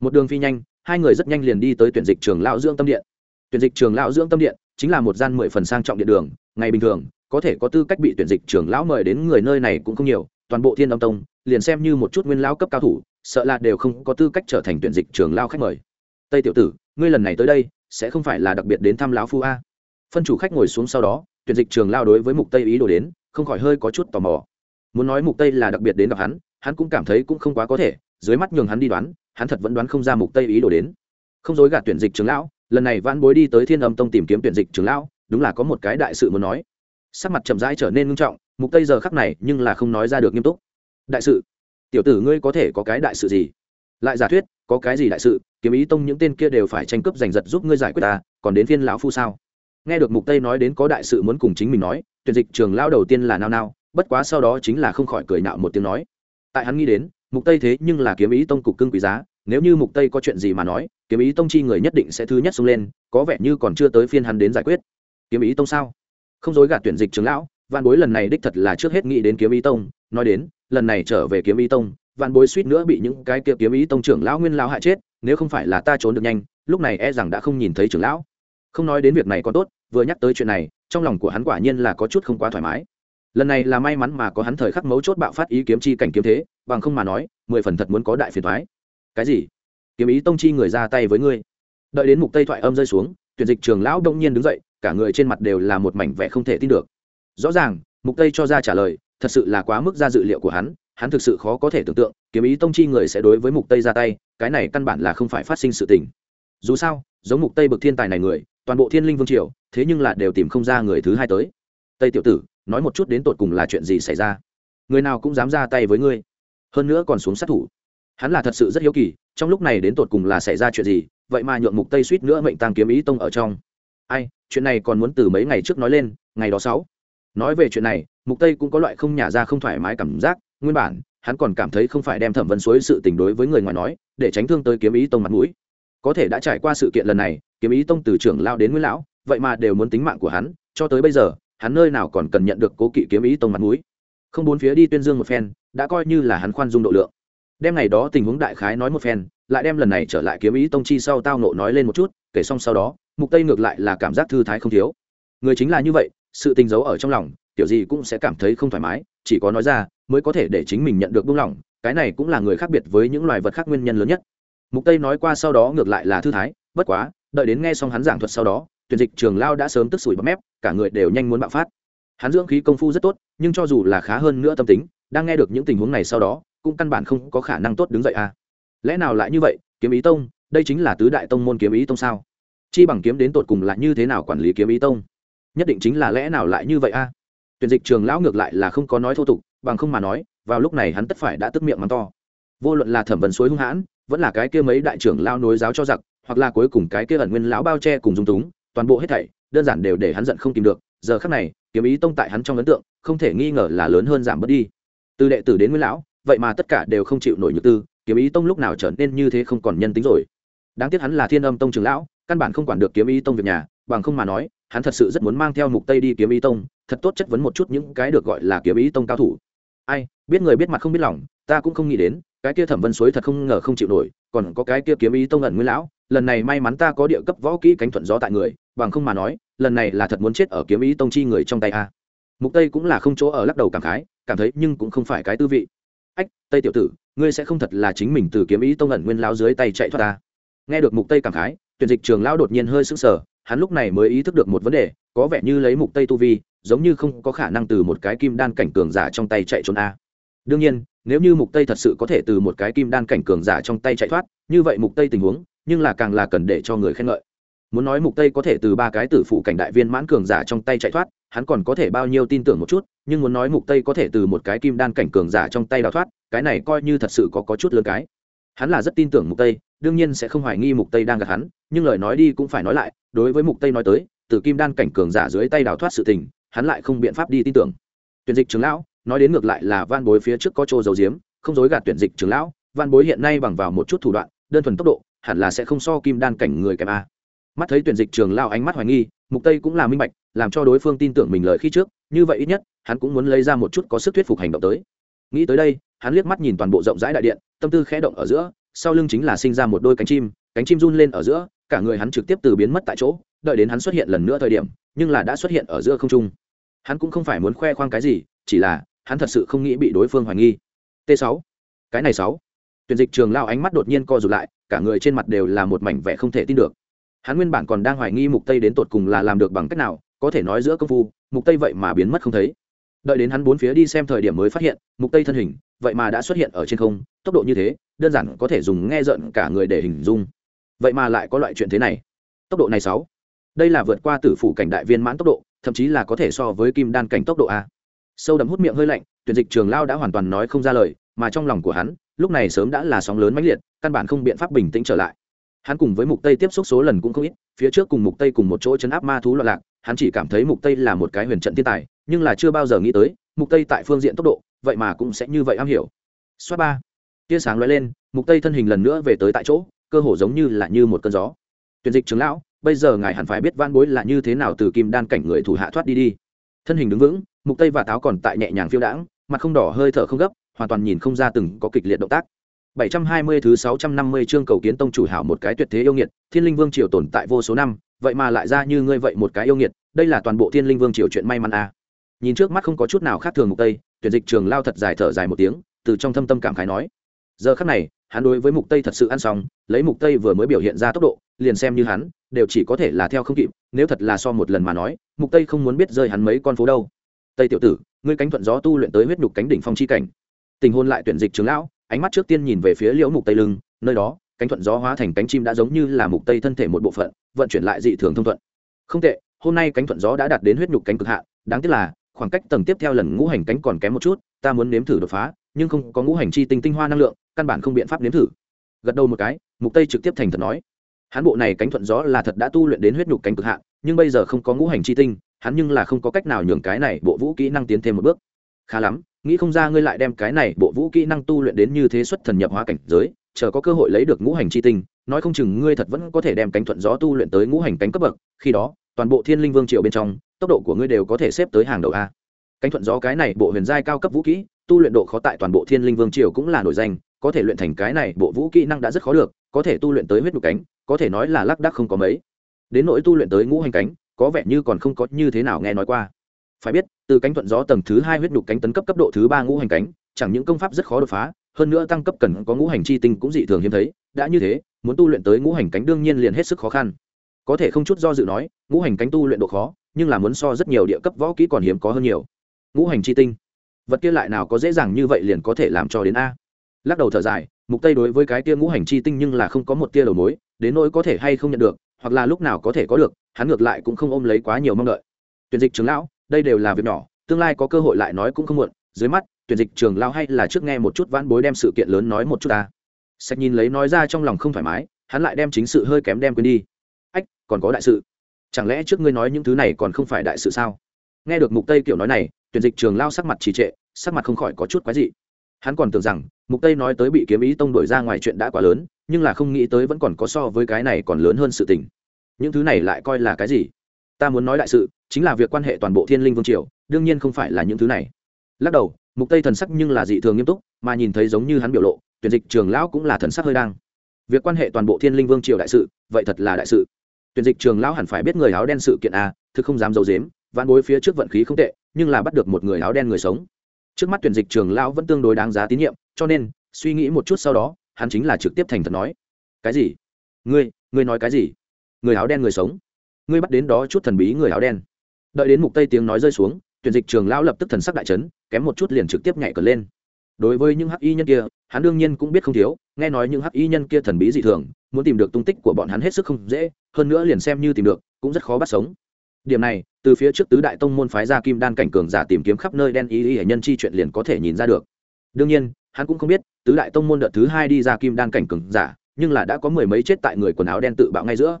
S1: Một đường phi nhanh, hai người rất nhanh liền đi tới tuyển dịch trường lão dưỡng tâm điện. Tuyển dịch trường lão dưỡng tâm điện chính là một gian mười phần sang trọng điện đường, ngày bình thường, có thể có tư cách bị tuyển dịch trường lão mời đến người nơi này cũng không nhiều, toàn bộ thiên âm tông, liền xem như một chút nguyên lão cấp cao thủ sợ là đều không có tư cách trở thành tuyển dịch trường lao khách mời. Tây tiểu tử, ngươi lần này tới đây, sẽ không phải là đặc biệt đến thăm lão phu a? Phân chủ khách ngồi xuống sau đó, tuyển dịch trường lao đối với mục tây ý đồ đến, không khỏi hơi có chút tò mò. Muốn nói mục tây là đặc biệt đến gặp hắn hắn cũng cảm thấy cũng không quá có thể, dưới mắt nhường hắn đi đoán, hắn thật vẫn đoán không ra mục tây ý đồ đến. Không dối gạt tuyển dịch trường lão, lần này vãn bối đi tới thiên âm tông tìm kiếm tuyển dịch trường lão, đúng là có một cái đại sự muốn nói. Sắc mặt chậm rãi trở nên nghiêm trọng, mục tây giờ khắc này nhưng là không nói ra được nghiêm túc. Đại sự tiểu tử ngươi có thể có cái đại sự gì? Lại giả thuyết, có cái gì đại sự? Kiếm ý tông những tên kia đều phải tranh cướp giành giật giúp ngươi giải quyết ta, còn đến phiên lão phu sao? Nghe được mục tây nói đến có đại sự muốn cùng chính mình nói, tuyển dịch trường lao đầu tiên là nao nao, bất quá sau đó chính là không khỏi cười nạo một tiếng nói. Tại hắn nghĩ đến, mục tây thế nhưng là kiếm ý tông cục cưng quý giá, nếu như mục tây có chuyện gì mà nói, kiếm ý tông chi người nhất định sẽ thứ nhất xông lên, có vẻ như còn chưa tới phiên hắn đến giải quyết. Kiếm ý tông sao? Không dối gạt tuyển dịch trường lão văn bối lần này đích thật là trước hết nghĩ đến kiếm ý tông, nói đến lần này trở về kiếm ý tông văn bối suýt nữa bị những cái kia kiếm ý tông trưởng lão nguyên lão hại chết, nếu không phải là ta trốn được nhanh, lúc này e rằng đã không nhìn thấy trưởng lão. Không nói đến việc này còn tốt, vừa nhắc tới chuyện này, trong lòng của hắn quả nhiên là có chút không quá thoải mái. Lần này là may mắn mà có hắn thời khắc mấu chốt bạo phát ý kiếm chi cảnh kiếm thế, bằng không mà nói, mười phần thật muốn có đại phiền thoái cái gì? Kiếm ý tông chi người ra tay với ngươi. Đợi đến mục tây thoại âm rơi xuống, tuyển dịch trường lão đông nhiên đứng dậy, cả người trên mặt đều là một mảnh vẻ không thể tin được. Rõ ràng, mục tây cho ra trả lời thật sự là quá mức ra dự liệu của hắn hắn thực sự khó có thể tưởng tượng, kiếm ý tông chi người sẽ đối với mục tây ra tay, cái này căn bản là không phải phát sinh sự tình. Dù sao, giống mục tây bực thiên tài này người, toàn bộ thiên linh vương triều, thế nhưng là đều tìm không ra người thứ hai tới. Tây tiểu tử, nói một chút đến tột cùng là chuyện gì xảy ra? Người nào cũng dám ra tay với ngươi. Hơn nữa còn xuống sát thủ. Hắn là thật sự rất hiếu kỳ, trong lúc này đến tột cùng là xảy ra chuyện gì, vậy mà nhượng mục tây suýt nữa mệnh tăng kiếm ý tông ở trong. Ai, chuyện này còn muốn từ mấy ngày trước nói lên, ngày đó sáu nói về chuyện này, mục tây cũng có loại không nhả ra không thoải mái cảm giác, nguyên bản, hắn còn cảm thấy không phải đem thẩm vấn suối sự tình đối với người ngoài nói, để tránh thương tới kiếm ý tông mặt mũi. Có thể đã trải qua sự kiện lần này, kiếm ý tông từ trưởng lao đến nguyễn lão, vậy mà đều muốn tính mạng của hắn, cho tới bây giờ, hắn nơi nào còn cần nhận được cố kỵ kiếm ý tông mặt mũi. Không bốn phía đi tuyên dương một phen, đã coi như là hắn khoan dung độ lượng. Đem ngày đó tình huống đại khái nói một phen, lại đem lần này trở lại kiếm ý tông chi sau tao nộ nói lên một chút, kể xong sau đó, mục tây ngược lại là cảm giác thư thái không thiếu. Người chính là như vậy sự tình giấu ở trong lòng, tiểu gì cũng sẽ cảm thấy không thoải mái, chỉ có nói ra, mới có thể để chính mình nhận được buông lỏng, cái này cũng là người khác biệt với những loài vật khác nguyên nhân lớn nhất. Mục tây nói qua sau đó ngược lại là thư thái, bất quá, đợi đến nghe xong hắn giảng thuật sau đó, tuyển dịch trường lao đã sớm tức sủi bắp mép, cả người đều nhanh muốn bạo phát. Hắn dưỡng khí công phu rất tốt, nhưng cho dù là khá hơn nữa tâm tính, đang nghe được những tình huống này sau đó, cũng căn bản không có khả năng tốt đứng dậy à. Lẽ nào lại như vậy, kiếm ý tông, đây chính là tứ đại tông môn kiếm ý tông sao? Chi bằng kiếm đến tột cùng là như thế nào quản lý kiếm ý tông? Nhất định chính là lẽ nào lại như vậy a? À? tuyển dịch trường lão ngược lại là không có nói thô tục, bằng không mà nói, vào lúc này hắn tất phải đã tức miệng mắng to. Vô luận là thẩm vấn suối hung hãn, vẫn là cái kia mấy đại trưởng lao nối giáo cho giặc, hoặc là cuối cùng cái kia ẩn nguyên lão bao che cùng dung túng, toàn bộ hết thảy, đơn giản đều để hắn giận không tìm được. Giờ khắc này, kiếm ý tông tại hắn trong ấn tượng, không thể nghi ngờ là lớn hơn giảm bớt đi. Từ đệ tử đến nguyên lão, vậy mà tất cả đều không chịu nổi nhược tư, kiếm ý tông lúc nào trở nên như thế không còn nhân tính rồi. Đáng tiếc hắn là thiên âm tông trường lão, căn bản không quản được kiếm ý tông việc nhà, bằng không mà nói hắn thật sự rất muốn mang theo mục tây đi kiếm ý tông, thật tốt chất vấn một chút những cái được gọi là kiếm ý tông cao thủ. Ai, biết người biết mặt không biết lòng, ta cũng không nghĩ đến, cái kia thẩm vân suối thật không ngờ không chịu nổi, còn có cái kia kiếm ý tông ẩn nguyên lão, lần này may mắn ta có địa cấp võ kỹ cánh thuận gió tại người, bằng không mà nói, lần này là thật muốn chết ở kiếm ý tông chi người trong tay a. Mục tây cũng là không chỗ ở lắc đầu cảm khái, cảm thấy nhưng cũng không phải cái tư vị. Ách, tây tiểu tử, ngươi sẽ không thật là chính mình từ kiếm ý tông ẩn nguyên lão dưới tay chạy thoát ta. Nghe được mục tây cảm khái, tuyển dịch trường lão đột nhiên hơi sững sờ hắn lúc này mới ý thức được một vấn đề, có vẻ như lấy mục tây tu vi, giống như không có khả năng từ một cái kim đan cảnh cường giả trong tay chạy trốn a. Đương nhiên, nếu như mục tây thật sự có thể từ một cái kim đan cảnh cường giả trong tay chạy thoát, như vậy mục tây tình huống, nhưng là càng là cần để cho người khen ngợi. Muốn nói mục tây có thể từ ba cái tử phụ cảnh đại viên mãn cường giả trong tay chạy thoát, hắn còn có thể bao nhiêu tin tưởng một chút, nhưng muốn nói mục tây có thể từ một cái kim đan cảnh cường giả trong tay đào thoát, cái này coi như thật sự có có chút lớn cái. Hắn là rất tin tưởng mục tây, đương nhiên sẽ không hoài nghi mục tây đang gặp hắn, nhưng lời nói đi cũng phải nói lại đối với mục tây nói tới, từ kim đan cảnh cường giả dưới tay đào thoát sự tình, hắn lại không biện pháp đi tin tưởng. Tuyển dịch trưởng lão, nói đến ngược lại là van bối phía trước có chỗ dầu diếm không dối gạt tuyển dịch trưởng lão, van bối hiện nay bằng vào một chút thủ đoạn, đơn thuần tốc độ, hẳn là sẽ không so kim đan cảnh người kèm a. Mắt thấy tuyển dịch trường lao ánh mắt hoài nghi, mục tây cũng là minh bạch, làm cho đối phương tin tưởng mình lời khi trước, như vậy ít nhất, hắn cũng muốn lấy ra một chút có sức thuyết phục hành động tới. Nghĩ tới đây, hắn liếc mắt nhìn toàn bộ rộng rãi đại điện, tâm tư khẽ động ở giữa, sau lưng chính là sinh ra một đôi cánh chim cánh chim run lên ở giữa cả người hắn trực tiếp từ biến mất tại chỗ, đợi đến hắn xuất hiện lần nữa thời điểm, nhưng là đã xuất hiện ở giữa không trung. Hắn cũng không phải muốn khoe khoang cái gì, chỉ là, hắn thật sự không nghĩ bị đối phương hoài nghi. T 6 cái này sáu. Tuyển dịch trường lao ánh mắt đột nhiên co rụt lại, cả người trên mặt đều là một mảnh vẻ không thể tin được. Hắn nguyên bản còn đang hoài nghi mục tây đến tột cùng là làm được bằng cách nào, có thể nói giữa công phu, mục tây vậy mà biến mất không thấy. Đợi đến hắn bốn phía đi xem thời điểm mới phát hiện, mục tây thân hình, vậy mà đã xuất hiện ở trên không, tốc độ như thế, đơn giản có thể dùng nghe giận cả người để hình dung vậy mà lại có loại chuyện thế này. Tốc độ này sáu. Đây là vượt qua tử phủ cảnh đại viên mãn tốc độ, thậm chí là có thể so với kim đan cảnh tốc độ a. Sâu đậm hút miệng hơi lạnh, tuyển dịch trường lao đã hoàn toàn nói không ra lời, mà trong lòng của hắn, lúc này sớm đã là sóng lớn mãnh liệt, căn bản không biện pháp bình tĩnh trở lại. Hắn cùng với mục tây tiếp xúc số lần cũng không ít, phía trước cùng mục tây cùng một chỗ chấn áp ma thú loạn lạc, hắn chỉ cảm thấy mục tây là một cái huyền trận thiên tài, nhưng là chưa bao giờ nghĩ tới, mục tây tại phương diện tốc độ, vậy mà cũng sẽ như vậy am hiểu. Xoát ba. Tia sáng lóe lên, mục tây thân hình lần nữa về tới tại chỗ cơ hồ giống như là như một cơn gió tuyển dịch trưởng lão bây giờ ngài hẳn phải biết van bối là như thế nào từ kim đan cảnh người thủ hạ thoát đi đi thân hình đứng vững mục tây và táo còn tại nhẹ nhàng phiêu đãng mặt không đỏ hơi thở không gấp hoàn toàn nhìn không ra từng có kịch liệt động tác 720 thứ 650 chương cầu kiến tông chủ hảo một cái tuyệt thế yêu nghiệt, Thiên Linh Vương triều tồn tại vô số năm, vậy mà lại ra như ngươi vậy một cái yêu nghiệt, đây là toàn bộ Thiên Linh Vương triều chuyện may mắn à. Nhìn trước mắt không có chút nào khác thường mục tây, tuyển dịch trường lao thật dài thở dài một tiếng, từ trong thâm tâm cảm khái nói. Giờ khắc này, hắn đối với mục tây thật sự ăn xong, lấy mục tây vừa mới biểu hiện ra tốc độ, liền xem như hắn, đều chỉ có thể là theo không kịp, nếu thật là so một lần mà nói, mục tây không muốn biết rơi hắn mấy con phố đâu. Tây tiểu tử, ngươi cánh thuận gió tu luyện tới huyết nhục cánh đỉnh phong chi cảnh. Tình hôn lại tuyển dịch trường lão, ánh mắt trước tiên nhìn về phía liễu mục tây lưng nơi đó cánh thuận gió hóa thành cánh chim đã giống như là mục tây thân thể một bộ phận vận chuyển lại dị thường thông thuận không tệ hôm nay cánh thuận gió đã đạt đến huyết nhục cánh cực hạn đáng tiếc là khoảng cách tầng tiếp theo lần ngũ hành cánh còn kém một chút ta muốn nếm thử đột phá nhưng không có ngũ hành chi tinh tinh hoa năng lượng căn bản không biện pháp nếm thử. Gật đầu một cái, mục tây trực tiếp thành thật nói. Hắn bộ này cánh thuận gió là thật đã tu luyện đến huyết nhục cánh cực hạn, nhưng bây giờ không có ngũ hành chi tinh, hắn nhưng là không có cách nào nhường cái này bộ vũ kỹ năng tiến thêm một bước. Khá lắm, nghĩ không ra ngươi lại đem cái này bộ vũ kỹ năng tu luyện đến như thế xuất thần nhập hóa cảnh giới, chờ có cơ hội lấy được ngũ hành chi tinh, nói không chừng ngươi thật vẫn có thể đem cánh thuận gió tu luyện tới ngũ hành cánh cấp bậc, khi đó, toàn bộ thiên linh vương triều bên trong, tốc độ của ngươi đều có thể xếp tới hàng đầu a. Cánh thuận gió cái này bộ huyền giai cao cấp vũ kỹ, tu luyện độ khó tại toàn bộ thiên linh vương triều cũng là nổi danh có thể luyện thành cái này, bộ vũ kỹ năng đã rất khó được, có thể tu luyện tới huyết nhục cánh, có thể nói là lác đắc không có mấy. Đến nỗi tu luyện tới ngũ hành cánh, có vẻ như còn không có như thế nào nghe nói qua. Phải biết, từ cánh thuận gió tầng thứ hai huyết nhục cánh tấn cấp cấp độ thứ ba ngũ hành cánh, chẳng những công pháp rất khó đột phá, hơn nữa tăng cấp cần có ngũ hành chi tinh cũng dị thường hiếm thấy, đã như thế, muốn tu luyện tới ngũ hành cánh đương nhiên liền hết sức khó khăn. Có thể không chút do dự nói, ngũ hành cánh tu luyện độ khó, nhưng là muốn so rất nhiều địa cấp võ kỹ còn hiếm có hơn nhiều. Ngũ hành chi tinh, vật kia lại nào có dễ dàng như vậy liền có thể làm cho đến a lắc đầu thở dài, mục tây đối với cái tia ngũ hành chi tinh nhưng là không có một tia đầu mối, đến nỗi có thể hay không nhận được, hoặc là lúc nào có thể có được, hắn ngược lại cũng không ôm lấy quá nhiều mong đợi. Tuyển dịch trưởng lão, đây đều là việc nhỏ, tương lai có cơ hội lại nói cũng không muộn, dưới mắt, tuyển dịch trường lao hay là trước nghe một chút vãn bối đem sự kiện lớn nói một chút ta. Sạch nhìn lấy nói ra trong lòng không thoải mái, hắn lại đem chính sự hơi kém đem quên đi. Ách, còn có đại sự. Chẳng lẽ trước ngươi nói những thứ này còn không phải đại sự sao? Nghe được mục tây kiểu nói này, tuyển dịch trường lao sắc mặt trì trệ, sắc mặt không khỏi có chút quái dị hắn còn tưởng rằng mục tây nói tới bị kiếm ý tông đổi ra ngoài chuyện đã quá lớn nhưng là không nghĩ tới vẫn còn có so với cái này còn lớn hơn sự tình. Những thứ này lại coi là cái gì? Ta muốn nói đại sự chính là việc quan hệ toàn bộ thiên linh vương triều đương nhiên không phải là những thứ này. Lắc đầu mục tây thần sắc nhưng là dị thường nghiêm túc mà nhìn thấy giống như hắn biểu lộ tuyển dịch trường lão cũng là thần sắc hơi đang việc quan hệ toàn bộ thiên linh vương triều đại sự vậy thật là đại sự. Tuyển dịch trường lão hẳn phải biết người áo đen sự kiện a à, thực không dám dầu dếm vạn bối phía trước vận khí không tệ nhưng là bắt được một người áo đen người sống trước mắt tuyển dịch trường lão vẫn tương đối đáng giá tín nhiệm, cho nên, suy nghĩ một chút sau đó, hắn chính là trực tiếp thành thật nói. Cái gì? Ngươi ngươi nói cái gì? Người áo đen người sống. Ngươi bắt đến đó chút thần bí người áo đen. Đợi đến mục tây tiếng nói rơi xuống, tuyển dịch trường lão lập tức thần sắc đại chấn, kém một chút liền trực tiếp nhảy cờ lên. Đối với những hắc y nhân kia, hắn đương nhiên cũng biết không thiếu, nghe nói những hắc y nhân kia thần bí dị thường, muốn tìm được tung tích của bọn hắn hết sức không dễ, hơn nữa liền xem như tìm được, cũng rất khó bắt sống điểm này, từ phía trước tứ đại tông môn phái ra kim đan cảnh cường giả tìm kiếm khắp nơi đen ý ý hệ nhân chi chuyện liền có thể nhìn ra được. Đương nhiên, hắn cũng không biết, tứ đại tông môn đợt thứ hai đi ra kim đan cảnh cường giả, nhưng là đã có mười mấy chết tại người quần áo đen tự bạo ngay giữa.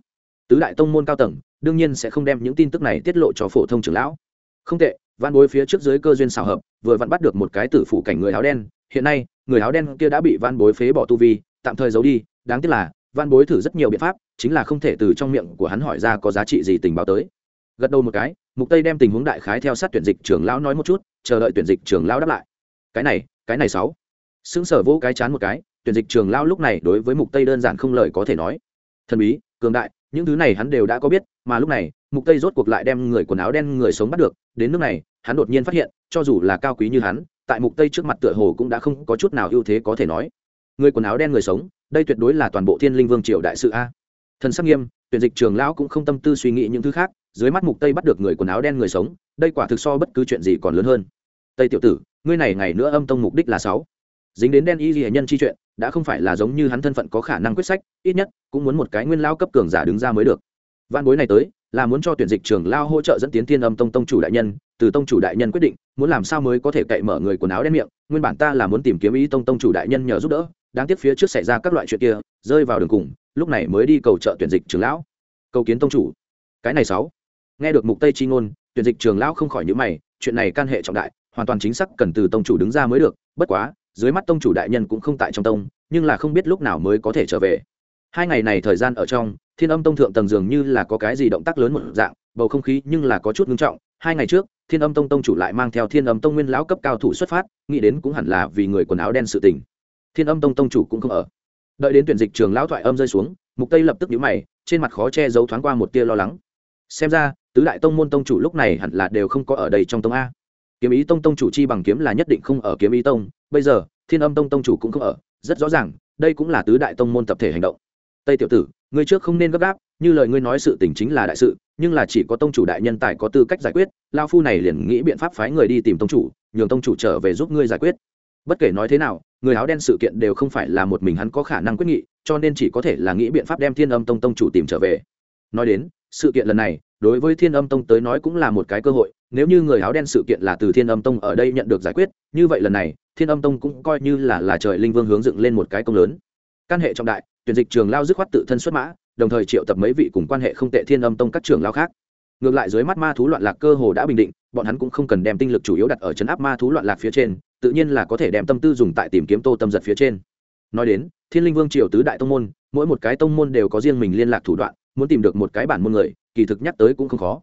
S1: Tứ đại tông môn cao tầng, đương nhiên sẽ không đem những tin tức này tiết lộ cho phổ thông trưởng lão. Không tệ, văn bối phía trước dưới cơ duyên xảo hợp, vừa vặn bắt được một cái tử phủ cảnh người áo đen, hiện nay, người áo đen kia đã bị văn bối phế bỏ tu vi, tạm thời giấu đi, đáng tiếc là, văn bối thử rất nhiều biện pháp, chính là không thể từ trong miệng của hắn hỏi ra có giá trị gì tình báo tới gật đầu một cái, mục tây đem tình huống đại khái theo sát tuyển dịch trưởng lão nói một chút, chờ đợi tuyển dịch trưởng lão đáp lại. Cái này cái này sáu. Xứng sở vỗ cái chán một cái, tuyển dịch trưởng lão lúc này đối với mục tây đơn giản không lời có thể nói. Thần bí, cường đại, những thứ này hắn đều đã có biết, mà lúc này, mục tây rốt cuộc lại đem người quần áo đen người sống bắt được, đến nước này, hắn đột nhiên phát hiện, cho dù là cao quý như hắn, tại mục tây trước mặt tựa hồ cũng đã không có chút nào ưu thế có thể nói. Người quần áo đen người sống, đây tuyệt đối là toàn bộ thiên linh vương triều đại sự a. Thần sắc nghiêm, tuyển dịch trường lão cũng không tâm tư suy nghĩ những thứ khác dưới mắt mục tây bắt được người quần áo đen người sống, đây quả thực so bất cứ chuyện gì còn lớn hơn. Tây tiểu tử, ngươi này ngày nữa âm tông mục đích là sáu. Dính đến đen y ghi nhân chi chuyện, đã không phải là giống như hắn thân phận có khả năng quyết sách, ít nhất, cũng muốn một cái nguyên lao cấp cường giả đứng ra mới được. Văn bối này tới, là muốn cho tuyển dịch trường lao hỗ trợ dẫn tiến thiên âm tông tông chủ đại nhân, từ tông chủ đại nhân quyết định, muốn làm sao mới có thể cậy mở người quần áo đen miệng, nguyên bản ta là muốn tìm kiếm ý tông tông chủ đại nhân nhờ giúp đỡ, đáng tiếc phía trước xảy ra các loại chuyện kia, rơi vào đường cùng, lúc này mới đi cầu trợ tuyển dịch trường lão. Cầu kiến tông chủ. Cái này sáu nghe được mục tây chi ngôn, tuyển dịch trường lão không khỏi nhíu mày, chuyện này can hệ trọng đại, hoàn toàn chính xác cần từ tông chủ đứng ra mới được, bất quá, dưới mắt tông chủ đại nhân cũng không tại trong tông, nhưng là không biết lúc nào mới có thể trở về. Hai ngày này thời gian ở trong, thiên âm tông thượng tầng dường như là có cái gì động tác lớn một dạng, bầu không khí nhưng là có chút ngưng trọng. Hai ngày trước, thiên âm tông tông chủ lại mang theo thiên âm tông nguyên lão cấp cao thủ xuất phát, nghĩ đến cũng hẳn là vì người quần áo đen sự tình. Thiên âm tông tông chủ cũng không ở. Đợi đến tuyển dịch trường lão thoại âm rơi xuống, mục tây lập tức nhíu mày, trên mặt khó che giấu thoáng qua một tia lo lắng. Xem ra tứ đại tông môn tông chủ lúc này hẳn là đều không có ở đây trong tông a. Kiếm ý tông tông chủ chi bằng kiếm là nhất định không ở kiếm ý tông, bây giờ, thiên âm tông tông chủ cũng không ở, rất rõ ràng, đây cũng là tứ đại tông môn tập thể hành động. Tây tiểu tử, ngươi trước không nên gấp gáp, như lời ngươi nói sự tình chính là đại sự, nhưng là chỉ có tông chủ đại nhân tài có tư cách giải quyết, lao phu này liền nghĩ biện pháp phái người đi tìm tông chủ, nhường tông chủ trở về giúp ngươi giải quyết. Bất kể nói thế nào, người áo đen sự kiện đều không phải là một mình hắn có khả năng quyết nghị, cho nên chỉ có thể là nghĩ biện pháp đem thiên âm tông tông chủ tìm trở về. Nói đến, sự kiện lần này đối với thiên âm tông tới nói cũng là một cái cơ hội, nếu như người áo đen sự kiện là từ thiên âm tông ở đây nhận được giải quyết, như vậy lần này, thiên âm tông cũng coi như là là trời linh vương hướng dựng lên một cái công lớn. Căn hệ trọng đại, tuyển dịch trường lao dứt khoát tự thân xuất mã, đồng thời triệu tập mấy vị cùng quan hệ không tệ thiên âm tông các trường lao khác. Ngược lại dưới mắt ma thú loạn lạc cơ hồ đã bình định, bọn hắn cũng không cần đem tinh lực chủ yếu đặt ở chấn áp ma thú loạn lạc phía trên, tự nhiên là có thể đem tâm tư dùng tại tìm kiếm tô tâm giật phía trên. Nói đến, thiên linh vương triều tứ đại tông môn, mỗi một cái tông môn đều có riêng mình liên lạc thủ đoạn, muốn tìm được một cái bản môn người kỳ thực nhắc tới cũng không khó.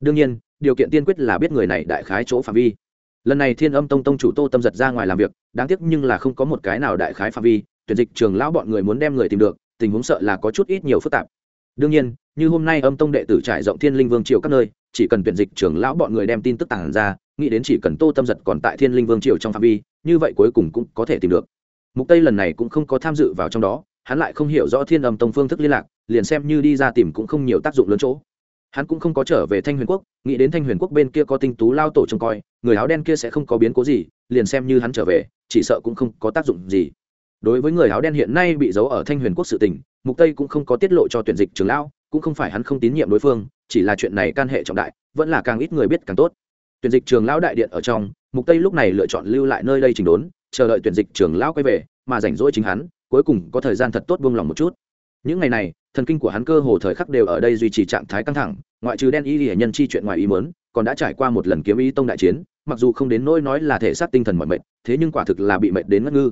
S1: Đương nhiên, điều kiện tiên quyết là biết người này đại khái chỗ phạm vi. Lần này thiên âm tông tông chủ tô tâm giật ra ngoài làm việc, đáng tiếc nhưng là không có một cái nào đại khái phạm vi, tuyển dịch trường lão bọn người muốn đem người tìm được, tình huống sợ là có chút ít nhiều phức tạp. Đương nhiên, như hôm nay âm tông đệ tử trải rộng thiên linh vương triều các nơi, chỉ cần tuyển dịch trường lão bọn người đem tin tức tàng ra, nghĩ đến chỉ cần tô tâm giật còn tại thiên linh vương triều trong phạm vi, như vậy cuối cùng cũng có thể tìm được. Mục tây lần này cũng không có tham dự vào trong đó, hắn lại không hiểu rõ thiên âm tông phương thức liên lạc, liền xem như đi ra tìm cũng không nhiều tác dụng lớn chỗ hắn cũng không có trở về thanh huyền quốc, nghĩ đến thanh huyền quốc bên kia có tinh tú lao tổ trông coi, người áo đen kia sẽ không có biến cố gì, liền xem như hắn trở về, chỉ sợ cũng không có tác dụng gì. Đối với người áo đen hiện nay bị giấu ở thanh huyền quốc sự tình, mục tây cũng không có tiết lộ cho tuyển dịch trường lão, cũng không phải hắn không tín nhiệm đối phương, chỉ là chuyện này can hệ trọng đại, vẫn là càng ít người biết càng tốt. Tuyển dịch trường lão đại điện ở trong, mục tây lúc này lựa chọn lưu lại nơi đây trình đốn, chờ đợi tuyển dịch trường lão quay về, mà rảnh rỗi chính hắn, cuối cùng có thời gian thật tốt buông lòng một chút. Những ngày này thần kinh của hắn cơ hồ thời khắc đều ở đây duy trì trạng thái căng thẳng, ngoại trừ đen y hiển nhân chi chuyện ngoài ý mớn còn đã trải qua một lần kiếm ý tông đại chiến, mặc dù không đến nỗi nói là thể xác tinh thần mọi mệt, thế nhưng quả thực là bị mệt đến ngất ngư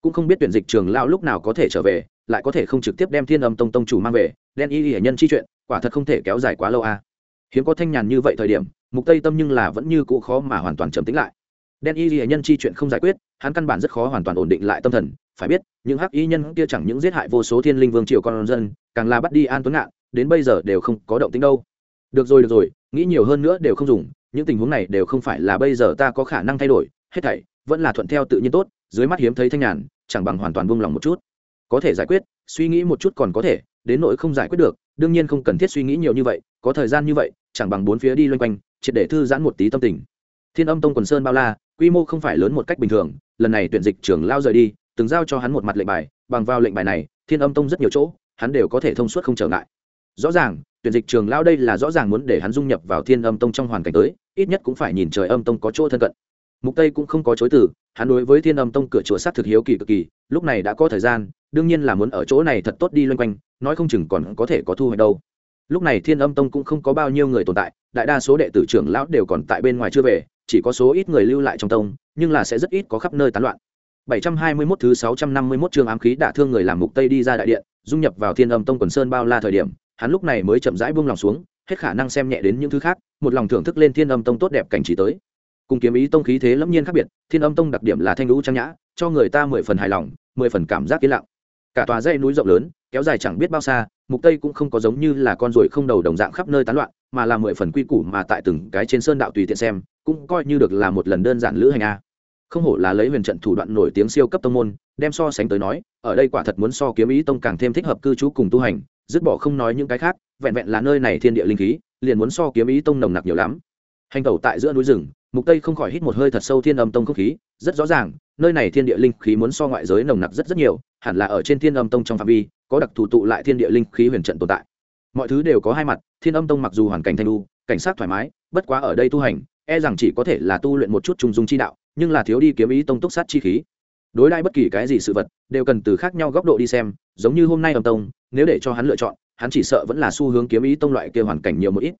S1: cũng không biết tuyển dịch trường lao lúc nào có thể trở về, lại có thể không trực tiếp đem thiên âm tông tông chủ mang về, đen y hiển nhân chi chuyện, quả thật không thể kéo dài quá lâu a à. hiếm có thanh nhàn như vậy thời điểm, mục tây tâm nhưng là vẫn như cũ khó mà hoàn toàn trầm tĩnh lại đen y hiển nhân chi chuyện không giải quyết, hắn căn bản rất khó hoàn toàn ổn định lại tâm thần, phải biết, những hắc y nhân kia chẳng những giết hại vô số thiên linh vương triều con dân càng là bắt đi an tuấn ngạn, đến bây giờ đều không có động tính đâu. Được rồi được rồi, nghĩ nhiều hơn nữa đều không dùng, những tình huống này đều không phải là bây giờ ta có khả năng thay đổi, hết thảy vẫn là thuận theo tự nhiên tốt, dưới mắt hiếm thấy thanh nhàn, chẳng bằng hoàn toàn buông lòng một chút. Có thể giải quyết, suy nghĩ một chút còn có thể, đến nỗi không giải quyết được, đương nhiên không cần thiết suy nghĩ nhiều như vậy, có thời gian như vậy, chẳng bằng bốn phía đi loanh quanh, triệt để thư giãn một tí tâm tình. Thiên âm tông quần sơn bao la, quy mô không phải lớn một cách bình thường, lần này tuyển dịch trưởng lao rời đi, từng giao cho hắn một mặt lệnh bài, bằng vào lệnh bài này, thiên âm tông rất nhiều chỗ hắn đều có thể thông suốt không trở ngại. Rõ ràng, tuyển dịch trường lao đây là rõ ràng muốn để hắn dung nhập vào thiên âm tông trong hoàn cảnh tới, ít nhất cũng phải nhìn trời âm tông có chỗ thân cận. Mục tây cũng không có chối từ, hắn đối với thiên âm tông cửa chùa sát thực hiếu kỳ cực kỳ, lúc này đã có thời gian, đương nhiên là muốn ở chỗ này thật tốt đi loanh quanh, nói không chừng còn có thể có thu hoạch đâu. Lúc này thiên âm tông cũng không có bao nhiêu người tồn tại, đại đa số đệ tử trưởng lão đều còn tại bên ngoài chưa về, chỉ có số ít người lưu lại trong tông, nhưng là sẽ rất ít có khắp nơi tán loạn. 721 thứ 651 chương ám khí đả thương người làm mục tây đi ra đại điện, dung nhập vào Thiên Âm Tông quần sơn bao la thời điểm, hắn lúc này mới chậm rãi buông lòng xuống, hết khả năng xem nhẹ đến những thứ khác, một lòng thưởng thức lên Thiên Âm Tông tốt đẹp cảnh trí tới. Cùng kiếm ý tông khí thế lẫm nhiên khác biệt, Thiên Âm Tông đặc điểm là thanh lũ trang nhã, cho người ta mười phần hài lòng, mười phần cảm giác yên lặng. Cả tòa dãy núi rộng lớn, kéo dài chẳng biết bao xa, mục tây cũng không có giống như là con ruồi không đầu đồng dạng khắp nơi tán loạn, mà là mười phần quy củ mà tại từng cái trên sơn đạo tùy tiện xem, cũng coi như được là một lần đơn giản lữ hành a không hổ là lấy huyền trận thủ đoạn nổi tiếng siêu cấp tông môn, đem so sánh tới nói, ở đây quả thật muốn so kiếm ý tông càng thêm thích hợp cư trú cùng tu hành, dứt bỏ không nói những cái khác, vẹn vẹn là nơi này thiên địa linh khí, liền muốn so kiếm ý tông nồng nặc nhiều lắm. Hành tẩu tại giữa núi rừng, mục tây không khỏi hít một hơi thật sâu thiên âm tông không khí, rất rõ ràng, nơi này thiên địa linh khí muốn so ngoại giới nồng nặc rất rất nhiều, hẳn là ở trên thiên âm tông trong phạm vi, có đặc thù tụ lại thiên địa linh khí huyền trận tồn tại. Mọi thứ đều có hai mặt, thiên âm tông mặc dù hoàn cảnh thanh lu cảnh sát thoải mái, bất quá ở đây tu hành e rằng chỉ có thể là tu luyện một chút trung dung chi đạo nhưng là thiếu đi kiếm ý tông túc sát chi khí. Đối đãi bất kỳ cái gì sự vật, đều cần từ khác nhau góc độ đi xem, giống như hôm nay âm tông, nếu để cho hắn lựa chọn, hắn chỉ sợ vẫn là xu hướng kiếm ý tông loại kia hoàn cảnh nhiều một ít.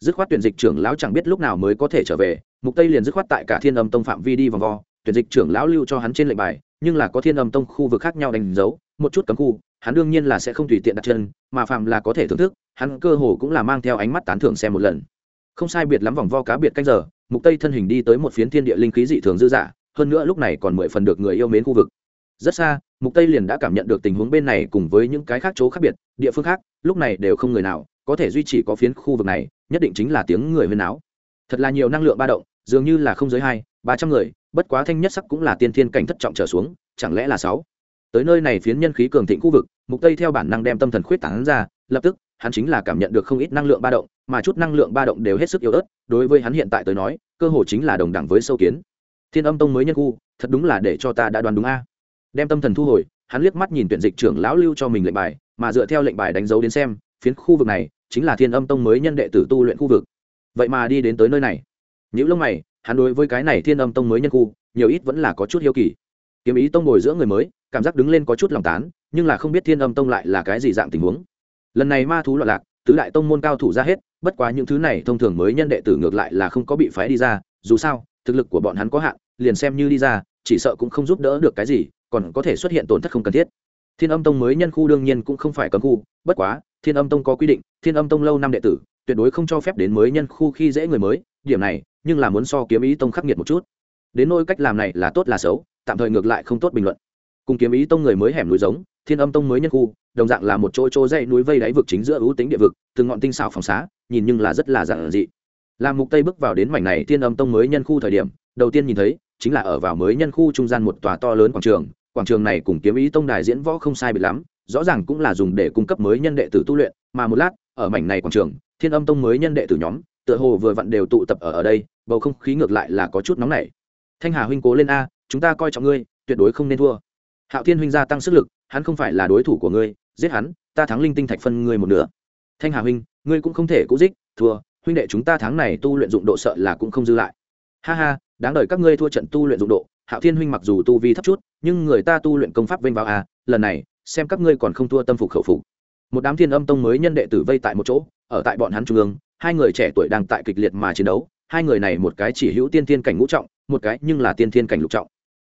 S1: Dứt khoát tuyển dịch trưởng lão chẳng biết lúc nào mới có thể trở về, mục tây liền dứt khoát tại cả thiên âm tông phạm vi đi vòng vo, tuyển dịch trưởng lão lưu cho hắn trên lệnh bài, nhưng là có thiên âm tông khu vực khác nhau đánh dấu, một chút cấm khu, hắn đương nhiên là sẽ không tùy tiện đặt chân, mà phạm là có thể thưởng thức, hắn cơ hồ cũng là mang theo ánh mắt tán thưởng xem một lần. Không sai biệt lắm vòng vo cá biệt canh giờ mục tây thân hình đi tới một phiến thiên địa linh khí dị thường dư dả, hơn nữa lúc này còn mười phần được người yêu mến khu vực. Rất xa, mục tây liền đã cảm nhận được tình huống bên này cùng với những cái khác chỗ khác biệt, địa phương khác, lúc này đều không người nào có thể duy trì có phiến khu vực này, nhất định chính là tiếng người huyên áo thật là nhiều năng lượng ba động, dường như là không dưới hai, ba trăm người, bất quá thanh nhất sắc cũng là tiên thiên cảnh thất trọng trở xuống, chẳng lẽ là sáu? Tới nơi này phiến nhân khí cường thịnh khu vực, mục tây theo bản năng đem tâm thần khuyết tán ra lập tức, hắn chính là cảm nhận được không ít năng lượng ba động, mà chút năng lượng ba động đều hết sức yếu ớt, đối với hắn hiện tại tới nói, cơ hồ chính là đồng đẳng với sâu kiến. Thiên âm tông mới nhân khu, thật đúng là để cho ta đã đoán đúng a. Đem tâm thần thu hồi, hắn liếc mắt nhìn tuyển dịch trưởng lão lưu cho mình lệnh bài, mà dựa theo lệnh bài đánh dấu đến xem, phiến khu vực này chính là thiên âm tông mới nhân đệ tử tu luyện khu vực. Vậy mà đi đến tới nơi này. Những lông mày, hắn đối với cái này thiên âm tông mới nhân khu, nhiều ít vẫn là có chút hiếu kỳ. Kiếm ý tông bồi giữa người mới, cảm giác đứng lên có chút lòng tán, nhưng là không biết thiên âm tông lại là cái gì dạng tình huống lần này ma thú loạn lạc, tứ đại tông môn cao thủ ra hết, bất quá những thứ này thông thường mới nhân đệ tử ngược lại là không có bị phái đi ra, dù sao, thực lực của bọn hắn có hạn, liền xem như đi ra, chỉ sợ cũng không giúp đỡ được cái gì, còn có thể xuất hiện tổn thất không cần thiết. Thiên âm tông mới nhân khu đương nhiên cũng không phải cấm khu, bất quá, thiên âm tông có quy định, thiên âm tông lâu năm đệ tử, tuyệt đối không cho phép đến mới nhân khu khi dễ người mới, điểm này, nhưng là muốn so kiếm ý tông khắc nghiệt một chút. Đến nôi cách làm này là tốt là xấu, tạm thời ngược lại không tốt bình luận. Cùng kiếm ý tông người mới hẻm núi giống, thiên âm tông mới nhân khu đồng dạng là một chỗ chỗ dãy núi vây đáy vực chính giữa ưu tính địa vực, từng ngọn tinh xảo phòng xá, nhìn nhưng là rất là dạng dị. Làm mục tây bước vào đến mảnh này thiên âm tông mới nhân khu thời điểm, đầu tiên nhìn thấy, chính là ở vào mới nhân khu trung gian một tòa to lớn quảng trường. Quảng trường này cùng kiếm ý tông đài diễn võ không sai biệt lắm, rõ ràng cũng là dùng để cung cấp mới nhân đệ tử tu luyện, mà một lát, ở mảnh này quảng trường, thiên âm tông mới nhân đệ tử nhóm, tựa hồ vừa vặn đều tụ tập ở ở đây, bầu không khí ngược lại là có chút nóng nảy. Thanh hà huynh cố lên a, chúng ta coi trọng ngươi, tuyệt đối không nên thua. Hạo thiên huynh gia tăng sức lực, hắn không phải là đối thủ của ngươi giết hắn, ta thắng linh tinh thạch phân ngươi một nửa. Thanh hà huynh, ngươi cũng không thể cũ dích thua, huynh đệ chúng ta tháng này tu luyện dụng độ sợ là cũng không dư lại. Ha ha, đáng đời các ngươi thua trận tu luyện dụng độ, hạo thiên huynh mặc dù tu vi thấp chút, nhưng người ta tu luyện công pháp vênh vào à lần này, xem các ngươi còn không thua tâm phục khẩu phục. Một đám thiên âm tông mới nhân đệ tử vây tại một chỗ, ở tại bọn hắn trung ương, hai người trẻ tuổi đang tại kịch liệt mà chiến đấu, hai người này một cái chỉ hữu tiên thiên cảnh ngũ trọng, một cái nhưng là tiên thiên cảnh lục trọng.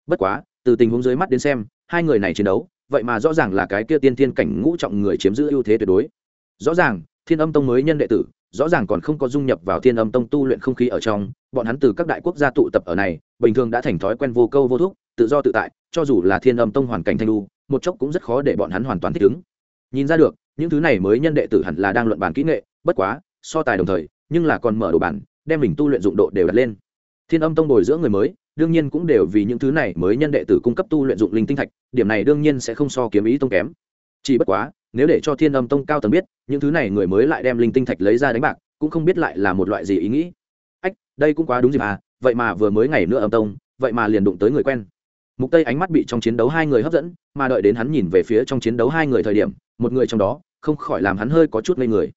S1: Bất quá, từ tình huống dưới mắt đến xem, hai người này chiến đấu vậy mà rõ ràng là cái kia tiên thiên cảnh ngũ trọng người chiếm giữ ưu thế tuyệt đối. Rõ ràng, thiên âm tông mới nhân đệ tử, rõ ràng còn không có dung nhập vào thiên âm tông tu luyện không khí ở trong, bọn hắn từ các đại quốc gia tụ tập ở này, bình thường đã thành thói quen vô câu vô thúc, tự do tự tại, cho dù là thiên âm tông hoàn cảnh thanh lu một chốc cũng rất khó để bọn hắn hoàn toàn thích ứng. Nhìn ra được, những thứ này mới nhân đệ tử hẳn là đang luận bàn kỹ nghệ, bất quá, so tài đồng thời, nhưng là còn mở đồ bản, đem mình tu luyện dụng độ đều đặt lên thiên âm tông bồi dưỡng người mới, đương nhiên cũng đều vì những thứ này mới nhân đệ tử cung cấp tu luyện dụng linh tinh thạch, điểm này đương nhiên sẽ không so kiếm ý tông kém. Chỉ bất quá, nếu để cho thiên âm tông cao tầng biết, những thứ này người mới lại đem linh tinh thạch lấy ra đánh bạc, cũng không biết lại là một loại gì ý nghĩ. Ách, đây cũng quá đúng dịp à vậy mà vừa mới ngày nữa âm tông, vậy mà liền đụng tới người quen. Mục tây ánh mắt bị trong chiến đấu hai người hấp dẫn, mà đợi đến hắn nhìn về phía trong chiến đấu hai người thời điểm, một người trong đó, không khỏi làm hắn hơi có chút ngây người.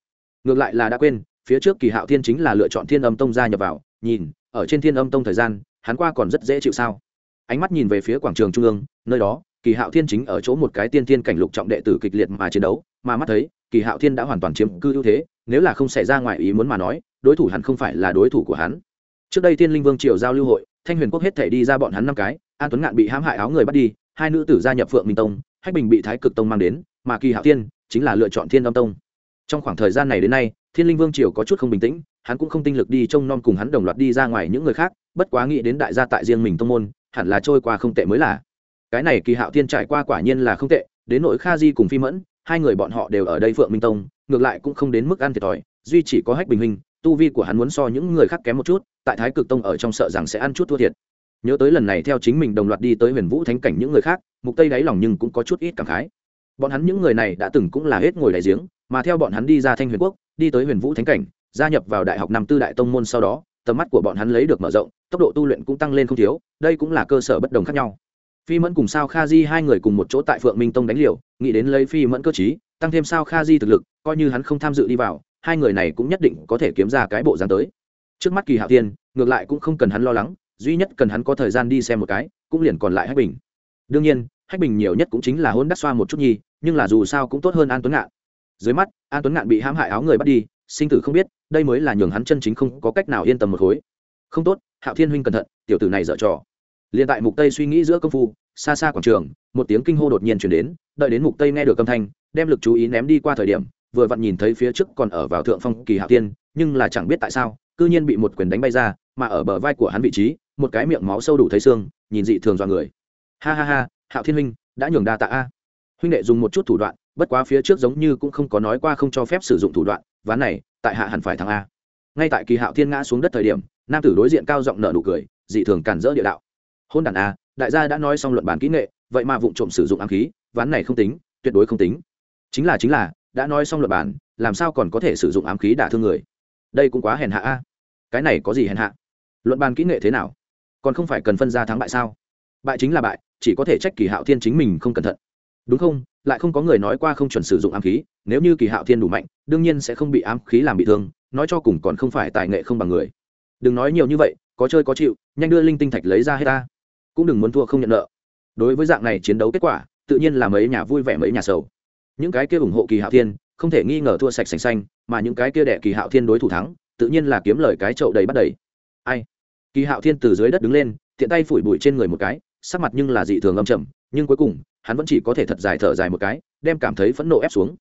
S1: Ngược lại là đã quên, phía trước kỳ hạo thiên chính là lựa chọn thiên âm tông gia nhập vào, nhìn ở trên thiên âm tông thời gian, hắn qua còn rất dễ chịu sao? Ánh mắt nhìn về phía quảng trường trung ương, nơi đó, kỳ hạo thiên chính ở chỗ một cái tiên thiên cảnh lục trọng đệ tử kịch liệt mà chiến đấu, mà mắt thấy, kỳ hạo thiên đã hoàn toàn chiếm cư ưu thế, nếu là không xảy ra ngoài ý muốn mà nói, đối thủ hắn không phải là đối thủ của hắn. Trước đây thiên linh vương triều giao lưu hội, thanh huyền quốc hết thể đi ra bọn hắn năm cái, an tuấn ngạn bị hãm hại áo người bắt đi, hai nữ tử gia nhập phượng minh tông, hách bình bị thái cực tông mang đến, mà kỳ hạo thiên chính là lựa chọn thiên âm tông. Trong khoảng thời gian này đến nay, thiên linh vương triều có chút không bình tĩnh hắn cũng không tinh lực đi trông nom cùng hắn đồng loạt đi ra ngoài những người khác, bất quá nghĩ đến đại gia tại riêng mình tông môn, hẳn là trôi qua không tệ mới là. Cái này kỳ hạo thiên trải qua quả nhiên là không tệ, đến nội kha di cùng phi mẫn, hai người bọn họ đều ở đây phượng minh tông, ngược lại cũng không đến mức ăn thiệt thòi, duy chỉ có hách bình minh tu vi của hắn muốn so những người khác kém một chút, tại thái cực tông ở trong sợ rằng sẽ ăn chút thua thiệt. Nhớ tới lần này theo chính mình đồng loạt đi tới huyền vũ thánh cảnh những người khác, mục tây đáy lòng nhưng cũng có chút ít cảm khái. Bọn hắn những người này đã từng cũng là hết ngồi đại giếng, mà theo bọn hắn đi ra thanh huyền quốc, đi tới huyền vũ thánh cảnh gia nhập vào đại học năm tư đại tông môn sau đó, tầm mắt của bọn hắn lấy được mở rộng, tốc độ tu luyện cũng tăng lên không thiếu, đây cũng là cơ sở bất đồng khác nhau. Phi mẫn cùng sao kha di hai người cùng một chỗ tại phượng minh tông đánh liều, nghĩ đến lấy phi mẫn cơ chí tăng thêm sao kha di thực lực, coi như hắn không tham dự đi vào, hai người này cũng nhất định có thể kiếm ra cái bộ dáng tới. Trước mắt kỳ hạo tiên ngược lại cũng không cần hắn lo lắng, duy nhất cần hắn có thời gian đi xem một cái, cũng liền còn lại hách bình. Đương nhiên, hách bình nhiều nhất cũng chính là hôn đắc xoa một chút nhi, nhưng là dù sao cũng tốt hơn an tuấn ngạn. Dưới mắt, an tuấn ngạn bị hãm hại áo người bắt đi, sinh tử không biết đây mới là nhường hắn chân chính không có cách nào yên tâm một khối. Không tốt, hạo thiên huynh cẩn thận, tiểu tử này dở trò. Liền tại mục tây suy nghĩ giữa công phu, xa xa quảng trường, một tiếng kinh hô đột nhiên chuyển đến, đợi đến mục tây nghe được âm thanh, đem lực chú ý ném đi qua thời điểm, vừa vặn nhìn thấy phía trước còn ở vào thượng phong kỳ hạo tiên nhưng là chẳng biết tại sao, cư nhiên bị một quyền đánh bay ra, mà ở bờ vai của hắn vị trí, một cái miệng máu sâu đủ thấy xương, nhìn dị thường dọa người. Ha ha ha, hạo thiên huynh, đã nhường đa tạ a. Huynh đệ dùng một chút thủ đoạn, bất quá phía trước giống như cũng không có nói qua không cho phép sử dụng thủ đoạn ván này, tại hạ hẳn phải thắng a. Ngay tại kỳ hạo thiên ngã xuống đất thời điểm, nam tử đối diện cao giọng nở nụ cười, dị thường cản rỡ địa đạo. Hôn đàn a, đại gia đã nói xong luận bàn kỹ nghệ, vậy mà vụ trộm sử dụng ám khí, ván này không tính, tuyệt đối không tính. Chính là chính là, đã nói xong luận bàn, làm sao còn có thể sử dụng ám khí đả thương người? Đây cũng quá hèn hạ a. Cái này có gì hèn hạ? Luận bàn kỹ nghệ thế nào? Còn không phải cần phân ra thắng bại sao? Bại chính là bại, chỉ có thể trách kỳ hạo thiên chính mình không cẩn thận đúng không? Lại không có người nói qua không chuẩn sử dụng ám khí, nếu như kỳ hạo thiên đủ mạnh, đương nhiên sẽ không bị ám khí làm bị thương, nói cho cùng còn không phải tài nghệ không bằng người. Đừng nói nhiều như vậy, có chơi có chịu, nhanh đưa linh tinh thạch lấy ra hết ta. Cũng đừng muốn thua không nhận nợ. Đối với dạng này chiến đấu kết quả, tự nhiên là mấy nhà vui vẻ mấy nhà sầu. Những cái kia ủng hộ kỳ hạo thiên, không thể nghi ngờ thua sạch sành xanh, mà những cái kia đẻ kỳ hạo thiên đối thủ thắng, tự nhiên là kiếm lời cái chậu đầy bắt đầy. Ai? Kỳ hạo thiên từ dưới đất đứng lên, tiện tay phủi bụi trên người một cái, sắc mặt nhưng là dị thường âm trầm nhưng cuối cùng, hắn vẫn chỉ có thể thật dài thở dài một cái, đem cảm thấy phẫn nộ ép xuống.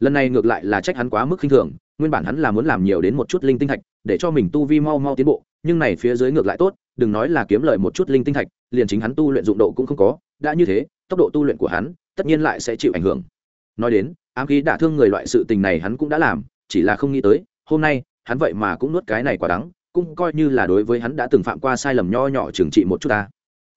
S1: Lần này ngược lại là trách hắn quá mức khinh thường, nguyên bản hắn là muốn làm nhiều đến một chút linh tinh thạch, để cho mình tu vi mau mau tiến bộ, nhưng này phía dưới ngược lại tốt, đừng nói là kiếm lời một chút linh tinh thạch, liền chính hắn tu luyện dụng độ cũng không có, đã như thế, tốc độ tu luyện của hắn, tất nhiên lại sẽ chịu ảnh hưởng. Nói đến, ám khí đả thương người loại sự tình này hắn cũng đã làm, chỉ là không nghĩ tới, hôm nay, hắn vậy mà cũng nuốt cái này quả đắng, cũng coi như là đối với hắn đã từng phạm qua sai lầm nho nhỏ trừng trị một chút ta.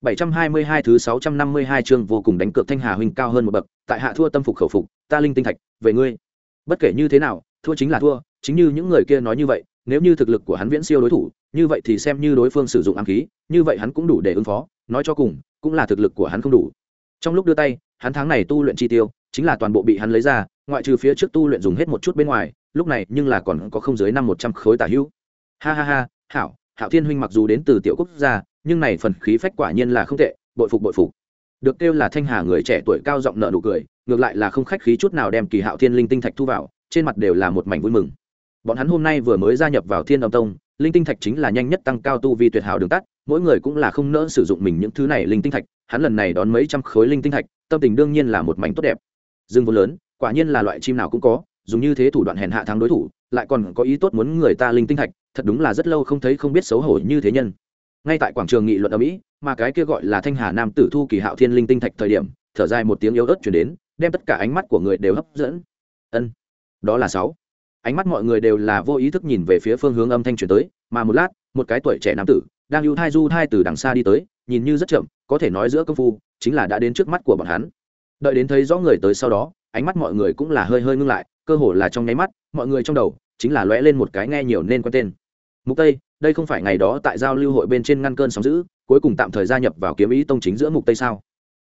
S1: 722 thứ 652 chương vô cùng đánh cược Thanh Hà huynh cao hơn một bậc, tại hạ thua tâm phục khẩu phục, ta linh tinh thạch, về ngươi. Bất kể như thế nào, thua chính là thua, chính như những người kia nói như vậy, nếu như thực lực của hắn viễn siêu đối thủ, như vậy thì xem như đối phương sử dụng ám khí, như vậy hắn cũng đủ để ứng phó, nói cho cùng, cũng là thực lực của hắn không đủ. Trong lúc đưa tay, hắn tháng này tu luyện chi tiêu, chính là toàn bộ bị hắn lấy ra, ngoại trừ phía trước tu luyện dùng hết một chút bên ngoài, lúc này nhưng là còn có không dưới năm một trăm khối tả hữu. Ha ha ha, hảo, Hạo Thiên huynh mặc dù đến từ tiểu quốc gia, nhưng này phần khí phách quả nhiên là không tệ, bội phục bội phục. Được kêu là thanh hà người trẻ tuổi cao giọng nợ nụ cười, ngược lại là không khách khí chút nào đem kỳ hạo thiên linh tinh thạch thu vào, trên mặt đều là một mảnh vui mừng. Bọn hắn hôm nay vừa mới gia nhập vào thiên âm tông, linh tinh thạch chính là nhanh nhất tăng cao tu vi tuyệt hảo đường tắt, mỗi người cũng là không nỡ sử dụng mình những thứ này linh tinh thạch, hắn lần này đón mấy trăm khối linh tinh thạch, tâm tình đương nhiên là một mảnh tốt đẹp. Dương vốn lớn, quả nhiên là loại chim nào cũng có, dùng như thế thủ đoạn hèn hạ thắng đối thủ, lại còn có ý tốt muốn người ta linh tinh thạch, thật đúng là rất lâu không thấy không biết xấu hổ như thế nhân ngay tại quảng trường nghị luận ở mỹ, mà cái kia gọi là thanh hà nam tử thu kỳ hạo thiên linh tinh thạch thời điểm, thở dài một tiếng yếu ớt chuyển đến, đem tất cả ánh mắt của người đều hấp dẫn. Ân, đó là sáu. Ánh mắt mọi người đều là vô ý thức nhìn về phía phương hướng âm thanh chuyển tới, mà một lát, một cái tuổi trẻ nam tử, đang ưu thai du thai từ đằng xa đi tới, nhìn như rất chậm, có thể nói giữa công phu, chính là đã đến trước mắt của bọn hắn. Đợi đến thấy rõ người tới sau đó, ánh mắt mọi người cũng là hơi hơi ngưng lại, cơ hồ là trong nháy mắt, mọi người trong đầu, chính là lóe lên một cái nghe nhiều nên quen tên. Mục tây đây không phải ngày đó tại giao lưu hội bên trên ngăn cơn sóng giữ cuối cùng tạm thời gia nhập vào kiếm ý tông chính giữa mục tây sao?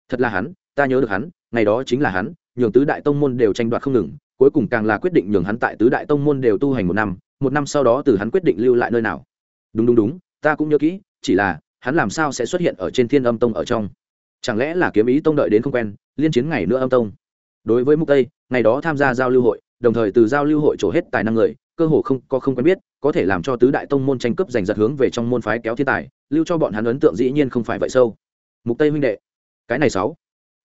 S1: Thật là hắn, ta nhớ được hắn, ngày đó chính là hắn, nhường tứ đại tông môn đều tranh đoạt không ngừng, cuối cùng càng là quyết định nhường hắn tại tứ đại tông môn đều tu hành một năm một năm sau đó từ hắn quyết định lưu lại nơi nào. Đúng đúng đúng, ta cũng nhớ kỹ, chỉ là, hắn làm sao sẽ xuất hiện ở trên thiên âm tông ở trong? Chẳng lẽ là kiếm ý tông đợi đến không quen, liên chiến ngày nữa âm tông? Đối với mục tây, ngày đó tham gia giao lưu hội, đồng thời từ giao lưu hội trổ hết tài năng người, cơ hồ không có không quen biết có thể làm cho tứ đại tông môn tranh cướp giành giật hướng về trong môn phái kéo thiên tài, lưu cho bọn hắn ấn tượng dĩ nhiên không phải vậy sâu. Mục tây huynh đệ, cái này sáu.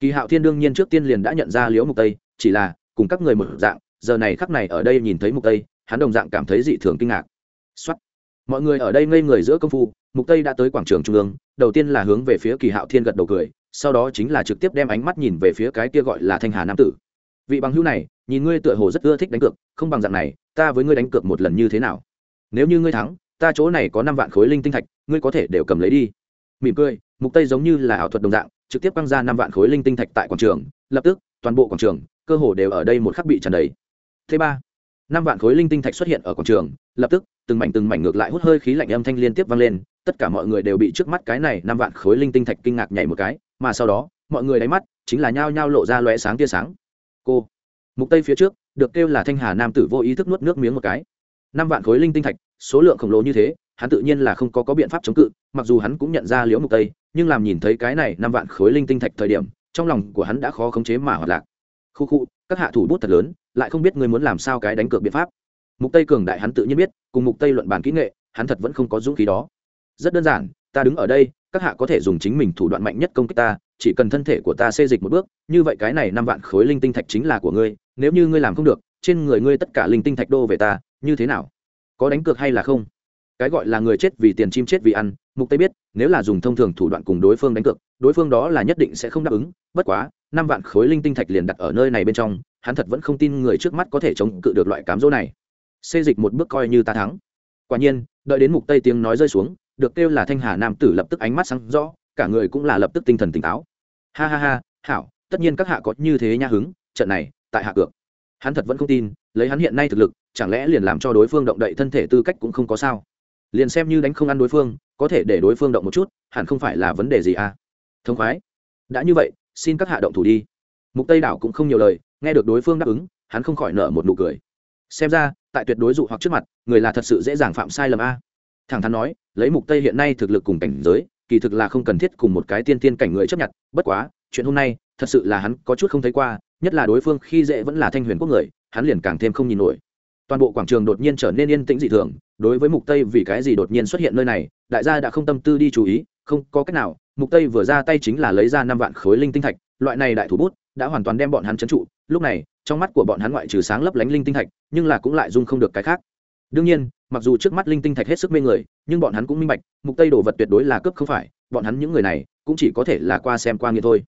S1: Kỳ hạo thiên đương nhiên trước tiên liền đã nhận ra liễu mục tây, chỉ là, cùng các người một dạng, giờ này khắc này ở đây nhìn thấy mục tây, hắn đồng dạng cảm thấy dị thường kinh ngạc. Xoát mọi người ở đây ngây người giữa công phu, mục tây đã tới quảng trường trung ương, đầu tiên là hướng về phía kỳ hạo thiên gật đầu cười, sau đó chính là trực tiếp đem ánh mắt nhìn về phía cái kia gọi là thanh hà nam tử. Vị bằng hữu này, nhìn ngươi tựa hồ rất ưa thích đánh cược, không bằng dạng này, ta với ngươi đánh cược một lần như thế nào? Nếu như ngươi thắng, ta chỗ này có năm vạn khối linh tinh thạch, ngươi có thể đều cầm lấy đi. Mỉm cười, mục tây giống như là ảo thuật đồng dạng, trực tiếp quăng ra năm vạn khối linh tinh thạch tại quảng trường, lập tức, toàn bộ quảng trường, cơ hồ đều ở đây một khắc bị tràn đầy. Thứ ba, năm vạn khối linh tinh thạch xuất hiện ở quảng trường, lập tức, từng mảnh từng mảnh ngược lại hút hơi khí lạnh âm thanh liên tiếp vang lên, tất cả mọi người đều bị trước mắt cái này năm vạn khối linh tinh thạch kinh ngạc nhảy một cái, mà sau đó, mọi người đáy mắt chính là nhao nhao lộ ra lóe sáng tia sáng. Cô, mục tây phía trước, được kêu là thanh hà nam tử vô ý thức nuốt nước miếng một cái năm vạn khối linh tinh thạch, số lượng khổng lồ như thế, hắn tự nhiên là không có có biện pháp chống cự, mặc dù hắn cũng nhận ra liễu mục tây, nhưng làm nhìn thấy cái này năm vạn khối linh tinh thạch thời điểm, trong lòng của hắn đã khó khống chế mà hoạt lạc. Khu khu, các hạ thủ bút thật lớn, lại không biết ngươi muốn làm sao cái đánh cược biện pháp. Mục tây cường đại hắn tự nhiên biết, cùng mục tây luận bàn kỹ nghệ, hắn thật vẫn không có dũng khí đó. Rất đơn giản, ta đứng ở đây, các hạ có thể dùng chính mình thủ đoạn mạnh nhất công kích ta, chỉ cần thân thể của ta xê dịch một bước, như vậy cái này năm vạn khối linh tinh thạch chính là của ngươi, nếu như ngươi làm không được, trên người ngươi tất cả linh tinh thạch đô về ta như thế nào? Có đánh cược hay là không? Cái gọi là người chết vì tiền chim chết vì ăn, mục tây biết, nếu là dùng thông thường thủ đoạn cùng đối phương đánh cược, đối phương đó là nhất định sẽ không đáp ứng. Bất quá, năm vạn khối linh tinh thạch liền đặt ở nơi này bên trong, hắn thật vẫn không tin người trước mắt có thể chống cự được loại cám dỗ này. Xê dịch một bước coi như ta thắng. Quả nhiên, đợi đến mục tây tiếng nói rơi xuống, được kêu là thanh hà nam tử lập tức ánh mắt sáng rõ, cả người cũng là lập tức tinh thần tỉnh táo. Ha ha ha, hảo, tất nhiên các hạ có như thế nha hứng, trận này, tại hạ cược. Hắn thật vẫn không tin, lấy hắn hiện nay thực lực chẳng lẽ liền làm cho đối phương động đậy thân thể tư cách cũng không có sao? Liền xem như đánh không ăn đối phương, có thể để đối phương động một chút, hẳn không phải là vấn đề gì à? Thông khoái. Đã như vậy, xin các hạ động thủ đi. Mục tây đảo cũng không nhiều lời, nghe được đối phương đáp ứng, hắn không khỏi nở một nụ cười. Xem ra, tại tuyệt đối dụ hoặc trước mặt, người là thật sự dễ dàng phạm sai lầm a. Thẳng thắn nói, lấy mục tây hiện nay thực lực cùng cảnh giới, kỳ thực là không cần thiết cùng một cái tiên tiên cảnh người chấp nhận, bất quá, chuyện hôm nay, thật sự là hắn có chút không thấy qua, nhất là đối phương khi dễ vẫn là thanh huyền quốc người, hắn liền càng thêm không nhìn nổi toàn bộ quảng trường đột nhiên trở nên yên tĩnh dị thường, đối với mục tây vì cái gì đột nhiên xuất hiện nơi này, đại gia đã không tâm tư đi chú ý, không có cách nào, mục tây vừa ra tay chính là lấy ra năm vạn khối linh tinh thạch, loại này đại thủ bút đã hoàn toàn đem bọn hắn trấn trụ, lúc này, trong mắt của bọn hắn ngoại trừ sáng lấp lánh linh tinh thạch, nhưng là cũng lại dung không được cái khác. Đương nhiên, mặc dù trước mắt linh tinh thạch hết sức mê người, nhưng bọn hắn cũng minh bạch, mục tây đồ vật tuyệt đối là cướp không phải, bọn hắn những người này cũng chỉ có thể là qua xem qua như thôi.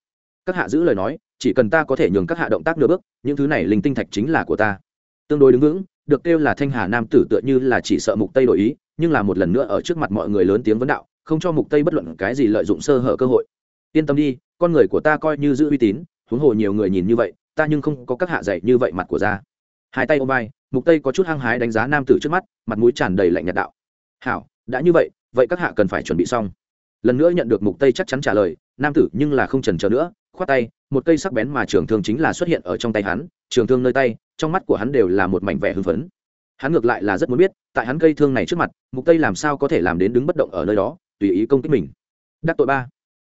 S1: Các hạ giữ lời nói, chỉ cần ta có thể nhường các hạ động tác nửa bước, những thứ này linh tinh thạch chính là của ta. Tương đối đứng vững được kêu là thanh hà nam tử tựa như là chỉ sợ mục tây đổi ý, nhưng là một lần nữa ở trước mặt mọi người lớn tiếng vấn đạo, không cho mục tây bất luận cái gì lợi dụng sơ hở cơ hội. Yên tâm đi, con người của ta coi như giữ uy tín, huống hồ nhiều người nhìn như vậy, ta nhưng không có các hạ dạy như vậy mặt của ra. Hai tay ôm vai, mục tây có chút hăng hái đánh giá nam tử trước mắt, mặt mũi tràn đầy lạnh nhạt đạo. Hảo, đã như vậy vậy các hạ cần phải chuẩn bị xong. Lần nữa nhận được mục tây chắc chắn trả lời, nam tử nhưng là không chần chờ nữa, khoát tay, một cây sắc bén mà trường thương chính là xuất hiện ở trong tay hắn, trường thương nơi tay trong mắt của hắn đều là một mảnh vẻ hưng phấn. Hắn ngược lại là rất muốn biết, tại hắn cây thương này trước mặt, mục tây làm sao có thể làm đến đứng bất động ở nơi đó, tùy ý công kích mình. Đắc tội ba.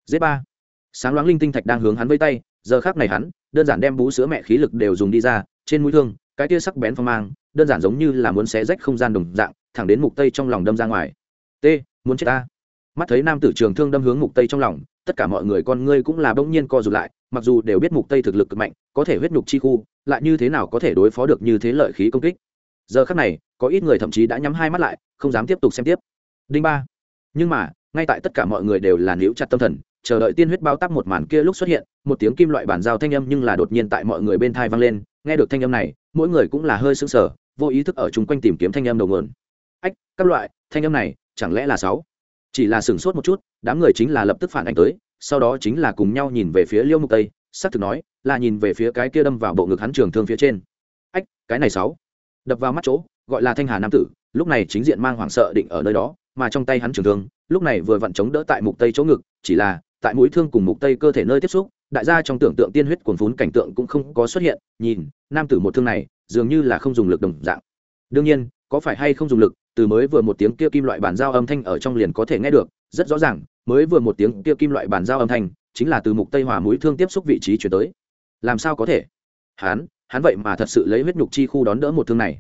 S1: Giết ba. Sáng loáng linh tinh thạch đang hướng hắn vây tay, giờ khác này hắn, đơn giản đem bú sữa mẹ khí lực đều dùng đi ra, trên mũi thương, cái tia sắc bén phong mang, đơn giản giống như là muốn xé rách không gian đồng dạng, thẳng đến mục tây trong lòng đâm ra ngoài. T, muốn chết ta. Mắt thấy nam tử trường thương đâm hướng mục tây trong lòng, tất cả mọi người con ngươi cũng là bỗng nhiên co rụt lại, mặc dù đều biết mục tây thực lực cực mạnh, có thể huyết nhục chi khu lại như thế nào có thể đối phó được như thế lợi khí công kích? Giờ khắc này, có ít người thậm chí đã nhắm hai mắt lại, không dám tiếp tục xem tiếp. Đinh ba. Nhưng mà, ngay tại tất cả mọi người đều là níu chặt tâm thần, chờ đợi tiên huyết bao tắc một màn kia lúc xuất hiện, một tiếng kim loại bản giao thanh âm nhưng là đột nhiên tại mọi người bên thai vang lên. Nghe được thanh âm này, mỗi người cũng là hơi sững sờ, vô ý thức ở chung quanh tìm kiếm thanh âm đầu nguồn. Ách, các loại, thanh âm này, chẳng lẽ là sáu? Chỉ là sửng sốt một chút, đám người chính là lập tức phản ảnh tới, sau đó chính là cùng nhau nhìn về phía liêu mục tây, xác thực nói là nhìn về phía cái kia đâm vào bộ ngực hắn trường thương phía trên. Ách, cái này sáu. Đập vào mắt chỗ, gọi là thanh hà nam tử, lúc này chính diện mang hoảng sợ định ở nơi đó, mà trong tay hắn trường thương, lúc này vừa vặn chống đỡ tại mục tây chỗ ngực, chỉ là, tại mũi thương cùng mục tây cơ thể nơi tiếp xúc, đại gia trong tưởng tượng tiên huyết cuồn phún cảnh tượng cũng không có xuất hiện, nhìn, nam tử một thương này, dường như là không dùng lực đồng dạng. Đương nhiên, có phải hay không dùng lực, từ mới vừa một tiếng kia kim loại bản giao âm thanh ở trong liền có thể nghe được, rất rõ ràng, mới vừa một tiếng kia kim loại bản giao âm thanh, chính là từ mục tây hòa mũi thương tiếp xúc vị trí chuyển tới làm sao có thể? Hắn hắn vậy mà thật sự lấy huyết nhục chi khu đón đỡ một thương này.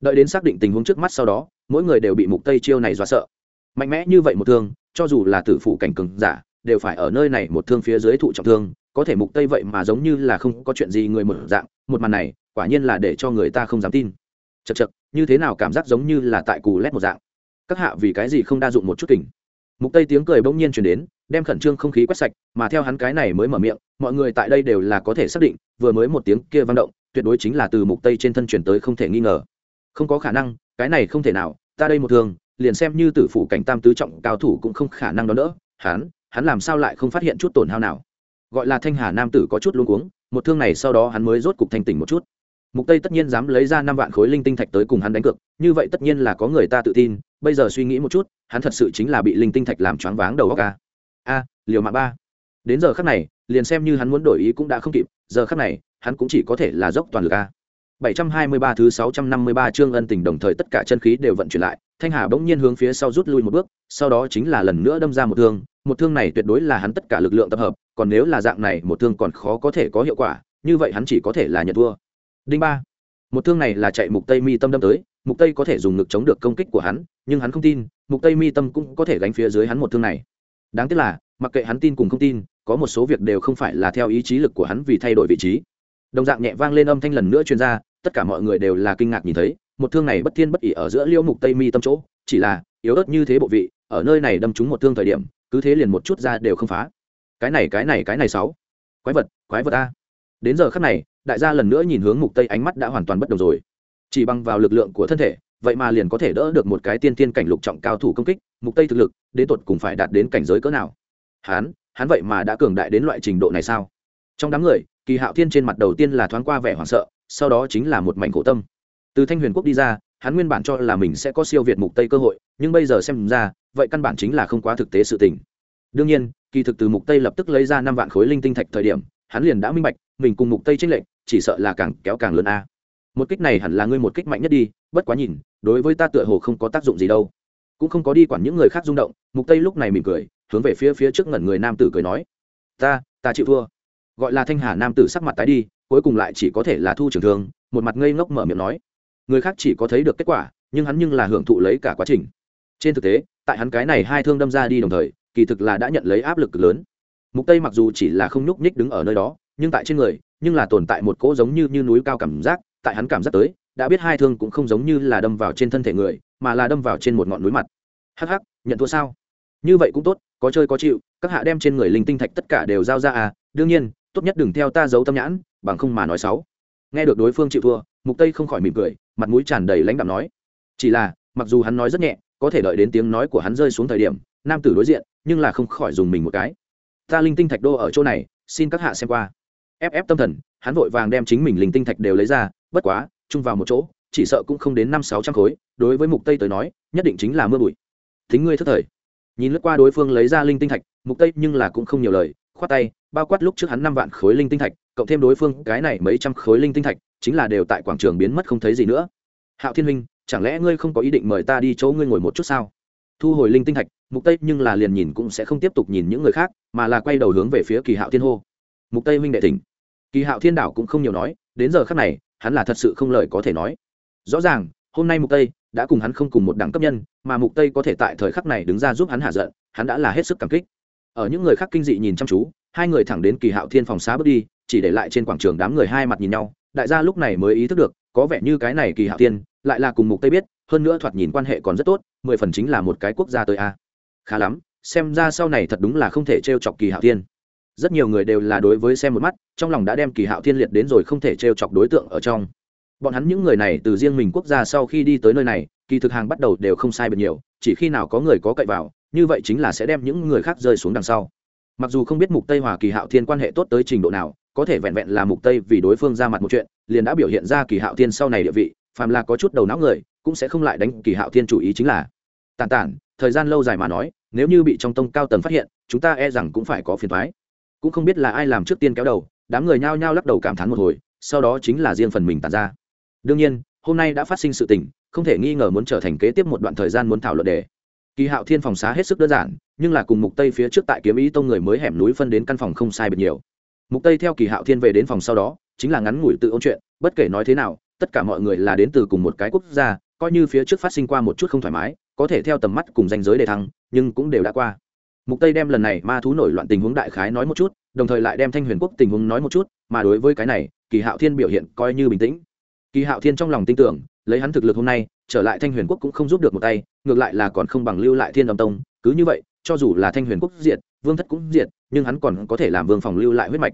S1: Đợi đến xác định tình huống trước mắt sau đó, mỗi người đều bị mục tây chiêu này dọa sợ. Mạnh mẽ như vậy một thương, cho dù là tử phụ cảnh cường giả, đều phải ở nơi này một thương phía dưới thụ trọng thương, có thể mục tây vậy mà giống như là không có chuyện gì người một dạng, một màn này, quả nhiên là để cho người ta không dám tin. Chật chật như thế nào cảm giác giống như là tại cù lét một dạng? Các hạ vì cái gì không đa dụng một chút kỉnh mục tây tiếng cười bỗng nhiên chuyển đến, đem khẩn trương không khí quét sạch, mà theo hắn cái này mới mở miệng, mọi người tại đây đều là có thể xác định, vừa mới một tiếng kia vang động, tuyệt đối chính là từ mục tây trên thân chuyển tới không thể nghi ngờ. Không có khả năng, cái này không thể nào, ta đây một thường, liền xem như tử phủ cảnh tam tứ trọng cao thủ cũng không khả năng đó nữa hắn hắn làm sao lại không phát hiện chút tổn hao nào? Gọi là thanh hà nam tử có chút luống cuống, một thương này sau đó hắn mới rốt cục thanh tỉnh một chút. Mục tây tất nhiên dám lấy ra năm vạn khối linh tinh thạch tới cùng hắn đánh cược, như vậy tất nhiên là có người ta tự tin bây giờ suy nghĩ một chút hắn thật sự chính là bị linh tinh thạch làm choáng váng đầu óc a a liều mạng ba. Đến giờ khắc này liền xem như hắn muốn đổi ý cũng đã không kịp giờ khắc này hắn cũng chỉ có thể là dốc toàn lực à? a 723 thứ 653 chương ân tình đồng thời tất cả chân khí đều vận chuyển lại, Thanh Hà bỗng nhiên hướng phía sau rút lui một bước, sau đó chính là lần nữa đâm ra một thương, một thương này tuyệt đối là hắn tất cả lực lượng tập hợp, còn nếu là dạng này một thương còn khó có thể có hiệu quả, như vậy hắn chỉ có thể là nhận thua. Đinh ba, một thương này là chạy mục tây mi tâm đâm tới, mục tây có thể dùng ngực chống được công kích của hắn, nhưng hắn không tin, mục tây mi tâm cũng có thể gánh phía dưới hắn một thương này. Đáng tiếc là, mặc kệ hắn tin cùng không tin, có một số việc đều không phải là theo ý chí lực của hắn vì thay đổi vị trí. Đồng dạng nhẹ vang lên âm thanh lần nữa chuyên gia tất cả mọi người đều là kinh ngạc nhìn thấy một thương này bất thiên bất ỉ ở giữa liễu mục tây mi tâm chỗ chỉ là yếu ớt như thế bộ vị ở nơi này đâm trúng một thương thời điểm cứ thế liền một chút ra đều không phá. Cái này cái này cái này sáu. Quái vật quái vật a. Đến giờ khắc này đại gia lần nữa nhìn hướng mục tây ánh mắt đã hoàn toàn bất đồng rồi. Chỉ bằng vào lực lượng của thân thể vậy mà liền có thể đỡ được một cái tiên tiên cảnh lục trọng cao thủ công kích, mục tây thực lực, đến tột cùng phải đạt đến cảnh giới cỡ nào? Hắn hắn vậy mà đã cường đại đến loại trình độ này sao? Trong đám người, kỳ hạo thiên trên mặt đầu tiên là thoáng qua vẻ hoảng sợ, sau đó chính là một mảnh khổ tâm. Từ thanh huyền quốc đi ra, hắn nguyên bản cho là mình sẽ có siêu việt mục tây cơ hội, nhưng bây giờ xem ra, vậy căn bản chính là không quá thực tế sự tình. Đương nhiên, kỳ thực từ mục tây lập tức lấy ra năm vạn khối linh tinh thạch thời điểm, hắn liền đã minh bạch, mình cùng mục tây chênh lệnh chỉ sợ là càng kéo càng lớn a một kích này hẳn là ngươi một kích mạnh nhất đi, bất quá nhìn, đối với ta tựa hồ không có tác dụng gì đâu. Cũng không có đi quản những người khác rung động, mục tây lúc này mỉm cười, hướng về phía phía trước ngẩn người nam tử cười nói, ta ta chịu thua. Gọi là thanh hà nam tử sắc mặt tái đi, cuối cùng lại chỉ có thể là thu trưởng thương, một mặt ngây ngốc mở miệng nói, người khác chỉ có thấy được kết quả, nhưng hắn nhưng là hưởng thụ lấy cả quá trình. Trên thực tế, tại hắn cái này hai thương đâm ra đi đồng thời, kỳ thực là đã nhận lấy áp lực lớn. Mục tây mặc dù chỉ là không nhúc nhích đứng ở nơi đó, nhưng tại trên người, nhưng là tồn tại một cỗ giống như như núi cao cảm giác tại hắn cảm giác tới, đã biết hai thương cũng không giống như là đâm vào trên thân thể người, mà là đâm vào trên một ngọn núi mặt. Hắc hắc, nhận thua sao? Như vậy cũng tốt, có chơi có chịu, các hạ đem trên người linh tinh thạch tất cả đều giao ra à đương nhiên, tốt nhất đừng theo ta giấu tâm nhãn, bằng không mà nói xấu. Nghe được đối phương chịu thua, mục tây không khỏi mỉm cười, mặt mũi tràn đầy lãnh đạm nói. Chỉ là, mặc dù hắn nói rất nhẹ, có thể đợi đến tiếng nói của hắn rơi xuống thời điểm, nam tử đối diện, nhưng là không khỏi dùng mình một cái. Ta linh tinh thạch đô ở chỗ này, xin các hạ xem qua. Ép ép tâm thần, hắn vội vàng đem chính mình linh tinh thạch đều lấy ra bất quá, chung vào một chỗ, chỉ sợ cũng không đến năm sáu trăm khối, đối với mục tây tới nói, nhất định chính là mưa bụi. Thính ngươi thất thời. Nhìn lướt qua đối phương lấy ra linh tinh thạch, mục tây nhưng là cũng không nhiều lời, khoát tay, bao quát lúc trước hắn năm vạn khối linh tinh thạch, cộng thêm đối phương cái này mấy trăm khối linh tinh thạch, chính là đều tại quảng trường biến mất không thấy gì nữa. Hạo thiên huynh, chẳng lẽ ngươi không có ý định mời ta đi chỗ ngươi ngồi một chút sao? Thu hồi linh tinh thạch, mục tây nhưng là liền nhìn cũng sẽ không tiếp tục nhìn những người khác, mà là quay đầu hướng về phía kỳ hạo thiên hô. Mục tây huynh đệ tỉnh kỳ hạo thiên đảo cũng không nhiều nói, đến giờ khắc này hắn là thật sự không lời có thể nói. Rõ ràng, hôm nay mục tây đã cùng hắn không cùng một đẳng cấp nhân, mà mục tây có thể tại thời khắc này đứng ra giúp hắn hạ giận, hắn đã là hết sức cảm kích. Ở những người khác kinh dị nhìn chăm chú, hai người thẳng đến kỳ hạo thiên phòng xá bước đi, chỉ để lại trên quảng trường đám người hai mặt nhìn nhau, đại gia lúc này mới ý thức được, có vẻ như cái này kỳ hạo thiên lại là cùng mục tây biết, hơn nữa thoạt nhìn quan hệ còn rất tốt, mười phần chính là một cái quốc gia tới a. Khá lắm, xem ra sau này thật đúng là không thể trêu chọc kỳ hạo thiên rất nhiều người đều là đối với xem một mắt, trong lòng đã đem kỳ hạo thiên liệt đến rồi không thể trêu chọc đối tượng ở trong. Bọn hắn những người này từ riêng mình quốc gia sau khi đi tới nơi này, kỳ thực hàng bắt đầu đều không sai biệt nhiều, chỉ khi nào có người có cậy vào, như vậy chính là sẽ đem những người khác rơi xuống đằng sau. Mặc dù không biết mục tây hòa kỳ hạo thiên quan hệ tốt tới trình độ nào, có thể vẹn vẹn là mục tây vì đối phương ra mặt một chuyện, liền đã biểu hiện ra kỳ hạo thiên sau này địa vị, phàm là có chút đầu não người, cũng sẽ không lại đánh kỳ hạo thiên chủ ý chính là. Tàn tản, thời gian lâu dài mà nói, nếu như bị trong tông cao tầng phát hiện, chúng ta e rằng cũng phải có phiền thoái cũng không biết là ai làm trước tiên kéo đầu, đám người nhao nhao lắc đầu cảm thán một hồi, sau đó chính là riêng phần mình tàn ra. Đương nhiên, hôm nay đã phát sinh sự tình, không thể nghi ngờ muốn trở thành kế tiếp một đoạn thời gian muốn thảo luận đề. Kỳ hạo thiên phòng xá hết sức đơn giản, nhưng là cùng mục tây phía trước tại kiếm ý tông người mới hẻm núi phân đến căn phòng không sai biệt nhiều. Mục tây theo kỳ hạo thiên về đến phòng sau đó, chính là ngắn ngủi tự ôn chuyện, bất kể nói thế nào, tất cả mọi người là đến từ cùng một cái quốc gia, coi như phía trước phát sinh qua một chút không thoải mái, có thể theo tầm mắt cùng danh giới đề thăng, nhưng cũng đều đã qua mục tây đem lần này ma thú nổi loạn tình huống đại khái nói một chút, đồng thời lại đem thanh huyền quốc tình huống nói một chút, mà đối với cái này, kỳ hạo thiên biểu hiện coi như bình tĩnh. Kỳ hạo thiên trong lòng tin tưởng, lấy hắn thực lực hôm nay, trở lại thanh huyền quốc cũng không giúp được một tay, ngược lại là còn không bằng lưu lại thiên đồng tông, cứ như vậy, cho dù là thanh huyền quốc diệt, vương thất cũng diệt, nhưng hắn còn có thể làm vương phòng lưu lại huyết mạch.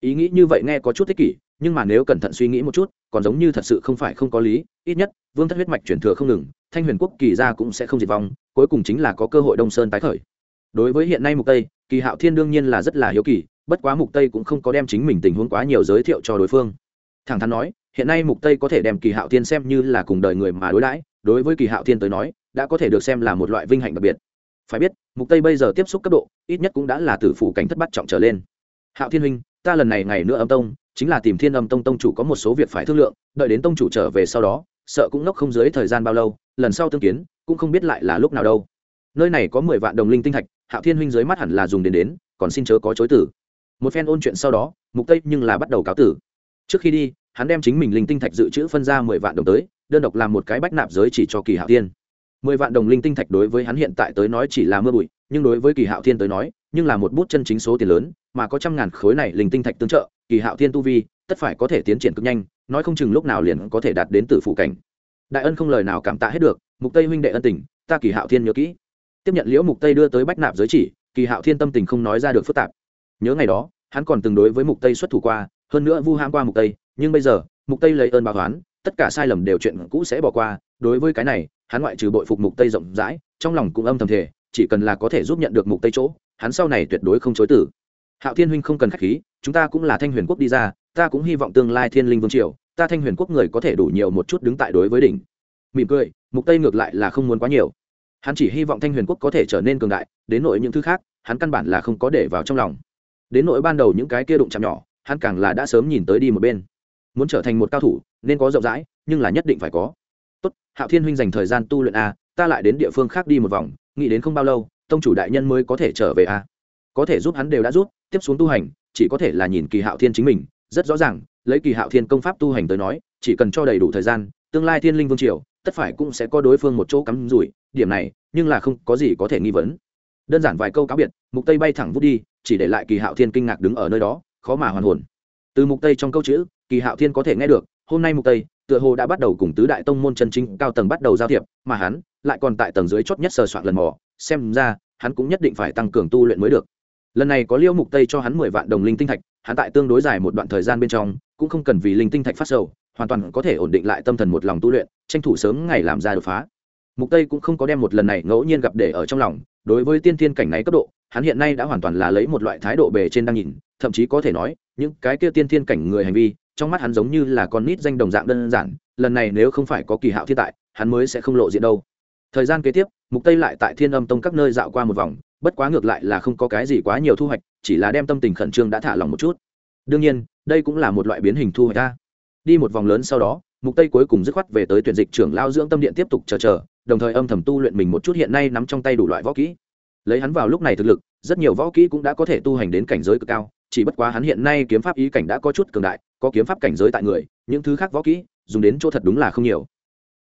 S1: Ý nghĩ như vậy nghe có chút thích kỷ, nhưng mà nếu cẩn thận suy nghĩ một chút, còn giống như thật sự không phải không có lý, ít nhất, vương thất huyết mạch chuyển thừa không ngừng, thanh huyền quốc kỳ ra cũng sẽ không diệt vong, cuối cùng chính là có cơ hội đông sơn tái khởi đối với hiện nay mục tây, kỳ hạo thiên đương nhiên là rất là hiếu kỳ, bất quá mục tây cũng không có đem chính mình tình huống quá nhiều giới thiệu cho đối phương. Thẳng thắn nói, hiện nay mục tây có thể đem kỳ hạo thiên xem như là cùng đời người mà đối đãi, đối với kỳ hạo thiên tới nói, đã có thể được xem là một loại vinh hạnh đặc biệt. Phải biết, mục tây bây giờ tiếp xúc cấp độ, ít nhất cũng đã là tử phủ cảnh thất bắt trọng trở lên. Hạo thiên huynh, ta lần này ngày nữa âm tông, chính là tìm thiên âm tông tông chủ có một số việc phải thương lượng, đợi đến tông chủ trở về sau đó, sợ cũng ngốc không dưới thời gian bao lâu, lần sau tương kiến, cũng không biết lại là lúc nào đâu. Nơi này có mười vạn đồng linh tinh thạch hạo thiên huynh dưới mắt hẳn là dùng đến đến, còn xin chớ có chối tử một phen ôn chuyện sau đó, mục tây nhưng là bắt đầu cáo tử. Trước khi đi, hắn đem chính mình linh tinh thạch dự trữ phân ra mười vạn đồng tới, đơn độc làm một cái bách nạp giới chỉ cho kỳ hạo thiên. Mười vạn đồng linh tinh thạch đối với hắn hiện tại tới nói chỉ là mưa bụi, nhưng đối với kỳ hạo thiên tới nói, nhưng là một bút chân chính số tiền lớn, mà có trăm ngàn khối này linh tinh thạch tương trợ, kỳ hạo thiên tu vi, tất phải có thể tiến triển cực nhanh, nói không chừng lúc nào liền có thể đạt đến từ phụ cảnh. Đại ân không lời nào cảm tạ hết được, mục tây huynh đệ ân tình, ta kỳ hạo thiên nhớ kỹ tiếp nhận liễu mục tây đưa tới bách nạp giới chỉ, kỳ hạo thiên tâm tình không nói ra được phức tạp. Nhớ ngày đó, hắn còn từng đối với mục tây xuất thủ qua, hơn nữa vu ham qua mục tây, nhưng bây giờ, mục tây lấy ơn báo oán, tất cả sai lầm đều chuyện cũ sẽ bỏ qua. Đối với cái này, hắn ngoại trừ bội phục mục tây rộng rãi, trong lòng cũng âm thầm thể chỉ cần là có thể giúp nhận được mục tây chỗ, hắn sau này tuyệt đối không chối tử hạo thiên huynh không cần khách khí, chúng ta cũng là thanh huyền quốc đi ra, ta cũng hy vọng tương lai thiên linh vương triều, ta thanh huyền quốc người có thể đủ nhiều một chút đứng tại đối với đỉnh. Mỉm cười, mục tây ngược lại là không muốn quá nhiều hắn chỉ hy vọng thanh huyền quốc có thể trở nên cường đại, đến nội những thứ khác, hắn căn bản là không có để vào trong lòng. Đến nội ban đầu những cái kia đụng chạm nhỏ, hắn càng là đã sớm nhìn tới đi một bên. Muốn trở thành một cao thủ, nên có rộng rãi, nhưng là nhất định phải có. Tốt, hạo thiên huynh dành thời gian tu luyện a, ta lại đến địa phương khác đi một vòng, nghĩ đến không bao lâu, tông chủ đại nhân mới có thể trở về a. Có thể giúp hắn đều đã rút tiếp xuống tu hành, chỉ có thể là nhìn kỳ hạo thiên chính mình, rất rõ ràng, lấy kỳ hạo thiên công pháp tu hành tới nói, chỉ cần cho đầy đủ thời gian, tương lai thiên linh vương triều, tất phải cũng sẽ có đối phương một chỗ cắm rủi điểm này, nhưng là không có gì có thể nghi vấn. Đơn giản vài câu cáo biệt, mục tây bay thẳng vút đi, chỉ để lại kỳ hạo thiên kinh ngạc đứng ở nơi đó, khó mà hoàn hồn. Từ mục tây trong câu chữ, kỳ hạo thiên có thể nghe được, hôm nay mục tây, tựa hồ đã bắt đầu cùng tứ đại tông môn chân chính cao tầng bắt đầu giao thiệp, mà hắn lại còn tại tầng dưới chót nhất sờ soạn lần mò, xem ra, hắn cũng nhất định phải tăng cường tu luyện mới được. Lần này có liêu mục tây cho hắn 10 vạn đồng linh tinh thạch, hắn tại tương đối dài một đoạn thời gian bên trong, cũng không cần vì linh tinh thạch phát sầu, hoàn toàn có thể ổn định lại tâm thần một lòng tu luyện, tranh thủ sớm ngày làm ra đột phá mục tây cũng không có đem một lần này ngẫu nhiên gặp để ở trong lòng đối với tiên thiên cảnh này cấp độ hắn hiện nay đã hoàn toàn là lấy một loại thái độ bề trên đang nhìn thậm chí có thể nói những cái kia tiên thiên cảnh người hành vi trong mắt hắn giống như là con nít danh đồng dạng đơn giản lần này nếu không phải có kỳ hạo thiên tại hắn mới sẽ không lộ diện đâu thời gian kế tiếp mục tây lại tại thiên âm tông các nơi dạo qua một vòng bất quá ngược lại là không có cái gì quá nhiều thu hoạch chỉ là đem tâm tình khẩn trương đã thả lòng một chút đương nhiên đây cũng là một loại biến hình thu hoạch ta đi một vòng lớn sau đó mục tây cuối cùng dứt khoát về tới tuyển dịch trưởng lao dưỡng tâm điện tiếp tục chờ chờ đồng thời âm thầm tu luyện mình một chút hiện nay nắm trong tay đủ loại võ kỹ. Lấy hắn vào lúc này thực lực, rất nhiều võ kỹ cũng đã có thể tu hành đến cảnh giới cực cao, chỉ bất quá hắn hiện nay kiếm pháp ý cảnh đã có chút cường đại, có kiếm pháp cảnh giới tại người, những thứ khác võ kỹ, dùng đến chỗ thật đúng là không nhiều.